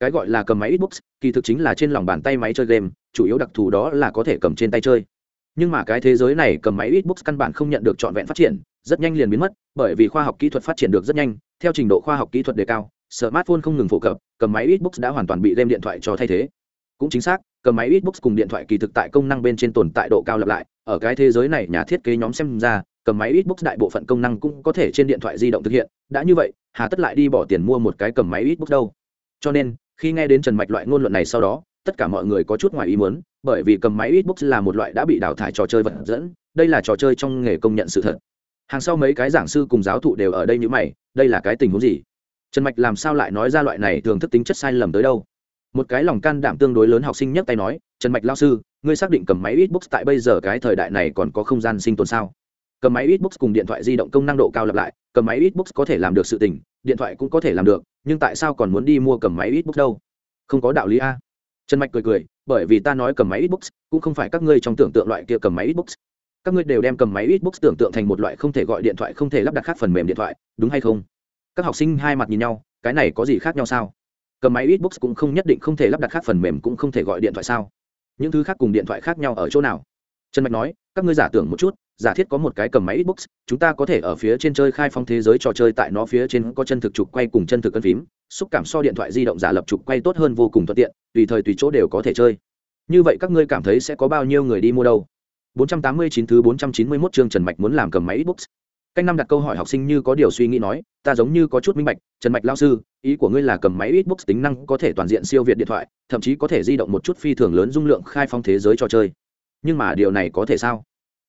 Cái gọi là cầm máy Xbox, kỳ thực chính là trên lòng bàn tay máy chơi game, chủ yếu đặc thù đó là có thể cầm trên tay chơi nhưng mà cái thế giới này cầm máy Xbox căn bản không nhận được trọn vẹn phát triển, rất nhanh liền biến mất, bởi vì khoa học kỹ thuật phát triển được rất nhanh. Theo trình độ khoa học kỹ thuật đề cao, smartphone không ngừng phổ cập, cầm máy Xbox đã hoàn toàn bị game điện thoại cho thay thế. Cũng chính xác, cầm máy Xbox cùng điện thoại kỳ thực tại công năng bên trên tồn tại độ cao lặp lại. Ở cái thế giới này nhà thiết kế nhóm xem ra, cầm máy Xbox đại bộ phận công năng cũng có thể trên điện thoại di động thực hiện. Đã như vậy, hà tất lại đi bỏ tiền mua một cái cầm máy Xbox đâu. Cho nên, khi nghe đến trần mạch loại ngôn luận này sau đó tất cả mọi người có chút ngoài ý muốn, bởi vì cầm máy Xbox là một loại đã bị đào thải trò chơi vật dẫn, đây là trò chơi trong nghề công nhận sự thật. Hàng sau mấy cái giảng sư cùng giáo thụ đều ở đây như mày, đây là cái tình huống gì? Trần mạch làm sao lại nói ra loại này thường thức tính chất sai lầm tới đâu? Một cái lòng can đảm tương đối lớn học sinh nhấc tay nói, trần mạch lao sư, ngươi xác định cầm máy Xbox tại bây giờ cái thời đại này còn có không gian sinh tồn sao? Cầm máy Xbox cùng điện thoại di động công năng độ cao lặp lại, cầm máy Xbox có thể làm được sự tình, điện thoại cũng có thể làm được, nhưng tại sao còn muốn đi mua cầm máy Xbox đâu? Không có đạo lý a trần mạch cười cười, bởi vì ta nói cầm máy Xbox, cũng không phải các ngươi trong tưởng tượng loại kia cầm máy Xbox. Các ngươi đều đem cầm máy Xbox tưởng tượng thành một loại không thể gọi điện thoại, không thể lắp đặt khác phần mềm điện thoại, đúng hay không? Các học sinh hai mặt nhìn nhau, cái này có gì khác nhau sao? Cầm máy Xbox cũng không nhất định không thể lắp đặt khác phần mềm, cũng không thể gọi điện thoại sao? Những thứ khác cùng điện thoại khác nhau ở chỗ nào? Trần mạch nói, các ngươi giả tưởng một chút giả thiết có một cái cầm máy Xbox, chúng ta có thể ở phía trên chơi khai phong thế giới trò chơi tại nó phía trên có chân thực trục quay cùng chân thực cân phím, xúc cảm so điện thoại di động giả lập trục quay tốt hơn vô cùng thuận tiện, tùy thời tùy chỗ đều có thể chơi. Như vậy các ngươi cảm thấy sẽ có bao nhiêu người đi mua đâu? 489 thứ 491 chương Trần Mạch muốn làm cầm máy Xbox. Canh năm đặt câu hỏi học sinh như có điều suy nghĩ nói, ta giống như có chút minh bạch, Trần Mạch lão sư, ý của ngươi là cầm máy Xbox tính năng có thể toàn diện siêu việt điện thoại, thậm chí có thể di động một chút phi thường lớn dung lượng khai phong thế giới trò chơi. Nhưng mà điều này có thể sao?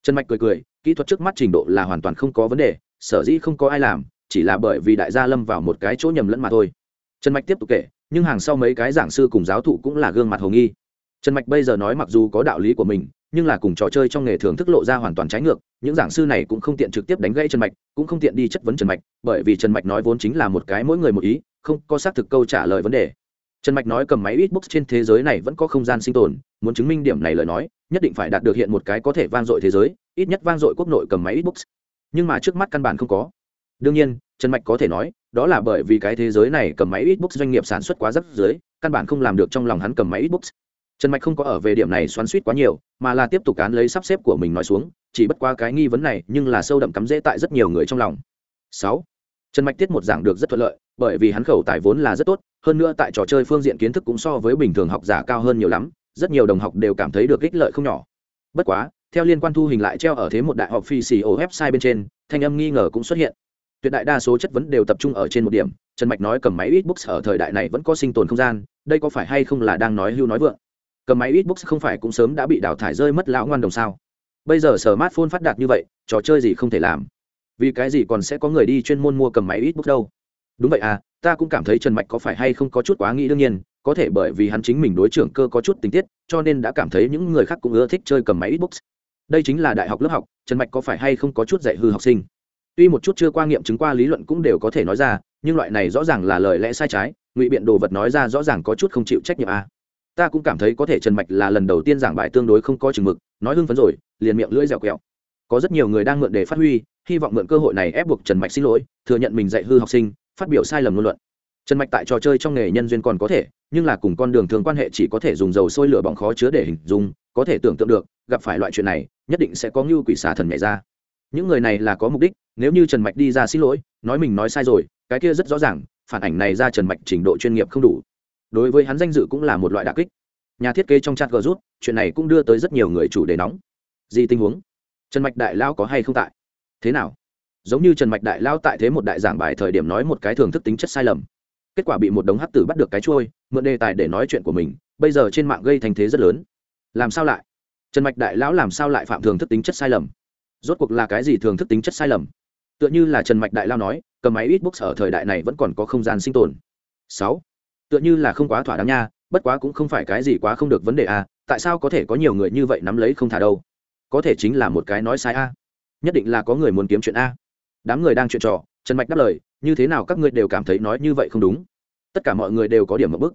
Trần mạch cười cười, kỹ thuật trước mắt trình độ là hoàn toàn không có vấn đề, sở dĩ không có ai làm, chỉ là bởi vì đại gia lâm vào một cái chỗ nhầm lẫn mà thôi. Trần mạch tiếp tục kể, nhưng hàng sau mấy cái giảng sư cùng giáo thụ cũng là gương mặt hồng nghi. Trần mạch bây giờ nói mặc dù có đạo lý của mình, nhưng là cùng trò chơi trong nghề thường thức lộ ra hoàn toàn trái ngược, những giảng sư này cũng không tiện trực tiếp đánh gãy trần mạch, cũng không tiện đi chất vấn trần mạch, bởi vì trần mạch nói vốn chính là một cái mỗi người một ý, không có xác thực câu trả lời vấn đề trần mạch nói cầm máy Xbox trên thế giới này vẫn có không gian sinh tồn, muốn chứng minh điểm này lời nói, nhất định phải đạt được hiện một cái có thể vang dội thế giới, ít nhất vang dội quốc nội cầm máy Xbox. Nhưng mà trước mắt căn bản không có. Đương nhiên, trần mạch có thể nói, đó là bởi vì cái thế giới này cầm máy Xbox doanh nghiệp sản xuất quá rất dưới căn bản không làm được trong lòng hắn cầm máy Xbox. Trần mạch không có ở về điểm này xoắn suýt quá nhiều, mà là tiếp tục cán lấy sắp xếp của mình nói xuống, chỉ bất qua cái nghi vấn này nhưng là sâu đậm cắm rễ tại rất nhiều người trong lòng. Sáu trần mạch tiết một giảng được rất thuận lợi, bởi vì hắn khẩu tài vốn là rất tốt, hơn nữa tại trò chơi phương diện kiến thức cũng so với bình thường học giả cao hơn nhiều lắm, rất nhiều đồng học đều cảm thấy được ích lợi không nhỏ. Bất quá, theo liên quan thu hình lại treo ở thế một đại học phi xì ổ website bên trên, thanh âm nghi ngờ cũng xuất hiện. Tuyệt đại đa số chất vấn đều tập trung ở trên một điểm, trần mạch nói cầm máy Xbox ở thời đại này vẫn có sinh tồn không gian, đây có phải hay không là đang nói hưu nói vượng? Cầm máy Xbox không phải cũng sớm đã bị đào thải rơi mất lão ngoan đồng sao? Bây giờ smartphone phát đạt như vậy, trò chơi gì không thể làm? Vì cái gì còn sẽ có người đi chuyên môn mua cầm máy Xbox đâu? Đúng vậy à ta cũng cảm thấy trần mạch có phải hay không có chút quá nghĩ đương nhiên, có thể bởi vì hắn chính mình đối trưởng cơ có chút tình tiết, cho nên đã cảm thấy những người khác cũng ưa thích chơi cầm máy Xbox đây chính là đại học lớp học, trần mạch có phải hay không có chút dạy hư học sinh? Tuy một chút chưa qua nghiệm chứng qua lý luận cũng đều có thể nói ra, nhưng loại này rõ ràng là lời lẽ sai trái, ngụy biện đồ vật nói ra rõ ràng có chút không chịu trách nhiệm à. ta cũng cảm thấy có thể trần mạch là lần đầu tiên giảng bài tương đối không có chừng mực, nói hưng phấn rồi, liền miệng lưỡi dẻo quẹo. Có rất nhiều người đang mượn để phát huy hy vọng mượn cơ hội này ép buộc trần mạch xin lỗi, thừa nhận mình dạy hư học sinh, phát biểu sai lầm ngôn luận. Trần mạch tại trò chơi trong nghề nhân duyên còn có thể, nhưng là cùng con đường thường quan hệ chỉ có thể dùng dầu sôi lửa bỏng khó chứa để hình dung, có thể tưởng tượng được, gặp phải loại chuyện này, nhất định sẽ có ngưu quỷ xà thần nhảy ra. Những người này là có mục đích, nếu như trần mạch đi ra xin lỗi, nói mình nói sai rồi, cái kia rất rõ ràng, phản ảnh này ra trần mạch trình độ chuyên nghiệp không đủ. Đối với hắn danh dự cũng là một loại đà kích. Nhà thiết kế trong chat gờ rút, chuyện này cũng đưa tới rất nhiều người chủ đề nóng. Gì tình huống? Trần mạch đại lao có hay không tại? Thế nào? Giống như trần mạch đại lao tại thế một đại giảng bài thời điểm nói một cái thường thức tính chất sai lầm. Kết quả bị một đống hắc tử bắt được cái trôi mượn đề tài để nói chuyện của mình, bây giờ trên mạng gây thành thế rất lớn. Làm sao lại? Trần mạch đại lão làm sao lại phạm thường thức tính chất sai lầm? Rốt cuộc là cái gì thường thức tính chất sai lầm? Tựa như là trần mạch đại lao nói, cầm máy ít books ở thời đại này vẫn còn có không gian sinh tồn. Sáu. Tựa như là không quá thỏa đáng nha, bất quá cũng không phải cái gì quá không được vấn đề a tại sao có thể có nhiều người như vậy nắm lấy không thả đâu? Có thể chính là một cái nói sai a nhất định là có người muốn kiếm chuyện a. Đám người đang chuyện trò, trần mạch đáp lời, như thế nào các ngươi đều cảm thấy nói như vậy không đúng. Tất cả mọi người đều có điểm ở bức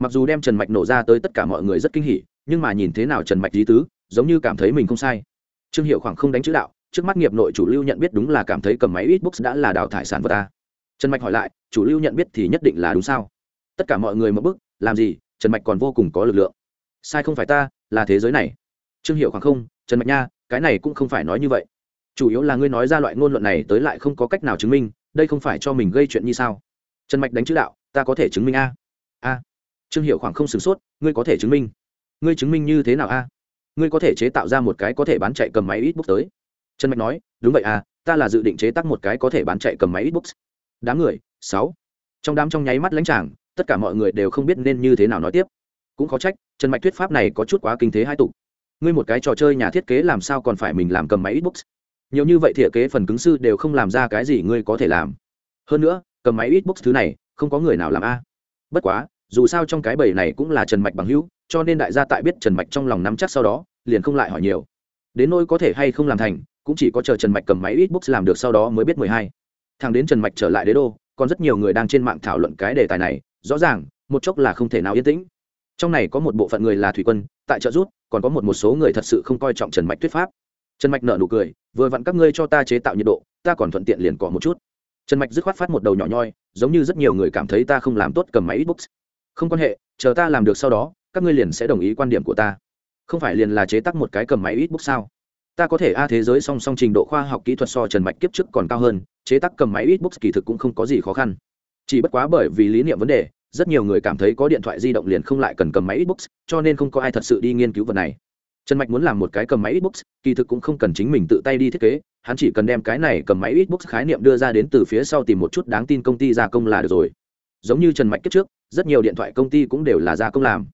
mặc dù đem trần mạch nổ ra tới tất cả mọi người rất kinh hỉ, nhưng mà nhìn thế nào trần mạch lý tứ, giống như cảm thấy mình không sai. Trương hiệu khoảng không đánh chữ đạo, trước mắt nghiệp nội chủ lưu nhận biết đúng là cảm thấy cầm máy ít books đã là đào thải sản vật ta trần mạch hỏi lại, chủ lưu nhận biết thì nhất định là đúng sao? Tất cả mọi người một bức làm gì? Trần mạch còn vô cùng có lực lượng. Sai không phải ta, là thế giới này. Trương hiệu khoảng không, trần mạch nha, cái này cũng không phải nói như vậy chủ yếu là ngươi nói ra loại ngôn luận này tới lại không có cách nào chứng minh, đây không phải cho mình gây chuyện như sao? Trần mạch đánh chữ đạo, ta có thể chứng minh a? A. Trương hiệu khoảng không sửng sốt, ngươi có thể chứng minh? Ngươi chứng minh như thế nào a? Ngươi có thể chế tạo ra một cái có thể bán chạy cầm máy ít bút tới? Trần mạch nói, đúng vậy à ta là dự định chế tác một cái có thể bán chạy cầm máy ít bút đám người, sáu. Trong đám trong nháy mắt lãnh tràng, tất cả mọi người đều không biết nên như thế nào nói tiếp. Cũng khó trách, trần mạch thuyết pháp này có chút quá kinh thế hai tục ngươi một cái trò chơi nhà thiết kế làm sao còn phải mình làm cầm máy ít bút nhiều như vậy thiện kế phần cứng sư đều không làm ra cái gì ngươi có thể làm. Hơn nữa, cầm máy ít books thứ này, không có người nào làm a. Bất quá, dù sao trong cái bầy này cũng là trần mạch bằng hữu, cho nên đại gia tại biết trần mạch trong lòng nắm chắc sau đó, liền không lại hỏi nhiều. Đến nỗi có thể hay không làm thành, cũng chỉ có chờ trần mạch cầm máy ít books làm được sau đó mới biết mười hai. Thằng đến trần mạch trở lại đế đô, còn rất nhiều người đang trên mạng thảo luận cái đề tài này, rõ ràng, một chốc là không thể nào yên tĩnh. Trong này có một bộ phận người là thủy quân, tại trợ rút, còn có một một số người thật sự không coi trọng trần mạch thuyết pháp. Trần mạch nợ nụ cười vừa vặn các ngươi cho ta chế tạo nhiệt độ, ta còn thuận tiện liền cọ một chút. Trần mạch dứt khoát phát một đầu nhỏ nhoi, giống như rất nhiều người cảm thấy ta không làm tốt cầm máy xbox. Không quan hệ, chờ ta làm được sau đó, các ngươi liền sẽ đồng ý quan điểm của ta. Không phải liền là chế tác một cái cầm máy xbox sao? Ta có thể a thế giới song song trình độ khoa học kỹ thuật so trần mạch kiếp trước còn cao hơn, chế tác cầm máy xbox kỳ thực cũng không có gì khó khăn. Chỉ bất quá bởi vì lý niệm vấn đề, rất nhiều người cảm thấy có điện thoại di động liền không lại cần cầm máy xbox, cho nên không có ai thật sự đi nghiên cứu vật này trần mạch muốn làm một cái cầm máy xbox, kỳ thực cũng không cần chính mình tự tay đi thiết kế, hắn chỉ cần đem cái này cầm máy xbox khái niệm đưa ra đến từ phía sau tìm một chút đáng tin công ty gia công là được rồi. Giống như trần mạch kiếp trước, rất nhiều điện thoại công ty cũng đều là gia công làm.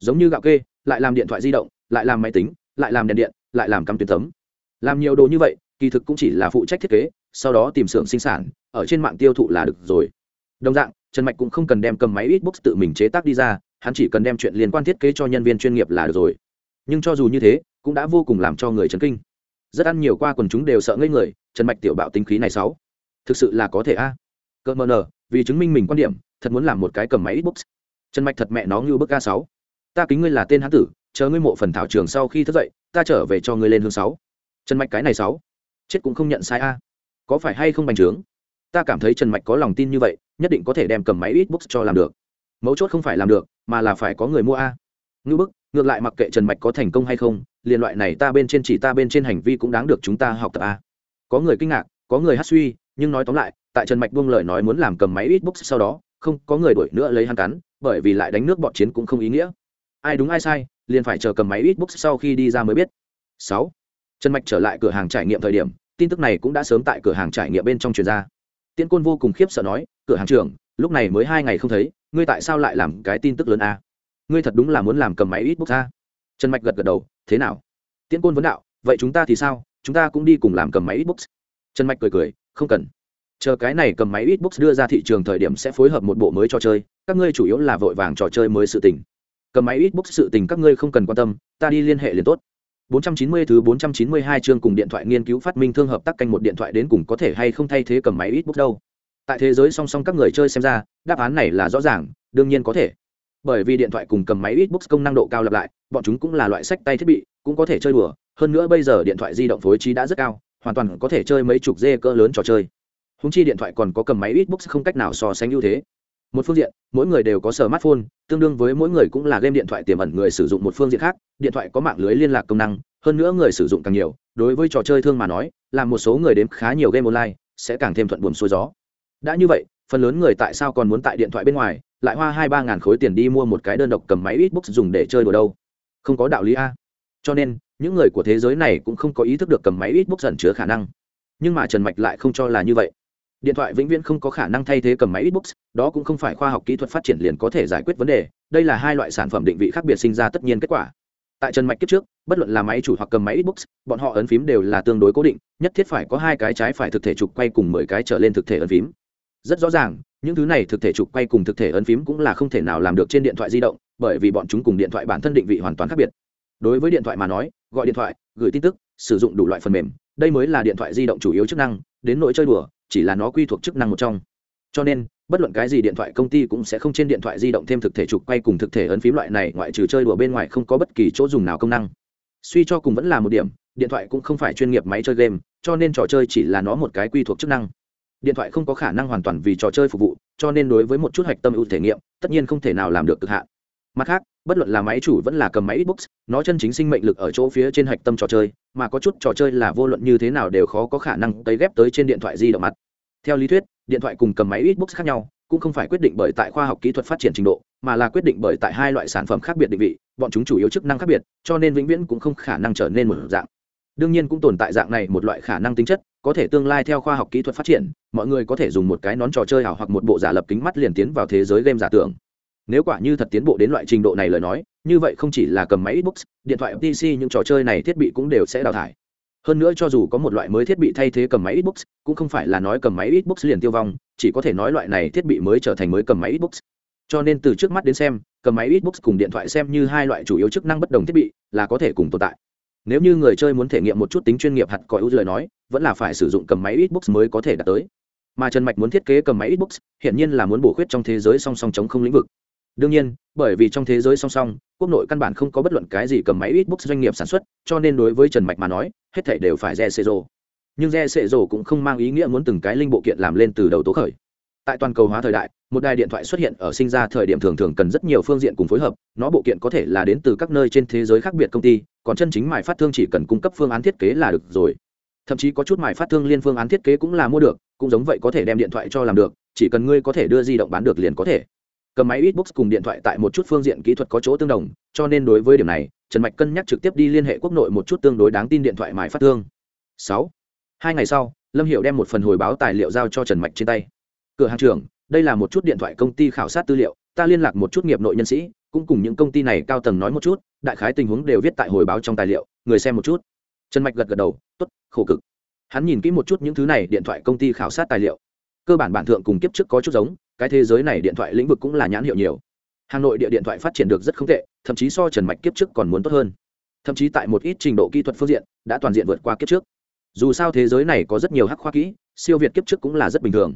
Giống như gạo kê, lại làm điện thoại di động, lại làm máy tính, lại làm đèn điện, lại làm cắm tuyến tấm. Làm nhiều đồ như vậy, kỳ thực cũng chỉ là phụ trách thiết kế, sau đó tìm xưởng sinh sản, ở trên mạng tiêu thụ là được rồi. Đồng dạng, trần mạch cũng không cần đem cầm máy ít tự mình chế tác đi ra, hắn chỉ cần đem chuyện liên quan thiết kế cho nhân viên chuyên nghiệp là được rồi nhưng cho dù như thế, cũng đã vô cùng làm cho người chấn kinh. Rất ăn nhiều qua quần chúng đều sợ ngây người, trần mạch tiểu bạo tính khí này sáu. Thực sự là có thể a. À. cơ mờ nờ, vì chứng minh mình quan điểm, thật muốn làm một cái cầm máy xbox. Trần mạch thật mẹ nó như bức a sáu. Ta kính ngươi là tên hán tử, chờ ngươi mộ phần thảo trường sau khi thức dậy, ta trở về cho ngươi lên hương sáu. Trần mạch cái này sáu. Chết cũng không nhận sai a. Có phải hay không bành trướng? Ta cảm thấy trần mạch có lòng tin như vậy, nhất định có thể đem cầm máy xbox cho làm được. Mấu chốt không phải làm được, mà là phải có người mua a. Ngư bức ngược lại mặc kệ trần mạch có thành công hay không, liên loại này ta bên trên chỉ ta bên trên hành vi cũng đáng được chúng ta học tập a có người kinh ngạc, có người hát suy, nhưng nói tóm lại, tại trần mạch buông lời nói muốn làm cầm máy ít books sau đó, không có người đuổi nữa lấy hắn cắn, bởi vì lại đánh nước bọn chiến cũng không ý nghĩa. Ai đúng ai sai, liền phải chờ cầm máy ít books sau khi đi ra mới biết. Sáu. Trần mạch trở lại cửa hàng trải nghiệm thời điểm, tin tức này cũng đã sớm tại cửa hàng trải nghiệm bên trong truyền ra. Tiễn côn vô cùng khiếp sợ nói, cửa hàng trưởng, lúc này mới hai ngày không thấy, ngươi tại sao lại làm cái tin tức lớn a ngươi thật đúng là muốn làm cầm máy ít books ra. Trần mạch gật gật đầu thế nào? Tiễn côn vấn đạo vậy chúng ta thì sao? Chúng ta cũng đi cùng làm cầm máy ít books trần mạch cười cười không cần. Chờ cái này cầm máy ít books đưa ra thị trường thời điểm sẽ phối hợp một bộ mới cho chơi các ngươi chủ yếu là vội vàng trò chơi mới sự tình. Cầm máy ít books sự tình các ngươi không cần quan tâm ta đi liên hệ liền tốt. 490 thứ 492 chương cùng điện thoại nghiên cứu phát minh thương hợp tác canh một điện thoại đến cùng có thể hay không thay thế cầm máy ít bút đâu. Tại thế giới song song các người chơi xem ra, đáp án này là rõ ràng, đương nhiên có thể. Bởi vì điện thoại cùng cầm máy ít công năng độ cao lặp lại, bọn chúng cũng là loại sách tay thiết bị, cũng có thể chơi đùa, hơn nữa bây giờ điện thoại di động phối trí đã rất cao, hoàn toàn có thể chơi mấy chục dê cỡ lớn trò chơi. Húng chi điện thoại còn có cầm máy ít không cách nào so sánh ưu thế. Một phương diện mỗi người đều có smartphone tương đương với mỗi người cũng là game điện thoại tiềm ẩn người sử dụng một phương diện khác điện thoại có mạng lưới liên lạc công năng hơn nữa người sử dụng càng nhiều đối với trò chơi thương mà nói là một số người đếm khá nhiều game online sẽ càng thêm thuận buồm xuôi gió. Đã như vậy phần lớn người tại sao còn muốn tại điện thoại bên ngoài lại hoa hai ba ngàn khối tiền đi mua một cái đơn độc cầm máy ít dùng để chơi đùa đâu. Không có đạo lý a. Cho nên những người của thế giới này cũng không có ý thức được cầm máy ít box ẩn chứa khả năng. Nhưng mà trần mạch lại không cho là như vậy. Điện thoại vĩnh viễn không có khả năng thay thế cầm máy ít đó cũng không phải khoa học kỹ thuật phát triển liền có thể giải quyết vấn đề. Đây là hai loại sản phẩm định vị khác biệt sinh ra tất nhiên kết quả. Tại trần mạch kiếp trước bất luận là máy chủ hoặc cầm máy Xbox, bọn họ ấn phím đều là tương đối cố định nhất thiết phải có hai cái trái phải thực thể trục quay cùng mười cái trở lên thực thể ấn phím. Rất rõ ràng những thứ này thực thể chụp quay cùng thực thể ấn phím cũng là không thể nào làm được trên điện thoại di động, bởi vì bọn chúng cùng điện thoại bản thân định vị hoàn toàn khác biệt. Đối với điện thoại mà nói, gọi điện thoại, gửi tin tức, sử dụng đủ loại phần mềm, đây mới là điện thoại di động chủ yếu chức năng, đến nỗi chơi đùa, chỉ là nó quy thuộc chức năng một trong. Cho nên, bất luận cái gì điện thoại công ty cũng sẽ không trên điện thoại di động thêm thực thể chụp quay cùng thực thể ấn phím loại này, ngoại trừ chơi đùa bên ngoài không có bất kỳ chỗ dùng nào công năng. Suy cho cùng vẫn là một điểm, điện thoại cũng không phải chuyên nghiệp máy chơi game, cho nên trò chơi chỉ là nó một cái quy thuộc chức năng điện thoại không có khả năng hoàn toàn vì trò chơi phục vụ, cho nên đối với một chút hạch tâm ưu thể nghiệm, tất nhiên không thể nào làm được cực hạn. Mặt khác, bất luận là máy chủ vẫn là cầm máy xbox, nó chân chính sinh mệnh lực ở chỗ phía trên hạch tâm trò chơi, mà có chút trò chơi là vô luận như thế nào đều khó có khả năng tấy ghép tới trên điện thoại di động mặt. Theo lý thuyết, điện thoại cùng cầm máy xbox khác nhau, cũng không phải quyết định bởi tại khoa học kỹ thuật phát triển trình độ, mà là quyết định bởi tại hai loại sản phẩm khác biệt định vị, bọn chúng chủ yếu chức năng khác biệt, cho nên vĩnh viễn cũng không khả năng trở nên một dạng. Đương nhiên cũng tồn tại dạng này một loại khả năng tính chất có thể tương lai theo khoa học kỹ thuật phát triển, mọi người có thể dùng một cái nón trò chơi ảo hoặc một bộ giả lập kính mắt liền tiến vào thế giới game giả tưởng. Nếu quả như thật tiến bộ đến loại trình độ này lời nói, như vậy không chỉ là cầm máy xbox, điện thoại pc những trò chơi này thiết bị cũng đều sẽ đào thải. Hơn nữa cho dù có một loại mới thiết bị thay thế cầm máy xbox, cũng không phải là nói cầm máy xbox liền tiêu vong, chỉ có thể nói loại này thiết bị mới trở thành mới cầm máy xbox. Cho nên từ trước mắt đến xem, cầm máy xbox cùng điện thoại xem như hai loại chủ yếu chức năng bất đồng thiết bị là có thể cùng tồn tại. Nếu như người chơi muốn thể nghiệm một chút tính chuyên nghiệp hạt còi ưu lời nói vẫn là phải sử dụng cầm máy xbox mới có thể đạt tới. Mà trần mạch muốn thiết kế cầm máy xbox hiện nhiên là muốn bổ khuyết trong thế giới song song chống không lĩnh vực. Đương nhiên, bởi vì trong thế giới song song, quốc nội căn bản không có bất luận cái gì cầm máy xbox doanh nghiệp sản xuất, cho nên đối với trần mạch mà nói, hết thể đều phải rẻ xê rồ. nhưng rẻ xê rồ cũng không mang ý nghĩa muốn từng cái linh bộ kiện làm lên từ đầu tố khởi. Tại toàn cầu hóa thời đại, một đài điện thoại xuất hiện ở sinh ra thời điểm thường thường cần rất nhiều phương diện cùng phối hợp, nó bộ kiện có thể là đến từ các nơi trên thế giới khác biệt công ty, còn chân chính mài phát thương chỉ cần cung cấp phương án thiết kế là được rồi thậm chí có chút mài phát thương liên phương án thiết kế cũng là mua được cũng giống vậy có thể đem điện thoại cho làm được chỉ cần ngươi có thể đưa di động bán được liền có thể cầm máy Xbox cùng điện thoại tại một chút phương diện kỹ thuật có chỗ tương đồng, cho nên đối với điểm này, Trần Mạch cân nhắc trực tiếp đi liên hệ quốc nội một chút tương đối đáng tin điện thoại mài phát thương. Sáu, Hai ngày sau, Lâm Hiểu đem một phần hồi báo tài liệu giao cho Trần Mạch trên tay. Cửa hàng trưởng, đây là một chút điện thoại công ty khảo sát tư liệu, ta liên lạc một chút nghiệp nội nhân sĩ, cũng cùng những công ty này cao tầng nói một chút, đại khái tình huống đều viết tại hồi báo trong tài liệu, người xem một chút. Trần Mạch gật gật đầu, tốt, khổ cực. Hắn nhìn kỹ một chút những thứ này điện thoại công ty khảo sát tài liệu. Cơ bản bản thượng cùng kiếp trước có chút giống, cái thế giới này điện thoại lĩnh vực cũng là nhãn hiệu nhiều. Hà nội địa điện thoại phát triển được rất không tệ thậm chí so trần mạch kiếp trước còn muốn tốt hơn. Thậm chí tại một ít trình độ kỹ thuật phương diện đã toàn diện vượt qua kiếp trước. Dù sao thế giới này có rất nhiều hắc khoa kỹ siêu việt kiếp trước cũng là rất bình thường.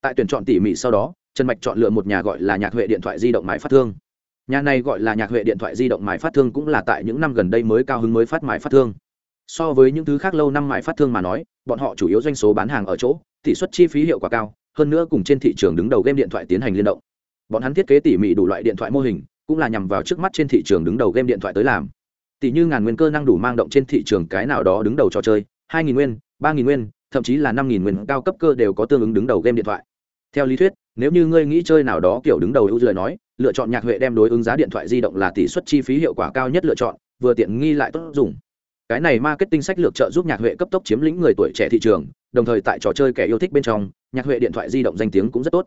Tại tuyển chọn tỉ mỉ sau đó trần mạch chọn lựa một nhà gọi là nhạc huệ điện thoại di động mãi phát thương. Nhà này gọi là nhạc huệ điện thoại di động mãi phát thương cũng là tại những năm gần đây mới cao hứng mới phát mãi phát thương so với những thứ khác lâu năm mãi phát thương mà nói, bọn họ chủ yếu doanh số bán hàng ở chỗ, tỷ suất chi phí hiệu quả cao, hơn nữa cùng trên thị trường đứng đầu game điện thoại tiến hành liên động. Bọn hắn thiết kế tỉ mỉ đủ loại điện thoại mô hình, cũng là nhằm vào trước mắt trên thị trường đứng đầu game điện thoại tới làm. Tỷ như ngàn nguyên cơ năng đủ mang động trên thị trường cái nào đó đứng đầu trò chơi, hai nghìn nguyên, ba nghìn nguyên, thậm chí là năm nghìn nguyên cao cấp cơ đều có tương ứng đứng đầu game điện thoại. Theo lý thuyết, nếu như ngươi nghĩ chơi nào đó kiểu đứng đầu ưu lời nói, lựa chọn nhạc huệ đem đối ứng giá điện thoại di động là tỷ suất chi phí hiệu quả cao nhất lựa chọn, vừa tiện nghi lại tốt dùng cái này marketing sách lược trợ giúp nhạc huệ cấp tốc chiếm lĩnh người tuổi trẻ thị trường, đồng thời tại trò chơi kẻ yêu thích bên trong, nhạc huệ điện thoại di động danh tiếng cũng rất tốt.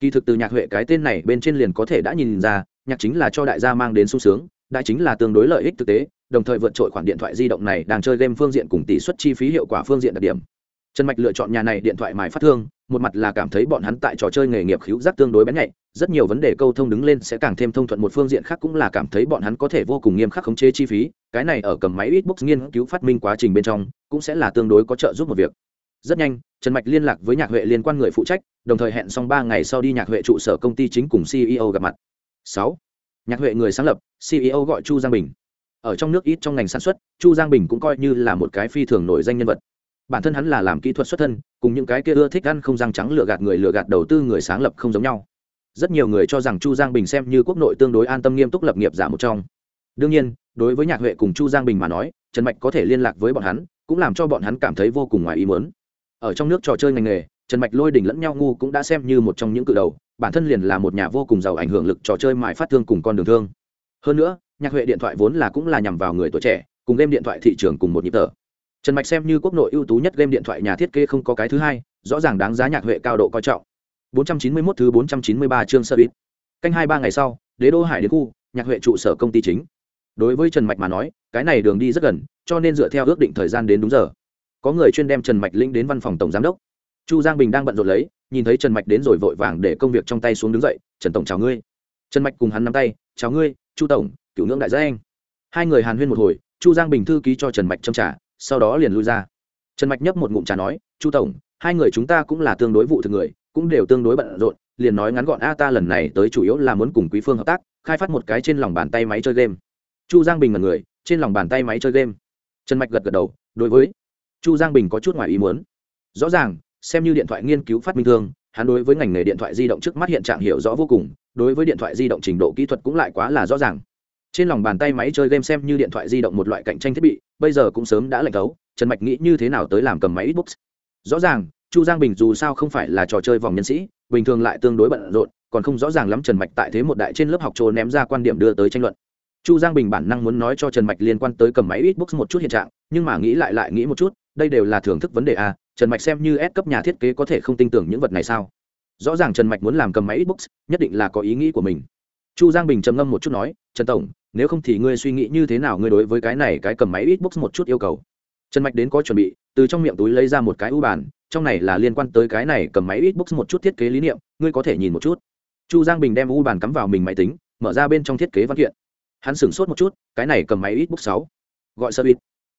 Kỳ thực từ nhạc huệ cái tên này bên trên liền có thể đã nhìn ra, nhạc chính là cho đại gia mang đến sung sướng, đại chính là tương đối lợi ích thực tế, đồng thời vượt trội khoản điện thoại di động này đang chơi game phương diện cùng tỷ suất chi phí hiệu quả phương diện đặc điểm trần mạch lựa chọn nhà này điện thoại mài phát thương, một mặt là cảm thấy bọn hắn tại trò chơi nghề nghiệp khíu giác tương đối bén nhạy, rất nhiều vấn đề câu thông đứng lên sẽ càng thêm thông thuận một phương diện khác cũng là cảm thấy bọn hắn có thể vô cùng nghiêm khắc khống chế chi phí, cái này ở cầm máy ít Xbox nghiên cứu phát minh quá trình bên trong, cũng sẽ là tương đối có trợ giúp một việc. Rất nhanh, trần mạch liên lạc với nhạc huệ liên quan người phụ trách, đồng thời hẹn xong ba ngày sau đi nhạc huệ trụ sở công ty chính cùng ceo gặp mặt. Sáu, nhạc huệ người sáng lập ceo gọi chu giang bình. Ở trong nước ít trong ngành sản xuất, chu giang bình cũng coi như là một cái phi thường nổi danh nhân vật bản thân hắn là làm kỹ thuật xuất thân, cùng những cái kia ưa thích ăn không răng trắng lựa gạt người lựa gạt đầu tư người sáng lập không giống nhau. Rất nhiều người cho rằng chu giang bình xem như quốc nội tương đối an tâm nghiêm túc lập nghiệp giả một trong. Đương nhiên, đối với nhạc huệ cùng chu giang bình mà nói, trần mạch có thể liên lạc với bọn hắn, cũng làm cho bọn hắn cảm thấy vô cùng ngoài ý mớn ở trong nước trò chơi ngành nghề, trần mạch lôi đỉnh lẫn nhau ngu cũng đã xem như một trong những cự đầu, bản thân liền là một nhà vô cùng giàu ảnh hưởng lực trò chơi mãi phát thương cùng con đường thương. Hơn nữa, nhạc huệ điện thoại vốn là cũng là nhằm vào người tuổi trẻ, cùng game điện thoại thị trường cùng một nhịp tờ trần mạch xem như quốc nội ưu tú nhất game điện thoại nhà thiết kế không có cái thứ hai, rõ ràng đáng giá nhạc huệ cao độ coi trọng. 491 thứ 493 chương sơ ít canh hai ba ngày sau, đế đô hải đến khu, nhạc huệ trụ sở công ty chính. Đối với trần mạch mà nói, cái này đường đi rất gần, cho nên dựa theo ước định thời gian đến đúng giờ. Có người chuyên đem trần mạch linh đến văn phòng tổng giám đốc. Chu giang bình đang bận rộn lấy, nhìn thấy trần mạch đến rồi vội vàng để công việc trong tay xuống đứng dậy, trần tổng chào ngươi. Trần mạch cùng hắn nắm tay, chào ngươi, chu tổng, cựu ngưỡng đại gia anh. Hai người hàn huyên một hồi, chu giang bình thư ký cho trần mạch châm trả sau đó liền lui ra. Trần mạch nhấp một ngụm trà nói, chu tổng, hai người chúng ta cũng là tương đối vụ thực người, cũng đều tương đối bận rộn, liền nói ngắn gọn, a, ta lần này tới chủ yếu là muốn cùng quý phương hợp tác, khai phát một cái trên lòng bàn tay máy chơi game. Chu giang bình là người, trên lòng bàn tay máy chơi game? Trần mạch gật gật đầu, đối với. Chu giang bình có chút ngoài ý muốn. Rõ ràng, xem như điện thoại nghiên cứu phát minh thương, hắn đối với ngành nghề điện thoại di động trước mắt hiện trạng hiểu rõ vô cùng, đối với điện thoại di động trình độ kỹ thuật cũng lại quá là rõ ràng trên lòng bàn tay máy chơi game xem như điện thoại di động một loại cạnh tranh thiết bị, bây giờ cũng sớm đã lạnh tấu trần mạch nghĩ như thế nào tới làm cầm máy xbox? Rõ ràng, chu giang bình dù sao không phải là trò chơi vòng nhân sĩ, bình thường lại tương đối bận rộn, còn không rõ ràng lắm trần mạch tại thế một đại trên lớp học trô ném ra quan điểm đưa tới tranh luận. Chu giang bình bản năng muốn nói cho trần mạch liên quan tới cầm máy xbox một chút hiện trạng, nhưng mà nghĩ lại lại nghĩ một chút, đây đều là thưởng thức vấn đề a, trần mạch xem như S cấp nhà thiết kế có thể không tin tưởng những vật này sao? Rõ ràng trần mạch muốn làm cầm máy xbox, nhất định là có ý nghĩ của mình. Chu giang bình trầm ngâm một chút nói, trần tổng nếu không thì ngươi suy nghĩ như thế nào ngươi đối với cái này cái cầm máy xbox một chút yêu cầu. Trần mạch đến có chuẩn bị, từ trong miệng túi lấy ra một cái ưu bản trong này là liên quan tới cái này cầm máy xbox một chút thiết kế lý niệm, ngươi có thể nhìn một chút. Chu giang bình đem ưu bản cắm vào mình máy tính, mở ra bên trong thiết kế văn kiện. Hắn sửng sốt một chút, cái này cầm máy xbox sáu, gọi sơ bít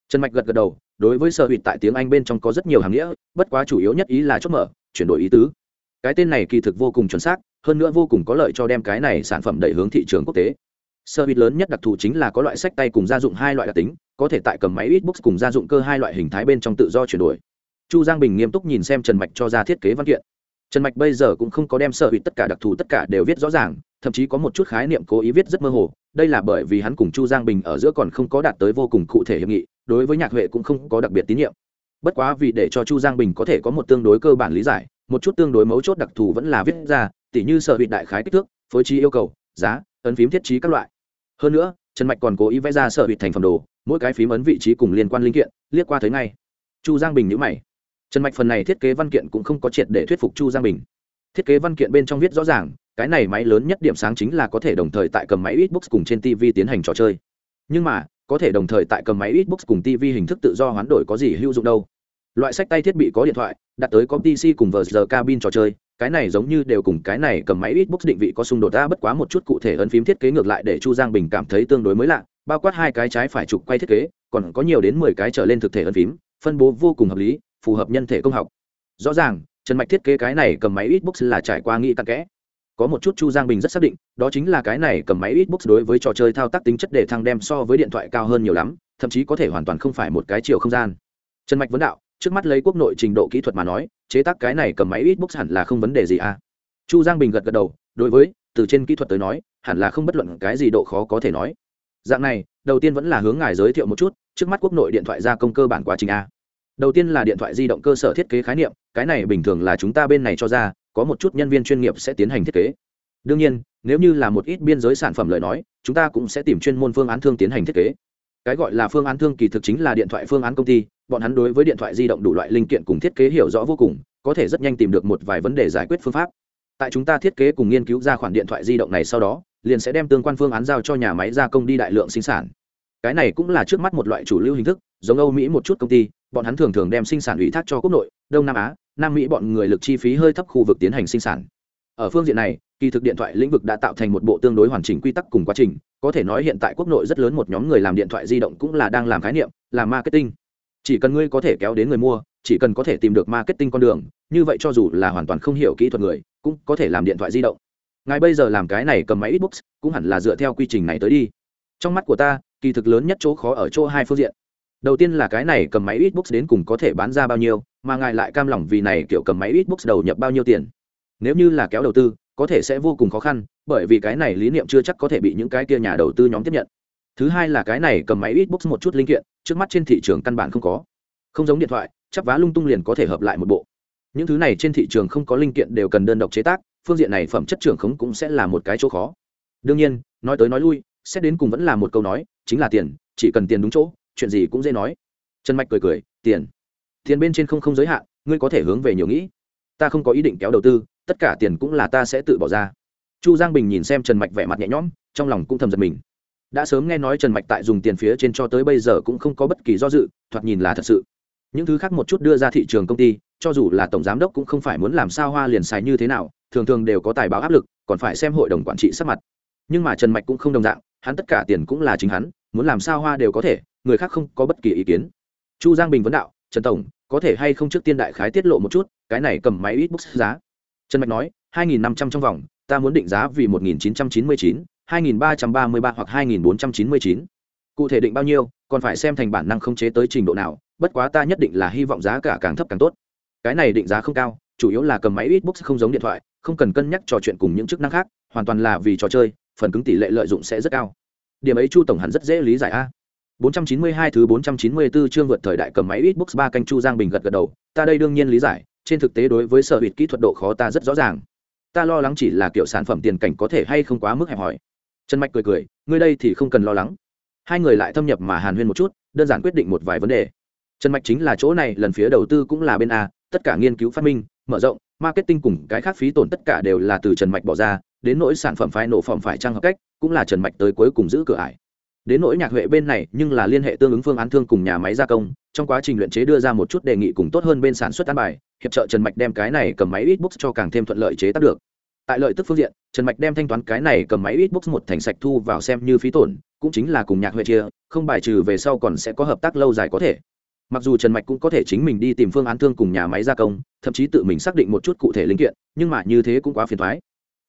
trần mạch gật gật đầu, đối với sơ bít tại tiếng anh bên trong có rất nhiều hàm nghĩa, bất quá chủ yếu nhất ý là chốt mở, chuyển đổi ý tứ. Cái tên này kỳ thực vô cùng chuẩn xác, hơn nữa vô cùng có lợi cho đem cái này sản phẩm đẩy hướng thị trường quốc tế sơ bít lớn nhất đặc thù chính là có loại sách tay cùng gia dụng hai loại đặc tính, có thể tại cầm máy xbox cùng gia dụng cơ hai loại hình thái bên trong tự do chuyển đổi. Chu giang bình nghiêm túc nhìn xem trần mạch cho ra thiết kế văn kiện. Trần mạch bây giờ cũng không có đem sơ hụt tất cả đặc thù tất cả đều viết rõ ràng, thậm chí có một chút khái niệm cố ý viết rất mơ hồ, đây là bởi vì hắn cùng chu giang bình ở giữa còn không có đạt tới vô cùng cụ thể hiệp nghị, đối với nhạc huệ cũng không có đặc biệt tín nhiệm. Bất quá vì để cho chu giang bình có thể có một tương đối cơ bản lý giải, một chút tương đối mấu chốt đặc thù vẫn là viết ra, tỉ như sở hụt đại khái kích thước, phối trí yêu cầu, giá, ấn phím thiết trí các loại hơn nữa trần mạch còn cố ý vẽ ra sợ hụt thành phẩm đồ mỗi cái phím ấn vị trí cùng liên quan linh kiện liếc qua thấy ngay chu giang bình nhữ mày trần mạch phần này thiết kế văn kiện cũng không có triệt để thuyết phục chu giang bình thiết kế văn kiện bên trong viết rõ ràng cái này máy lớn nhất điểm sáng chính là có thể đồng thời tại cầm máy Xbox cùng trên TV tiến hành trò chơi. Nhưng mà, có thể đồng thời tại cầm máy Xbox cùng TV hình thức tự do hoán đổi có gì hữu dụng đâu. Loại sách tay thiết bị có điện thoại, đặt tới có PC cùng VR cabin trò chơi, cái này giống như đều cùng cái này cầm máy Xbox định vị có xung đột ra bất quá một chút cụ thể ấn phím thiết kế ngược lại để Chu Giang Bình cảm thấy tương đối mới lạ, bao quát hai cái trái phải trục quay thiết kế, còn có nhiều đến mười cái trở lên thực thể ấn phím, phân bố vô cùng hợp lý, phù hợp nhân thể công học. Rõ ràng, Trần Mạch thiết kế cái này cầm máy Xbox là trải qua nghĩ cặn kẽ có một chút chu giang bình rất xác định đó chính là cái này cầm máy Xbox đối với trò chơi thao tác tính chất để thăng đem so với điện thoại cao hơn nhiều lắm thậm chí có thể hoàn toàn không phải một cái chiều không gian trần mạch vấn đạo trước mắt lấy quốc nội trình độ kỹ thuật mà nói chế tác cái này cầm máy ít Xbox hẳn là không vấn đề gì à? Chu giang bình gật gật đầu, đối với, từ trên kỹ thuật tới nói, hẳn là không bất luận cái gì độ khó có thể nói. Dạng này, đầu tiên vẫn là hướng ngài giới thiệu một chút, trước mắt quốc nội điện thoại gia công cơ bản quá trình a. Đầu tiên là điện thoại di động cơ sở thiết kế khái niệm, cái này bình thường là chúng ta bên này cho ra, có một chút nhân viên chuyên nghiệp sẽ tiến hành thiết kế. Đương nhiên, nếu như là một ít biên giới sản phẩm lời nói, chúng ta cũng sẽ tìm chuyên môn phương án thương tiến hành thiết kế cái gọi là phương án thương kỳ thực chính là điện thoại phương án công ty, bọn hắn đối với điện thoại di động đủ loại linh kiện cùng thiết kế hiểu rõ vô cùng, có thể rất nhanh tìm được một vài vấn đề giải quyết phương pháp. Tại chúng ta thiết kế cùng nghiên cứu ra khoản điện thoại di động này sau đó, liền sẽ đem tương quan phương án giao cho nhà máy gia công đi đại lượng sinh sản. Cái này cũng là trước mắt một loại chủ lưu hình thức, giống âu mỹ một chút công ty, bọn hắn thường thường đem sinh sản ủy thác cho quốc nội, đông nam á, nam mỹ bọn người lực chi phí hơi thấp khu vực tiến hành sinh sản. Ở phương diện này, kỳ thực điện thoại lĩnh vực đã tạo thành một bộ tương đối hoàn chỉnh quy tắc cùng quá trình có thể nói hiện tại quốc nội rất lớn một nhóm người làm điện thoại di động cũng là đang làm khái niệm làm marketing. Chỉ cần ngươi có thể kéo đến người mua, chỉ cần có thể tìm được marketing con đường, như vậy cho dù là hoàn toàn không hiểu kỹ thuật người, cũng có thể làm điện thoại di động. Ngài bây giờ làm cái này cầm máy Xbox, cũng hẳn là dựa theo quy trình này tới đi. Trong mắt của ta, kỳ thực lớn nhất chỗ khó ở chỗ hai phương diện. Đầu tiên là cái này cầm máy Xbox đến cùng có thể bán ra bao nhiêu, mà ngài lại cam lòng vì này kiểu cầm máy Xbox đầu nhập bao nhiêu tiền. Nếu như là kéo đầu tư có thể sẽ vô cùng khó khăn, bởi vì cái này lý niệm chưa chắc có thể bị những cái kia nhà đầu tư nhóm tiếp nhận. Thứ hai là cái này cầm máy Xbox một chút linh kiện, trước mắt trên thị trường căn bản không có. Không giống điện thoại chắp vá lung tung liền có thể hợp lại một bộ. Những thứ này trên thị trường không có linh kiện đều cần đơn độc chế tác, phương diện này phẩm chất trưởng khống cũng sẽ là một cái chỗ khó. Đương nhiên, nói tới nói lui, xét đến cùng vẫn là một câu nói, chính là tiền, chỉ cần tiền đúng chỗ, chuyện gì cũng dễ nói. Trần mạch cười cười, tiền tiền bên trên không không giới hạn, ngươi có thể hướng về nhiều nghĩ. Ta không có ý định kéo đầu tư tất cả tiền cũng là ta sẽ tự bỏ ra. Chu giang bình nhìn xem trần mạch vẻ mặt nhẹ nhõm, trong lòng cũng thầm giật mình. Đã sớm nghe nói trần mạch tại dùng tiền phía trên cho tới bây giờ cũng không có bất kỳ do dự, thoạt nhìn là thật sự. Những thứ khác một chút đưa ra thị trường công ty, cho dù là tổng giám đốc cũng không phải muốn làm sao hoa liền xài như thế nào, thường thường đều có tài báo áp lực, còn phải xem hội đồng quản trị sắc mặt. Nhưng mà trần mạch cũng không đồng dạng, hắn tất cả tiền cũng là chính hắn, muốn làm sao hoa đều có thể, người khác không có bất kỳ ý kiến. Chu giang bình vấn đạo, trần tổng, có thể hay không trước tiên đại khái tiết lộ một chút, cái này cầm máy ít bút giá? Trần mạch nói hai nghìn năm trăm trong vòng ta muốn định giá vì một nghìn chín trăm chín mươi chín hai nghìn ba trăm ba mươi ba hoặc hai nghìn bốn trăm chín mươi chín. Cụ thể định bao nhiêu còn phải xem thành bản năng không chế tới trình độ nào bất quá ta nhất định là hy vọng giá cả càng thấp càng tốt. Cái này định giá không cao chủ yếu là cầm máy ít bút không giống điện thoại không cần cân nhắc trò chuyện cùng những chức năng khác hoàn toàn là vì trò chơi phần cứng tỷ lệ lợi dụng sẽ rất cao. Điểm ấy chu tổng hẳn rất dễ lý giải a. 492 thứ 494 chương vượt thời đại cầm máy Xbox 3 canh Chu Giang Bình gật gật đầu, ta đây đương nhiên lý giải, trên thực tế đối với sở hữu kỹ thuật độ khó ta rất rõ ràng. Ta lo lắng chỉ là kiểu sản phẩm tiền cảnh có thể hay không quá mức hẹp hỏi. Trần Mạch cười cười, ngươi đây thì không cần lo lắng. Hai người lại thâm nhập mà hàn huyên một chút, đơn giản quyết định một vài vấn đề. Trần Mạch chính là chỗ này lần phía đầu tư cũng là bên A, tất cả nghiên cứu phát minh, mở rộng, marketing cùng cái khác phí tổn tất cả đều là từ Trần Mạch bỏ ra, đến nỗi sản phẩm phải nổ phẩm phải trang hợp cách, cũng là Trần Mạch tới cuối cùng giữ cửa ải đến nỗi nhạc huệ bên này, nhưng là liên hệ tương ứng phương án thương cùng nhà máy gia công, trong quá trình luyện chế đưa ra một chút đề nghị cùng tốt hơn bên sản xuất an bài, hiệp trợ trần mạch đem cái này cầm máy ít Xbox cho càng thêm thuận lợi chế tác được. Tại lợi tức phương diện, trần mạch đem thanh toán cái này cầm máy ít Xbox một thành sạch thu vào xem như phí tổn, cũng chính là cùng nhạc huệ chia, không bài trừ về sau còn sẽ có hợp tác lâu dài có thể. Mặc dù trần mạch cũng có thể chính mình đi tìm phương án thương cùng nhà máy gia công, thậm chí tự mình xác định một chút cụ thể linh kiện, nhưng mà như thế cũng quá phiền thoái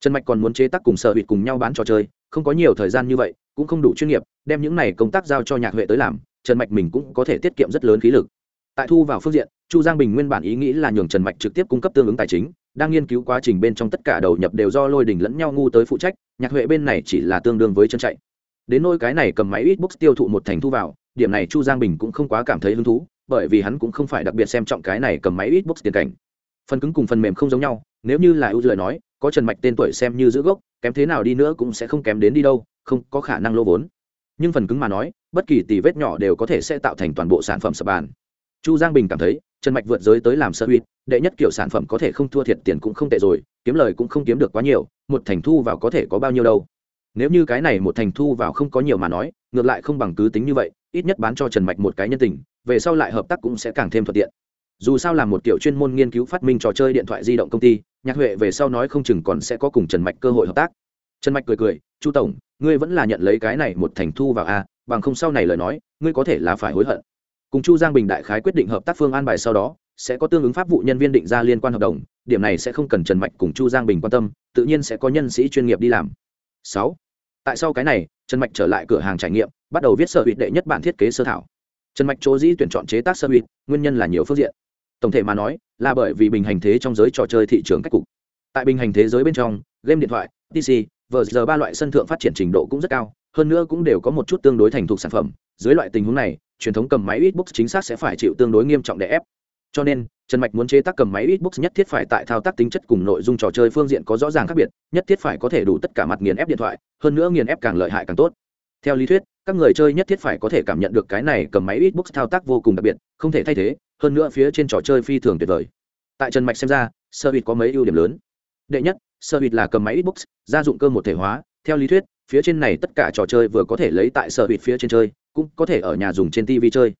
trần mạch còn muốn chế tác cùng sở hụt cùng nhau bán trò chơi, không có nhiều thời gian như vậy, cũng không đủ chuyên nghiệp, đem những này công tác giao cho nhạc huệ tới làm, trần mạch mình cũng có thể tiết kiệm rất lớn khí lực. Tại thu vào phương diện, chu giang bình nguyên bản ý nghĩ là nhường trần mạch trực tiếp cung cấp tương ứng tài chính, đang nghiên cứu quá trình bên trong tất cả đầu nhập đều do lôi đình lẫn nhau ngu tới phụ trách, nhạc huệ bên này chỉ là tương đương với chân chạy. Đến nôi cái này cầm máy ít books tiêu thụ một thành thu vào, điểm này chu giang bình cũng không quá cảm thấy hứng thú, bởi vì hắn cũng không phải đặc biệt xem trọng cái này cầm máy ít books tiền cảnh. Phần cứng cùng phần mềm không giống nhau, nếu như là ưu lời nói có trần mạch tên tuổi xem như giữ gốc, kém thế nào đi nữa cũng sẽ không kém đến đi đâu, không có khả năng lô vốn. Nhưng phần cứng mà nói, bất kỳ tỷ vết nhỏ đều có thể sẽ tạo thành toàn bộ sản phẩm sập bàn. Chu giang bình cảm thấy, trần mạch vượt giới tới làm sơ uy đệ nhất kiểu sản phẩm có thể không thua thiệt tiền cũng không tệ rồi, kiếm lời cũng không kiếm được quá nhiều, một thành thu vào có thể có bao nhiêu đâu. Nếu như cái này một thành thu vào không có nhiều mà nói, ngược lại không bằng cứ tính như vậy, ít nhất bán cho trần mạch một cái nhân tình, về sau lại hợp tác cũng sẽ càng thêm thuận tiện dù sao là một kiểu chuyên môn nghiên cứu phát minh trò chơi điện thoại di động công ty, nhạc huệ về sau nói không chừng còn sẽ có cùng trần mạch cơ hội hợp tác. Trần mạch cười cười, chu tổng, ngươi vẫn là nhận lấy cái này một thành thu vào a, bằng không sau này lời nói, ngươi có thể là phải hối hận. Cùng chu giang bình đại khái quyết định hợp tác phương an bài sau đó, sẽ có tương ứng pháp vụ nhân viên định ra liên quan hợp đồng, điểm này sẽ không cần trần mạch cùng chu giang bình quan tâm, tự nhiên sẽ có nhân sĩ chuyên nghiệp đi làm. Sáu, tại sau cái này, trần mạch trở lại cửa hàng trải nghiệm, bắt đầu viết sơ hụy đệ nhất bản thiết kế sơ thảo. Trần mạch chỗ dĩ tuyển chọn chế tác sơ hụy nguyên nhân là nhiều phương diện tổng thể mà nói, là bởi vì bình hành thế trong giới trò chơi thị trường cách cục. Tại bình hành thế giới bên trong, game điện thoại pc vờ giờ ba loại sân thượng phát triển trình độ cũng rất cao, hơn nữa cũng đều có một chút tương đối thành thục sản phẩm. Dưới loại tình huống này, truyền thống cầm máy Xbox chính xác sẽ phải chịu tương đối nghiêm trọng để ép. Cho nên, trần mạch muốn chế tác cầm máy Xbox nhất thiết phải tại thao tác tính chất cùng nội dung trò chơi phương diện có rõ ràng khác biệt, nhất thiết phải có thể đủ tất cả mặt nghiền ép điện thoại, hơn nữa nghiền ép càng lợi hại càng tốt theo lý thuyết, các người chơi nhất thiết phải có thể cảm nhận được cái này cầm máy Xbox thao tác vô cùng đặc biệt, không thể thay thế, hơn nữa phía trên trò chơi phi thường tuyệt vời. Tại trần mạch xem ra sơ vịt có mấy ưu điểm lớn. Đệ nhất sơ vịt là cầm máy xbox, gia dụng cơ một thể hóa. Theo lý thuyết, phía trên này tất cả trò chơi vừa có thể lấy tại sơ vịt phía trên chơi, cũng có thể ở nhà dùng trên tv chơi.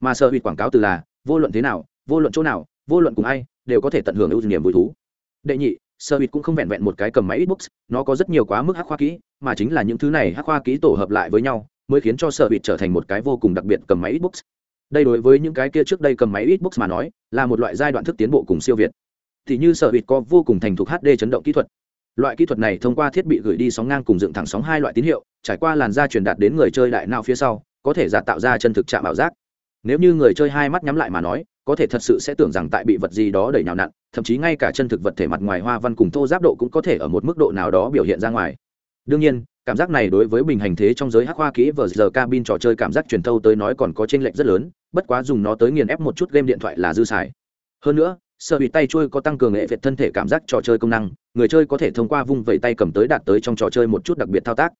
Mà sơ vịt quảng cáo từ là, vô luận thế nào, vô luận chỗ nào, vô luận cùng ai, đều có thể tận hưởng ưu điểm vui thú. Đệ nhị sơ bịt cũng không vẹn vẹn một cái cầm máy xbox, nó có rất nhiều quá mức hắc khoa kỹ, mà chính là những thứ này hắc khoa kỹ tổ hợp lại với nhau, mới khiến cho sơ bịt trở thành một cái vô cùng đặc biệt cầm máy xbox. Đây đối với những cái kia trước đây cầm máy Xbox mà nói, là một loại giai đoạn thức tiến bộ cùng siêu việt. Thì như sở hữu có vô cùng thành thục hd chấn động kỹ thuật. Loại kỹ thuật này thông qua thiết bị gửi đi sóng ngang cùng dựng thẳng sóng hai loại tín hiệu, trải qua làn da truyền đạt đến người chơi đại não phía sau, có thể giả tạo ra chân thực chạm ảo giác. Nếu như người chơi hai mắt nhắm lại mà nói, có thể thật sự sẽ tưởng rằng tại bị vật gì đó đẩy nhào nặn thậm chí ngay cả chân thực vật thể mặt ngoài hoa văn cùng thô giáp độ cũng có thể ở một mức độ nào đó biểu hiện ra ngoài. Đương nhiên, cảm giác này đối với bình hành thế trong giới hắc hoa kỹ vờ giờ cabin trò chơi cảm giác truyền thâu tới nói còn có t r ê n lệch rất lớn, bất quá dùng nó tới nghiền ép một chút game điện thoại là dư xài. Hơn nữa, sợ bị tay trôi có tăng cường hệ việt thân thể cảm giác trò chơi công năng, người chơi có thể thông qua vung vẩy tay cầm tới đạt tới trong trò chơi một chút đặc biệt thao tác.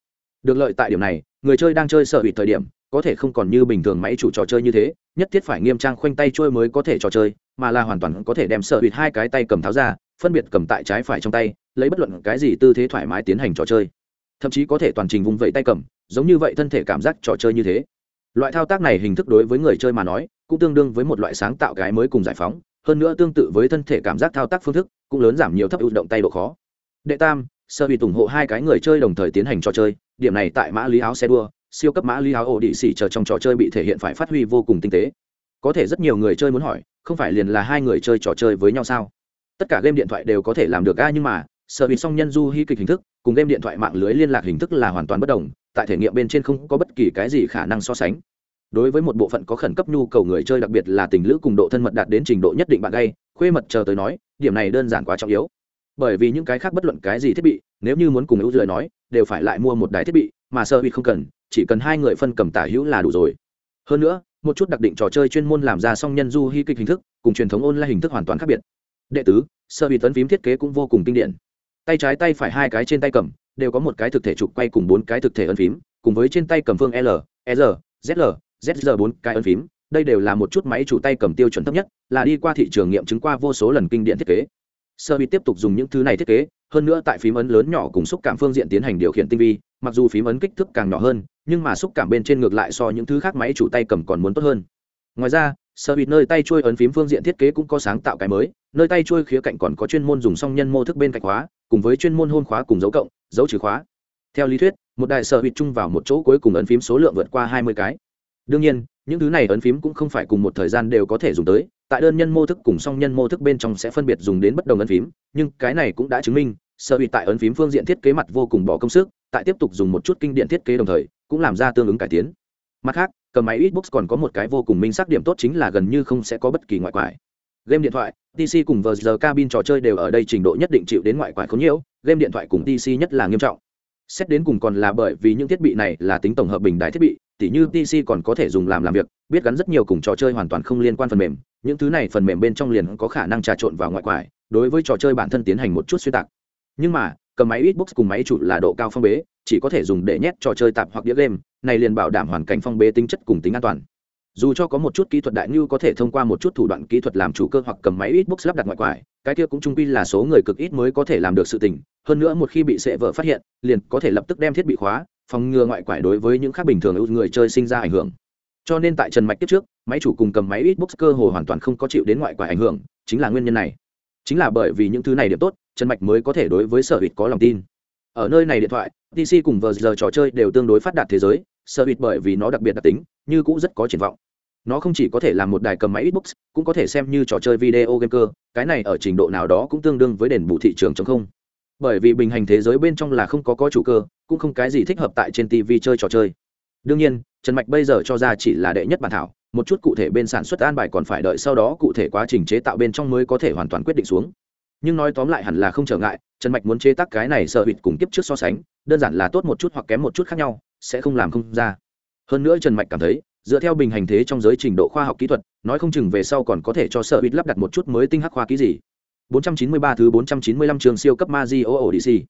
Được lợi tại điểm này, người chơi đang chơi sợ bị thời điểm, có thể không còn như bình thường máy chủ trò chơi như thế nhất thiết phải nghiêm trang khoanh tay trôi mới có thể trò chơi, mà là hoàn toàn có thể đem sợ bịt hai cái tay cầm tháo ra, phân biệt cầm tại trái phải trong tay, lấy bất luận cái gì tư thế thoải mái tiến hành trò chơi. Thậm chí có thể toàn trình vung vẫy tay cầm, giống như vậy thân thể cảm giác trò chơi như thế. Loại thao tác này hình thức đối với người chơi mà nói, cũng tương đương với một loại sáng tạo cái mới cùng giải phóng, hơn nữa tương tự với thân thể cảm giác thao tác phương thức, cũng lớn giảm nhiều thấp ưu động tay độ khó. Đệ tam sơ bị ủng hộ hai cái người chơi đồng thời tiến hành trò chơi, điểm này tại mã lý áo xe đua siêu cấp mã lý áo ổ đĩ xỉ chờ trong trò chơi bị thể hiện phải phát huy vô cùng tinh tế. Có thể rất nhiều người chơi muốn hỏi, không phải liền là hai người chơi trò chơi với nhau sao? Tất cả game điện thoại đều có thể làm được a, nhưng mà, sở bị song nhân du hy kịch hình thức, cùng game điện thoại mạng lưới liên lạc hình thức là hoàn toàn bất đồng, tại thể nghiệm bên trên không có bất kỳ cái gì khả năng so sánh. Đối với một bộ phận có khẩn cấp nhu cầu người chơi đặc biệt là tình lữ cùng độ thân mật đạt đến trình độ nhất định bạn gây khuê mật chờ tới nói, điểm này đơn giản quá trọng yếu. Bởi vì những cái khác bất luận cái gì thiết bị, nếu như muốn cùng ưu lời nói, đều phải lại mua một đài thiết bị, mà sơ bị không cần chỉ cần hai người phân cầm tả hữu là đủ rồi. Hơn nữa, một chút đặc định trò chơi chuyên môn làm ra song nhân du hy kịch hình thức, cùng truyền thống ôn lại hình thức hoàn toàn khác biệt. Đệ tứ sơ bị tấn phím thiết kế cũng vô cùng kinh điển. Tay trái tay phải hai cái trên tay cầm, đều có một cái thực thể trục quay cùng bốn cái thực thể ấn phím, cùng với trên tay cầm phương l e r zl zr bốn cái ấn phím. Đây đều là một chút máy chủ tay cầm tiêu chuẩn thấp nhất, là đi qua thị trường nghiệm chứng qua vô số lần kinh điển thiết kế. Sơ bị tiếp tục dùng những thứ này thiết kế, hơn nữa tại phím ấn lớn nhỏ cùng xúc cảm phương diện tiến hành điều khiển tinh vi, mặc dù phím ấn kích thước càng nhỏ hơn nhưng mà xúc cảm bên trên ngược lại so những thứ khác máy chủ tay cầm còn muốn tốt hơn. Ngoài ra sơ bị nơi tay trôi ấn phím phương diện thiết kế cũng có sáng tạo cái mới, nơi tay trôi khía cạnh còn có chuyên môn dùng song nhân mô thức bên cạnh khóa, cùng với chuyên môn hôn khóa cùng dấu cộng, dấu trừ khóa. Theo lý thuyết, một đại sở hữu chung vào một chỗ cuối cùng ấn phím số lượng vượt qua hai mươi cái. Đương nhiên, những thứ này ấn phím cũng không phải cùng một thời gian đều có thể dùng tới, tại đơn nhân mô thức cùng song nhân mô thức bên trong sẽ phân biệt dùng đến bất đồng ấn phím, nhưng cái này cũng đã chứng minh sở hữu tại ấn phím phương diện thiết kế mặt vô cùng bỏ công sức, tại tiếp tục dùng một chút kinh điện thiết kế đồng thời, cũng làm ra tương ứng cải tiến. Mặt khác, cầm máy Xbox còn có một cái vô cùng minh xác điểm tốt chính là gần như không sẽ có bất kỳ ngoại quải. Game điện thoại PC cùng vờ giờ cabin trò chơi đều ở đây trình độ nhất định chịu đến ngoại quải khốn nhiễu, game điện thoại cùng PC nhất là nghiêm trọng. Xét đến cùng còn là bởi vì những thiết bị này là tính tổng hợp bình đại thiết bị, tỉ như PC còn có thể dùng làm làm việc, biết gắn rất nhiều cùng trò chơi hoàn toàn không liên quan phần mềm, những thứ này phần mềm bên trong liền có khả năng trà trộn vào ngoại quải, đối với trò chơi bản thân tiến hành một chút xuyên tạc nhưng mà, cầm máy Xbox cùng máy chủ là độ cao phong bế, chỉ có thể dùng để nhét trò chơi tạp hoặc đĩa game, này liền bảo đảm hoàn cảnh phong bế tính chất cùng tính an toàn. Dù cho có một chút kỹ thuật đại như có thể thông qua một chút thủ đoạn kỹ thuật làm chủ cơ hoặc cầm máy Xbox lắp đặt ngoại quải, cái kia cũng trung quy là số người cực ít mới có thể làm được sự tình. Hơn nữa một khi bị sệ vợ phát hiện, liền có thể lập tức đem thiết bị khóa, phòng ngừa ngoại quải đối với những khác bình thường người chơi sinh ra ảnh hưởng. Cho nên tại trần mạch tiếp trước, máy chủ cùng cầm máy Xbox cơ hồ hoàn toàn không có chịu đến ngoại quải ảnh hưởng, chính là nguyên nhân này chính là bởi vì những thứ này điểm tốt, trần mạch mới có thể đối với sở hữu có lòng tin. Ở nơi này điện thoại pc cùng vờ giờ trò chơi đều tương đối phát đạt thế giới, sở hữu bởi vì nó đặc biệt đặc tính, như cũng rất có triển vọng. Nó không chỉ có thể làm một đài cầm máy xbox, cũng có thể xem như trò chơi video game cơ, cái này ở trình độ nào đó cũng tương đương với đền bù thị trường chống không. Bởi vì bình hành thế giới bên trong là không có có chủ cơ, cũng không cái gì thích hợp tại trên tv chơi trò chơi. Đương nhiên, trần mạch bây giờ cho ra chỉ là đệ nhất bản thảo một chút cụ thể bên sản xuất an bài còn phải đợi sau đó cụ thể quá trình chế tạo bên trong mới có thể hoàn toàn quyết định xuống nhưng nói tóm lại hẳn là không trở ngại trần mạch muốn chế tác cái này sợ hụt cùng kiếp trước so sánh đơn giản là tốt một chút hoặc kém một chút khác nhau sẽ không làm không ra hơn nữa trần mạch cảm thấy dựa theo bình hành thế trong giới trình độ khoa học kỹ thuật nói không chừng về sau còn có thể cho sợ hụt lắp đặt một chút mới tinh hắc khoa ký gì 493 thứ 495 trường siêu cấp Mazio Odyssey.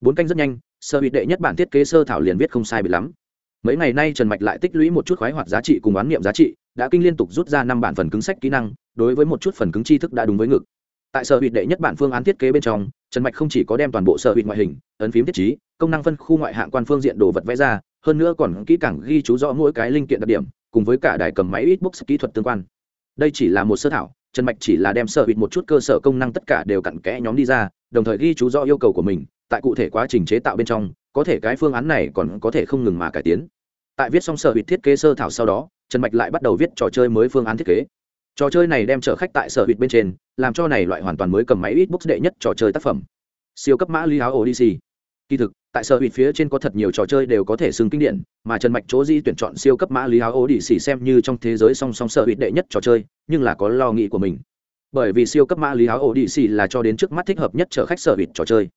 Bốn canh rất nhanh, sơ hụt đệ nhất bản thiết kế sơ thảo liền viết không sai bị lắm. Mấy ngày nay Trần Mạch lại tích lũy một chút khoái hoạt giá trị cùng oán niệm giá trị, đã kinh liên tục rút ra năm bản phần cứng sách kỹ năng, đối với một chút phần cứng tri thức đã đúng với ngực. Tại sở hụt đệ nhất bản phương án thiết kế bên trong, Trần Mạch không chỉ có đem toàn bộ sở hụt ngoại hình, ấn phím thiết trí, công năng phân khu ngoại hạng quan phương diện đồ vật vẽ ra, hơn nữa còn kỹ càng ghi chú rõ mỗi cái linh kiện đặc điểm, cùng với cả đài cầm máy Xbox kỹ thuật tương quan. Đây chỉ là một sơ thảo, Trần Mạch chỉ là đem sở hụt một chút cơ sở công năng tất cả đều cặn kẽ nhóm đi ra, đồng thời ghi chú rõ yêu cầu của mình, tại cụ thể quá trình chế tạo bên trong, có thể cái phương án này còn có thể không ngừng mà cải tiến. Tại viết xong sở hụt thiết kế sơ thảo sau đó, Trần Mạch lại bắt đầu viết trò chơi mới phương án thiết kế. Trò chơi này đem chở khách tại sở hụt bên trên, làm cho này loại hoàn toàn mới cầm máy ít Xbox đệ nhất trò chơi tác phẩm. Siêu cấp mã ly áo Odyssey. Kỳ thực, tại sở hụt phía trên có thật nhiều trò chơi đều có thể xưng kinh điển mà trần mạch chỗ di tuyển chọn siêu cấp mã lý áo ô đi xem như trong thế giới song song sở hụt đệ nhất trò chơi nhưng là có lo nghĩ của mình bởi vì siêu cấp mã lý áo ô đi là cho đến trước mắt thích hợp nhất chở khách sở hụt trò chơi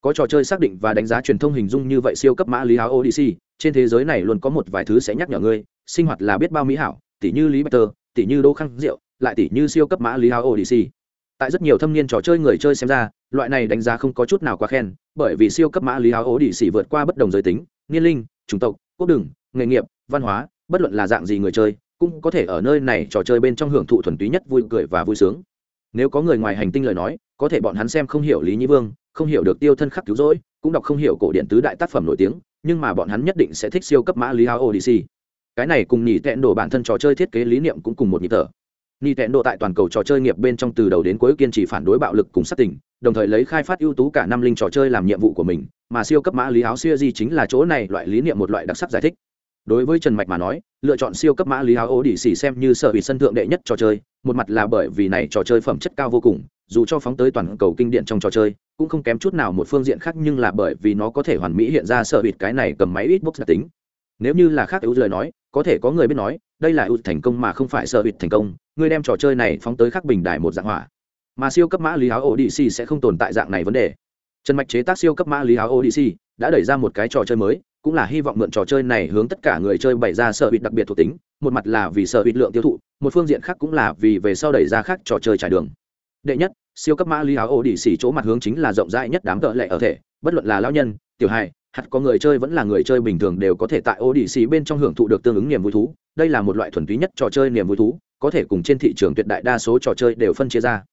có trò chơi xác định và đánh giá truyền thông hình dung như vậy siêu cấp mã lý áo ô đi trên thế giới này luôn có một vài thứ sẽ nhắc nhở ngươi sinh hoạt là biết bao mỹ hảo tỷ như lý bạch tơ tỷ như đô khăn rượu lại tỷ như siêu cấp mã lý áo odyssey. Đi xỉ tại rất nhiều thâm niên trò chơi người chơi xem ra loại này đánh giá không có chút nào quá khen bởi vì siêu cấp mã lý áo ố đi xỉ vượt qua bất đồng giới tính niên linh chủng tộc quốc đường, nghề nghiệp văn hóa bất luận là dạng gì người chơi cũng có thể ở nơi này trò chơi bên trong hưởng thụ thuần túy nhất vui cười và vui sướng. Nếu có người ngoài hành tinh lời nói có thể bọn hắn xem không hiểu lý nhĩ vương không hiểu được tiêu thân khắc cứu rỗi cũng đọc không hiểu cổ điện tứ đại tác phẩm nổi tiếng, nhưng mà bọn hắn nhất định sẽ thích siêu cấp mã lý áo odyssey. Cái này cùng nhỉ tẹn đồ bản thân trò chơi thiết kế lý niệm cũng cùng một nhịp thở. Nhỉ tẹn đồ tại toàn cầu trò chơi nghiệp bên trong từ đầu đến cuối kiên trì phản đối bạo lực cùng sát tình, đồng thời lấy khai phát ưu tú cả năm linh trò chơi làm nhiệm vụ của mình, mà siêu cấp mã lý áo siêu di chính là chỗ này loại lý niệm một loại đặc sắc giải thích. Đối với trần mạch mà nói, lựa chọn siêu cấp mã lý áo ố đỉ xỉ xem như sở hủy sân thượng đệ nhất trò chơi, một mặt là bởi vì này trò chơi phẩm chất cao vô cùng dù cho phóng tới toàn cầu kinh điện trong trò chơi, cũng không kém chút nào một phương diện khác nhưng là bởi vì nó có thể hoàn mỹ hiện ra sở bịt cái này cầm máy ít bốc đặc tính. Nếu như là khác, ưu lời nói, có thể có người biết nói, đây là ưu thành công mà không phải sở bịt thành công, người đem trò chơi này phóng tới khắc bình đại một dạng hỏa. Mà siêu cấp mã lý áo odyssey sẽ không tồn tại dạng này vấn đề. Trần mạch chế tác siêu cấp mã lý áo odyssey đã đẩy ra một cái trò chơi mới, cũng là hy vọng mượn trò chơi này hướng tất cả người chơi bày ra sở bịt đặc biệt thuộc tính, một mặt là vì sở bịt lượng tiêu thụ, một phương diện khác cũng là vì về sau đẩy ra khác trò chơi trải đường đệ nhất, siêu cấp mã lý áo ô đi xỉ chỗ mặt hướng chính là rộng rãi nhất đám cỡ lệ ở thể. Bất luận là lão nhân, tiểu hài, hạt có người chơi vẫn là người chơi bình thường đều có thể tại ô bên trong hưởng thụ được tương ứng niềm vui thú. Đây là một loại thuần túy nhất trò chơi niềm vui thú, có thể cùng trên thị trường tuyệt đại đa số trò chơi đều phân chia ra.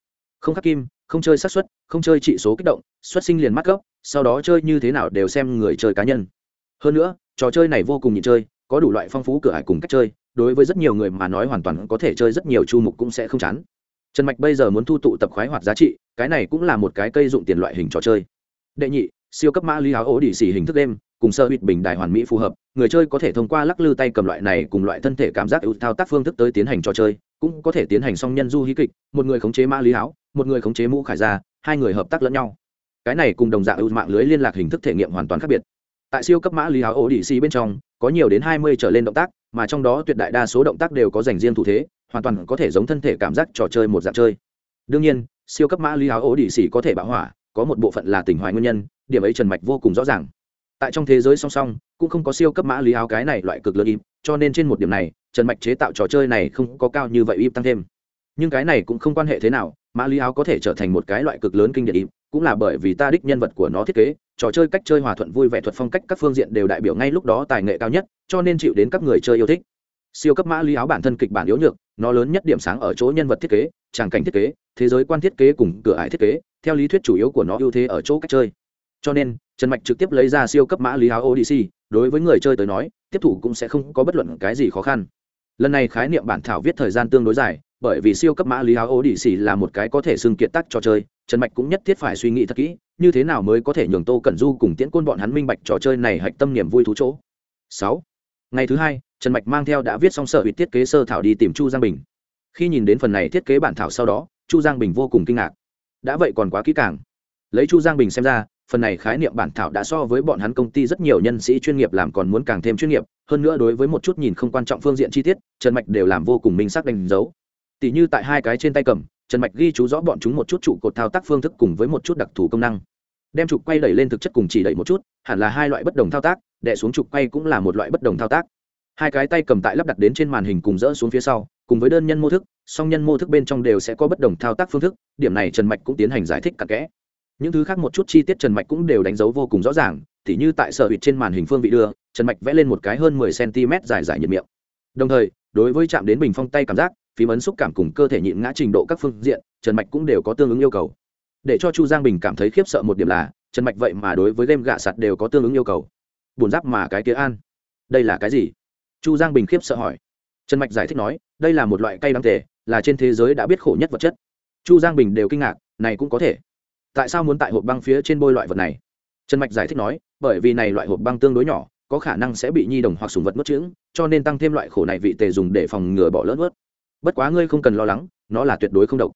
Không khắc kim, không chơi xác suất, không chơi trị số kích động, xuất sinh liền mắt gốc, sau đó chơi như thế nào đều xem người chơi cá nhân. Hơn nữa, trò chơi này vô cùng nhịn chơi, có đủ loại phong phú cửa hải cùng cách chơi, đối với rất nhiều người mà nói hoàn toàn có thể chơi rất nhiều chu mục cũng sẽ không chán trần mạch bây giờ muốn thu tụ tập khoái hoạt giá trị, cái này cũng là một cái cây dụng tiền loại hình trò chơi. Đệ nhị, siêu cấp mã lý áo ố đỉ xỉ hình thức đêm, cùng sơ hụt bình đài hoàn mỹ phù hợp, người chơi có thể thông qua lắc lư tay cầm loại này cùng loại thân thể cảm giác ưu thao tác phương thức tới tiến hành trò chơi, cũng có thể tiến hành song nhân du hí kịch, một người khống chế mã lý áo, một người khống chế mũ khải ra, hai người hợp tác lẫn nhau. Cái này cùng đồng dạng ưu mạng lưới liên lạc hình thức thể nghiệm hoàn toàn khác biệt. Tại siêu cấp mã lý áo ổ đỉ xì bên trong, có nhiều đến hai mươi trở lên động tác mà trong đó tuyệt đại đa số động tác đều có dành riêng thủ thế, hoàn toàn có thể giống thân thể cảm giác trò chơi một dạng chơi. Đương nhiên, siêu cấp mã lý áo ố đỉ xỉ có thể bạo hỏa, có một bộ phận là tỉnh hoài nguyên nhân, điểm ấy trần mạch vô cùng rõ ràng. Tại trong thế giới song song, cũng không có siêu cấp mã lý áo cái này loại cực lớn im, cho nên trên một điểm này, trần mạch chế tạo trò chơi này không có cao như vậy im tăng thêm. Nhưng cái này cũng không quan hệ thế nào, mã lý áo có thể trở thành một cái loại cực lớn kinh điển im, cũng là bởi vì ta đích nhân vật của nó thiết kế, trò chơi cách chơi hòa thuận vui vẻ thuật phong cách các phương diện đều đại biểu ngay lúc đó tài nghệ cao nhất cho nên chịu đến các người chơi yêu thích. Siêu cấp mã lý áo bản thân kịch bản yếu nhược, nó lớn nhất điểm sáng ở chỗ nhân vật thiết kế, tràng cảnh thiết kế, thế giới quan thiết kế cùng cửa ải thiết kế, theo lý thuyết chủ yếu của nó ưu thế ở chỗ cách chơi. Cho nên, trần mạch trực tiếp lấy ra siêu cấp mã lý áo odyssey, đối với người chơi tới nói, tiếp thủ cũng sẽ không có bất luận cái gì khó khăn. Lần này khái niệm bản thảo viết thời gian tương đối dài, bởi vì siêu cấp mã lý áo odyssey là một cái có thể xưng kiệt tác trò chơi, trần mạch cũng nhất thiết phải suy nghĩ thật kỹ, như thế nào mới có thể nhường tô cẩn du cùng tiễn côn bọn hắn minh bạch trò chơi này hạch tâm niềm vui thú chỗ. Sáu ngày thứ hai, trần mạch mang theo đã viết xong sở hữu thiết kế sơ thảo đi tìm chu giang bình. Khi nhìn đến phần này thiết kế bản thảo sau đó, chu giang bình vô cùng kinh ngạc. Đã vậy còn quá kỹ càng. Lấy chu giang bình xem ra, phần này khái niệm bản thảo đã so với bọn hắn công ty rất nhiều nhân sĩ chuyên nghiệp làm còn muốn càng thêm chuyên nghiệp, hơn nữa đối với một chút nhìn không quan trọng phương diện chi tiết, trần mạch đều làm vô cùng minh xác đánh dấu. Tỷ như tại hai cái trên tay cầm, trần mạch ghi chú rõ bọn chúng một chút trụ cột thao tác phương thức cùng với một chút đặc thù công năng đem trục quay đẩy lên thực chất cùng chỉ đẩy một chút, hẳn là hai loại bất đồng thao tác đẻ xuống trục quay cũng là một loại bất đồng thao tác. Hai cái tay cầm tại lắp đặt đến trên màn hình cùng dỡ xuống phía sau, cùng với đơn nhân mô thức, song nhân mô thức bên trong đều sẽ có bất đồng thao tác phương thức, điểm này trần mạch cũng tiến hành giải thích cặn kẽ. Những thứ khác một chút chi tiết trần mạch cũng đều đánh dấu vô cùng rõ ràng t h như tại sở hụt trên màn hình phương vị đưa, trần mạch vẽ lên một cái hơn mười cm dài dài nhiệt miệng. Đồng thời, đối với chạm đến bình phong tay cảm giác, phím ấn xúc cảm cùng cơ thể nhịn ngã trình độ các phương diện, trần mạch cũng đều có tương ứng yêu cầu để cho chu giang bình cảm thấy khiếp sợ một điểm là, trần mạch vậy mà đối với game gạ sạt đều có tương ứng yêu cầu. Bùn giáp mà cái kia an. Đây là cái gì? Chu giang bình khiếp sợ hỏi. Trần mạch giải thích nói, đây là một loại cây đáng tề, là trên thế giới đã biết khổ nhất vật chất. Chu giang bình đều kinh ngạc, này cũng có thể. Tại sao muốn tại hộp băng phía trên bôi loại vật này? Trần mạch giải thích nói, bởi vì này loại hộp băng tương đối nhỏ, có khả năng sẽ bị nhi đồng hoặc sùng vật mất chữ cho nên tăng thêm loại khổ này vị tề dùng để phòng ngừa bỏ lỡ vớt bất quá ngươi không cần lo lắng, nó là tuyệt đối không độc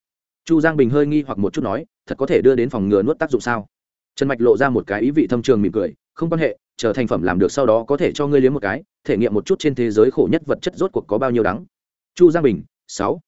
chu giang bình hơi nghi hoặc một chút nói, thật có thể đưa đến phòng ngừa nuốt tác dụng sao? Trần mạch lộ ra một cái ý vị thâm trường mỉm cười, không quan hệ, chờ thành phẩm làm được sau đó có thể cho ngươi liếm một cái, thể nghiệm một chút trên thế giới khổ nhất vật chất rốt cuộc có bao nhiêu đắng. Chu giang bình, sáu.